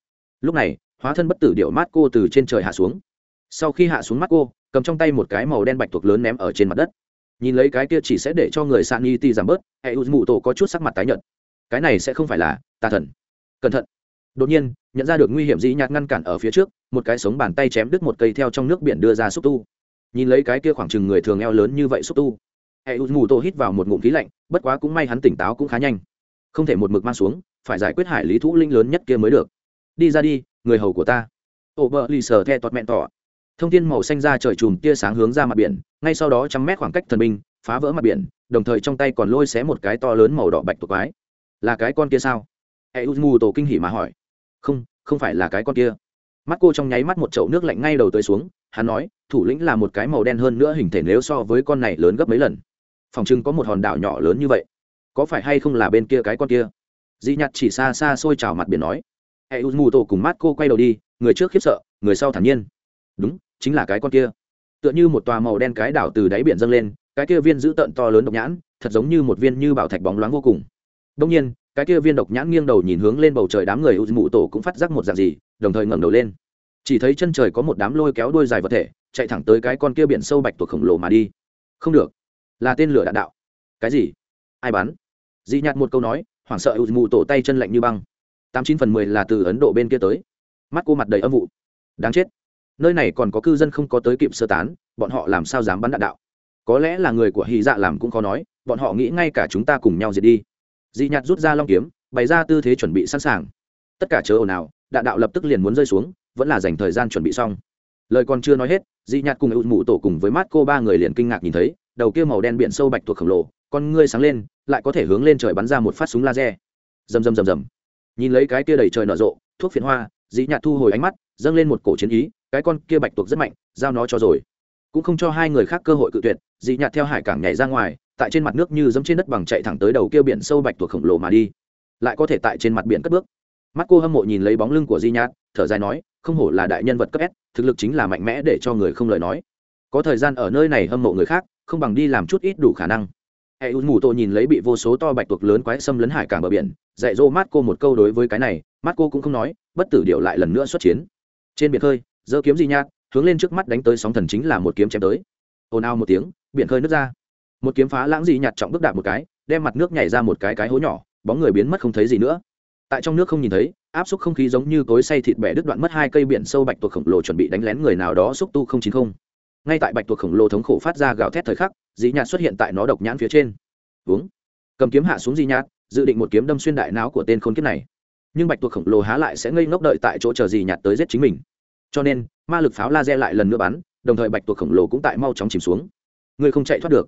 Lúc này, hóa thân bất tử điệu mát cô từ trên trời hạ xuống. Sau khi hạ xuống mắt cô, cầm trong tay một cái màu đen bạch tuộc lớn ném ở trên mặt đất nhìn lấy cái kia chỉ sẽ để cho người san y ti giảm bớt, hệ u mụ tổ có chút sắc mặt tái nhợt. Cái này sẽ không phải là tà thần. Cẩn thận. Đột nhiên, nhận ra được nguy hiểm dĩ nhạt ngăn cản ở phía trước, một cái sống bàn tay chém đứt một cây theo trong nước biển đưa ra xúc tu. Nhìn lấy cái kia khoảng chừng người thường eo lớn như vậy xúc tu, hệ u mù tô hít vào một ngụm khí lạnh, bất quá cũng may hắn tỉnh táo cũng khá nhanh. Không thể một mực mang xuống, phải giải quyết hải lý thú linh lớn nhất kia mới được. Đi ra đi, người hầu của ta. Ô vợ lì sờ the toạt mẹn tỏ. Thông tin màu xanh ra trời chùm tia sáng hướng ra mặt biển ngay sau đó trăm mét khoảng cách thần binh, phá vỡ mặt biển, đồng thời trong tay còn lôi xé một cái to lớn màu đỏ bạch tuộc quái. Là cái con kia sao? Hệ u mù tổ kinh hỉ mà hỏi. Không không phải là cái con kia. Mắt cô trong nháy mắt một chậu nước lạnh ngay đầu tới xuống, hắn nói, thủ lĩnh là một cái màu đen hơn nữa hình thể nếu so với con này lớn gấp mấy lần. Phòng trưng có một hòn đảo nhỏ lớn như vậy. Có phải hay không là bên kia cái con kia? Di nhặt chỉ xa xa xôi trào mặt biển nói. Hệ u mù tổ cùng mắt cô quay đầu đi, người trước khiếp sợ, người sau thản nhiên. Đúng, chính là cái con kia tựa như một tòa màu đen cái đảo từ đáy biển dâng lên, cái kia viên giữ tợn to lớn độc nhãn, thật giống như một viên như bảo thạch bóng loáng vô cùng. Đông nhiên, cái kia viên độc nhãn nghiêng đầu nhìn hướng lên bầu trời đám người u mụ tổ cũng phát giác một dạng gì, đồng thời ngẩng đầu lên. Chỉ thấy chân trời có một đám lôi kéo đuôi dài vật thể, chạy thẳng tới cái con kia biển sâu bạch tuộc khổng lồ mà đi. Không được, là tên lửa đạn đạo. Cái gì? Ai bắn? Dị nhạt một câu nói, hoảng sợ u mụ tổ tay chân lạnh như băng. Tám chín phần mười là từ ấn độ bên kia tới. Mắt cô mặt đầy âm vụ. Đáng chết nơi này còn có cư dân không có tới kịp sơ tán, bọn họ làm sao dám bắn đạn đạo? Có lẽ là người của hy dạ làm cũng khó nói, bọn họ nghĩ ngay cả chúng ta cùng nhau diệt đi. Dị nhạt rút ra long kiếm, bày ra tư thế chuẩn bị sẵn sàng. Tất cả chớ ồn ào, đạn đạo lập tức liền muốn rơi xuống, vẫn là dành thời gian chuẩn bị xong. Lời còn chưa nói hết dị nhạt cùng ưu mụ tổ cùng với mắt cô ba người liền kinh ngạc nhìn thấy, đầu kia màu đen biển sâu bạch thuộc khổng lồ, con ngươi sáng lên, lại có thể hướng lên trời bắn ra một phát súng laser. Rầm rầm rầm rầm. Nhìn lấy cái kia đầy trời nở rộ, thuốc phiện hoa dị nhạt thu hồi ánh mắt, dâng lên một cổ chiến ý cái con kia bạch tuộc rất mạnh, giao nó cho rồi. Cũng không cho hai người khác cơ hội cự tuyệt, dị nhạt theo hải cảng nhảy ra ngoài, tại trên mặt nước như dẫm trên đất bằng chạy thẳng tới đầu kia biển sâu bạch tuộc khổng lồ mà đi. Lại có thể tại trên mặt biển cất bước. Mắt cô hâm mộ nhìn lấy bóng lưng của di nhạt thở dài nói, không hổ là đại nhân vật cấp s, thực lực chính là mạnh mẽ để cho người không lời nói. Có thời gian ở nơi này hâm mộ người khác, không bằng đi làm chút ít đủ khả năng. Hệ u mù tô nhìn lấy bị vô số to bạch tuộc lớn quái xâm lấn hải cảng bờ biển, dạy dỗ mắt cô một câu đối với cái này, mắt cô cũng không nói, bất tử điệu lại lần nữa xuất chiến. Trên biển khơi giơ kiếm gì nhạt, hướng lên trước mắt đánh tới sóng thần chính là một kiếm chém tới. Ồn ào một tiếng, biển khơi nứt ra. Một kiếm phá lãng dị nhạt trọng bước đạp một cái, đem mặt nước nhảy ra một cái cái hố nhỏ, bóng người biến mất không thấy gì nữa. Tại trong nước không nhìn thấy, áp suất không khí giống như cối say thịt bẻ đứt đoạn mất hai cây biển sâu bạch tuộc khổng lồ chuẩn bị đánh lén người nào đó xúc tu không chín không. Ngay tại bạch tuộc khổng lồ thống khổ phát ra gào thét thời khắc dị nhạt xuất hiện tại nó độc nhãn phía trên. Uống cầm kiếm hạ xuống dị nhạt, dự định một kiếm đâm xuyên đại não của tên khốn kiếp này. Nhưng bạch tuộc khổng lồ há lại sẽ ngây ngốc đợi tại chỗ chờ dị nhạt tới giết chính mình cho nên, ma lực pháo laser lại lần nữa bắn, đồng thời bạch tuộc khổng lồ cũng tại mau chóng chìm xuống. Ngươi không chạy thoát được.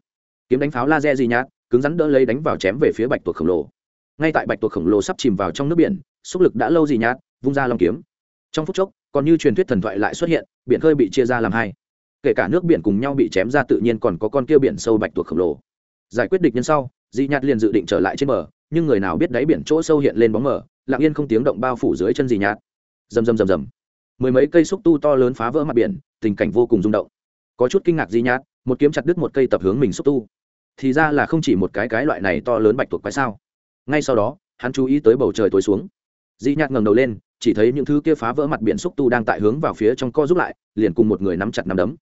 Kiếm đánh pháo laser gì nhát cứng rắn đỡ lấy đánh vào chém về phía bạch tuộc khổng lồ. Ngay tại bạch tuộc khổng lồ sắp chìm vào trong nước biển, xúc lực đã lâu gì nhát vung ra long kiếm. Trong phút chốc, còn như truyền thuyết thần thoại lại xuất hiện, biển khơi bị chia ra làm hai. Kể cả nước biển cùng nhau bị chém ra tự nhiên còn có con kia biển sâu bạch tuộc khổng lồ. Giải quyết địch nhân sau, di nhạt liền dự định trở lại trên bờ, nhưng người nào biết đáy biển chỗ sâu hiện lên bóng mờ, lặng yên không tiếng động bao phủ dưới chân di nhạt. Rầm rầm rầm rầm mười mấy cây xúc tu to lớn phá vỡ mặt biển, tình cảnh vô cùng rung động. Có chút kinh ngạc di nhạt một kiếm chặt đứt một cây tập hướng mình xúc tu. Thì ra là không chỉ một cái cái loại này to lớn bạch tuộc quái sao. Ngay sau đó, hắn chú ý tới bầu trời tối xuống. Di nhạt ngẩng đầu lên, chỉ thấy những thứ kia phá vỡ mặt biển xúc tu đang tại hướng vào phía trong co giúp lại, liền cùng một người nắm chặt nắm đấm.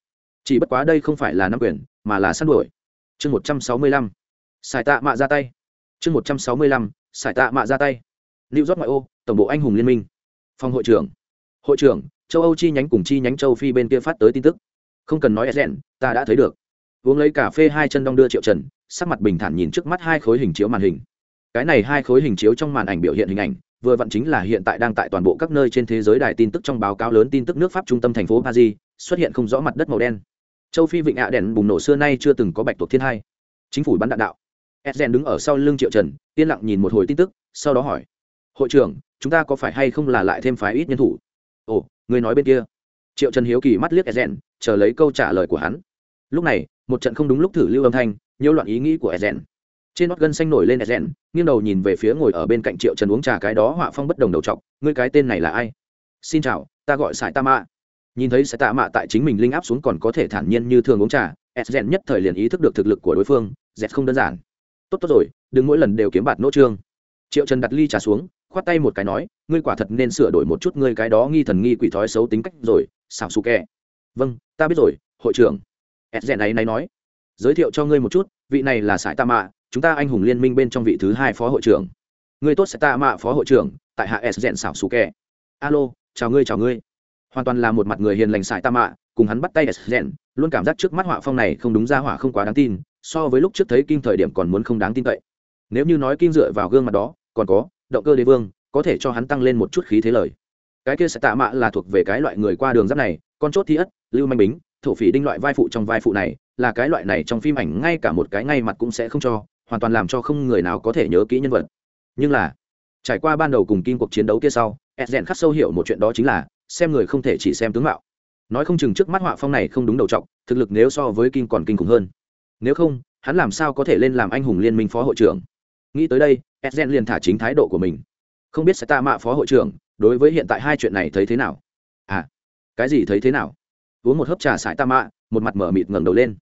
Chỉ bất quá đây không phải là nắm quyền, mà là săn đuổi. Chương một trăm sáu mươi lăm. Sải tạ mạ ra tay. Chương một trăm sáu mươi lăm. Sải tạ mạ ra tay. Lưu rót ngoại ô, tổng bộ anh hùng liên minh. Phòng hội trưởng hội trưởng, châu âu chi nhánh cùng chi nhánh châu phi bên kia phát tới tin tức. Không cần nói rẽn ta đã thấy được. Uống lấy cà phê hai chân đong đưa triệu trần, sắc mặt bình thản nhìn trước mắt hai khối hình chiếu màn hình. Cái này hai khối hình chiếu trong màn ảnh biểu hiện hình ảnh, vừa vặn chính là hiện tại đang tại toàn bộ các nơi trên thế giới đài tin tức trong báo cáo lớn tin tức nước pháp trung tâm thành phố paris, xuất hiện không rõ mặt đất màu đen. Châu phi vịnh ạ đèn bùng nổ xưa nay chưa từng có bạch tuộc thiên hai. Chính phủ bắn đạn đạo. Edgen đứng ở sau lưng triệu trần, yên lặng nhìn một hồi tin tức, sau đó hỏi. Hội trưởng, chúng ta có phải hay không là lại thêm phái ít nhân thủ? Ồ người nói bên kia. Triệu trần hiếu kỳ mắt liếc edgen chờ lấy câu trả lời của hắn. Lúc này, một trận không đúng lúc thử lưu âm thanh, nhiễu loạn ý nghĩ của edgen trên nót gân xanh nổi lên edgen nghiêng đầu nhìn về phía ngồi ở bên cạnh triệu trần uống trà cái đó họa phong bất đồng đầu trọc, ngươi cái tên này là ai? Xin chào, ta gọi sải ta mạ. Nhìn thấy sải ta mạ tại chính mình linh áp xuống còn có thể thản nhiên như thường uống trà edgen nhất thời liền ý thức được thực lực của đối phương dẹt không đơn giản. Tốt tốt rồi, đừng mỗi lần đều kiếm bạt nỗ trương. Triệu trần đặt ly trà xuống khoát tay một cái nói, ngươi quả thật nên sửa đổi một chút ngươi cái đó nghi thần nghi quỷ thói xấu tính cách rồi xào xù kẹ vâng ta biết rồi, hội trưởng. Ed rẽ này này nói. Giới thiệu cho ngươi một chút, vị này là sải tạ mạ, chúng ta anh hùng liên minh bên trong vị thứ hai phó hội trưởng. Ngươi tốt sẽ tạ mạ phó hội trưởng, tại hạ s rèn xảo xù kẹ alo, chào ngươi chào ngươi. Hoàn toàn là một mặt người hiền lành sải tạ mạ, cùng hắn bắt tay s rèn, luôn cảm giác trước mắt họa phong này không đúng ra hỏa không quá đáng tin, so với lúc trước thấy kinh thời điểm còn muốn không đáng tin cậy. Nếu như nói kinh dựa vào gương mặt đó, còn có động cơ đế vương, có thể cho hắn tăng lên một chút khí thế lời. Cái kia sẽ tạ mạ là thuộc về cái loại người qua đường giáp này, con chốt thi ất, lưu manh bính, thổ phỉ đinh loại vai phụ trong vai phụ này, là cái loại này trong phim ảnh ngay cả một cái ngay mặt cũng sẽ không cho, hoàn toàn làm cho không người nào có thể nhớ kỹ nhân vật. Nhưng là, trải qua ban đầu cùng kinh cuộc chiến đấu kia sau edgen khắc sâu hiểu một chuyện đó chính là, xem người không thể chỉ xem tướng mạo. Nói không chừng trước mắt họa phong này không đúng đầu trọng thực lực nếu so với kinh còn kinh khủng hơn. Nếu không, hắn làm sao có thể lên làm anh hùng liên minh phó hội trưởng? Nghĩ tới đây edgen liền thả chính thái độ của mình. Không biết sẽ ta mạ phó hội trưởng, đối với hiện tại hai chuyện này thấy thế nào? À cái gì thấy thế nào? Uống một hớp trà sải ta mạ, một mặt mở mịt ngẩng đầu lên.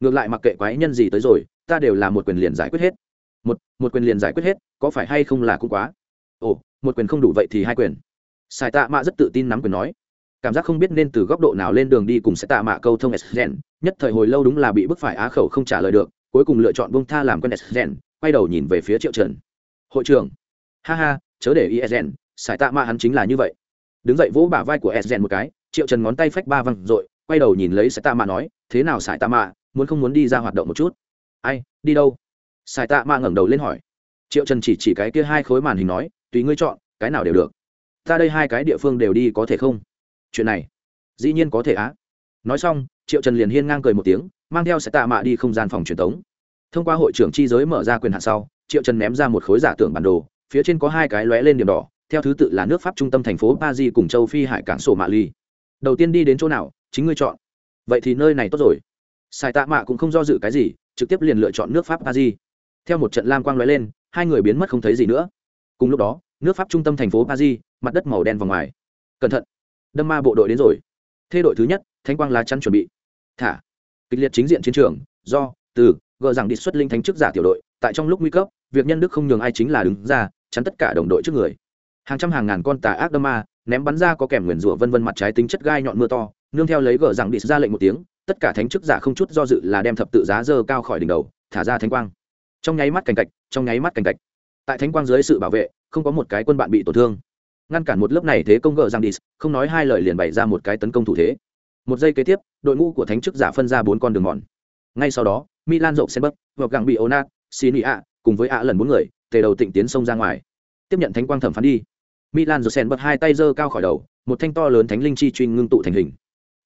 Ngược lại mặc kệ quái nhân gì tới rồi, ta đều là một quyền liền giải quyết hết. Một một quyền liền giải quyết hết, có phải hay không là cũng quá? Ồ, một quyền không đủ vậy thì hai quyền. Sài tạ mạ rất tự tin nắm quyền nói. Cảm giác không biết nên từ góc độ nào lên đường đi cùng sẽ tạ mạ câu thông s gen nhất thời hồi lâu đúng là bị bức phải á khẩu không trả lời được, cuối cùng lựa chọn bông tha làm quen s gen quay đầu nhìn về phía triệu trần. Hội trưởng. Ha ha, chớ để ý sden sài tạ mạ hắn chính là như vậy. Đứng dậy vỗ bả vai của sden một cái, triệu trần ngón tay phách ba văng rồi, quay đầu nhìn lấy sài tạ mạ nói, thế nào sài tạ mạ muốn không muốn đi ra hoạt động một chút? Ai, đi đâu? Sài tạ mạ ngẩng đầu lên hỏi. Triệu trần chỉ chỉ cái kia hai khối màn hình nói, tùy ngươi chọn, cái nào đều được. Ta đây hai cái địa phương đều đi có thể không? Chuyện này, dĩ nhiên có thể á. Nói xong, triệu trần liền hiên ngang cười một tiếng, mang theo sải tạ mạ đi không gian phòng truyền thống thông qua hội trưởng chi giới mở ra quyền hạn sau, triệu trần ném ra một khối giả tưởng bản đồ, phía trên có hai cái lóe lên điểm đỏ, theo thứ tự là nước pháp trung tâm thành phố paris cùng châu phi hải cảng sổ mạ ly đầu tiên đi đến chỗ nào, chính ngươi chọn. Vậy thì nơi này tốt rồi. Sài tạ mạ cũng không do dự cái gì, trực tiếp liền lựa chọn nước pháp paris. Theo một trận lam quang lóe lên, hai người biến mất không thấy gì nữa. Cùng lúc đó, nước pháp trung tâm thành phố paris, mặt đất màu đen vào ngoài. Cẩn thận. Đâm ma bộ đội đến rồi. Thê đội thứ nhất, thanh quang lá chắn chuẩn bị. Thả. Kịch liệt chính diện chiến trường, do, từ gờ rằng đi xuất linh thánh chức giả tiểu đội, tại trong lúc nguy cấp, việc nhân đức không nhường ai chính là đứng ra, chắn tất cả đồng đội trước người. Hàng trăm hàng ngàn con tà ác đâm ma, ném bắn ra có kèm nguyền rủa vân vân mặt trái tính chất gai nhọn mưa to, nương theo lấy gờ rằng đi ra lệnh một tiếng, tất cả thánh chức giả không chút do dự là đem thập tự giá dơ cao khỏi đỉnh đầu, thả ra thánh quang. Trong nháy mắt cảnh cạch, trong nháy mắt cảnh cạch. Tại thánh quang dưới sự bảo vệ, không có một cái quân bạn bị tổn thương. Ngăn cản một lớp này thế công gờ rằng đi, không nói hai lời liền bày ra một cái tấn công thủ thế. Một giây kế tiếp, đội ngũ của thánh chức giả phân ra bốn con đường mòn. Ngay sau đó milan rộng sen bấc hoặc gặng bị onat xin ạ cùng với ạ lần bốn người, tề đầu tịnh tiến sông ra ngoài. Tiếp nhận thánh quang thẩm phán đi. Milan rộng sen bấc hai tay giơ cao khỏi đầu, một thanh to lớn thánh linh chi truy ngưng tụ thành hình.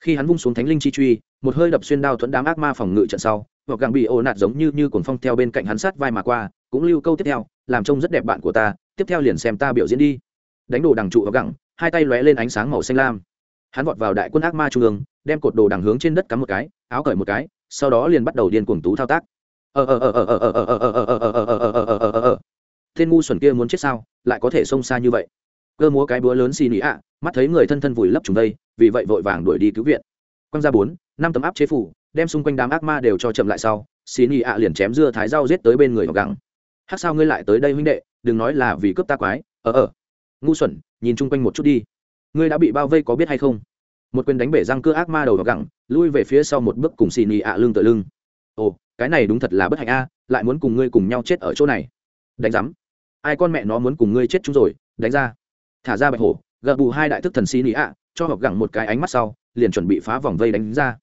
Khi hắn vung xuống thánh linh chi truy, một hơi đập xuyên đao thuẫn đám ác ma phòng ngự trận sau hoặc gặng bị ồ nạt giống như như cuồng phong theo bên cạnh hắn sát vai mà qua, cũng lưu câu tiếp theo, làm trông rất đẹp bạn của ta, tiếp theo liền xem ta biểu diễn đi. Đánh đồ đằng trụ và gặng, hai tay lóe lên ánh sáng màu xanh lam. Hắn vọt vào đại quân ác ma trung ương, đem cột đồ đằng hướng trên đất cắm một cái, áo cởi một cái sau đó liền bắt đầu điên cuồng tú thao tác tên ngu xuẩn kia muốn chết sao lại có thể xông xa như vậy cơ múa cái búa lớn xì nỉ ạ mắt thấy người thân thân vùi lấp chúng đây vì vậy vội vàng đuổi đi cứu viện quăng ra bốn năm tấm áp chế phủ đem xung quanh đám ác ma đều cho chậm lại sau xì nỉ ạ liền chém dưa thái rau giết tới bên người họ gắng hát sao ngươi lại tới đây huynh đệ đừng nói là vì cướp ta quái ờ ờ ngu xuẩn nhìn chung quanh một chút đi ngươi đã bị bao vây có biết hay không một quyền đánh bể răng cưa ác ma đầu vào gẳng lui về phía sau một bước cùng xì nị ạ lưng tựa lưng. Ồ cái này đúng thật là bất hạnh a lại muốn cùng ngươi cùng nhau chết ở chỗ này. Đánh rắm ai con mẹ nó muốn cùng ngươi chết chúng rồi đánh ra. Thả ra bạch hổ gợ bù hai đại thức thần xì nị ạ cho học gẳng một cái ánh mắt sau liền chuẩn bị phá vòng vây đánh ra.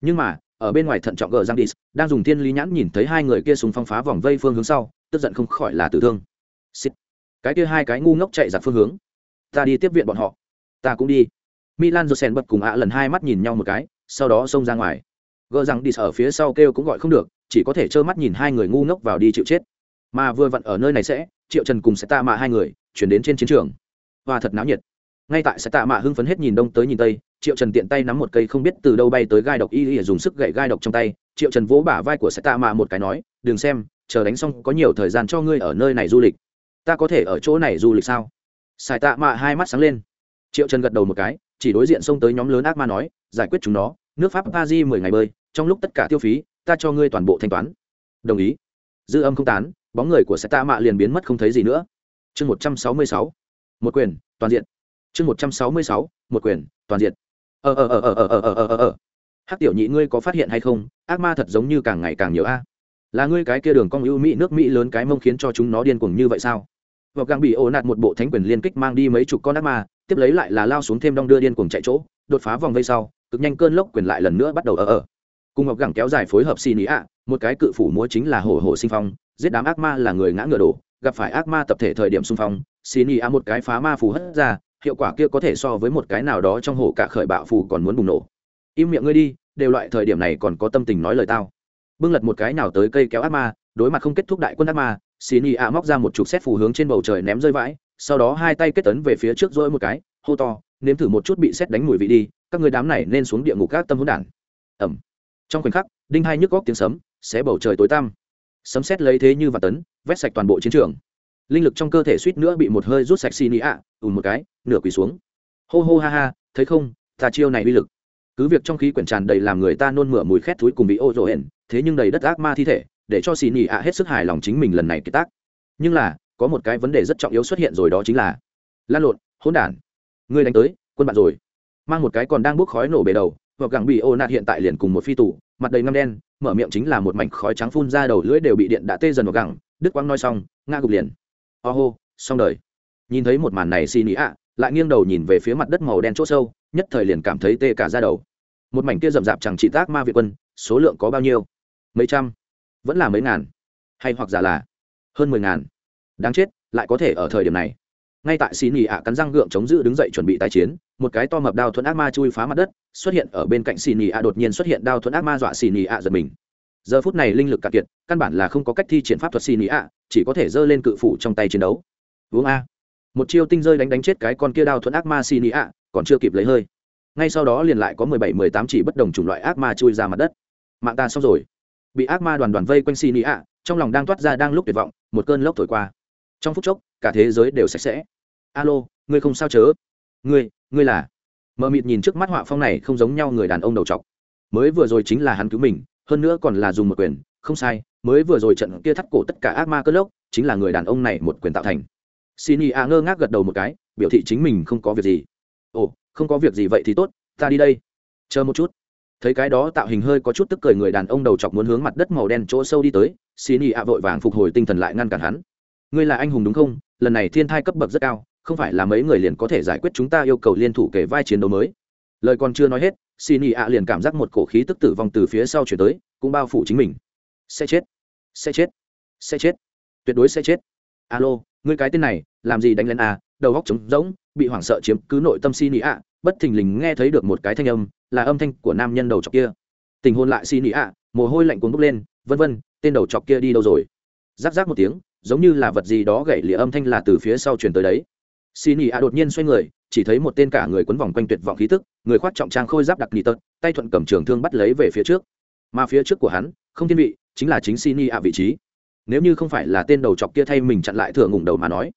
Nhưng mà ở bên ngoài thận trọng gờ giang đi, đang dùng thiên lý nhãn nhìn thấy hai người kia súng phong phá vòng vây phương hướng sau tức giận không khỏi là tử thương. Xịt. cái kia hai cái ngu ngốc chạy giặt phương hướng. Ta đi tiếp viện bọn họ. Ta cũng đi milan josen bật cùng ạ lần hai mắt nhìn nhau một cái, sau đó xông ra ngoài. Gỡ rằng đi ở phía sau kêu cũng gọi không được, chỉ có thể trơ mắt nhìn hai người ngu ngốc vào đi chịu chết. Mà vừa vặn ở nơi này sẽ, triệu trần cùng sẽ tạ mạ hai người, chuyển đến trên chiến trường. Và thật náo nhiệt. Ngay tại sẽ tạ mạ hưng phấn hết nhìn đông tới nhìn tây, triệu trần tiện tay nắm một cây không biết từ đâu bay tới gai độc y y dùng sức gậy gai độc trong tay. Triệu trần vỗ bả vai của sẽ tạ mạ một cái nói, đừng xem, chờ đánh xong có nhiều thời gian cho ngươi ở nơi này du lịch. Ta có thể ở chỗ này du lịch sao? Sải tạ mạ hai mắt sáng lên. Triệu trần gật đầu một cái chỉ đối diện xông tới nhóm lớn ác ma nói, giải quyết chúng nó, nước pháp pa di mười ngày bơi, trong lúc tất cả tiêu phí, ta cho ngươi toàn bộ thanh toán. Đồng ý. Dư âm không tán, bóng người của xe ta mạ liền biến mất không thấy gì nữa. Chương một trăm sáu mươi sáu, một quyền, toàn diện. Chương một trăm sáu mươi sáu, một quyền, toàn diện. Ờ ờ ờ ờ ờ ờ ờ ờ ờ. Hát tiểu nhị ngươi có phát hiện hay không? Ác ma thật giống như càng ngày càng nhiều a. Là ngươi cái kia đường cong ưu mỹ, nước mỹ lớn cái mông khiến cho chúng nó điên cuồng như vậy sao? Vào gang bị ổ nạt một bộ thánh quyền liên kích mang đi mấy chục con ác ma tiếp lấy lại là lao xuống thêm đong đưa điên cuồng chạy chỗ, đột phá vòng vây sau, cực nhanh cơn lốc quyền lại lần nữa bắt đầu ở ở cùng ngọc gẳng kéo dài phối hợp xì nị ạ, một cái cự phủ múa chính là hổ hổ sinh phong, giết đám ác ma là người ngã ngựa đổ, gặp phải ác ma tập thể thời điểm xung phong xì nị ạ một cái phá ma phù hất ra, hiệu quả kia có thể so với một cái nào đó trong hổ cả khởi bạo phù còn muốn bùng nổ. Im miệng ngươi đi, đều loại thời điểm này còn có tâm tình nói lời tao. Bưng lật một cái nào tới cây kéo ác ma, đối mặt không kết thúc đại quân ác ma xì nị ạ móc ra một chục xét phù hướng trên bầu trời ném rơi vãi sau đó hai tay kết tấn về phía trước dỗi một cái, hô to, nếm thử một chút bị xét đánh mùi vị đi, các người đám này nên xuống địa ngục các tâm hỗn đản. Ẩm trong khoảnh khắc, đinh hai nhức góc tiếng sấm, xé bầu trời tối tăm. Sấm xét lấy thế như và tấn, vét sạch toàn bộ chiến trường. Linh lực trong cơ thể suýt nữa bị một hơi rút sạch xì nị ạ, ùn một cái, nửa quỳ xuống. Hô hô ha ha, thấy không, ta chiêu này uy lực. Cứ việc trong khí quyển tràn đầy làm người ta nôn mửa mùi khét thúi cùng bị ô rộ hển, thế nhưng đầy đất ác ma thi thể, để cho xì nị ạ hết sức hài lòng chính mình lần này kiệt tác. Nhưng là có một cái vấn đề rất trọng yếu xuất hiện rồi đó chính là, lan lộn, hỗn đản ngươi đánh tới, quân bạn rồi, mang một cái còn đang bốc khói nổ bề đầu, hoặc gẳng bị ô nạt hiện tại liền cùng một phi tủ mặt đầy ngâm đen, mở miệng chính là một mảnh khói trắng phun ra đầu lưỡi đều bị điện đã tê dần vào gẳng, đức quang nói xong nga gục liền. Ô、oh、hô, xong đời. Nhìn thấy một màn này xì nị ạ, lại nghiêng đầu nhìn về phía mặt đất màu đen chỗ sâu, nhất thời liền cảm thấy tê cả ra đầu. Một mảnh kia rậm rạp chẳng chỉ tác ma việt quân, số lượng có bao nhiêu? Mấy trăm? Vẫn là mấy ngàn? Hay hoặc giả là hơn mười ngàn? Đáng chết, lại có thể ở thời điểm này. Ngay tại xì nỉ ạ cắn răng gượng chống giữ đứng dậy chuẩn bị tái chiến, một cái to mập đao thuẫn ác ma chui phá mặt đất, xuất hiện ở bên cạnh xì nỉ ạ đột nhiên xuất hiện đao thuẫn ác ma dọa xì nỉ ạ giật mình. Giờ phút này linh lực cạn kiệt, căn bản là không có cách thi triển pháp thuật xì nỉ ạ, chỉ có thể giơ lên cự phủ trong tay chiến đấu. Uống a. Một chiêu tinh rơi đánh đánh chết cái con kia đao thuẫn ác ma xì nỉ ạ, còn chưa kịp lấy hơi. Ngay sau đó liền lại có mười bảy, mười tám chỉ bất đồng chủng loại ác ma chui ra mặt đất. Mạng ta xong rồi. Bị ác ma đoàn đoàn vây quanh xì nỉ ạ, trong lòng đang toát ra đang lúc tuyệt vọng, một cơn lốc thổi qua trong phút chốc, cả thế giới đều sạch sẽ. Alo, ngươi không sao chớ? Ngươi ngươi là? Mờ mịt nhìn trước mắt họa phong này không giống nhau người đàn ông đầu t mới vừa rồi chính là hắn cứu mình, hơn nữa còn là dùng một quyền. Không sai, mới vừa rồi trận kia thắt cổ tất cả ác ma cất lốc, chính là người đàn ông này một quyền tạo thành. Xin ý a ngơ ngác gật đầu một cái, biểu thị chính mình không có việc gì. Ồ, không có việc gì vậy thì tốt, ta đi đây. Chờ một chút. Thấy cái đó tạo hình hơi có chút tức cười người đàn ông đầu chọc muốn hướng mặt đất màu đen chỗ sâu đi tới xin ý a vội vàng phục hồi tinh thần lại ngăn cản hắn ngươi là anh hùng đúng không? Lần này thiên thai cấp bậc rất cao, không phải là mấy người liền có thể giải quyết chúng ta yêu cầu liên thủ kể vai chiến đấu mới. Lời còn chưa nói hết xin ý ạ liền cảm giác một cổ khí tức tử vong từ phía sau chuyển tới, cũng bao phủ chính mình. Sẽ chết. Sẽ chết. Sẽ chết. Tuyệt đối sẽ chết. Alo, ngươi cái tên này, làm gì đánh lên à? Đầu góc trống rỗng, bị hoảng sợ chiếm cứ nội tâm xin ý ạ, bất thình lình nghe thấy được một cái thanh âm, là âm thanh của nam nhân đầu chọc kia. Tình hôn lại xin ý ạ, mồ hôi lạnh cuốn bốc lên, vân vân, tên đầu chọc kia đi đâu rồi? Giáp giáp một tiếng giống như là vật gì đó gậy lìa âm thanh là từ phía sau truyền tới đấy. Xin ý ạ đột nhiên xoay người, chỉ thấy một tên cả người quấn vòng quanh tuyệt vọng khí tức, người khoác trọng trang khôi giáp đặc nỉ tật, tay thuận cầm trường thương bắt lấy về phía trước. Mà phía trước của hắn, không thiên vị, chính là chính xin ý ạ vị trí. Nếu như không phải là tên đầu chọc kia thay mình chặn lại thừa ngủng đầu mà nói.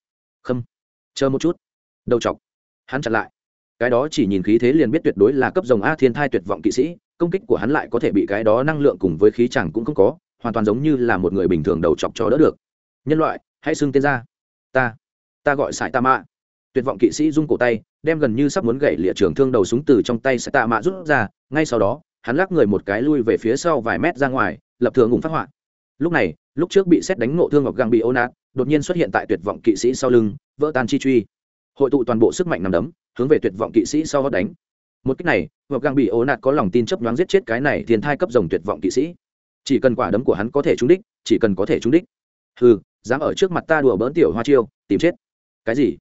Khâm, chờ một chút. Đầu chọc. Hắn chặn lại. Cái đó chỉ nhìn khí thế liền biết tuyệt đối là cấp rồng a thiên thai tuyệt vọng kỵ sĩ, công kích của hắn lại có thể bị cái đó năng lượng cùng với khí chẳng cũng không có, hoàn toàn giống như là một người bình thường đầu chọc cho đỡ được nhân loại, hãy xưng tên ra. Ta ta gọi sải ta mạ. Tuyệt vọng kỵ sĩ rung cổ tay, đem gần như sắp muốn gậy lịa trường thương đầu súng từ trong tay sải tạ mạ rút ra. Ngay sau đó, hắn lắc người một cái lui về phía sau vài mét ra ngoài, lập thường ngùng phát họa. Lúc này, lúc trước bị xét đánh ngộ thương ngọc găng bị ô nát, đột nhiên xuất hiện tại tuyệt vọng kỵ sĩ sau lưng, vỡ tan chi truy. Hội tụ toàn bộ sức mạnh nằm đấm, hướng về tuyệt vọng kỵ sĩ sau hót đánh. Một cách này, ngọc găng bị ô nát có lòng tin chấp nhoáng giết chết cái này thiên thai cấp rồng tuyệt vọng kỵ sĩ. Chỉ cần quả đấm của hắn có thể trúng đích, chỉ cần có thể trúng đích. Ừ dám ở trước mặt ta đùa bỡn tiểu hoa chiêu, tìm chết. Cái gì?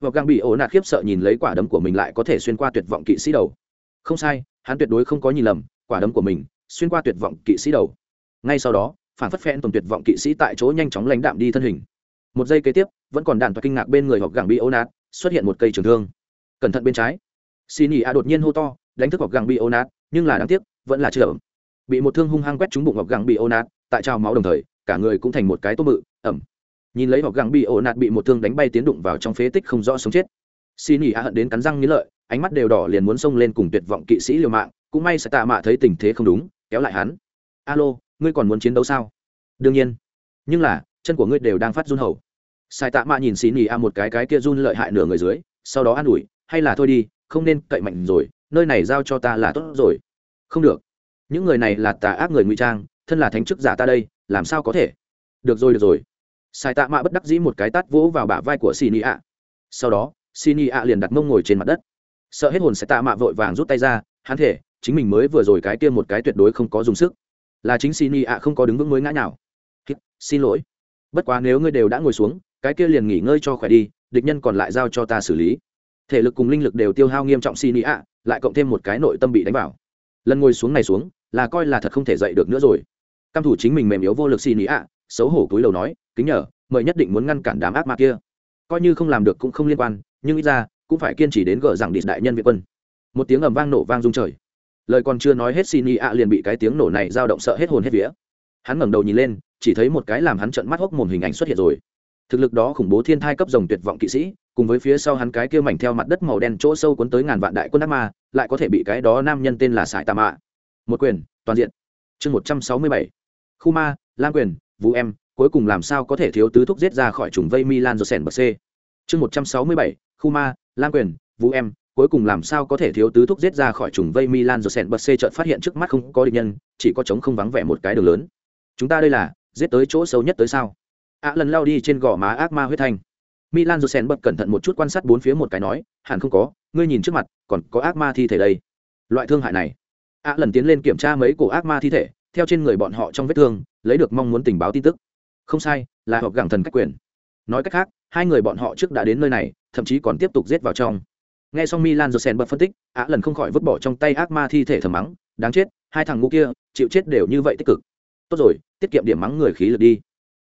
Vợ gang bị ổ nạt khiếp sợ nhìn lấy quả đấm của mình lại có thể xuyên qua tuyệt vọng kỵ sĩ đầu. Không sai, hắn tuyệt đối không có nhìn lầm, quả đấm của mình xuyên qua tuyệt vọng kỵ sĩ đầu. Ngay sau đó, phản phất phen tổng tuyệt vọng kỵ sĩ tại chỗ nhanh chóng lãnh đạm đi thân hình. Một giây kế tiếp, vẫn còn đạn toa kinh ngạc bên người hoặc gàng bị ô nạt, xuất hiện một cây trường thương. Cẩn thận bên trái. Xin ý a đột nhiên hô to, đánh thức hoặc gàng bị ô nạt, nhưng là đáng tiếc, vẫn là chưa bị một thương hung hăng quét trúng bụng hoặc gàng bị ô nạt, tại trào máu đồng thời cả người cũng thành một cái tô mự, ẩm. Nhìn lấy họ găng bị ổ nạt bị một thương đánh bay tiến đụng vào trong phế tích không rõ sống chết. Xin ỉ a hận đến cắn răng nghĩ lợi, ánh mắt đều đỏ liền muốn xông lên cùng tuyệt vọng kỵ sĩ liều mạng, cũng may sẽ tạ mạ thấy tình thế không đúng, kéo lại hắn. Alo, ngươi còn muốn chiến đấu sao? Đương nhiên. Nhưng là, chân của ngươi đều đang phát run hầu. Sai tạ mạ nhìn xin ỉ a một cái cái kia run lợi hại nửa người dưới, sau đó an ủi, hay là thôi đi, không nên cậy mạnh rồi, nơi này giao cho ta là tốt rồi. Không được. Những người này là tà ác người ngụy trang, thân là thánh chức giả ta đây làm sao có thể? Được rồi được rồi. Sai tạ mạ bất đắc dĩ một cái tát vỗ vào bả vai của xì nị ạ. Sau đó xì nị ạ liền đặt mông ngồi trên mặt đất. Sợ hết hồn sai tạ mạ vội vàng rút tay ra, hắn thể chính mình mới vừa rồi cái kia một cái tuyệt đối không có dùng sức. Là chính xì nị ạ không có đứng vững mới ngã nào xin lỗi. Bất quá nếu ngươi đều đã ngồi xuống, cái kia liền nghỉ ngơi cho khỏe đi, địch nhân còn lại giao cho ta xử lý. Thể lực cùng linh lực đều tiêu hao nghiêm trọng xì nị ạ, lại cộng thêm một cái nội tâm bị đánh vào. Lần ngồi xuống này xuống, là coi là thật không thể dậy được nữa rồi căm thủ chính mình mềm yếu vô lực xì nỉ ạ, xấu hổ cúi đầu nói, kính nhờ, mời nhất định muốn ngăn cản đám ác ma kia. Coi như không làm được cũng không liên quan, nhưng ít ra, cũng phải kiên trì đến gỡ rằng địch đại nhân việt quân. Một tiếng ầm vang nổ vang rung trời. Lời còn chưa nói hết xin nỉ ạ liền bị cái tiếng nổ này dao động sợ hết hồn hết vía. Hắn ngẩng đầu nhìn lên, chỉ thấy một cái làm hắn trận mắt hốc mồm hình ảnh xuất hiện rồi. Thực lực đó khủng bố thiên thai cấp rồng tuyệt vọng kỵ sĩ, cùng với phía sau hắn cái kia mảnh theo mặt đất màu đen chỗ sâu cuốn tới ngàn vạn đại quân ác ma, lại có thể bị cái đó nam nhân tên là sải tà mạ. Một quyền, toàn diện. Chương một trăm sáu mươi bảy khu ma lan quyền, vũ em, cuối cùng làm sao có thể thiếu tứ thúc giết ra khỏi trùng vây milan josen bờ c? Chương một trăm sáu mươi bảy, khu ma lan quyền, vũ em, cuối cùng làm sao có thể thiếu tứ thúc giết ra khỏi trùng vây milan josen bờ c chợt phát hiện trước mắt không có địch nhân, chỉ có trống không vắng vẻ một cái đường lớn. Chúng ta đây là, giết tới chỗ xấu nhất tới sao? Ạ lần lao đi trên gò má ác ma huyết thanh. Milan josen bật cẩn thận một chút quan sát bốn phía một cái nói, hẳn không có, ngươi nhìn trước mặt, còn có ác ma thi thể đây. Loại thương hại này. Ạ lần tiến lên kiểm tra mấy cổ ác ma thi thể theo trên người bọn họ trong vết thương, lấy được mong muốn tình báo tin tức. Không sai, là họp gẳng thần cách quyền. Nói cách khác, hai người bọn họ trước đã đến nơi này, thậm chí còn tiếp tục giết vào trong. Nghe xong milan josen bật phân tích, á lần không khỏi vứt bỏ trong tay ác ma thi thể thầm mắng, đáng chết, hai thằng ngu kia, chịu chết đều như vậy tích cực. Tốt rồi, tiết kiệm điểm mắng người khí lực đi.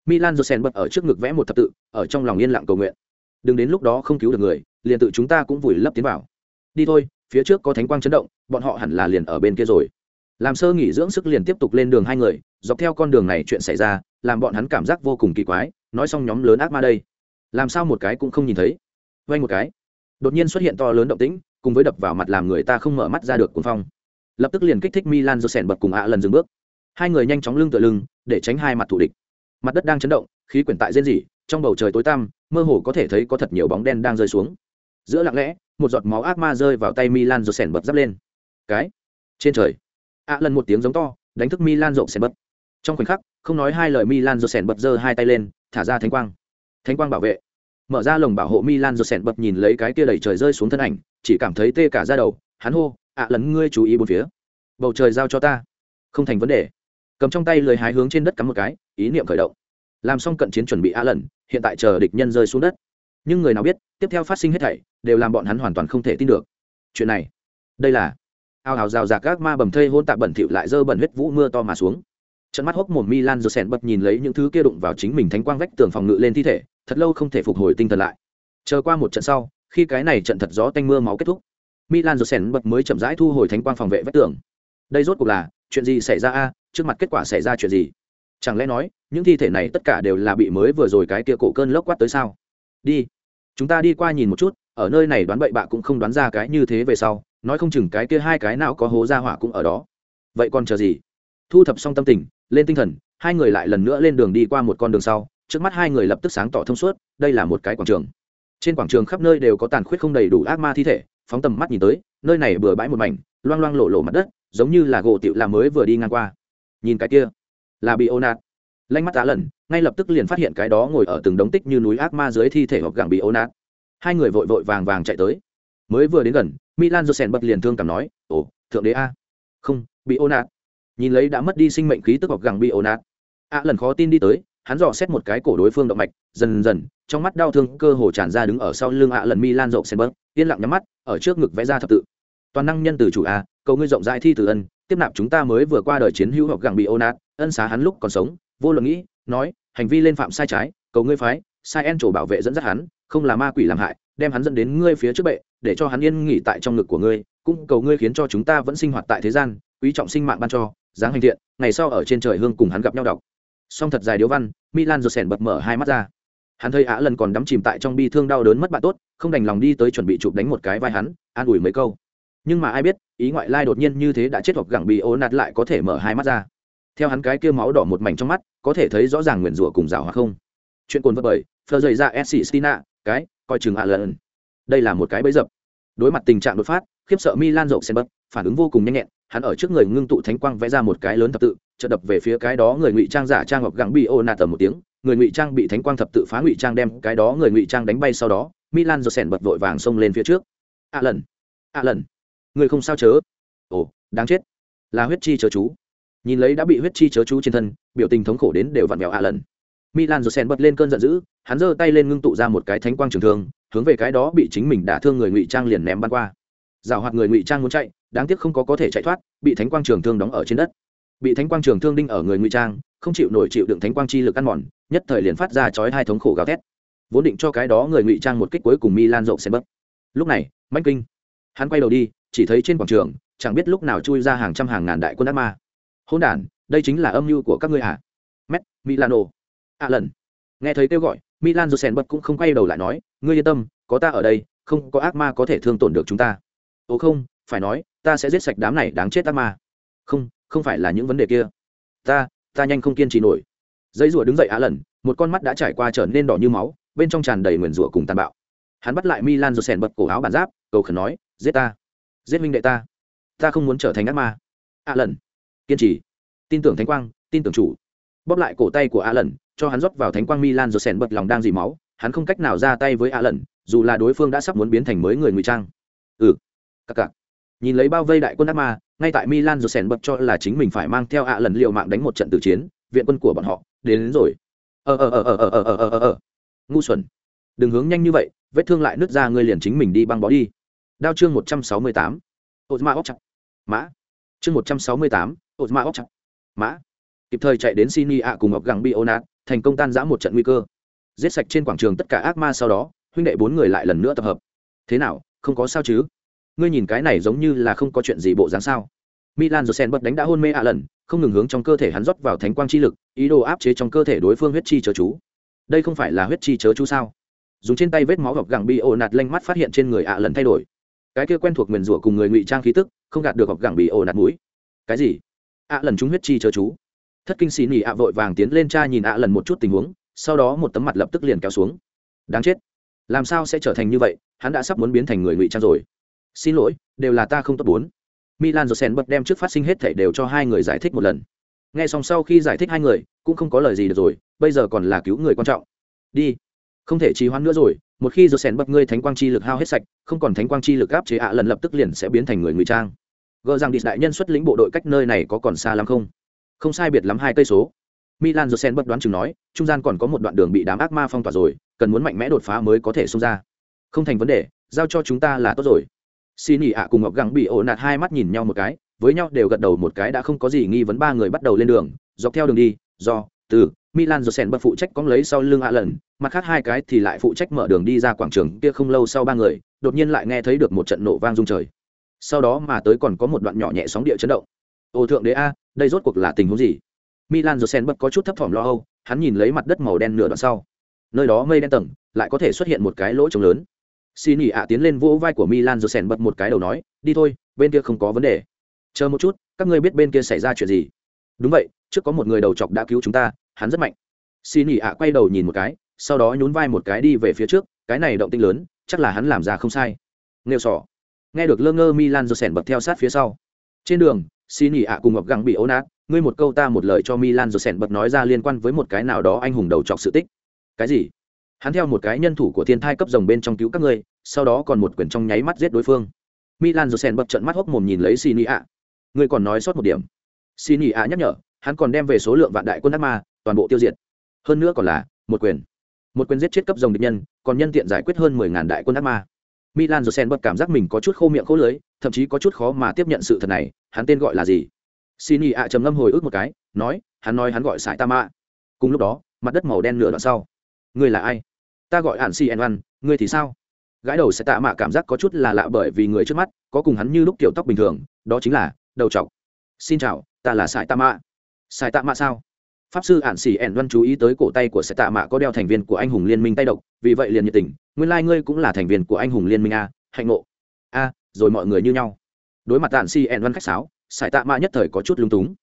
Milan josen bật ở trước ngực vẽ một thập tự, ở trong lòng yên lặng cầu nguyện. Đừng đến lúc đó không cứu được người, liền tự chúng ta cũng vùi lấp tiến vào. Đi thôi, phía trước có thánh quang chấn động, bọn họ hẳn là liền ở bên kia rồi làm sơ nghỉ dưỡng sức liền tiếp tục lên đường hai người, dọc theo con đường này chuyện xảy ra, làm bọn hắn cảm giác vô cùng kỳ quái, nói xong nhóm lớn ác ma đây. Làm sao một cái cũng không nhìn thấy? Vay một cái. Đột nhiên xuất hiện to lớn động tĩnh, cùng với đập vào mặt làm người ta không mở mắt ra được cuồng phong. Lập tức liền kích thích milan do sèn bật cùng ạ lần dừng bước. Hai người nhanh chóng lưng tựa lưng, để tránh hai mặt thủ địch. Mặt đất đang chấn động, khí quyển tại rên rỉ, trong bầu trời tối tăm, mơ hồ có thể thấy có thật nhiều bóng đen đang rơi xuống. Giữa lặng lẽ, một giọt máu ác ma rơi vào tay milan do sèn bật dắp lên. Cái? Trên trời ạ lần một tiếng giống to, đánh thức milan rộng sèn bật. Trong khoảnh khắc, không nói hai lời milan rộng sèn bật giơ hai tay lên, thả ra thánh quang. Thánh quang bảo vệ. Mở ra lồng bảo hộ milan rộng sèn bật nhìn lấy cái kia đẩy trời rơi xuống thân ảnh, chỉ cảm thấy tê cả ra đầu, hắn hô, ạ lần, ngươi chú ý bốn phía. Bầu trời giao cho ta. Không thành vấn đề. Cầm trong tay lời hái hướng trên đất cắm một cái, ý niệm khởi động. Làm xong cận chiến chuẩn bị ạ lần, hiện tại chờ địch nhân rơi xuống đất. Nhưng người nào biết, tiếp theo phát sinh hết thảy, đều làm bọn hắn hoàn toàn không thể tin được. Chuyện này, đây là ao ào rào rạc các ma bầm thây hôn tạ bẩn thỉu lại dơ bẩn huyết vũ mưa to mà xuống. Trận mắt hốc mồm milan rồi sèn bật nhìn lấy những thứ kia đụng vào chính mình thánh quang vách tường phòng ngự lên thi thể, thật lâu không thể phục hồi tinh thần lại. Chờ qua một trận sau, khi cái này trận thật gió tanh mưa máu kết thúc, milan rồi sèn bật mới chậm rãi thu hồi thánh quang phòng vệ vách tường. Đây rốt cuộc là, chuyện gì xảy ra a? Trước mặt kết quả xảy ra chuyện gì? Chẳng lẽ nói, những thi thể này tất cả đều là bị mới vừa rồi cái kia cổ cơn lốc quát tới sao? Đi, chúng ta đi qua nhìn một chút, ở nơi này đoán bậy bạ cũng không đoán ra cái như thế về sau nói không chừng cái kia hai cái nào có hố ra hỏa cũng ở đó. Vậy còn chờ gì? Thu thập xong tâm tình, lên tinh thần, hai người lại lần nữa lên đường đi qua một con đường sau, trước mắt hai người lập tức sáng tỏ thông suốt, đây là một cái quảng trường. Trên quảng trường khắp nơi đều có tàn khuyết không đầy đủ ác ma thi thể, phóng tầm mắt nhìn tới, nơi này bừa bãi một mảnh, loang loang lộ lộ mặt đất, giống như là gỗ tiệu làm mới vừa đi ngang qua. Nhìn cái kia, là bị ô nạt. Lanh mắt tá lần, ngay lập tức liền phát hiện cái đó ngồi ở từng đống tích như núi ác ma dưới thi thể hoặc gẳng bị ô nạt. Hai người vội vội vàng vàng chạy tới. Mới vừa đến gần milan josen bật liền thương cảm nói, ồ, thượng đế a. Không, bị ô nạt. Nhìn lấy đã mất đi sinh mệnh khí tức hoặc gẳng bị ô nạt, a lần khó tin đi tới, hắn dò xét một cái cổ đối phương động mạch, dần dần, trong mắt đau thương cơ hồ tràn ra đứng ở sau lưng à lần milan Josen sen yên lặng nhắm mắt, ở trước ngực vẽ ra thập tự. Toàn năng nhân từ chủ a, cầu ngươi rộng rãi thi từ ân, tiếp nạp chúng ta mới vừa qua đời chiến hữu hoặc gẳng bị ô nạt, ân xá hắn lúc còn sống, vô luận nghĩ, nói, hành vi lên phạm sai trái, cầu ngươi phái, sai en chủ bảo vệ dẫn dắt hắn không là ma quỷ làm hại, đem hắn dẫn đến ngươi phía trước bệ, để cho hắn yên nghỉ tại trong ngực của ngươi, cũng cầu ngươi khiến cho chúng ta vẫn sinh hoạt tại thế gian, quý trọng sinh mạng ban cho, dáng hành thiện, ngày sau ở trên trời hương cùng hắn gặp nhau đọc. Song thật dài điếu văn, milan rồi sèn bật mở hai mắt ra. Hắn thấy á lần còn đắm chìm tại trong bi thương đau đớn mất bạn tốt, không đành lòng đi tới chuẩn bị chụp đánh một cái vai hắn, an ủi mấy câu. Nhưng mà ai biết, ý ngoại lai đột nhiên như thế đã chết hoặc gẳng bị ố nạt lại có thể mở hai mắt ra. Theo hắn cái kia máu đỏ một mảnh trong mắt, có thể thấy rõ ràng nguyền rủa cùng rào hoặc không. Chuyện cồn vật bởi phờ dày dạ ra s stina cái, coi chừng hạ lần. Đây là một cái bẫy dập. Đối mặt tình trạng đột phát, khiếp sợ milan rộng sen bật, phản ứng vô cùng nhanh nhẹn, hắn ở trước người ngưng tụ thánh quang vẽ ra một cái lớn thập tự, chợt đập về phía cái đó người ngụy trang giả trang ngọc gặng bị ô nạt tầm một tiếng, người ngụy trang bị thánh quang thập tự phá ngụy trang đem cái đó người ngụy trang đánh bay sau đó, milan rồi sèn bật vội vàng xông lên phía trước. A lần a lần. Người không sao chớ. Ồ, đáng chết. Là huyết chi chớ chú. Nhìn lấy đã bị huyết chi chớ chú trên thân, biểu tình thống khổ đến đều vặn vẹo a lần milan rồi bật lên cơn giận dữ, hắn giơ tay lên ngưng tụ ra một cái thánh quang trường thương, hướng về cái đó bị chính mình đả thương người ngụy trang liền ném bắn qua. Giảo hoạt người ngụy trang muốn chạy, đáng tiếc không có có thể chạy thoát, bị thánh quang trường thương đóng ở trên đất. Bị thánh quang trường thương đinh ở người ngụy trang, không chịu nổi chịu đựng thánh quang chi lực ăn mòn, nhất thời liền phát ra chói hai thống khổ gào thét. Vốn định cho cái đó người ngụy trang một kích cuối cùng milan rộng bật. lúc này Mạnh kinh. Hắn quay đầu đi, chỉ thấy trên quảng trường, chẳng biết lúc nào chui ra hàng trăm hàng ngàn đại quân ác ma. Hỗn đản, đây chính là âm mưu của các ngươi à met milano a lần. Nghe thấy kêu gọi, milan josen bật cũng không quay đầu lại nói, ngươi yên tâm, có ta ở đây, không có ác ma có thể thương tổn được chúng ta. Ồ, không, phải nói, ta sẽ giết sạch đám này đáng chết ác ma. Không không phải là những vấn đề kia. Ta ta nhanh không kiên trì nổi. Dây rùa đứng dậy á lần, một con mắt đã trải qua trở nên đỏ như máu, bên trong tràn đầy nguyền rủa cùng tàn bạo. Hắn bắt lại milan josen bật cổ áo bản giáp, cầu khẩn nói, giết ta. Giết minh đệ ta. Ta không muốn trở thành ác ma. A lần. Kiên trì. Tin tưởng thánh quang, tin tưởng chủ. Bóp lại cổ tay của a lần cho hắn rót vào thánh quang milan rồi sèn bật lòng đang dì máu hắn không cách nào ra tay với a lần dù là đối phương đã sắp muốn biến thành mới người ngụy trang. Ừ cặc cặc nhìn lấy bao vây đại quân ác ma ngay tại milan rồi sèn bật cho là chính mình phải mang theo a lần liệu mạng đánh một trận tử chiến viện quân của bọn họ đến, đến rồi. Ờ ờ ờ ờ ờ ờ ờ ờ ờ. Ngu xuẩn. Đừng hướng nhanh như vậy vết thương lại nứt ra ngươi liền chính mình đi băng bó đi. Đao chương một trăm sáu mươi tám. Ột ma óc chặt. Mã. Chương một trăm sáu mươi tám ột ma óc chặt. Mã. Kịp thời chạy đến sini ạ cùng ngọc gẳng bị ô nát thành công tan giã một trận nguy cơ. Giết sạch trên quảng trường tất cả ác ma sau đó, huynh đệ bốn người lại lần nữa tập hợp. Thế nào, không có sao chứ? Ngươi nhìn cái này giống như là không có chuyện gì bộ dáng sao? Milan josen bật đánh đã hôn mê ạ lần, không ngừng hướng trong cơ thể hắn rót vào thánh quang chi lực, ý đồ áp chế trong cơ thể đối phương huyết chi chớ chú. Đây không phải là huyết chi chớ chú sao? Dùng trên tay vết máu gọc gẳng bị ồ nạt lanh mắt phát hiện trên người ạ lần thay đổi. Cái kia quen thuộc nguyền rủa cùng người ngụy trang khí tức, không gạt được gọc gẳng bị ồ nạt mũi. Cái gì? Ạ lần chúng huyết chi chớ chú thất kinh xì nỉ ạ vội vàng tiến lên cha nhìn ạ lần một chút tình huống, sau đó một tấm mặt lập tức liền kéo xuống. Đáng chết. Làm sao sẽ trở thành như vậy? Hắn đã sắp muốn biến thành người ngụy trang rồi. Xin lỗi, đều là ta không tốt bốn. Milan rồi bật đem trước phát sinh hết thảy đều cho hai người giải thích một lần. Nghe xong sau khi giải thích hai người, cũng không có lời gì được rồi, bây giờ còn là cứu người quan trọng. Đi. Không thể trì hoãn nữa rồi, một khi rồi bật ngươi thánh quang chi lực hao hết sạch, không còn thánh quang chi lực áp chế ạ lần lập tức liền sẽ biến thành người ngụy trang. Gờ rằng đi đại nhân xuất lĩnh bộ đội cách nơi này có còn xa lắm không? Không sai biệt lắm hai cây số. Milan josen sen đoán chừng nói, trung gian còn có một đoạn đường bị đám ác ma phong tỏa rồi, cần muốn mạnh mẽ đột phá mới có thể xông ra. Không thành vấn đề, giao cho chúng ta là tốt rồi. Xin ỉ ạ cùng ngọc gắng bị ổ nạt hai mắt nhìn nhau một cái, với nhau đều gật đầu một cái đã không có gì nghi vấn ba người bắt đầu lên đường, dọc theo đường đi, do, từ, milan josen sen phụ trách cóng lấy sau lưng ạ lần, mặt khác hai cái thì lại phụ trách mở đường đi ra quảng trường kia không lâu sau ba người, đột nhiên lại nghe thấy được một trận nổ vang rung trời. Sau đó mà tới còn có một đoạn nhỏ nhẹ sóng địa chấn động ô, thượng đế a, đây rốt cuộc là tình huống gì? Milan josen bật có chút thấp thỏm lo âu, hắn nhìn lấy mặt đất màu đen nửa đoạn sau. Nơi đó mây đen tầng, lại có thể xuất hiện một cái lỗ trống lớn. Xin ỉ ạ tiến lên vỗ vai của milan josen bật một cái đầu nói, đi thôi, bên kia không có vấn đề. Chờ một chút, các ngươi biết bên kia xảy ra chuyện gì. Đúng vậy, trước có một người đầu chọc đã cứu chúng ta, hắn rất mạnh. Xin ỉ ạ quay đầu nhìn một cái, sau đó nhún vai một cái đi về phía trước, cái này động tinh lớn, chắc là hắn làm ra không sai. Nghêu sỏ. Nghe được lơ ngơ milan josen bật theo sát phía sau. Trên đường xin nhị ạ, cùng ngọc găng bị ố nát ngươi một câu ta một lời cho milan rồi sẻn bật nói ra liên quan với một cái nào đó anh hùng đầu chọc sự tích. Cái gì? Hắn theo một cái nhân thủ của thiên thai cấp rồng bên trong cứu các ngươi, sau đó còn một quyển trong nháy mắt giết đối phương. Milan rồi sẻn bật trận mắt hốc mồm nhìn lấy xin ạ. Ngươi còn nói sót một điểm. Xin ạ nhắc nhở, hắn còn đem về số lượng vạn đại quân ác ma, toàn bộ tiêu diệt. Hơn nữa còn là một quyền. Một quyền giết chết cấp rồng địch nhân, còn nhân tiện giải quyết hơn mười ngàn đại quân ác ma milan josen bất cảm giác mình có chút khô miệng khô lưới, thậm chí có chút khó mà tiếp nhận sự thật này, hắn tên gọi là gì? Sini ạ trầm ngâm hồi ức một cái, nói, hắn nói hắn gọi sải Tama. cùng lúc đó, mặt đất màu đen nửa đoạn sau. Ngươi là ai? Ta gọi Hàn si en ngươi thì sao? Gái đầu Sải tạ mạ cảm giác có chút là lạ bởi vì người trước mắt, có cùng hắn như lúc kiểu tóc bình thường, đó chính là, đầu trọc. Xin chào, ta là Sải tạ mạ Tama tạ mạ sao? Pháp sư Hàn Si Enwan chú ý tới cổ tay của Sải tạ mạ có đeo thành viên của anh hùng liên minh tay độc vì vậy liền nhiệt tình, nguyên lai、like、ngươi cũng là thành viên của anh hùng liên minh a, hạnh ngộ. A, rồi mọi người như nhau. Đối mặt ạn si ẻn văn khách sáo sài tạ mạ nhất thời có chút lung túng.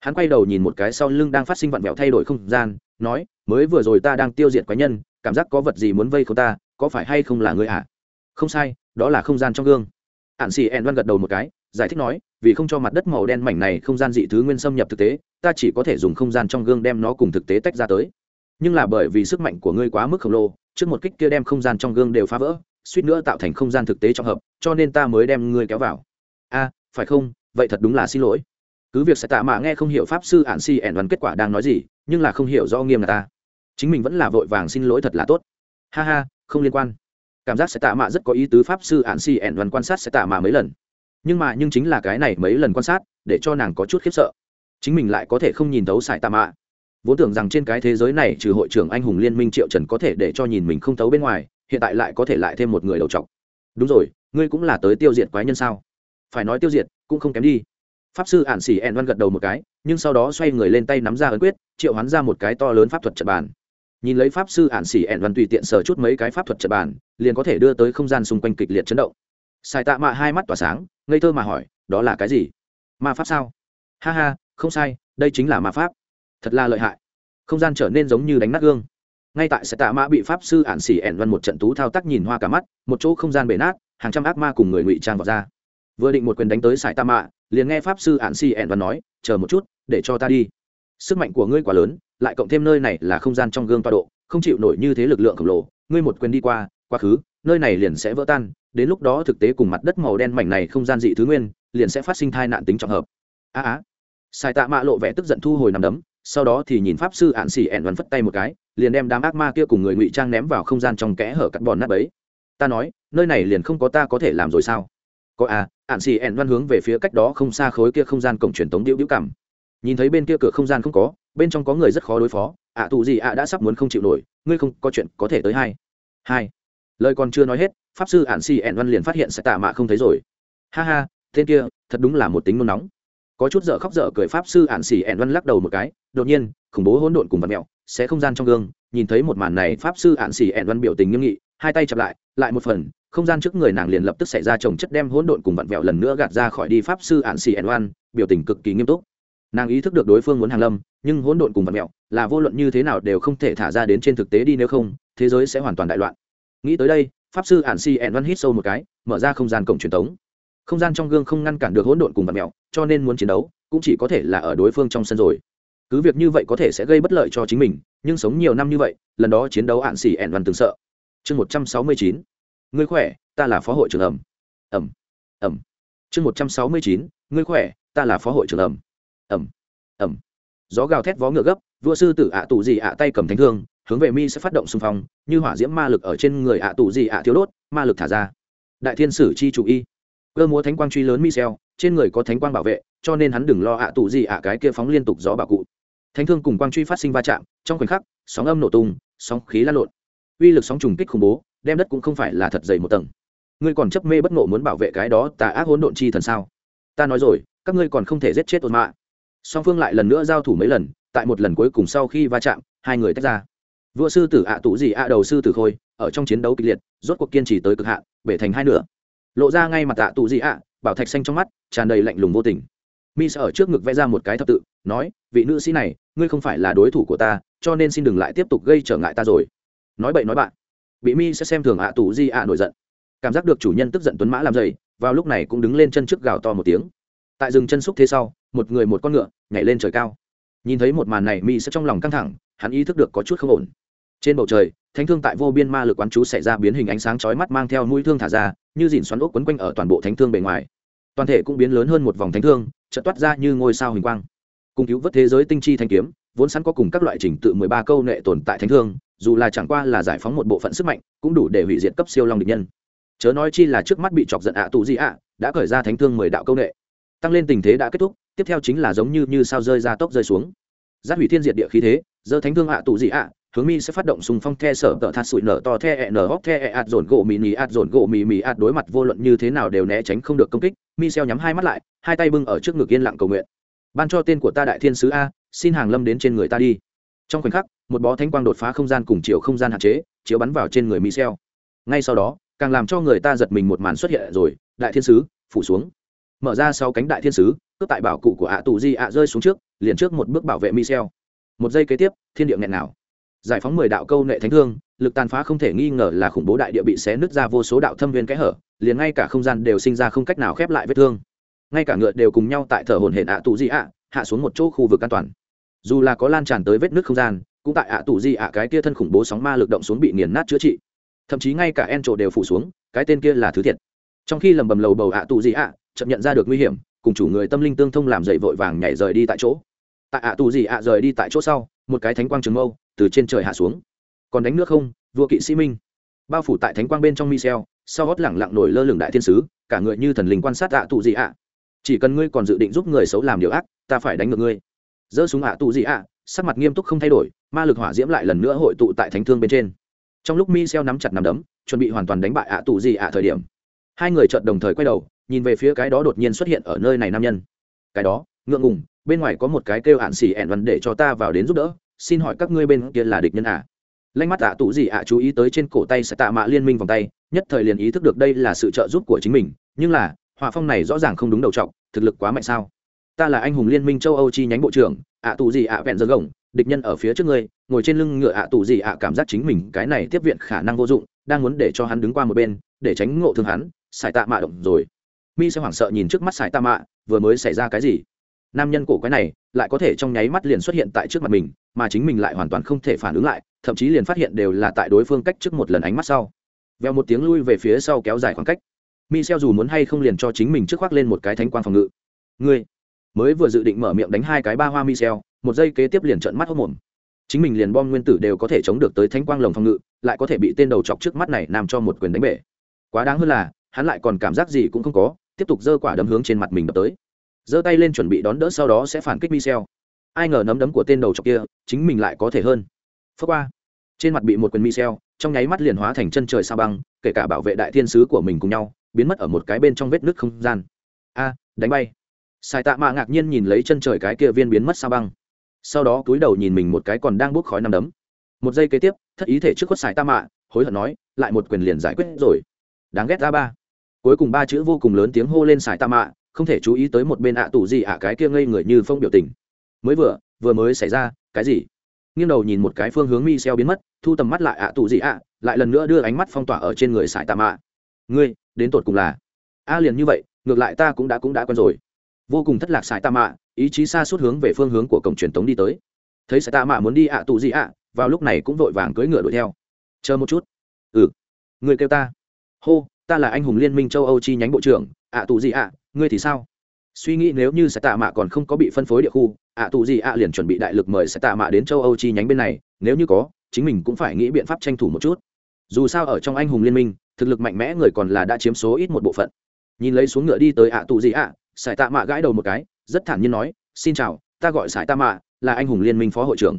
Hắn quay đầu nhìn một cái sau lưng đang phát sinh vặn vẹo thay đổi không gian, nói, mới vừa rồi ta đang tiêu diệt quái nhân, cảm giác có vật gì muốn vây không ta, có phải hay không là ngươi ạ à? không sai, đó là không gian trong gương. Ạn xì ẹn văn gật đầu một cái, giải thích nói, vì không cho mặt đất màu đen mảnh này không gian dị thứ nguyên xâm nhập thực tế, ta chỉ có thể dùng không gian trong gương đem nó cùng thực tế tách ra tới. Nhưng là bởi vì sức mạnh của ngươi quá mức khổng lồ trước một kích kia đem không gian trong gương đều phá vỡ, suýt nữa tạo thành không gian thực tế trong hợp, cho nên ta mới đem ngươi kéo vào. A, phải không? Vậy thật đúng là xin lỗi. Cứ việc sẽ tạ mạ nghe không hiểu pháp sư ạn si ẻn đoán kết quả đang nói gì, nhưng là không hiểu do nghiêm là ta. Chính mình vẫn là vội vàng xin lỗi thật là tốt. Ha ha, không liên quan. Cảm giác sẽ tạ mạ rất có ý tứ pháp sư ạn si ẻn đoán quan sát sẽ tạ mạ mấy lần. Nhưng mà nhưng chính là cái này mấy lần quan sát, để cho nàng có chút khiếp sợ. Chính mình lại có thể không nhìn thấu sải tạ mạ vốn tưởng rằng trên cái thế giới này trừ hội trưởng anh hùng liên minh triệu trần có thể để cho nhìn mình không thấu bên ngoài, hiện tại lại có thể lại thêm một người đầu trọc. Đúng rồi, ngươi cũng là tới tiêu diệt quái nhân sao? Phải nói tiêu diệt, cũng không kém đi. Pháp sư ạn xỉ ẹn văn gật đầu một cái, nhưng sau đó xoay người lên tay nắm ra ấn quyết, triệu hoán ra một cái to lớn pháp thuật trật bàn. Nhìn lấy pháp sư ạn xỉ ẹn văn tùy tiện sờ chút mấy cái pháp thuật trật bàn, liền có thể đưa tới không gian xung quanh kịch liệt chấn động. Sai tạ mạ hai mắt tỏa sáng, ngây thơ mà hỏi, đó là cái gì? Ma pháp sao? Ha ha, không sai, đây chính là ma pháp thật là lợi hại. Không gian trở nên giống như đánh nát gương. Ngay tại sẽ tạ mã bị pháp sư ản xỉ ẻn văn một trận tú thao tác nhìn hoa cả mắt, một chỗ không gian bể nát, hàng trăm ác ma cùng người ngụy trang vào ra. Vừa định một quyền đánh tới sải tạ mạ liền nghe pháp sư ản xỉ ẻn văn nói, chờ một chút, để cho ta đi. Sức mạnh của ngươi quá lớn, lại cộng thêm nơi này là không gian trong gương toa độ, không chịu nổi như thế lực lượng khổng lồ, ngươi một quyền đi qua, quá khứ, nơi này liền sẽ vỡ tan, đến lúc đó thực tế cùng mặt đất màu đen mảnh này không gian dị thứ nguyên, liền sẽ phát sinh thai nạn tính trọng hợp. A á. Sai tạ mạ lộ vẻ tức giận thu hồi nằm đấm sau đó thì nhìn pháp sư ạn xỉ ẹn văn phất tay một cái, liền đem đám ác ma kia cùng người ngụy trang ném vào không gian trong kẽ hở cắt bòn nát ấy ta nói, nơi này liền không có ta có thể làm rồi sao? Có à ạn xỉ ẹn văn hướng về phía cách đó không xa khối kia không gian cổng truyền tống điệu điệu cảm. Nhìn thấy bên kia cửa không gian không có, bên trong có người rất khó đối phó, ạ tù gì ạ đã sắp muốn không chịu nổi, ngươi không có chuyện có thể tới hai hai. Lời còn chưa nói hết, pháp sư ạn xỉ ẹn văn liền phát hiện sẽ tạ mạ không thấy rồi. Ha ha, tên kia, thật đúng là một tính nôn nóng có chút dở khóc dở cười pháp sư ạn xỉ ẹn văn lắc đầu một cái, đột nhiên, khủng bố hỗn độn cùng vật mẹo sẽ không gian trong gương, nhìn thấy một màn này pháp sư ạn xỉ ẹn văn biểu tình nghiêm nghị, hai tay chặp lại lại một phần, không gian trước người nàng liền lập tức xảy ra trồng chất đem hỗn độn cùng vặn vẹo lần nữa gạt ra khỏi đi pháp sư ạn xỉ ẻn văn, biểu tình cực kỳ nghiêm túc. Nàng ý thức được đối phương muốn hàng lâm, nhưng hỗn độn cùng vặn vẹo là vô luận như thế nào đều không thể thả ra đến trên thực tế đi nếu không, thế giới sẽ hoàn toàn đại loạn. Nghĩ tới đây, pháp sư ạn xỉ ẻn văn hít sâu một cái, mở ra không gian cổng truyền thống không gian trong gương không ngăn cản được hỗn độn cùng vặn vẹo cho nên muốn chiến đấu, cũng chỉ có thể là ở đối phương trong sân rồi. Cứ việc như vậy có thể sẽ gây bất lợi cho chính mình, nhưng sống nhiều năm như vậy, lần đó chiến đấu hạn xỉ ẹn văn từng sợ. Chương một trăm sáu mươi chín. Ngươi khỏe, ta là phó hội trưởng ẩm. Ẩm. Ẩm. Chương một trăm sáu mươi chín. Ngươi khỏe, ta là phó hội trưởng ẩm. Ẩm. Ẩm. Gió gào thét vó ngựa gấp, vua sư tử ạ tù gì ạ tay cầm thánh thương, hướng về mi sẽ phát động xung phong, như hỏa diễm ma lực ở trên người ạ tù gì ạ thiếu đốt, ma lực thả ra. Đại thiên sử chi chủ y. Cơ múa thánh quang truy lớn mi xèo trên người có thánh quang bảo vệ, cho nên hắn đừng lo ạ tù gì ạ, cái kia phóng liên tục gió bảo cụ. Thánh thương cùng quang truy phát sinh va chạm, trong khoảnh khắc, sóng âm nổ tung, sóng khí lan lộn. Uy lực sóng trùng kích khủng bố, đem đất cũng không phải là thật dày một tầng. Ngươi còn chấp mê bất ngộ muốn bảo vệ cái đó, tà ác hỗn độn chi thần sao? Ta nói rồi, các ngươi còn không thể giết chết ôn mạ. Song phương lại lần nữa giao thủ mấy lần, tại một lần cuối cùng sau khi va chạm, hai người tách ra. Vua sư tử ạ tụ gì ạ, đầu sư tử khôi, ở trong chiến đấu kịch liệt, rốt cuộc kiên trì tới cực hạn, bể thành hai nửa. Lộ ra ngay mặt ạ tụ gì ạ bảo thạch xanh trong mắt, tràn đầy lạnh lùng vô tình. Mi sẽ ở trước ngực vẽ ra một cái thập tự, nói, vị nữ sĩ này, ngươi không phải là đối thủ của ta, cho nên xin đừng lại tiếp tục gây trở ngại ta rồi. Nói bậy nói bạn. Bị mi sẽ xem thường ạ tù di ạ nổi giận. Cảm giác được chủ nhân tức giận tuấn mã làm dày vào lúc này cũng đứng lên chân trước gào to một tiếng. Tại rừng chân xúc thế sau, một người một con ngựa nhảy lên trời cao. Nhìn thấy một màn này mi sẽ trong lòng căng thẳng, hắn ý thức được có chút không ổn trên bầu trời, thánh thương tại vô biên ma lực quán chú xảy ra biến hình ánh sáng chói mắt mang theo mũi thương thả ra, như dìn xoắn ốc quấn quanh ở toàn bộ thánh thương bề ngoài. Toàn thể cũng biến lớn hơn một vòng thánh thương, chợt toát ra như ngôi sao hình quang. Cùng cứu vớt thế giới tinh chi thanh kiếm, vốn sẵn có cùng các loại trình tự mười ba câu nệ tồn tại thánh thương, dù là chẳng qua là giải phóng một bộ phận sức mạnh, cũng đủ để hủy diệt cấp siêu long địch nhân. Chớ nói chi là trước mắt bị chọc giận ạ tù gì ạ, đã khởi ra thánh thương mười đạo câu nệ. Tăng lên tình thế đã kết thúc, tiếp theo chính là giống như như sao rơi ra tốc rơi xuống. Giáp hủy thiên diệt địa khí thế, giơ thánh thương ạ tù gì ạ hướng mi sẽ phát động xung phong the sở tợ thạt sụi nở to, the n hóc the ạt dồn gỗ mì nì ạt dồn gỗ mì mì ạt đối mặt vô luận như thế nào đều né tránh không được công kích. Mi xeo nhắm hai mắt lại, hai tay bưng ở trước ngực yên lặng cầu nguyện. Ban cho tên của ta đại thiên sứ a, xin hàng lâm đến trên người ta đi. Trong khoảnh khắc, một bó thánh quang đột phá không gian cùng chiều không gian hạn chế, chiếu bắn vào trên người mi xeo. Ngay sau đó, càng làm cho người ta giật mình một màn xuất hiện rồi, đại thiên sứ, phủ xuống. Mở ra sau cánh đại thiên sứ, cướp tại bảo cụ của ạ tù di ạ rơi xuống trước, liền trước một bước bảo vệ mi xeo. Một giây kế tiếp, thiên địa nghẹn nào giải phóng mười đạo câu nệ thánh thương, lực tàn phá không thể nghi ngờ là khủng bố đại địa bị xé nứt ra vô số đạo thâm viên kẽ hở, liền ngay cả không gian đều sinh ra không cách nào khép lại vết thương. Ngay cả ngựa đều cùng nhau tại thở hồn hển ạ tù di ạ, hạ xuống một chỗ khu vực an toàn. Dù là có lan tràn tới vết nước không gian, cũng tại ạ tù di ạ cái kia thân khủng bố sóng ma lực động xuống bị nghiền nát chữa trị. Thậm chí ngay cả en trộ đều phủ xuống, cái tên kia là thứ thiệt. Trong khi lầm bầm lầu bầu ạ tù di ạ chậm nhận ra được nguy hiểm, cùng chủ người tâm linh tương thông làm dậy vội vàng nhảy rời đi tại chỗ. Tại ạ tù di ạ rời đi tại chỗ sau, một cái thánh quang trường mâu từ trên trời hạ xuống. Còn đánh nước không, vua kỵ sĩ minh. Bao phủ tại thánh quang bên trong michel, sau gót lẳng lặng nổi lơ lửng đại thiên sứ, cả người như thần linh quan sát ạ tù gì ạ. Chỉ cần ngươi còn dự định giúp người xấu làm điều ác, ta phải đánh ngược ngươi. Giơ súng ạ tù gì ạ, sắc mặt nghiêm túc không thay đổi, ma lực hỏa diễm lại lần nữa hội tụ tại thánh thương bên trên. Trong lúc michel nắm chặt nắm đấm, chuẩn bị hoàn toàn đánh bại ạ tù gì ạ thời điểm, hai người chợt đồng thời quay đầu, nhìn về phía cái đó đột nhiên xuất hiện ở nơi này nam nhân. Cái đó, ngượng ngùng, bên ngoài có một cái kêu hạn xỉ ẹn văn để cho ta vào đến giúp đỡ xin hỏi các ngươi bên kia là địch nhân à? Lanh mắt ạ tụ gì ạ chú ý tới trên cổ tay sẽ tạ mạ liên minh vòng tay, nhất thời liền ý thức được đây là sự trợ giúp của chính mình, nhưng là, họa phong này rõ ràng không đúng đầu trọng thực lực quá mạnh sao? Ta là anh hùng liên minh châu âu chi nhánh bộ trưởng, ạ tụ gì ạ vẹn giờ gồng, địch nhân ở phía trước ngươi, ngồi trên lưng ngựa ạ tụ gì ạ cảm giác chính mình cái này tiếp viện khả năng vô dụng, đang muốn để cho hắn đứng qua một bên, để tránh ngộ thương hắn sải tạ mạ động rồi. Mi sẽ hoảng sợ nhìn trước mắt sải tạ mạ, vừa mới xảy ra cái gì? Nam nhân cổ quái này, lại có thể trong nháy mắt liền xuất hiện tại trước mặt mình mà chính mình lại hoàn toàn không thể phản ứng lại, thậm chí liền phát hiện đều là tại đối phương cách trước một lần ánh mắt sau. Vèo một tiếng lui về phía sau kéo dài khoảng cách. Mi xeo dù muốn hay không liền cho chính mình trước khoác lên một cái thánh quang phòng ngự. Ngươi. Mới vừa dự định mở miệng đánh hai cái ba hoa mi xeo một giây kế tiếp liền trận mắt hốc mồm chính mình liền bom nguyên tử đều có thể chống được tới thánh quang lồng phòng ngự, lại có thể bị tên đầu chọc trước mắt này làm cho một quyền đánh bể. Quá đáng hơn là, hắn lại còn cảm giác gì cũng không có, tiếp tục giơ quả đấm hướng trên mặt mình đập tới. Giơ tay lên chuẩn bị đón đỡ sau đó sẽ phản kích Michel. Ai ngờ nấm đấm của tên đầu trọc kia, chính mình lại có thể hơn. phước qua. Trên mặt bị một quyền Michel, trong nháy mắt liền hóa thành chân trời sao băng, kể cả bảo vệ đại thiên sứ của mình cùng nhau, biến mất ở một cái bên trong vết nứt không gian. A, đánh bay. Sai Tạ Mạ ngạc nhiên nhìn lấy chân trời cái kia viên biến mất sao băng. Sau đó cúi đầu nhìn mình một cái còn đang bốc khói năm đấm. Một giây kế tiếp, thất ý thể trước khuất Sai Tạ Mạ, hối hận nói, lại một quyền liền giải quyết rồi. Đáng ghét ra ba. Cuối cùng ba chữ vô cùng lớn tiếng hô lên Sai Tạ Mạ, không thể chú ý tới một bên ạ tù gì ạ cái kia ngây người như phong biểu tình mới vừa vừa mới xảy ra, cái gì? Nghiêng đầu nhìn một cái phương hướng mi xeo biến mất, thu tầm mắt lại ạ tù gì ạ, lại lần nữa đưa ánh mắt phong tỏa ở trên người sải tạ mạ. Ngươi, đến tột cùng là? A liền như vậy, ngược lại ta cũng đã cũng đã quen rồi. Vô cùng thất lạc sải tạ mạ, ý chí xa suốt hướng về phương hướng của cổng truyền tống đi tới. Thấy sải tạ mạ muốn đi ạ tù gì ạ, vào lúc này cũng vội vàng cưỡi ngựa đuổi theo. Chờ một chút. Ừ. Người kêu ta. Hô, ta là anh hùng liên minh châu âu chi nhánh bộ trưởng, ạ tù gì ạ, ngươi thì sao? Suy nghĩ nếu như sẽ tạ mạ còn không có bị phân phối địa khu, ạ tù gì ạ liền chuẩn bị đại lực mời sẽ tạ mạ đến châu âu chi nhánh bên này, nếu như có, chính mình cũng phải nghĩ biện pháp tranh thủ một chút. Dù sao ở trong anh hùng liên minh, thực lực mạnh mẽ người còn là đã chiếm số ít một bộ phận. Nhìn lấy xuống ngựa đi tới ạ tù gì ạ sải tạ mạ gãi đầu một cái, rất thản nhiên nói, xin chào, ta gọi sải tạ mạ, là anh hùng liên minh phó hội trưởng.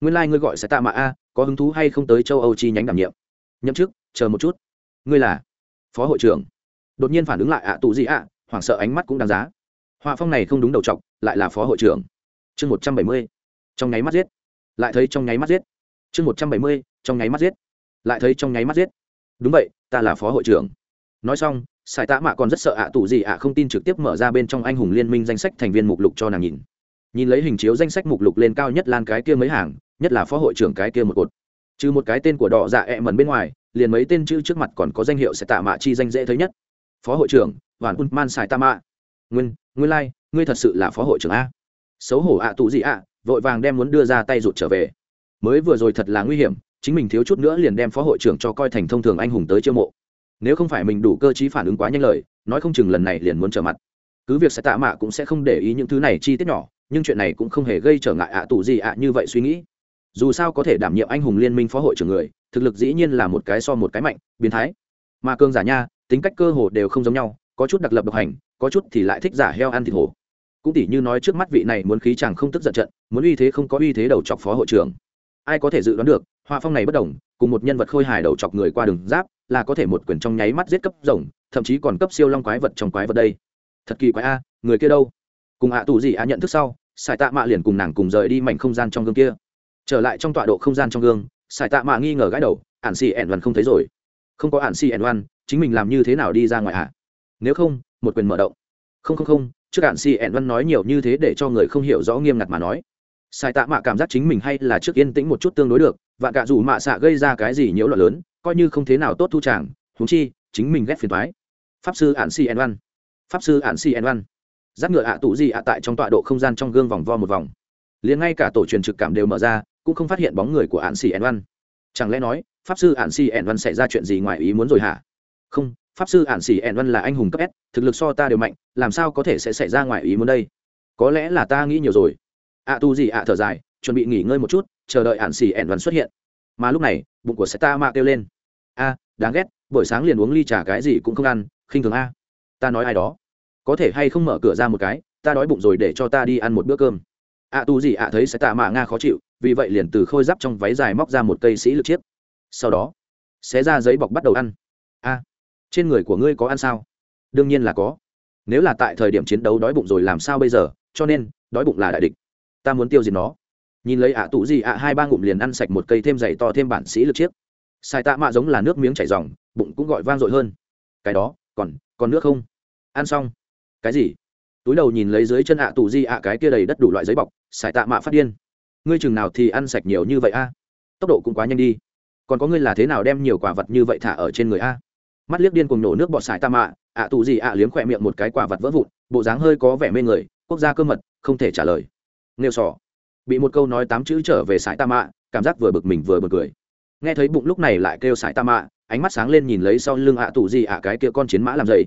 Nguyên lai、like、ngươi gọi sải tạ mạ a, có hứng thú hay không tới châu âu chi nhánh đảm nhiệm? Nhậm chức, chờ một chút. Ngươi là phó hội trưởng. Đột nhiên phản ứng lại ạ tù gì ạ, hoảng sợ ánh mắt cũng đáng giá họa phong này không đúng đầu trọc, lại là phó hội trưởng. Chương một trăm bảy mươi, trong nháy mắt giết. Lại thấy trong nháy mắt giết. Chương một trăm bảy mươi, trong nháy mắt giết. Lại thấy trong nháy mắt giết. Đúng vậy, ta là phó hội trưởng. Nói xong sài tạ mạ còn rất sợ ạ à tù gì ạ không tin trực tiếp mở ra bên trong anh hùng liên minh danh sách thành viên mục lục cho nàng nhìn. Nhìn lấy hình chiếu danh sách mục lục lên cao nhất lan cái kia mấy hàng, nhất là phó hội trưởng cái kia một cột. Trừ một cái tên của đỏ dạ ẹ mần bên ngoài, liền mấy tên chữ trước mặt còn có danh hiệu sẽ tạ mạ chi danh dễ thấy nhất. Phó hội trưởng hoàn un man sai tạ mạ nguyên nguyên lai、like, ngươi thật sự là phó hội trưởng a. Xấu hổ ạ tù gì ạ vội vàng đem muốn đưa ra tay rụt trở về. Mới vừa rồi thật là nguy hiểm chính mình thiếu chút nữa liền đem phó hội trưởng cho coi thành thông thường anh hùng tới chiêu mộ. Nếu không phải mình đủ cơ chí phản ứng quá nhanh lời nói không chừng lần này liền muốn trở mặt. Cứ việc sẽ tạ mạ cũng sẽ không để ý những thứ này chi tiết nhỏ nhưng chuyện này cũng không hề gây trở ngại ạ tù gì ạ như vậy suy nghĩ. Dù sao có thể đảm nhiệm anh hùng liên minh phó hội trưởng người thực lực dĩ nhiên là một cái so một cái mạnh biến thái. Mà cương giả nha tính cách cơ hồ đều không giống nhau có chút đặc lập độc hành, có chút thì lại thích giả heo ăn thịt hổ. Cũng tỉ như nói trước mắt vị này muốn khí chàng không tức giận trận, muốn uy thế không có uy thế đầu chọc phó hội trưởng. Ai có thể dự đoán được, họa phong này bất đồng, cùng một nhân vật khôi hài đầu chọc người qua đường giáp, là có thể một quyền trong nháy mắt giết cấp rồng, thậm chí còn cấp siêu long quái vật trong quái vật đây. Thật kỳ quái a, người kia đâu? Cùng ạ tù gì a nhận thức sau sài tạ mạ liền cùng nàng cùng rời đi mảnh không gian trong gương kia. Trở lại trong tọa độ không gian trong gương sài tạ mạ nghi ngờ gãi đầu, ản xì ẻn văn không thấy rồi. Không có ản xì ẻn văn chính mình làm như thế nào đi ra ngoài ạ? Nếu không, một quyền mở động. Không không không, trước hạn si ẹn văn nói nhiều như thế để cho người không hiểu rõ nghiêm ngặt mà nói. Sai tạ mạ cảm giác chính mình hay là trước yên tĩnh một chút tương đối được và cả dù mạ xạ gây ra cái gì nhiễu loạn lớn, coi như không thế nào tốt thu tràng húng chi, chính mình ghét phiền thoái pháp sư ạn si ẹn văn. Pháp sư ạn si ẹn văn. Giáp ngựa ạ tụ gì ạ tại trong tọa độ không gian trong gương vòng vo một vòng. Liền ngay cả tổ truyền trực cảm đều mở ra, cũng không phát hiện bóng người của ạn si ẹn văn. Chẳng lẽ nói, pháp sư ạn si ẹn văn xảy ra chuyện gì ngoài ý muốn rồi hả? Không pháp sư ạn xỉ ẻn văn là anh hùng cấp s, thực lực so ta đều mạnh, làm sao có thể sẽ xảy ra ngoài ý muốn đây? Có lẽ là ta nghĩ nhiều rồi. Ạ tu gì ạ thở dài, chuẩn bị nghỉ ngơi một chút, chờ đợi ạn xỉ ẻn văn xuất hiện. Mà lúc này, bụng của sẽ ta mạ kêu lên. A, đáng ghét, buổi sáng liền uống ly trà cái gì cũng không ăn, khinh thường a. Ta nói ai đó? Có thể hay không mở cửa ra một cái, ta đói bụng rồi để cho ta đi ăn một bữa cơm. Ạ tu gì ạ thấy sẽ tạ mạ nga khó chịu, vì vậy liền từ khôi giáp trong váy dài móc ra một cây sĩ lực chiếc. Sau đó, xé ra giấy bọc bắt đầu ăn. A trên người của ngươi có ăn sao? Đương nhiên là có. Nếu là tại thời điểm chiến đấu đói bụng rồi làm sao bây giờ? Cho nên, đói bụng là đại địch. Ta muốn tiêu diệt nó. Nhìn lấy ạ à tụ gì ạ, hai ba ngụm liền ăn sạch một cây thêm dày to thêm bản sĩ lực chiếc. Sai tạ mạ giống là nước miếng chảy dòng, bụng cũng gọi vang dội hơn. Cái đó, còn còn nước không? Ăn xong. Cái gì? Túi đầu nhìn lấy dưới chân ạ à tù di ạ, cái kia đầy đất đủ loại giấy bọc sải tạ mạ phát điên. Ngươi chừng nào thì ăn sạch nhiều như vậy a? Tốc độ cũng quá nhanh đi. Còn có ngươi là thế nào đem nhiều quả vật như vậy thả ở trên người a? Mắt liếc điên cùng nổ nước bọt sải ta mạ ạ tù gì ạ liếm khỏe miệng một cái quả vật vỡ vụn, bộ dáng hơi có vẻ mê người, quốc gia cơ mật, không thể trả lời. Nghêu sò. Bị một câu nói tám chữ trở về sải ta mạ cảm giác vừa bực mình vừa bực cười. Nghe thấy bụng lúc này lại kêu sải ta mạ ánh mắt sáng lên nhìn lấy sau lưng ạ tù gì ạ cái kia con chiến mã làm dậy.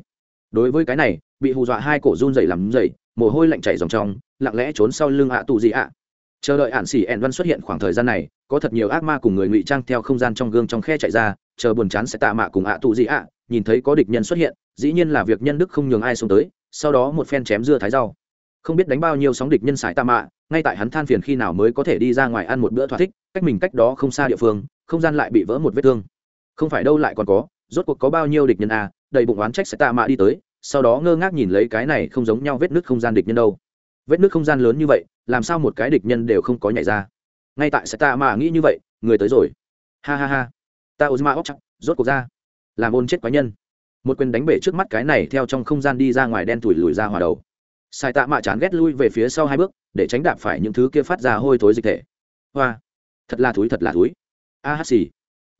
Đối với cái này, bị hù dọa hai cổ run dày làm dày mồ hôi lạnh chảy dòng trong lặng lẽ trốn sau lưng ạ tù gì ạ. Chờ đợi ạn xỉ ẹn văn xuất hiện khoảng thời gian này, có thật nhiều ác ma cùng người ngụy trang theo không gian trong gương trong khe chạy ra chờ buồn chán sẽ tạ mạ cùng ạ tù gì ạ, nhìn thấy có địch nhân xuất hiện, dĩ nhiên là việc nhân đức không nhường ai xuống tới, sau đó một phen chém dưa thái rau. Không biết đánh bao nhiêu sóng địch nhân sải tạ mạ, ngay tại hắn than phiền khi nào mới có thể đi ra ngoài ăn một bữa thỏa thích, cách mình cách đó không xa địa phương, không gian lại bị vỡ một vết thương. Không phải đâu lại còn có, rốt cuộc có bao nhiêu địch nhân à đầy bụng oán trách sẽ tạ mạ đi tới, sau đó ngơ ngác nhìn lấy cái này không giống nhau vết nứt không gian địch nhân đâu. Vết nứt không gian lớn như vậy, làm sao một cái địch nhân đều không có nhảy ra? Ngay tại sẽ tạ mạ nghĩ như vậy, người tới rồi. Ha ha ha ta ozma óc chắc, rốt cuộc ra. Làm ôn chết quái nhân. Một quyền đánh bể trước mắt cái này theo trong không gian đi ra ngoài đen thủi lùi ra hòa đầu. Sai tạ mạ chán ghét lui về phía sau hai bước, để tránh đạp phải những thứ kia phát ra hôi thối dịch thể. Hoa, thật là thúi, thật là thúi. A hát xì.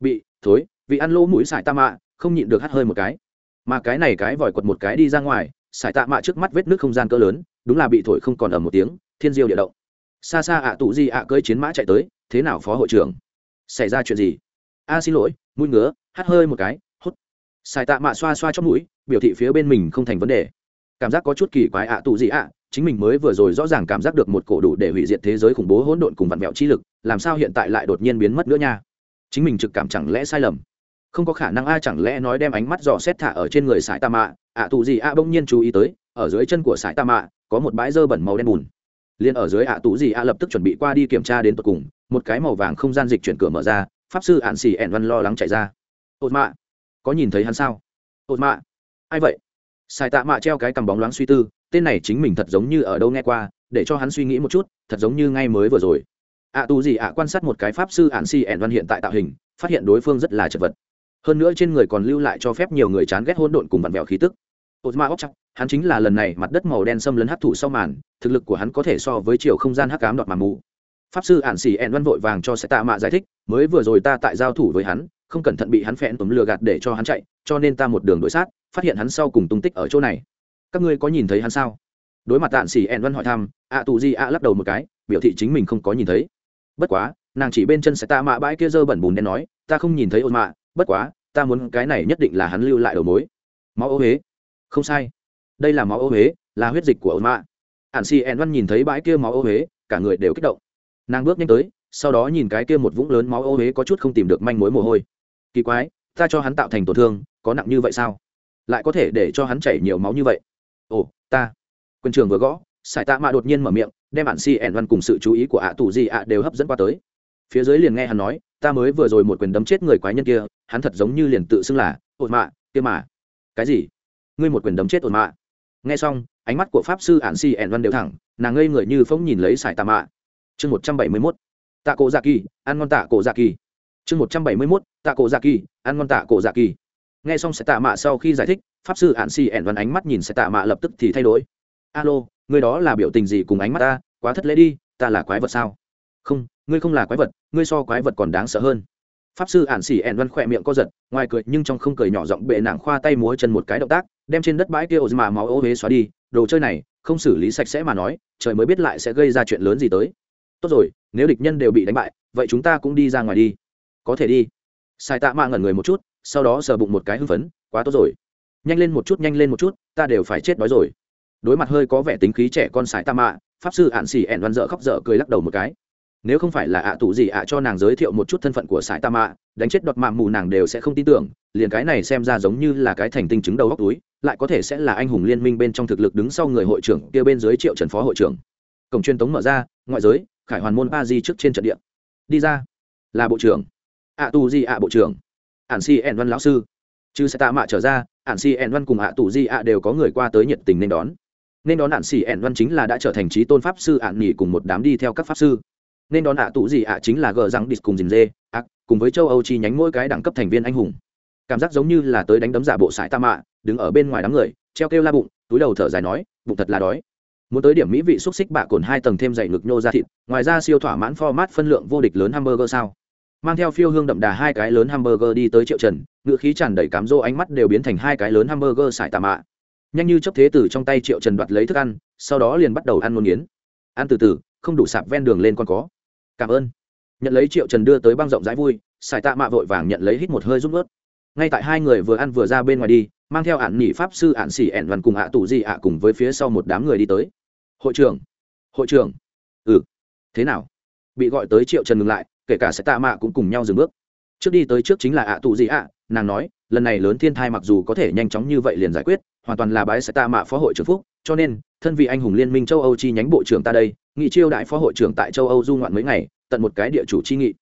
Bị, thối vì ăn lỗ mũi sải tạ mạ, không nhịn được hắt hơi một cái. Mà cái này cái vòi quật một cái đi ra ngoài sải tạ mạ trước mắt vết nước không gian cỡ lớn, đúng là bị thổi không còn ở một tiếng, thiên diêu địa động. Xa xa ạ à tụ di ạ cơi chiến mã chạy tới, thế nào phó hội trưởng? Xảy ra chuyện gì? A, xin lỗi, mũi ngứa, hắt hơi một cái, hút. Sải tạ mạ xoa xoa trong mũi, biểu thị phía bên mình không thành vấn đề. Cảm giác có chút kỳ quái ạ tù gì ạ, chính mình mới vừa rồi rõ ràng cảm giác được một cổ đủ để hủy diệt thế giới khủng bố hỗn độn cùng vặn vẹo chi lực, làm sao hiện tại lại đột nhiên biến mất nữa nha? Chính mình trực cảm chẳng lẽ sai lầm? Không có khả năng a chẳng lẽ nói đem ánh mắt dò xét thả ở trên người sải tà mạ, ạ tù gì a bỗng nhiên chú ý tới, ở dưới chân của sải tà mạ, có một bãi dơ bẩn màu đen bùn. Liền ở dưới ạ tù gì a lập tức chuẩn bị qua đi kiểm tra đến tận cùng, một cái màu vàng không gian dịch chuyển cửa mở ra pháp sư ạn xì ẻn văn lo lắng chạy ra. Ột mạ, có nhìn thấy hắn sao? Ột mạ, ai vậy? Sai tạ mạ treo cái cằm bóng loáng suy tư, tên này chính mình thật giống như ở đâu nghe qua, để cho hắn suy nghĩ một chút, thật giống như ngay mới vừa rồi. Ạ tu gì ạ quan sát một cái pháp sư ạn xì ẻn văn hiện tại tạo hình, phát hiện đối phương rất là chật vật. Hơn nữa trên người còn lưu lại cho phép nhiều người chán ghét hỗn độn cùng vặn vẹo khí tức. Ozma óc chắc hắn chính là lần này mặt đất màu đen xâm lấn hấp thụ sau màn, thực lực của hắn có thể so với chiều không gian hắc ám đọt mà mù pháp sư ản xỉ ẹn văn vội vàng cho sẽ tạ mạ giải thích, mới vừa rồi ta tại giao thủ với hắn, không cẩn thận bị hắn phẽn tấm lừa gạt để cho hắn chạy, cho nên ta một đường đối sát, phát hiện hắn sau cùng tung tích ở chỗ này. Các ngươi có nhìn thấy hắn sao? Đối mặt tạn xỉ ẹn văn hỏi thăm ạ tù di ạ lắc đầu một cái, biểu thị chính mình không có nhìn thấy. Bất quá, nàng chỉ bên chân sẽ tạ mạ bãi kia dơ bẩn bùn đen nói, ta không nhìn thấy ôn mạ, bất quá, ta muốn cái này nhất định là hắn lưu lại đầu mối. Máu ô huế không sai. Đây là máu ô huế là huyết dịch của ôn mạ. Ản si ẹn văn nhìn thấy bãi kia máu ô huế cả người đều kích động nàng bước nhanh tới, sau đó nhìn cái kia một vũng lớn máu ô huế có chút không tìm được manh mối mồ hôi. Kỳ quái, ta cho hắn tạo thành tổn thương, có nặng như vậy sao? Lại có thể để cho hắn chảy nhiều máu như vậy? Ồ, ta. Quân trường vừa gõ, sải tạ mạ đột nhiên mở miệng, đem bạn si ẻn văn cùng sự chú ý của ạ tù gì ạ đều hấp dẫn qua tới. Phía dưới liền nghe hắn nói, ta mới vừa rồi một quyền đấm chết người quái nhân kia, hắn thật giống như liền tự xưng là ột mạ, kia mà. Cái gì? Ngươi một quyền đấm chết ột mạ? Nghe xong, ánh mắt của pháp sư ạn si ẻn văn đều thẳng, nàng ngây người như phóng nhìn lấy sải tạ mạ chương một trăm bảy mươi mốt, tạ cổ dạ kỳ, ăn ngon tạ cổ dạ kỳ. chương một trăm bảy mươi mốt, tạ cổ dạ kỳ, ăn ngon tạ cổ dạ kỳ. Nghe xong sẽ tạ mạ sau khi giải thích, pháp sư ạn si ẻn văn ánh mắt nhìn sẽ tạ mạ lập tức thì thay đổi. Alo, người đó là biểu tình gì cùng ánh mắt ta? Quá thất lễ đi, ta là quái vật sao? Không, ngươi không là quái vật, ngươi so quái vật còn đáng sợ hơn. Pháp sư ản xỉ ẻn văn khỏe miệng co giật, ngoài cười nhưng trong không cười nhỏ giọng bệ nàng khoa tay múa chân một cái động tác, đem trên đất bãi kia ổ mà máu ô huế xóa đi. Đồ chơi này, không xử lý sạch sẽ mà nói, trời mới biết lại sẽ gây ra chuyện lớn gì tới tốt rồi, nếu địch nhân đều bị đánh bại, vậy chúng ta cũng đi ra ngoài đi. Có thể đi. Sai tạ mạ ngẩn người một chút, sau đó sờ bụng một cái hưng phấn, quá tốt rồi. Nhanh lên một chút, nhanh lên một chút, ta đều phải chết đói rồi. Đối mặt hơi có vẻ tính khí trẻ con sải tạ mạ, pháp sư ạn xì ẻn văn dợ khóc dở cười lắc đầu một cái. Nếu không phải là ạ tụ gì ạ cho nàng giới thiệu một chút thân phận của sải tạ mạ, đánh chết đọt mạng mù nàng đều sẽ không tin tưởng, liền cái này xem ra giống như là cái thành tinh chứng đầu góc túi, lại có thể sẽ là anh hùng liên minh bên trong thực lực đứng sau người hội trưởng kia bên dưới triệu trần phó hội trưởng. Cổng truyền tống mở ra, ngoại giới khải hoàn môn ba di trước trên trận địa. Đi ra. Là bộ trưởng. Ạ tù di ạ bộ trưởng. Ản si ẻn văn lão sư. Chứ sẽ tạ mạ trở ra, ản si ẻn văn cùng ạ tù di ạ đều có người qua tới nhiệt tình nên đón. Nên đón ản si ẻn văn chính là đã trở thành trí tôn pháp sư, ản nghỉ cùng một đám đi theo các pháp sư. Nên đón ạ tù di ạ chính là gờ răng đít cùng dình dê ạ cùng với châu âu chi nhánh mỗi cái đẳng cấp thành viên anh hùng. Cảm giác giống như là tới đánh đấm giả bộ sải tạ mạ, đứng ở bên ngoài đám người, treo kêu la bụng, túi đầu thở dài nói, bụng thật là đói muốn tới điểm mỹ vị xúc xích bạ cồn hai tầng thêm dày ngực nhô ra thịt, ngoài ra siêu thỏa mãn format phân lượng vô địch lớn hamburger sao? Mang theo phiêu hương đậm đà hai cái lớn hamburger đi tới triệu trần, ngựa khí tràn đầy cám rô ánh mắt đều biến thành hai cái lớn hamburger xài tà mạ nhanh như chấp thế từ trong tay triệu trần đoạt lấy thức ăn, sau đó liền bắt đầu ăn nôn nghiến. Ăn từ từ, không đủ sạp ven đường lên còn có. Cảm ơn. Nhận lấy triệu trần đưa tới băng rộng rãi vui, xài tạ mạ vội vàng nhận lấy hít một hơi rút ướt ngay tại hai người vừa ăn vừa ra bên ngoài đi, mang theo ạn nhị pháp sư ạn xỉ ẻn văn cùng ạ tù gì ạ cùng với phía sau một đám người đi tới hội trưởng hội trưởng. Ừ. Thế nào? Bị gọi tới triệu trần ngừng lại, kể cả sẽ tạ mạ cũng cùng nhau dừng bước. Trước đi tới trước chính là ạ tù gì ạ, nàng nói, lần này lớn thiên thai mặc dù có thể nhanh chóng như vậy liền giải quyết, hoàn toàn là bái sẽ tạ mạ phó hội trưởng phúc, cho nên, thân vị anh hùng liên minh châu âu chi nhánh bộ trưởng ta đây, nghị chiêu đại phó hội trưởng tại châu âu du ngoạn mấy ngày, tận một cái địa chủ chi nghị.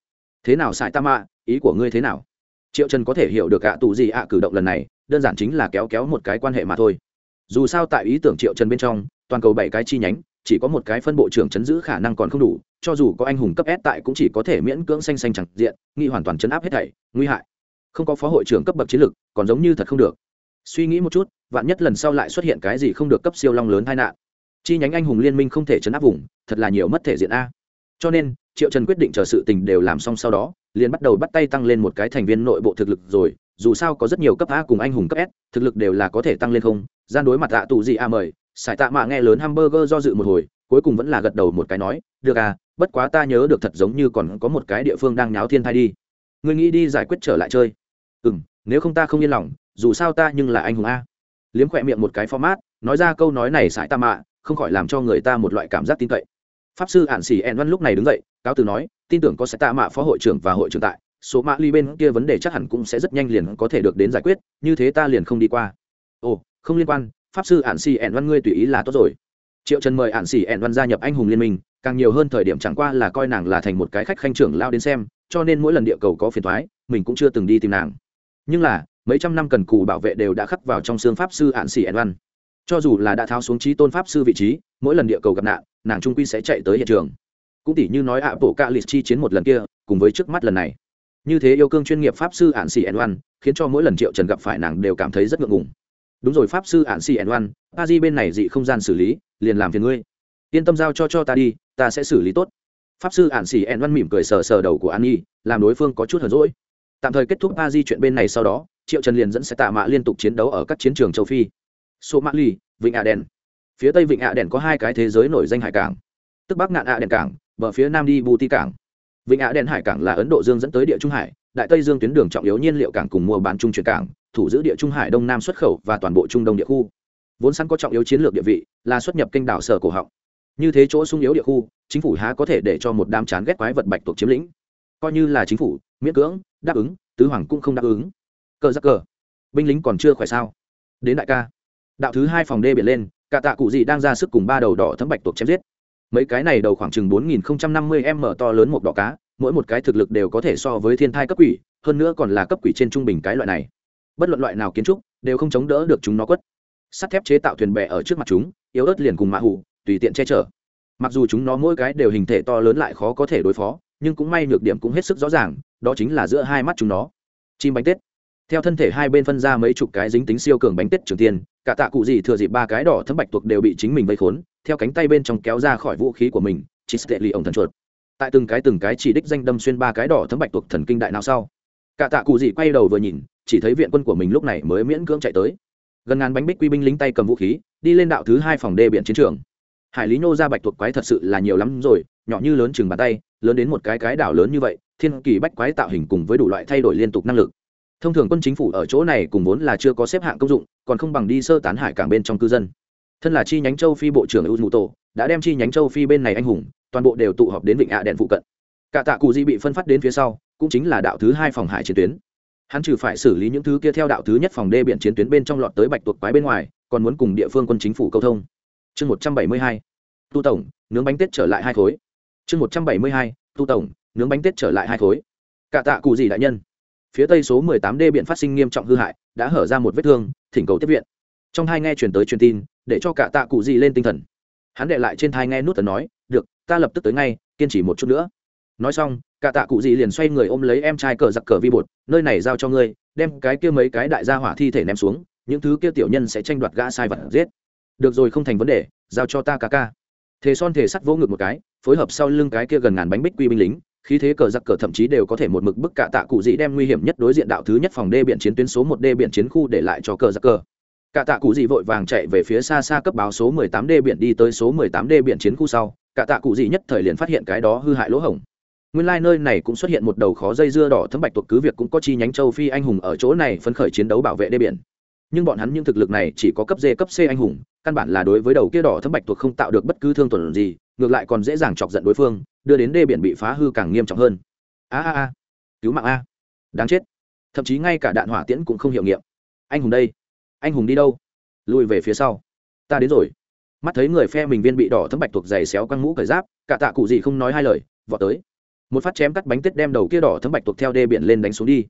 Thế nào, sai tạ mạ, ý của ngươi thế nào? Triệu trần có thể hiểu được ạ tù gì ạ cử động lần này, đơn giản chính là kéo kéo một cái quan hệ mà thôi dù sao tại ý tưởng triệu trần bên trong, toàn cầu bảy cái chi nhánh, chỉ có một cái phân bộ trưởng chấn giữ khả năng còn không đủ, cho dù có anh hùng cấp S tại cũng chỉ có thể miễn cưỡng xanh xanh chẳng diện nghi hoàn toàn chấn áp hết thảy, nguy hại. Không có phó hội trưởng cấp bậc chiến lược còn giống như thật không được. Suy nghĩ một chút, vạn nhất lần sau lại xuất hiện cái gì không được cấp siêu long lớn tai nạn. Chi nhánh anh hùng liên minh không thể chấn áp vùng, thật là nhiều mất thể diện a. Cho nên, triệu trần quyết định chờ sự tình đều làm xong sau đó, liền bắt đầu bắt tay tăng lên một cái thành viên nội bộ thực lực rồi, dù sao có rất nhiều cấp a cùng anh hùng cấp s, thực lực đều là có thể tăng lên không gian đối mặt tạ tù gì a mời, sải tạ mạ nghe lớn hamburger do dự một hồi, cuối cùng vẫn là gật đầu một cái nói, được à bất quá ta nhớ được thật giống như còn có một cái địa phương đang nháo thiên thai đi. Ngươi nghĩ đi giải quyết trở lại chơi. Ừ m nếu không ta không yên lòng, dù sao ta nhưng là anh hùng a. Liếm khỏe miệng một cái format, nói ra câu nói này sải tạ mạ, không khỏi làm cho người ta một loại cảm giác tin cậy. Pháp sư ản xỉ ẹn văn lúc này đứng dậy, cáo từ nói, tin tưởng có sải tạ mạ phó hội trưởng và hội trưởng tại, số mạ ly bên kia vấn đề chắc hẳn cũng sẽ rất nhanh liền có thể được đến giải quyết, như thế ta liền không đi qua. Ồ không liên quan, pháp sư ạn xì ẻn văn ngươi tùy ý là tốt rồi. Triệu trần mời ạn xì ẻn văn gia nhập anh hùng liên minh, càng nhiều hơn thời điểm chẳng qua là coi nàng là thành một cái khách khanh trưởng lao đến xem, cho nên mỗi lần địa cầu có phiền thoái mình cũng chưa từng đi tìm nàng. Nhưng là, mấy trăm năm cần cù bảo vệ đều đã khắc vào trong xương pháp sư ạn xì ẻn văn. Cho dù là đã tháo xuống trí tôn pháp sư vị trí, mỗi lần địa cầu gặp nạn, nàng trung quy sẽ chạy tới hiện trường. Cũng tỷ như nói ạ, bộ cạ lịch chi chiến một lần kia, cùng với trước mắt lần này. Như thế yêu cương chuyên nghiệp pháp sư ạn xì ẻn văn, khiến cho mỗi lần triệu trần gặp phải nàng đều cảm thấy rất ngượng ngùng đúng rồi, pháp sư ạn xì ẻn oan a di bên này dị không gian xử lý, liền làm phiền ngươi. Yên tâm giao cho cho ta đi, ta sẽ xử lý tốt. Pháp sư ạn xì ẻn oan mỉm cười sờ sờ đầu của an nhi, làm đối phương có chút hờn rỗi tạm thời kết thúc a di chuyện bên này sau đó, triệu trần liền dẫn xe tạ mạ liên tục chiến đấu ở các chiến trường châu phi. Số mã ly vịnh ạ đèn. Phía tây vịnh ạ đèn có hai cái thế giới nổi danh hải cảng. Tức bắc ngạn ạ đèn cảng, bờ phía nam đi bù ti cảng. Vịnh ạ đèn hải cảng là ấn độ dương dẫn tới địa trung hải, đại tây dương tuyến đường trọng yếu nhiên liệu cảng cùng mua bán trung chuyển cảng thủ giữ địa trung hải đông nam xuất khẩu và toàn bộ trung đông địa khu. Vốn sẵn có trọng yếu chiến lược địa vị là xuất nhập kênh đảo sở cổ họng. Như thế chỗ sung yếu địa khu, chính phủ há có thể để cho một đám chán ghét quái vật bạch tuộc chiếm lĩnh. Coi như là chính phủ, miễn cưỡng, đáp ứng, tứ hoàng cũng không đáp ứng. Cờ giắc cờ. Binh lính còn chưa khỏe sao? Đến đại ca. Đạo thứ hai phòng đê biển lên, cả tạ cụ gì đang ra sức cùng ba đầu đỏ thấm bạch tuộc chém giết. Mấy cái này đầu khoảng chừng bốn nghìn năm mươi m to lớn một đỏ cá, mỗi một cái thực lực đều có thể so với thiên thai cấp quỷ, hơn nữa còn là cấp quỷ trên trung bình cái loại này bất luận loại nào kiến trúc đều không chống đỡ được chúng nó quất. Sắt thép chế tạo thuyền bè ở trước mặt chúng, yếu ớt liền cùng mạ hủ, tùy tiện che chở. Mặc dù chúng nó mỗi cái đều hình thể to lớn lại khó có thể đối phó, nhưng cũng may nhược điểm cũng hết sức rõ ràng, đó chính là giữa hai mắt chúng nó. Chim bánh tết. Theo thân thể hai bên phân ra mấy chục cái dính tính siêu cường bánh tết trường tiên, cả tạ cụ gì thừa dịp ba cái đỏ thấm bạch tuộc đều bị chính mình vây khốn, theo cánh tay bên trong kéo ra khỏi vũ khí của mình, chỉ tệ lì ổng thần chuột. Tại từng cái từng cái chỉ đích danh đâm xuyên ba cái đỏ thấm bạch tuộc thần kinh đại nào sau, cả tạ cụ gì quay đầu vừa nhìn chỉ thấy viện quân của mình lúc này mới miễn cưỡng chạy tới. Gần ngàn bánh bích quy binh lính tay cầm vũ khí, đi lên đạo thứ hai phòng đê biển chiến trường. Hải lý nhô ra bạch thuộc quái thật sự là nhiều lắm rồi, nhỏ như lớn chừng bàn tay, lớn đến một cái cái đảo lớn như vậy, thiên kỳ bách quái tạo hình cùng với đủ loại thay đổi liên tục năng lực. Thông thường quân chính phủ ở chỗ này cùng vốn là chưa có xếp hạng công dụng, còn không bằng đi sơ tán hải cảng bên trong cư dân. Thân là chi nhánh châu phi bộ trưởng u mù tổ, đã đem chi nhánh châu phi bên này anh hùng, toàn bộ đều tụ họp đến vịnh ạ đèn phụ cận. Cả tạ cụ di bị phân phát đến phía sau, cũng chính là đạo thứ hai phòng hải chiến tuyến hắn trừ phải xử lý những thứ kia theo đạo thứ nhất phòng đê biển chiến tuyến bên trong lọt tới bạch tuộc quái bên ngoài, còn muốn cùng địa phương quân chính phủ câu thông. Chương một trăm bảy mươi hai, tu tổng, nướng bánh tết trở lại hai khối. Chương một trăm bảy mươi hai, tu tổng, nướng bánh tết trở lại hai khối. Cả tạ cụ gì đại nhân. Phía tây số mười tám d biện phát sinh nghiêm trọng hư hại, đã hở ra một vết thương, thỉnh cầu tiếp viện. Trong hai nghe chuyển tới truyền tin, để cho cả tạ cụ gì lên tinh thần. Hắn đệ lại trên thai nghe nút tần nói, được, ta lập tức tới ngay, kiên trì một chút nữa. Nói xong cả tạ cụ gì liền xoay người ôm lấy em trai cờ giặc cờ vi bột, nơi này giao cho ngươi, đem cái kia mấy cái đại gia hỏa thi thể ném xuống, những thứ kia tiểu nhân sẽ tranh đoạt gã sai vật giết. Được rồi, không thành vấn đề, giao cho ta ca ca. Thế son thể sắt vỗ ngực một cái, phối hợp sau lưng cái kia gần ngàn bánh bích quy binh lính, khí thế cờ giặc cờ thậm chí đều có thể một mực bức cả tạ cụ dị đem nguy hiểm nhất đối diện đạo thứ nhất phòng đê biển chiến tuyến số một đê biển chiến khu để lại cho cờ giặc cờ. Cả tạ cụ dị vội vàng chạy về phía xa xa cấp báo số 18 đê biển đi tới số 18 đê biển chiến khu sau, cả tạ cụ dị nhất thời liền phát hiện cái đó hư hại lỗ hổng nguyên lai nơi này cũng xuất hiện một đầu khó dây dưa đỏ thấm bạch tuộc, cứ việc cũng có chi nhánh châu phi anh hùng ở chỗ này phấn khởi chiến đấu bảo vệ đê biển. Nhưng bọn hắn những thực lực này chỉ có cấp d cấp c anh hùng, căn bản là đối với đầu kia đỏ thấm bạch tuộc không tạo được bất cứ thương tổn gì, ngược lại còn dễ dàng chọc giận đối phương, đưa đến đê biển bị phá hư càng nghiêm trọng hơn. A a a, cứu mạng a. Đáng chết. Thậm chí ngay cả đạn hỏa tiễn cũng không hiệu nghiệm. Anh hùng đây, anh hùng đi đâu? Lùi về phía sau. Ta đến rồi. Mắt thấy người phe mình viên bị đỏ thấm bạch tuộc dày xéo căng mũ cởi giáp, cả tạ cụ gì không nói hai lời, vọt tới một phát chém cắt bánh tết đem đầu kia đỏ thấm bạch tuộc theo đê biển lên đánh xuống đi.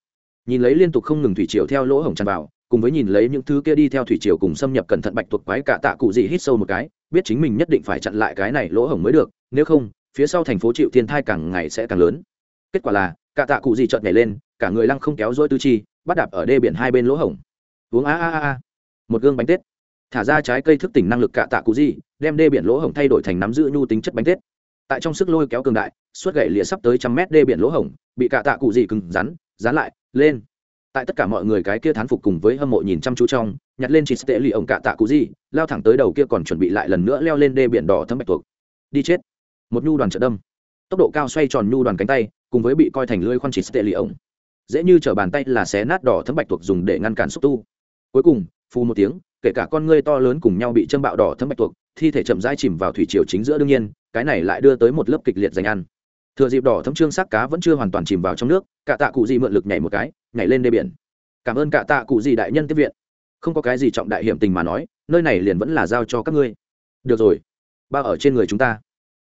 Nhìn lấy liên tục không ngừng thủy triều theo lỗ hổng tràn vào, cùng với nhìn lấy những thứ kia đi theo thủy triều cùng xâm nhập cẩn thận bạch tuộc quái cả tạ cụ gì hít sâu một cái, biết chính mình nhất định phải chặn lại cái này lỗ hổng mới được, nếu không, phía sau thành phố chịu thiên thai càng ngày sẽ càng lớn. Kết quả là, cả tạ cụ gì chợt nhảy lên, cả người lăng không kéo dỗi tư chi, bắt đạp ở đê biển hai bên lỗ hổng. Uống a a a a. Một gương bánh tết. Thả ra trái cây thức tỉnh năng lực cả tạ cụ gì đem đê biển lỗ hổng thay đổi thành nắm giữ nhu tính chất bánh tết tại trong sức lôi kéo cường đại, suốt gậy lịa sắp tới trăm mét đê biển lỗ hổng, bị cả tạ cụ gì cứng rắn, dán lại, lên. Tại tất cả mọi người cái kia thán phục cùng với hâm mộ nhìn chăm chú trong, nhặt lên chỉ tệ lì ổng cả tạ cụ gì, lao thẳng tới đầu kia còn chuẩn bị lại lần nữa leo lên đê biển đỏ thâm bạch tuộc. Đi chết. Một nhu đoàn trợ đâm. Tốc độ cao xoay tròn nhu đoàn cánh tay, cùng với bị coi thành lưỡi khoan chỉ tệ lì ổng dễ như chở bàn tay là xé nát đỏ thấm bạch tuộc dùng để ngăn cản xúc tu. Cuối cùng, phù một tiếng, kể cả con ngươi to lớn cùng nhau bị châm bạo đỏ thấm bạch tuộc thi thể chậm rãi chìm vào thủy triều chính giữa đương nhiên, cái này lại đưa tới một lớp kịch liệt dành ăn. Thừa dịp đỏ thấm trương sắc cá vẫn chưa hoàn toàn chìm vào trong nước cả tạ cụ gì mượn lực nhảy một cái, nhảy lên đê biển. Cảm ơn cả tạ cụ gì đại nhân tiếp viện. Không có cái gì trọng đại hiểm tình mà nói, nơi này liền vẫn là giao cho các ngươi. Được rồi, ba ở trên người chúng ta.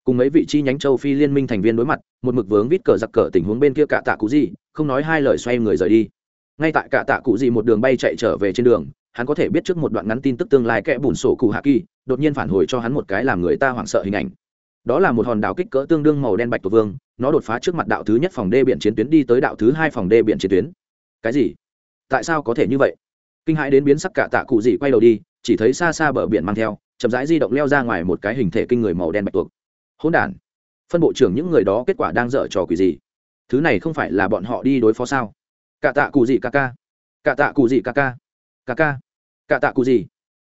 Cùng mấy vị chi nhánh châu phi liên minh thành viên đối mặt, một mực vướng vít cờ giặc cờ tình huống bên kia cả tạ cụ gì không nói hai lời xoay người rời đi. Ngay tại cả tạ cụ gì một đường bay chạy trở về trên đường hắn có thể biết trước một đoạn ngắn tin tức tương lai kẽ bùn sổ cụ hạ kỳ, đột nhiên phản hồi cho hắn một cái làm người ta hoảng sợ hình ảnh. Đó là một hòn đảo kích cỡ tương đương màu đen bạch tổ vương, nó đột phá trước mặt đạo thứ nhất phòng đê biển chiến tuyến đi tới đạo thứ hai phòng đê biển chiến tuyến. Cái gì? Tại sao có thể như vậy? Kinh hãi đến biến sắc cả tạ cụ gì quay đầu đi, chỉ thấy xa xa bờ biển mang theo, chậm rãi di động leo ra ngoài một cái hình thể kinh người màu đen bạch tuộc. Hỗn đản. Phân bộ trưởng những người đó kết quả đang dở trò quỷ gì? Thứ này không phải là bọn họ đi đối phó sao? Cả tạ cụ gì ca ca. Cả tạ cụ gì ca ca. Ca ca cả tạ cụ gì?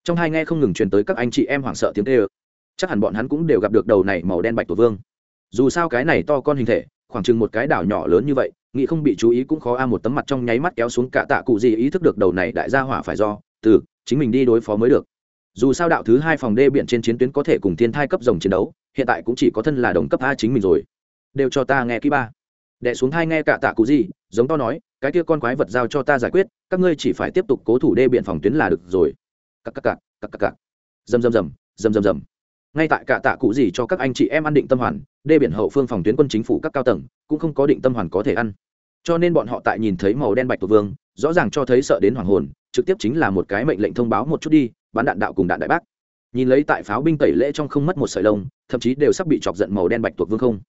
Trong hai nghe không ngừng truyền tới các anh chị em hoảng sợ tiếng tê ơ chắc hẳn bọn hắn cũng đều gặp được đầu này màu đen bạch tổ vương. Dù sao cái này to con hình thể, khoảng chừng một cái đảo nhỏ lớn như vậy, nghĩ không bị chú ý cũng khó a, một tấm mặt trong nháy mắt kéo xuống cả tạ cụ gì ý thức được đầu này đại gia hỏa phải do, từ, chính mình đi đối phó mới được. Dù sao đạo thứ hai phòng đê biển trên chiến tuyến có thể cùng thiên thai cấp rồng chiến đấu, hiện tại cũng chỉ có thân là đồng cấp a chính mình rồi. Đều cho ta nghe kỹ ba đẻ xuống thai nghe cả tạ cụ gì, giống to nói, cái kia con quái vật giao cho ta giải quyết, các ngươi chỉ phải tiếp tục cố thủ đê biện phòng tuyến là được rồi. Cặp cặp cặp cặp cặp cặp dầm dầm dầm dầm dầm dầm ngay tại cả tạ cụ gì cho các anh chị em ăn định tâm hoàn, đê biển hậu phương phòng tuyến quân chính phủ các cao tầng cũng không có định tâm hoàn có thể ăn. Cho nên bọn họ tại nhìn thấy màu đen bạch tổ vương, rõ ràng cho thấy sợ đến hoàng hồn, trực tiếp chính là một cái mệnh lệnh thông báo một chút đi, bắn đạn đạo cùng đạn đại bác. Nhìn lấy tại pháo binh tẩy lễ trong không mất một sợi lông, thậm chí đều sắp bị chọc giận màu đen bạch tuộc vương không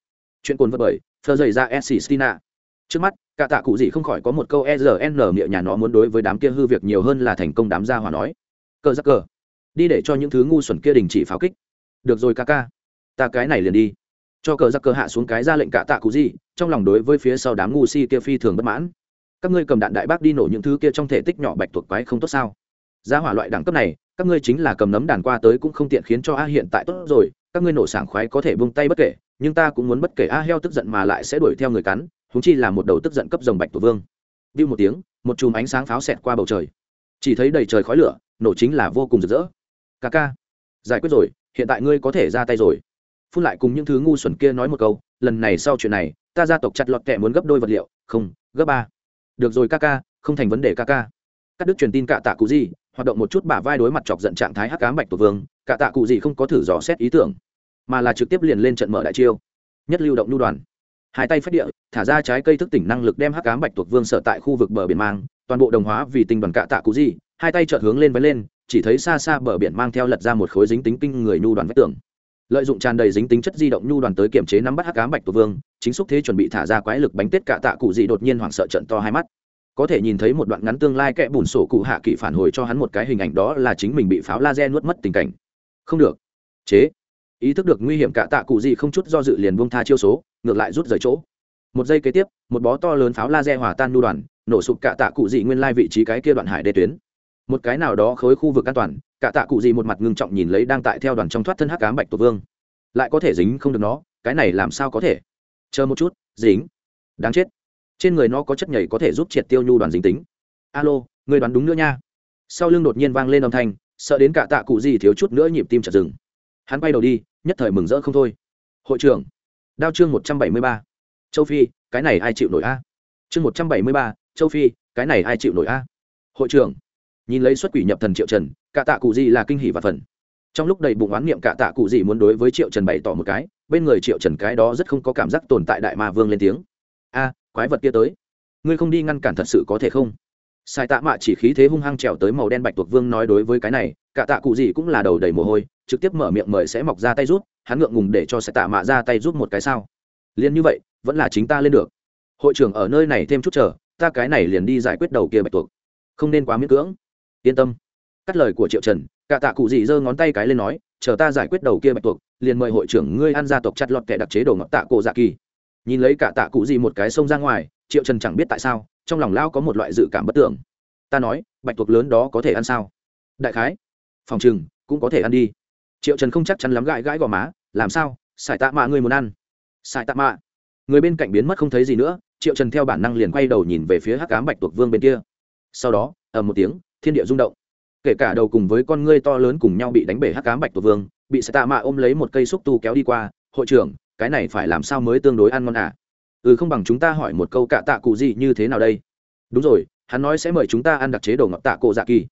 chuyện cồn vật bởi thơ dày ra s stina trước mắt, cả tạ cụ gì không khỏi có một câu e rn miệng nhà nó muốn đối với đám kia hư việc nhiều hơn là thành công đám gia hòa nói. Cờ giắc cờ. Đi để cho những thứ ngu xuẩn kia đình chỉ pháo kích. Được rồi ca ca. Ta cái này liền đi. Cho cờ giặc cờ hạ xuống cái ra lệnh cả tạ cụ gì, trong lòng đối với phía sau đám ngu si kia phi thường bất mãn. Các ngươi cầm đạn đại bác đi nổ những thứ kia trong thể tích nhỏ bạch tuộc quái không tốt sao? Giá hỏa loại đẳng cấp này, các ngươi chính là cầm nấm đàn qua tới cũng không tiện khiến cho a hiện tại tốt rồi, các ngươi nổ sảng khoái có thể buông tay bất kể nhưng ta cũng muốn bất kể a heo tức giận mà lại sẽ đuổi theo người cắn húng chi là một đầu tức giận cấp dòng bạch tổ vương. View một tiếng, một chùm ánh sáng pháo xẹt qua bầu trời. Chỉ thấy đầy trời khói lửa, nổ chính là vô cùng rực rỡ. Ca ca, giải quyết rồi, hiện tại ngươi có thể ra tay rồi. Phun lại cùng những thứ ngu xuẩn kia nói một câu, lần này sau chuyện này, ta gia tộc chặt lọt kẻ muốn gấp đôi vật liệu, không, gấp ba. Được rồi ca ca, không thành vấn đề ca ca. Các đức truyền tin cạ tạ cụ gì, hoạt động một chút bả vai đối mặt chọc giận trạng thái hắc cám bạch tổ vương, cạ tạ cụ gì không có thử dò xét ý tưởng mà là trực tiếp liền lên trận mở đại chiêu. Nhất lưu động nhu đoàn. Hai tay phát địa, thả ra trái cây thức tỉnh năng lực đem hắc cám bạch tuộc vương sở tại khu vực bờ biển mang, toàn bộ đồng hóa vì tình đoàn cạ tạ cụ gì, hai tay chợt hướng lên với lên, chỉ thấy xa xa bờ biển mang theo lật ra một khối dính tính kinh người nhu đoàn vách tường. Lợi dụng tràn đầy dính tính chất di động nhu đoàn tới kiểm chế nắm bắt hắc cám bạch tuộc vương, chính xúc thế chuẩn bị thả ra quái lực bánh tết cạ tạ cụ gì đột nhiên hoảng sợ trận to hai mắt. Có thể nhìn thấy một đoạn ngắn tương lai kẽ bùn sổ cụ hạ kỵ phản hồi cho hắn một cái hình ảnh đó là chính mình bị pháo laser nuốt mất tình cảnh. Không được. Chế ý thức được nguy hiểm cả tạ cụ gì không chút do dự liền buông tha chiêu số, ngược lại rút rời chỗ. Một giây kế tiếp, một bó to lớn pháo laser hòa tan nu đoàn, nổ sụp cả tạ cụ gì nguyên lai vị trí cái kia đoạn hải đê tuyến. Một cái nào đó khối khu vực an toàn, cả tạ cụ gì một mặt ngưng trọng nhìn lấy đang tại theo đoàn trong thoát thân hắc cám bạch tổ vương. Lại có thể dính không được nó, cái này làm sao có thể? Chờ một chút, dính. Đáng chết. Trên người nó có chất nhảy có thể giúp triệt tiêu nhu đoàn dính tính. Alo, người đoán đúng nữa nha. Sau lưng đột nhiên vang lên âm thanh, sợ đến cả tạ cụ gì thiếu chút nữa nhịp tim chợt dừng. Hắn bay đầu đi nhất thời mừng rỡ không thôi. Hội trưởng, đao chương một trăm bảy mươi ba. Châu phi, cái này ai chịu nổi a? Chương một trăm bảy mươi ba, châu phi, cái này ai chịu nổi a? Hội trưởng, nhìn lấy xuất quỷ nhập thần triệu trần cả tạ cụ gì là kinh hỷ và phần. Trong lúc đầy bụng oán niệm cả tạ cụ gì muốn đối với triệu trần bày tỏ một cái, bên người triệu trần cái đó rất không có cảm giác tồn tại đại ma vương lên tiếng. A, quái vật kia tới. Ngươi không đi ngăn cản thật sự có thể không? Sai tạ mạ chỉ khí thế hung hăng trèo tới màu đen bạch tuộc vương nói đối với cái này, cả tạ cụ gì cũng là đầu đầy mồ hôi, trực tiếp mở miệng mời sẽ mọc ra tay rút, hắn ngượng ngùng để cho sai tạ mạ ra tay rút một cái sao. Liền như vậy, vẫn là chính ta lên được. Hội trưởng ở nơi này thêm chút chờ, ta cái này liền đi giải quyết đầu kia bạch tuộc. Không nên quá miễn cưỡng. Yên tâm. Cắt lời của triệu trần, cả tạ cụ gì giơ ngón tay cái lên nói, chờ ta giải quyết đầu kia bạch tuộc, liền mời hội trưởng ngươi ăn gia tộc chặt lọt kẻ đặc chế đồ ngọc tạ cổ dạ kỳ. Nhìn lấy cả tạ cụ gì một cái sông ra ngoài, triệu trần chẳng biết tại sao trong lòng lao có một loại dự cảm bất tưởng. Ta nói, bạch tuộc lớn đó có thể ăn sao? Đại khái, phòng chừng cũng có thể ăn đi. Triệu trần không chắc chắn lắm gãi gãi gò má, làm sao? Sải tạ mạ người muốn ăn. Sải tạ mạ. Người bên cạnh biến mất không thấy gì nữa, triệu trần theo bản năng liền quay đầu nhìn về phía hắc cám bạch tuộc vương bên kia. Sau đó, ầm một tiếng, thiên địa rung động. Kể cả đầu cùng với con ngươi to lớn cùng nhau bị đánh bể hắc cám bạch tuộc vương, bị sải tạ mạ ôm lấy một cây xúc tu kéo đi qua. Hội trưởng, cái này phải làm sao mới tương đối ăn ngon à? Ừ không bằng chúng ta hỏi một câu cạ tạ cụ gì như thế nào đây? Đúng rồi, hắn nói sẽ mời chúng ta ăn đặc chế đồ ngọc tạ cổ dạ kỳ.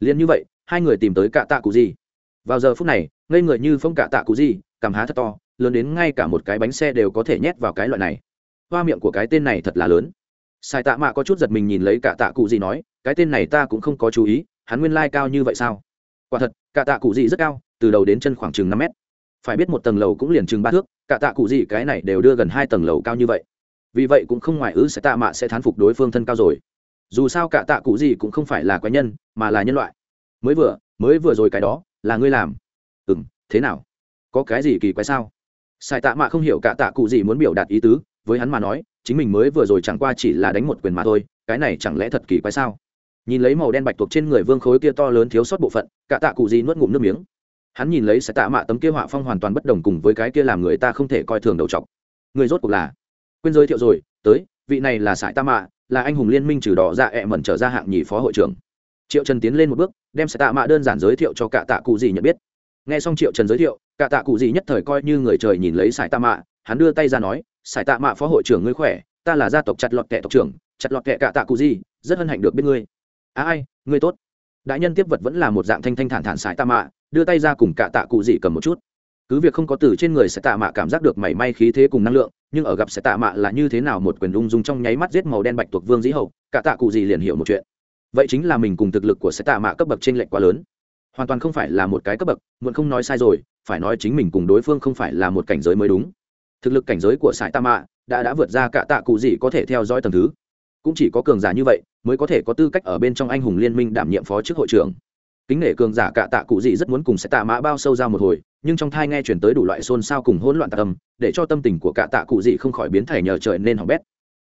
Liền như vậy, hai người tìm tới cạ tạ cụ gì. Vào giờ phút này, ngây người như phong cạ tạ cụ gì, cảm há thật to, lớn đến ngay cả một cái bánh xe đều có thể nhét vào cái loại này. Hoa miệng của cái tên này thật là lớn. Sai tạ mạ có chút giật mình nhìn lấy cạ tạ cụ gì nói, cái tên này ta cũng không có chú ý, hắn nguyên lai cao như vậy sao? Quả thật cạ tạ cụ gì rất cao, từ đầu đến chân khoảng chừng năm mét. Phải biết một tầng lầu cũng liền chừng ba thước, cả tạ cụ gì cái này đều đưa gần hai tầng lầu cao như vậy vì vậy cũng không ngoài ứ sẽ tạ mạ sẽ thán phục đối phương thân cao rồi. Dù sao cả tạ cụ gì cũng không phải là quái nhân, mà là nhân loại. Mới vừa mới vừa rồi cái đó, là ngươi làm. Ừ m thế nào? Có cái gì kỳ quái sao? Sai tạ mạ không hiểu cả tạ cụ gì muốn biểu đạt ý tứ, với hắn mà nói, chính mình mới vừa rồi chẳng qua chỉ là đánh một quyền mà thôi, cái này chẳng lẽ thật kỳ quái sao? Nhìn lấy màu đen bạch tuộc trên người vương khối kia to lớn thiếu sót bộ phận, cả tạ cụ gì nuốt ngụm nước miếng. Hắn nhìn lấy sẽ tạ mạ tấm kia họa phong hoàn toàn bất đồng cùng với cái kia làm người ta không thể coi thường đầu chọc người rốt cuộc là quên giới thiệu rồi tới vị này là sải tạ mạ là anh hùng liên minh trừ đỏ dạ ẹ mẩn trở ra hạng nhì phó hội trưởng. Triệu trần tiến lên một bước đem sải tạ mạ đơn giản giới thiệu cho cả tạ cụ gì nhận biết. Nghe xong triệu trần giới thiệu cả tạ cụ gì nhất thời coi như người trời nhìn lấy sải tạ mạ hắn đưa tay ra nói sải tạ mạ phó hội trưởng ngươi khỏe ta là gia tộc chặt lọt kẻ tộc trưởng chặt lọt kẻ cả tạ cụ gì rất hân hạnh được biết ngươi. À, ai ngươi tốt. Đại nhân tiếp vật vẫn là một dạng thanh thanh thản thản sải tạ mạ đưa tay ra cùng cả tạ cụ dị cầm một chút. Cứ việc không có từ trên người sẽ tạ mạ cảm giác được mảy may khí thế cùng năng lượng nhưng ở gặp sẽ tạ mạ là như thế nào một quyền ung dung trong nháy mắt giết màu đen bạch tuộc vương dĩ hậu, cả tạ cụ dị liền hiểu một chuyện. Vậy chính là mình cùng thực lực của sẽ tạ mạ cấp bậc trên lệch quá lớn. Hoàn toàn không phải là một cái cấp bậc, muộn không nói sai rồi, phải nói chính mình cùng đối phương không phải là một cảnh giới mới đúng. Thực lực cảnh giới của sải tạ mạ đã đã vượt ra cả tạ cụ dị có thể theo dõi tầng thứ. Cũng chỉ có cường giả như vậy mới có thể có tư cách ở bên trong anh hùng liên minh đảm nhiệm phó chức hội trưởng kính nể cường giả cạ tạ cụ dị rất muốn cùng sẽ tạ mã bao sâu ra một hồi, nhưng trong thai nghe chuyển tới đủ loại xôn xao cùng hỗn loạn tạ tâm để cho tâm tình của cạ tạ cụ dị không khỏi biến thể nhờ trời nên hỏng bét.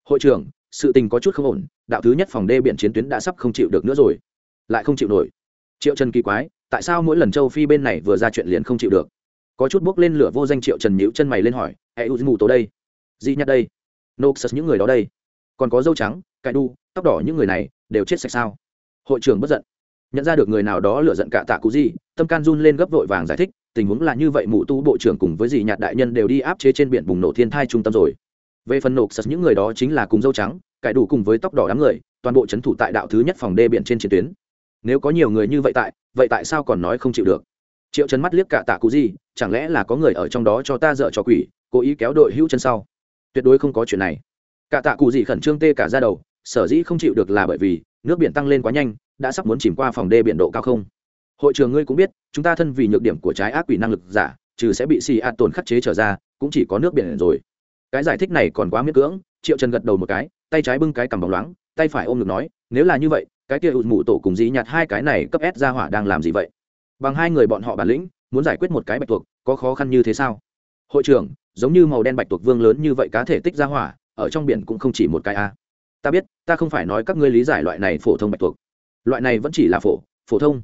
Hội trưởng, sự tình có chút không ổn, đạo thứ nhất phòng đê biển chiến tuyến đã sắp không chịu được nữa rồi. Lại không chịu nổi. Triệu trần kỳ quái, tại sao mỗi lần châu phi bên này vừa ra chuyện liền không chịu được? Có chút bước lên lửa vô danh triệu trần nhíu chân mày lên hỏi hệ u mù tố đây? Di nhắc đây. Noxus những người đó đây. Còn có dâu trắng cải đu tóc đỏ những người này, đều chết sạch sao? Hội trưởng bất giận nhận ra được người nào đó lựa giận cả tạ cụ gì, tâm can run lên gấp vội vàng giải thích, tình huống là như vậy, mụ tu bộ trưởng cùng với dì nhạt đại nhân đều đi áp chế trên biển bùng nổ thiên thai trung tâm rồi. Về phần nộp sật những người đó chính là cùng dâu trắng, cải đủ cùng với tóc đỏ đám người, toàn bộ c h ấ n thủ tại đạo thứ nhất phòng đê biển trên chiến tuyến. Nếu có nhiều người như vậy tại vậy tại sao còn nói không chịu được? Triệu chấn mắt liếc cả tạ cụ gì, chẳng lẽ là có người ở trong đó cho ta dợ cho quỷ, cố ý kéo đội hữu chân sau? Tuyệt đối không có chuyện này. Cả tạ cụ gì khẩn trương tê cả ra đầu, sở dĩ không chịu được là bởi vì nước biển tăng lên quá nhanh đã sắp muốn chìm qua phòng đê biển độ cao không? Hội trường ngươi cũng biết, chúng ta thân vì nhược điểm của trái ác quỷ năng lực giả, trừ sẽ bị xì ạt tổn khắc chế trở ra, cũng chỉ có nước biển rồi. Cái giải thích này còn quá miễn cưỡng, triệu trần gật đầu một cái, tay trái bưng cái cằm bóng loáng, tay phải ôm ngực nói, nếu là như vậy, cái kia ụt mụ tổ cùng dí nhặt hai cái này cấp s ra hỏa đang làm gì vậy? Bằng hai người bọn họ bản lĩnh, muốn giải quyết một cái bạch tuộc, có khó khăn như thế sao? Hội trưởng, giống như màu đen bạch tuộc vương lớn như vậy cá thể tích ra hỏa, ở trong biển cũng không chỉ một cái a. Ta biết, ta không phải nói các ngươi lý giải loại này phổ thông bạch tuộc loại này vẫn chỉ là phổ phổ thông.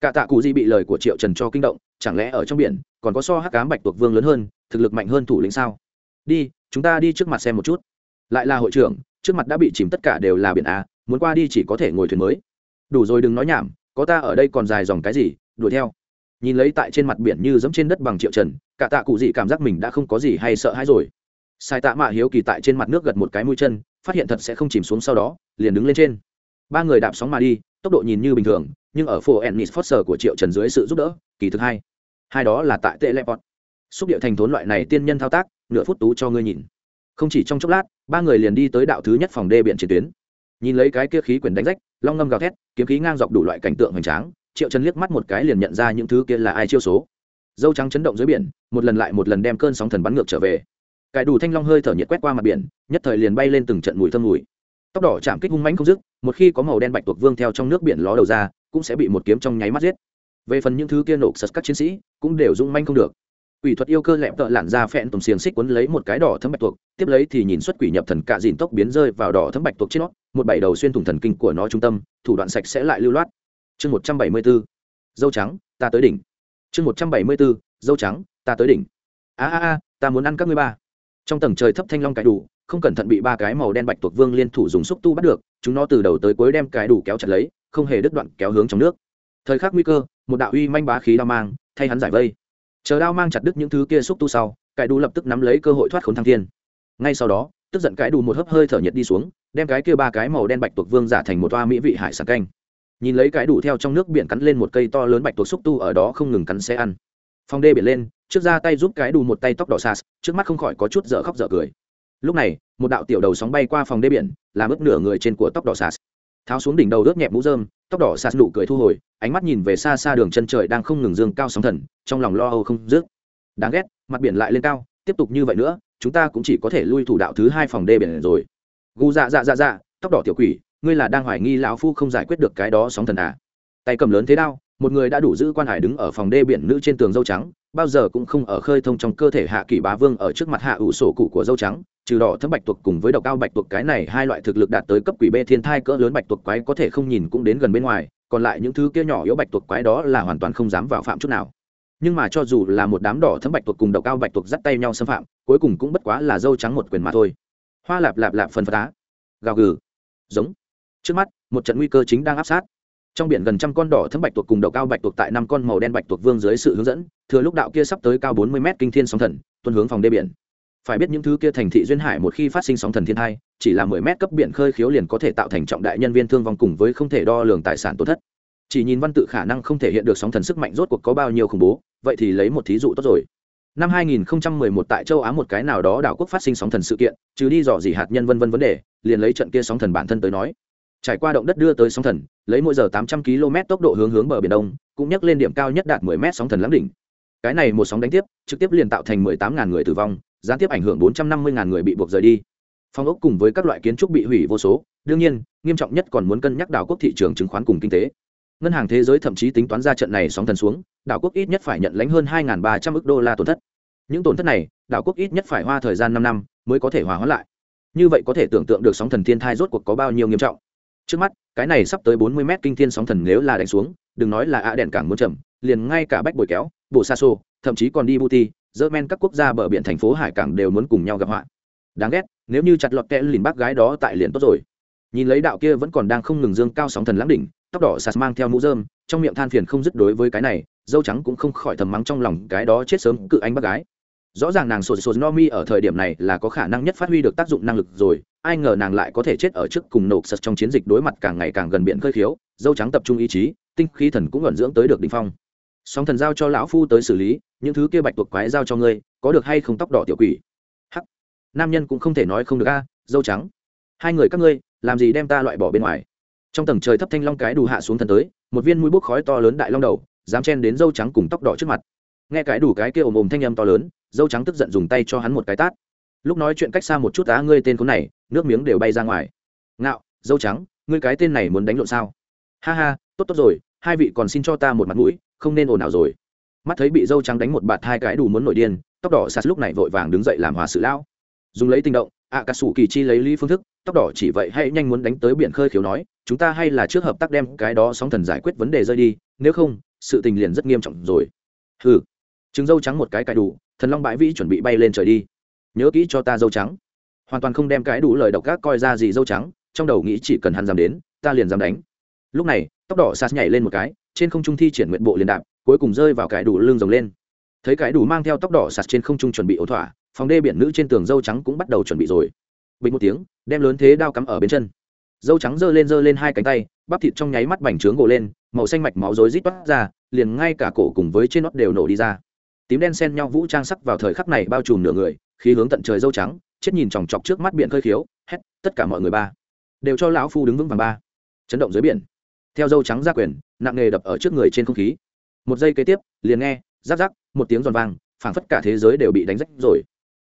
Cả tạ cụ di bị lời của triệu trần cho kinh động, chẳng lẽ ở trong biển, còn có so hắc cám bạch tuộc vương lớn hơn, thực lực mạnh hơn thủ lĩnh sao? Đi, chúng ta đi trước mặt xem một chút. Lại là hội trưởng, trước mặt đã bị chìm tất cả đều là biển a, muốn qua đi chỉ có thể ngồi thuyền mới. Đủ rồi đừng nói nhảm, có ta ở đây còn dài dòng cái gì, đuổi theo. Nhìn lấy tại trên mặt biển như giống trên đất bằng triệu trần, cả tạ cụ dị cảm giác mình đã không có gì hay sợ hãi rồi. Sai tạ mạ hiếu kỳ tại trên mặt nước gật một cái mũi chân, phát hiện thật sẽ không chìm xuống sau đó, liền đứng lên trên. Ba người đạp sóng mà đi tốc độ nhìn như bình thường, nhưng ở phố ennis foster của triệu trần dưới sự giúp đỡ, kỳ thực hai hai đó là tại teleport. Xúc điệu thành thốn loại này tiên nhân thao tác, nửa phút tú cho ngươi nhìn. Không chỉ trong chốc lát, ba người liền đi tới đạo thứ nhất phòng đê biển chiến tuyến. Nhìn lấy cái kia khí quyển đánh rách, long ngâm gào thét, kiếm khí ngang dọc đủ loại cảnh tượng hoành tráng, triệu trần liếc mắt một cái liền nhận ra những thứ kia là ai chiêu số. Dâu trắng chấn động dưới biển, một lần lại một lần đem cơn sóng thần bắn ngược trở về. Cải đủ thanh long hơi thở nhiệt quét qua mặt biển, nhất thời liền bay lên từng trận mùi thơm mùi. Tóc đỏ chạm kích hung mãnh không dứt một khi có màu đen bạch tuộc vương theo trong nước biển ló đầu ra, cũng sẽ bị một kiếm trong nháy mắt giết. Về phần những thứ kia nổ sật các chiến sĩ, cũng đều rung manh không được. Quỷ thuật yêu cơ lẹm tợ lặn ra phẹn tùng xiềng xích quấn lấy một cái đỏ thấm bạch tuộc, tiếp lấy thì nhìn xuất quỷ nhập thần cạ dìn tốc biến rơi vào đỏ thấm bạch tuộc trên nó, một bảy đầu xuyên thủng thần kinh của nó trung tâm, thủ đoạn sạch sẽ lại lưu loát. Chương một trăm bảy mươi bốn, dâu trắng, ta tới đỉnh. Chương một trăm bảy mươi bốn, dâu trắng, ta tới đỉnh. A a a, ta muốn ăn các ngươi ba. Trong tầng trời thấp thanh long cái đủ không cẩn thận bị ba cái màu đen bạch tuộc vương liên thủ dùng xúc tu bắt được, chúng nó từ đầu tới cuối đem cái đủ kéo chặt lấy, không hề đứt đoạn kéo hướng trong nước. Thời khắc nguy cơ, một đạo uy manh bá khí đao mang thay hắn giải vây. Chờ đao mang chặt đứt những thứ kia xúc tu sau, cái đủ lập tức nắm lấy cơ hội thoát khốn thăng thiên. Ngay sau đó, tức giận cái đủ một hớp hơi thở nhiệt đi xuống, đem cái kia ba cái màu đen bạch tuộc vương giả thành một toa mỹ vị hải sản canh. Nhìn lấy cái đủ theo trong nước biển cắn lên một cây to lớn bạch tuộc xúc tu ở đó không ngừng cắn xe ăn. Phong đê biển lên, trước ra tay giúp cái đủ một tay tóc đỏ sas trước mắt không khỏi có chút dở khóc dở cười lúc này, một đạo tiểu đầu sóng bay qua phòng đê biển, làm ướp nửa người trên của tóc đỏ sạt tháo xuống đỉnh đầu ướt nhẹp mũ rơm, tóc đỏ sạt nụ cười thu hồi, ánh mắt nhìn về xa xa đường chân trời đang không ngừng dương cao sóng thần, trong lòng lo âu không dứt. Đáng ghét, mặt biển lại lên cao, tiếp tục như vậy nữa, chúng ta cũng chỉ có thể lui thủ đạo thứ hai phòng đê biển rồi. Gu dạ dạ dạ dạ tóc đỏ tiểu quỷ, ngươi là đang hoài nghi lão phu không giải quyết được cái đó sóng thần à? Tay cầm lớn thế đao một người đã đủ giữ quan hải đứng ở phòng đê biển nữ trên tường dâu trắng, bao giờ cũng không ở khơi thông trong cơ thể hạ kỳ bá vương ở trước mặt hạ ủ sổ cụ của dâu trắng, trừ đỏ thấm bạch tuộc cùng với độc cao bạch tuộc, cái này hai loại thực lực đạt tới cấp quỷ bê thiên thai cỡ lớn bạch tuộc quái có thể không nhìn cũng đến gần bên ngoài, còn lại những thứ kia nhỏ yếu bạch tuộc quái đó là hoàn toàn không dám vào phạm chút nào. Nhưng mà cho dù là một đám đỏ thấm bạch tuộc cùng độc cao bạch tuộc dắt tay nhau xâm phạm, cuối cùng cũng bất quá là dâu trắng một quyền mà thôi. Hoa lạp lạp lạp phần phật á. Gào gừ. Giống. Trước mắt, một trận nguy cơ chính đang áp sát trong biển gần trăm con đỏ thấm bạch tuộc cùng đầu cao bạch tuộc tại năm con màu đen bạch tuộc vương dưới sự hướng dẫn, thừa lúc đạo kia sắp tới cao bốn mươi mét kinh thiên sóng thần, tuân hướng phòng đê biển. Phải biết những thứ kia thành thị duyên hải một khi phát sinh sóng thần thiên hai chỉ là mười mét cấp biển khơi khiếu liền có thể tạo thành trọng đại nhân viên thương vong cùng với không thể đo lường tài sản tổn thất. Chỉ nhìn văn tự khả năng không thể hiện được sóng thần sức mạnh rốt cuộc có bao nhiêu khủng bố, vậy thì lấy một thí dụ tốt rồi. Năm 2011 tại châu Á một cái nào đó đảo quốc phát sinh sóng thần sự kiện, trừ đi dò dỉ hạt nhân vân vân vấn đề, liền lấy trận kia sóng thần bản thân tới nói trải qua động đất đưa tới sóng thần, lấy mỗi giờ 800 km tốc độ hướng hướng bờ biển đông, cũng nhắc lên điểm cao nhất đạt 10 m sóng thần lắm đỉnh. Cái này một sóng đánh tiếp, trực tiếp liền tạo thành 18.000 người tử vong, gián tiếp ảnh hưởng 450.000 người bị buộc rời đi. Phong ốc cùng với các loại kiến trúc bị hủy vô số, đương nhiên, nghiêm trọng nhất còn muốn cân nhắc đảo quốc thị trường chứng khoán cùng kinh tế. Ngân hàng thế giới thậm chí tính toán ra trận này sóng thần xuống, đảo quốc ít nhất phải nhận lãnh hơn 2.300 ức đô la tổn thất. Những tổn thất này, đảo quốc ít nhất phải hoa thời gian 5 năm mới có thể hòa hóa lại. Như vậy có thể tưởng tượng được sóng thần thiên thai rốt cuộc có bao nhiêu nghiêm trọng trước mắt, cái này sắp tới bốn mươi mét kinh thiên sóng thần nếu là đánh xuống, đừng nói là ạ đèn cảng muốn chậm, liền ngay cả bách bồi kéo bộ xa xô thậm chí còn đi buti dỡ men các quốc gia bờ biển thành phố hải cảng đều muốn cùng nhau gặp họa. Đáng ghét, nếu như chặt lọt kẽ lìn bác gái đó tại liền tốt rồi. Nhìn lấy đạo kia vẫn còn đang không ngừng dương cao sóng thần lãng đỉnh, tóc đỏ sạt mang theo mũ dơm trong miệng than phiền không dứt đối với cái này, dâu trắng cũng không khỏi thầm mắng trong lòng cái đó chết sớm, cự anh bác gái rõ ràng nàng sột sột no mi ở thời điểm này là có khả năng nhất phát huy được tác dụng năng lực rồi, ai ngờ nàng lại có thể chết ở trước cùng nổ sật trong chiến dịch đối mặt càng ngày càng gần biển khơi khiếu, dâu trắng tập trung ý chí, tinh khí thần cũng ẩn dưỡng tới được đ ỉ n h phong. Song thần giao cho lão phu tới xử lý, những thứ kia bạch tuộc quái giao cho ngươi, có được hay không tóc đỏ tiểu quỷ? Hắc. Nam nhân cũng không thể nói không được a, dâu trắng. Hai người các ngươi, làm gì đem ta loại bỏ bên ngoài? Trong tầng trời thấp thanh long cái đủ hạ xuống thần tới, một viên mũi bốc khói to lớn đại long đầu, dám chen đến dâu trắng cùng tóc đỏ trước mặt. Nghe cái đủ cái kia ồm ồm thanh âm to lớn dâu trắng tức giận dùng tay cho hắn một cái tát. Lúc nói chuyện cách xa một chút á ngươi tên khốn này nước miếng đều bay ra ngoài. Ngạo dâu trắng ngươi cái tên này muốn đánh lộn sao? Ha ha tốt tốt rồi hai vị còn xin cho ta một mặt mũi không nên ồn ào rồi. Mắt thấy bị dâu trắng đánh một bạt hai cái đủ muốn nổi điên tóc đỏ sạt lúc này vội vàng đứng dậy làm hòa sự lão. Dùng lấy tinh động ạ à, sủ kỳ chi lấy lý phương thức tóc đỏ chỉ vậy hay nhanh muốn đánh tới biển khơi khiếu nói chúng ta hay là trước hợp tác đem cái đó sóng thần giải quyết vấn đề rơi đi nếu không sự tình liền rất nghiêm trọng rồi. Hừ. Trứng dâu trắng một cái cài đủ thần long bãi vĩ chuẩn bị bay lên trời đi. Nhớ kỹ cho ta dâu trắng. Hoàn toàn không đem cái đủ lời độc gác coi ra gì dâu trắng, trong đầu nghĩ chỉ cần hắn dám đến, ta liền dám đánh. Lúc này, tóc đỏ sạt nhảy lên một cái, trên không trung thi triển nguyện bộ liền đạp, cuối cùng rơi vào cái đủ lưng rồng lên. Thấy cái đủ mang theo tóc đỏ sạt trên không trung chuẩn bị ổ thỏa, phòng đê biển nữ trên tường dâu trắng cũng bắt đầu chuẩn bị rồi. Bình một tiếng, đem lớn thế đao cắm ở bên chân. Dâu trắng giơ lên giơ lên hai cánh tay, bắp thịt trong nháy mắt bành trướng gồ lên, màu xanh mạch máu rối rít toát ra, liền ngay cả cổ cùng với trên nót đều nổ đi ra tím đen xen nhau vũ trang sắc vào thời khắc này bao trùm nửa người, khí hướng tận trời dâu trắng, chết nhìn chòng chọc trước mắt biển khơi khiếu, hét, tất cả mọi người ba, đều cho lão phu đứng vững vàng ba. Chấn động dưới biển, theo dâu trắng ra quyền, nặng nghề đập ở trước người trên không khí. Một giây kế tiếp, liền nghe giáp giáp một tiếng giòn vang, phảng phất cả thế giới đều bị đánh rách rồi.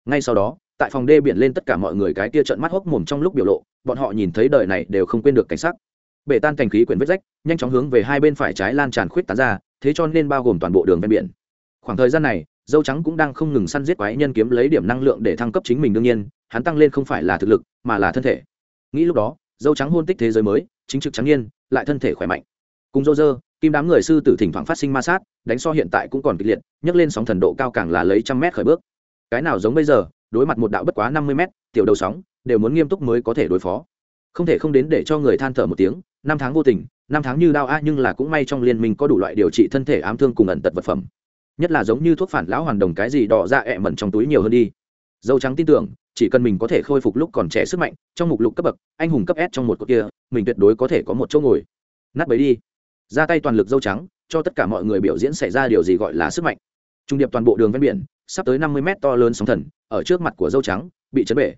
Ngay sau đó, tại phòng đê biển lên tất cả mọi người cái tia trận mắt hốc mồm trong lúc biểu lộ, bọn họ nhìn thấy đời này đều không quên được cảnh sắc. Bể tan thành khí quyển vết rách, nhanh chóng hướng về hai bên phải trái lan tràn khuyết tán ra, thế cho nên bao gồm toàn bộ đường ven biển khoảng thời gian này, dâu trắng cũng đang không ngừng săn giết quái nhân kiếm lấy điểm năng lượng để thăng cấp chính mình đương nhiên, hắn tăng lên không phải là thực lực, mà là thân thể. Nghĩ lúc đó, dâu trắng hôn tích thế giới mới, chính trực trắng nhiên lại thân thể khỏe mạnh. Cùng dô dơ kim đám người sư tử thỉnh thoảng phát sinh ma sát, đánh so hiện tại cũng còn kịch liệt, nhấc lên sóng thần độ cao càng là lấy trăm mét khởi bước. Cái nào giống bây giờ, đối mặt một đạo bất quá năm mươi mét, tiểu đầu sóng, đều muốn nghiêm túc mới có thể đối phó. Không thể không đến để cho người than thở một tiếng, năm tháng vô tình, năm tháng như đau a, nhưng là cũng may trong liên minh có đủ loại điều trị thân thể ám thương cùng ẩn tật vật phẩm nhất là giống như thuốc phản lão hoàn đồng cái gì đỏ ra ẹ mẩn trong túi nhiều hơn đi. Dâu trắng tin tưởng, chỉ cần mình có thể khôi phục lúc còn trẻ sức mạnh, trong mục lục cấp bậc, anh hùng cấp s trong một cột kia, mình tuyệt đối có thể có một chỗ ngồi. Nát bấy đi. Ra tay toàn lực dâu trắng, cho tất cả mọi người biểu diễn xảy ra điều gì gọi là sức mạnh. Trung điệp toàn bộ đường ven biển, sắp tới năm mươi mét to lớn sóng thần, ở trước mặt của dâu trắng, bị chấn bể.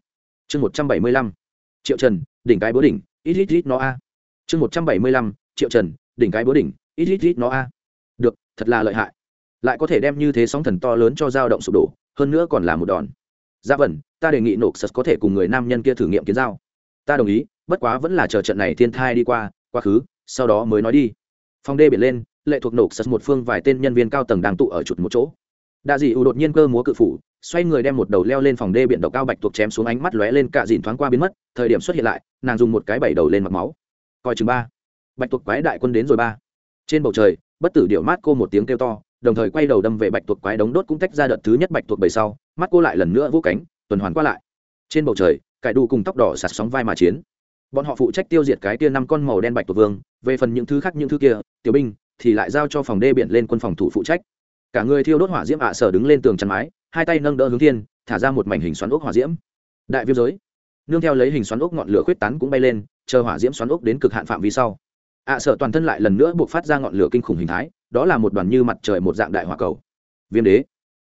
Chương một trăm bảy mươi lăm. Triệu trần, đỉnh cái bố đỉnh, ít ít ít nó a. Chương một trăm bảy mươi lăm, triệu trần, đỉnh cái bố đỉnh, ít ít ít nó a. Được, thật là lợi hại lại có thể đem như thế sóng thần to lớn cho dao động sụp đổ, hơn nữa còn là một đòn. Dạ vần ta đề nghị nộp sật có thể cùng người nam nhân kia thử nghiệm kiến dao. Ta đồng ý, bất quá vẫn là chờ trận này thiên thai đi qua, quá khứ, sau đó mới nói đi. Phòng đê biển lên, lệ thuộc nộp sật một phương vài tên nhân viên cao tầng đang tụ ở chuột một chỗ. Đa dị ưu đột nhiên cơ múa cự phủ, xoay người đem một đầu leo lên phòng đê biển độc cao bạch tuộc chém xuống ánh mắt lóe lên cạ dìn thoáng qua biến mất, thời điểm xuất hiện lại, nàng dùng một cái bảy đầu lên mặt máu. Coi chừng ba. Bạch tuộc quái đại quân đến rồi ba. Trên bầu trời, bất tử điệu mát cô một tiếng kêu to đồng thời quay đầu đâm về bạch tuộc quái đống đốt cũng tách ra đợt thứ nhất bạch tuộc bầy sau, mắt cô lại lần nữa vũ cánh, tuần hoàn qua lại. Trên bầu trời, cải đu cùng tóc đỏ sạt sóng vai mà chiến. Bọn họ phụ trách tiêu diệt cái kia năm con màu đen bạch tuộc vương, về phần những thứ khác những thứ kia, tiểu binh thì lại giao cho phòng đê biển lên quân phòng thủ phụ trách. Cả người thiêu đốt hỏa diễm ạ sở đứng lên tường chăn mái, hai tay nâng đỡ hướng thiên, thả ra một mảnh hình xoắn ốc hỏa diễm. Đại viêm giới. Nương theo lấy hình xoắn ốc ngọn lửa khuyết tán cũng bay lên, chờ hỏa diễm xoắn ốc đến cực hạn phạm vi sau. Ạ sở toàn thân lại lần nữa buộc phát ra ngọn lửa kinh khủng hình thái đó là một đoàn như mặt trời một dạng đại hỏa cầu. Viêm đế.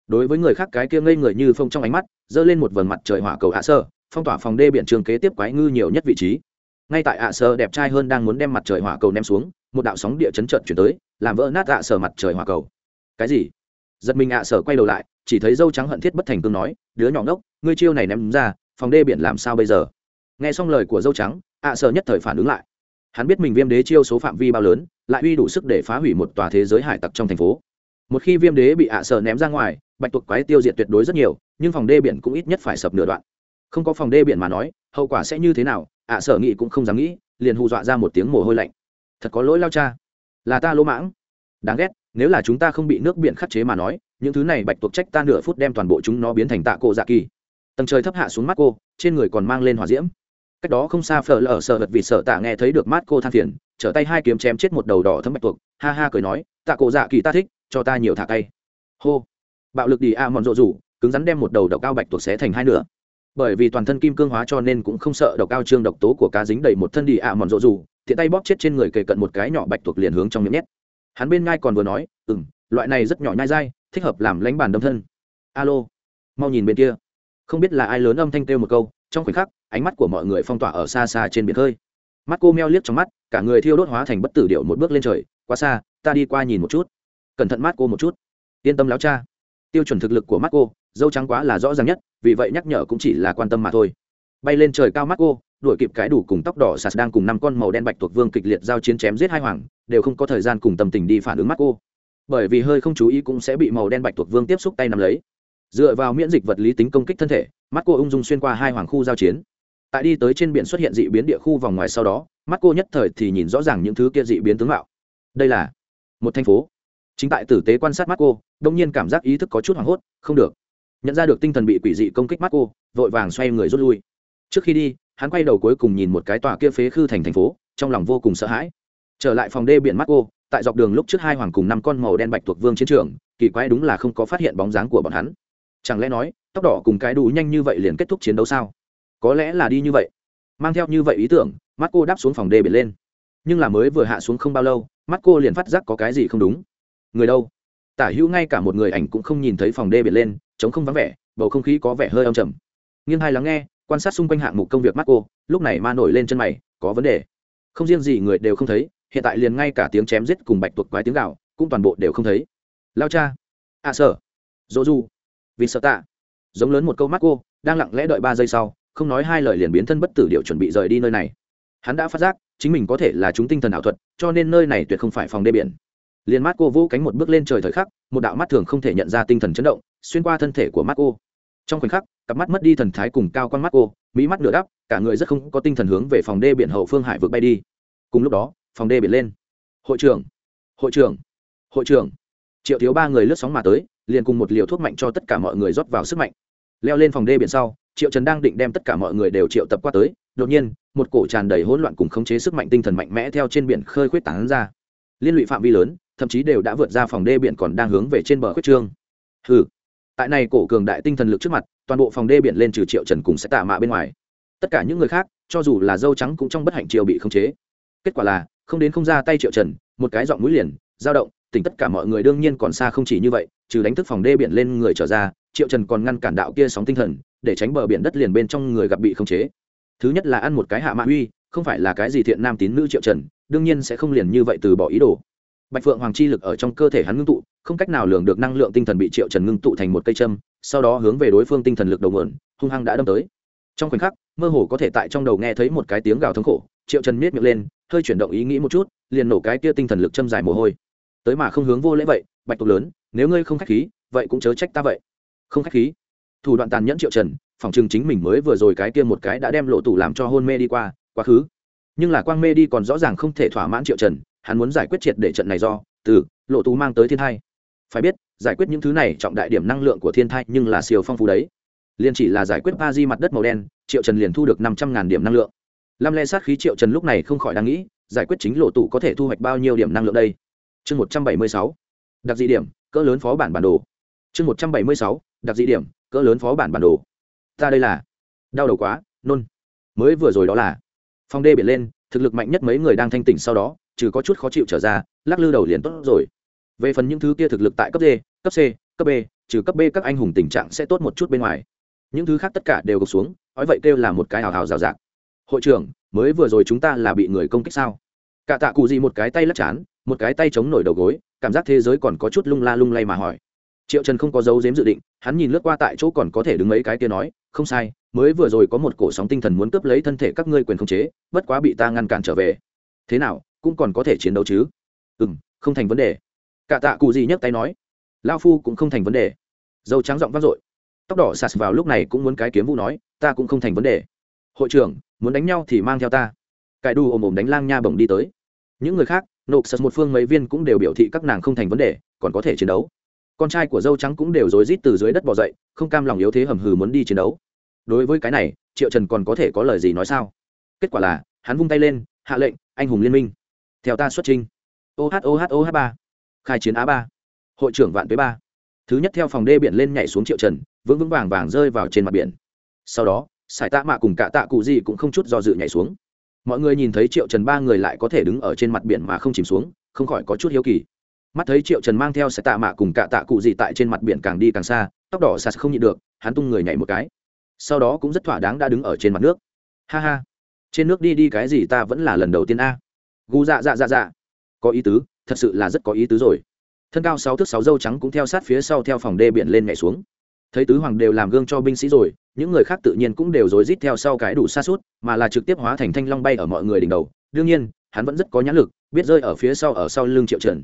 Đối với người khác cái kia ngây người như phong trong ánh mắt, giơ lên một vầng mặt trời hỏa cầu ạ sơ, phong tỏa phòng đê biển trường kế tiếp quái ngư nhiều nhất vị trí. Ngay tại ạ sơ đẹp trai hơn đang muốn đem mặt trời hỏa cầu ném xuống, một đạo sóng địa chấn trận chuyển tới, làm vỡ nát ạ sơ mặt trời hỏa cầu. Cái gì? Giật mình ạ sơ quay đầu lại, chỉ thấy dâu trắng hận thiết bất thành cương nói, đứa nhỏ ngốc, ngươi chiêu này ném ra, phòng đê biển làm sao bây giờ? Nghe xong lời của dâu trắng, ạ sơ nhất thời phản ứng lại hắn biết mình viêm đế chiêu số phạm vi bao lớn, lại uy đủ sức để phá hủy một tòa thế giới hải tặc trong thành phố. Một khi viêm đế bị ạ sở ném ra ngoài, bạch tuộc quái tiêu diệt tuyệt đối rất nhiều, nhưng phòng đê biển cũng ít nhất phải sập nửa đoạn. Không có phòng đê biển mà nói, hậu quả sẽ như thế nào, ạ sở nghĩ cũng không dám nghĩ, liền hù dọa ra một tiếng mồ hôi lạnh. Thật có lỗi lao cha. Là ta lỗ mãng. Đáng ghét, nếu là chúng ta không bị nước biển khắc chế mà nói, những thứ này bạch tuộc trách ta nửa phút đem toàn bộ chúng nó biến thành tạ cổ dạ kỳ. Tầng trời thấp hạ xuống mắt cô, trên người còn mang lên hỏa diễm cách đó không xa phở lở sợ vật vì sợ tạ nghe thấy được mát cô than phiền, trở tay hai kiếm chém chết một đầu đỏ thấm bạch tuộc, ha ha cười nói, tạ cổ dạ kỳ ta thích, cho ta nhiều thả tay hô. Bạo lực đi a mòn rộ rủ, cứng rắn đem một đầu độc cao bạch tuộc xé thành hai nửa. Bởi vì toàn thân kim cương hóa cho nên cũng không sợ độc cao trương độc tố của cá dính đầy một thân đi a mòn rộ rủ, thiện tay bóp chết trên người kề cận một cái nhỏ bạch tuộc liền hướng trong miệng nhét. Hắn bên ngai còn vừa nói ừ m loại này rất nhỏ nhai dai, thích hợp làm lánh bàn đâm thân. Alo. Mau nhìn bên kia. Không biết là ai lớn âm thanh kêu một câu trong khoảnh khắc, ánh mắt của mọi người phong tỏa ở xa xa trên biển khơi. Mắt cô meo liếc trong mắt, cả người thiêu đốt hóa thành bất tử điệu một bước lên trời. Quá xa, ta đi qua nhìn một chút. Cẩn thận mắt cô một chút. Yên tâm láo cha. Tiêu chuẩn thực lực của mắt cô, dâu trắng quá là rõ ràng nhất, vì vậy nhắc nhở cũng chỉ là quan tâm mà thôi. Bay lên trời cao mắt cô, đuổi kịp cái đủ cùng tóc đỏ sạt đang cùng năm con màu đen bạch tuộc vương kịch liệt giao chiến chém giết hai hoàng, đều không có thời gian cùng tâm tình đi phản ứng mắt cô. Bởi vì hơi không chú ý cũng sẽ bị màu đen bạch tuộc vương tiếp xúc tay nắm lấy dựa vào miễn dịch vật lý tính công kích thân thể mắt cô ung dung xuyên qua hai hoàng khu giao chiến. Tại đi tới trên biển xuất hiện dị biến địa khu vòng ngoài sau đó mắt cô nhất thời thì nhìn rõ ràng những thứ kia dị biến tướng mạo. Đây là một thành phố. Chính tại tử tế quan sát mắt cô đông nhiên cảm giác ý thức có chút hoảng hốt, không được. Nhận ra được tinh thần bị quỷ dị công kích mắt cô vội vàng xoay người rút lui. Trước khi đi, hắn quay đầu cuối cùng nhìn một cái tòa kia phế khư thành thành phố, trong lòng vô cùng sợ hãi. Trở lại phòng đê biển mắt cô tại dọc đường lúc trước hai hoàng cùng năm con màu đen bạch thuộc vương chiến trường, kỳ quái đúng là không có phát hiện bóng dáng của bọn hắn chẳng lẽ nói, tóc đỏ cùng cái đủ nhanh như vậy liền kết thúc chiến đấu sao? Có lẽ là đi như vậy. Mang theo như vậy ý tưởng, mắt cô đáp xuống phòng đê biển lên. Nhưng là mới vừa hạ xuống không bao lâu, mắt cô liền phát giác có cái gì không đúng. Người đâu? Tả hữu ngay cả một người ảnh cũng không nhìn thấy phòng đê biển lên chống không vắng vẻ, bầu không khí có vẻ hơi âm trầm. Nghiêng hai lắng nghe, quan sát xung quanh hạng mục công việc mắt cô, lúc này ma nổi lên chân mày, có vấn đề. Không riêng gì người đều không thấy, hiện tại liền ngay cả tiếng chém giết cùng bạch tuộc quái tiếng gạo cũng toàn bộ đều không thấy. Lao cha. À sở dỗ du vì sợ tạ. Giống lớn một câu mắt cô đang lặng lẽ đợi ba giây sau, không nói hai lời liền biến thân bất tử điệu chuẩn bị rời đi nơi này. Hắn đã phát giác, chính mình có thể là chúng tinh thần ảo thuật, cho nên nơi này tuyệt không phải phòng đê biển. Liền mắt cô vũ cánh một bước lên trời thời khắc, một đạo mắt thường không thể nhận ra tinh thần chấn động, xuyên qua thân thể của mắt cô trong khoảnh khắc, cặp mắt mất đi thần thái cùng cao con mắt cô mỹ mắt nửa đắp, cả người rất không có tinh thần hướng về phòng đê biển hậu phương hải vượt bay đi. Cùng lúc đó, phòng đê biển lên. Hội trưởng hội trưởng hội trưởng. Triệu thiếu ba người lướt sóng mà tới liền cùng một liều thuốc mạnh cho tất cả mọi người rót vào sức mạnh. Leo lên phòng đê biển sau, triệu trần đang định đem tất cả mọi người đều triệu tập qua tới, đột nhiên, một cổ tràn đầy hỗn loạn cùng khống chế sức mạnh tinh thần mạnh mẽ theo trên biển khơi khuyết tán ra. Liên lụy phạm vi lớn, thậm chí đều đã vượt ra phòng đê biển còn đang hướng về trên bờ khuyết trương. Hừ. Tại này cổ cường đại tinh thần lực trước mặt, toàn bộ phòng đê biển lên trừ triệu trần cùng sẽ tạ mạ bên ngoài. Tất cả những người khác, cho dù là dâu trắng cũng trong bất hạnh triều bị khống chế. Kết quả là, không đến không ra tay triệu trần, một cái giọng mũi liền, dao động, tỉnh tất cả mọi người đương nhiên còn xa không chỉ như vậy trừ đánh thức phòng đê biển lên người trở ra, triệu trần còn ngăn cản đạo kia sóng tinh thần, để tránh bờ biển đất liền bên trong người gặp bị khống chế. Thứ nhất là ăn một cái hạ mạ uy, không phải là cái gì thiện nam tín nữ triệu trần, đương nhiên sẽ không liền như vậy từ bỏ ý đồ. Bạch phượng hoàng chi lực ở trong cơ thể hắn ngưng tụ, không cách nào lường được năng lượng tinh thần bị triệu trần ngưng tụ thành một cây châm, sau đó hướng về đối phương tinh thần lực đầu nguồn, hung hăng đã đâm tới. Trong khoảnh khắc, mơ hồ có thể tại trong đầu nghe thấy một cái tiếng gào thống khổ, triệu trần miết miệng lên, hơi chuyển động ý nghĩ một chút, liền nổ cái kia tinh thần lực châm dài mồ hôi. Tới mà không hướng vô lễ vậy, bạch tục lớn nếu ngươi không khách khí, vậy cũng chớ trách ta vậy. Không khách khí. Thủ đoạn tàn nhẫn triệu trần phòng chừng chính mình mới vừa rồi cái kia một cái đã đem lộ tủ làm cho hôn mê đi qua, quá khứ. Nhưng là quang mê đi còn rõ ràng không thể thỏa mãn triệu trần, hắn muốn giải quyết triệt để trận này do, từ, lộ tú mang tới thiên thai. Phải biết, giải quyết những thứ này trọng đại điểm năng lượng của thiên thai nhưng là siêu phong phú đấy. Liền chỉ là giải quyết ba di mặt đất màu đen, triệu trần liền thu được năm trăm ngàn điểm năng lượng. Lam le sát khí triệu trần lúc này không khỏi đang nghĩ, giải quyết chính lộ tụ có thể thu hoạch bao nhiêu điểm năng lượng đây? Chương một trăm bảy mươi sáu. Đặc dị điểm cỡ lớn phó bản bản đồ. Chương một trăm bảy mươi sáu, đặc dị điểm, cỡ lớn phó bản bản đồ. Ta đây là đau đầu quá, nôn. Mới vừa rồi đó là phong đê biển lên, thực lực mạnh nhất mấy người đang thanh tỉnh sau đó, trừ có chút khó chịu trở ra, lắc lư đầu liền tốt rồi. Về phần những thứ kia thực lực tại cấp d, cấp c, cấp b, trừ cấp b các anh hùng tình trạng sẽ tốt một chút bên ngoài. Những thứ khác tất cả đều gục xuống, nói vậy kêu là một cái hào hào rào rạc. Hội trưởng, mới vừa rồi chúng ta là bị người công kích sao? Cả tạ cụ gì một cái tay lắc chán một cái tay chống nổi đầu gối, cảm giác thế giới còn có chút lung la lung lay mà hỏi. Triệu trần không có dấu dếm dự định, hắn nhìn lướt qua tại chỗ còn có thể đứng mấy cái kia nói, không sai, mới vừa rồi có một cổ sóng tinh thần muốn cướp lấy thân thể các ngươi quyền khống chế, bất quá bị ta ngăn cản trở về. Thế nào, cũng còn có thể chiến đấu chứ? Ừ m không thành vấn đề. Cả tạ cụ gì nhấc tay nói. Lao phu cũng không thành vấn đề. Dâu trắng giọng vang dội. Tóc đỏ sạt vào lúc này cũng muốn cái kiếm vũ nói, ta cũng không thành vấn đề. Hội trưởng, muốn đánh nhau thì mang theo ta. Cải đu ồm ồm đánh lang nha bồng đi tới. Những người khác nộp sật một phương mấy viên cũng đều biểu thị các nàng không thành vấn đề, còn có thể chiến đấu. Con trai của dâu trắng cũng đều rối rít từ dưới đất bỏ dậy, không cam lòng yếu thế hầm hừ muốn đi chiến đấu. Đối với cái này, triệu trần còn có thể có lời gì nói sao? Kết quả là, hắn vung tay lên, hạ lệnh, anh hùng liên minh, theo ta xuất trình oh oh oh ba. Khai chiến á ba. Hội trưởng vạn tuế ba. Thứ nhất theo phòng đê biển lên nhảy xuống triệu trần, vững vững vàng vàng rơi vào trên mặt biển. Sau đó, sải tạ mạ cùng cả tạ cụ gì cũng không chút do dự nhảy xuống mọi người nhìn thấy triệu trần ba người lại có thể đứng ở trên mặt biển mà không chìm xuống, không khỏi có chút hiếu kỳ. Mắt thấy triệu trần mang theo sải tạ mạ cùng cả tạ cụ gì tại trên mặt biển càng đi càng xa, tóc đỏ sạt không nhịn được, hắn tung người nhảy một cái. Sau đó cũng rất thỏa đáng đã đứng ở trên mặt nước. Ha ha, trên nước đi đi cái gì ta vẫn là lần đầu tiên a. Gu dạ dạ dạ dạ. Có ý tứ, thật sự là rất có ý tứ rồi. Thân cao sáu thước sáu dâu trắng cũng theo sát phía sau theo phòng đê biển lên nhảy xuống thấy tứ hoàng đều làm gương cho binh sĩ rồi, những người khác tự nhiên cũng đều rối rít theo sau cái đủ xa suốt, mà là trực tiếp hóa thành thanh long bay ở mọi người đỉnh đầu. Đương nhiên, hắn vẫn rất có nhãn lực, biết rơi ở phía sau ở sau lưng triệu trần.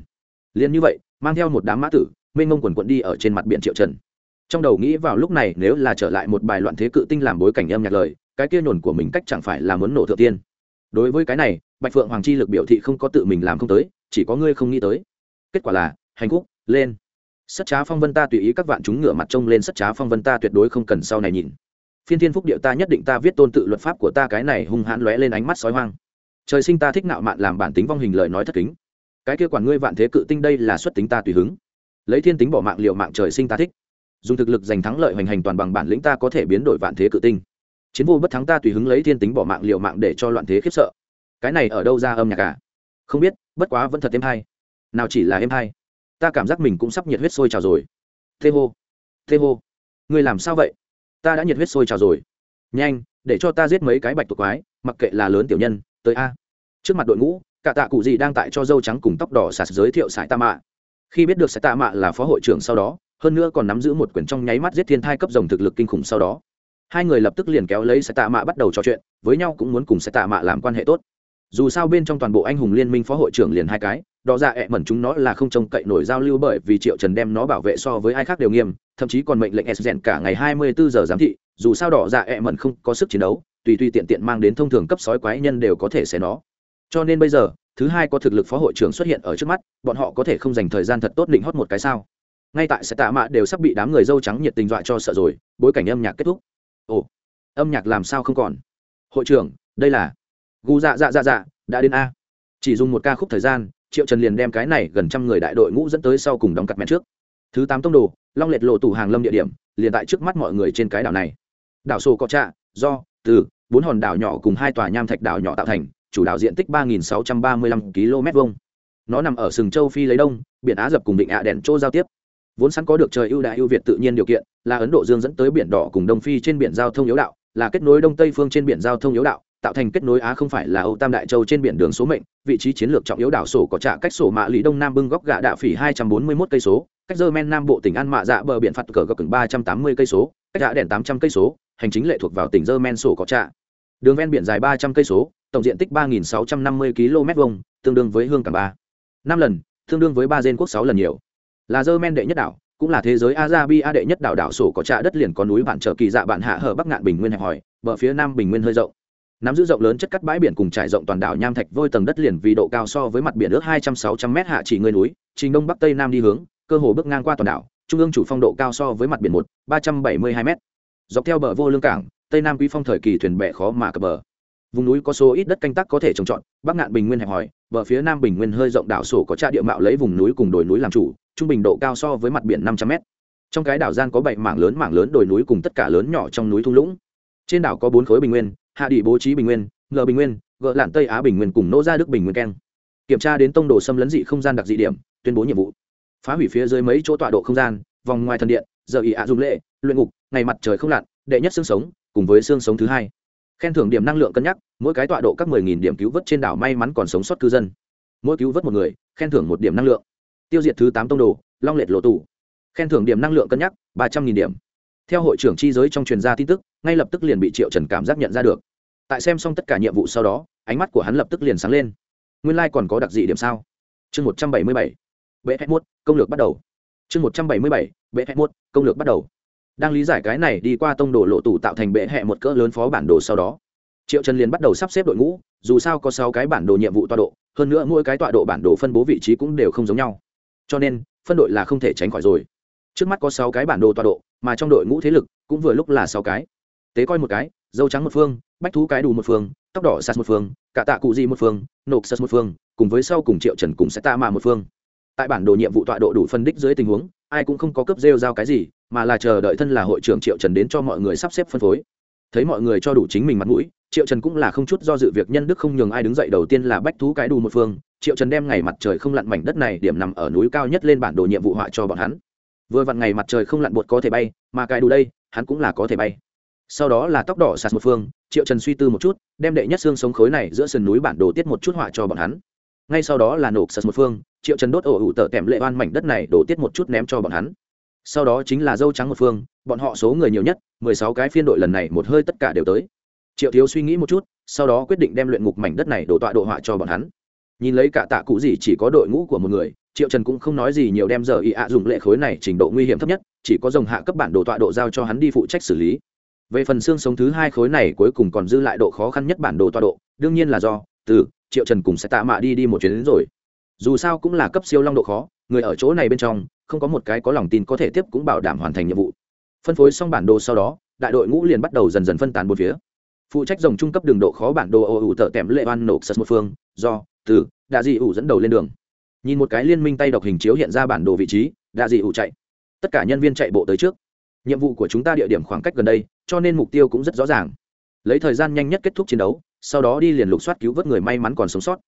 Liền như vậy, mang theo một đám mã tử, mênh mông quần quận đi ở trên mặt biển triệu trần. Trong đầu nghĩ vào lúc này, nếu là trở lại một bài loạn thế cự tinh làm bối cảnh âm nhạc lời, cái kia nhồn của mình cách chẳng phải là muốn nổ thượng tiên. Đối với cái này, bạch phượng hoàng chi lực biểu thị không có tự mình làm không tới, chỉ có ngươi không nghĩ tới. Kết quả là, hành khúc, lên sất trá phong vân ta tùy ý các vạn chúng ngửa mặt trông lên sất trá phong vân ta tuyệt đối không cần sau này nhìn. Phiên thiên phúc điệu ta nhất định ta viết tôn tự luật pháp của ta cái này hung hãn lóe lên ánh mắt sói hoang. Trời sinh ta thích nạo mạn làm bản tính vong hình lời nói thất kính. Cái kia quản ngươi vạn thế cự tinh đây là xuất tính ta tùy hứng. Lấy thiên tính bỏ mạng liệu mạng trời sinh ta thích. Dùng thực lực giành thắng lợi hoành hành toàn bằng bản lĩnh ta có thể biến đổi vạn thế cự tinh. Chiến vô bất thắng ta tùy hứng lấy thiên tính bỏ mạng liệu mạng để cho loạn thế khiếp sợ. Cái này ở đâu ra âm nhạc cả không biết, bất quá vẫn thật êm hay. Nào chỉ là êm hay ta cảm giác mình cũng sắp nhiệt huyết sôi trào rồi. Thê hô thê hô. Ngươi làm sao vậy? Ta đã nhiệt huyết sôi trào rồi. Nhanh, để cho ta giết mấy cái bạch tuộc quái, mặc kệ là lớn tiểu nhân, tới a. Trước mặt đội ngũ, cả tạ cụ gì đang tại cho dâu trắng cùng tóc đỏ sạt giới thiệu sải tạ mạ. Khi biết được sải tạ mạ là phó hội trưởng sau đó, hơn nữa còn nắm giữ một quyển trong nháy mắt giết thiên thai cấp rồng thực lực kinh khủng sau đó. Hai người lập tức liền kéo lấy sải tạ mạ bắt đầu trò chuyện, với nhau cũng muốn cùng sải tạ mạ làm quan hệ tốt dù sao bên trong toàn bộ anh hùng liên minh phó hội trưởng liền hai cái đó ra dạ ẹ mẩn chúng nó là không trông cậy nổi giao lưu bởi vì triệu trần đem nó bảo vệ so với ai khác đều nghiêm, thậm chí còn mệnh lệnh s rèn cả ngày hai mươi bốn giờ giám thị, dù sao đỏ dạ ẹ mẩn không có sức chiến đấu, tùy tùy tiện tiện mang đến thông thường cấp sói quái nhân đều có thể xé nó. Cho nên bây giờ, thứ hai có thực lực phó hội trưởng xuất hiện ở trước mắt, bọn họ có thể không dành thời gian thật tốt định hót một cái sao? Ngay tại sẽ tạ mạ đều sắp bị đám người dâu trắng nhiệt tình dọa cho sợ rồi, bối cảnh âm nhạc kết thúc. Ồ, âm nhạc làm sao không còn? Hội trưởng, đây là gu dạ dạ dạ dạ đã đến a. Chỉ dùng một ca khúc thời gian, triệu trần liền đem cái này gần trăm người đại đội ngũ dẫn tới sau cùng đóng cặp mẹ trước. Thứ tám tông đồ, long liệt lộ tủ hàng lâm địa điểm, liền tại trước mắt mọi người trên cái đảo này. Đảo sổ có trạ do, từ, bốn hòn đảo nhỏ cùng hai tòa nham thạch đảo nhỏ tạo thành, chủ đảo diện tích ba nghìn sáu trăm ba mươi lăm km vuông. Nó nằm ở sừng châu phi lấy đông, biển á dập cùng định ạ đèn chỗ giao tiếp. Vốn sẵn có được trời ưu đại ưu việt tự nhiên điều kiện, là ấn độ dương dẫn tới biển đỏ cùng đông phi trên biển giao thông yếu đạo, là kết nối đông tây phương trên biển giao thông yếu đạo tạo thành kết nối á không phải là âu tam đại châu trên biển đường số mệnh, vị trí chiến lược trọng yếu đảo sổ có trả cách sổ mạ lý đông nam bưng góc gạ đạ phỉ hai trăm bốn mươi mốt cây số, cách dơ men nam bộ tỉnh an mạ dạ bờ biển phạt cờ gọc cứng ba trăm tám mươi cây số, cách gạ đèn tám trăm cây số, hành chính lệ thuộc vào tỉnh dơ men sổ có trạ. Đường ven biển dài ba trăm cây số, tổng diện tích ba nghìn sáu trăm năm mươi km vuông, tương đương với hương cảng ba. Năm lần, tương đương với ba dên quốc sáu lần nhiều. Là dơ men đệ nhất đảo, cũng là thế giới Arabia đệ nhất đảo đảo sổ có trạ đất liền có núi bạn trở kỳ dạ bạn hạ hở bắc ngạn bình nguyên hẹp hỏi bờ phía nam bình nguyên hơi rộng nắm giữ rộng lớn chất cắt bãi biển cùng trải rộng toàn đảo nham thạch vôi tầng đất liền vì độ cao so với mặt biển ước hai trăm sáu trăm m hạ chỉ người núi, trình đông bắc tây nam đi hướng, cơ hồ bước ngang qua toàn đảo, trung ương chủ phong độ cao so với mặt biển một, ba trăm bảy mươi hai m dọc theo bờ vô lương cảng, tây nam quý phong thời kỳ thuyền bè khó mà cập bờ. Vùng núi có số ít đất canh tác có thể trồng trọt, bắc ngạn bình nguyên hẹp hòi, bờ phía nam bình nguyên hơi rộng đảo sổ có trạ địa mạo lấy vùng núi cùng đồi núi làm chủ, trung bình độ cao so với mặt biển năm trăm m trong cái đảo gian có bảy mảng lớn mảng lớn đồi núi cùng tất cả lớn nhỏ trong núi thung lũng. Trên đảo có bốn khối bình nguyên hạ đi bố trí bình nguyên, ngờ bình nguyên, gợ lạn tây á bình nguyên cùng nô ra đức bình nguyên keng. Kiểm tra đến tông đồ xâm lấn dị không gian đặc dị điểm, tuyên bố nhiệm vụ. Phá hủy phía dưới mấy chỗ tọa độ không gian, vòng ngoài thần điện, giờ ỉ ạ à dùng lệ, luyện ngục, ngày mặt trời không lặn, đệ nhất xương sống, cùng với xương sống thứ hai. Khen thưởng điểm năng lượng cân nhắc, mỗi cái tọa độ các 10.000 điểm cứu vớt trên đảo may mắn còn sống sót cư dân. Mỗi cứu vớt một người, khen thưởng một điểm năng lượng. Tiêu diệt thứ tám tông đồ, long lệ lộ tủ khen thưởng điểm năng lượng cân nhắc, ba trăm nghìn điểm. Theo hội trưởng chi giới trong truyền gia tin tức ngay lập tức liền bị triệu trần cảm giác nhận ra được tại xem xong tất cả nhiệm vụ sau đó ánh mắt của hắn lập tức liền sáng lên nguyên lai、like、còn có đặc dị điểm sao chương một trăm bảy mươi bảy bệ hai mốt công lược bắt đầu chương một trăm bảy mươi bảy bệ hai mốt công lược bắt đầu đang lý giải cái này đi qua tông đồ lộ tủ tạo thành bệ hẹ một cỡ lớn phó bản đồ sau đó triệu trần liền bắt đầu sắp xếp đội ngũ dù sao có sáu cái bản đồ nhiệm vụ toa độ hơn nữa mỗi cái tọa độ bản đồ phân bố vị trí cũng đều không giống nhau cho nên phân đội là không thể tránh khỏi rồi trước mắt có sáu cái bản đồ tọa độ mà trong đội ngũ thế lực cũng vừa lúc là sáu cái tế coi một cái, dâu trắng một phương, bách thú cái đủ một phương, tóc đỏ sạt một phương, cả tạ cụ di một phương, nộp sạt một phương, cùng với sau cùng triệu trần cùng sẽ tạ mà một phương. Tại bản đồ nhiệm vụ tọa độ đủ phân đích dưới tình huống, ai cũng không có cấp rêu giao cái gì, mà là chờ đợi thân là hội trưởng triệu trần đến cho mọi người sắp xếp phân phối. Thấy mọi người cho đủ chính mình mặt mũi, triệu trần cũng là không chút do dự việc nhân đức không nhường ai đứng dậy đầu tiên là bách thú cái đủ một phương, triệu trần đem ngày mặt trời không lặn mảnh đất này điểm nằm ở núi cao nhất lên bản đồ nhiệm vụ họa cho bọn hắn. Vừa vặn ngày mặt trời không lặn bột có thể bay, mà cái đủ đây, hắn cũng là có thể bay sau đó là tóc đỏ sạt một phương, triệu trần suy tư một chút, đem đệ nhất xương sống khối này giữa sườn núi bản đồ tiết một chút họa cho bọn hắn. Ngay sau đó là nộp sạt một phương, triệu trần đốt ổ ủ tở tẻm lệ oan mảnh đất này đổ tiết một chút ném cho bọn hắn. Sau đó chính là dâu trắng một phương, bọn họ số người nhiều nhất, mười sáu cái phiên đội lần này một hơi tất cả đều tới. Triệu thiếu suy nghĩ một chút, sau đó quyết định đem luyện ngục mảnh đất này đổ tọa độ họa cho bọn hắn. Nhìn lấy cả tạ cụ gì chỉ có đội ngũ của một người, triệu trần cũng không nói gì nhiều đem giờ ý ạ dùng lệ khối này trình độ nguy hiểm thấp nhất, chỉ có dòng hạ cấp bản đồ tọa độ giao cho hắn đi phụ trách xử lý về phần xương sống thứ hai khối này cuối cùng còn dư lại độ khó khăn nhất bản đồ tọa độ, đương nhiên là do, từ, triệu trần cùng sẽ tạ mạ đi đi một chuyến đến rồi. Dù sao cũng là cấp siêu long độ khó, người ở chỗ này bên trong, không có một cái có lòng tin có thể tiếp cũng bảo đảm hoàn thành nhiệm vụ. Phân phối xong bản đồ sau đó, đại đội ngũ liền bắt đầu dần dần phân tán một phía. Phụ trách dòng trung cấp đường độ khó bản đồ ô ủ tợ tèm lệ ban nộp sật một phương, do, từ, đạ dị ủ dẫn đầu lên đường. Nhìn một cái liên minh tay độc hình chiếu hiện ra bản đồ vị trí, đạ dị ủ chạy. Tất cả nhân viên chạy bộ tới trước. Nhiệm vụ của chúng ta địa điểm khoảng cách gần đây cho nên mục tiêu cũng rất rõ ràng. Lấy thời gian nhanh nhất kết thúc chiến đấu, sau đó đi liền lục soát cứu vớt người may mắn còn sống sót.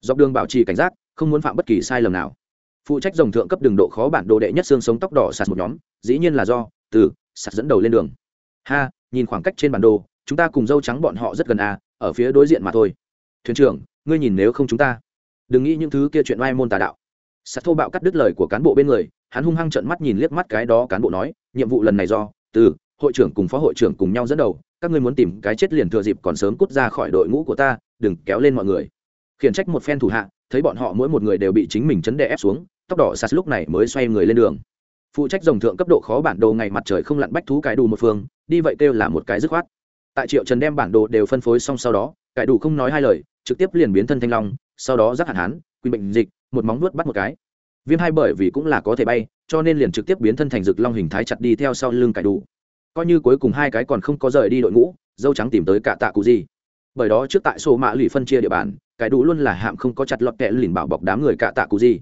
Dọc đường bảo trì cảnh giác, không muốn phạm bất kỳ sai lầm nào. Phụ trách dòng thượng cấp đường độ khó bản đồ đệ nhất xương sống tóc đỏ sạt một nhóm, dĩ nhiên là do, từ, sạt dẫn đầu lên đường. Ha, nhìn khoảng cách trên bản đồ, chúng ta cùng dâu trắng bọn họ rất gần à ở phía đối diện mà thôi. Thuyền trưởng, ngươi nhìn nếu không chúng ta. Đừng nghĩ những thứ kia chuyện oai môn tà đạo. Sạt thô bạo cắt đứt lời của cán bộ bên người, hắn hung hăng trợn mắt nhìn liếc mắt cái đó cán bộ nói, nhiệm vụ lần này do, từ hội trưởng cùng phó hội trưởng cùng nhau dẫn đầu, các ngươi muốn tìm cái chết liền thừa dịp còn sớm cút ra khỏi đội ngũ của ta, đừng kéo lên mọi người. Khiển trách một phen thủ hạ, thấy bọn họ mỗi một người đều bị chính mình chấn đè ép xuống, tóc đỏ sạt lúc này mới xoay người lên đường. Phụ trách dòng thượng cấp độ khó bản đồ ngày mặt trời không lặn bách thú cái đủ một phương, đi vậy kêu là một cái dứt khoát. Tại triệu trần đem bản đồ đều phân phối xong sau đó, cải đủ không nói hai lời, trực tiếp liền biến thân thanh long, sau đó giác hạn hán, quy bệnh dịch, một móng nuốt bắt một cái. Viêm hai bởi vì cũng là có thể bay, cho nên liền trực tiếp biến thân thành rực long hình thái chặt đi theo sau lưng cải đủ coi như cuối cùng hai cái còn không có rời đi đội ngũ, dâu trắng tìm tới cả tạ cụ gì. Bởi đó trước tại sổ mạ lì phân chia địa bàn, cái đủ luôn là hạm không có chặt lọt kẹ lìn bảo bọc đám người cả tạ cụ gì.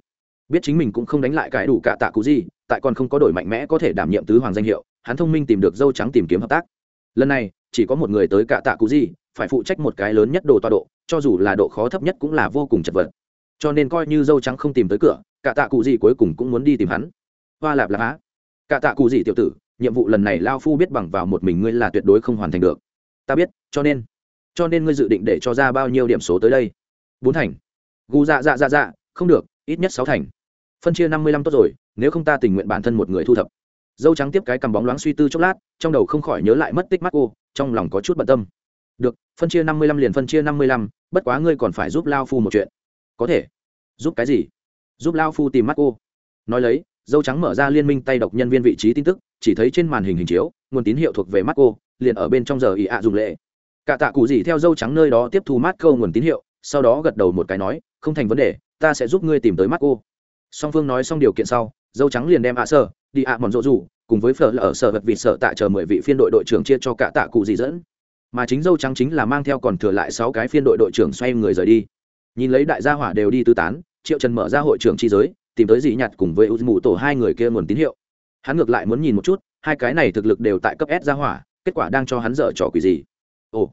Biết chính mình cũng không đánh lại cái đủ cả tạ cụ gì, tại còn không có đổi mạnh mẽ có thể đảm nhiệm tứ hoàng danh hiệu, hắn thông minh tìm được dâu trắng tìm kiếm hợp tác. Lần này, chỉ có một người tới cả tạ cụ gì, phải phụ trách một cái lớn nhất đồ tọa độ, cho dù là độ khó thấp nhất cũng là vô cùng chật vật. Cho nên coi như dâu trắng không tìm tới cửa, cả tạ cụ gì cuối cùng cũng muốn đi tìm hắn. Hoa lạp lạp á. Cả tạ cụ gì tiểu tử nhiệm vụ lần này lao phu biết bằng vào một mình ngươi là tuyệt đối không hoàn thành được. Ta biết, cho nên cho nên ngươi dự định để cho ra bao nhiêu điểm số tới đây? Bốn thành. Gu dạ dạ dạ dạ không được, ít nhất sáu thành. Phân chia năm mươi lăm tốt rồi, nếu không ta tình nguyện bản thân một người thu thập. Dâu trắng tiếp cái cầm bóng loáng suy tư chốc lát, trong đầu không khỏi nhớ lại mất tích mắt cô, trong lòng có chút bận tâm. Được, phân chia năm mươi lăm liền phân chia năm mươi lăm, bất quá ngươi còn phải giúp lao phu một chuyện. Có thể. Giúp cái gì? Giúp lao phu tìm mắt cô. Nói lấy, dâu trắng mở ra liên minh tay độc nhân viên vị trí tin tức chỉ thấy trên màn hình hình chiếu, nguồn tín hiệu thuộc về mắt cô liền ở bên trong giờ ị ạ dùng lệ. Cả tạ cụ gì theo dâu trắng nơi đó tiếp thu mắt câu nguồn tín hiệu, sau đó gật đầu một cái nói, không thành vấn đề, ta sẽ giúp ngươi tìm tới mắt cô song phương nói xong điều kiện sau, dâu trắng liền đem ạ sơ đi ạ mòn rộ rủ, cùng với phở là ở sở vật vịt sợ tạ chờ mười vị phiên đội đội trưởng chia cho cả tạ cụ gì dẫn. Mà chính dâu trắng chính là mang theo còn thừa lại sáu cái phiên đội đội trưởng xoay người rời đi. Nhìn lấy đại gia hỏa đều đi tư tán, triệu trần mở ra hội trưởng chi giới, tìm tới dị nhặt cùng với u mù tổ hai người kia nguồn tín hiệu hắn ngược lại muốn nhìn một chút, hai cái này thực lực đều tại cấp s gia hỏa, kết quả đang cho hắn dở trò quỷ gì. Ồ,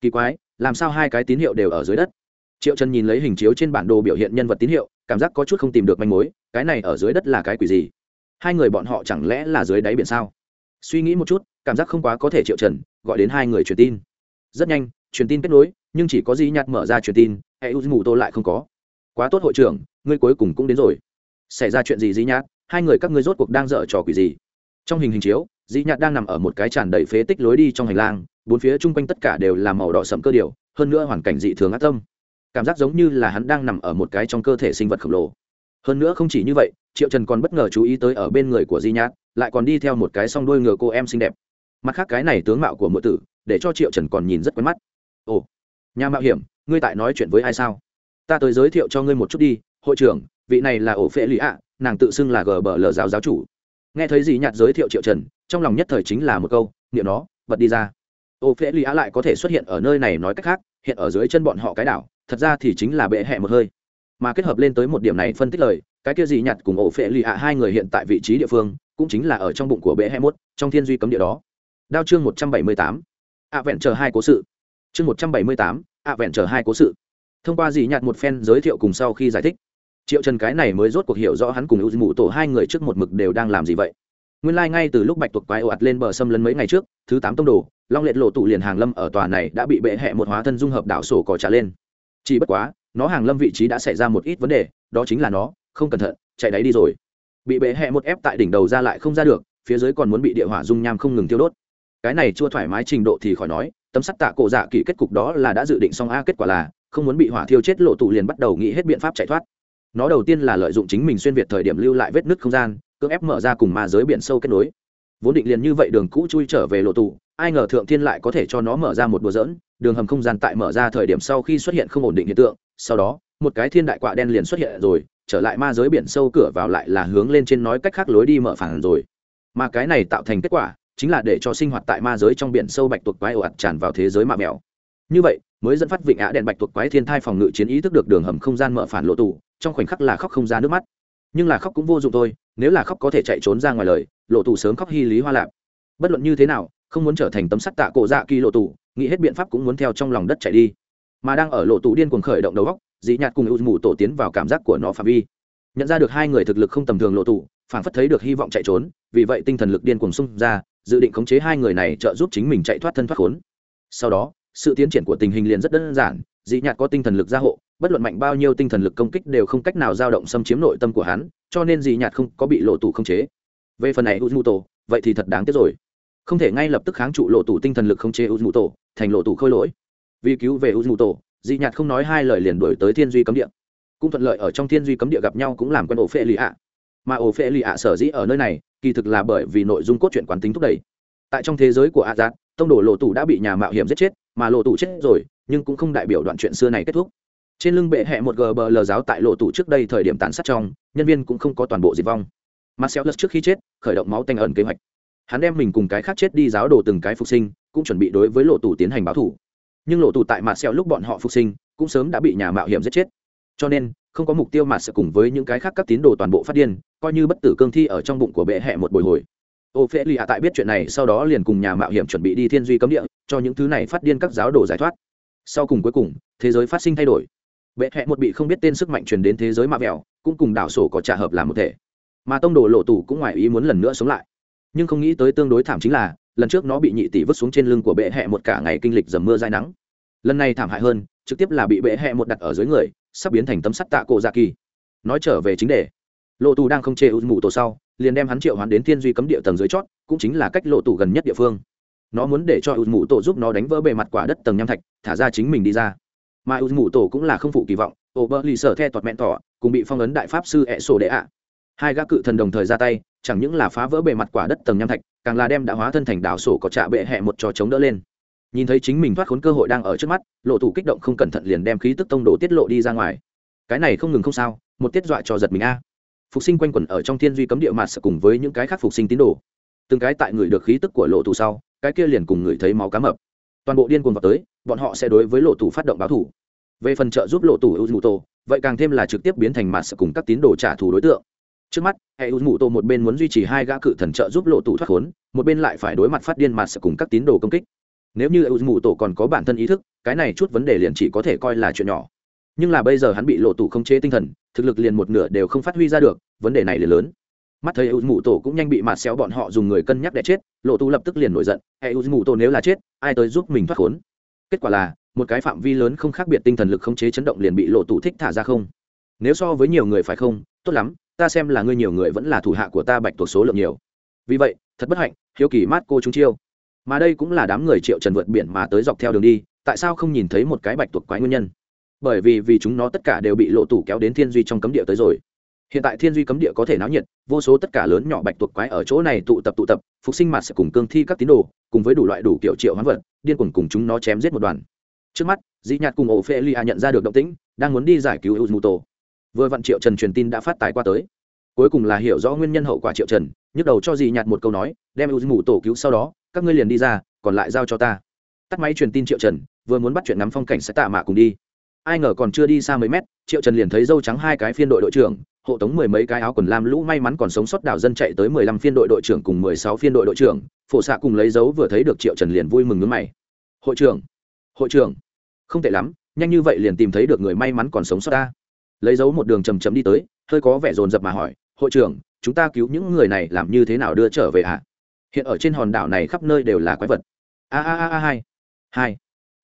kỳ quái, làm sao hai cái tín hiệu đều ở dưới đất? Triệu trần nhìn lấy hình chiếu trên bản đồ biểu hiện nhân vật tín hiệu, cảm giác có chút không tìm được manh mối, cái này ở dưới đất là cái quỷ gì? Hai người bọn họ chẳng lẽ là dưới đáy biển sao? Suy nghĩ một chút, cảm giác không quá có thể triệu trần gọi đến hai người truyền tin. Rất nhanh, truyền tin kết nối, nhưng chỉ có di nhặt mở ra truyền tin hệ u mù tô lại không có. Quá tốt hội trưởng, ngươi cuối cùng cũng đến rồi. Xảy ra chuyện gì di nhạt hai người các ngươi rốt cuộc đang dở trò quỷ gì? Trong hình hình chiếu di nhạt đang nằm ở một cái tràn đầy phế tích lối đi trong hành lang, bốn phía chung quanh tất cả đều là màu đỏ sậm cơ điều, hơn nữa hoàn cảnh dị thường ác tâm. Cảm giác giống như là hắn đang nằm ở một cái trong cơ thể sinh vật khổng lồ. Hơn nữa không chỉ như vậy, triệu trần còn bất ngờ chú ý tới ở bên người của di nhát lại còn đi theo một cái song đuôi ngựa cô em xinh đẹp. Mặt khác cái này tướng mạo của mượn tử, để cho triệu trần còn nhìn rất quen mắt. Ồ, nhà mạo hiểm, ngươi tại nói chuyện với ai sao? Ta tới giới thiệu cho ngươi một chút đi, hội trưởng vị này là ổ phệ lì ạ, nàng tự xưng là gờ bờ lờ giáo giáo chủ. Nghe thấy gì nhạt giới thiệu triệu trần, trong lòng nhất thời chính là một câu, niệm nó bật đi ra. Ổ phệ lì ạ lại có thể xuất hiện ở nơi này nói cách khác, hiện ở dưới chân bọn họ cái đảo, thật ra thì chính là bệ hẹ một hơi. Mà kết hợp lên tới một điểm này phân tích lời, cái kia gì nhạt cùng ổ phệ lì ạ hai người hiện tại vị trí địa phương, cũng chính là ở trong bụng của bệ hẹ mốt trong thiên duy cấm địa đó. Đao chương một trăm bảy mươi tám. Ạ vẹn chờ hai cố sự. Chương một trăm bảy mươi tám, ạ vẹn chờ hai cố sự. Thông qua dì nhạt một phen giới thiệu cùng sau khi giải thích triệu trần cái này mới rốt cuộc hiểu rõ hắn cùng ưu mụ tổ hai người trước một mực đều đang làm gì vậy. Nguyên lai、like、ngay từ lúc bạch tuộc quái ồ ạt lên bờ sâm lấn mấy ngày trước, thứ tám tông đồ, long liệt lộ tụ liền hàng lâm ở tòa này đã bị bệ hẹ một hóa thân dung hợp đảo sổ cỏ trả lên. Chỉ bất quá, nó hàng lâm vị trí đã xảy ra một ít vấn đề, đó chính là nó, không cẩn thận, chạy đáy đi rồi. Bị bệ hẹ một ép tại đỉnh đầu ra lại không ra được, phía dưới còn muốn bị địa hỏa dung nham không ngừng tiêu đốt. Cái này chưa thoải mái trình độ thì khỏi nói, tấm sắt tạ cổ dạ kỳ kết cục đó là đã dự định xong a, kết quả là, không muốn bị hỏa thiêu chết lộ tụ liền bắt đầu nghĩ hết biện pháp chạy thoát nó đầu tiên là lợi dụng chính mình xuyên việt thời điểm lưu lại vết nứt không gian, cưỡng ép mở ra cùng ma giới biển sâu kết nối. Vốn định liền như vậy đường cũ chui trở về lộ tụ ai ngờ thượng thiên lại có thể cho nó mở ra một đùa dỡn đường hầm không gian tại mở ra thời điểm sau khi xuất hiện không ổn định hiện tượng, sau đó, một cái thiên đại quạ đen liền xuất hiện rồi, trở lại ma giới biển sâu cửa vào lại là hướng lên trên nói cách khác lối đi mở phản rồi. Mà cái này tạo thành kết quả, chính là để cho sinh hoạt tại ma giới trong biển sâu bạch tuộc quái ồ ạt tràn vào thế giới mạ mèo như vậy mới dẫn phát vịnh ạ đèn bạch thuộc quái thiên thai phòng ngự chiến ý thức được đường hầm không gian mở phản lộ tù, trong khoảnh khắc là khóc không ra nước mắt. Nhưng là khóc cũng vô dụng thôi, nếu là khóc có thể chạy trốn ra ngoài lời, lộ tù sớm khóc hy lý hoa lạp. Bất luận như thế nào, không muốn trở thành tấm sắt tạ cổ dạ kỳ lộ tù, nghĩ hết biện pháp cũng muốn theo trong lòng đất chạy đi. Mà đang ở lộ tù điên cuồng khởi động đầu góc dị nhạt cùng ưu mù tổ tiến vào cảm giác của nó phạm vi. Nhận ra được hai người thực lực không tầm thường lộ tù phản phất thấy được hy vọng chạy trốn, vì vậy tinh thần lực điên cuồng xung ra, dự định khống chế hai người này trợ giúp chính mình chạy thoát thân thoát khốn. Sau đó sự tiến triển của tình hình liền rất đơn giản, dị nhạt có tinh thần lực gia hộ, bất luận mạnh bao nhiêu tinh thần lực công kích đều không cách nào dao động xâm chiếm nội tâm của hắn, cho nên dị nhạt không có bị lộ tủ khống chế. Về phần này uzmuto vậy thì thật đáng tiếc rồi. Không thể ngay lập tức kháng trụ lộ tủ tinh thần lực khống chế uzmuto thành lộ tủ khôi lỗi. Vì cứu về uzmuto dị nhạt không nói hai lời liền đổi tới thiên duy cấm địa. Cũng thuận lợi ở trong thiên duy cấm địa gặp nhau cũng làm quen ổ phệ lì ạ mà ổ phệ lì ạ sở dĩ ở nơi này, kỳ thực là bởi vì nội dung cốt truyện quán tính thúc đẩy. Tại trong thế giới của a giác tông đồ lộ tủ đã bị nhà mạo hiểm giết chết mà lộ tủ chết rồi, nhưng cũng không đại biểu đoạn chuyện xưa này kết thúc. Trên lưng bệ hẹ một gbl giáo tại lộ tủ trước đây thời điểm tàn sát trong, nhân viên cũng không có toàn bộ diệt vong. Marcel lật trước khi chết, khởi động máu tanh ẩn kế hoạch. Hắn đem mình cùng cái khác chết đi giáo đồ từng cái phục sinh, cũng chuẩn bị đối với lộ tủ tiến hành báo thủ. Nhưng lộ tủ tại marcel lúc bọn họ phục sinh, cũng sớm đã bị nhà mạo hiểm giết chết. Cho nên, không có mục tiêu mà sẽ cùng với những cái khác các tín đồ toàn bộ phát điên, coi như bất tử cương thi ở trong bụng của bệ hẹ một bồi hồi ô phê lì ạ tại biết chuyện này sau đó liền cùng nhà mạo hiểm chuẩn bị đi thiên duy cấm địa cho những thứ này phát điên các giáo đồ giải thoát. Sau cùng cuối cùng thế giới phát sinh thay đổi. Bệ hẹ một bị không biết tên sức mạnh truyền đến thế giới mạ vẹo, cũng cùng đảo sổ có trả hợp làm một thể. Mà tông đồ lộ tù cũng ngoài ý muốn lần nữa sống lại. Nhưng không nghĩ tới tương đối thảm chính là lần trước nó bị nhị tỷ vứt xuống trên lưng của bệ hẹ một cả ngày kinh lịch dầm mưa dài nắng. Lần này thảm hại hơn trực tiếp là bị bệ hẹ một đặt ở dưới người sắp biến thành tấm sắt tạ cổ dạ kỳ. Nói trở về chính đề. Lộ tù đang không chê ưu mù tổ sau liền đem hắn triệu hoán đến thiên duy cấm địa tầng dưới chót, cũng chính là cách lộ tủ gần nhất địa phương. Nó muốn để cho ưu mù tổ giúp nó đánh vỡ bề mặt quả đất tầng nham thạch, thả ra chính mình đi ra. Mà ưu mù tổ cũng là không phụ kỳ vọng ổ bơ lì sở the toạt mẹn tỏ, cùng bị phong ấn đại pháp sư ẹ sổ đệ ạ hai gã cự thần đồng thời ra tay, chẳng những là phá vỡ bề mặt quả đất tầng nham thạch, càng là đem đã hóa thân thành đảo sổ có trạ bệ hẹ một trò chống đỡ lên. Nhìn thấy chính mình thoát khốn cơ hội đang ở trước mắt, lộ thủ kích động không cẩn thận liền đem khí tức tông đồ tiết lộ đi ra ngoài. Cái này không ngừng không sao, một tiết dọa cho giật mình a phục sinh quanh quẩn ở trong thiên duy cấm địa mặt cùng với những cái khác phục sinh tín đồ. Từng cái tại người được khí tức của lộ thủ sau, cái kia liền cùng người thấy máu cá mập. Toàn bộ điên cuồng vào tới, bọn họ sẽ đối với lộ thủ phát động báo thủ. Về phần trợ giúp lộ thủ ưu tổ vậy càng thêm là trực tiếp biến thành mặt cùng các tín đồ trả thù đối tượng. Trước mắt, hệ ưu tổ một bên muốn duy trì hai gã cự thần trợ giúp lộ thủ thoát khốn, một bên lại phải đối mặt phát điên mặt cùng các tín đồ công kích. Nếu như ưu tổ còn có bản thân ý thức, cái này chút vấn đề liền chỉ có thể coi là chuyện nhỏ nhưng là bây giờ hắn bị lộ tủ không chế tinh thần, thực lực liền một nửa đều không phát huy ra được, vấn đề này liền lớn. Mắt thấy ưu mù tổ cũng nhanh bị mạt xéo bọn họ dùng người cân nhắc để chết, lộ tù lập tức liền nổi giận hệ ưu mù tổ nếu là chết, ai tới giúp mình thoát khốn? Kết quả là, một cái phạm vi lớn không khác biệt tinh thần lực không chế chấn động liền bị lộ tù thích thả ra không. Nếu so với nhiều người phải không? Tốt lắm, ta xem là ngươi nhiều người vẫn là thủ hạ của ta bạch thuộc số lượng nhiều. Vì vậy, thật bất hạnh, hiếu kỳ mát cô chúng chiêu. Mà đây cũng là đám người triệu trần vượt biển mà tới dọc theo đường đi, tại sao không nhìn thấy một cái bạch tuộc quái nguyên nhân? Bởi vì vì chúng nó tất cả đều bị lộ tủ kéo đến thiên duy trong cấm địa tới rồi. Hiện tại thiên duy cấm địa có thể náo nhiệt, vô số tất cả lớn nhỏ bạch tuộc quái ở chỗ này tụ tập tụ tập, phục sinh mặt sẽ cùng cương thi các tín đồ, cùng với đủ loại đủ kiểu triệu hoán vật, điên cuồng cùng chúng nó chém giết một đoàn. Trước mắt, dĩ nhạt cùng ổ phê lia nhận ra được động tĩnh, đang muốn đi giải cứu u mù tổ vừa vặn triệu trần truyền tin đã phát tài qua tới. Cuối cùng là hiểu rõ nguyên nhân hậu quả triệu trần, nhức đầu cho dì nhạt một câu nói, đem u mù tổ cứu sau đó, các ngươi liền đi ra, còn lại giao cho ta. Tắt máy truyền tin triệu trần, vừa muốn bắt chuyện ngắm phong cảnh sẽ tạ mạ cùng đi ai ngờ còn chưa đi xa mấy mét, triệu trần liền thấy dâu trắng hai cái phiên đội đội trưởng, hộ tống mười mấy cái áo quần lam lũ may mắn còn sống sót đảo dân chạy tới mười lăm phiên đội đội trưởng cùng mười sáu phiên đội đội trưởng, phổ xạ cùng lấy dấu vừa thấy được triệu trần liền vui mừng nước mày. Hội trưởng hội trưởng, không tệ lắm, nhanh như vậy liền tìm thấy được người may mắn còn sống sót ta. Lấy dấu một đường chầm chầm đi tới, hơi có vẻ dồn dập mà hỏi, hội trưởng, chúng ta cứu những người này làm như thế nào đưa trở về ạ? À? hiện ở trên hòn đảo này khắp nơi đều là quái vật. A a a a hai hai.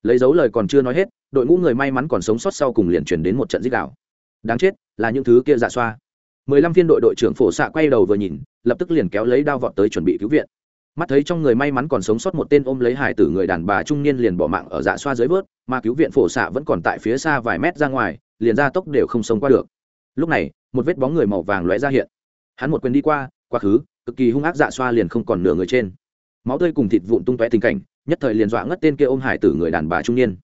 Lấy dấu lời còn chưa nói hết đội ngũ người may mắn còn sống sót sau cùng liền chuyển đến một trận giết đảo đáng chết, là những thứ kia dạ xoa. Mười lăm viên đội đội trưởng phổ xạ quay đầu vừa nhìn, lập tức liền kéo lấy đao vọt tới chuẩn bị cứu viện. Mắt thấy trong người may mắn còn sống sót một tên ôm lấy hải tử người đàn bà trung niên liền bỏ mạng ở dạ xoa dưới vớt, mà cứu viện phổ xạ vẫn còn tại phía xa vài mét ra ngoài, liền ra tốc đều không sống qua được. Lúc này, một vết bóng người màu vàng lóe ra hiện. Hắn một quyền đi qua, quá khứ, cực kỳ hung ác dạ xoa liền không còn nửa người trên. Máu tươi cùng thịt vụn tung tóe tình cảnh, nhất thời liền dọa ngất tên kia ôm hải tử người đàn bà trung niên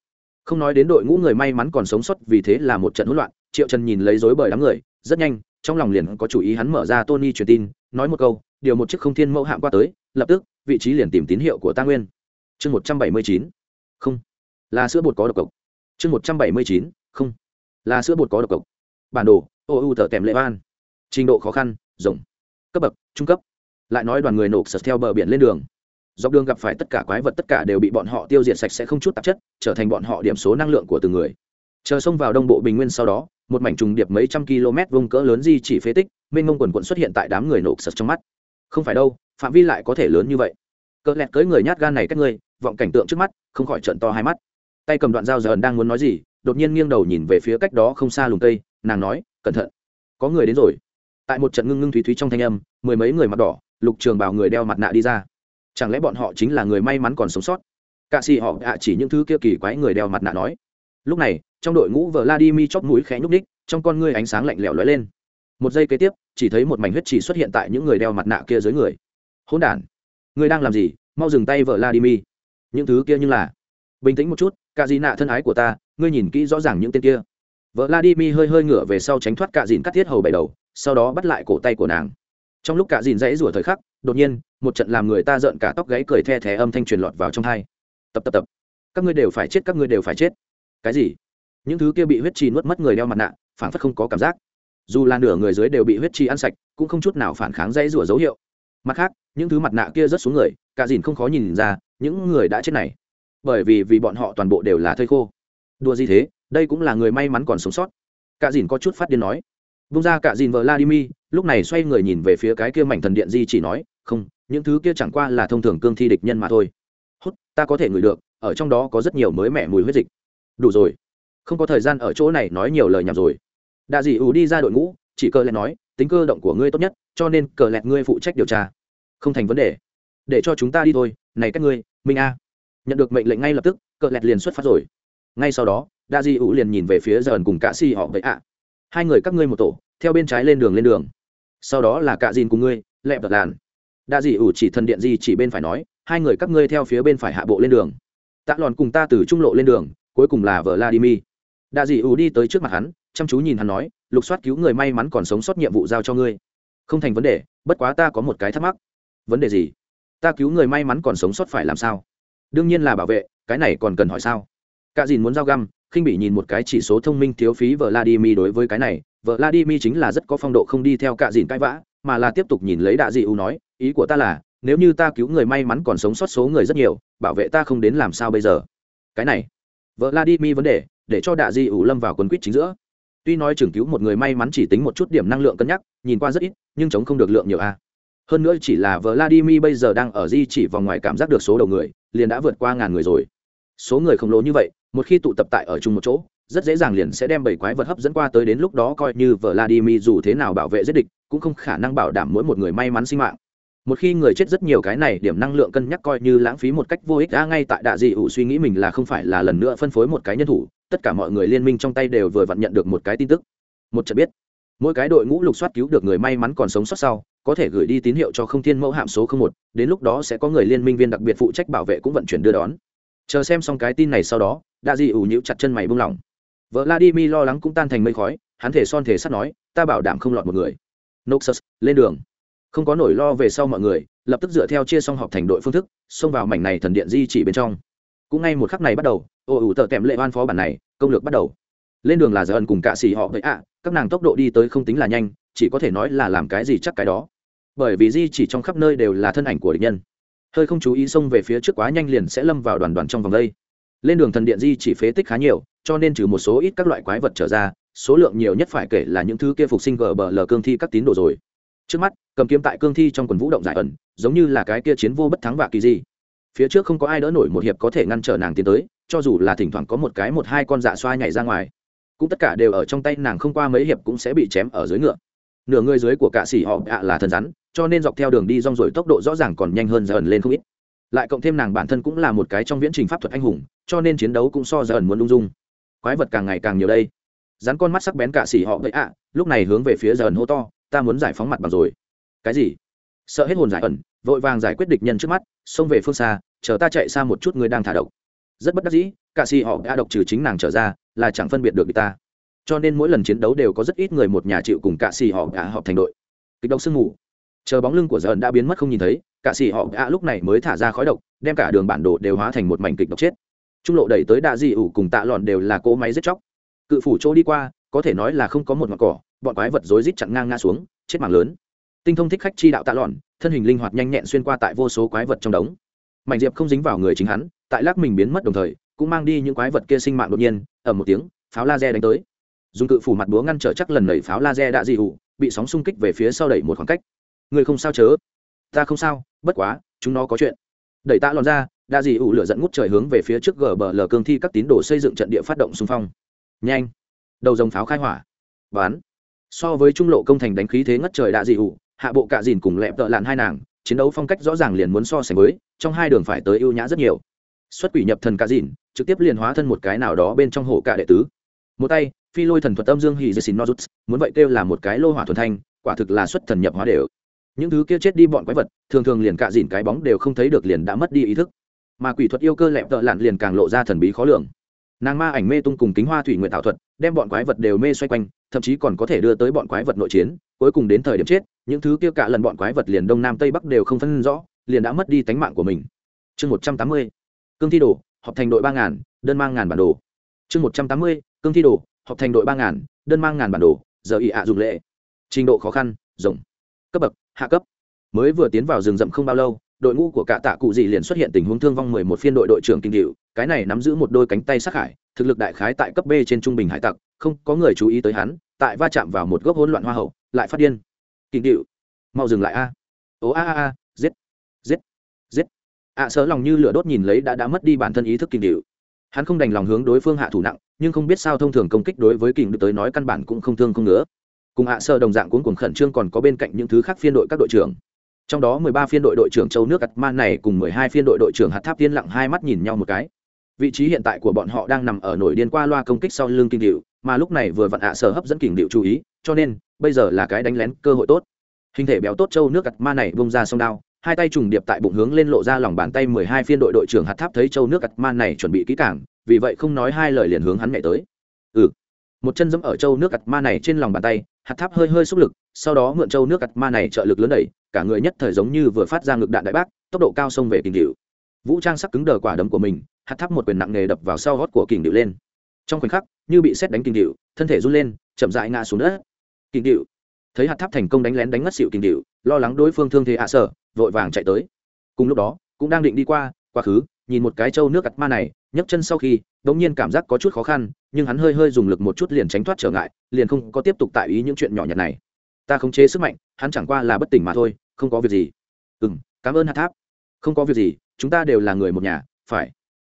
không nói đến đội ngũ người may mắn còn sống sót, vì thế là một trận hỗn loạn, triệu trần nhìn lấy dối bởi đám người, rất nhanh, trong lòng liền có chủ ý hắn mở ra tony truyền tin, nói một câu, điều một chiếc không thiên mẫu hạm qua tới, lập tức, vị trí liền tìm tín hiệu của ta nguyên. Chương một trăm bảy mươi chín, không, là sữa bột có độc cộc. Chương một trăm bảy mươi chín, không, là sữa bột có độc cộc. Bản đồ, ô u thở tèm lệ ban trình độ khó khăn, rộng, cấp bậc, trung cấp. Lại nói đoàn người nộp sật theo bờ biển lên đường dọc đường gặp phải tất cả quái vật, tất cả đều bị bọn họ tiêu diệt sạch sẽ không chút tạp chất, trở thành bọn họ điểm số năng lượng của từng người. Chờ xông vào đông bộ bình nguyên sau đó, một mảnh trùng điệp mấy trăm km vông cỡ lớn di chỉ phế tích, mênh mông quần quận xuất hiện tại đám người nộp sật trong mắt. Không phải đâu, phạm vi lại có thể lớn như vậy. Cỡ lẹt cưới người nhát gan này cách ngươi vọng cảnh tượng trước mắt, không khỏi trận to hai mắt. Tay cầm đoạn dao giờ đang muốn nói gì, đột nhiên nghiêng đầu nhìn về phía cách đó không xa lùng cây, nàng nói, cẩn thận, có người đến rồi. Tại một trận ngưng ngưng thúy thúy trong thanh âm, mười mấy người mặt đỏ, lục trường bảo người đeo mặt nạ đi ra chẳng lẽ bọn họ chính là người may mắn còn sống sót? Cạ xì họ ạ chỉ những thứ kia kỳ quái người đeo mặt nạ nói. Lúc này, trong đội ngũ vladimir chóp mũi khẽ nhúc ních trong con ngươi ánh sáng lạnh lẽo lóe lên. Một giây kế tiếp, chỉ thấy một mảnh huyết chỉ xuất hiện tại những người đeo mặt nạ kia dưới người. Hỗn đản, người đang làm gì? Mau dừng tay vladimir. Những thứ kia như là. Bình tĩnh một chút, cả gì nạ thân ái của ta, ngươi nhìn kỹ rõ ràng những tên kia. Vladimir hơi hơi ngửa về sau tránh thoát cả dìn cắt thiết hầu bảy đầu, sau đó bắt lại cổ tay của nàng. Trong lúc cả dìn dãy rủa thời khắc, đột nhiên một trận làm người ta rợn cả tóc gáy cười the thé âm thanh truyền lọt vào trong thai tập tập tập. Các ngươi đều phải chết, các ngươi đều phải chết. Cái gì? Những thứ kia bị huyết trì nuốt mất người đeo mặt nạ phản phất không có cảm giác. Dù là nửa người dưới đều bị huyết trì ăn sạch, cũng không chút nào phản kháng dãy rủa dấu hiệu. Mặt khác, những thứ mặt nạ kia rớt xuống người, cả dìn không khó nhìn ra, những người đã chết này. Bởi vì vì bọn họ toàn bộ đều là thây khô. Đùa gì thế? Đây cũng là người may mắn còn sống sót. Cả dìn có chút phát điên nói. Vung ra cả dìn vladimir, lúc này xoay người nhìn về phía cái kia mảnh thần điện di chỉ nói, không những thứ kia chẳng qua là thông thường cương thi địch nhân mà thôi. Hút, ta có thể ngửi được, ở trong đó có rất nhiều mới mẻ mùi huyết dịch. Đủ rồi. Không có thời gian ở chỗ này nói nhiều lời nhảm rồi. Đạ dị ủ đi ra đội ngũ, chỉ cờ lẹt nói, tính cơ động của ngươi tốt nhất, cho nên cờ lẹt ngươi phụ trách điều tra. Không thành vấn đề. Để cho chúng ta đi thôi, này các ngươi, minh a. Nhận được mệnh lệnh ngay lập tức cờ lẹt liền xuất phát rồi. Ngay sau đó đa di ủ liền nhìn về phía dần cùng cả si họ vậy ạ. Hai người các ngươi một tổ, theo bên trái lên đường lên đường. Sau đó là cả dìn cùng ngươi lẹp đặt làn đa dị ủ chỉ thần điện di chỉ bên phải nói, hai người các ngươi theo phía bên phải hạ bộ lên đường. Tạ lòn cùng ta từ trung lộ lên đường, cuối cùng là vợ vladimir. Đa dị ủ đi tới trước mặt hắn, chăm chú nhìn hắn nói, lục soát cứu người may mắn còn sống sót nhiệm vụ giao cho ngươi. Không thành vấn đề, bất quá ta có một cái thắc mắc. Vấn đề gì? Ta cứu người may mắn còn sống sót phải làm sao? Đương nhiên là bảo vệ, cái này còn cần hỏi sao? Cả dìn muốn giao găm, khinh bị nhìn một cái chỉ số thông minh thiếu phí vợ vladimir đối với cái này. Vợ vladimir chính là rất có phong độ không đi theo cả dìn cãi vã, mà là tiếp tục nhìn lấy đạ dị u nói ý của ta là, nếu như ta cứu người may mắn còn sống sót số người rất nhiều, bảo vệ ta không đến làm sao bây giờ? Cái này vợ mi vấn đề, để cho đạ di ủ lâm vào quấn quýt chính giữa. Tuy nói trưởng cứu một người may mắn chỉ tính một chút điểm năng lượng cân nhắc, nhìn qua rất ít, nhưng chống không được lượng nhiều a. Hơn nữa chỉ là vladimir bây giờ đang ở di chỉ vào ngoài cảm giác được số đầu người, liền đã vượt qua ngàn người rồi. Số người khổng lồ như vậy, một khi tụ tập tại ở chung một chỗ, rất dễ dàng liền sẽ đem bảy quái vật hấp dẫn qua tới đến lúc đó coi như vladimir dù thế nào bảo vệ giết địch, cũng không khả năng bảo đảm mỗi một người may mắn sinh mạng một khi người chết rất nhiều cái này, điểm năng lượng cân nhắc coi như lãng phí một cách vô ích đã ngay tại đạ dị ủ suy nghĩ mình là không phải là lần nữa phân phối một cái nhân thủ, tất cả mọi người liên minh trong tay đều vừa vặn nhận được một cái tin tức. Một trận biết, mỗi cái đội ngũ lục soát cứu được người may mắn còn sống sót sau, có thể gửi đi tín hiệu cho không thiên mẫu hạm số một, đến lúc đó sẽ có người liên minh viên đặc biệt phụ trách bảo vệ cũng vận chuyển đưa đón. Chờ xem xong cái tin này sau đó, đạ dị ủ nhíu chặt chân mày buông lỏng. Vợ vladimir lo lắng cũng tan thành mây khói, hắn thể son thể sắt nói, ta bảo đảm không lọt một người. Noxus, lên đường không có nỗi lo về sau mọi người, lập tức dựa theo chia xong họp thành đội phương thức, xông vào mảnh này thần điện di chỉ bên trong. Cũng ngay một khắc này bắt đầu, ô ủ tợ kèm lệ oan phó bản này, công lược bắt đầu. Lên đường là giờ ẩn cùng cạ xì họ với ạ, các nàng tốc độ đi tới không tính là nhanh, chỉ có thể nói là làm cái gì chắc cái đó. Bởi vì di chỉ trong khắp nơi đều là thân ảnh của địch nhân. Hơi không chú ý xông về phía trước quá nhanh liền sẽ lâm vào đoàn đoàn trong vòng đây. Lên đường thần điện di chỉ phế tích khá nhiều, cho nên trừ một số ít các loại quái vật trở ra, số lượng nhiều nhất phải kể là những thứ kia phục sinh gờ bờ lờ cương thi các tín đồ rồi. Trước mắt cầm kiếm tại cương thi trong quần vũ động giải ẩn, giống như là cái kia chiến vô bất thắng vạ kỳ di phía trước không có ai đỡ nổi một hiệp có thể ngăn trở nàng tiến tới, cho dù là thỉnh thoảng có một cái một hai con dạ xoa nhảy ra ngoài, cũng tất cả đều ở trong tay nàng không qua mấy hiệp cũng sẽ bị chém ở dưới ngựa. Nửa người dưới của cạ xỉ họ ạ là thần rắn, cho nên dọc theo đường đi rong rồi tốc độ rõ ràng còn nhanh hơn dần lên không ít. Lại cộng thêm nàng bản thân cũng là một cái trong viễn trình pháp thuật anh hùng, cho nên chiến đấu cũng so dần muốn lung dung. Quái vật càng ngày càng nhiều đây. Rắn con mắt sắc bén cạ xỉ họ vậy ạ, lúc này hướng về phía dần hô to, ta muốn giải phóng mặt bằng rồi cái gì? Sợ hết hồn giải ẩn, vội vàng giải quyết địch nhân trước mắt, xông về phương xa, chờ ta chạy xa một chút người đang thả độc. Rất bất đắc dĩ, cả xỉ họ đã độc trừ chính nàng trở ra, là chẳng phân biệt được ta. Cho nên mỗi lần chiến đấu đều có rất ít người một nhà chịu cùng cả xì họ đã họp thành đội. Kịch độc sương mù. Chờ bóng lưng của dần đã biến mất không nhìn thấy, cả xì họ đã lúc này mới thả ra khói độc, đem cả đường bản đồ đều hóa thành một mảnh kịch độc chết. Trung lộ đẩy tới đạ dị ủ cùng tạ lòn đều là cỗ máy giết chóc. Cự phủ chỗ đi qua, có thể nói là không có một ngọn cỏ, bọn quái vật rối rít chặn ngang ngã xuống, chết mạng lớn tinh thông thích khách chi đạo tạ lòn thân hình linh hoạt nhanh nhẹn xuyên qua tại vô số quái vật trong đống. Mạnh diệp không dính vào người chính hắn, tại lác mình biến mất đồng thời, cũng mang đi những quái vật kia sinh mạng đột nhiên ở một tiếng, pháo laser đánh tới. Dùng cự phủ mặt búa ngăn trở chắc lần nảy pháo laser đã dị hụ bị sóng xung kích về phía sau đẩy một khoảng cách. Người không sao chớ? Ta không sao, bất quá, chúng nó có chuyện. Đẩy tạ lòn ra đa dị ủ lửa dẫn ngút trời hướng về phía trước gờ bờ lờ cương thi các tín đồ xây dựng trận địa phát động xung phong. Nhanh. Đầu dòng pháo khai hỏa. Bán so với trung lộ công thành đánh khí thế ngất trời đa dị ủ hạ bộ cạ dìn cùng lẹp tợ lạn hai nàng, chiến đấu phong cách rõ ràng liền muốn so sánh với, trong hai đường phải tới ưu nhã rất nhiều. Xuất quỷ nhập thần cạ dìn, trực tiếp liền hóa thân một cái nào đó bên trong hộ cạ đệ tứ. Một tay, phi lôi thần thuật âm dương hì dê xin nozuts muốn vậy kêu là một cái lô hỏa thuần thanh, quả thực là xuất thần nhập hóa đều. Những thứ kia chết đi bọn quái vật, thường thường liền cạ dìn cái bóng đều không thấy được liền đã mất đi ý thức. Mà quỷ thuật yêu cơ lẹp tợ lặn liền càng lộ ra thần bí khó lường nàng ma ảnh mê tung cùng kính hoa thủy nguyện tạo thuật, đem bọn quái vật đều mê xoay quanh, thậm chí còn có thể đưa tới bọn quái vật nội chiến, cuối cùng đến thời điểm chết, những thứ kia cả lần bọn quái vật liền đông nam tây bắc đều không phân rõ, liền đã mất đi tánh mạng của mình. Chương một trăm tám mươi, cương thi đồ, họp thành đội ba ngàn, đơn mang ngàn bản đồ. Chương một trăm tám mươi, cương thi đồ, họp thành đội ba ngàn, đơn mang ngàn bản đồ, giờ ị ạ dùng lệ. Trình độ khó khăn, rộng. Cấp bậc, hạ cấp. Mới vừa tiến vào rừng rậm không bao lâu đội ngũ của cả tạ cụ gì liền xuất hiện tình huống thương vong mười một phiên đội đội trưởng kinh điệu cái này nắm giữ một đôi cánh tay sắc hải thực lực đại khái tại cấp b trên trung bình hải tặc không có người chú ý tới hắn tại va chạm vào một gốc hỗn loạn hoa hậu lại phát điên. Kinh điệu mau dừng lại a. Ô a a a giết giết giết. Ạ à, sớ lòng như lửa đốt nhìn lấy đã đã mất đi bản thân ý thức kinh điệu. Hắn không đành lòng hướng đối phương hạ thủ nặng nhưng không biết sao thông thường công kích đối với kình được tới nói căn bản cũng không thương không nữa cùng hạ sơ đồng dạng cuốn cuồng khẩn trương còn có bên cạnh những thứ khác phiên đội các đội trưởng trong đó mười ba phiên đội đội trưởng châu nước ắt man này cùng mười hai phiên đội đội trưởng hạt tháp tiên lặng hai mắt nhìn nhau một cái. Vị trí hiện tại của bọn họ đang nằm ở nổi điên qua loa công kích sau lưng kinh điệu, mà lúc này vừa vặn ạ sở hấp dẫn kinh điệu chú ý, cho nên, bây giờ là cái đánh lén cơ hội tốt. Hình thể béo tốt châu nước ắt ma này bông ra sông đao, hai tay trùng điệp tại bụng hướng lên lộ ra lòng bàn tay mười hai phiên đội đội trưởng hạt tháp thấy châu nước ắt man này chuẩn bị kỹ cảng vì vậy không nói hai lời liền hướng hắn nhảy tới. Ừ. Một chân dẫm ở châu nước ắt ma này trên lòng bàn tay, hạt tháp hơi hơi xúc lực, sau đó mượn châu nước ắt ma này trợ lực lớn đẩy cả người nhất thời giống như vừa phát ra ngực đạn đại bác, tốc độ cao xông về kình điệu. Vũ trang sắc cứng đờ quả đấm của mình, hạt tháp một quyền nặng nề đập vào sau gót của kình điệu lên. Trong khoảnh khắc, như bị xét đánh kình điệu, thân thể run lên, chậm dại ngã xuống đất. Kình điệu. Thấy hạt tháp thành công đánh lén đánh ngất xịu kình điệu, lo lắng đối phương thương thế hạ sở vội vàng chạy tới. Cùng lúc đó, cũng đang định đi qua, quá khứ, nhìn một cái trâu nước ạt ma này, nhấc chân sau khi, đống nhiên cảm giác có chút khó khăn, nhưng hắn hơi hơi dùng lực một chút liền tránh thoát trở ngại, liền không có tiếp tục tại ý những chuyện nhỏ nhặt này. Ta không chế sức mạnh, hắn chẳng qua là bất tỉnh mà thôi không có việc gì. Ừ m cảm ơn hạ tháp. Không có việc gì, chúng ta đều là người một nhà, phải.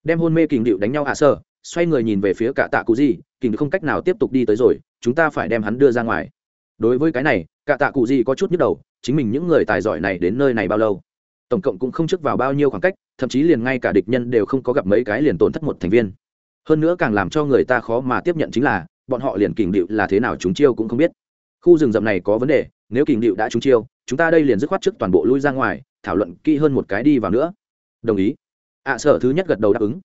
Đem hôn mê kình điệu đánh nhau hạ sơ, xoay người nhìn về phía cả tạ cụ gì, kình không cách nào tiếp tục đi tới rồi, chúng ta phải đem hắn đưa ra ngoài. Đối với cái này, cả tạ cụ gì có chút nhức đầu, chính mình những người tài giỏi này đến nơi này bao lâu? Tổng cộng cũng không trước vào bao nhiêu khoảng cách, thậm chí liền ngay cả địch nhân đều không có gặp mấy cái liền tổn thất một thành viên. Hơn nữa càng làm cho người ta khó mà tiếp nhận chính là, bọn họ liền kình điệu là thế nào chúng chiêu cũng không biết. Khu rừng rậm này có vấn đề nếu kình điệu đã chúng chiêu chúng ta đây liền dứt khoát trước toàn bộ lui ra ngoài thảo luận kỹ hơn một cái đi vào nữa. Đồng ý. Ạ à, sở thứ nhất gật đầu đáp ứng.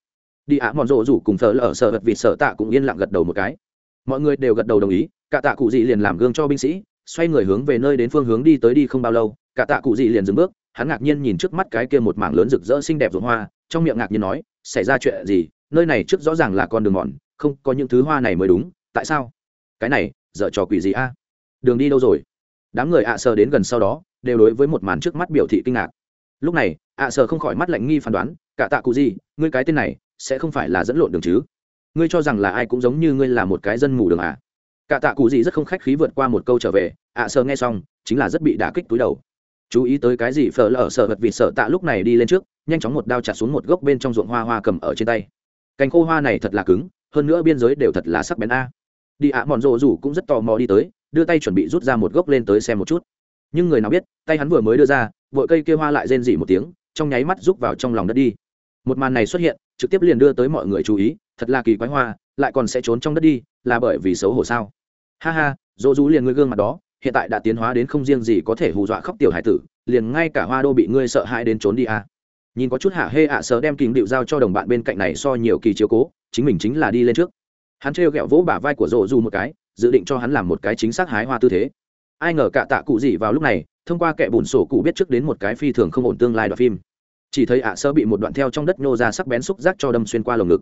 Đi ạ mòn rộ rủ cùng thờ lở sợ vật vịt sợ tạ cũng yên lặng gật đầu một cái. Mọi người đều gật đầu đồng ý cả tạ cụ gì liền làm gương cho binh sĩ xoay người hướng về nơi đến phương hướng đi tới đi không bao lâu cả tạ cụ gì liền dừng bước hắn ngạc nhiên nhìn trước mắt cái kia một mảng lớn rực rỡ xinh đẹp ruộng hoa trong miệng ngạc nhiên nói xảy ra chuyện gì? Nơi này trước rõ ràng là con đường mòn không có những thứ hoa này mới đúng tại sao? Cái này dở trò quỷ gì a? Đường đi đâu rồi? Đám người ạ à sờ đến gần sau đó, đều đối với một màn trước mắt biểu thị kinh ngạc. Lúc này, ạ à sờ không khỏi mắt lạnh nghi phán đoán, cả tạ cụ gì, ngươi cái tên này, sẽ không phải là dẫn lộn đường chứ? Ngươi cho rằng là ai cũng giống như ngươi là một cái dân mù đường à? Cả tạ cụ gì rất không khách khí vượt qua một câu trở về, ạ à sờ nghe xong, chính là rất bị đả kích túi đầu. Chú ý tới cái gì, phở lở sợ vật vì sợ tạ lúc này đi lên trước, nhanh chóng một đao chặt xuống một gốc bên trong ruộng hoa hoa cầm ở trên tay. Cành khô hoa này thật là cứng, hơn nữa biên giới đều thật là sắc bén a. Đi ạ, mòn rộ rủ cũng rất tò mò đi tới đưa tay chuẩn bị rút ra một gốc lên tới xem một chút. Nhưng người nào biết, tay hắn vừa mới đưa ra, vội cây kia hoa lại rên dỉ một tiếng, trong nháy mắt rúc vào trong lòng đất đi. Một màn này xuất hiện, trực tiếp liền đưa tới mọi người chú ý, thật là kỳ quái hoa, lại còn sẽ trốn trong đất đi, là bởi vì xấu hổ sao? Ha ha, dỗ rú liền ngươi gương mặt đó, hiện tại đã tiến hóa đến không riêng gì có thể hù dọa khóc tiểu hải tử, liền ngay cả hoa đô bị ngươi sợ hãi đến trốn đi à. nhìn có chút hạ hê ạ à sớ đem kình điệu giao cho đồng bạn bên cạnh này so nhiều kỳ chiếu cố, chính mình chính là đi lên trước. Hắn trêu ghẹo vỗ bả vai của rộ du một cái dự định cho hắn làm một cái chính xác hái hoa tư thế. Ai ngờ cả tạ cụ gì vào lúc này, thông qua kẻ bùn sổ cụ biết trước đến một cái phi thường không ổn tương lai đoạn phim. Chỉ thấy ạ sơ bị một đoạn theo trong đất nhô ra sắc bén xúc giác cho đâm xuyên qua lồng ngực.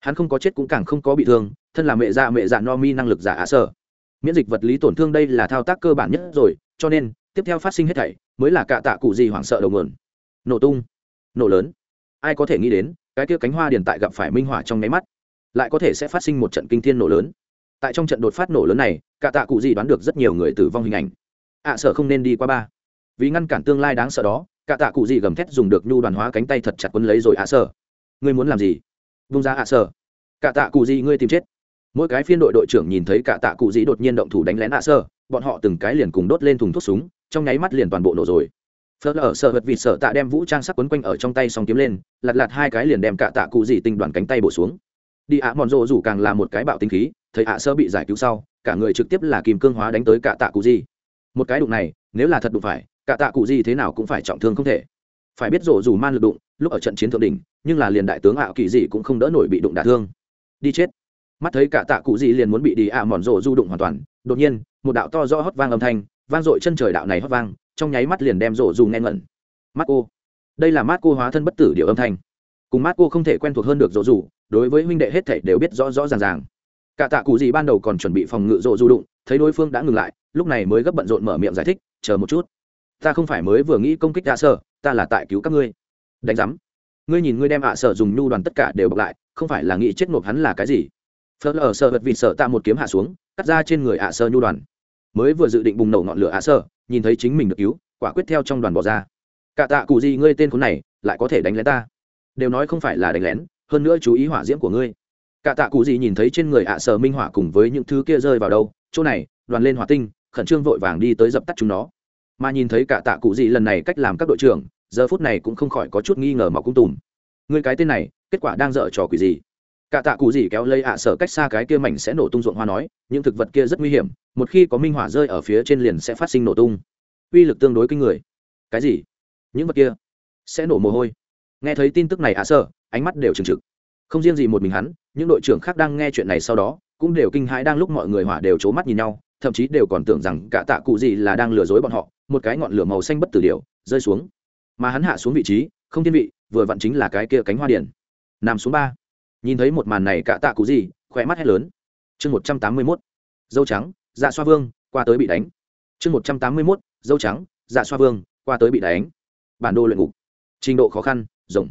Hắn không có chết cũng càng không có bị thương, thân là mẹ dạ mẹ dạ no mi năng lực giả ạ sơ. Miễn dịch vật lý tổn thương đây là thao tác cơ bản nhất rồi, cho nên, tiếp theo phát sinh hết thảy, mới là cạ tạ cụ gì hoảng sợ đầu nguồn. Nổ tung. Nổ lớn. Ai có thể nghĩ đến, cái kia cánh hoa điền tại gặp phải minh hỏa trong nháy mắt, lại có thể sẽ phát sinh một trận kinh thiên nổ lớn tại trong trận đột phát nổ lớn này, cả tạ cụ gì đoán được rất nhiều người tử vong hình ảnh. Ạ sợ không nên đi qua ba. Vì ngăn cản tương lai đáng sợ đó, cả tạ cụ gì gầm thét dùng được nhu đoàn hóa cánh tay thật chặt quấn lấy rồi ạ sợ. Ngươi muốn làm gì? Vung ra ạ sợ. Cả tạ cụ gì ngươi tìm chết. Mỗi cái phiên đội đội trưởng nhìn thấy cả tạ cụ dĩ đột nhiên động thủ đánh lén ạ sơ bọn họ từng cái liền cùng đốt lên thùng thuốc súng, trong nháy mắt liền toàn bộ nổ rồi. Phớt lờ sợ vật vịt sợ tạ đem vũ trang sắc quấn quanh ở trong tay xong kiếm lên lặt lặt hai cái liền đem cả tạ cụ dĩ tinh đoàn cánh tay bổ xuống. Đi ạ, mòn rộ rủ càng là một cái bạo tinh khí thấy ạ sơ bị giải cứu sau, cả người trực tiếp là kìm cương hóa đánh tới cả tạ cụ di. một cái đụng này, nếu là thật đụng phải cả tạ cụ di thế nào cũng phải trọng thương không thể. Phải biết rổ rủ man lực đụng, lúc ở trận chiến thượng đỉnh, nhưng là liền đại tướng ạ kỳ gì cũng không đỡ nổi bị đụng đả thương. Đi chết. Mắt thấy cả tạ cụ gì liền muốn bị đi ạ mòn rổ du đụng hoàn toàn, đột nhiên, một đạo to do hót vang âm thanh, vang dội chân trời đạo này hót vang, trong nháy mắt liền đem rổ du nghe ngẩn. Mắt cô đây là mắt cô hóa thân bất tử điều âm thanh. Cùng mắt cô không thể quen thuộc hơn được rổ dù, đối với huynh đệ hết thảy đều biết rõ rõ ràng ràng cả tạ cụ gì ban đầu còn chuẩn bị phòng ngự rộ du đụng, thấy đối phương đã ngừng lại, lúc này mới gấp bận rộn mở miệng giải thích, chờ một chút. Ta không phải mới vừa nghĩ công kích ạ sở ta là tại cứu các ngươi. Đánh giám. Ngươi nhìn ngươi đem ạ sở dùng nhu đoàn tất cả đều bọc lại, không phải là nghĩ chết nộp hắn là cái gì? Phớt ở sợ vật vịt sợ tạ một kiếm hạ xuống, cắt ra trên người ạ sơ nhu đoàn. Mới vừa dự định bùng nổ ngọn lửa ạ sơ, nhìn thấy chính mình được cứu, quả quyết theo trong đoàn bỏ ra. Cả tạ cụ gì ngươi tên khốn này, lại có thể đánh lén ta? Đều nói không phải là đánh lén, hơn nữa chú ý hỏa diễm của ngươi cả tạ cụ gì nhìn thấy trên người ạ sở minh hỏa cùng với những thứ kia rơi vào đâu, chỗ này, đoàn lên hỏa tinh, khẩn trương vội vàng đi tới dập tắt chúng nó. Mà nhìn thấy cả tạ cụ gì lần này cách làm các đội trưởng, giờ phút này cũng không khỏi có chút nghi ngờ mà cũng tùm. Người cái tên này, kết quả đang dở trò quỷ gì? Cả tạ cụ gì kéo lấy ạ sở cách xa cái kia mảnh sẽ nổ tung ruộng hoa nói, những thực vật kia rất nguy hiểm, một khi có minh hỏa rơi ở phía trên liền sẽ phát sinh nổ tung. Uy lực tương đối kinh người. Cái gì? Những vật kia sẽ nổ mồ hôi. Nghe thấy tin tức này ạ sở, ánh mắt đều trừng trực không riêng gì một mình hắn, những đội trưởng khác đang nghe chuyện này sau đó, cũng đều kinh hãi đang lúc mọi người hỏa đều c mắt nhìn nhau, thậm chí đều còn tưởng rằng cả tạ cụ gì là đang lừa dối bọn họ, một cái ngọn lửa màu xanh bất tử điều rơi xuống. Mà hắn hạ xuống vị trí, không thiên vị, vừa vặn chính là cái kia cánh hoa điển nằm xuống ba. Nhìn thấy một màn này cả tạ cụ gì, khỏe mắt hét lớn. Chương một trăm tám mươi mốt. Dâu trắng dạ xoa vương, qua tới bị đánh. Chương một trăm tám mươi mốt, dâu trắng dạ xoa vương, qua tới bị đánh. Bản đồ luyện ngục. Trình độ khó khăn rồng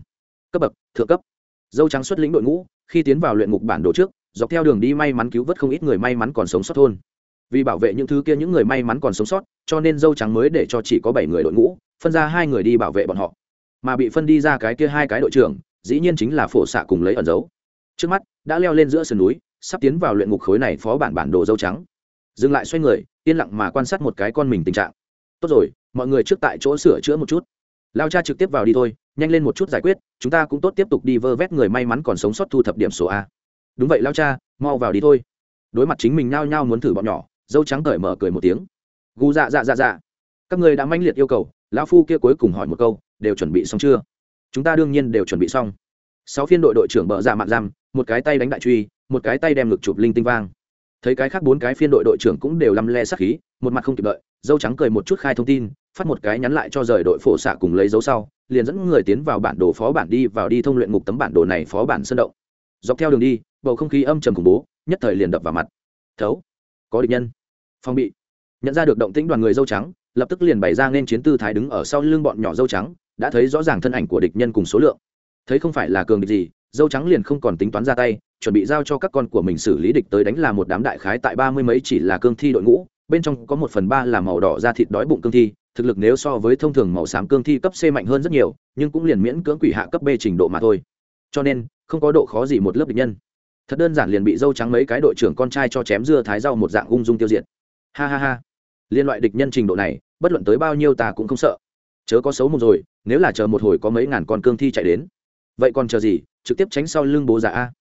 cấp bậc, thượng cấp dâu trắng xuất lĩnh đội ngũ, khi tiến vào luyện ngục bản đồ trước, dọc theo đường đi may mắn cứu vớt không ít người may mắn còn sống sót thôn. Vì bảo vệ những thứ kia những người may mắn còn sống sót, cho nên dâu trắng mới để cho chỉ có bảy người đội ngũ, phân ra hai người đi bảo vệ bọn họ. Mà bị phân đi ra cái kia hai cái đội trưởng, dĩ nhiên chính là phổ xạ cùng lấy ẩn dấu. Trước mắt, đã leo lên giữa sườn núi, sắp tiến vào luyện ngục khối này phó bản bản đồ dâu trắng. Dừng lại xoay người, yên lặng mà quan sát một cái con mình tình trạng. Tốt rồi, mọi người trước tại chỗ sửa chữa một chút lao cha trực tiếp vào đi thôi, nhanh lên một chút giải quyết, chúng ta cũng tốt tiếp tục đi vơ vét người may mắn còn sống sót thu thập điểm số a. Đúng vậy, lao cha, mau vào đi thôi. Đối mặt chính mình nao nhao muốn thử bọn nhỏ, dâu trắng cởi mở cười một tiếng. Gu dạ dạ dạ dạ. Các người đã manh liệt yêu cầu, lão phu kia cuối cùng hỏi một câu, đều chuẩn bị xong chưa? Chúng ta đương nhiên đều chuẩn bị xong. Sáu phiên đội đội trưởng bợ dạ mạn giam, một cái tay đánh đại truy, một cái tay đem ngực chụp linh tinh vang thấy cái khác bốn cái phiên đội đội trưởng cũng đều lăm le sắc khí, một mặt không kịp đợi, dâu trắng cười một chút khai thông tin, phát một cái nhắn lại cho rời đội phổ xạ cùng lấy dấu sau, liền dẫn người tiến vào bản đồ phó bản đi, vào đi thông luyện ngục tấm bản đồ này phó bản sơn động. Dọc theo đường đi, bầu không khí âm trầm khủng bố, nhất thời liền đập vào mặt. Thấu, có địch nhân. Phong bị. Nhận ra được động tĩnh đoàn người dâu trắng, lập tức liền bày ra nên chiến tư thái đứng ở sau lưng bọn nhỏ dâu trắng, đã thấy rõ ràng thân ảnh của địch nhân cùng số lượng. Thấy không phải là cường địch gì dâu trắng liền không còn tính toán ra tay, chuẩn bị giao cho các con của mình xử lý địch tới đánh là một đám đại khái tại ba mươi mấy chỉ là cương thi đội ngũ, bên trong có một phần ba là màu đỏ da thịt đói bụng cương thi, thực lực nếu so với thông thường màu xám cương thi cấp c mạnh hơn rất nhiều, nhưng cũng liền miễn cưỡng quỷ hạ cấp b trình độ mà thôi. Cho nên, không có độ khó gì một lớp địch nhân. Thật đơn giản liền bị dâu trắng mấy cái đội trưởng con trai cho chém dưa thái rau một dạng ung dung tiêu diệt. Ha ha ha. Liên loại địch nhân trình độ này, bất luận tới bao nhiêu ta cũng không sợ. Chớ có xấu một rồi, nếu là chờ một hồi có mấy ngàn con cương thi chạy đến. Vậy còn chờ gì? Trực tiếp tránh sau lưng bố giả a.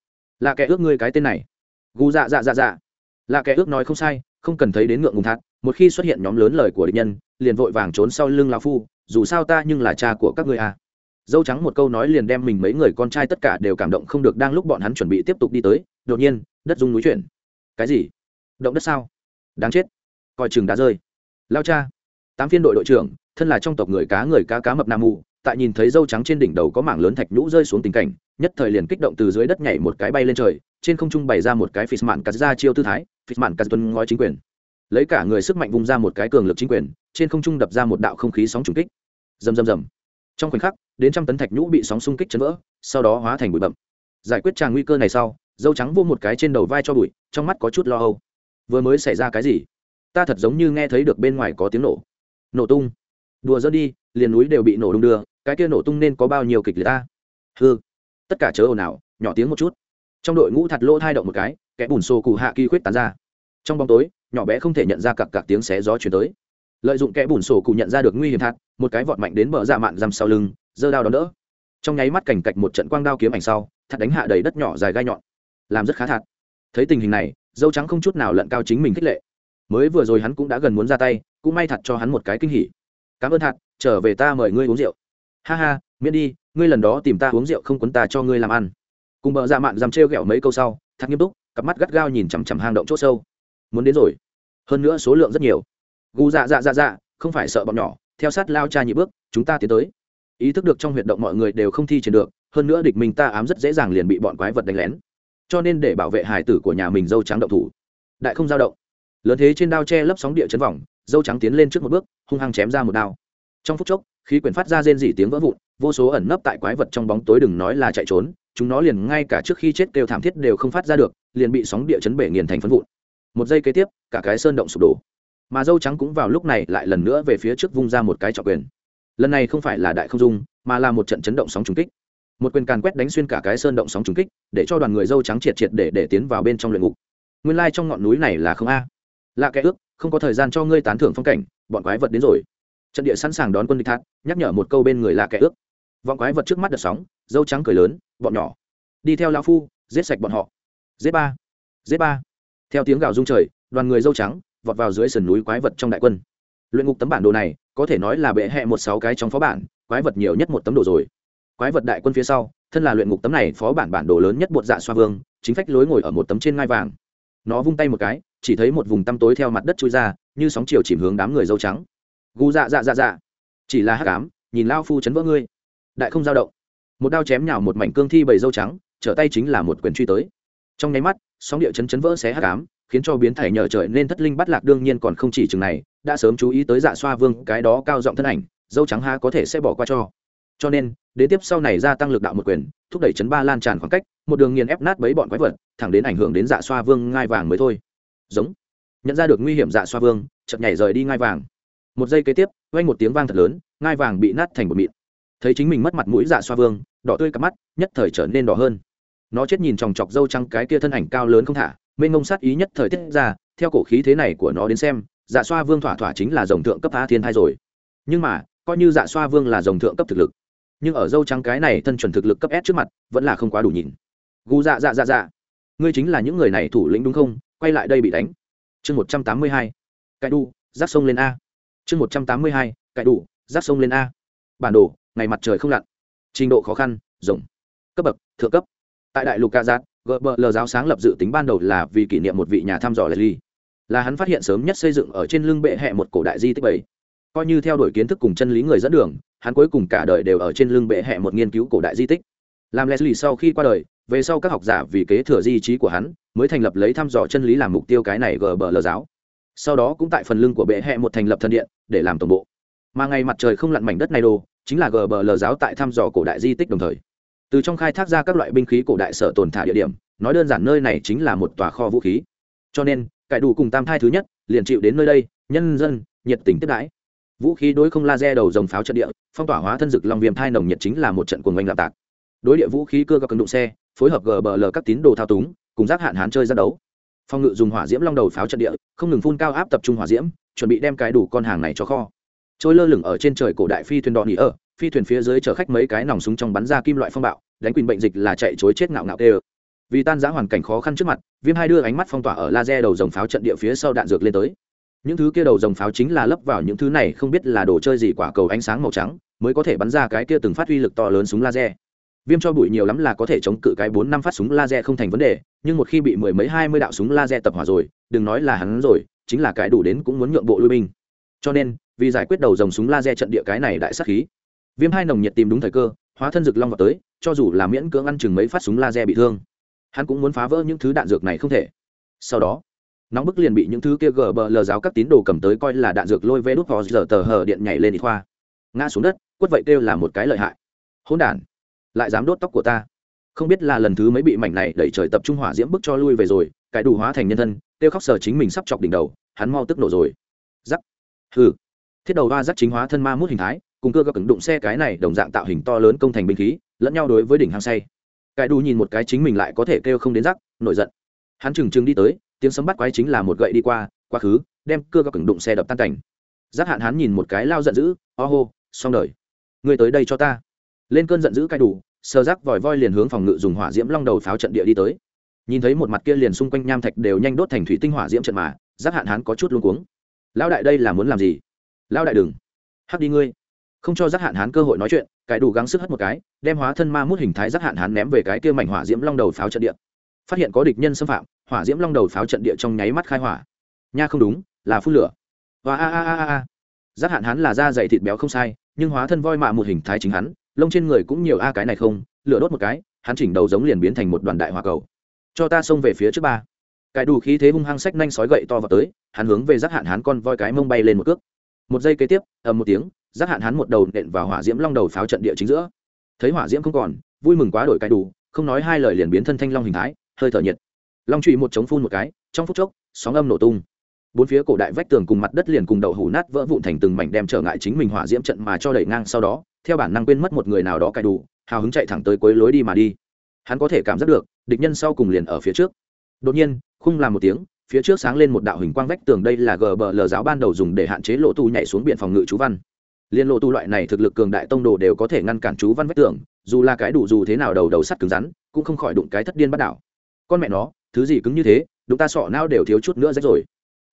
Là kẻ ước ngươi cái tên này. Gù dạ dạ dạ dạ. Là kẻ ước nói không sai, không cần thấy đến ngượng ngùng thạt, một khi xuất hiện nhóm lớn lời của địch nhân, liền vội vàng trốn sau lưng lao phu, dù sao ta nhưng là cha của các ngươi a. Dâu trắng một câu nói liền đem mình mấy người con trai tất cả đều cảm động không được đang lúc bọn hắn chuẩn bị tiếp tục đi tới, đột nhiên, đất rung núi chuyển. Cái gì? Động đất sao? Đáng chết. Coi chừng đá rơi. Lao cha. Tám phiên đội đội trưởng, thân là trong tộc người cá người cá cá mập nam mù tại nhìn thấy dâu trắng trên đỉnh đầu có mảng lớn thạch nhũ rơi xuống tình cảnh, nhất thời liền kích động từ dưới đất nhảy một cái bay lên trời, trên không trung bày ra một cái phịch mạn cắt ra chiêu tư thái, phịch mạn cắt tuân ngói chính quyền. Lấy cả người sức mạnh vung ra một cái cường lực chính quyền, trên không trung đập ra một đạo không khí sóng trùng kích. Rầm rầm rầm. Trong khoảnh khắc, đến trăm tấn thạch nhũ bị sóng xung kích chấn vỡ, sau đó hóa thành bụi bậm giải quyết tràng nguy cơ này sau, dâu trắng vô một cái trên đầu vai cho bụi, trong mắt có chút lo âu. Vừa mới xảy ra cái gì? Ta thật giống như nghe thấy được bên ngoài có tiếng nổ. Nổ tung. Đùa dỡ đi, liền núi đều bị nổ đung đưa cái kia nổ tung nên có bao nhiêu kịch liệt ta? Hư tất cả chớ ồn ào, nhỏ tiếng một chút. Trong đội ngũ thật lỗ thai động một cái, kẻ bùn xô cụ hạ kỳ khuyết tán ra. Trong bóng tối, nhỏ bé không thể nhận ra cặp cặp tiếng xé gió chuyển tới. Lợi dụng kẻ bùn sổ cụ nhận ra được nguy hiểm thạt một cái vọt mạnh đến bờ dạ mạn rằm sau lưng, giơ đao đón đỡ. Trong nháy mắt cảnh cạch một trận quang đao kiếm ảnh sau thạt đánh hạ đầy đất nhỏ dài gai nhọn. Làm rất khá thạt thấy tình hình này, dâu trắng không chút nào lận cao chính mình khích lệ. Mới vừa rồi hắn cũng đã gần muốn ra tay, cũng may thật cho hắn một cái kinh hỉ. Cảm ơn thật, trở về ta mời ngươi uống rượu ha ha, miễn đi, ngươi lần đó tìm ta uống rượu không quấn ta cho ngươi làm ăn. Cùng bợ dạ mạn dằm trêu ghẹo mấy câu sau, thật nghiêm túc, cặp mắt gắt gao nhìn chằm chằm hang động c h ỗ sâu. Muốn đến rồi. Hơn nữa số lượng rất nhiều. Gu dạ dạ dạ dạ không phải sợ bọn nhỏ, theo sát lao cha nhị bước, chúng ta tiến tới. Ý thức được trong huyệt động mọi người đều không thi triển được, hơn nữa địch mình ta ám rất dễ dàng liền bị bọn quái vật đánh lén. Cho nên để bảo vệ hải tử của nhà mình dâu trắng động thủ. Đại không giao động. Lớn thế trên đao tre lấp sóng địa chấn vòng, dâu trắng tiến lên trước một bước, hung hăng chém ra một đao. Trong phút chốc khí quyển phát ra rên dỉ tiếng vỡ vụn, vô số ẩn nấp tại quái vật trong bóng tối đừng nói là chạy trốn, chúng nó liền ngay cả trước khi chết kêu thảm thiết đều không phát ra được, liền bị sóng địa chấn bể nghiền thành phân vụn. Một giây kế tiếp, cả cái sơn động sụp đổ. Mà dâu trắng cũng vào lúc này lại lần nữa về phía trước vung ra một cái trọng quyền. Lần này không phải là đại không dung, mà là một trận chấn động sóng trùng kích. Một quyền càn quét đánh xuyên cả cái sơn động sóng trùng kích, để cho đoàn người dâu trắng triệt triệt để để tiến vào bên trong luyện ngục. Nguyên lai、like、trong ngọn núi này là không a. Lạ kẻ ước, không có thời gian cho ngươi tán thưởng phong cảnh, bọn quái vật đến rồi trận địa sẵn sàng đón quân địch thác, nhắc nhở một câu bên người lạ kẻ ước. Vọng quái vật trước mắt đợt sóng, dâu trắng cười lớn, bọn nhỏ, đi theo lão phu, giết sạch bọn họ. Giết ba giết ba. Theo tiếng gào rung trời, đoàn người dâu trắng vọt vào dưới sườn núi quái vật trong đại quân. Luyện ngục tấm bản đồ này, có thể nói là bệ hẹ một sáu cái trong phó bản, quái vật nhiều nhất một tấm đồ rồi. Quái vật đại quân phía sau, thân là luyện ngục tấm này phó bản bản đồ lớn nhất bột dạ xoa vương, chính phách lối ngồi ở một tấm trên ngai vàng. Nó vung tay một cái, chỉ thấy một vùng tăm tối theo mặt đất trôi ra, như sóng chiều chìm hướng đám người dâu trắng gu dạ dạ dạ dạ. Chỉ là hắc ám, nhìn lao phu chấn vỡ ngươi. Đại không giao động. Một đao chém nhào một mảnh cương thi bầy dâu trắng, trở tay chính là một quyền truy tới. Trong nháy mắt, sóng địa chấn chấn vỡ xé hắc ám, khiến cho biến thể nhờ trời nên thất linh bắt lạc đương nhiên còn không chỉ chừng này, đã sớm chú ý tới dạ xoa vương, cái đó cao giọng thân ảnh, dâu trắng ha có thể sẽ bỏ qua cho. Cho nên, đến tiếp sau này gia tăng lực đạo một quyền, thúc đẩy chấn ba lan tràn khoảng cách, một đường nghiền ép nát bấy bọn quái vật, thẳng đến ảnh hưởng đến dạ xoa vương ngai vàng mới thôi. Giống. Nhận ra được nguy hiểm dạ xoa vương, chợt nhảy rời đi ngai vàng một giây kế tiếp, vang một tiếng vang thật lớn, ngai vàng bị nát thành bột mịn. Thấy chính mình mất mặt mũi dạ xoa vương, đỏ tươi cặp mắt, nhất thời trở nên đỏ hơn. Nó chết nhìn chòng chọc dâu trắng cái kia thân ảnh cao lớn không thả, mênh ngông sát ý nhất thời tiết ra, theo cổ khí thế này của nó đến xem dạ xoa vương thỏa thỏa chính là dòng thượng cấp a thiên thai rồi. Nhưng mà, coi như dạ xoa vương là dòng thượng cấp thực lực, nhưng ở dâu trắng cái này thân chuẩn thực lực cấp s trước mặt, vẫn là không quá đủ nhìn. Gu dạ dạ dạ dạ. Ngươi chính là những người này thủ lĩnh đúng không? Quay lại đây bị đánh. Chương một trăm tám mươi hai. Cãi đu rác sông lên a chương một trăm tám mươi hai cãi đủ, rác sông lên a. Bản đồ, ngày mặt trời không lặn. Trình độ khó khăn, rộng. Cấp bậc, thượng cấp. Tại đại lục ca giác lờ giáo sáng lập dự tính ban đầu là vì kỷ niệm một vị nhà thăm dò leslie là hắn phát hiện sớm nhất xây dựng ở trên lưng bệ hẹ một cổ đại di tích bảy. Coi như theo đuổi kiến thức cùng chân lý người dẫn đường, hắn cuối cùng cả đời đều ở trên lưng bệ hẹ một nghiên cứu cổ đại di tích. Làm leslie sau khi qua đời, về sau các học giả vì kế thừa di trí của hắn, mới thành lập lấy thăm dò chân lý làm mục tiêu cái này gbl giáo sau đó cũng tại phần lưng của bệ hẹ một thành lập thần điện, để làm tổng bộ. Mà ngày mặt trời không lặn mảnh đất này đồ, chính là gbl giáo tại thăm dò cổ đại di tích đồng thời. Từ trong khai thác ra các loại binh khí cổ đại sở tồn thả địa điểm, nói đơn giản nơi này chính là một tòa kho vũ khí. Cho nên, cải đủ cùng tam thai thứ nhất, liền chịu đến nơi đây, nhân dân, nhiệt tình tiếp đãi. Vũ khí đối không laser đầu dòng pháo trận địa, phong tỏa hóa thân dực long viêm thai nồng nhiệt chính là một trận cuồng oanh lạp tạc. Đối địa vũ khí cơ các cân đụng xe, phối hợp gbl các tín đồ thao túng, cùng giác hạn hán chơi ra đấu. Phong ngự dùng hỏa diễm long đầu pháo trận địa không ngừng phun cao áp tập trung hỏa diễm, chuẩn bị đem cái đủ con hàng này cho kho. Trôi lơ lửng ở trên trời cổ đại phi thuyền đỏ nghỉ ở, phi thuyền phía dưới chở khách mấy cái nòng súng trong bắn ra kim loại phong bạo, đánh quyền bệnh dịch là chạy chối chết ngạo ngạo tê vì tan giã hoàn cảnh khó khăn trước mặt, viêm hai đưa ánh mắt phong tỏa ở laser đầu dòng pháo trận địa phía sau đạn dược lên tới. Những thứ kia đầu dòng pháo chính là lấp vào những thứ này, không biết là đồ chơi gì quả cầu ánh sáng màu trắng, mới có thể bắn ra cái kia từng phát uy lực to lớn súng laser. Viêm cho bụi nhiều lắm là có thể chống cự cái bốn năm phát súng laser không thành vấn đề, nhưng một khi bị mười mấy hai mươi đạo súng laser tập hỏa rồi đừng nói là hắn rồi, chính là cái đủ đến cũng muốn nhượng bộ lui binh. Cho nên, vì giải quyết đầu dòng súng laser trận địa cái này đại sát khí, viêm hai nồng nhiệt tìm đúng thời cơ, hóa thân rực long vào tới, cho dù là miễn cưỡng ăn chừng mấy phát súng laser bị thương, hắn cũng muốn phá vỡ những thứ đạn dược này không thể. Sau đó, nóng bức liền bị những thứ kia gờ bờ lờ giáo các tín đồ cầm tới coi là đạn dược lôi vê đút vào giờ tờ hờ điện nhảy lên đi khoa. Ngã xuống đất, quất vậy kêu là một cái lợi hại. Hỗn đản, lại dám đốt tóc của ta. Không biết là lần thứ mấy bị mảnh này đẩy trời tập trung hỏa diễm bức cho lui về rồi, cái đủ hóa thành nhân thân kêu khóc sờ chính mình sắp chọc đỉnh đầu, hắn mau tức nổ rồi. Giắc. Hừ. Thiết đầu va giắc chính hóa thân ma mút hình thái, cùng cơ gặp cứng đụng xe cái này đồng dạng tạo hình to lớn công thành binh khí, lẫn nhau đối với đỉnh hang say. Cái đủ nhìn một cái chính mình lại có thể kêu không đến rắc nổi giận. Hắn trừng trừng đi tới, tiếng sấm bắt quái chính là một gậy đi qua, quá khứ, đem cưa gặp cứng đụng xe đập tan cảnh. Giác hạn hắn nhìn một cái lao giận dữ o hô xong đời. Người tới đây cho ta. Lên cơn giận dữ cai đủ sơ rắc vòi voi liền hướng phòng ngự dùng hỏa diễm long đầu pháo trận địa đi tới nhìn thấy một mặt kia liền xung quanh nham thạch đều nhanh đốt thành thủy tinh hỏa diễm trận mà giác hạn hán có chút luống cuống. Lao đại đây là muốn làm gì? Lao đại đừng. Hắc đi ngươi. Không cho giác hạn hán cơ hội nói chuyện, cải đủ gắng sức hất một cái, đem hóa thân ma mút hình thái giác hạn hán ném về cái kia mảnh hỏa diễm long đầu pháo trận địa. Phát hiện có địch nhân xâm phạm, hỏa diễm long đầu pháo trận địa trong nháy mắt khai hỏa. Nha, không đúng, là phun lửa. Và a a a a a. Giác hạn hán là da dày thịt béo không sai, nhưng hóa thân voi mạ một hình thái chính hắn, lông trên người cũng nhiều a cái này không, lửa đốt một cái, hắn chỉnh đầu giống liền biến thành một đoàn đại hỏa cầu cho ta xông về phía trước ba. Cái đủ khí thế hung hăng sách nhanh sói gậy to vào tới, hắn hướng về giác hạn hán con voi cái mông bay lên một cước. Một giây kế tiếp, ầm một tiếng giác hạn hắn một đầu nện vào hỏa diễm long đầu pháo trận địa chính giữa. Thấy hỏa diễm không còn, vui mừng quá đổi cái đủ, không nói hai lời liền biến thân thanh long hình thái, hơi thở nhiệt. Long trụy một chống phun một cái, trong phút chốc, sóng âm nổ tung. Bốn phía cổ đại vách tường cùng mặt đất liền cùng đậu hủ nát vỡ vụn thành từng mảnh đem trở ngại chính mình hỏa diễm trận mà cho đẩy ngang sau đó, theo bản năng quên mất một người nào đó cài đủ, hào hứng chạy thẳng tới cuối lối đi mà đi. Hắn có thể cảm giác được địch nhân sau cùng liền ở phía trước. Đột nhiên, khung làm một tiếng, phía trước sáng lên một đạo hình quang vách tường đây là gờ bờ lờ giáo ban đầu dùng để hạn chế lộ tu nhảy xuống biển phòng ngự chú văn. Liên lộ tu loại này thực lực cường đại tông đồ đều có thể ngăn cản chú văn vách tường, dù là cái đủ dù thế nào đầu đầu sắt cứng rắn, cũng không khỏi đụng cái thất điên bắt đảo. Con mẹ nó, thứ gì cứng như thế, đụng ta sọ não đều thiếu chút nữa rách rồi.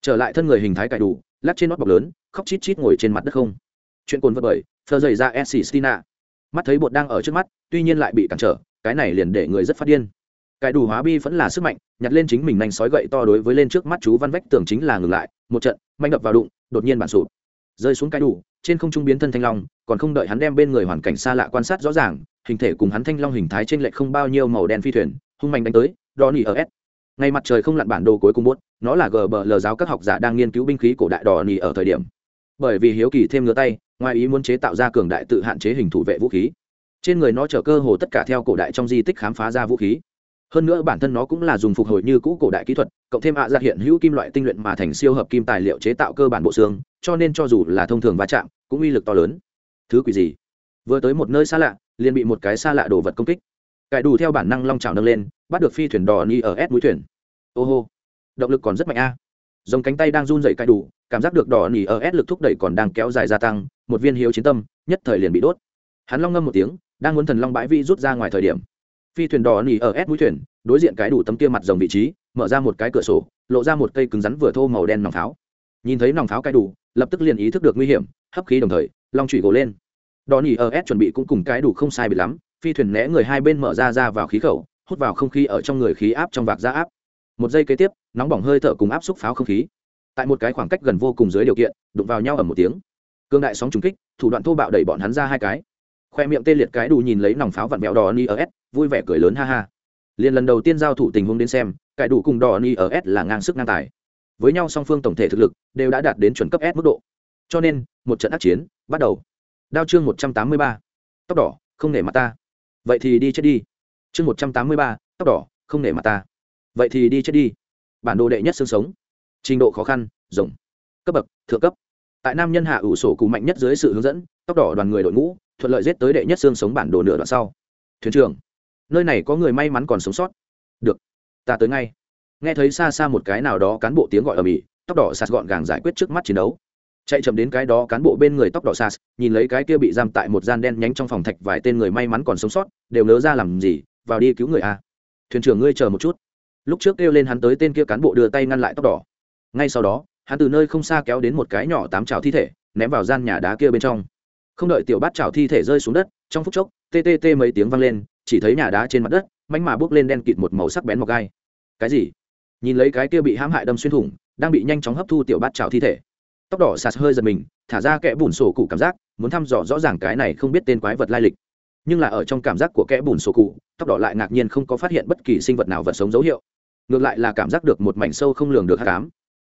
Trở lại thân người hình thái cải đủ, lắc trên nót bọc lớn, khóc chít chít ngồi trên mặt đất không. Chuyện cồn vật bởi, thơ dày ra s stina mắt thấy bột đang ở trước mắt, tuy nhiên lại bị cản trở, cái này liền để người rất phát điên cải đủ hóa bi vẫn là sức mạnh, nhặt lên chính mình nhanh sói gậy to đối với lên trước mắt chú văn vách tường chính là ngừng lại, một trận, manh đập vào đụng, đột nhiên bản sụp. Rơi xuống cái đủ, trên không trung biến thân thanh long, còn không đợi hắn đem bên người hoàn cảnh xa lạ quan sát rõ ràng, hình thể cùng hắn thanh long hình thái trên lệch không bao nhiêu màu đen phi thuyền, hung mạnh đánh tới đo nỉ ở s. Ngay mặt trời không lặn bản đồ cuối cùng bốt nó là gờ bờ lờ giáo các học giả đang nghiên cứu binh khí cổ đại đỏ nỉ ở thời điểm. Bởi vì hiếu kỳ thêm ngứa tay, ngoài ý muốn chế tạo ra cường đại tự hạn chế hình thủ vệ vũ khí. Trên người nó chở cơ hồ tất cả theo cổ đại trong di tích khám phá ra vũ khí hơn nữa bản thân nó cũng là dùng phục hồi như cũ cổ đại kỹ thuật, cộng thêm ạ à ra hiện hữu kim loại tinh luyện mà thành siêu hợp kim tài liệu chế tạo cơ bản bộ xương, cho nên cho dù là thông thường va chạm, cũng uy lực to lớn. Thứ quỷ gì? Vừa tới một nơi xa lạ, liền bị một cái xa lạ đồ vật công kích. Cải đủ theo bản năng long trào nâng lên, bắt được phi thuyền đò ni ở s mũi thuyền. Ô hô! Động lực còn rất mạnh a. À. dòng cánh tay đang run dậy cải đủ, cảm giác được đỏ nỉ ở s lực thúc đẩy còn đang kéo dài gia tăng, một viên hiếu chiến tâm, nhất thời liền bị đốt. Hắn long ngâm một tiếng, đang muốn thần long bãi vi rút ra ngoài thời điểm phi thuyền đỏ nỉ ở s mũi thuyền, đối diện cái đủ tấm kia mặt dòng vị trí, mở ra một cái cửa sổ, lộ ra một cây cứng rắn vừa thô màu đen nòng pháo. Nhìn thấy nòng pháo cái đủ, lập tức liền ý thức được nguy hiểm, hấp khí đồng thời, long trụy gỗ lên. Đỏ nỉ ở s chuẩn bị cũng cùng cái đủ không sai bị lắm, phi thuyền né người hai bên mở ra ra vào khí khẩu, hút vào không khí ở trong người khí áp trong vạc ra áp. Một giây kế tiếp, nóng bỏng hơi thở cùng áp xúc pháo không khí. Tại một cái khoảng cách gần vô cùng dưới điều kiện, đụng vào nhau ở một tiếng. Cương đại sóng trùng kích, thủ đoạn thô bạo đẩy bọn hắn ra hai cái. Khoe miệng tê liệt cái đủ nhìn lấy nòng pháo vặn mẹo đỏ ni ở s vui vẻ cười lớn ha ha. Liền lần đầu tiên giao thủ tình huống đến xem, cải đủ cùng đỏ ni ở s là ngang sức ngang tài. Với nhau song phương tổng thể thực lực đều đã đạt đến chuẩn cấp s mức độ. Cho nên, một trận ác chiến bắt đầu. Đao chương một trăm tám mươi ba, tóc đỏ, không nể mặt ta. Vậy thì đi chết đi. Chương một trăm tám mươi ba, tóc đỏ, không nể mặt ta. Vậy thì đi chết đi. Bản đồ đệ nhất xương sống. Trình độ khó khăn rồng cấp bậc, thượng cấp. Tại nam nhân hạ ủ sổ cù mạnh nhất dưới sự hướng dẫn, tóc đỏ đoàn người đội ngũ, thuận lợi giết tới đệ nhất xương sống bản đồ nửa đoạn sau. Thuyền trưởng nơi này có người may mắn còn sống sót. Được, ta tới ngay. Nghe thấy xa xa một cái nào đó cán bộ tiếng gọi ở mỹ, tóc đỏ sạt gọn gàng giải quyết trước mắt chiến đấu. Chạy chậm đến cái đó cán bộ bên người tóc đỏ sạt, nhìn lấy cái kia bị giam tại một gian đen nhánh trong phòng thạch vài tên người may mắn còn sống sót, đều nớ ra làm gì, vào đi cứu người a thuyền trưởng ngươi chờ một chút. Lúc trước kêu lên hắn tới tên kia cán bộ đưa tay ngăn lại tóc đỏ. Ngay sau đó, hắn từ nơi không xa kéo đến một cái nhỏ tám trào thi thể, ném vào gian nhà đá kia bên trong. Không đợi tiểu bát trào thi thể rơi xuống đất trong phút chốc tê tê tê mấy tiếng vang lên, chỉ thấy nhà đá trên mặt đất mánh mà bước lên đen kịt một màu sắc bén mọc gai. Cái gì? Nhìn lấy cái kia bị hãm hại đâm xuyên thủng, đang bị nhanh chóng hấp thu tiểu bát trào thi thể. Tóc đỏ sạt hơi giật mình, thả ra kẽ bùn sổ cụ cảm giác, muốn thăm dò rõ ràng cái này không biết tên quái vật lai lịch. Nhưng là ở trong cảm giác của kẽ bùn sổ cụ, tóc đỏ lại ngạc nhiên không có phát hiện bất kỳ sinh vật nào vật sống dấu hiệu. Ngược lại là cảm giác được một mảnh sâu không lường được hát cám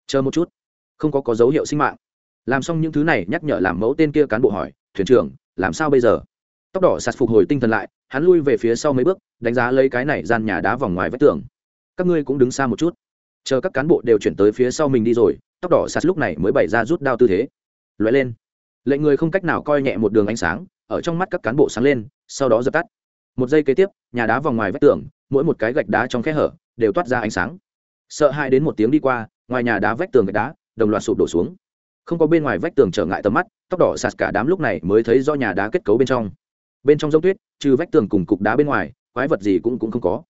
chờ một chút, không có có dấu hiệu sinh mạng. Làm xong những thứ này, nhắc nhở làm mẫu tên kia cán bộ hỏi, thuyền trưởng, làm sao bây giờ? Tóc đỏ sạt phục hồi tinh thần lại, hắn lui về phía sau mấy bước, đánh giá lấy cái này gian nhà đá vòng ngoài vách tường. Các ngươi cũng đứng xa một chút. Chờ các cán bộ đều chuyển tới phía sau mình đi rồi, tóc đỏ sạt lúc này mới bày ra rút đao tư thế. Loại lên. Lệnh người không cách nào coi nhẹ một đường ánh sáng, ở trong mắt các cán bộ sáng lên, sau đó dập tắt. Một giây kế tiếp, nhà đá vòng ngoài vách tường, mỗi một cái gạch đá trong kẽ hở, đều toát ra ánh sáng. Sợ hai đến một tiếng đi qua, ngoài nhà đá vách tường gạch đá, đồng loạt sụp đổ xuống. Không có bên ngoài vách tường trở ngại tầm mắt, tóc đỏ sạt cả đám lúc này mới thấy do nhà đá kết cấu bên trong bên trong giống tuyết, trừ vách tường cùng cục đá bên ngoài, quái vật gì cũng cũng không có.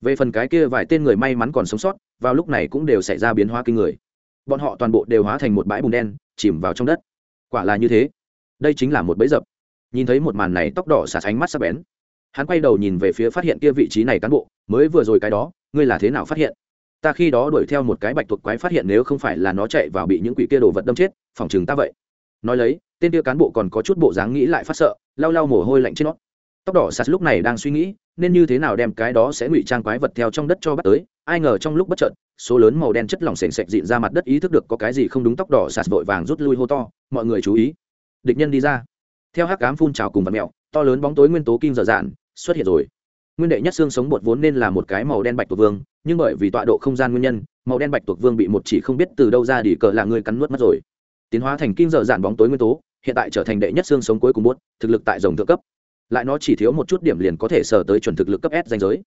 Về phần cái kia vài tên người may mắn còn sống sót, vào lúc này cũng đều xảy ra biến hóa kinh người. Bọn họ toàn bộ đều hóa thành một bãi bùn đen, chìm vào trong đất. Quả là như thế. Đây chính là một bẫy dập. Nhìn thấy một màn này, tóc đỏ xả sánh mắt sắc bén. Hắn quay đầu nhìn về phía phát hiện kia vị trí này cán bộ, mới vừa rồi cái đó, ngươi là thế nào phát hiện? Ta khi đó đuổi theo một cái bạch tuộc quái phát hiện nếu không phải là nó chạy vào bị những quỷ kia đồ vật đâm chết, phòng chừng ta vậy. Nói lấy, tên kia cán bộ còn có chút bộ dáng nghĩ lại phát sợ lau lau mồ hôi lạnh trên nó. Tóc đỏ sạt lúc này đang suy nghĩ, nên như thế nào đem cái đó sẽ ngụy trang quái vật theo trong đất cho bắt tới. Ai ngờ trong lúc bất chợt, số lớn màu đen chất lỏng sền sệt dịn ra mặt đất ý thức được có cái gì không đúng, tóc đỏ sạt vội vàng rút lui hô to, mọi người chú ý. Địch nhân đi ra. Theo hắc cám phun trào cùng vật mẹo to lớn bóng tối nguyên tố kim dở dạn xuất hiện rồi. Nguyên đệ nhất xương sống bột vốn nên là một cái màu đen bạch tuộc vương, nhưng bởi vì tọa độ không gian nguyên nhân, màu đen bạch tuộc vương bị một chỉ không biết từ đâu ra đi, cờ là người cắn nuốt mất rồi. Tiến hóa thành kim dở dạn bóng tối nguyên tố hiện tại trở thành đệ nhất xương sống cuối cùng bốt thực lực tại rồng thượng cấp. Lại nó chỉ thiếu một chút điểm liền có thể sờ tới chuẩn thực lực cấp s danh giới.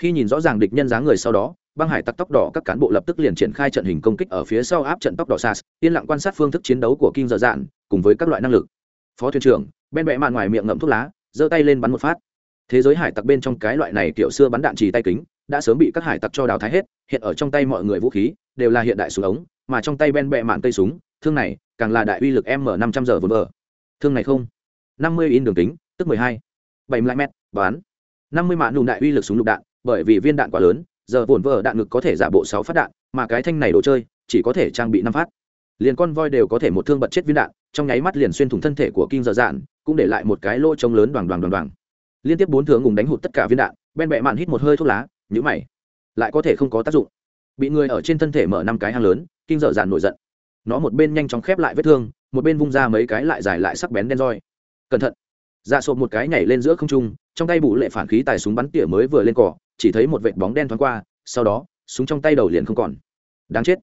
Khi nhìn rõ ràng địch nhân dáng người sau đó, băng hải tặc tóc đỏ các cán bộ lập tức liền triển khai trận hình công kích ở phía sau áp trận tóc đỏ sas, yên lặng quan sát phương thức chiến đấu của kim dở dạn, cùng với các loại năng lực. Phó thuyền trưởng, bên bệ mạn ngoài miệng ngậm thuốc lá, giơ tay lên bắn một phát. Thế giới hải tặc bên trong cái loại này kiểu xưa bắn đạn trì tay kính, đã sớm bị các hải tặc cho đào thái hết, hiện ở trong tay mọi người vũ khí, đều là hiện đại súng ống, mà trong tay ben bẹ mạn cây súng thương này càng là đại uy lực m năm trăm giờ vờ vờ. Thương này không? năm mươi in đường kính, tức mười hai. Bảy mươi m bán. năm mươi mạn nùng đại uy lực súng lục đạn, bởi vì viên đạn quá lớn, giờ vồn vờ đạn ngực có thể giả bộ sáu phát đạn, mà cái thanh này đồ chơi, chỉ có thể trang bị năm phát. Liền con voi đều có thể một thương bật chết viên đạn, trong nháy mắt liền xuyên thủng thân thể của kim dở dạn, cũng để lại một cái lỗ trống lớn đoàn đoàn đoàn đoàn. Liên tiếp bốn thương ngùng đánh hụt tất cả viên đạn ben bẹ mạn hít một hơi thuốc lá nhữ mày. Lại có thể không có tác dụng. Bị người ở trên thân thể mở năm cái hang lớn kim dở dạn nổi giận nó một bên nhanh chóng khép lại vết thương, một bên vung ra mấy cái lại dài lại sắc bén đen roi. Cẩn thận. Dạ sộp một cái nhảy lên giữa không trung, trong tay bụ lệ phản khí tài súng bắn tỉa mới vừa lên cỏ, chỉ thấy một vệt bóng đen thoáng qua, sau đó, súng trong tay đầu liền không còn. Đáng chết.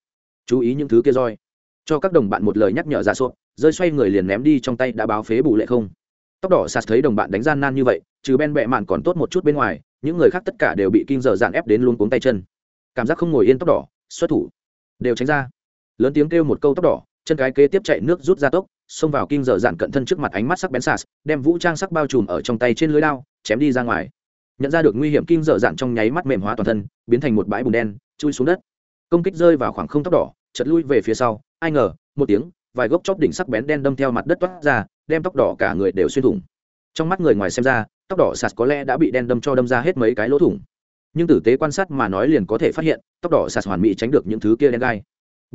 Chú ý những thứ kia roi. Cho các đồng bạn một lời nhắc nhở dạ sộp rơi xoay người liền ném đi trong tay đã báo phế bù lệ không. Tóc đỏ sạt thấy đồng bạn đánh gian nan như vậy, trừ ben bẹ mạn còn tốt một chút bên ngoài, những người khác tất cả đều bị kinh dở dạn ép đến luôn cuống tay chân. Cảm giác không ngồi yên tóc đỏ, xuất thủ. Đều tránh ra lớn tiếng kêu một câu tóc đỏ, chân cái kế tiếp chạy nước rút ra tốc, xông vào kinh dở dạn cận thân trước mặt ánh mắt sắc bén sạt, đem vũ trang sắc bao trùm ở trong tay trên lưới lao chém đi ra ngoài. Nhận ra được nguy hiểm kinh dở dạn trong nháy mắt mềm hóa toàn thân, biến thành một bãi bùn đen, chui xuống đất. Công kích rơi vào khoảng không tóc đỏ chật lui về phía sau, ai ngờ, một tiếng, vài gốc chóp đỉnh sắc bén đen đâm theo mặt đất toát ra, đem tóc đỏ cả người đều xuyên thủng. Trong mắt người ngoài xem ra, tóc đỏ sạt có lẽ đã bị đen đâm cho đâm ra hết mấy cái lỗ thủng. Nhưng tử tế quan sát mà nói liền có thể phát hiện, tóc đỏ sạt hoàn mỹ tránh được những thứ kia đen gai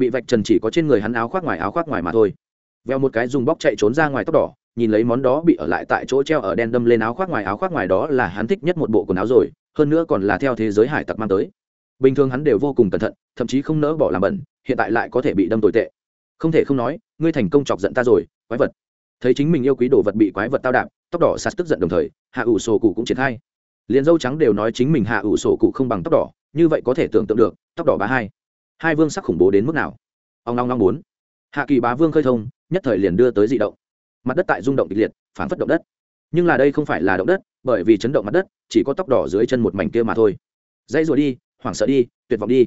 bị vạch trần chỉ có trên người hắn áo khoác ngoài áo khoác ngoài mà thôi. Veo một cái dùng bóc chạy trốn ra ngoài tóc đỏ, nhìn lấy món đó bị ở lại tại chỗ treo ở đen đâm lên áo khoác ngoài áo khoác ngoài đó là hắn thích nhất một bộ quần áo rồi, hơn nữa còn là theo thế giới hải tặc mang tới. Bình thường hắn đều vô cùng cẩn thận, thậm chí không nỡ bỏ làm bẩn, hiện tại lại có thể bị đâm tồi tệ. Không thể không nói, ngươi thành công chọc giận ta rồi, quái vật. Thấy chính mình yêu quý đồ vật bị quái vật tao đạp, tóc đỏ sạt tức giận đồng thời, hạ ủ sổ cụ cũng triển khai. Liền dâu trắng đều nói chính mình hạ ủ sổ cụ không bằng tóc đỏ, như vậy có thể tưởng tượng được, tóc đỏ bá hai hai vương sắc khủng bố đến mức nào? Ông long long bốn. Hạ kỳ bá vương khơi thông, nhất thời liền đưa tới dị động. Mặt đất tại rung động kịch liệt, phản phất động đất. Nhưng là đây không phải là động đất, bởi vì chấn động mặt đất chỉ có tóc đỏ dưới chân một mảnh kia mà thôi. Dãy rùa đi, hoảng sợ đi, tuyệt vọng đi.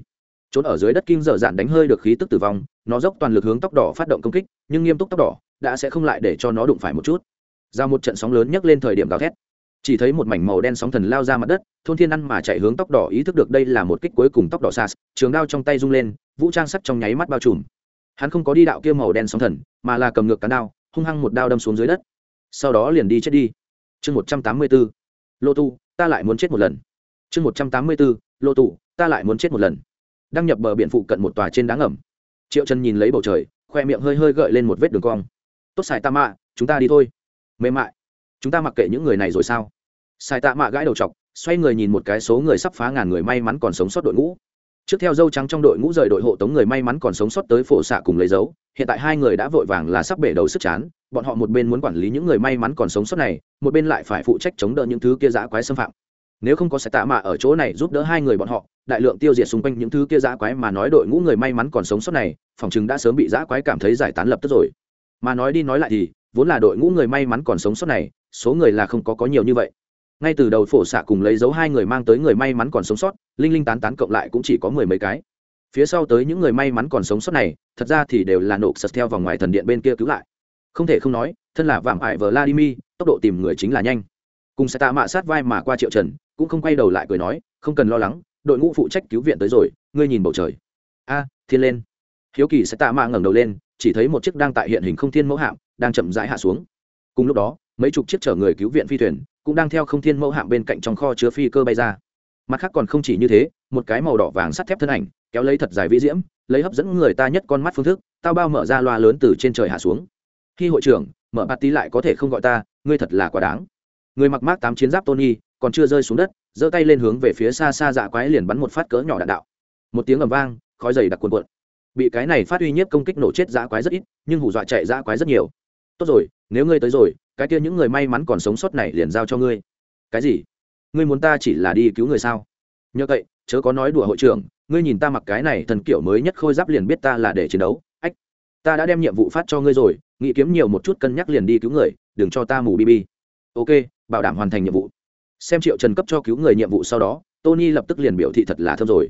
Trốn ở dưới đất kim dở dạn đánh hơi được khí tức tử vong, nó dốc toàn lực hướng tóc đỏ phát động công kích, nhưng nghiêm túc tóc đỏ đã sẽ không lại để cho nó đụng phải một chút. Ra một trận sóng lớn nhấc lên thời điểm gào thét chỉ thấy một mảnh màu đen sóng thần lao ra mặt đất, thôn thiên ăn mà chạy hướng tóc đỏ, ý thức được đây là một kích cuối cùng tóc đỏ sas trường đao trong tay rung lên, vũ trang sắt trong nháy mắt bao trùm. Hắn không có đi đạo kia màu đen sóng thần, mà là cầm ngược cán đao, hung hăng một đao đâm xuống dưới đất. Sau đó liền đi chết đi. Chương một trăm tám mươi b ố lô tu, ta lại muốn chết một lần. Chương một trăm tám mươi b ố lô tu, ta lại muốn chết một lần. Đăng nhập bờ biển phụ cận một tòa trên đá ngầm. Triệu chân nhìn lấy bầu trời, khoe miệng hơi hơi gợi lên một vết đường cong. Tốt xài ta mạ, chúng ta đi thôi. Mềm mại chúng ta mặc kệ những người này rồi sao? Sai tạ mạ gãi đầu chọc, xoay người nhìn một cái số người sắp phá ngàn người may mắn còn sống sót đội ngũ. Trước theo dâu trắng trong đội ngũ rời đội hộ tống người may mắn còn sống sót tới phổ xạ cùng lấy dấu, hiện tại hai người đã vội vàng là sắp bể đầu sức chán, bọn họ một bên muốn quản lý những người may mắn còn sống sót này, một bên lại phải phụ trách chống đỡ những thứ kia giã quái xâm phạm. Nếu không có sai tạ mạ ở chỗ này giúp đỡ hai người bọn họ, đại lượng tiêu diệt xung quanh những thứ kia giã quái mà nói đội ngũ người may mắn còn sống sót này, phòng chừng đã sớm bị giã quái cảm thấy giải tán lập tức rồi. Mà nói đi nói lại thì vốn là đội ngũ người may mắn còn sống sót này, số người là không có có nhiều như vậy. Ngay từ đầu phổ xạ cùng lấy dấu hai người mang tới người may mắn còn sống sót, linh linh tán tán cộng lại cũng chỉ có mười mấy cái. Phía sau tới những người may mắn còn sống sót này, thật ra thì đều là nộp sật theo vòng ngoài thần điện bên kia cứu lại. Không thể không nói, thân là vạm ải vladimir, tốc độ tìm người chính là nhanh. Cùng sẽ tạ mạ sát vai mà qua triệu trần, cũng không quay đầu lại cười nói, không cần lo lắng, đội ngũ phụ trách cứu viện tới rồi, ngươi nhìn bầu trời. A, thiên lên. Hiếu kỳ sẽ tạ mạ ngẩng đầu lên chỉ thấy một chiếc đang tại hiện hình không thiên mẫu hạm đang chậm rãi hạ xuống. Cùng lúc đó, mấy chục chiếc chở người cứu viện phi thuyền cũng đang theo không thiên mẫu hạm bên cạnh trong kho chứa phi cơ bay ra. Mặt khác còn không chỉ như thế, một cái màu đỏ vàng sắt thép thân ảnh, kéo lấy thật dài vĩ diễm, lấy hấp dẫn người ta nhất con mắt phương thức, tao bao mở ra loa lớn từ trên trời hạ xuống. Khi hội trưởng, mở bạt tí lại có thể không gọi ta, ngươi thật là quá đáng. Người mặc mát tám chiến giáp tony còn chưa rơi xuống đất, giơ tay lên hướng về phía xa xa dạ quái liền bắn một phát cỡ nhỏ đạn đạo. Một tiếng ầm vang, khói dày đặc cuồn cuộn bị cái này phát uy nhiếp công kích nổ chết dã quái rất ít, nhưng hù dọa chạy dã quái rất nhiều. Tốt rồi, nếu ngươi tới rồi, cái kia những người may mắn còn sống sót này liền giao cho ngươi. Cái gì? Ngươi muốn ta chỉ là đi cứu người sao? Nhờ vậy chớ có nói đùa hội trưởng, ngươi nhìn ta mặc cái này thần kiểu mới nhất khôi giáp liền biết ta là để chiến đấu. Ách, ta đã đem nhiệm vụ phát cho ngươi rồi, nghĩ kiếm nhiều một chút cân nhắc liền đi cứu người, đừng cho ta mù bb ok, bảo đảm hoàn thành nhiệm vụ. Xem triệu trần cấp cho cứu người nhiệm vụ sau đó, tony lập tức liền biểu thị thật là thơm rồi.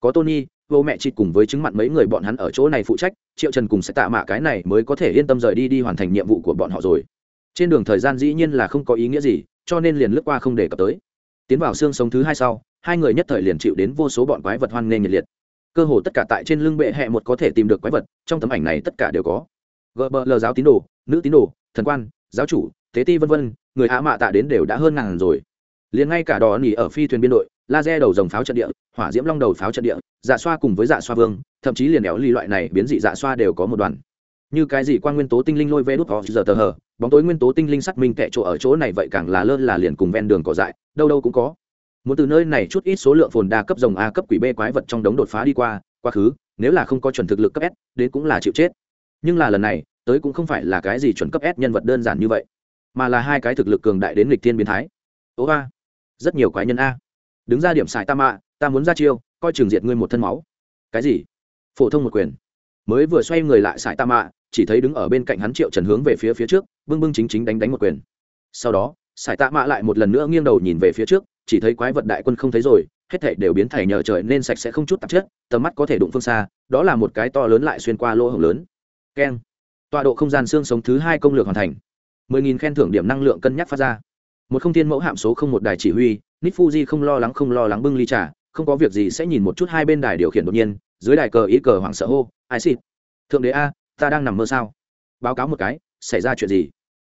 Có tony vô mẹ chị cùng với chứng mặn mấy người bọn hắn ở chỗ này phụ trách, triệu trần cùng sẽ tạ mạ cái này mới có thể yên tâm rời đi đi hoàn thành nhiệm vụ của bọn họ rồi. Trên đường thời gian dĩ nhiên là không có ý nghĩa gì, cho nên liền lướt qua không đề cập tới. Tiến vào xương sống thứ hai sau, hai người nhất thời liền chịu đến vô số bọn quái vật hoan nghênh nhiệt liệt. Cơ hồ tất cả tại trên lưng bệ hẹ một có thể tìm được quái vật, trong tấm ảnh này tất cả đều có. Gờ bờ lờ giáo tín đồ, nữ tín đồ, thần quan, giáo chủ tế ti vân vân, người á mạ tạ đến đều đã hơn ngàn rồi. Liền ngay cả đò nỉ ở phi thuyền biên đội laser đầu dòng pháo trận địa, hỏa diễm long đầu pháo trận địa dạ xoa cùng với dạ xoa vương, thậm chí liền éo ly loại này biến dị dạ xoa đều có một đoàn. Như cái gì quan nguyên tố tinh linh lôi vê đút, họ giờ tờ hờ, bóng tối nguyên tố tinh linh sắt minh kệ chỗ ở chỗ này vậy càng là lơ là liền cùng ven đường cỏ dại, đâu đâu cũng có. Muốn từ nơi này chút ít số lượng phồn đa cấp rồng a cấp quỷ b quái vật trong đống đột phá đi qua, quá khứ, nếu là không có chuẩn thực lực cấp s, đến cũng là chịu chết. Nhưng là lần này, tới cũng không phải là cái gì chuẩn cấp s nhân vật đơn giản như vậy, mà là hai cái thực lực cường đại đến lịch thiên biến thái. Ố a rất nhiều quái nhân a đứng ra điểm xài ta mạ, ta muốn ra chiêu, coi trường diệt ngươi một thân máu. Cái gì? Phổ thông một quyền. Mới vừa xoay người lại xài ta mạ, chỉ thấy đứng ở bên cạnh hắn triệu trần hướng về phía phía trước, bưng bưng chính chính đánh đánh một quyền. Sau đó, xài tạ mạ lại một lần nữa nghiêng đầu nhìn về phía trước, chỉ thấy quái vật đại quân không thấy rồi, hết thảy đều biến thảy nhờ trời nên sạch sẽ không chút tạp chất, tầm mắt có thể đụng phương xa, đó là một cái to lớn lại xuyên qua lỗ hổng lớn. Keng. Tọa độ không gian xương sống thứ hai công lược hoàn thành. Mười nghìn khen thưởng điểm năng lượng cân nhắc phát ra một không thiên mẫu hạm số không một đài chỉ huy nít fuji không lo lắng không lo lắng bưng ly trà, không có việc gì sẽ nhìn một chút hai bên đài điều khiển đột nhiên, dưới đài cờ ý cờ hoảng sợ hô ai xịt thượng đế a, ta đang nằm mơ sao? Báo cáo một cái, xảy ra chuyện gì?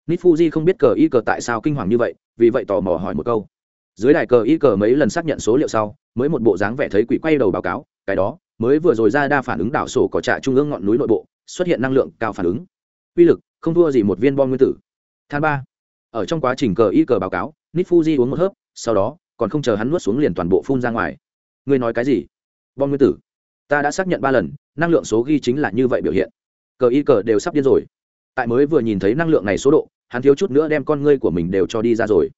Nít fuji không biết cờ ý cờ tại sao kinh hoàng như vậy, vì vậy tò mò hỏi một câu. Dưới đài cờ ý cờ mấy lần xác nhận số liệu sau, mới một bộ dáng vẻ thấy quỷ quay đầu báo cáo, cái đó, mới vừa rồi ra đa phản ứng đảo sổ có trạ trung ương ngọn núi nội bộ, xuất hiện năng lượng cao phản ứng. Uy lực, không thua gì một viên bom nguyên tử. Than ba ở trong quá trình cờ y cờ báo cáo nít fuji uống một hớp, sau đó, còn không chờ hắn nuốt xuống liền toàn bộ phun ra ngoài. Ngươi nói cái gì? Bom nguyên tử. Ta đã xác nhận ba lần, năng lượng số ghi chính là như vậy biểu hiện. Cờ y cờ đều sắp điên rồi. Tại mới vừa nhìn thấy năng lượng này số độ, hắn thiếu chút nữa đem con ngươi của mình đều cho đi ra rồi.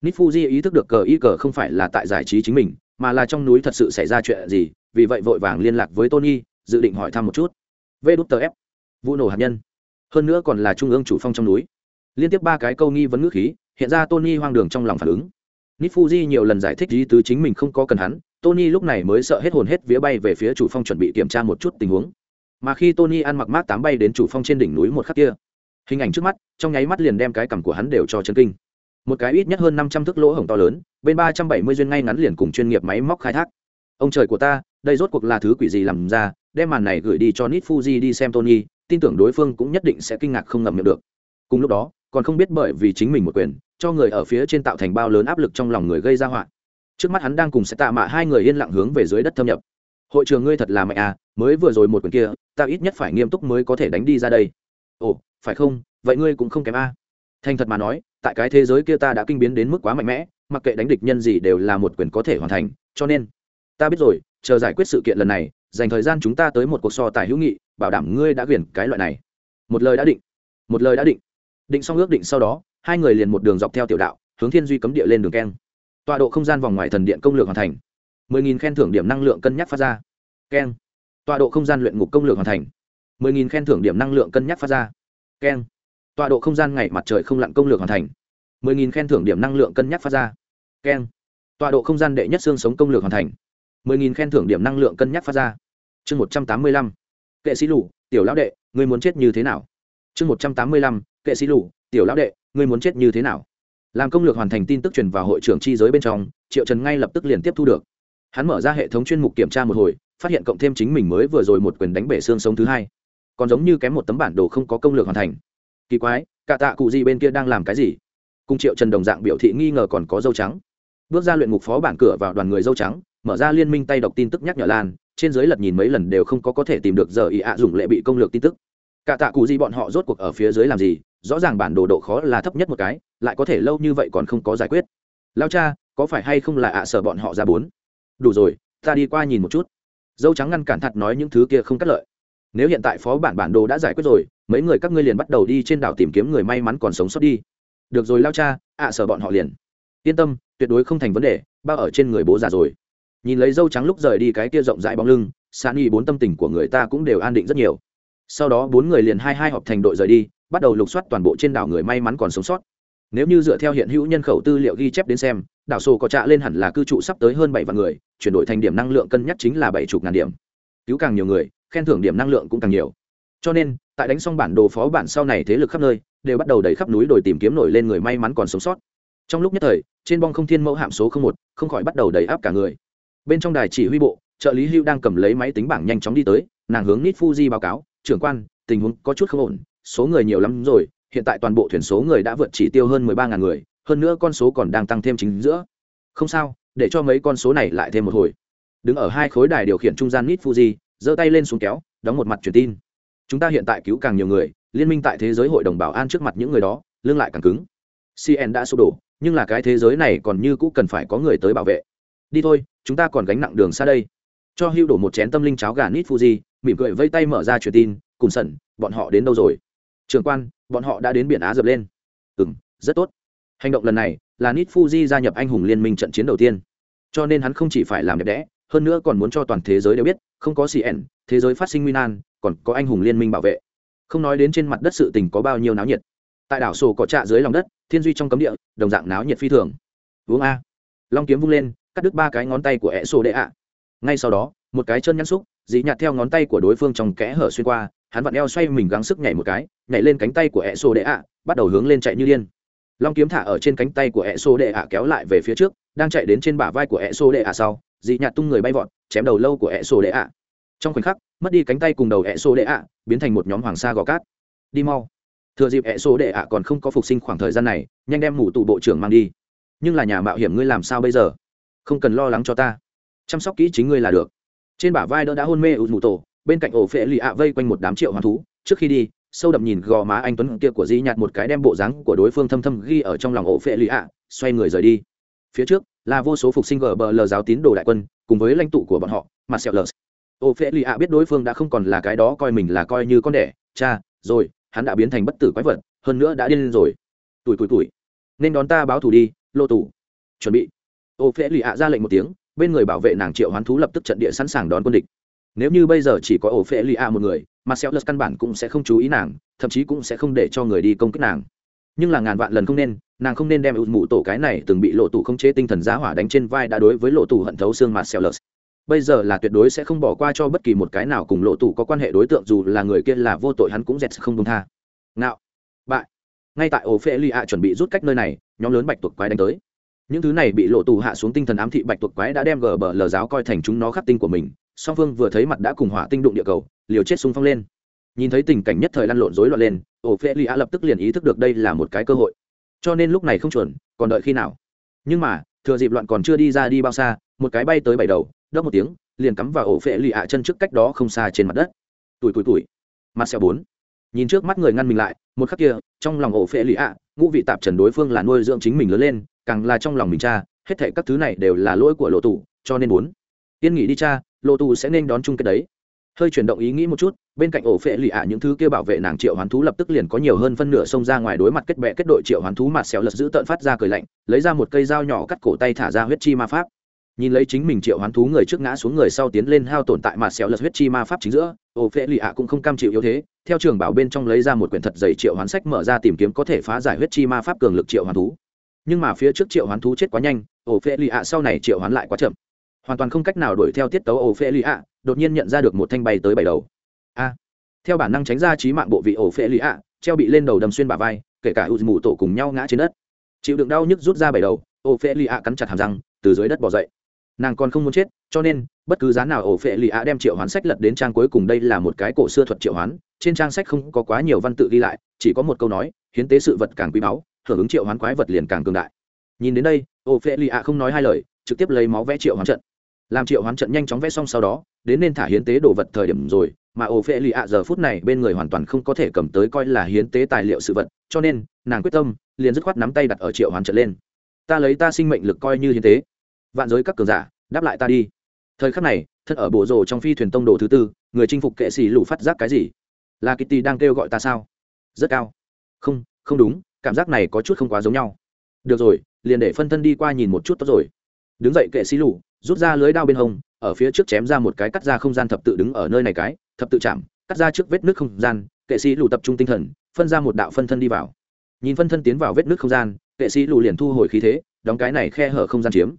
Nít fuji ý thức được cờ y cờ không phải là tại giải trí chính mình, mà là trong núi thật sự xảy ra chuyện gì, vì vậy vội vàng liên lạc với tony, dự định hỏi thăm một chút. Vê đút tờ ép. Vụ nổ hạt nhân. Hơn nữa còn là trung ương chủ phong trong núi liên tiếp ba cái câu nghi vấn ngữ khí, hiện ra tony hoang đường trong lòng phản ứng. Nifuji nhiều lần giải thích ý tứ chính mình không có cần hắn, tony lúc này mới sợ hết hồn hết vía bay về phía chủ phong chuẩn bị kiểm tra một chút tình huống. Mà khi tony ăn mặc mát tám bay đến chủ phong trên đỉnh núi một khắc kia, hình ảnh trước mắt, trong nháy mắt liền đem cái cằm của hắn đều cho chân kinh. Một cái ít nhất hơn năm trăm thước lỗ hổng to lớn, bên ba trăm bảy mươi duyên ngay ngắn liền cùng chuyên nghiệp máy móc khai thác. Ông trời của ta, đây rốt cuộc là thứ quỷ gì làm ra, đem màn này gửi đi cho nít fuji đi xem tony, tin tưởng đối phương cũng nhất định sẽ kinh ngạc không ngậm miệng được. Cùng lúc đó còn không biết bởi vì chính mình một quyền, cho người ở phía trên tạo thành bao lớn áp lực trong lòng người gây ra họa. Trước mắt hắn đang cùng sẽ tạ mạ hai người yên lặng hướng về dưới đất thâm nhập. Hội trường ngươi thật là mạnh à mới vừa rồi một quyền kia, ta ít nhất phải nghiêm túc mới có thể đánh đi ra đây. Ồ, phải không? Vậy ngươi cũng không kém a. À. thành thật mà nói, tại cái thế giới kia ta đã kinh biến đến mức quá mạnh mẽ, mặc kệ đánh địch nhân gì đều là một quyền có thể hoàn thành, cho nên, ta biết rồi, chờ giải quyết sự kiện lần này, dành thời gian chúng ta tới một cuộc so tài hữu nghị, bảo đảm ngươi đã quyền cái loại này. Một lời đã định. Một lời đã định định xong ước định sau đó, hai người liền một đường dọc theo tiểu đạo, hướng thiên duy cấm địa lên đường keng. Tọa độ không gian vòng ngoài thần điện công lược hoàn thành. Mười nghìn khen thưởng điểm năng lượng cân nhắc phát ra. Keng. Tọa độ không gian luyện ngục công lược hoàn thành. Mười nghìn khen thưởng điểm năng lượng cân nhắc phát ra. Keng. Tọa độ không gian ngày mặt trời không lặn công lược hoàn thành. Mười nghìn khen thưởng điểm năng lượng cân nhắc phát ra. Keng. Tọa độ không gian đệ nhất xương sống công lược hoàn thành. Mười nghìn khen thưởng điểm năng lượng cân nhắc phát ra. Chương một trăm tám mươi lăm. Kệ sĩ lù, tiểu lão đệ người muốn chết như thế nào? Chương một trăm tám mươi lăm kệ sĩ lù, tiểu lão đệ, ngươi muốn chết như thế nào? Làm công lược hoàn thành tin tức truyền vào hội trưởng chi giới bên trong, triệu trần ngay lập tức liền tiếp thu được. Hắn mở ra hệ thống chuyên mục kiểm tra một hồi, phát hiện cộng thêm chính mình mới vừa rồi một quyền đánh bể xương sống thứ hai. Còn giống như kém một tấm bản đồ không có công lược hoàn thành. Kỳ quái, cả tạ cụ gì bên kia đang làm cái gì? Cùng triệu trần đồng dạng biểu thị nghi ngờ còn có dâu trắng. Bước ra luyện ngục phó bản cửa vào đoàn người dâu trắng, mở ra liên minh tay đọc tin tức nhắc nhở lan, trên dưới lật nhìn mấy lần đều không có có thể tìm được giờ ý ạ dùng lệ bị công lược tin tức. Cả tạ cụ gì bọn họ rốt cuộc ở phía dưới làm gì? Rõ ràng bản đồ độ khó là thấp nhất một cái, lại có thể lâu như vậy còn không có giải quyết. Lao cha, có phải hay không là ạ sở bọn họ ra bốn? Đủ rồi, ta đi qua nhìn một chút. Dâu trắng ngăn cản thật nói những thứ kia không cắt lợi. Nếu hiện tại phó bản bản đồ đã giải quyết rồi, mấy người các ngươi liền bắt đầu đi trên đảo tìm kiếm người may mắn còn sống sót đi. Được rồi lao cha, ạ sở bọn họ liền. Yên tâm, tuyệt đối không thành vấn đề, bao ở trên người bố già rồi. Nhìn lấy dâu trắng lúc rời đi cái kia rộng rãi bóng lưng san y bốn tâm tình của người ta cũng đều an định rất nhiều. Sau đó bốn người liền hai hai họp thành đội rời đi bắt đầu lục soát toàn bộ trên đảo người may mắn còn sống sót. Nếu như dựa theo hiện hữu nhân khẩu tư liệu ghi chép đến xem, đảo sổ có trạ lên hẳn là cư trụ sắp tới hơn bảy vạn người, chuyển đổi thành điểm năng lượng cân nhắc chính là bảy chục ngàn điểm. Cứu càng nhiều người, khen thưởng điểm năng lượng cũng càng nhiều. Cho nên, tại đánh xong bản đồ phó bản sau này thế lực khắp nơi, đều bắt đầu đẩy khắp núi đồi tìm kiếm nổi lên người may mắn còn sống sót. Trong lúc nhất thời, trên bong không thiên mẫu hạm số một, không khỏi bắt đầu đầy áp cả người. Bên trong đài chỉ huy bộ, trợ lý hưu đang cầm lấy máy tính bảng nhanh chóng đi tới, nàng hướng nít fuji báo cáo, trưởng quan, tình huống có chút không ổn số người nhiều lắm rồi, hiện tại toàn bộ thuyền số người đã vượt chỉ tiêu hơn mười ba ngàn người, hơn nữa con số còn đang tăng thêm chính giữa. Không sao, để cho mấy con số này lại thêm một hồi. Đứng ở hai khối đài điều khiển trung gian nít fuji giơ tay lên xuống kéo, đóng một mặt truyền tin. Chúng ta hiện tại cứu càng nhiều người, liên minh tại thế giới hội đồng bảo an trước mặt những người đó, lương lại càng cứng. Cn đã sụp đổ, nhưng là cái thế giới này còn như cũ cần phải có người tới bảo vệ. Đi thôi, chúng ta còn gánh nặng đường xa đây. Cho hưu đổ một chén tâm linh cháo gà nít fuji mỉm cười vây tay mở ra truyền tin, cùng sẩn, bọn họ đến đâu rồi? Trường quan, bọn họ đã đến biển á dập lên. Ừ m rất tốt. Hành động lần này là nít fuji gia nhập anh hùng liên minh trận chiến đầu tiên. Cho nên hắn không chỉ phải làm đẹp đẽ, hơn nữa còn muốn cho toàn thế giới đều biết, không có cn thế giới phát sinh nguy nan, còn có anh hùng liên minh bảo vệ. Không nói đến trên mặt đất sự tình có bao nhiêu náo nhiệt. Tại đảo sổ có trạ dưới lòng đất, thiên duy trong cấm địa, đồng dạng náo nhiệt phi thường. Uống a. Long kiếm vung lên, cắt đứt ba cái ngón tay của ẹ sổ đệ ạ ngay sau đó, một cái chân nhăn xúc Dị nhạt theo ngón tay của đối phương trong kẽ hở xuyên qua, hắn vặn eo xoay mình gắng sức nhảy một cái, nhảy lên cánh tay của ẹ xô đệ ạ bắt đầu hướng lên chạy như điên. Long kiếm thả ở trên cánh tay của ẹ xô đệ ạ kéo lại về phía trước, đang chạy đến trên bả vai của ẹ xô đệ ạ sau dị nhạt tung người bay vọt, chém đầu lâu của ẹ xô đệ ạ trong khoảnh khắc, mất đi cánh tay cùng đầu ẹ xô đệ ạ biến thành một nhóm hoàng sa gò cát. Đi mau. Thừa dịp hệ xô đệ ạ còn không có phục sinh khoảng thời gian này, nhanh đem mủ tụ bộ trưởng mang đi. Nhưng là nhà mạo hiểm ngươi làm sao bây giờ? Không cần lo lắng cho ta. Chăm sóc kỹ chính ngươi là được trên bả vai đỡ đã hôn mê ụt mù tổ, bên cạnh ổ phệ lì ạ vây quanh một đám triệu hoàng thú. Trước khi đi, sâu đậm nhìn gò má anh tuấn kia của di nhạt một cái đem bộ dáng của đối phương thâm thâm ghi ở trong lòng ổ phệ lì ạ, xoay người rời đi. Phía trước là vô số phục sinh gờ bờ lờ giáo tín đồ đại quân, cùng với lãnh tụ của bọn họ, mà sẹo lờ. Ổ phệ lì ạ biết đối phương đã không còn là cái đó coi mình là coi như con đẻ. Cha, rồi, hắn đã biến thành bất tử quái vật, hơn nữa đã điên lên rồi. Tuổi tuổi tuổi nên đón ta báo thù đi, lô tủ. Chuẩn bị. Ổ phệ lì ạ ra lệnh một tiếng bên người bảo vệ nàng triệu hoán thú lập tức trận địa sẵn sàng đón quân địch. Nếu như bây giờ chỉ có ổ phễ lì a một người, mà xéo lật căn bản cũng sẽ không chú ý nàng, thậm chí cũng sẽ không để cho người đi công kích nàng. Nhưng là ngàn vạn lần không nên, nàng không nên đem ụt mụ tổ cái này từng bị lộ tù không chế tinh thần giá hỏa đánh trên vai đã đối với lộ tù hận thấu xương mà xéo lật. Bây giờ là tuyệt đối sẽ không bỏ qua cho bất kỳ một cái nào cùng lộ tù có quan hệ đối tượng dù là người kia là vô tội hắn cũng dẹt không công tha. Ngạo. Bại. Ngay tại ổ phễ lì ạ chuẩn bị rút cách nơi này, nhóm lớn bạch tuộc quái đánh tới những thứ này bị lộ tù hạ xuống tinh thần ám thị bạch tuộc quái đã đem gờ bờ lờ giáo coi thành chúng nó khắc tinh của mình, song phương vừa thấy mặt đã cùng hỏa tinh đụng địa cầu, liều chết xung phong lên. Nhìn thấy tình cảnh nhất thời lăn lộn rối loạn lên ổ phê li a lập tức liền ý thức được đây là một cái cơ hội. Cho nên lúc này không chuẩn, còn đợi khi nào? Nhưng mà, thừa dịp loạn còn chưa đi ra đi bao xa, một cái bay tới bảy đầu đớp một tiếng, liền cắm vào ổ phệ lì ạ chân trước cách đó không xa trên mặt đất. Tuổi tuổi tuổi mặt xẻo bốn. Nhìn trước mắt người ngăn mình lại, một khắc kia, trong lòng ổ phệ lì ạ ngũ vị tạp trần đối phương là nuôi dưỡng chính mình lớn lên càng là trong lòng mình cha, hết thệ các thứ này đều là lỗi của lộ tù cho nên bốn yên nghỉ đi cha, lộ tù sẽ nên đón chung kết đấy. Hơi chuyển động ý nghĩ một chút, bên cạnh ổ phệ lì ạ, những thứ kia bảo vệ nàng triệu hoán thú lập tức liền có nhiều hơn phân nửa xông ra ngoài đối mặt kết bệ kết đội triệu hoán thú mà xéo lật giữ tợn phát ra cười lạnh, lấy ra một cây dao nhỏ cắt cổ tay thả ra huyết chi ma pháp. Nhìn lấy chính mình triệu hoán thú người trước ngã xuống người sau tiến lên hao tồn tại mà xéo lật huyết chi ma pháp chính giữa, ổ phệ lì ạ cũng không cam chịu yếu thế, theo trường bảo bên trong lấy ra một quyển thật dày triệu hoán sách mở ra tìm kiếm có thể phá giải huyết chi ma pháp cường lực triệu hoán thú nhưng mà phía trước triệu hoán thú chết quá nhanh ổ phê lì ạ sau này triệu hoán lại quá chậm. Hoàn toàn không cách nào đuổi theo tiết tấu ổ phê lì ạ đột nhiên nhận ra được một thanh bay tới bảy đầu. A! Theo bản năng tránh ra trí mạng bộ vị ổ phê lì ạ treo bị lên đầu đầm xuyên bà vai, kể cả u mù tổ cùng nhau ngã trên đất. Chịu đựng đau nhức rút ra bảy đầu ổ phê lì ạ cắn chặt hàm răng, từ dưới đất bỏ dậy. Nàng còn không muốn chết, cho nên, bất cứ giá nào ổ phệ lì ạ đem triệu hoán sách lật đến trang cuối cùng đây là một cái cổ xưa thuật triệu hoán, trên trang sách không có quá nhiều văn tự ghi lại, chỉ có một câu nói, hiến tế sự vật càng quý báu hưởng ứng triệu hoán quái vật liền càng cường đại. Nhìn đến đây ô phê lì ạ không nói hai lời, trực tiếp lấy máu vẽ triệu hoán trận. Làm triệu hoán trận nhanh chóng vẽ xong sau đó, đến nên thả hiến tế đồ vật thời điểm rồi, mà ô phê lì ạ giờ phút này bên người hoàn toàn không có thể cầm tới coi là hiến tế tài liệu sự vật, cho nên, nàng quyết tâm, liền dứt khoát nắm tay đặt ở triệu hoán trận lên. Ta lấy ta sinh mệnh lực coi như hiến tế. Vạn giới các cường giả, đáp lại ta đi. Thời khắc này, thân ở bộ rồ trong phi thuyền tông đồ thứ tư, người chinh phục kệ sĩ lũ phát giác cái gì? Là kitty đang kêu gọi ta sao? Rất cao. Không không đúng cảm giác này có chút không quá giống nhau. Được rồi, liền để phân thân đi qua nhìn một chút tốt rồi. Đứng dậy kệ sĩ lù, rút ra lưới đao bên hông, ở phía trước chém ra một cái cắt ra không gian thập tự đứng ở nơi này cái, thập tự chạm, cắt ra trước vết nước không gian, kệ sĩ lù tập trung tinh thần, phân ra một đạo phân thân đi vào. Nhìn phân thân tiến vào vết nước không gian, kệ sĩ lù liền thu hồi khí thế, đóng cái này khe hở không gian chiếm.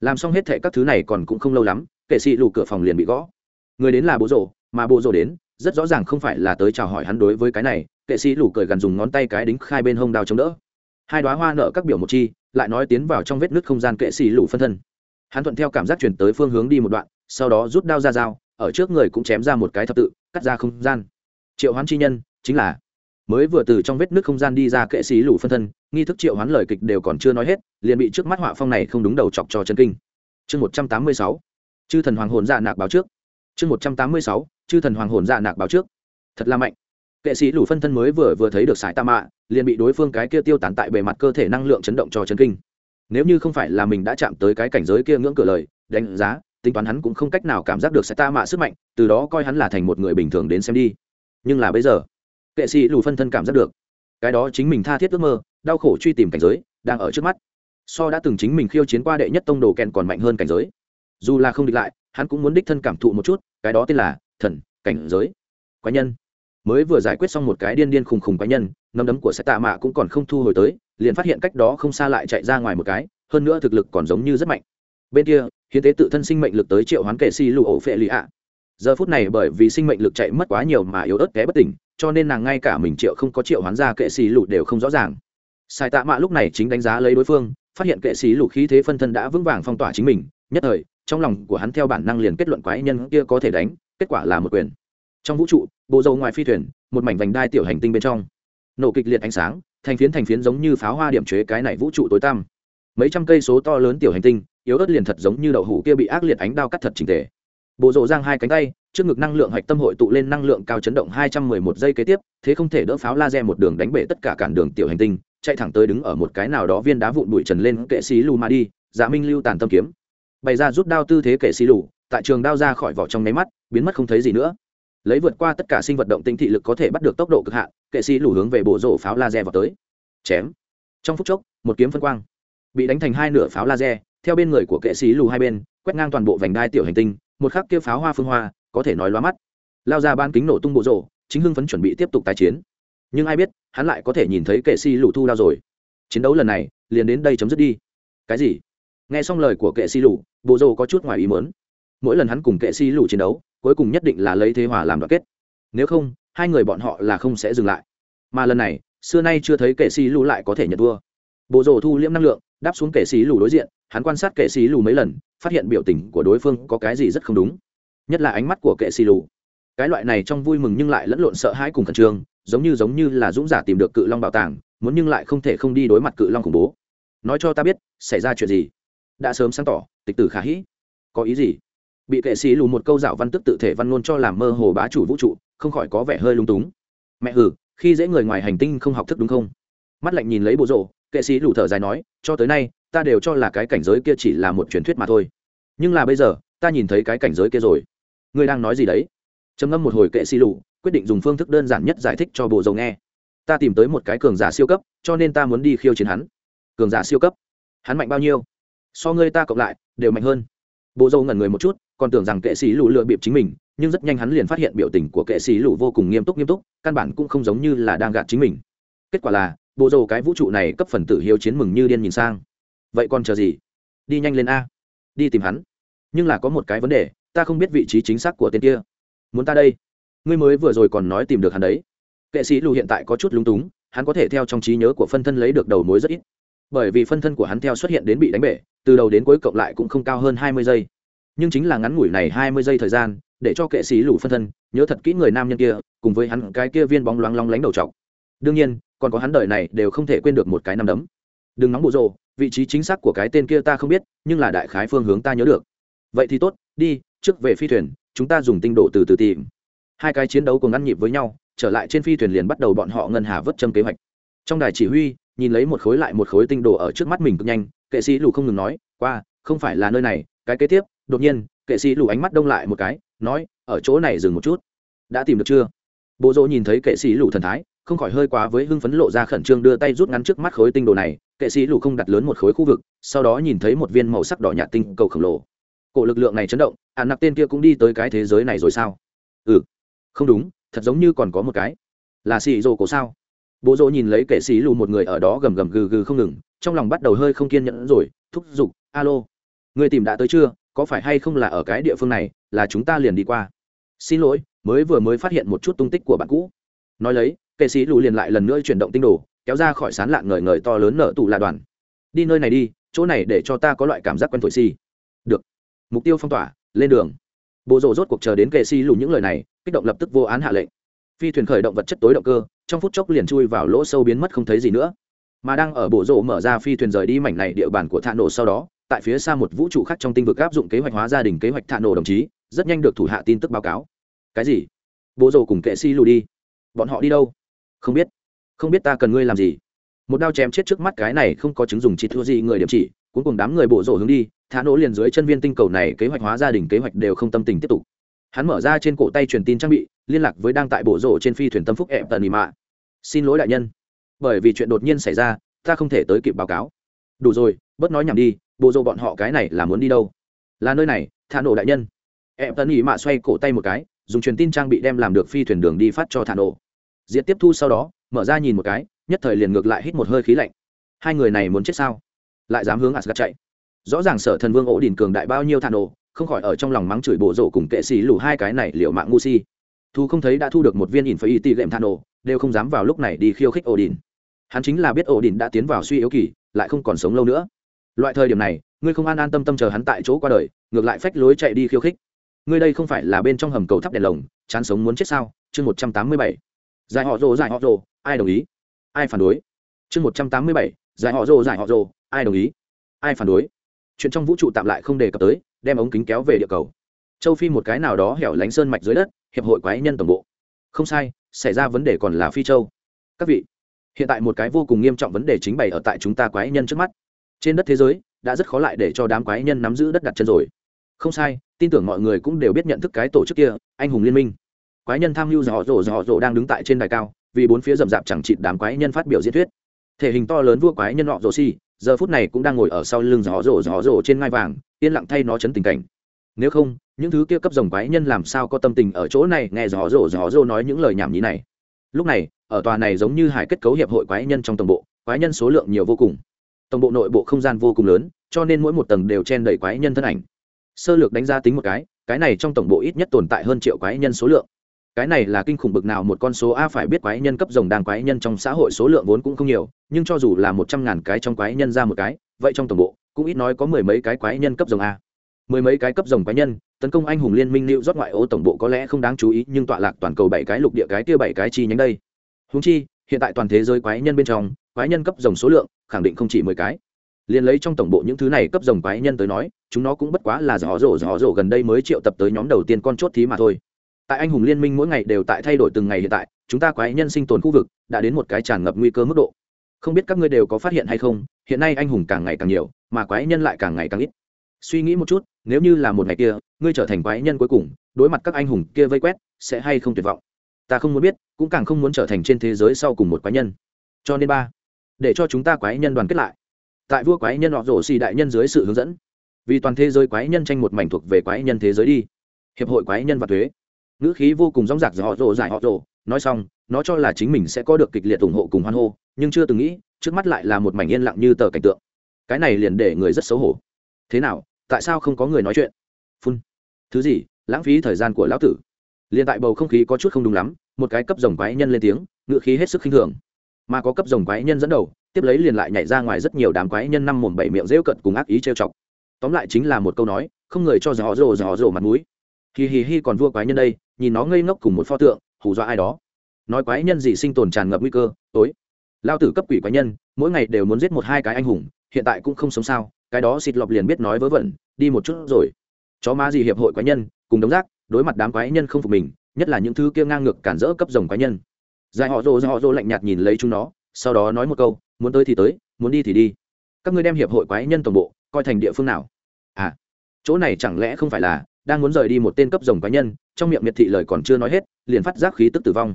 Làm xong hết thệ các thứ này còn cũng không lâu lắm, kệ sĩ lù cửa phòng liền bị gõ. Người đến là bố rồ, mà bố rồ đến, rất rõ ràng không phải là tới chào hỏi hắn đối với cái này kệ sĩ lù cười gần dùng ngón tay cái đính khai bên hông đao chống đỡ. Hai đoá hoa nợ các biểu một chi, lại nói tiến vào trong vết nước không gian kệ sĩ lù phân thân. Hắn thuận theo cảm giác chuyển tới phương hướng đi một đoạn, sau đó rút đao ra dao, ở trước người cũng chém ra một cái thập tự, cắt ra không gian. Triệu hoán chi nhân, chính là mới vừa từ trong vết nước không gian đi ra kệ sĩ lũ phân thân, nghi thức triệu hoán lời kịch đều còn chưa nói hết, liền bị trước mắt họa phong này không đúng đầu chọc cho chân kinh. Chương một trăm tám mươi sáu, chư thần hoàng hồn dạ nạc báo trước. Chương một trăm tám mươi sáu, chư thần hoàng hồn dạ nạc báo trước. Thật là mạnh kệ sĩ lủ phân thân mới vừa vừa thấy được sải tạ mạ, liền bị đối phương cái kia tiêu tán tại bề mặt cơ thể năng lượng chấn động cho chấn kinh. Nếu như không phải là mình đã chạm tới cái cảnh giới kia ngưỡng cửa lời, đánh giá, tính toán hắn cũng không cách nào cảm giác được sải tạ mạ sức mạnh, từ đó coi hắn là thành một người bình thường đến xem đi. Nhưng là bây giờ, kệ sĩ lù phân thân cảm giác được, cái đó chính mình tha thiết ước mơ, đau khổ truy tìm cảnh giới, đang ở trước mắt. So đã từng chính mình khiêu chiến qua đệ nhất tông đồ kèn còn mạnh hơn cảnh giới. Dù là không địch lại, hắn cũng muốn đích thân cảm thụ một chút, cái đó tên là thần, cảnh giới. Quái nhân mới vừa giải quyết xong một cái điên điên khùng khùng cá nhân nấm đấm của sẽ tạ mạ cũng còn không thu hồi tới, liền phát hiện cách đó không xa lại chạy ra ngoài một cái, hơn nữa thực lực còn giống như rất mạnh. Bên kia, hiến tế tự thân sinh mệnh lực tới triệu hoán kệ si lụ ổ phệ lì ạ. Giờ phút này bởi vì sinh mệnh lực chạy mất quá nhiều mà yếu ớt té bất tỉnh, cho nên nàng ngay cả mình triệu không có triệu hoán ra kệ xì lụ đều không rõ ràng. Sai tạ mạ lúc này chính đánh giá lấy đối phương, phát hiện kệ xì lụ khí thế phân thân đã vững vàng phong tỏa chính mình, nhất thời, trong lòng của hắn theo bản năng liền kết luận quái nhân kia có thể đánh, kết quả là một quyền trong vũ trụ, bộ dầu ngoài phi thuyền, một mảnh vành đai tiểu hành tinh bên trong. Nổ kịch liệt ánh sáng, thành phiến thành phiến giống như pháo hoa điểm chế cái này vũ trụ tối tăm. Mấy trăm cây số to lớn tiểu hành tinh, yếu ớt liền thật giống như đậu hủ kia bị ác liệt ánh đao cắt thật trình tề. Bộ rộ giang hai cánh tay, trước ngực năng lượng hạch tâm hội tụ lên năng lượng cao chấn động hai trăm mười một giây kế tiếp, thế không thể đỡ pháo laser một đường đánh bể tất cả cản đường tiểu hành tinh, chạy thẳng tới đứng ở một cái nào đó viên đá vụn bụi trần lên kệ sĩ lù mà đi dạ minh lưu tàn tâm kiếm. Bày ra rút đao tư thế kệ sĩ lù, tại trường đao ra khỏi vỏ trong nháy mắt, biến mất không thấy gì nữa lấy vượt qua tất cả sinh vật động tinh thị lực có thể bắt được tốc độ cực hạn, kệ sĩ lù hướng về bộ rổ pháo laser vào tới. Chém. Trong phút chốc, một kiếm phân quang. Bị đánh thành hai nửa pháo laser, theo bên người của kệ sĩ lù hai bên, quét ngang toàn bộ vành đai tiểu hành tinh, một khắc kia pháo hoa phương hoa, có thể nói loa mắt. Lao ra ban kính nổ tung bộ rổ, chính hưng phấn chuẩn bị tiếp tục tái chiến. Nhưng ai biết, hắn lại có thể nhìn thấy kệ sĩ lù thu đao rồi. Chiến đấu lần này, liền đến đây chấm dứt đi. Cái gì? Nghe xong lời của kệ sĩ lù, bộ rổ có chút ngoài ý mớn mỗi lần hắn cùng kệ sĩ lù chiến đấu cuối cùng nhất định là lấy thế hòa làm đoạn kết. Nếu không, hai người bọn họ là không sẽ dừng lại. Mà lần này, xưa nay chưa thấy kệ xì lù lại có thể nhận thua. Bộ rổ thu liễm năng lượng, đáp xuống kệ xì lù đối diện, hắn quan sát kệ xì lù mấy lần, phát hiện biểu tình của đối phương có cái gì rất không đúng. Nhất là ánh mắt của kệ xì lù. Cái loại này trong vui mừng nhưng lại lẫn lộn sợ hãi cùng khẩn trương, giống như giống như là dũng giả tìm được cự long bảo tàng, muốn nhưng lại không thể không đi đối mặt cự long khủng bố. Nói cho ta biết, xảy ra chuyện gì? Đã sớm sáng tỏ, tịch tử khả hĩ. Có ý gì? Bị kệ sĩ lù một câu dạo văn tức tự thể văn ngôn cho làm mơ hồ bá chủ vũ trụ, không khỏi có vẻ hơi lung túng. Mẹ hử khi dễ người ngoài hành tinh không học thức đúng không? Mắt lạnh nhìn lấy bộ rộ kệ sĩ lù thở dài nói, cho tới nay, ta đều cho là cái cảnh giới kia chỉ là một truyền thuyết mà thôi. Nhưng là bây giờ, ta nhìn thấy cái cảnh giới kia rồi. Ngươi đang nói gì đấy? Trầm ngâm một hồi kệ sĩ lù, quyết định dùng phương thức đơn giản nhất giải thích cho bộ rộ nghe. Ta tìm tới một cái cường giả siêu cấp, cho nên ta muốn đi khiêu chiến hắn. Cường giả siêu cấp? Hắn mạnh bao nhiêu? So ngươi ta cộng lại, đều mạnh hơn bộ dâu ngẩn người một chút, còn tưởng rằng kệ sĩ lù lựa bịp chính mình, nhưng rất nhanh hắn liền phát hiện biểu tình của kệ sĩ lù vô cùng nghiêm túc nghiêm túc, căn bản cũng không giống như là đang gạt chính mình. Kết quả là bộ dâu cái vũ trụ này cấp phần tử hiếu chiến mừng như điên nhìn sang. Vậy còn chờ gì? Đi nhanh lên a. Đi tìm hắn. Nhưng là có một cái vấn đề, ta không biết vị trí chính xác của tên kia. Muốn ta đây? Ngươi mới vừa rồi còn nói tìm được hắn đấy. Kệ sĩ lù hiện tại có chút lung túng, hắn có thể theo trong trí nhớ của phân thân lấy được đầu mối rất ít bởi vì phân thân của hắn theo xuất hiện đến bị đánh bể, từ đầu đến cuối cộng lại cũng không cao hơn hai mươi giây. Nhưng chính là ngắn ngủi này hai mươi giây thời gian, để cho kệ sĩ lủ phân thân nhớ thật kỹ người nam nhân kia, cùng với hắn cái kia viên bóng loáng long lánh đầu t đương nhiên, còn có hắn đời này đều không thể quên được một cái năm đấm. Đừng nóng bộ rồ, vị trí chính xác của cái tên kia ta không biết, nhưng là đại khái phương hướng ta nhớ được. Vậy thì tốt, đi, trước về phi thuyền, chúng ta dùng tinh độ từ từ tìm. Hai cái chiến đấu cùng ngăn nhịp với nhau, trở lại trên phi thuyền liền bắt đầu bọn họ ngân hà vớt châm kế hoạch. Trong đài chỉ huy nhìn lấy một khối lại một khối tinh đồ ở trước mắt mình cực nhanh, kệ sĩ lù không ngừng nói, qua, không phải là nơi này, cái kế tiếp. Đột nhiên, kệ sĩ lù ánh mắt đông lại một cái, nói, ở chỗ này dừng một chút. Đã tìm được chưa? Bộ rỗ nhìn thấy kệ sĩ lù thần thái, không khỏi hơi quá với hưng phấn lộ ra khẩn trương đưa tay rút ngắn trước mắt khối tinh đồ này. Kệ sĩ lù không đặt lớn một khối khu vực, sau đó nhìn thấy một viên màu sắc đỏ nhạt tinh cầu khổng lồ. Cổ lực lượng này chấn động ạn nặc tên kia cũng đi tới cái thế giới này rồi sao? Ừ không đúng, thật giống như còn có một cái. Là xì rồ cổ sao? Bố rỗ nhìn lấy kệ sĩ lù một người ở đó gầm gầm gừ gừ không ngừng, trong lòng bắt đầu hơi không kiên nhẫn rồi, thúc giục, alo, người tìm đã tới chưa? Có phải hay không là ở cái địa phương này, là chúng ta liền đi qua? Xin lỗi, mới vừa mới phát hiện một chút tung tích của bạn cũ. Nói lấy kệ sĩ lù liền lại lần nữa chuyển động tinh đồ, kéo ra khỏi sán lạn ngời ngời to lớn nở tủ là đoàn. Đi nơi này đi, chỗ này để cho ta có loại cảm giác quen thổi si được. Mục tiêu phong tỏa, lên đường. Bộ rộ rốt cuộc chờ đến kệ Sĩ lù những lời này, kích động lập tức vô án hạ lệnh phi thuyền khởi động vật chất tối động cơ, trong phút chốc liền chui vào lỗ sâu biến mất không thấy gì nữa. Mà đang ở bộ rộ mở ra phi thuyền rời đi mảnh này địa bàn của thạ nổ sau đó, tại phía xa một vũ trụ khác trong tinh vực áp dụng kế hoạch hóa gia đình kế hoạch thạ nổ đồng chí, rất nhanh được thủ hạ tin tức báo cáo. Cái gì? Bộ rộ cùng kệ si lù đi. Bọn họ đi đâu? Không biết. Không biết ta cần ngươi làm gì. Một đao chém chết trước mắt cái này không có chứng dùng chỉ thua gì người điểm chỉ, cuối cùng đám người bộ rộ hướng đi thả nổ liền dưới chân viên tinh cầu này kế hoạch hóa gia đình kế hoạch đều không tâm tình tiếp tục hắn mở ra trên cổ tay truyền tin trang bị, liên lạc với đang tại bộ rổ trên phi thuyền tâm phúc ẹp tần ì mạ xin lỗi đại nhân. Bởi vì chuyện đột nhiên xảy ra, ta không thể tới kịp báo cáo. Đủ rồi, bớt nói nhảm đi, bộ rổ bọn họ cái này là muốn đi đâu? Là nơi này, thả nổ đại nhân. Ẹp tần ì mạ xoay cổ tay một cái, dùng truyền tin trang bị đem làm được phi thuyền đường đi phát cho thả nổ. Diện tiếp thu sau đó, mở ra nhìn một cái, nhất thời liền ngược lại hít một hơi khí lạnh. Hai người này muốn chết sao? Lại dám hướng asgad chạy. Rõ ràng sở thần vương ổ đỉnh cường đại bao nhiêu thả nổ không khỏi ở trong lòng mắng chửi bộ rộ cùng kệ xì lù hai cái này liệu mạng ngu si. Thu không thấy đã thu được một viên ỉn phải y tì lệm than ồ đều không dám vào lúc này đi khiêu khích ổ đình hắn chính là biết ổ đình đã tiến vào suy yếu kỳ, lại không còn sống lâu nữa. Loại thời điểm này, ngươi không an an tâm tâm chờ hắn tại chỗ qua đời, ngược lại phách lối chạy đi khiêu khích. Ngươi đây không phải là bên trong hầm cầu thắp đèn lồng, chán sống muốn chết sao? Chương một trăm tám mươi bảy. Giải họ rồ, giải họ rồ, ai đồng ý? Ai phản đối? Chương một trăm tám mươi bảy. Giải họ rồ, giải họ rồ, ai đồng ý? Ai phản đối? Chuyện trong vũ trụ tạm lại không đề cập tới, đem ống kính kéo về địa cầu. Châu phi một cái nào đó hẻo lánh sơn mạch dưới đất, hiệp hội quái nhân tổng bộ. Không sai, xảy ra vấn đề còn là phi châu. Các vị, hiện tại một cái vô cùng nghiêm trọng vấn đề chính bày ở tại chúng ta quái nhân trước mắt. Trên đất thế giới, đã rất khó lại để cho đám quái nhân nắm giữ đất đặt chân rồi. Không sai, tin tưởng mọi người cũng đều biết nhận thức cái tổ chức kia, anh hùng liên minh. Quái nhân tham mưu dò dỗ dò dỗ đang đứng tại trên đài cao, vì bốn phía rậm rạp chẳng chịt đám quái nhân phát biểu diễn thuyết. Thể hình to lớn vua quái nhân họ rồ xi giờ phút này cũng đang ngồi ở sau lưng gió rổ gió rổ trên ngai vàng, yên lặng thay nó chấn tình cảnh. Nếu không, những thứ kia cấp dòng quái nhân làm sao có tâm tình ở chỗ này nghe gió rổ gió rổ nói những lời nhảm nhí này. Lúc này, ở tòa này giống như hải kết cấu hiệp hội quái nhân trong tổng bộ, quái nhân số lượng nhiều vô cùng. Tổng bộ nội bộ không gian vô cùng lớn, cho nên mỗi một tầng đều chen đầy quái nhân thân ảnh. Sơ lược đánh giá tính một cái cái này trong tổng bộ ít nhất tồn tại hơn triệu quái nhân số lượng cái này là kinh khủng bực nào, một con số a phải biết quái nhân cấp rồng đang quái nhân trong xã hội số lượng vốn cũng không nhiều, nhưng cho dù là một trăm ngàn cái trong quái nhân ra một cái, vậy trong tổng bộ, cũng ít nói có mười mấy cái quái nhân cấp rồng a. Mười mấy cái cấp rồng quái nhân, tấn công anh hùng liên minh lưu rót ngoại ô tổng bộ có lẽ không đáng chú ý, nhưng tọa lạc toàn cầu bảy cái lục địa cái kia bảy cái chi nhánh đây. Húng chi, hiện tại toàn thế giới quái nhân bên trong, quái nhân cấp rồng số lượng, khẳng định không chỉ mười cái. Liền lấy trong tổng bộ những thứ này cấp rồng quái nhân tới nói, chúng nó cũng bất quá là rõ rổ rõ rổ gần đây mới triệu tập tới nhóm đầu tiên con chốt thí mà thôi tại anh hùng liên minh mỗi ngày đều tại thay đổi từng ngày hiện tại, chúng ta quái nhân sinh tồn khu vực đã đến một cái tràn ngập nguy cơ mức độ. Không biết các ngươi đều có phát hiện hay không, hiện nay anh hùng càng ngày càng nhiều, mà quái nhân lại càng ngày càng ít. Suy nghĩ một chút, nếu như là một ngày kia, ngươi trở thành quái nhân cuối cùng, đối mặt các anh hùng kia vây quét, sẽ hay không tuyệt vọng? Ta không muốn biết, cũng càng không muốn trở thành trên thế giới sau cùng một quái nhân. Cho nên ba, để cho chúng ta quái nhân đoàn kết lại. Tại vua quái nhân họ rổ xì đại nhân dưới sự hướng dẫn. Vì toàn thế giới quái nhân tranh một mảnh thuộc về quái nhân thế giới đi. Hiệp hội quái nhân và thuế ngữ khí vô cùng rong rạc giữa họ rồ giải họ rồ. Nói xong, nó cho là chính mình sẽ có được kịch liệt ủng hộ cùng hoan hô, nhưng chưa từng nghĩ, trước mắt lại là một mảnh yên lặng như tờ cảnh tượng. Cái này liền để người rất xấu hổ. Thế nào, tại sao không có người nói chuyện? Phun. Thứ gì, lãng phí thời gian của lão tử. Liền tại bầu không khí có chút không đúng lắm, một cái cấp rồng quái nhân lên tiếng ngựa khí hết sức khinh thường. Mà có cấp rồng quái nhân dẫn đầu, tiếp lấy liền lại nhảy ra ngoài rất nhiều đám quái nhân năm mồm bảy miệng rêu cận cùng ác ý trêu chọc. Tóm lại chính là một câu nói, không người cho gió rồ gió rồ mặt mũi hì hì hì còn vua quái nhân đây, nhìn nó ngây ngốc cùng một pho tượng, hù dọa ai đó. Nói quái nhân gì sinh tồn tràn ngập nguy cơ, tối. Lao tử cấp quỷ quái nhân, mỗi ngày đều muốn giết một hai cái anh hùng, hiện tại cũng không sống sao, cái đó xịt lọc liền biết nói vớ vẩn, đi một chút rồi. Chó má gì hiệp hội quái nhân, cùng đống rác, đối mặt đám quái nhân không phục mình, nhất là những thứ kia ngang ngược cản rỡ cấp rồng quái nhân. Dài họ rồ dài họ rồ lạnh nhạt nhìn lấy chúng nó, sau đó nói một câu, muốn tới thì tới, muốn đi thì đi. Các ngươi đem hiệp hội quái nhân tổng bộ, coi thành địa phương nào? À chỗ này chẳng lẽ không phải là đang muốn rời đi một tên cấp rồng cá nhân, trong miệng miệt thị lời còn chưa nói hết, liền phát giác khí tức tử vong.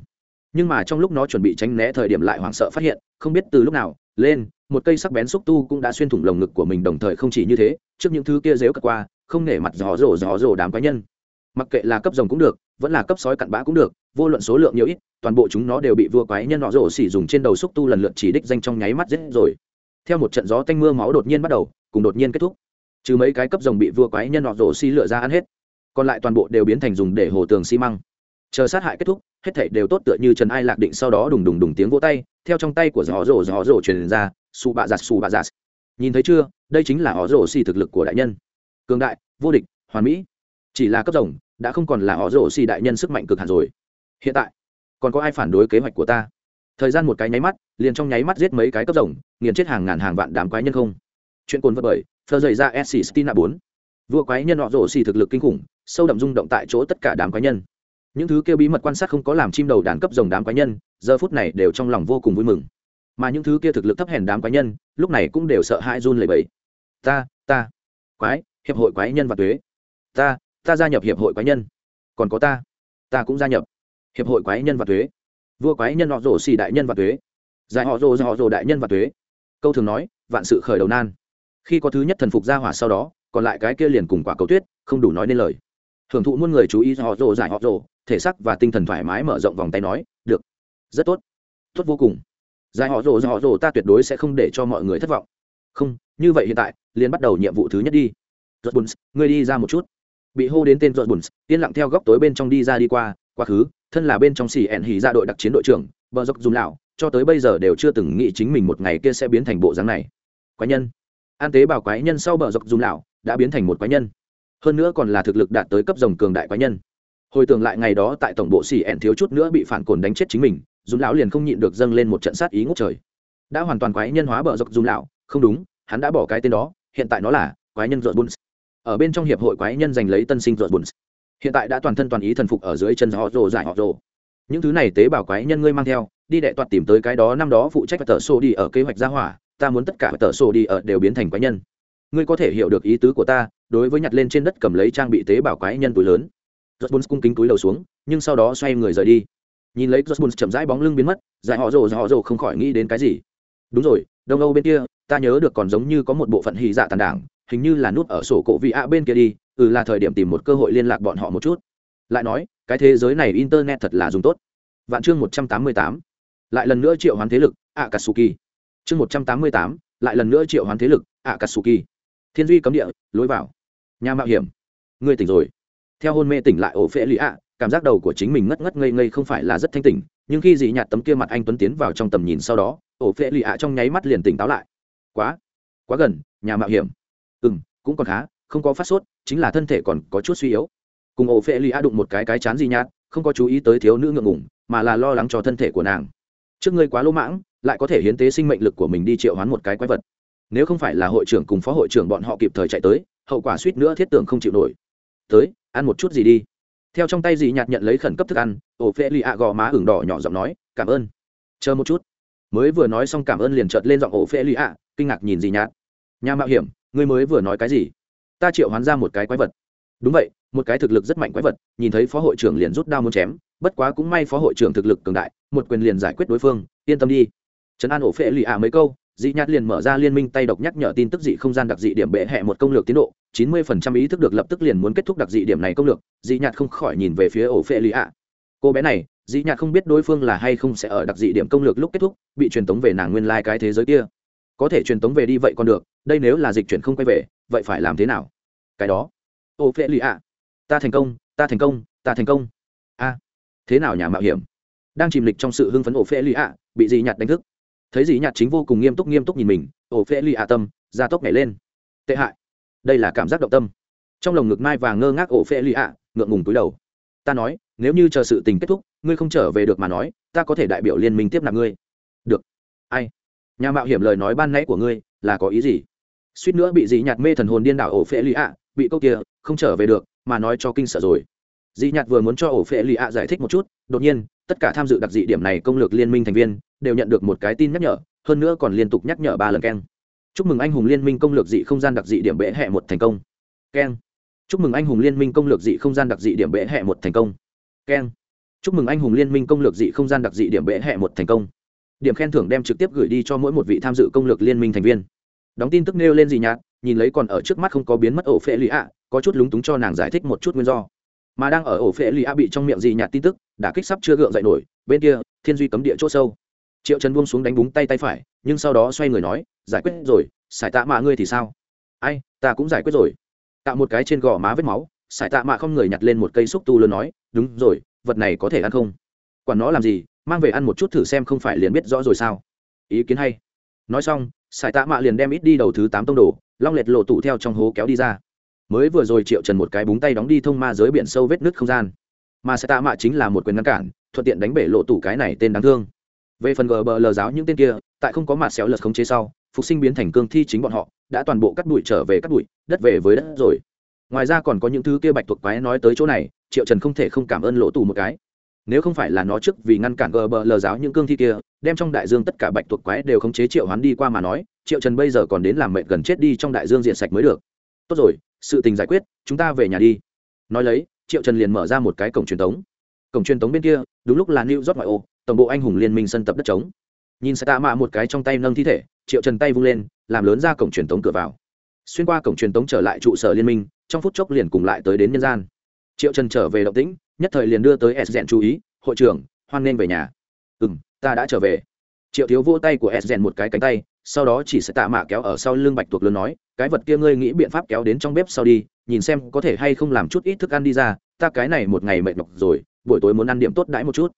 Nhưng mà trong lúc nó chuẩn bị tránh né thời điểm lại hoảng sợ phát hiện, không biết từ lúc nào, lên, một cây sắc bén xúc tu cũng đã xuyên thủng lồng ngực của mình đồng thời không chỉ như thế, trước những thứ kia dếu cất qua, không nể mặt gió rổ gió rổ đám cá nhân. Mặc kệ là cấp rồng cũng được, vẫn là cấp sói cặn bã cũng được, vô luận số lượng nhiều ít, toàn bộ chúng nó đều bị vua quái nhân nọ rổ xỉ dùng trên đầu xúc tu lần lượt chỉ đích danh trong nháy mắt giết rồi. Theo một trận gió tanh mưa máu đột nhiên bắt đầu, cùng đột nhiên kết thúc. Trừ mấy cái cấp rồng bị vua quái nhân nọ rổ xỉ lựa ra ăn hết còn lại toàn bộ đều biến thành dùng để hồ tường xi măng. Chờ sát hại kết thúc, hết thảy đều tốt tựa như trần ai lạc định sau đó đùng đùng đùng tiếng vỗ tay, theo trong tay của gió rổ gió rổ truyền ra su bạ giặt su bạ giặt nhìn thấy chưa, đây chính là họ rổ xì thực lực của đại nhân. Cường đại, vô địch, hoàn mỹ. Chỉ là cấp rồng, đã không còn là họ rổ xì đại nhân sức mạnh cực hạn rồi. Hiện tại, còn có ai phản đối kế hoạch của ta? Thời gian một cái nháy mắt, liền trong nháy mắt giết mấy cái cấp rồng, nghiền chết hàng ngàn hàng vạn đám quái nhân không? Chuyện cồn vật bởi thơ dày ra sc stina bốn vua quái nhân họ rổ xì thực lực kinh khủng, sâu đậm rung động tại chỗ tất cả đám quái nhân. Những thứ kia bí mật quan sát không có làm chim đầu đàn cấp rồng đám quái nhân, giờ phút này đều trong lòng vô cùng vui mừng. Mà những thứ kia thực lực thấp hèn đám quái nhân, lúc này cũng đều sợ hãi run lẩy bẩy. Ta ta, quái, hiệp hội quái nhân và thuế ta ta gia nhập hiệp hội quái nhân. Còn có ta ta cũng gia nhập hiệp hội quái nhân và thuế vua quái nhân họ rổ xì đại nhân và thuế giải họ rồ họ rồ đại nhân và thuế câu thường nói, vạn sự khởi đầu nan. Khi có thứ nhất thần phục ra hỏa sau đó còn lại cái kia liền cùng quả cầu tuyết, không đủ nói nên lời. Hưởng thụ muôn người chú ý họ rồ giải họ rồ, thể sắc và tinh thần thoải mái mở rộng vòng tay nói, được, rất tốt tốt vô cùng. Giải họ rồ họ rồ ta tuyệt đối sẽ không để cho mọi người thất vọng. Không, như vậy hiện tại, liền bắt đầu nhiệm vụ thứ nhất đi. Giọt bùn ngươi đi ra một chút. Bị hô đến tên giọt bùn yên lặng theo góc tối bên trong đi ra đi qua, quá khứ, thân là bên trong xì ẻn hỉ ra đội đặc chiến đội trưởng, bờ dọc dùng lão, cho tới bây giờ đều chưa từng nghĩ chính mình một ngày kia sẽ biến thành bộ dáng này. Quái nhân. An tế bảo quái nhân sau bờ dọc dùng lão đã biến thành một quái nhân. Hơn nữa còn là thực lực đạt tới cấp rồng cường đại quái nhân. Hồi tưởng lại ngày đó tại tổng bộ xì ẻn thiếu chút nữa bị phản cồn đánh chết chính mình dùng lão liền không nhịn được dâng lên một trận sát ý ngốc trời. Đã hoàn toàn quái nhân hóa bờ dọc dùng lão, không đúng, hắn đã bỏ cái tên đó, hiện tại nó là quái nhân dọn buns. Ở bên trong hiệp hội quái nhân giành lấy tân sinh dọn buns. Hiện tại đã toàn thân toàn ý thần phục ở dưới chân họ rồ giải họ rồ. Những thứ này tế bào quái nhân ngươi mang theo, đi đệ toạt tìm tới cái đó năm đó phụ trách tờ sô đi ở kế hoạch gia hỏa, ta muốn tất cả tờ sô đi ở đều biến thành quái nhân ngươi có thể hiểu được ý tứ của ta, đối với nhặt lên trên đất cầm lấy trang bị tế bào quái nhân túi lớn. Jones cung kính túi đầu xuống, nhưng sau đó xoay người rời đi. Nhìn lấy Jones chậm rãi bóng lưng biến mất, giải họ rồ họ rồ không khỏi nghĩ đến cái gì. Đúng rồi, đông âu bên kia, ta nhớ được còn giống như có một bộ phận hy dạ tàn đảng, hình như là nút ở sổ cổ vị ạ bên kia đi ừ là thời điểm tìm một cơ hội liên lạc bọn họ một chút. Lại nói, cái thế giới này internet thật là dùng tốt. Vạn chương một trăm tám mươi tám, lại lần nữa triệu hoán thế lực, akatsuki. Chương một trăm tám mươi tám, lại lần nữa triệu hoán thế lực, akatsuki thiên duy cấm địa, lối vào. Nhà mạo hiểm. Ngươi tỉnh rồi. Theo hôn mê tỉnh lại ổ phễ lì ạ, cảm giác đầu của chính mình ngất ngất ngây ngây không phải là rất thanh tỉnh, nhưng khi dị nhạt tấm kia mặt anh tuấn tiến vào trong tầm nhìn sau đó, ổ phễ lì ạ trong nháy mắt liền tỉnh táo lại. Quá quá gần, nhà mạo hiểm. Ừ m cũng còn khá, không có phát sốt, chính là thân thể còn có chút suy yếu. Cùng ổ phễ lì ạ đụng một cái cái chán dị nhạt, không có chú ý tới thiếu nữ ngượng ngủng mà là lo lắng cho thân thể của nàng. Trước ngươi quá lỗ mãng, lại có thể hiến tế sinh mệnh lực của mình đi triệu hoán một cái quái vật nếu không phải là hội trưởng cùng phó hội trưởng bọn họ kịp thời chạy tới, hậu quả suýt nữa thiết tưởng không chịu nổi. Tới, ăn một chút gì đi. Theo trong tay dì nhạt nhận lấy khẩn cấp thức ăn, ổ phê lì ạ gò má ửng đỏ nhỏ giọng nói, cảm ơn. Chờ một chút. Mới vừa nói xong cảm ơn liền trợt lên giọng ổ phê lì ạ, kinh ngạc nhìn dì nhạt. Nhà mạo hiểm, ngươi mới vừa nói cái gì? Ta triệu hoán ra một cái quái vật. Đúng vậy, một cái thực lực rất mạnh quái vật, nhìn thấy phó hội trưởng liền rút đao muốn chém, bất quá cũng may phó hội trưởng thực lực cường đại, một quyền liền giải quyết đối phương, yên tâm đi. Trấn an ổ phê lì ạ mấy câu dị nhạt liền mở ra liên minh tay độc nhắc nhở tin tức dị không gian đặc dị điểm bệ hẹ một công lược tiến độ, chín mươi phần trăm ý thức được lập tức liền muốn kết thúc đặc dị điểm này công lược dị nhạt không khỏi nhìn về phía ổ phệ lì ạ cô bé này dị nhạt không biết đối phương là hay không sẽ ở đặc dị điểm công lược lúc kết thúc, bị truyền tống về nàng nguyên lai、like、cái thế giới kia. Có thể truyền tống về đi vậy còn được, đây nếu là dịch chuyển không quay về, vậy phải làm thế nào? Cái đó. Ổ phê lì ạ ta thành công, ta thành công, ta thành công. A. Thế nào nhà mạo hiểm? Đang chìm lịch trong sự hưng phấn ổ phê lì ạ bị dị nhạt đánh thức thấy dĩ nhạt chính vô cùng nghiêm túc nghiêm túc nhìn mình, ổ phệ lì ạ tâm ra tốc nhảy lên. Tệ hại. Đây là cảm giác động tâm. Trong lồng ngực mai vàng ngơ ngác ổ phệ lì ạ, ngượng ngùng túi đầu. Ta nói, nếu như chờ sự tình kết thúc, ngươi không trở về được mà nói, ta có thể đại biểu liên minh tiếp nạp ngươi. Được. Ai? Nhà mạo hiểm lời nói ban nãy của ngươi, là có ý gì? Suýt nữa bị dĩ nhạt mê thần hồn điên đảo ổ phê ly ạ, bị câu kia, không trở về được, mà nói cho kinh sợ rồi. Dĩ nhạt vừa muốn cho ổ phệ lì ạ giải thích một chút, đột nhiên, tất cả tham dự đặc dị điểm này công lược liên minh thành viên đều nhận được một cái tin nhắc nhở, hơn nữa còn liên tục nhắc nhở ba lần keng. Chúc mừng anh hùng liên minh công lược dị không gian đặc dị điểm bệ hẹ một thành công. Keng. Chúc mừng anh hùng liên minh công lược dị không gian đặc dị điểm bệ hẹ một thành công. Keng. Chúc mừng anh hùng liên minh công lược dị không gian đặc dị điểm bệ hẹ một thành công. Điểm khen thưởng đem trực tiếp gửi đi cho mỗi một vị tham dự công lược liên minh thành viên. Đóng tin tức nêu lên gì nhạt, nhìn lấy còn ở trước mắt không có biến mất ổ phệ lì ạ, có chút lúng túng cho nàng giải thích một chút nguyên do. Mà đang ở ổ phệ lì ạ bị trong miệng gì nhạt tin tức đã kích sắp chưa gượng dậy nổi, bên kia, thiên duy cấm địa c h ỗ sâu triệu trần buông xuống đánh búng tay tay phải, nhưng sau đó xoay người nói, giải quyết rồi sải tạ mạ ngươi thì sao? Ai, ta cũng giải quyết rồi. Tạo một cái trên gò má vết máu sải tạ mạ không người nhặt lên một cây xúc tu lớn nói, đúng rồi, vật này có thể ăn không? Quản nó làm gì, mang về ăn một chút thử xem không phải liền biết rõ rồi sao? Ý kiến hay. Nói xong sải tạ mạ liền đem ít đi đầu thứ tám tông đồ, long lệt lộ tụ theo trong hố kéo đi ra. Mới vừa rồi triệu trần một cái búng tay đóng đi thông ma giới biển sâu vết nứt không gian. Mà sải tạ mạ chính là một quyền ngăn cản, thuận tiện đánh bể lộ tủ cái này tên đáng thương về phần gờ bờ lờ giáo những tên kia, tại không có mặt xéo lật khống chế sau, phục sinh biến thành cương thi chính bọn họ, đã toàn bộ cắt bụi trở về cắt bụi, đất về với đất rồi. Ngoài ra còn có những thứ kia bạch thuộc quái nói tới chỗ này, triệu trần không thể không cảm ơn lỗ tù một cái. Nếu không phải là nó trước vì ngăn cản gờ bờ lờ giáo những cương thi kia, đem trong đại dương tất cả bạch thuộc quái đều khống chế triệu hoán đi qua mà nói, triệu trần bây giờ còn đến làm mệt gần chết đi trong đại dương diện sạch mới được. Tốt rồi, sự tình giải quyết, chúng ta về nhà đi. Nói lấy, triệu trần liền mở ra một cái cổng truyền thống cổng truyền thống bên kia, đúng lúc là new york ngoại ô tổng bộ anh hùng liên minh sân tập đất trống. Nhìn sẽ tạ mạ một cái trong tay nâng thi thể, triệu trần tay vung lên, làm lớn ra cổng truyền tống cửa vào. Xuyên qua cổng truyền tống trở lại trụ sở liên minh, trong phút chốc liền cùng lại tới đến nhân gian. Triệu trần trở về động tĩnh, nhất thời liền đưa tới s rèn chú ý, hội trưởng, hoan nên về nhà. Ừ m ta đã trở về. Triệu thiếu vô tay của s rèn một cái cánh tay, sau đó chỉ sẽ tạ mạ kéo ở sau lưng bạch tuộc lớn nói, cái vật kia ngươi nghĩ biện pháp kéo đến trong bếp sau đi, nhìn xem có thể hay không làm chút ít thức ăn đi ra, ta cái này một ngày mệt mọc rồi, buổi tối muốn ăn điểm tốt đãi một chút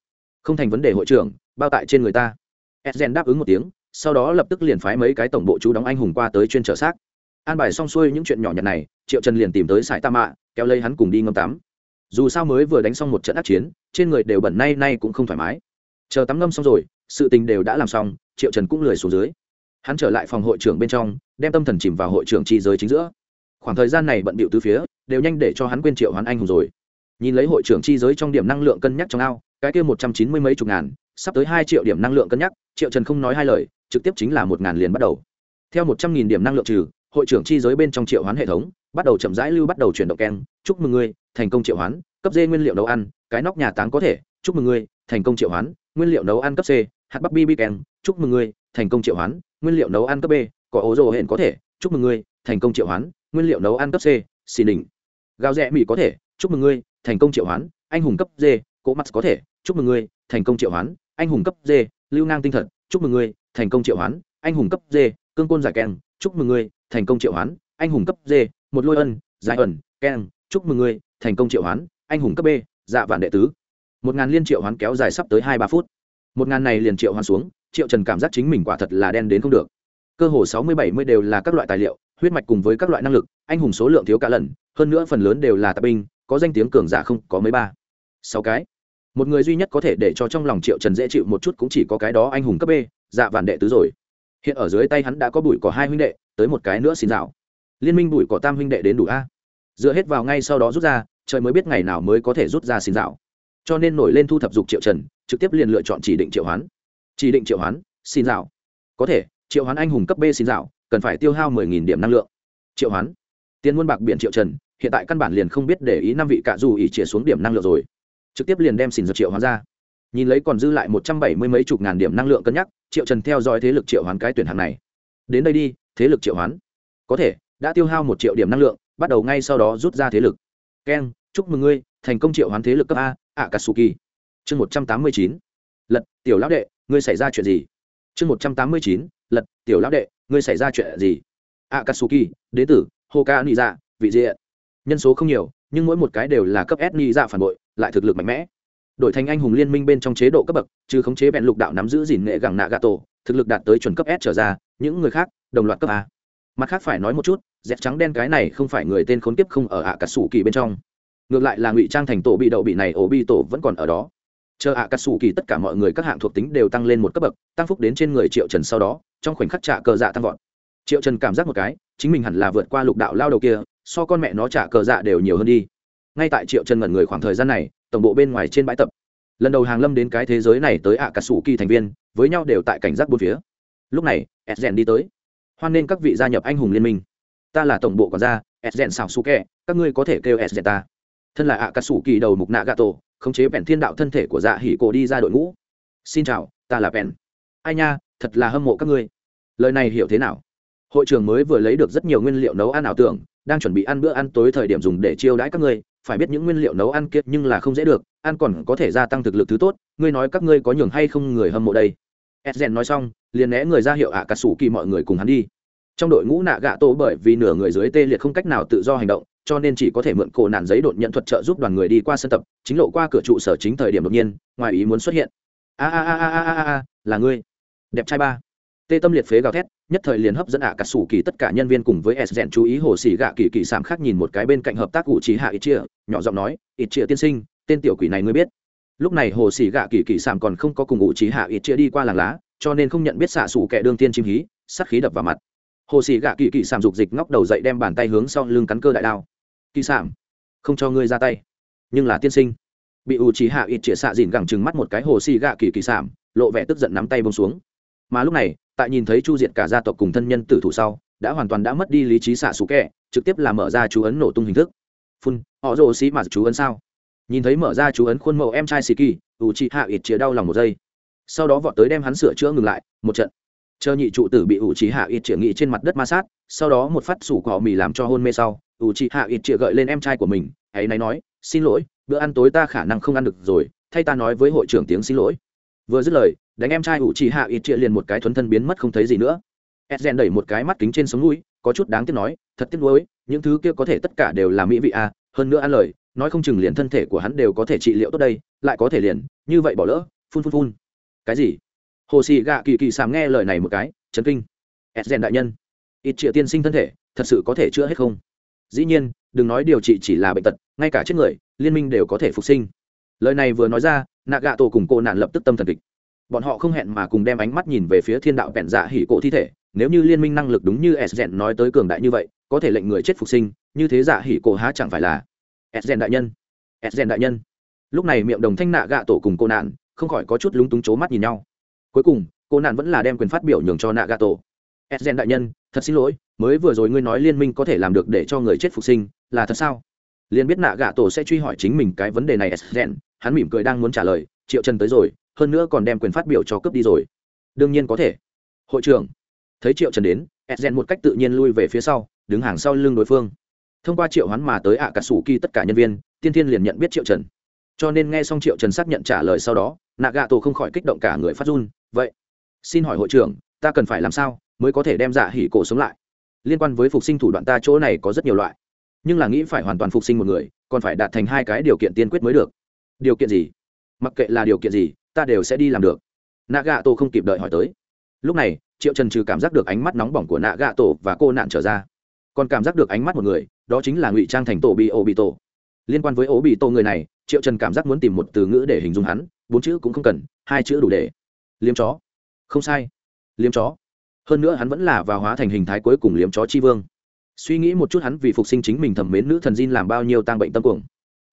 không thành vấn đề hội trưởng, bao tại trên người ta. Edgen đáp ứng một tiếng, sau đó lập tức liền phái mấy cái tổng bộ chú đóng anh hùng qua tới chuyên trở xác. An bài xong xuôi những chuyện nhỏ nhặt này, triệu trần liền tìm tới sải ta mạ, kéo lấy hắn cùng đi ngâm tắm. Dù sao mới vừa đánh xong một trận ác chiến, trên người đều bẩn nay nay cũng không thoải mái. Chờ tắm ngâm xong rồi, sự tình đều đã làm xong, triệu trần cũng lười xuống dưới. Hắn trở lại phòng hội trưởng bên trong, đem tâm thần chìm vào hội trưởng chi giới chính giữa. Khoảng thời gian này bận bịu từ phía, đều nhanh để cho hắn quên triệu hoán anh hùng rồi. Nhìn lấy hội trưởng chi giới trong điểm năng lượng cân nhắc trong ao cái kia một trăm chín mươi mấy chục ngàn, sắp tới hai triệu điểm năng lượng cân nhắc, triệu trần không nói hai lời, trực tiếp chính là một ngàn liền bắt đầu. Theo một trăm nghìn điểm năng lượng trừ, hội trưởng chi giới bên trong triệu hoán hệ thống, bắt đầu chậm rãi lưu bắt đầu chuyển động keng, chúc mừng ngươi, thành công triệu hoán, cấp d nguyên liệu nấu ăn, cái nóc nhà táng có thể, chúc mừng ngươi, thành công triệu hoán, nguyên liệu nấu ăn cấp c, hạt bắp bb keng, chúc mừng ngươi, thành công triệu hoán, nguyên liệu nấu ăn cấp b, có ố rồ hẹn có thể, chúc mừng ngươi, thành công triệu hoán, nguyên liệu nấu ăn cấp c, xì đỉnh gạo rẽ mỹ có thể, chúc mừng ngươi, thành công triệu hoán, anh hùng cấp d cỗ mắt có thể chúc mừng ngươi, thành công triệu hoán, anh hùng cấp d, lưu ngang tinh thần, chúc mừng ngươi, thành công triệu hoán, anh hùng cấp d, cương côn giải keng chúc mừng ngươi, thành công triệu hoán, anh hùng cấp d, một lôi ân, giải ẩn, keng, chúc mừng ngươi, thành công triệu hoán, anh hùng cấp b dạ vạn đệ tứ. Một ngàn liên triệu hoán kéo dài sắp tới hai ba phút. Một ngàn này liền triệu hoán xuống, triệu trần cảm giác chính mình quả thật là đen đến không được. Cơ hồ sáu mươi bảy mươi đều là các loại tài liệu, huyết mạch cùng với các loại năng lực, anh hùng số lượng thiếu cả lần, hơn nữa phần lớn đều là tạp binh, có danh tiếng cường giả không có mấy ba. Sáu cái một người duy nhất có thể để cho trong lòng triệu trần dễ chịu một chút cũng chỉ có cái đó anh hùng cấp b dạ vạn đệ tứ rồi. Hiện ở dưới tay hắn đã có bụi có hai huynh đệ, tới một cái nữa xin dạo. Liên minh bụi có tam huynh đệ đến đủ a. Dựa hết vào ngay sau đó rút ra, trời mới biết ngày nào mới có thể rút ra xin dạo. Cho nên nổi lên thu thập dục triệu trần, trực tiếp liền lựa chọn chỉ định triệu hoán. Chỉ định triệu hoán, xin dạo. Có thể, triệu hoán anh hùng cấp b xin dạo, cần phải tiêu hao mười nghìn điểm năng lượng. Triệu hoán, tiền muôn bạc biện triệu trần, hiện tại căn bản liền không biết để ý năm vị cạ dù ỉ chĩa xuống điểm năng lượng rồi trực tiếp liền đem xỉn dược triệu hoán ra. Nhìn lấy còn dư lại một trăm bảy mươi mấy chục ngàn điểm năng lượng cân nhắc, triệu trần theo dõi thế lực triệu hoán cái tuyển hạng này. Đến đây đi, thế lực triệu hoán. Có thể, đã tiêu hao một triệu điểm năng lượng, bắt đầu ngay sau đó rút ra thế lực. Keng chúc mừng ngươi, thành công triệu hoán thế lực cấp a ạ cà sù kỳ chương một trăm tám mươi chín. Lật, tiểu lão đệ, ngươi xảy ra chuyện gì? Chương một trăm tám mươi chín. Lật, tiểu lão đệ, ngươi xảy ra chuyện gì? Ạ cà sù kỳ đế tử hô ca nị dạ vị diện. Nhân số không nhiều nhưng mỗi một cái đều là cấp s nị dạ phản bội, lại thực lực mạnh mẽ. Đổi thành anh hùng liên minh bên trong chế độ cấp bậc trừ khống chế bèn lục đạo nắm giữ gìn nghệ gẳng nạ gà tổ, thực lực đạt tới chuẩn cấp s trở ra, những người khác, đồng loạt cấp a. Mặt khác phải nói một chút dẹp trắng đen cái này không phải người tên khốn kiếp không ở ạ cà sủ kỳ bên trong. Ngược lại là ngụy trang thành tổ bị đậu bị này ổ bi tổ vẫn còn ở đó. Chờ ạ cà sủ kỳ tất cả mọi người các hạng thuộc tính đều tăng lên một cấp bậc, tăng phúc đến trên người triệu trần sau đó, trong khoảnh khắc trả cờ dạ tăng vọt. Triệu trần cảm giác một cái, chính mình hẳn là vượt qua lục đạo lao đầu kia so con mẹ nó trả cờ dạ đều nhiều hơn đi. Ngay tại triệu trần ngẩn người khoảng thời gian này, tổng bộ bên ngoài trên bãi tập. Lần đầu hàng lâm đến cái thế giới này tới ạ cà sủ kỳ thành viên, với nhau đều tại cảnh giác bốn phía. Lúc này edgen đi tới. Hoan nên các vị gia nhập anh hùng liên minh. Ta là tổng bộ quản gia rèn xào su kẹ các ngươi có thể kêu edgen ta. Thân là ạ cà sủ kỳ đầu mục nạ gà tổ khống chế bèn thiên đạo thân thể của dạ hỉ cổ đi ra đội ngũ. Xin chào, ta là bèn. Ai nha, thật là hâm mộ các ngươi. Lời này hiểu thế nào? Hội trường mới vừa lấy được rất nhiều nguyên liệu nấu ăn ảo tưởng đang chuẩn bị ăn bữa ăn tối thời điểm dùng để chiêu đãi các ngươi, phải biết những nguyên liệu nấu ăn kiệt nhưng là không dễ được, ăn còn có thể gia tăng thực lực thứ tốt, ngươi nói các ngươi có nhường hay không người hâm mộ đây? Edgen nói xong, liền né người ra hiệu ạ à cà sủ kỳ mọi người cùng hắn đi. Trong đội ngũ nạ gạ tổ bởi vì nửa người dưới tê liệt không cách nào tự do hành động, cho nên chỉ có thể mượn cổ nạn giấy đột nhận thuật trợ giúp đoàn người đi qua sân tập, chính lộ qua cửa trụ sở chính thời điểm đột nhiên, ngoài ý muốn xuất hiện. A a a a a a a, là ngươi. Đẹp trai ba. Tê tâm liệt phế gào thét nhất thời liền hấp dẫn ạ cả sủ kỳ tất cả nhân viên cùng với s rèn chú ý hồ xì gạ kỳ kỳ sảm khác nhìn một cái bên cạnh hợp tác cụ trí hạ ít chia, nhỏ giọng nói, ít chia tiên sinh, tên tiểu quỷ này ngươi biết. Lúc này hồ xì gạ kỳ kỳ sảm còn không có cùng cụ trí hạ ít chia đi qua làng lá, cho nên không nhận biết xạ sủ kẻ đương tiên chim hí sắc khí đập vào mặt. Hồ xì gạ kỳ kỳ sảm dục dịch ngóc đầu dậy đem bàn tay hướng sau lưng cắn cơ đại đao. Kỳ sảm không cho ngươi ra tay. Nhưng là tiên sinh, bị ủ trí hạ ít chia xạ dìn gẳng chừng mắt một cái hồ xì gạ kỳ kỳ sảm lộ vẻ tức giận nắm tay bông xuống. Mà lúc này tại nhìn thấy chu diệt cả gia tộc cùng thân nhân tử thủ sau, đã hoàn toàn đã mất đi lý trí xạ xù kẹ trực tiếp là mở ra chú ấn nổ tung hình thức. Phun, họ rồ xí mà chú ấn sao? Nhìn thấy mở ra chú ấn khuôn mẫu em trai xì kỳ, ủ chị hạ ít chĩa đau lòng một giây. Sau đó vọt tới đem hắn sửa chữa ngừng lại, một trận. Chờ nhị trụ tử bị ủ chị hạ ít chĩa nghị trên mặt đất ma sát, sau đó một phát sủ cỏ mì làm cho hôn mê sau, ủ chị hạ ít chĩa gợi lên em trai của mình ấy náy nói, xin lỗi, bữa ăn tối ta khả năng không ăn được rồi, thay ta nói với hội trưởng tiếng xin lỗi. Vừa dứt lời đánh em trai ủ chỉ hạ ít chia liền một cái thuấn thân biến mất không thấy gì nữa. Edgen đẩy một cái mắt kính trên sống núi, có chút đáng tiếc nói, thật tiếc nuối, những thứ kia có thể tất cả đều là mỹ vị à hơn nữa ăn lời, nói không chừng liền thân thể của hắn đều có thể trị liệu tốt đây, lại có thể liền, như vậy bỏ lỡ, phun phun phun. Cái gì? Hồ xì gạ kỳ kỳ sàm nghe lời này một cái, chấn kinh. Edgen đại nhân, ít triệu tiên sinh thân thể, thật sự có thể chữa hết không? Dĩ nhiên, đừng nói điều trị chỉ là bệnh tật, ngay cả chết người, liên minh đều có thể phục sinh. Lời này vừa nói ra, nạ gạ tổ cùng cô nạn lập tức tâm thần kịch bọn họ không hẹn mà cùng đem ánh mắt nhìn về phía thiên đạo bẹn dạ hỉ cổ thi thể, nếu như liên minh năng lực đúng như s rèn nói tới cường đại như vậy, có thể lệnh người chết phục sinh, như thế dạ hỉ cổ há chẳng phải là s rèn đại nhân? S rèn đại nhân. Lúc này miệng đồng thanh nạ gạ tổ cùng cô nạn, không khỏi có chút lúng túng chố mắt nhìn nhau. Cuối cùng, cô nạn vẫn là đem quyền phát biểu nhường cho nạ gạ tổ. S rèn đại nhân, thật xin lỗi, mới vừa rồi ngươi nói liên minh có thể làm được để cho người chết phục sinh, là thật sao? Liền biết nạ gạ tổ sẽ truy hỏi chính mình cái vấn đề này s rèn hắn mỉm cười đang muốn trả lời, triệu chân tới rồi hơn nữa còn đem quyền phát biểu cho cướp đi rồi. Đương nhiên có thể. Hội trưởng, thấy triệu trần đến edgen một cách tự nhiên lui về phía sau, đứng hàng sau lưng đối phương. Thông qua triệu hoán mà tới ạ cả sủ kỳ tất cả nhân viên, tiên thiên liền nhận biết triệu trần. Cho nên nghe xong triệu trần xác nhận trả lời sau đó nạ gạ tổ không khỏi kích động cả người phát run. Vậy, xin hỏi hội trưởng, ta cần phải làm sao mới có thể đem dạ hỉ cổ sống lại? Liên quan với phục sinh thủ đoạn ta chỗ này có rất nhiều loại. Nhưng là nghĩ phải hoàn toàn phục sinh một người, còn phải đạt thành hai cái điều kiện tiên quyết mới được. Điều kiện gì? Mặc kệ là điều kiện gì ta đều sẽ đi làm được. Nạ gạ tổ không kịp đợi hỏi tới. Lúc này, triệu trần trừ cảm giác được ánh mắt nóng bỏng của nạ gạ tổ và cô nạn trở ra, còn cảm giác được ánh mắt một người, đó chính là ngụy trang thành tổ bị ổ bị tổ liên quan với ổ bị tổ người này, triệu trần cảm giác muốn tìm một từ ngữ để hình dung hắn, bốn chữ cũng không cần, hai chữ đủ để. Liếm chó. Không sai. Liếm chó. Hơn nữa hắn vẫn là và hóa thành hình thái cuối cùng liếm chó chi vương. Suy nghĩ một chút hắn vì phục sinh chính mình thẩm mến nữ thần diên làm bao nhiêu tang bệnh tâm cuồng.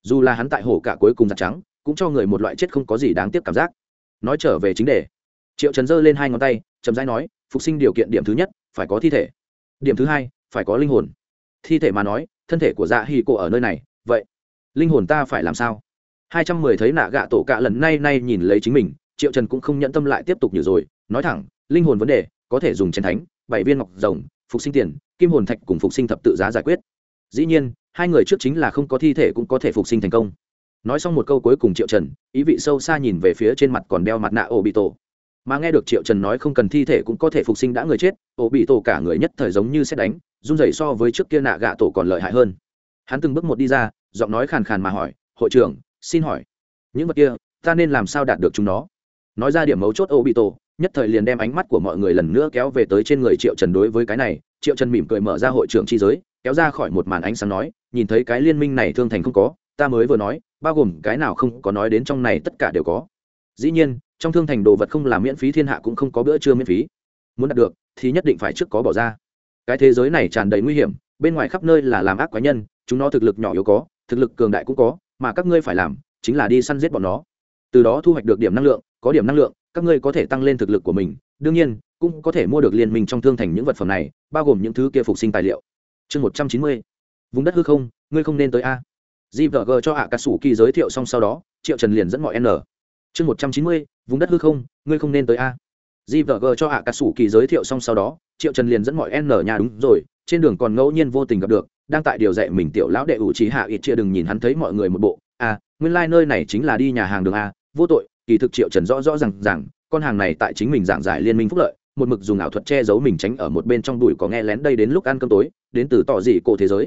Dù là hắn tại hổ cả cuối cùng giặt trắng cũng cho người một loại chết không có gì đáng tiếc cảm giác. Nói trở về chính đề. Triệu trần giơ lên hai ngón tay, chậm rãi nói, phục sinh điều kiện điểm thứ nhất, phải có thi thể. Điểm thứ hai, phải có linh hồn. Thi thể mà nói, thân thể của dạ hì cổ ở nơi này, vậy, linh hồn ta phải làm sao? Hai trăm mười thấy nạ gạ tổ cạ lần nay nay nhìn lấy chính mình, triệu trần cũng không nhận tâm lại tiếp tục như rồi, nói thẳng, linh hồn vấn đề, có thể dùng chén thánh, bảy viên ngọc rồng, phục sinh tiền, kim hồn thạch cùng phục sinh thập tự giá giải quyết. Dĩ nhiên, hai người trước chính là không có thi thể cũng có thể phục sinh thành công nói xong một câu cuối cùng triệu trần, ý vị sâu xa nhìn về phía trên mặt còn đeo mặt nạ ô bị tổ mà nghe được triệu trần nói không cần thi thể cũng có thể phục sinh đã người chết ô bị tổ cả người nhất thời giống như xét đánh, run rẩy so với trước kia nạ gạ tổ còn lợi hại hơn. Hắn từng bước một đi ra, giọng nói khàn khàn mà hỏi, hội trưởng, xin hỏi, những vật kia, ta nên làm sao đạt được chúng nó? Nói ra điểm mấu chốt ô bị tổ nhất thời liền đem ánh mắt của mọi người lần nữa kéo về tới trên người triệu trần đối với cái này, triệu trần mỉm cười mở ra hội trưởng chi giới, kéo ra khỏi một màn ánh sáng nói, nhìn thấy cái liên minh này thương thành không có ta mới vừa nói, bao gồm cái nào không có nói đến trong này tất cả đều có. Dĩ nhiên, trong thương thành đồ vật không làm miễn phí, thiên hạ cũng không có bữa trưa miễn phí. Muốn đạt được, thì nhất định phải trước có bỏ ra. Cái thế giới này tràn đầy nguy hiểm, bên ngoài khắp nơi là làm ác quái nhân, chúng nó thực lực nhỏ yếu có, thực lực cường đại cũng có, mà các ngươi phải làm chính là đi săn giết bọn nó. Từ đó thu hoạch được điểm năng lượng, có điểm năng lượng, các ngươi có thể tăng lên thực lực của mình. Đương nhiên, cũng có thể mua được liên minh trong thương thành những vật phẩm này, bao gồm những thứ kia phục sinh tài liệu. Chương một trăm chín mươi. Vùng đất hư không, ngươi không nên tới a gvg cho hạ cà sủ kỳ giới thiệu xong sau đó, triệu trần liền dẫn mọi n. Chương một trăm chín mươi, vùng đất hư không, ngươi không nên tới a. Gvg cho hạ cà sủ kỳ giới thiệu xong sau đó, triệu trần liền dẫn mọi n nhà đúng rồi, trên đường còn ngẫu nhiên vô tình gặp được, đang tại điều dạy mình tiểu lão đệ ủ trí hạ ít chia đừng nhìn hắn thấy mọi người một bộ, a, nguyên lai、like、nơi này chính là đi nhà hàng đường a, vô tội. Kỳ thực triệu trần rõ rõ r à n g rằng con hàng này tại chính mình giảng giải liên minh phúc lợi, một mực dùng ảo thuật che giấu mình tránh ở một bên trong đùi có nghe lén đây đến lúc ăn cơm tối, đến từ tỏ dị cổ thế giới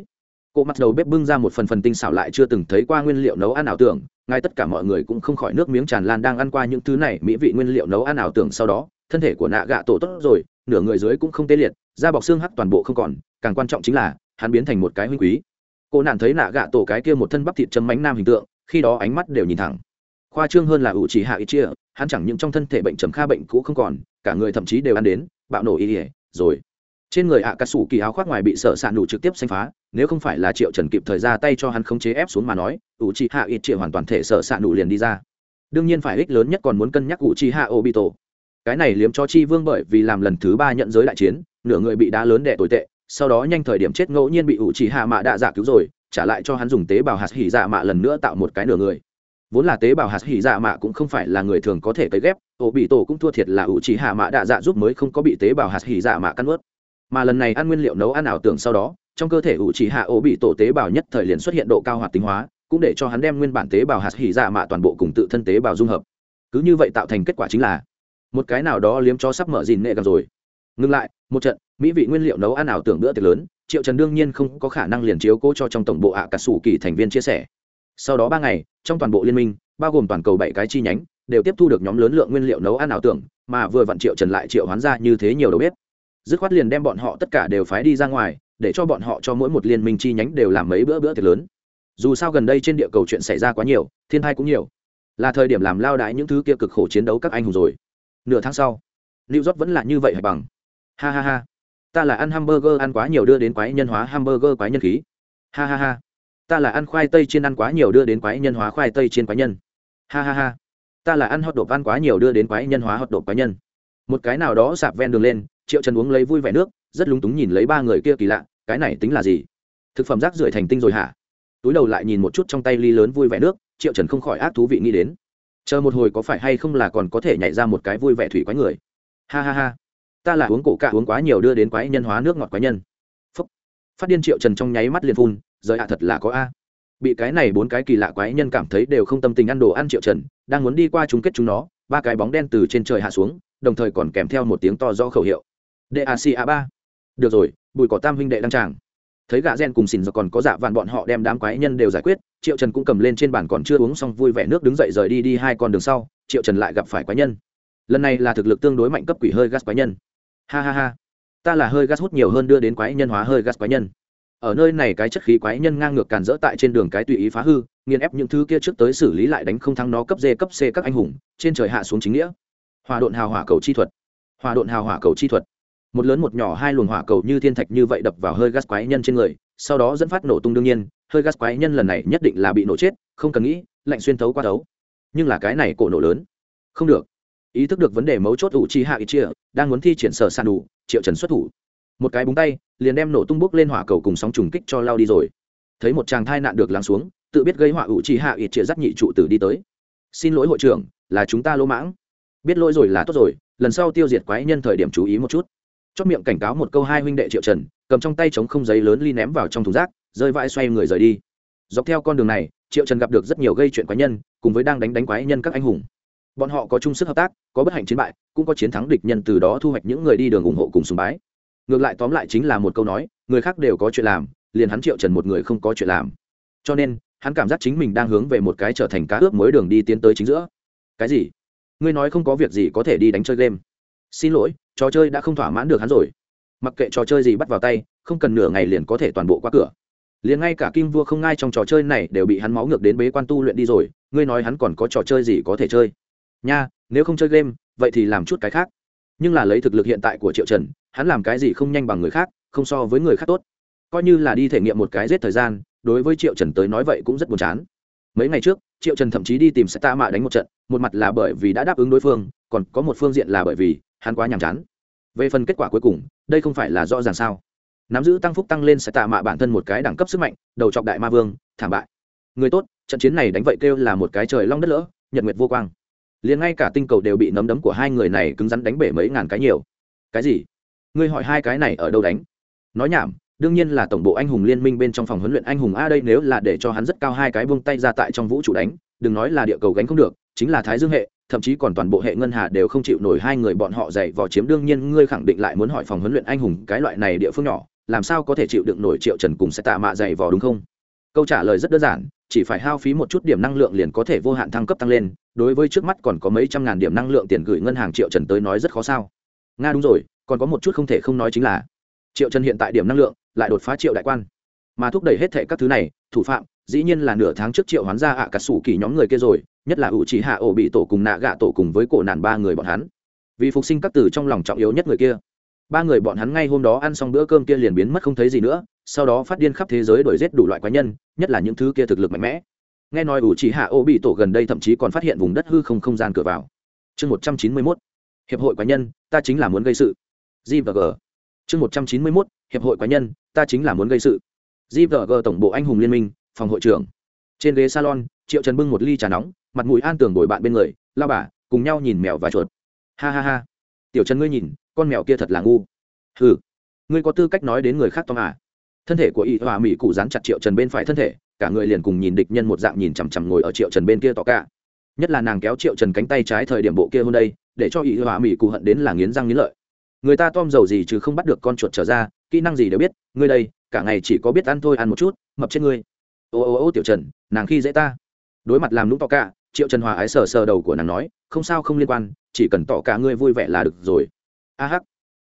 cô mặt đầu bếp bưng ra một phần phần tinh xảo lại chưa từng thấy qua nguyên liệu nấu ăn ảo tưởng, ngay tất cả mọi người cũng không khỏi nước miếng tràn lan đang ăn qua những thứ này mỹ vị nguyên liệu nấu ăn ảo tưởng sau đó, thân thể của nạ gạ tổ tốt rồi, nửa người dưới cũng không tê liệt, da bọc xương hắc toàn bộ không còn, càng quan trọng chính là, hắn biến thành một cái huynh quý. Cô nạn thấy nạ gạ tổ cái kia một thân bắp thịt chấm mánh nam hình tượng, khi đó ánh mắt đều nhìn thẳng. Khoa trương hơn là ủ chỉ hạ ít chia, hắn chẳng những trong thân thể bệnh trầm kha bệnh cũ không còn, cả người thậm chí đều ăn đến, bạo nổ y ỉa rồi trên người ạ cà sủ kỳ áo khoác ngoài bị sợ sạn nụ trực tiếp xanh phá, nếu không phải là triệu trần kịp thời ra tay cho hắn khống chế ép xuống mà nói ủ chị hạ ít triệu hoàn toàn thể sợ sạn nụ liền đi ra. Đương nhiên phải ích lớn nhất còn muốn cân nhắc ủ chị hạ ô bị tổ cái này liếm cho chi vương bởi vì làm lần thứ ba nhận giới đại chiến, nửa người bị đá lớn đẻ tồi tệ, sau đó nhanh thời điểm chết ngẫu nhiên bị ủ chị hạ mạ đạ giả cứu rồi, trả lại cho hắn dùng tế bào hạt hỉ dạ mạ lần nữa tạo một cái nửa người. Vốn là tế bào hạt hỉ dạ mạ cũng không phải là người thường có thể cấy ghép ổ bị tổ cũng thua thiệt là ủ chỉ hạ mạ đạ dạ giúp mới không có bị tế bào hạt hỉ dạ mạ cắt ướt mà lần này ăn nguyên liệu nấu ăn ảo tưởng sau đó, trong cơ thể ủ chỉ hạ ổ bị tổ tế bào nhất thời liền xuất hiện độ cao hoạt tính hóa, cũng để cho hắn đem nguyên bản tế bào hạt hỉ dạ mạ toàn bộ cùng tự thân tế bào dung hợp. Cứ như vậy tạo thành kết quả chính là, một cái nào đó liếm cho sắp mở dìn nghệ gặp rồi. Ngừng lại, một trận, mỹ vị nguyên liệu nấu ăn ảo tưởng bữa tiệc lớn, triệu trần đương nhiên không có khả năng liền chiếu cố cho trong tổng bộ ạ cả sủ kỳ thành viên chia sẻ. Sau đó ba ngày, trong toàn bộ liên minh, bao gồm toàn cầu bảy cái chi nhánh, đều tiếp thu được nhóm lớn lượng nguyên liệu nấu ăn ảo tưởng, mà vừa vặn triệu trần lại triệu hoán ra như thế nhiều đầu bếp dứt khoát liền đem bọn họ tất cả đều phái đi ra ngoài, để cho bọn họ cho mỗi một liên minh chi nhánh đều làm mấy bữa bữa tiệc lớn. Dù sao gần đây trên địa cầu chuyện xảy ra quá nhiều, thiên thai cũng nhiều. Là thời điểm làm lao đái những thứ kia cực khổ chiến đấu các anh hùng rồi. Nửa tháng sau, new york vẫn là như vậy hay bằng. Ha ha ha. Ta là ăn hamburger ăn quá nhiều đưa đến quái nhân hóa hamburger quái nhân khí. Ha ha ha. Ta là ăn khoai tây chiên ăn quá nhiều đưa đến quái nhân hóa khoai tây chiên quái nhân. Ha ha ha. Ta là ăn hot đột ăn quá nhiều đưa đến quái nhân hóa hot đột quái nhân một cái nào đó sạp ven đường lên, triệu trần uống lấy vui vẻ nước, rất lúng túng nhìn lấy ba người kia kỳ lạ, cái này tính là gì? Thực phẩm rác rưởi thành tinh rồi hả? Túi đầu lại nhìn một chút trong tay ly lớn vui vẻ nước, triệu trần không khỏi ác thú vị nghĩ đến. Chờ một hồi có phải hay không là còn có thể nhảy ra một cái vui vẻ thủy quái người? Ha ha ha. Ta là uống cổ cạ uống quá nhiều đưa đến quái nhân hóa nước ngọt quái nhân. Phúc. phát điên triệu trần trong nháy mắt liền phun, rời ạ thật là có a. Bị cái này bốn cái kỳ lạ quái nhân cảm thấy đều không tâm tình ăn đồ ăn triệu trần, đang muốn đi qua chung kết chúng nó, ba cái bóng đen từ trên trời hạ xuống đồng thời còn kèm theo một tiếng to do khẩu hiệu. Dac ba. Được rồi, bùi cỏ tam huynh đệ đăng tràng. Thấy gã gen cùng xỉn rồi còn có giả vạn bọn họ đem đám quái nhân đều giải quyết, triệu trần cũng cầm lên trên bàn còn chưa uống xong vui vẻ nước đứng dậy rời đi đi hai con đường sau, triệu trần lại gặp phải quái nhân. Lần này là thực lực tương đối mạnh cấp quỷ hơi gas quái nhân. Ha ha ha. Ta là hơi gas hút nhiều hơn đưa đến quái nhân hóa hơi gas quái nhân. Ở nơi này cái chất khí quái nhân ngang ngược càn rỡ tại trên đường cái tùy ý phá hư, nghiền ép những thứ kia trước tới xử lý lại đánh không thắng nó cấp d cấp c các anh hùng, trên trời hạ xuống chính nghĩa hòa độn hào hỏa cầu chi thuật. Hòa độn hào hỏa cầu chi thuật. Một lớn một nhỏ hai luồng hỏa cầu như thiên thạch như vậy đập vào hơi gas quái nhân trên người, sau đó dẫn phát nổ tung đương nhiên, hơi gas quái nhân lần này nhất định là bị nổ chết, không cần nghĩ, lạnh xuyên thấu qua thấu. Nhưng là cái này cổ nổ lớn. Không được. Ý thức được vấn đề mấu chốt ủ chi hạ ít chia đang muốn thi triển sở sàn đủ, triệu trần xuất thủ. Một cái búng tay, liền đem nổ tung bốc lên hỏa cầu cùng sóng trùng kích cho lao đi rồi. Thấy một chàng thai nạn được lắng xuống, tự biết gây họa ủ chi hạ ít chia dắt nhị trụ tử đi tới. Xin lỗi hội trưởng, là chúng ta lỗ mãng biết lỗi rồi là tốt rồi, lần sau tiêu diệt quái nhân thời điểm chú ý một chút. Chót miệng cảnh cáo một câu hai huynh đệ triệu trần, cầm trong tay chống không giấy lớn ly ném vào trong thùng rác, rơi vãi xoay người rời đi. Dọc theo con đường này, triệu trần gặp được rất nhiều gây chuyện quái nhân, cùng với đang đánh đánh quái nhân các anh hùng. Bọn họ có chung sức hợp tác, có bất hạnh chiến bại, cũng có chiến thắng địch nhân từ đó thu hoạch những người đi đường ủng hộ cùng sùng bái. Ngược lại tóm lại chính là một câu nói, người khác đều có chuyện làm, liền hắn triệu trần một người không có chuyện làm. Cho nên, hắn cảm giác chính mình đang hướng về một cái trở thành cá ướp mối đường đi tiến tới chính giữa. Cái gì? Ngươi nói không có việc gì có thể đi đánh chơi game. Xin lỗi, trò chơi đã không thỏa mãn được hắn rồi. Mặc kệ trò chơi gì bắt vào tay, không cần nửa ngày liền có thể toàn bộ qua cửa. Liền ngay cả kim vua không ngai trong trò chơi này đều bị hắn máu ngược đến bế quan tu luyện đi rồi, ngươi nói hắn còn có trò chơi gì có thể chơi? Nha, nếu không chơi game, vậy thì làm chút cái khác. Nhưng là lấy thực lực hiện tại của triệu trần, hắn làm cái gì không nhanh bằng người khác, không so với người khác tốt. Coi như là đi thể nghiệm một cái rết thời gian, đối với triệu trần tới nói vậy cũng rất buồn chán. Mấy ngày trước, triệu trần thậm chí đi tìm sẽ ta mạ đánh một trận một mặt là bởi vì đã đáp ứng đối phương, còn có một phương diện là bởi vì hắn quá nhàm chán. Về phần kết quả cuối cùng, đây không phải là rõ ràng sao? Nắm giữ tăng phúc tăng lên sẽ tạ mạ bản thân một cái đẳng cấp sức mạnh, đầu chọc đại ma vương, thảm bại. Người tốt, trận chiến này đánh vậy kêu là một cái trời long đất lỡ, nhật nguyệt vô quang. Liền ngay cả tinh cầu đều bị nấm đấm của hai người này cứng rắn đánh bể mấy ngàn cái nhiều. Cái gì? Ngươi hỏi hai cái này ở đâu đánh? Nói nhảm, đương nhiên là tổng bộ anh hùng liên minh bên trong phòng huấn luyện anh hùng a đây nếu là để cho hắn rất cao hai cái buông tay ra tại trong vũ trụ đánh, đừng nói là địa cầu gánh không được chính là thái dương hệ, thậm chí còn toàn bộ hệ ngân hà đều không chịu nổi hai người bọn họ dày vò chiếm đương nhiên ngươi khẳng định lại muốn hỏi phòng huấn luyện anh hùng cái loại này địa phương nhỏ, làm sao có thể chịu đựng nổi triệu trần cùng sẽ tạ mạ dày vò đúng không? Câu trả lời rất đơn giản, chỉ phải hao phí một chút điểm năng lượng liền có thể vô hạn thăng cấp tăng lên, đối với trước mắt còn có mấy trăm ngàn điểm năng lượng tiền gửi ngân hàng triệu trần tới nói rất khó sao. Nga đúng rồi, còn có một chút không thể không nói chính là, triệu trần hiện tại điểm năng lượng lại đột phá triệu đại quan. Mà thúc đẩy hết thệ các thứ này, thủ phạm, dĩ nhiên là nửa tháng trước triệu hoán ra ạ cả sủ kỳ nhóm người kia rồi nhất là ủ chỉ hạ ổ bị tổ cùng nạ gạ tổ cùng với cổ nạn ba người bọn hắn. Vì phục sinh các từ trong lòng trọng yếu nhất người kia. Ba người bọn hắn ngay hôm đó ăn xong bữa cơm kia liền biến mất không thấy gì nữa, sau đó phát điên khắp thế giới đuổi giết đủ loại quái nhân, nhất là những thứ kia thực lực mạnh mẽ. Nghe nói ủ chỉ hạ ô bị tổ gần đây thậm chí còn phát hiện vùng đất hư không không gian cửa vào. Chương một trăm chín mươi mốt. Hiệp hội quái nhân, ta chính là muốn gây sự. G và g. Chương một trăm chín mươi mốt. Hiệp hội quái nhân, ta chính là muốn gây sự. G và g tổng bộ anh hùng liên minh, phòng hội trưởng. Trên ghế salon, triệu trần bưng một ly trà nóng mặt mũi an tường đổi bạn bên người, lao bà, cùng nhau nhìn mèo và chuột. Ha ha ha. Tiểu trần ngươi nhìn, con mèo kia thật là ngu. Hừ. Ngươi có tư cách nói đến người khác tóm à? Thân thể của y hòa mỹ cụ dán chặt triệu trần bên phải thân thể, cả người liền cùng nhìn địch nhân một dạng nhìn chằm chằm ngồi ở triệu trần bên kia tỏ cả nhất là nàng kéo triệu trần cánh tay trái thời điểm bộ kia hôm đây, để cho y hòa mỹ cụ hận đến là nghiến răng nghiến lợi. Người ta tom dầu gì chứ không bắt được con chuột trở ra, kỹ năng gì đều biết, ngươi đây, cả ngày chỉ có biết ăn thôi ăn một chút, mập trên ngươi. Ô ô ô tiểu trần, nàng khi dễ ta. Đối mặt làm lũng tỏ cả triệu trần hòa ái sờ sờ đầu của nàng nói, không sao, không liên quan, chỉ cần tỏ cả ngươi vui vẻ là được rồi. A hắc.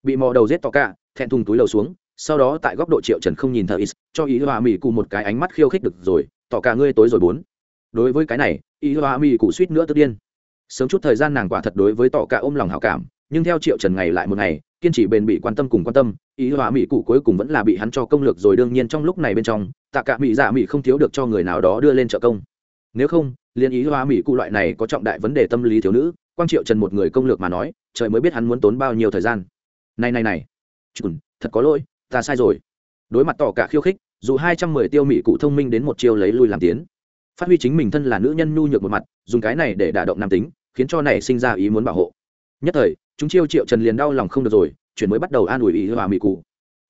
Bị mò đầu giết tỏ cả, thẹn thùng túi lầu xuống, sau đó tại góc độ triệu trần không nhìn thợ is, cho ý hòa mỹ cụ một cái ánh mắt khiêu khích được rồi, tỏ cả ngươi tối rồi bốn. Đối với cái này, ý hòa mỹ cụ suýt nữa tức điên. Sớm chút thời gian nàng quả thật đối với tỏ cả ôm lòng hảo cảm, nhưng theo triệu trần ngày lại một ngày, kiên trì bền bỉ quan tâm cùng quan tâm, ý hòa mỹ cụ cuối cùng vẫn là bị hắn cho công lược rồi đương nhiên trong lúc này bên trong, tạ cả mỹ dạ mỹ không thiếu được cho người nào đó đưa lên trợ công. Nếu không liên ý hoa mỹ cụ loại này có trọng đại vấn đề tâm lý thiếu nữ, quang triệu trần một người công lược mà nói, trời mới biết hắn muốn tốn bao nhiêu thời gian. Này này này, chùn, thật có lỗi, ta sai rồi. Đối mặt tỏ cả khiêu khích, dù hai trăm mười tiêu mỹ cụ thông minh đến một chiêu lấy lui làm tiến. Phát huy chính mình thân là nữ nhân nhu nhược một mặt, dùng cái này để đả động nam tính, khiến cho này sinh ra ý muốn bảo hộ. Nhất thời, chúng chiêu triệu trần liền đau lòng không được rồi, chuyển mới bắt đầu an ủi ý hòa mỹ cụ.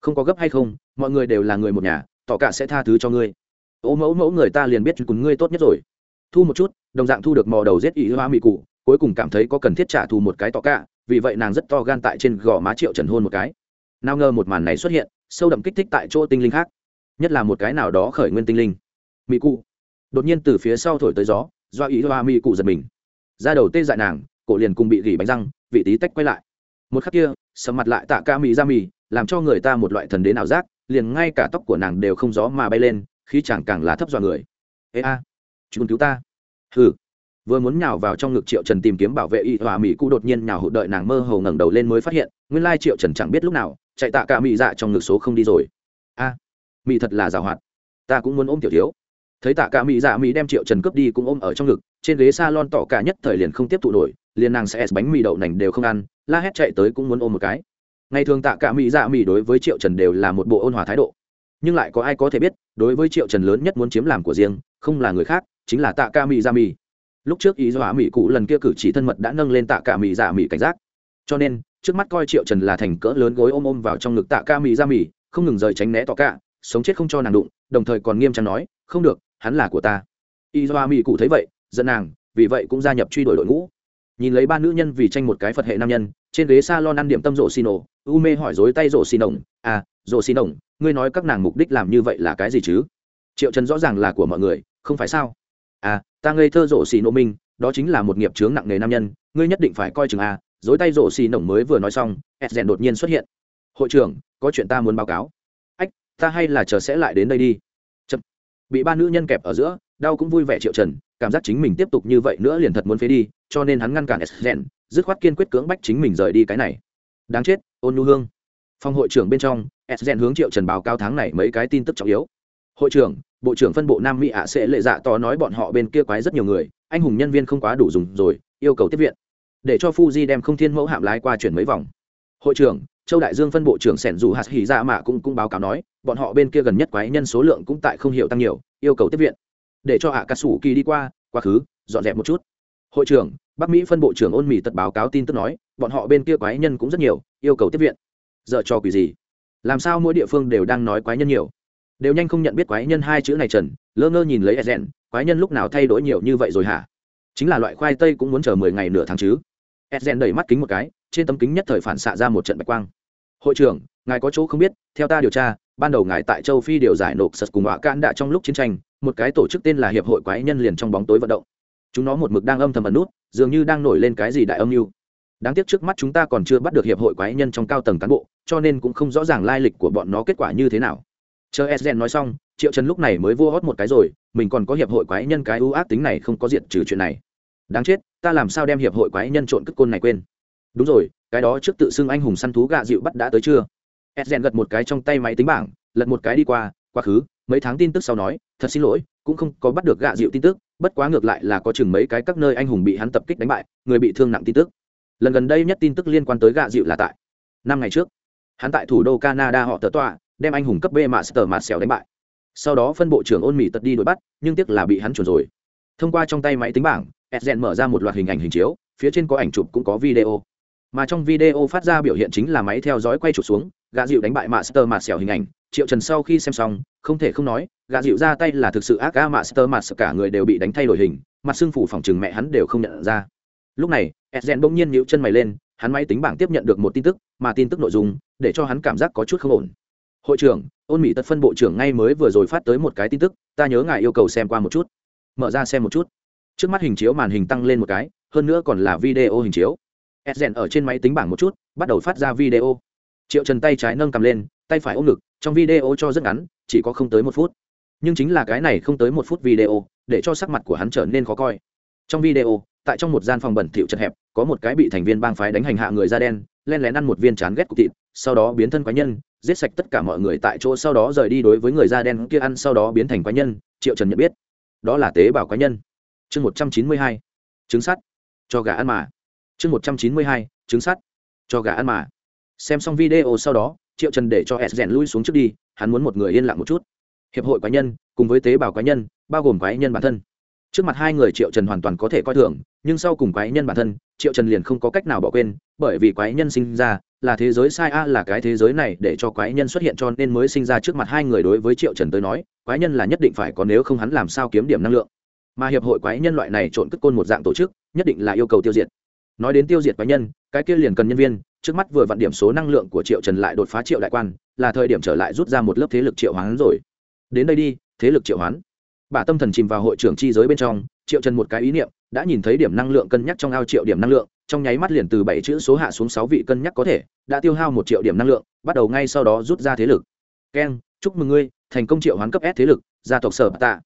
Không có gấp hay không, mọi người đều là người một nhà, tỏ cả sẽ tha thứ cho ngươi. Ô mẫu mẫu người ta liền biết cùng ngươi tốt nhất rồi thu một chút, đồng dạng thu được mò đầu giết ý hoa mỹ cụ, cuối cùng cảm thấy có cần thiết trả thù một cái tỏ cả, vì vậy nàng rất to gan tại trên gò má triệu trần hôn một cái. Nào ngờ một màn này xuất hiện, sâu đậm kích thích tại chỗ tinh linh khác. Nhất là một cái nào đó khởi nguyên tinh linh. Mỹ cụ. Đột nhiên từ phía sau thổi tới gió, do ý hoa mỹ cụ giật mình. Ra đầu tê dại nàng, cổ liền cùng bị gỉ bánh răng, vị tí tách quay lại. Một khắc kia, sầm mặt lại tạ ca mỹ ra mì làm cho người ta một loại thần đến ảo giác, liền ngay cả tóc của nàng đều không gió mà bay lên, khí chẳng càng là thấp dọa người. Ê a chúng cứu ta. Hừ. Vừa muốn nhào vào trong ngực triệu trần tìm kiếm bảo vệ y hòa mỹ cụ đột nhiên nhào hụt đợi nàng mơ hồ ngẩng đầu lên mới phát hiện, nguyên lai triệu trần chẳng biết lúc nào, chạy tạ cả mỹ dạ trong ngực số không đi rồi. A, mỹ thật là giàu hoạt. Ta cũng muốn ôm tiểu thiếu. Thấy tạ cả mỹ dạ mỹ đem triệu trần cướp đi cũng ôm ở trong ngực, trên ghế s a lon tỏ cả nhất thời liền không tiếp thụ nổi, liền nàng sẽ bánh mì đậu nành đều không ăn, la hét chạy tới cũng muốn ôm một cái. Ngày thường tạ cả mỹ dạ mỹ đối với triệu trần đều là một bộ ôn hòa thái độ. Nhưng lại có ai có thể biết, đối với triệu trần lớn nhất muốn chiếm làm của riêng, không là người khác chính là tạ ca mỹ dạ mỹ lúc trước ý dọa mỹ cụ lần kia cử chỉ thân mật đã nâng lên tạ cả mỹ dạ mỹ cảnh giác. Cho nên, trước mắt coi triệu trần là thành cỡ lớn gối ôm ôm vào trong ngực tạ ca mỹ dạ mỹ không ngừng rời tránh né tỏ cả sống chết không cho nàng đụng, đồng thời còn nghiêm trang nói, không được, hắn là của ta. Y doa mỹ cụ thấy vậy, giận nàng, vì vậy cũng gia nhập truy đuổi đội ngũ. Nhìn lấy ba nữ nhân vì tranh một cái phật hệ nam nhân, trên ghế s a lon ăn điểm tâm rộ xin ổ u mê hỏi dối tay rộ xin ổng à rộ xin ổng ngươi nói các nàng mục đích làm như vậy là cái gì chứ? Triệu trần rõ ràng là của mọi người, không phải sao? À ta ngây thơ rổ xì nổ minh, đó chính là một nghiệp chướng nặng nề nam nhân, ngươi nhất định phải coi chừng à dối tay rổ xì nổng mới vừa nói xong ed rèn đột nhiên xuất hiện. Hội trưởng, có chuyện ta muốn báo cáo. Ách, ta hay là chờ sẽ lại đến đây đi. Chậm. bị ba nữ nhân kẹp ở giữa, đau cũng vui vẻ triệu trần, cảm giác chính mình tiếp tục như vậy nữa liền thật muốn phế đi, cho nên hắn ngăn cản ed rèn dứt khoát kiên quyết cưỡng bách chính mình rời đi cái này. Đáng chết, ôn nu hương. Phòng hội trưởng bên trong ed rèn hướng triệu trần báo cáo tháng này mấy cái tin tức trọng yếu. Hội trưởng bộ trưởng phân bộ nam mỹ ạ sẽ lệ dạ to nói bọn họ bên kia quái rất nhiều người, anh hùng nhân viên không quá đủ dùng rồi, yêu cầu tiếp viện. Để cho fuji đem không thiên mẫu hạm lái qua chuyển mấy vòng. Hội trưởng, châu đại dương phân bộ trưởng sẻn dù hạt hỉ dạ mạ cũng cũng báo cáo nói, bọn họ bên kia gần nhất quái nhân số lượng cũng tại không hiểu tăng nhiều, yêu cầu tiếp viện. Để cho hạ cà sủ kỳ đi qua, quá khứ, dọn dẹp một chút. Hội trưởng, bắc mỹ phân bộ trưởng ôn mỹ tật báo cáo tin tức nói, bọn họ bên kia quái nhân cũng rất nhiều, yêu cầu tiếp viện. Dợ cho quỷ gì? Làm sao mỗi địa phương đều đang nói quái nhân nhiều? Đều nhanh không nhận biết quái nhân hai chữ này trần, lơ ngơ nhìn lấy edgen quái nhân lúc nào thay đổi nhiều như vậy rồi hả? Chính là loại khoai tây cũng muốn chờ mười ngày nửa tháng chứ. Edgen đẩy mắt kính một cái, trên tấm kính nhất thời phản xạ ra một trận bạch quang. Hội trưởng, ngài có chỗ không biết, theo ta điều tra, ban đầu ngài tại châu phi điều giải nộp sật cùng họa can đã trong lúc chiến tranh, một cái tổ chức tên là hiệp hội quái nhân liền trong bóng tối vận động. Chúng nó một mực đang âm thầm ẩn nút, dường như đang nổi lên cái gì đại âm mưu. Đáng tiếc trước mắt chúng ta còn chưa bắt được hiệp hội quái nhân trong cao tầng cán bộ, cho nên cũng không rõ ràng lai lịch của bọn nó kết quả như thế nào chờ edgen nói xong, triệu trần lúc này mới vô hót một cái rồi, mình còn có hiệp hội quái nhân cái ưu ác tính này không có diện trừ chuyện này. Đáng chết, ta làm sao đem hiệp hội quái nhân trộn cất côn này quên? Đúng rồi, cái đó trước tự xưng anh hùng săn thú gạ dịu bắt đã tới chưa? Edgen gật một cái trong tay máy tính bảng, lật một cái đi qua, quá khứ, mấy tháng tin tức sau nói, thật xin lỗi, cũng không có bắt được gạ dịu tin tức, bất quá ngược lại là có chừng mấy cái các nơi anh hùng bị hắn tập kích đánh bại, người bị thương nặng tin tức. Lần gần đây nhất tin tức liên quan tới gạ dịu là tại năm ngày trước. Hắn tại thủ đô canada họ tờ tọa đem anh hùng cấp b master mạt đánh bại. Sau đó phân bộ trưởng ôn Mị tật đi đuổi bắt, nhưng tiếc là bị hắn chuẩn rồi. Thông qua trong tay máy tính bảng Etzen mở ra một loạt hình ảnh hình chiếu, phía trên có ảnh chụp cũng có video. Mà trong video phát ra biểu hiện chính là máy theo dõi quay chụp xuống, gã dịu đánh bại master mạt hình ảnh. Triệu trần sau khi xem xong, không thể không nói, gã dịu ra tay là thực sự ác ga master mạt cả người đều bị đánh thay đổi hình, mặt xương phủ phòng trừng mẹ hắn đều không nhận ra. Lúc này Etzen bỗng nhiên nhíu chân mày lên, hắn máy tính bảng tiếp nhận được một tin tức, mà tin tức nội dung để cho hắn cảm giác có chút không ổn hội trưởng, ôn mỹ tật phân bộ trưởng ngay mới vừa rồi phát tới một cái tin tức, ta nhớ ngài yêu cầu xem qua một chút. Mở ra xem một chút. Trước mắt hình chiếu màn hình tăng lên một cái, hơn nữa còn là video hình chiếu. Edgen ở trên máy tính bảng một chút, bắt đầu phát ra video. Triệu trần tay trái nâng cầm lên, tay phải ôm ngực, trong video cho rất ngắn, chỉ có không tới một phút. Nhưng chính là cái này không tới một phút video, để cho sắc mặt của hắn trở nên khó coi. Trong video, tại trong một gian phòng bẩn thỉu chật hẹp, có một cái bị thành viên bang phái đánh hành hạ người da đen, len lén ăn một viên chán ghét cục thịt, sau đó biến thân quái nhân giết sạch tất cả mọi người tại chỗ sau đó rời đi đối với người da đen kia ăn sau đó biến thành quái nhân, triệu trần nhận biết. Đó là tế bào quái nhân. Chương một trăm chín mươi hai, trứng sắt. Cho gà ăn mà. Chương một trăm chín mươi hai, trứng sắt. Cho gà ăn mà. Xem xong video sau đó, triệu trần để cho s rèn lui xuống trước đi, hắn muốn một người yên lặng một chút. Hiệp hội quái nhân, cùng với tế bào quái nhân, bao gồm quái nhân bản thân. Trước mặt hai người triệu trần hoàn toàn có thể coi thường, nhưng sau cùng quái nhân bản thân, triệu trần liền không có cách nào bỏ quên, bởi vì quái nhân sinh ra là thế giới sai a, là cái thế giới này để cho quái nhân xuất hiện cho nên mới sinh ra trước mặt hai người đối với triệu trần tới nói, quái nhân là nhất định phải có nếu không hắn làm sao kiếm điểm năng lượng. Mà hiệp hội quái nhân loại này trộn cất côn một dạng tổ chức, nhất định là yêu cầu tiêu diệt. Nói đến tiêu diệt quái nhân, cái kia liền cần nhân viên, trước mắt vừa vặn điểm số năng lượng của triệu trần lại đột phá triệu đại quan, là thời điểm trở lại rút ra một lớp thế lực triệu hoán rồi. Đến đây đi, thế lực triệu hoán. Bà tâm thần chìm vào hội trưởng chi giới bên trong, triệu trần một cái ý niệm, đã nhìn thấy điểm năng lượng cân nhắc trong ao triệu điểm năng lượng trong nháy mắt liền từ bảy chữ số hạ xuống sáu vị cân nhắc có thể, đã tiêu hao một triệu điểm năng lượng, bắt đầu ngay sau đó rút ra thế lực. Keng chúc mừng ngươi, thành công triệu hoán cấp s thế lực, gia tộc sở bạt tạ.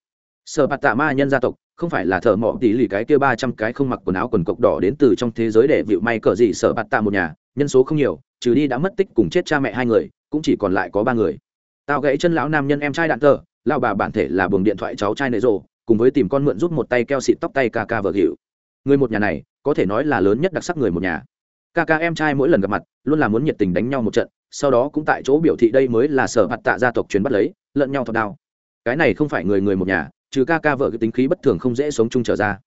Sở bạt tạ ma nhân gia tộc, không phải là thợ mỏ tỉ lì cái kia ba trăm cái không mặc quần áo quần cộc đỏ đến từ trong thế giới để vịu may cờ gì sở bạt tạ một nhà, nhân số không nhiều, trừ đi đã mất tích cùng chết cha mẹ hai người, cũng chỉ còn lại có ba người. Tao gãy chân lão nam nhân em trai đạn tờ lao bà bản thể là buồng điện thoại cháu trai nệ rộ, cùng với tìm con mượn giúp một tay keo xịt tóc tay ca ca vợ hiệu. Người một nhà này có thể nói là lớn nhất đặc sắc người một nhà. Ca ca em trai mỗi lần gặp mặt, luôn là muốn nhiệt tình đánh nhau một trận, sau đó cũng tại chỗ biểu thị đây mới là sở mặt tạ gia tộc truyền bắt lấy, lẫn nhau thật đao. Cái này không phải người người một nhà, trừ ca ca vợ cái tính khí bất thường không dễ sống chung trở ra.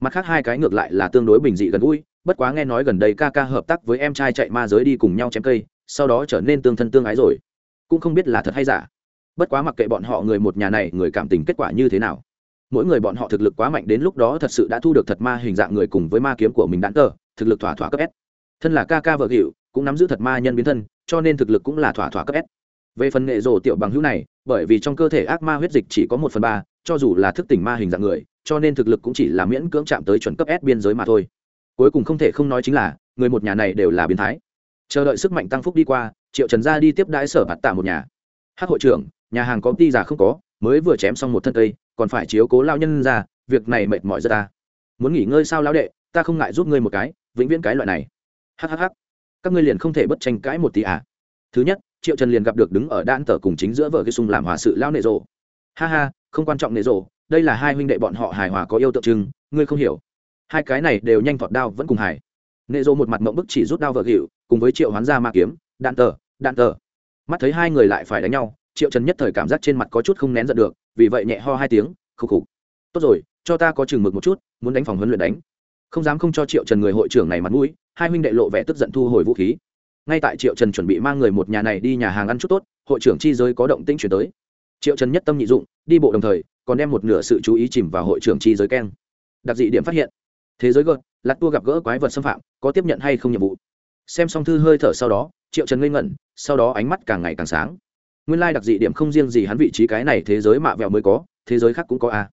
Mặt khác hai cái ngược lại là tương đối bình dị gần gũi, bất quá nghe nói gần đây ca ca hợp tác với em trai chạy ma giới đi cùng nhau chém cây, sau đó trở nên tương thân tương ái rồi. Cũng không biết là thật hay giả. Bất quá mặc kệ bọn họ người một nhà này, người cảm tình kết quả như thế nào mỗi người bọn họ thực lực quá mạnh đến lúc đó thật sự đã thu được thật ma hình dạng người cùng với ma kiếm của mình đạn tờ, thực lực thỏa thỏa cấp s. Thân là ca ca vợ hiệu cũng nắm giữ thật ma nhân biến thân, cho nên thực lực cũng là thỏa thỏa cấp s. Về phần nghệ rổ tiểu bằng hữu này, bởi vì trong cơ thể ác ma huyết dịch chỉ có một phần ba, cho dù là thức tỉnh ma hình dạng người, cho nên thực lực cũng chỉ là miễn cưỡng chạm tới chuẩn cấp s biên giới mà thôi. Cuối cùng không thể không nói chính là, người một nhà này đều là biến thái. Chờ đợi sức mạnh tăng phúc đi qua, triệu trần gia đi tiếp đãi sở bạt tạ một nhà. Hát hội trưởng, nhà hàng có ti giả không có mới vừa chém xong một thân cây, còn phải chiếu cố lao nhân ra, việc này mệt mỏi rất ta. Muốn nghỉ ngơi sao lao đệ, ta không ngại giúp ngươi một cái, vĩnh viễn cái loại này. Hhh các ngươi liền không thể bất tranh cãi một tí à? Thứ nhất, triệu trần liền gặp được đứng ở đan tờ cùng chính giữa vợ cái sung làm hòa sự lao nệ rộ. Ha ha, không quan trọng nệ rộ, đây là hai huynh đệ bọn họ hài hòa có yêu tượng trưng, ngươi không hiểu. Hai cái này đều nhanh thọt đao vẫn cùng hài. Nệ rộ một mặt mộng bức chỉ rút đao vợ hiệu cùng với triệu hoán ra ma kiếm đạn tờ đạn tờ. Mắt thấy hai người lại phải đánh nhau triệu trần nhất thời cảm giác trên mặt có chút không nén giận được, vì vậy nhẹ ho hai tiếng khúc khục tốt rồi, cho ta có chừng mực một chút, muốn đánh phòng huấn luyện đánh. Không dám không cho triệu trần người hội trưởng này mặt mũi, hai huynh đệ lộ vẻ tức giận thu hồi vũ khí. Ngay tại triệu trần chuẩn bị mang người một nhà này đi nhà hàng ăn chút tốt, hội trưởng chi giới có động tĩnh chuyển tới. Triệu trần nhất tâm nhị dụng, đi bộ đồng thời, còn đem một nửa sự chú ý chìm vào hội trưởng chi giới keng. Đặc dị điểm phát hiện, thế giới gợt, lạc tua gặp gỡ quái vật xâm phạm, có tiếp nhận hay không nhiệm vụ. Xem xong thư hơi thở sau đó, triệu trần ngây ngẩn, sau đó ánh mắt càng ngày càng sáng nguyên lai đặc dị điểm không riêng gì hắn vị trí cái này thế giới mạ vẹo mới có, thế giới khác cũng có a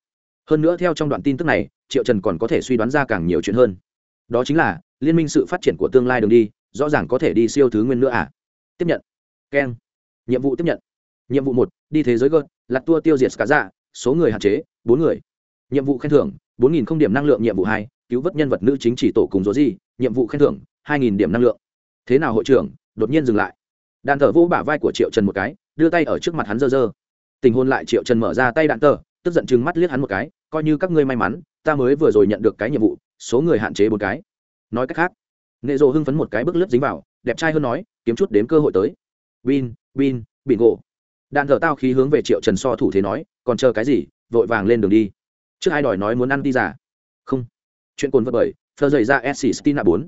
hơn nữa theo trong đoạn tin tức này, triệu trần còn có thể suy đoán ra càng nhiều chuyện hơn. Đó chính là, liên minh sự phát triển của tương lai đường đi, rõ ràng có thể đi siêu thứ nguyên nữa à. Tiếp nhận. Keng. Nhiệm vụ tiếp nhận. Nhiệm vụ một, đi thế giới gợt lặt tua tiêu diệt cá dạ số người hạn chế, bốn người. Nhiệm vụ khen thưởng, bốn nghìn không điểm năng lượng nhiệm vụ hai, cứu vớt nhân vật nữ chính chỉ tổ cùng dỗ gì, nhiệm vụ khen thưởng, hai nghìn điểm năng lượng. Thế nào hội trưởng, đột nhiên dừng lại. Đàn thở vô bả vai của triệu trần một cái đưa tay ở trước mặt hắn dơ dơ. Tình hôn lại triệu trần mở ra tay đạn tờ, tức giận chừng mắt liếc hắn một cái, coi như các ngươi may mắn, ta mới vừa rồi nhận được cái nhiệm vụ, số người hạn chế một cái. Nói cách khác, nệ rộ hưng phấn một cái bước lướt dính vào, đẹp trai hơn nói, kiếm chút đến cơ hội tới. Win win bị ngộ đạn thở tao khí hướng về triệu trần so thủ thế nói, còn chờ cái gì, vội vàng lên đường đi. Trước ai đòi nói muốn ăn đi giả không. Chuyện cồn vật bởi thơ dày ra s stina bốn.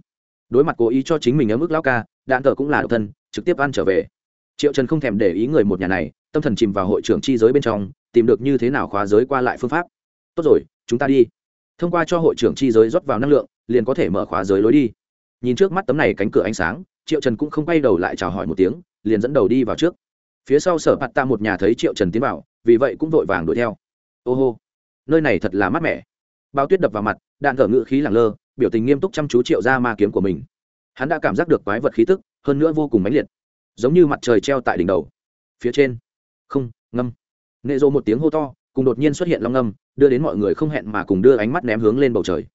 Đối mặt cố ý cho chính mình ở mức lao ca, đạn thở cũng là độc thân, trực tiếp ăn trở về triệu trần không thèm để ý người một nhà này, tâm thần chìm vào hội trưởng chi giới bên trong, tìm được như thế nào khóa giới qua lại phương pháp. Tốt rồi, chúng ta đi. Thông qua cho hội trưởng chi giới rót vào năng lượng, liền có thể mở khóa giới lối đi. Nhìn trước mắt tấm này cánh cửa ánh sáng, triệu trần cũng không quay đầu lại chào hỏi một tiếng, liền dẫn đầu đi vào trước. Phía sau sở bạt ta một nhà thấy triệu trần tiến vào, vì vậy cũng vội vàng đuổi theo. Ô hô, nơi này thật là mát mẻ. Bao tuyết đập vào mặt, đạn thở ngự khí lẳng lơ, biểu tình nghiêm túc chăm chú triệu ra ma kiếm của mình. Hắn đã cảm giác được quái vật khí tức, hơn nữa vô cùng mãnh liệt giống như mặt trời treo tại đỉnh đầu. Phía trên. Không, ngâm. Nệ rộ một tiếng hô to, cùng đột nhiên xuất hiện long ngâm, đưa đến mọi người không hẹn mà cùng đưa ánh mắt ném hướng lên bầu trời.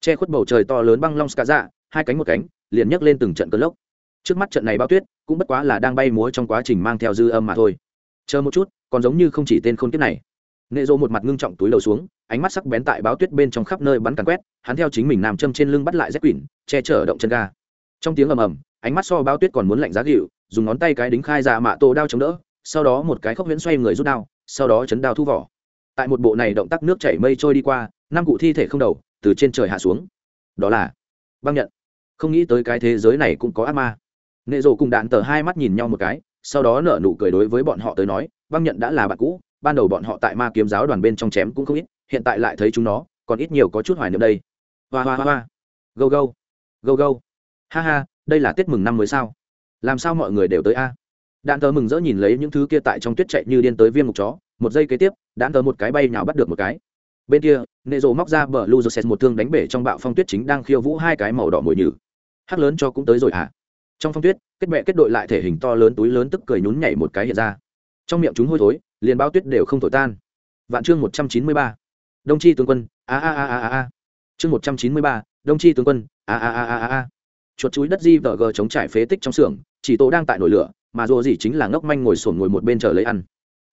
Che khuất bầu trời to lớn băng long ska dạ hai cánh một cánh, liền nhấc lên từng trận cơn lốc. Trước mắt trận này bao tuyết, cũng bất quá là đang bay múa trong quá trình mang theo dư âm mà thôi. Chờ một chút, còn giống như không chỉ tên khôn kiếp này. Nệ rộ một mặt ngưng trọng túi đầu xuống, ánh mắt sắc bén tại báo tuyết bên trong khắp nơi bắn càn quét, hắn theo chính mình nằm châm trên lưng bắt lại rét quỷ, che chở động chân ga. Trong tiếng ầm ầm, ánh mắt so báo tuyết còn muốn lạnh giá gịu dùng ngón tay cái đính khai ra mạ tổ đao chống đỡ, sau đó một cái khốc huyễn xoay người rút đao, sau đó chấn đao thu vỏ. Tại một bộ này động tác nước chảy mây trôi đi qua, năm cụ thi thể không đầu, từ trên trời hạ xuống. Đó là băng nhận. Không nghĩ tới cái thế giới này cũng có ác ma. Nệ rộ cùng đạn tờ hai mắt nhìn nhau một cái, sau đó nở nụ cười đối với bọn họ tới nói, băng nhận đã là bạn cũ, ban đầu bọn họ tại ma kiếm giáo đoàn bên trong chém cũng không ít, hiện tại lại thấy chúng nó, còn ít nhiều có chút hoài niệm đây. Hoa hoa hoa hoa. Go go go go ha ha, đây là tết mừng năm mới sao? Làm sao mọi người đều tới a? Đạn tờ mừng rỡ nhìn lấy những thứ kia tại trong tuyết chạy như điên tới viêm mục chó, một giây kế tiếp, đạn tờ một cái bay nhào bắt được một cái. Bên kia nệ rộ móc ra bờ lu joseph một thương đánh bể trong bạo phong tuyết chính đang khiêu vũ hai cái màu đỏ mồi nhử. Hát lớn cho cũng tới rồi hả? Trong phong tuyết, kết mẹ kết đội lại thể hình to lớn túi lớn tức cười nhún nhảy một cái hiện ra. Trong miệng chúng hôi thối, liền bao tuyết đều không thổi tan. Vạn chương một trăm chín mươi ba. Đông tri tướng quân, a a a a a a. Chương một trăm chín mươi ba, đông tri tướng quân, a a a a a a chuột chuối đất di vờ gờ chống trải phế tích trong xưởng, chỉ tổ đang tại nồi lửa, mà dù gì chính là ngốc manh ngồi sổn ngồi một bên chờ lấy ăn.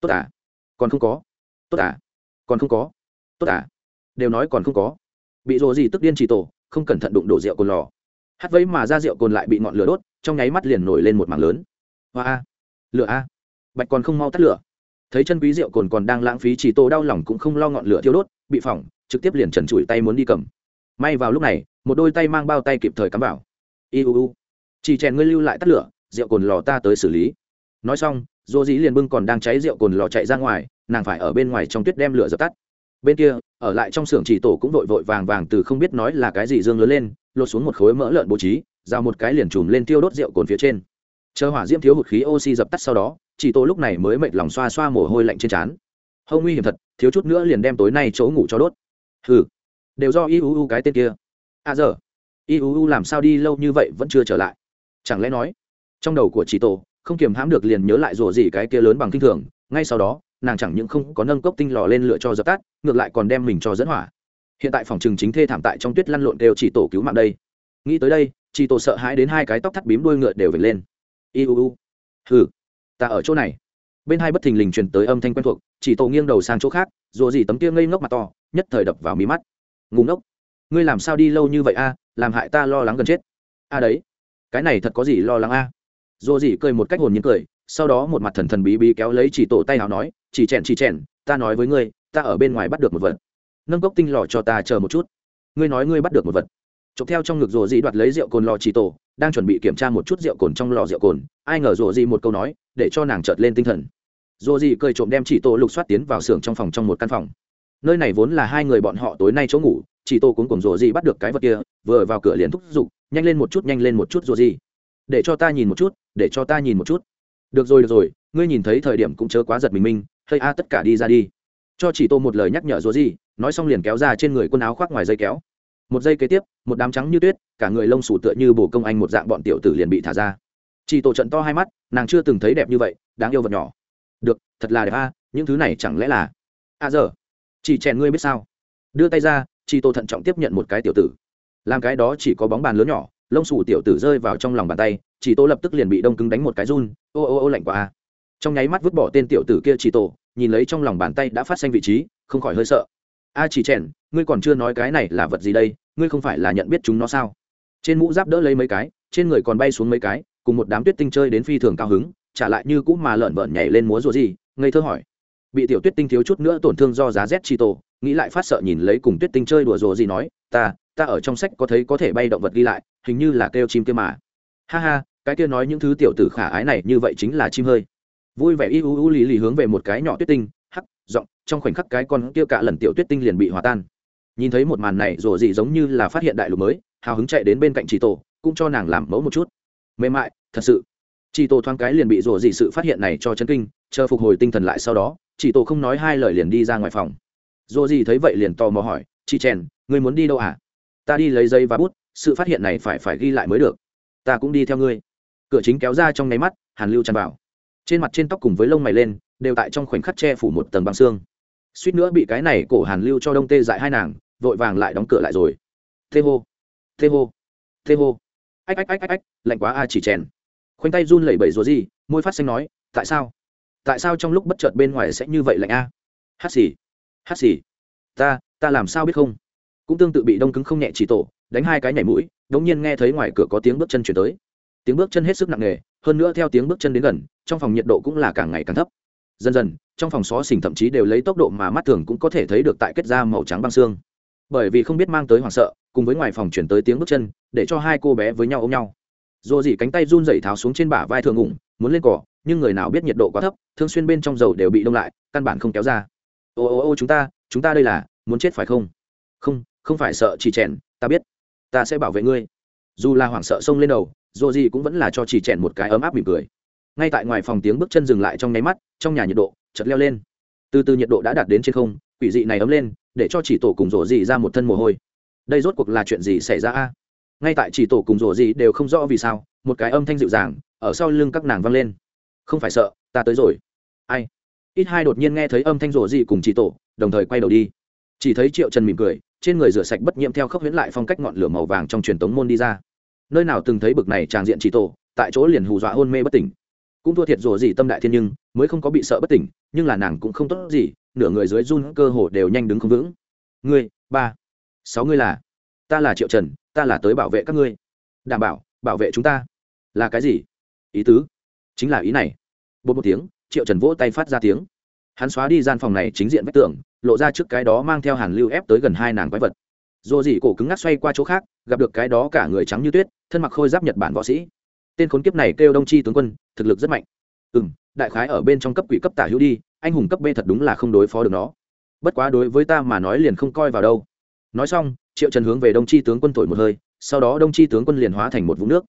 Tốt à? Còn không có. Tốt à? Còn không có. Tốt à? Đều nói còn không có. Bị rồ gì tức điên chỉ tổ, không cẩn thận đụng đổ rượu cồn lò. Hắt vấy mà ra rượu cồn lại bị ngọn lửa đốt, trong nháy mắt liền nổi lên một mảng lớn. Hoa a. Lửa a. Bạch còn không mau tắt lửa. Thấy chân quý rượu cồn còn đang lãng phí chỉ tô đau lòng cũng không lo ngọn lửa thiêu đốt, bị phỏng, trực tiếp liền trần trụi tay muốn đi cầm. May vào lúc này, một đôi tay mang bao tay kịp thời cắm vào iuu. Chỉ chèn ngươi lưu lại tắt lửa, rượu cồn lò ta tới xử lý. Nói xong dô dĩ liền bưng còn đang cháy rượu cồn lò chạy ra ngoài, nàng phải ở bên ngoài trong tuyết đem lửa dập tắt. Bên kia, ở lại trong xưởng chỉ tổ cũng vội vội vàng vàng từ không biết nói là cái gì dương lớn lên, lột xuống một khối mỡ lợn bố trí giao một cái liền chùm lên tiêu đốt rượu cồn phía trên. Chờ hỏa diễm thiếu hụt khí oxy dập tắt sau đó, chỉ tổ lúc này mới mệt lòng xoa xoa mồ hôi lạnh trên trán. Hông nguy hiểm thật, thiếu chút nữa liền đem tối nay chỗ ngủ cho đốt. Hừ, đều do iuu cái tên kia. À giờ iuu làm sao đi lâu như vậy vẫn chưa trở lại. Chẳng lẽ nói, trong đầu của chị tổ, không kiềm hãm được liền nhớ lại rủa gì cái kia lớn bằng kinh thường, ngay sau đó, nàng chẳng những không có nâng cốc tinh lò lên lựa cho dập tắt, ngược lại còn đem mình cho dẫn hỏa. Hiện tại phòng trường chính thê thảm tại trong tuyết lăn lộn đều chỉ tổ cứu mạng đây. Nghĩ tới đây chị tổ sợ hãi đến hai cái tóc thắt bím đuôi ngựa đều vệt lên. Iuu, hừ, ta ở chỗ này. Bên hai bất thình lình truyền tới âm thanh quen thuộc, chỉ tổ nghiêng đầu sang chỗ khác rủa gì tấm kia ngây ngốc mặt to, nhất thời đập vào mí mắt. Ngủ ngốc, ngươi làm sao đi lâu như vậy a? Làm hại ta lo lắng gần chết. A đấy, cái này thật có gì lo lắng a? À? rồi gì cười một cách hồn nhiên cười, sau đó một mặt thần thần bí bí kéo lấy chỉ tổ tay nào nói, chỉ chèn chỉ chèn, ta nói với ngươi, ta ở bên ngoài bắt được một vật. Nâng cốc tinh lò cho ta chờ một chút. Ngươi nói ngươi bắt được một vật. Chụp theo trong ngực rồ dị đoạt lấy rượu cồn lò chỉ tổ, đang chuẩn bị kiểm tra một chút rượu cồn trong lò rượu cồn, ai ngờ rồ dị một câu nói, để cho nàng chợt lên tinh thần. Rồ dị cười trộm đem chỉ tổ lục soát tiến vào xưởng trong phòng trong một căn phòng nơi này vốn là hai người bọn họ tối nay chỗ ngủ chỉ tô cuốn cùng rồ gì bắt được cái vật kia vừa vào cửa liền thúc giục nhanh lên một chút nhanh lên một chút rồ gì, để cho ta nhìn một chút để cho ta nhìn một chút. Được rồi được rồi ngươi nhìn thấy thời điểm cũng chớ quá giật mình minh hơi a tất cả đi ra đi. Cho chỉ tô một lời nhắc nhở rồ gì, nói xong liền kéo ra trên người quần áo khoác ngoài dây kéo. Một giây kế tiếp một đám trắng như tuyết cả người lông xù tựa như bồ công anh một dạng bọn tiểu tử liền bị thả ra. Chỉ tổ trận to hai mắt nàng chưa từng thấy đẹp như vậy đáng yêu vật nhỏ. Được thật là đẹp a những thứ này chẳng lẽ là a giờ chỉ chèn ngươi biết sao? Đưa tay ra chị tô thận trọng tiếp nhận một cái tiểu tử. Làm cái đó chỉ có bóng bàn lớn nhỏ, lông xù tiểu tử rơi vào trong lòng bàn tay chỉ tô lập tức liền bị đông cứng đánh một cái run. Ô ô ô, lạnh quá a. Trong nháy mắt vứt bỏ tên tiểu tử kia chỉ tổ nhìn lấy trong lòng bàn tay đã phát xanh vị trí, không khỏi hơi sợ. A chỉ chèn ngươi còn chưa nói cái này là vật gì đây? Ngươi không phải là nhận biết chúng nó sao? Trên mũ giáp đỡ lấy mấy cái, trên người còn bay xuống mấy cái, cùng một đám tuyết tinh chơi đến phi thường cao hứng trả lại như cũ mà lợn vợn nhảy lên múa rùa gì, ngây thơ hỏi bị tiểu tuyết tinh thiếu chút nữa tổn thương do giá rét chi tổ, nghĩ lại phát sợ nhìn lấy cùng tuyết tinh chơi đùa rồ gì nói, ta ta ở trong sách có thấy có thể bay động vật ghi lại, hình như là kêu chim kia mà. Ha ha, cái kia nói những thứ tiểu tử khả ái này như vậy chính là chim hơi. Vui vẻ y u u lì lì hướng về một cái nhỏ tuyết tinh, hắc, giọng, trong khoảnh khắc cái con kia cả lần tiểu tuyết tinh liền bị hòa tan. Nhìn thấy một màn này, rồ gì giống như là phát hiện đại lục mới, hào hứng chạy đến bên cạnh chị tổ, cũng cho nàng làm mẫu một chút. Mềm mại, thật sự. Chị tổ thoáng cái liền bị rồ gì sự phát hiện này cho chấn kinh, chờ phục hồi tinh thần lại sau đó chị tổ không nói hai lời liền đi ra ngoài phòng. Rồ gì thấy vậy liền tò mò hỏi, chị chèn người muốn đi đâu à? Ta đi lấy giấy và bút, sự phát hiện này phải phải ghi lại mới được. Ta cũng đi theo ngươi. Cửa chính kéo ra trong nháy mắt, hàn lưu tràn vào. Trên mặt trên tóc cùng với lông mày lên, đều tại trong khoảnh khắc che phủ một tầng băng xương. Suýt nữa bị cái này cổ hàn lưu cho đông tê dại hai nàng, vội vàng lại đóng cửa lại rồi. Thê hô thê hô thê hô. Ách ách ách ách ách, lạnh quá à, a chỉ chèn. Khoanh tay run lẩy bẩy rùa gì môi phát xanh nói, tại sao? Tại sao trong lúc bất chợt bên ngoài sẽ như vậy lạnh a? Hát xì hát xì. Ta ta làm sao biết không? Cũng tương tự bị đông cứng không nhẹ chỉ tổ, đánh hai cái nhảy mũi, đống nhiên nghe thấy ngoài cửa có tiếng bước chân chuyển tới. Tiếng bước chân hết sức nặng nề, hơn nữa theo tiếng bước chân đến gần, trong phòng nhiệt độ cũng là càng ngày càng thấp. Dần dần, trong phòng xó xỉnh thậm chí đều lấy tốc độ mà mắt thường cũng có thể thấy được tại kết ra màu trắng băng xương. Bởi vì không biết mang tới hoảng sợ, cùng với ngoài phòng chuyển tới tiếng bước chân, để cho hai cô bé với nhau ôm nhau. Dồ dỉ cánh tay run dậy tháo xuống trên bả vai thường ngủng muốn lên cỏ nhưng người nào biết nhiệt độ quá thấp, thương xuyên bên trong dầu đều bị đông lại, căn bản không kéo ra. Ô ô ô, chúng ta chúng ta đây là, muốn chết phải không? Không không phải sợ chỉ chèn, ta biết. Ta sẽ bảo vệ ngươi. Dù là hoảng sợ xông lên đầu dù gì cũng vẫn là cho chỉ chèn một cái ấm áp mỉm cười. Ngay tại ngoài phòng tiếng bước chân dừng lại trong nháy mắt, trong nhà nhiệt độ chợt leo lên. Từ từ nhiệt độ đã đạt đến trên không, quỷ dị này ấm lên, để cho chỉ tổ cùng rổ dị ra một thân mồ hôi. Đây rốt cuộc là chuyện gì xảy ra a? Ngay tại chỉ tổ cùng rổ dị đều không rõ vì sao, một cái âm thanh dịu dàng, ở sau lưng các nàng vang lên không phải sợ, ta tới rồi. Ai? Ít hai đột nhiên nghe thấy âm thanh rồ dị cùng chị tổ, đồng thời quay đầu đi. Chỉ thấy triệu trần mỉm cười, trên người rửa sạch bất nhiễm theo khốc huyễn lại phong cách ngọn lửa màu vàng trong truyền tống môn đi ra. Nơi nào từng thấy bực này tràng diện chỉ tổ, tại chỗ liền hù dọa hôn mê bất tỉnh. Cũng thua thiệt rồ gì tâm đại thiên nhưng, mới không có bị sợ bất tỉnh, nhưng là nàng cũng không tốt gì, nửa người dưới run cơ hồ đều nhanh đứng không vững. Ngươi, ba, sáu ngươi là? Ta là triệu trần, ta là tới bảo vệ các ngươi. Đảm bảo bảo vệ chúng ta. Là cái gì? Ý tứ? Chính là ý này. Bột một tiếng, triệu trần vỗ tay phát ra tiếng. Hắn xóa đi gian phòng này chính diện vách tường, lộ ra trước cái đó mang theo hàn lưu ép tới gần hai nàng quái vật. Dồ dỉ cổ cứng ngắc xoay qua chỗ khác, gặp được cái đó cả người trắng như tuyết, thân mặc khôi giáp nhật bản võ sĩ. Tên khốn kiếp này kêu đông chi tướng quân, thực lực rất mạnh. Ừ m đại khái ở bên trong cấp quỷ cấp tả hữu đi, anh hùng cấp b thật đúng là không đối phó được nó. Bất quá đối với ta mà nói liền không coi vào đâu. Nói xong, triệu trần hướng về đông chi tướng quân thổi một hơi, sau đó đông chi tướng quân liền hóa thành một vũng nước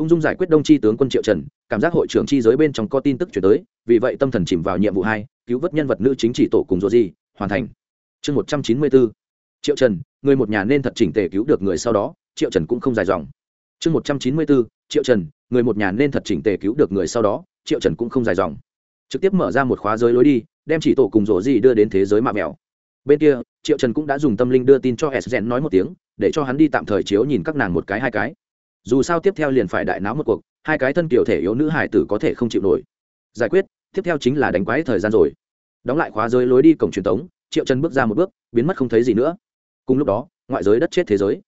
ung dung giải quyết đông tri tướng quân triệu trần, cảm giác hội trưởng chi giới bên trong có tin tức chuyển tới, vì vậy tâm thần chìm vào nhiệm vụ hai, cứu vớt nhân vật nữ chính trị tổ cùng dô di, hoàn thành. Chương một trăm chín mươi bốn. Triệu trần, người một nhà nên thật chỉnh tề cứu được người sau đó, triệu trần cũng không dài dòng. Chương một trăm chín mươi bốn. Triệu trần, người một nhà nên thật chỉnh tề cứu được người sau đó, triệu trần cũng không dài dòng. Trực tiếp mở ra một khóa giới lối đi, đem chỉ tổ cùng rổ gì đưa đến thế giới mạ mèo bên kia, triệu trần cũng đã dùng tâm linh đưa tin cho s gen nói một tiếng, để cho hắn đi tạm thời chiếu nhìn các nàng một cái hai cái dù sao tiếp theo liền phải đại náo một cuộc, hai cái thân kiểu thể yếu nữ hải tử có thể không chịu nổi. Giải quyết, tiếp theo chính là đánh quái thời gian rồi. Đóng lại khóa giới lối đi cổng truyền tống, triệu chân bước ra một bước, biến mất không thấy gì nữa. Cùng lúc đó, ngoại giới đất chết thế giới.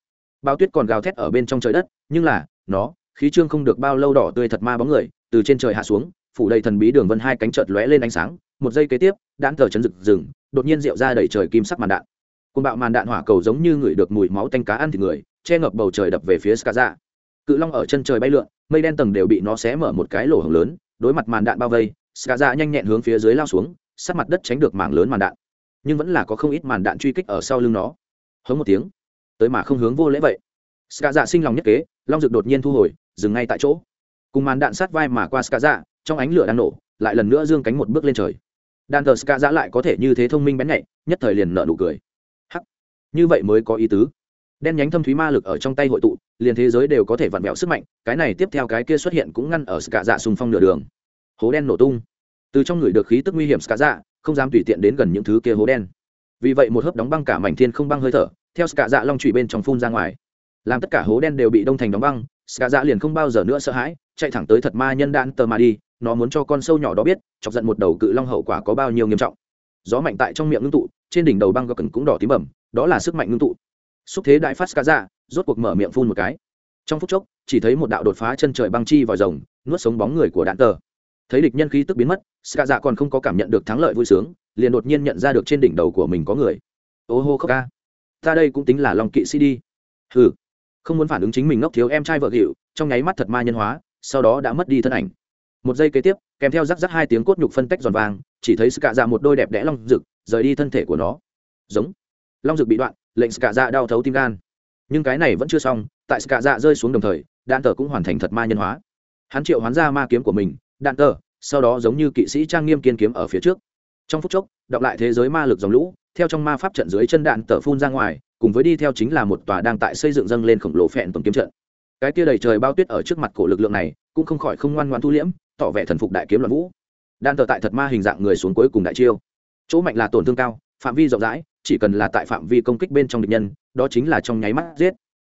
Bao tuyết còn gào thét ở bên trong trời đất, nhưng là, nó, khí trương không được bao lâu đỏ tươi thật ma bóng người, từ trên trời hạ xuống, phủ đầy thần bí đường vân hai cánh chợt lóe lên ánh sáng, một giây kế tiếp đạn thờ chấn rực rừng, đột nhiên rượu ra đẩy trời kim sắc màn đạn. Côn bạo màn đạn hỏa cầu giống như ngửi được mùi máu tanh cá ăn thịt người, che ngập bầu trời đập về phía skaza cự long ở chân trời bay lượn, mây đen tầng đều bị nó xé mở một cái lỗ hổng lớn, đối mặt màn đạn bao vây skaza dạ nhanh nhẹn hướng phía dưới lao xuống sát mặt đất tránh được mảng lớn màn đạn. Nhưng vẫn là có không ít màn đạn truy kích ở sau lưng nó. Hống một tiếng, tới mà không hướng vô lễ vậy. Skaza dạ sinh lòng nhất kế, long dực đột nhiên thu hồi, dừng ngay tại chỗ. Cùng màn đạn sát vai mà qua skaza dạ, trong ánh lửa đang nổ, lại lần nữa dương cánh một bước lên trời. Đàn thờ ska giã lại có thể như thế thông minh bén nhạy, nhất thời liền nợ nụ cười. Hắc, như vậy mới có ý tứ. Đen nhánh thâm thúy ma lực ở trong tay hội tụ liền thế giới đều có thể vặn vẹo sức mạnh, cái này tiếp theo cái kia xuất hiện cũng ngăn ở ska dạ xung phong nửa đường. Hố đen nổ tung. Từ trong người được khí tức nguy hiểm ska dạ không dám tùy tiện đến gần những thứ kia hố đen. Vì vậy một hớp đóng băng cả mảnh thiên không băng hơi thở, theo ska dạ long trụy bên trong phun ra ngoài. Làm tất cả hố đen đều bị đông thành đóng băng ska dạ liền không bao giờ nữa sợ hãi, chạy thẳng tới thật ma nhân đạn tờ mà đi, nó muốn cho con sâu nhỏ đó biết, chọc giận một đầu cự long hậu quả có bao nhiêu nghiêm trọng. Gió mạnh tại trong miệng ngưng tụ, trên đỉnh đầu băng gọc cần cũng đỏ tím bẩm đó là sức mạnh ngưng tụ xúc thế đại phát cá dạ rốt cuộc mở miệng phun một cái. Trong phút chốc, chỉ thấy một đạo đột phá chân trời băng chi vòi rồng, nuốt sống bóng người của đạn tờ. Thấy địch nhân khí tức biến mất ska dạ còn không có cảm nhận được thắng lợi vui sướng, liền đột nhiên nhận ra được trên đỉnh đầu của mình có người. Ô hô khóc ca. Ta đây cũng tính là lòng kỵ sĩ đi. Hừ. Không muốn phản ứng chính mình ngốc thiếu em trai vợ hiệu trong nháy mắt thật ma nhân hóa, sau đó đã mất đi thân ảnh. Một giây kế tiếp, kèm theo rắc rắc hai tiếng cốt nhục phân tách giòn vàng, chỉ thấy Ska Dạ một đôi đẹp đẽ long rực, rời đi thân thể của nó. Giống. Long rực bị đoạn lệnh Ska Dạ đau thấu tim gan. Nhưng cái này vẫn chưa xong, tại Ska Dạ rơi xuống đồng thời, đạn tờ cũng hoàn thành thật ma nhân hóa. Hắn triệu hoán ra ma kiếm của mình, đạn tờ sau đó giống như kỵ sĩ trang nghiêm kiên kiếm ở phía trước. Trong phút chốc, đọc lại thế giới ma lực dòng lũ, theo trong ma pháp trận dưới chân đạn tờ phun ra ngoài, cùng với đi theo chính là một tòa đang tại xây dựng dâng lên khổng lồ phẹn tổng kiếm trận. Cái tia đầy trời bao tuyết ở trước mặt cổ lực lượng này, cũng không khỏi không ngoan ngoan thu liễm, tỏ vẻ thần phục đại kiếm loạn vũ. Đan tờ tại thật ma hình dạng người xuống cuối cùng đại chiêu. Chỗ mạnh là tổn thương cao, phạm vi rộng rãi chỉ cần là tại phạm vi công kích bên trong địch nhân, đó chính là trong nháy mắt giết.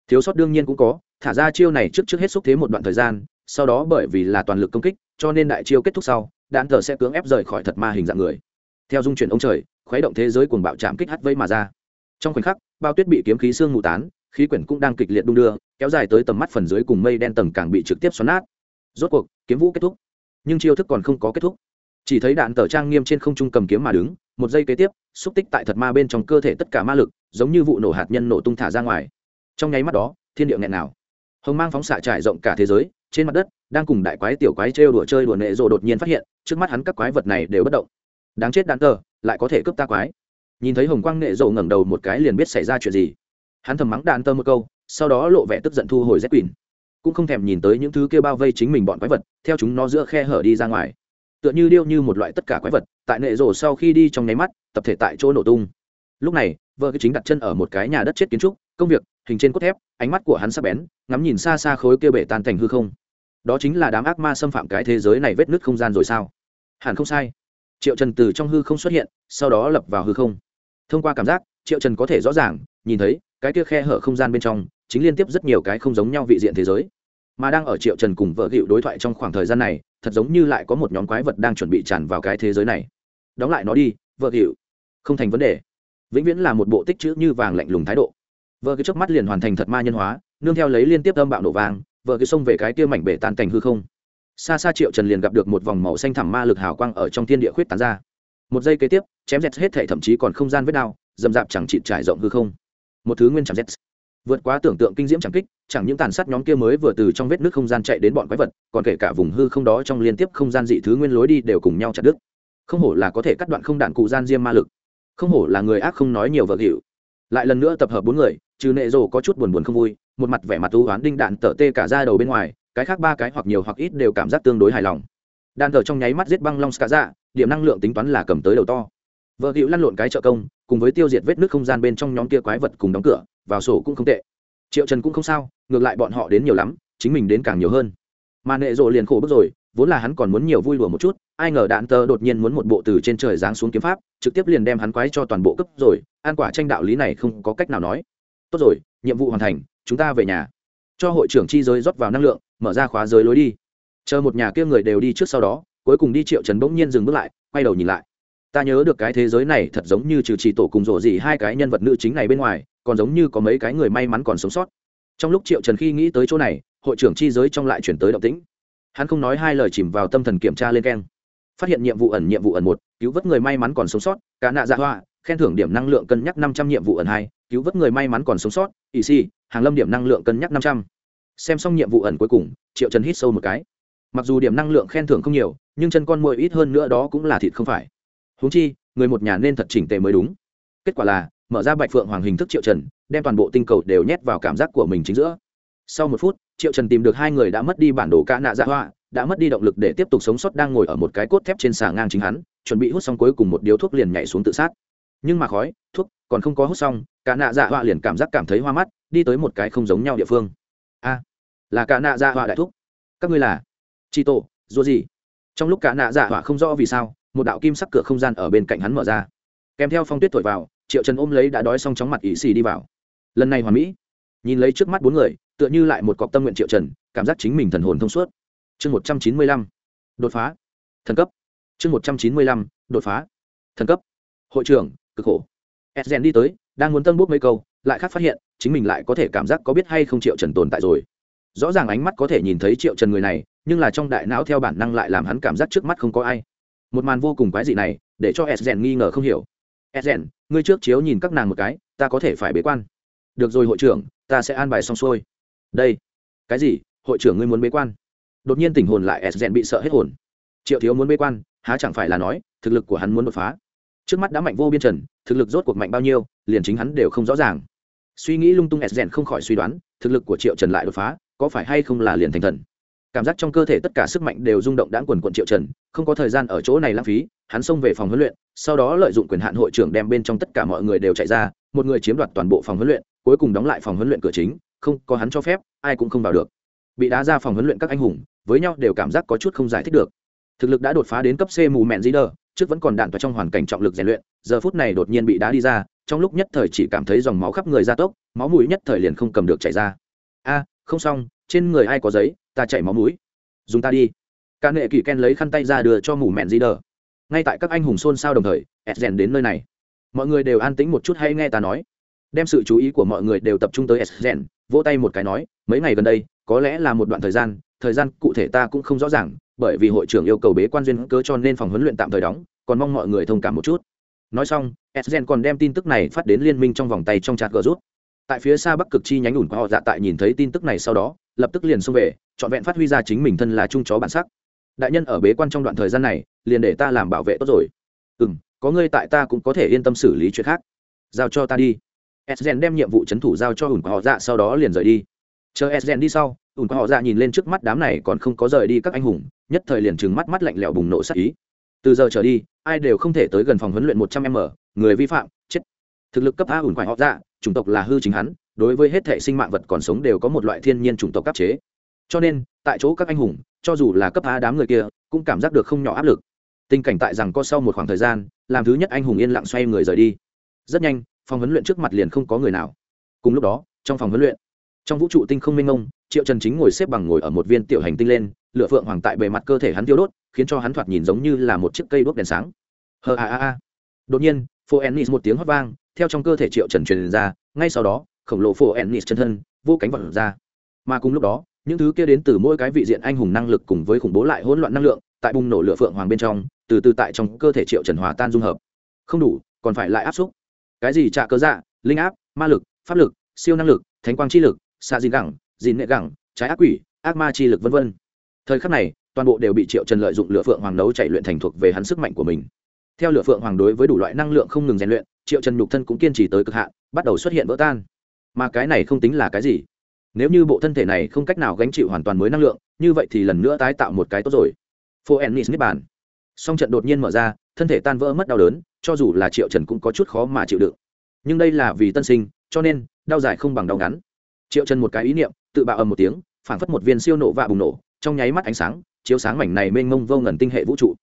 Thiếu sót đương nhiên cũng có, thả ra chiêu này trước trước hết xúc thế một đoạn thời gian, sau đó bởi vì là toàn lực công kích, cho nên đại chiêu kết thúc sau, đạn tờ sẽ cưỡng ép rời khỏi thật ma hình dạng người. Theo dung chuyển ông trời, khuấy động thế giới cuồng bạo chạm kích hắt vây mà ra. Trong khoảnh khắc, bao tuyết bị kiếm khí xương mù tán, khí quyển cũng đang kịch liệt đung đưa, kéo dài tới tầm mắt phần dưới cùng mây đen tầng càng bị trực tiếp xoắn nát. Rốt cuộc, kiếm vũ kết thúc. Nhưng chiêu thức còn không có kết thúc. Chỉ thấy đạn tờ trang nghiêm trên không trung cầm kiếm mà đứng một giây kế tiếp, xúc tích tại thật ma bên trong cơ thể tất cả ma lực, giống như vụ nổ hạt nhân nổ tung thả ra ngoài. Trong nháy mắt đó, thiên địa nghẹn nào. Hồng mang phóng xạ trải rộng cả thế giới, trên mặt đất, đang cùng đại quái tiểu quái trêu đùa chơi đùa nệ rồ đột nhiên phát hiện, trước mắt hắn các quái vật này đều bất động. Đáng chết đáng tờ, lại có thể cướp ta quái. Nhìn thấy hồng quang nệ rồ ngẩng đầu một cái liền biết xảy ra chuyện gì. Hắn thầm mắng đàn tơ một câu, sau đó lộ vẻ tức giận thu hồi z quỳnh. Cũng không thèm nhìn tới những thứ kia bao vây chính mình bọn quái vật, theo chúng nó giữa khe hở đi ra ngoài tựa như điêu như một loại tất cả quái vật, tại nệ rổ sau khi đi trong nháy mắt, tập thể tại chỗ nổ tung. Lúc này, vợ cái chính đặt chân ở một cái nhà đất chết kiến trúc, công việc, hình trên cốt thép, ánh mắt của hắn sắp bén, ngắm nhìn xa xa khối kia bể tan thành hư không. Đó chính là đám ác ma xâm phạm cái thế giới này vết nứt không gian rồi sao? Hẳn không sai. Triệu trần từ trong hư không xuất hiện, sau đó lập vào hư không. Thông qua cảm giác, triệu trần có thể rõ ràng, nhìn thấy, cái kia khe hở không gian bên trong, chính liên tiếp rất nhiều cái không giống nhau vị diện thế giới. Mà đang ở triệu trần cùng vợ hiệu đối thoại trong khoảng thời gian này thật giống như lại có một nhóm quái vật đang chuẩn bị tràn vào cái thế giới này. Đóng lại nó đi, vợ hiệu không thành vấn đề. Vĩnh viễn là một bộ tích chữ như vàng lạnh lùng thái độ. Vợ cái chớp mắt liền hoàn thành thật ma nhân hóa, nương theo lấy liên tiếp âm bạo nổ vàng vợ cái xông về cái kia mảnh bể tàn cảnh hư không. Xa xa triệu trần liền gặp được một vòng màu xanh thẳm ma lực hào quang ở trong thiên địa khuyết tán ra. Một giây kế tiếp, chém dẹt hết thể thậm chí còn không gian vết đao, dầm dạp chẳng chịt trải rộng hư không. Một thứ nguyên chẳng dẹt vượt quá tưởng tượng kinh diễm chẳng kích, chẳng những tàn sát nhóm kia mới vừa từ trong vết nước không gian chạy đến bọn quái vật, còn kể cả vùng hư không đó trong liên tiếp không gian dị thứ nguyên lối đi đều cùng nhau chặt đứt. Không hổ là có thể cắt đoạn không đạn cụ gian diêm ma lực. Không hổ là người ác không nói nhiều vợ hiệu lại lần nữa tập hợp bốn người, trừ nệ rồ có chút buồn buồn không vui, một mặt vẻ mặt tu hoán đinh đạn tở tê cả ra đầu bên ngoài, cái khác ba cái hoặc nhiều hoặc ít đều cảm giác tương đối hài lòng. Đạn tở trong nháy mắt giết băng long ska ra dạ, điểm năng lượng tính toán là cầm tới đầu to. Vợ hiệu lăn lộn cái trợ công, cùng với tiêu diệt vết nước không gian bên trong nhóm kia quái vật cùng đóng cửa vào sổ cũng không tệ. Triệu trần cũng không sao, ngược lại bọn họ đến nhiều lắm, chính mình đến càng nhiều hơn. Mà nệ rộ liền khổ bức rồi, vốn là hắn còn muốn nhiều vui đùa một chút, ai ngờ đạn tơ đột nhiên muốn một bộ từ trên trời giáng xuống kiếm pháp, trực tiếp liền đem hắn quái cho toàn bộ cấp rồi, an quả tranh đạo lý này không có cách nào nói. Tốt rồi, nhiệm vụ hoàn thành, chúng ta về nhà. Cho hội trưởng chi giới rót vào năng lượng, mở ra khóa giới lối đi. Chờ một nhà kia người đều đi trước sau đó, cuối cùng đi triệu trần bỗng nhiên dừng bước lại, quay đầu nhìn lại. Ta nhớ được cái thế giới này thật giống như trừ chỉ tổ cùng rổ gì hai cái nhân vật nữ chính này bên ngoài còn giống như có mấy cái người may mắn còn sống sót. Trong lúc triệu trần khi nghĩ tới chỗ này, hội trưởng chi giới trong lại chuyển tới động tĩnh. Hắn không nói hai lời chìm vào tâm thần kiểm tra lên keng. Phát hiện nhiệm vụ ẩn, nhiệm vụ ẩn một, cứu vớt người may mắn còn sống sót, cả nạ dạ hoa, khen thưởng điểm năng lượng cân nhắc năm trăm, nhiệm vụ ẩn hai, cứu vớt người may mắn còn sống sót ỵ si hàng lâm điểm năng lượng cân nhắc năm trăm. Xem xong nhiệm vụ ẩn cuối cùng, triệu trần hít sâu một cái. Mặc dù điểm năng lượng khen thưởng không nhiều, nhưng chân con mồi ít hơn nữa đó cũng là thịt không phải. Huống chi, người một nhà nên thật chỉnh tề mới đúng. Kết quả là mở ra bạch phượng hoàng hình thức triệu trần, đem toàn bộ tinh cầu đều nhét vào cảm giác của mình chính giữa. Sau một phút, triệu trần tìm được hai người đã mất đi bản đồ ca nạ dạ hoa, đã mất đi động lực để tiếp tục sống sót đang ngồi ở một cái cốt thép trên xà ngang chính hắn, chuẩn bị hút xong cuối cùng một điếu thuốc liền nhảy xuống tự sát. Nhưng mà khói, thuốc, còn không có hút xong cả nạ dạ hoa liền cảm giác cảm thấy hoa mắt, đi tới một cái không giống nhau địa phương. A, là cả nạ dạ hoa đại thúc. Các ngươi là chi tổ dù gì trong lúc cả nạ dạ hoa không rõ vì sao, một đạo kim sắc cửa không gian ở bên cạnh hắn mở ra. Kèm theo phong tuyết thổi vào triệu trần ôm lấy đã đói xong chóng mặt ỵ xì đi vào lần này hoàn mỹ nhìn lấy trước mắt bốn người tựa như lại một cọc tâm nguyện triệu trần cảm giác chính mình thần hồn thông suốt chương một trăm chín mươi lăm đột phá thần cấp chương một trăm chín mươi lăm đột phá thần cấp hội trưởng cực khổ edgen đi tới đang muốn tân bút mấy câu lại khác phát hiện chính mình lại có thể cảm giác có biết hay không triệu trần tồn tại rồi rõ ràng ánh mắt có thể nhìn thấy triệu trần người này nhưng là trong đại não theo bản năng lại làm hắn cảm giác trước mắt không có ai một màn vô cùng quái dị này để cho edgen nghi ngờ không hiểu Ezen, ngươi trước chiếu nhìn các nàng một cái ta có thể phải bế quan. Được rồi hội trưởng ta sẽ an bài xong xuôi. Đây. Cái gì? Hội trưởng ngươi muốn bế quan. Đột nhiên tình hồn lại Ezen bị sợ hết hồn. Triệu thiếu muốn bế quan há chẳng phải là nói thực lực của hắn muốn đột phá. Trước mắt đã mạnh vô biên trần thực lực rốt cuộc mạnh bao nhiêu liền chính hắn đều không rõ ràng. Suy nghĩ lung tung Ezen không khỏi suy đoán thực lực của triệu trần lại đột phá có phải hay không là liền thành thần? Cảm giác trong cơ thể tất cả sức mạnh đều rung động đãng quần quận triệu trần, không có thời gian ở chỗ này lãng phí, hắn xông về phòng huấn luyện, sau đó lợi dụng quyền hạn hội trưởng đem bên trong tất cả mọi người đều chạy ra, một người chiếm đoạt toàn bộ phòng huấn luyện, cuối cùng đóng lại phòng huấn luyện cửa chính, không, có hắn cho phép, ai cũng không vào được. Bị đá ra phòng huấn luyện các anh hùng, với nhau đều cảm giác có chút không giải thích được. Thực lực đã đột phá đến cấp c mù mẹn dĩ đờ trước vẫn còn đạn vào trong hoàn cảnh trọng lực rèn luyện, giờ phút này đột nhiên bị đá đi ra, trong lúc nhất thời chỉ cảm thấy dòng máu khắp người ra tốc, máu mũi nhất thời liền không cầm được chảy ra. A, không xong, trên người ai có giấy ta chảy máu mũi. Dùng ta đi. Ca nghệ kỳ ken lấy khăn tay ra đưa cho mù mẹn di đờ ngay tại các anh hùng xôn xao đồng thời ed rèn đến nơi này. Mọi người đều an tĩnh một chút hay nghe ta nói. Đem sự chú ý của mọi người đều tập trung tới ed rèn vỗ tay một cái nói, mấy ngày gần đây, có lẽ là một đoạn thời gian thời gian cụ thể ta cũng không rõ ràng, bởi vì hội trưởng yêu cầu bế quan duyên cớ cho nên phòng huấn luyện tạm thời đóng, còn mong mọi người thông cảm một chút. Nói xong edgen còn đem tin tức này phát đến liên minh trong vòng tay trong chặt gờ rút tại phía xa bắc cực chi nhánh ủn của họ dạ tại nhìn thấy tin tức này sau đó, lập tức liền xông về trọn vẹn phát huy ra chính mình thân là trung chó bản sắc. Đại nhân ở bế quan trong đoạn thời gian này, liền để ta làm bảo vệ tốt rồi. Ừ m có ngươi tại ta cũng có thể yên tâm xử lý chuyện khác. Giao cho ta đi. Edgen đem nhiệm vụ c h ấ n thủ giao cho ủn của họ dạ sau đó liền rời đi. Chờ edgen đi sau ủn của họ dạ nhìn lên trước mắt đám này còn không có rời đi các anh hùng, nhất thời liền trừng mắt mắt lạnh lẽo bùng nổ sắc ý. Từ giờ trở đi, ai đều không thể tới gần phòng huấn luyện một trăm m người vi phạm, chết. Thực lực cấp a ủn khoại họ dạ chủng tộc là hư chính hắn, đối với hết thể sinh mạng vật còn sống đều có một loại thiên nhiên chủng tộc cấp chế cho nên, tại chỗ các anh hùng, cho dù là cấp a đám người kia, cũng cảm giác được không nhỏ áp lực. Tình cảnh tại rằng có sau một khoảng thời gian, làm thứ nhất anh hùng yên lặng xoay người rời đi. Rất nhanh, phòng huấn luyện trước mặt liền không có người nào. Cùng lúc đó, trong phòng huấn luyện, trong vũ trụ tinh không minh ông triệu trần chính ngồi xếp bằng ngồi ở một viên tiểu hành tinh lên, lửa phượng hoàng tại bề mặt cơ thể hắn tiêu đốt, khiến cho hắn thoạt nhìn giống như là một chiếc cây đuốc đèn sáng. Hờ a a a đột nhiên phố ennis một tiếng hót vang, theo trong cơ thể triệu trần truyền ra, ngay sau đó, khổng lồ phố ennis chân thân vô cánh vật ra. Mà cùng lúc đó những thứ kia đến từ mỗi cái vị diện anh hùng năng lực cùng với khủng bố lại hỗn loạn năng lượng, tại bùng nổ lửa phượng hoàng bên trong, từ từ tại trong cơ thể triệu trần hòa tan dung hợp. Không đủ, còn phải lại áp xúc. Cái gì trả cơ dạ linh áp, ma lực, pháp lực, siêu năng lực, thánh quang chi lực, xạ dìn gẳng dìn nệ gẳng, trái ác quỷ, ác ma chi lực vân vân. Thời khắc này, toàn bộ đều bị triệu trần lợi dụng lửa phượng hoàng nấu chạy luyện thành thuộc về hắn sức mạnh của mình. Theo lửa phượng hoàng đối với đủ loại năng lượng không ngừng rèn luyện, triệu trần nhục thân cũng kiên trì tới cực hạn, bắt đầu xuất hiện vỡ tan. Mà cái này không tính là cái gì nếu như bộ thân thể này không cách nào gánh chịu hoàn toàn mới năng lượng, như vậy thì lần nữa tái tạo một cái tốt rồi. Phố ennis niết bàn song trận đột nhiên mở ra, thân thể tan vỡ mất đau đớn, cho dù là triệu trần cũng có chút khó mà chịu đựng. Nhưng đây là vì tân sinh, cho nên, đau dài không bằng đau ngắn. Triệu trần một cái ý niệm, tự bạo ầm một tiếng, phảng phất một viên siêu nổ và bùng nổ, trong nháy mắt ánh sáng, chiếu sáng mảnh này mênh mông vô ngần tinh hệ vũ trụ.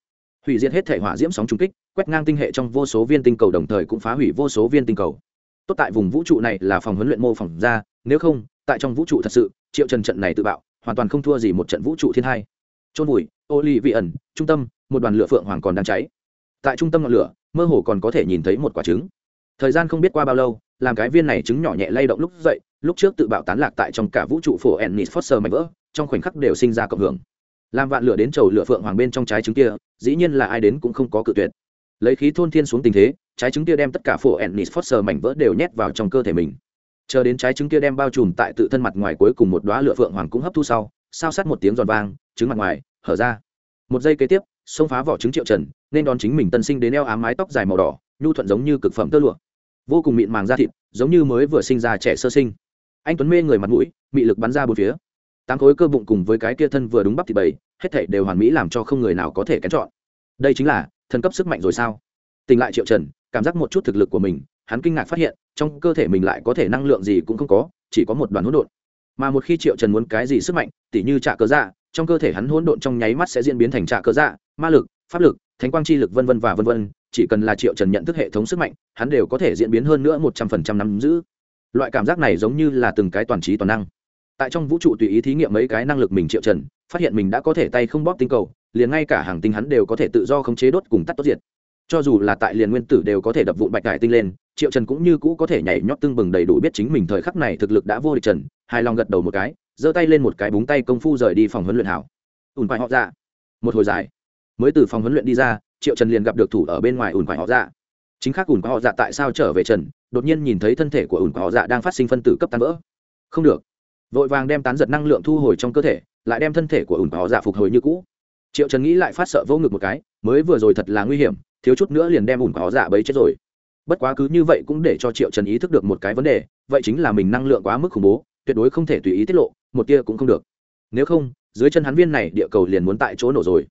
Hủy diệt hết thể hỏa diễm sóng trung kích, quét ngang tinh hệ trong vô số viên tinh cầu đồng thời cũng phá hủy vô số viên tinh cầu. Tốt tại vùng vũ trụ này là phòng huấn luyện mô phỏng ra, nếu không tại trong vũ trụ thật sự, triệu trần trận này tự bạo, hoàn toàn không thua gì một trận vũ trụ thiên hai. Trôn vùi ô ly vị ẩn, trung tâm, một đoàn lửa phượng hoàng còn đang cháy. Tại trung tâm ngọn lửa, mơ hồ còn có thể nhìn thấy một quả trứng. Thời gian không biết qua bao lâu, làm cái viên này trứng nhỏ nhẹ lay động lúc dậy, lúc trước tự bạo tán lạc tại trong cả vũ trụ phổ ennis foster mạnh vỡ, trong khoảnh khắc đều sinh ra cộng hưởng. Làm vạn lửa đến chầu lửa phượng hoàng bên trong trái trứng kia, dĩ nhiên là ai đến cũng không có cự tuyệt. Lấy khí thôn thiên xuống tình thế, trái trứng kia đem tất cả phổ ennis foster mảnh vỡ đều nhét vào trong cơ thể mình chờ đến trái trứng kia đem bao trùm tại tự thân mặt ngoài cuối cùng một đoá lửa phượng hoàng cũng hấp thu sau, sao sát một tiếng giòn vang, trứng mặt ngoài, hở ra. Một giây kế tiếp, xông phá vỏ trứng triệu trần, nên đón chính mình tân sinh đến eo ám mái tóc dài màu đỏ, nhu thuận giống như cực phẩm tơ lụa. Vô cùng mịn màng da thịt, giống như mới vừa sinh ra trẻ sơ sinh. Anh tuấn mê người mặt mũi bị lực bắn ra bốn phía. Tám khối cơ bụng cùng với cái kia thân vừa đúng bắp thịt bầy, hết thảy đều hoàn mỹ làm cho không người nào có thể kén chọn. Đây chính là thân cấp sức mạnh rồi sao? Tình lại triệu trần, cảm giác một chút thực lực của mình, hắn kinh ngạc phát hiện trong cơ thể mình lại có thể năng lượng gì cũng không có, chỉ có một đoàn hỗn độn. Mà một khi triệu trần muốn cái gì sức mạnh, tỉ như trả cớ dạ trong cơ thể hắn hỗn độn trong nháy mắt sẽ diễn biến thành trả cớ dạ ma lực, pháp lực, thánh quang chi lực vân vân và vân vân, chỉ cần là triệu trần nhận thức hệ thống sức mạnh, hắn đều có thể diễn biến hơn nữa một trăm phần trăm nắm giữ. Loại cảm giác này giống như là từng cái toàn trí toàn năng. Tại trong vũ trụ tùy ý thí nghiệm mấy cái năng lực mình triệu trần, phát hiện mình đã có thể tay không bóp tinh cầu, liền ngay cả hàng tinh hắn đều có thể tự do khống chế đốt cùng tắt tốt diệt cho dù là tại liền nguyên tử đều có thể đập vụn bạch cải tinh lên, triệu trần cũng như cũ có thể nhảy nhót tương bừng đầy đủ biết chính mình thời khắc này thực lực đã vô địch trần, hài lòng gật đầu một cái, giơ tay lên một cái búng tay công phu rời đi phòng huấn luyện hảo. Ùn phải họ ra một hồi dài. Mới từ phòng huấn luyện đi ra, triệu trần liền gặp được thủ ở bên ngoài ùn phải họ dạ. Chính khác ùn phải họ dạ tại sao trở về trần, đột nhiên nhìn thấy thân thể của ùn phải họ dạ đang phát sinh phân tử cấp tan vỡ. Không được. Vội vàng đem tán giật năng lượng thu hồi trong cơ thể, lại đem thân thể của ùn phải họ dạ phục hồi như cũ. Triệu trần nghĩ lại phát sợ vô ngực một cái, mới vừa rồi thật là nguy hiểm thiếu chút nữa liền đem ủn có dạ bấy chết rồi. Bất quá cứ như vậy cũng để cho triệu trần ý thức được một cái vấn đề, vậy chính là mình năng lượng quá mức khủng bố, tuyệt đối không thể tùy ý tiết lộ, một tia cũng không được. Nếu không, dưới chân hắn viên này địa cầu liền muốn tại chỗ nổ rồi.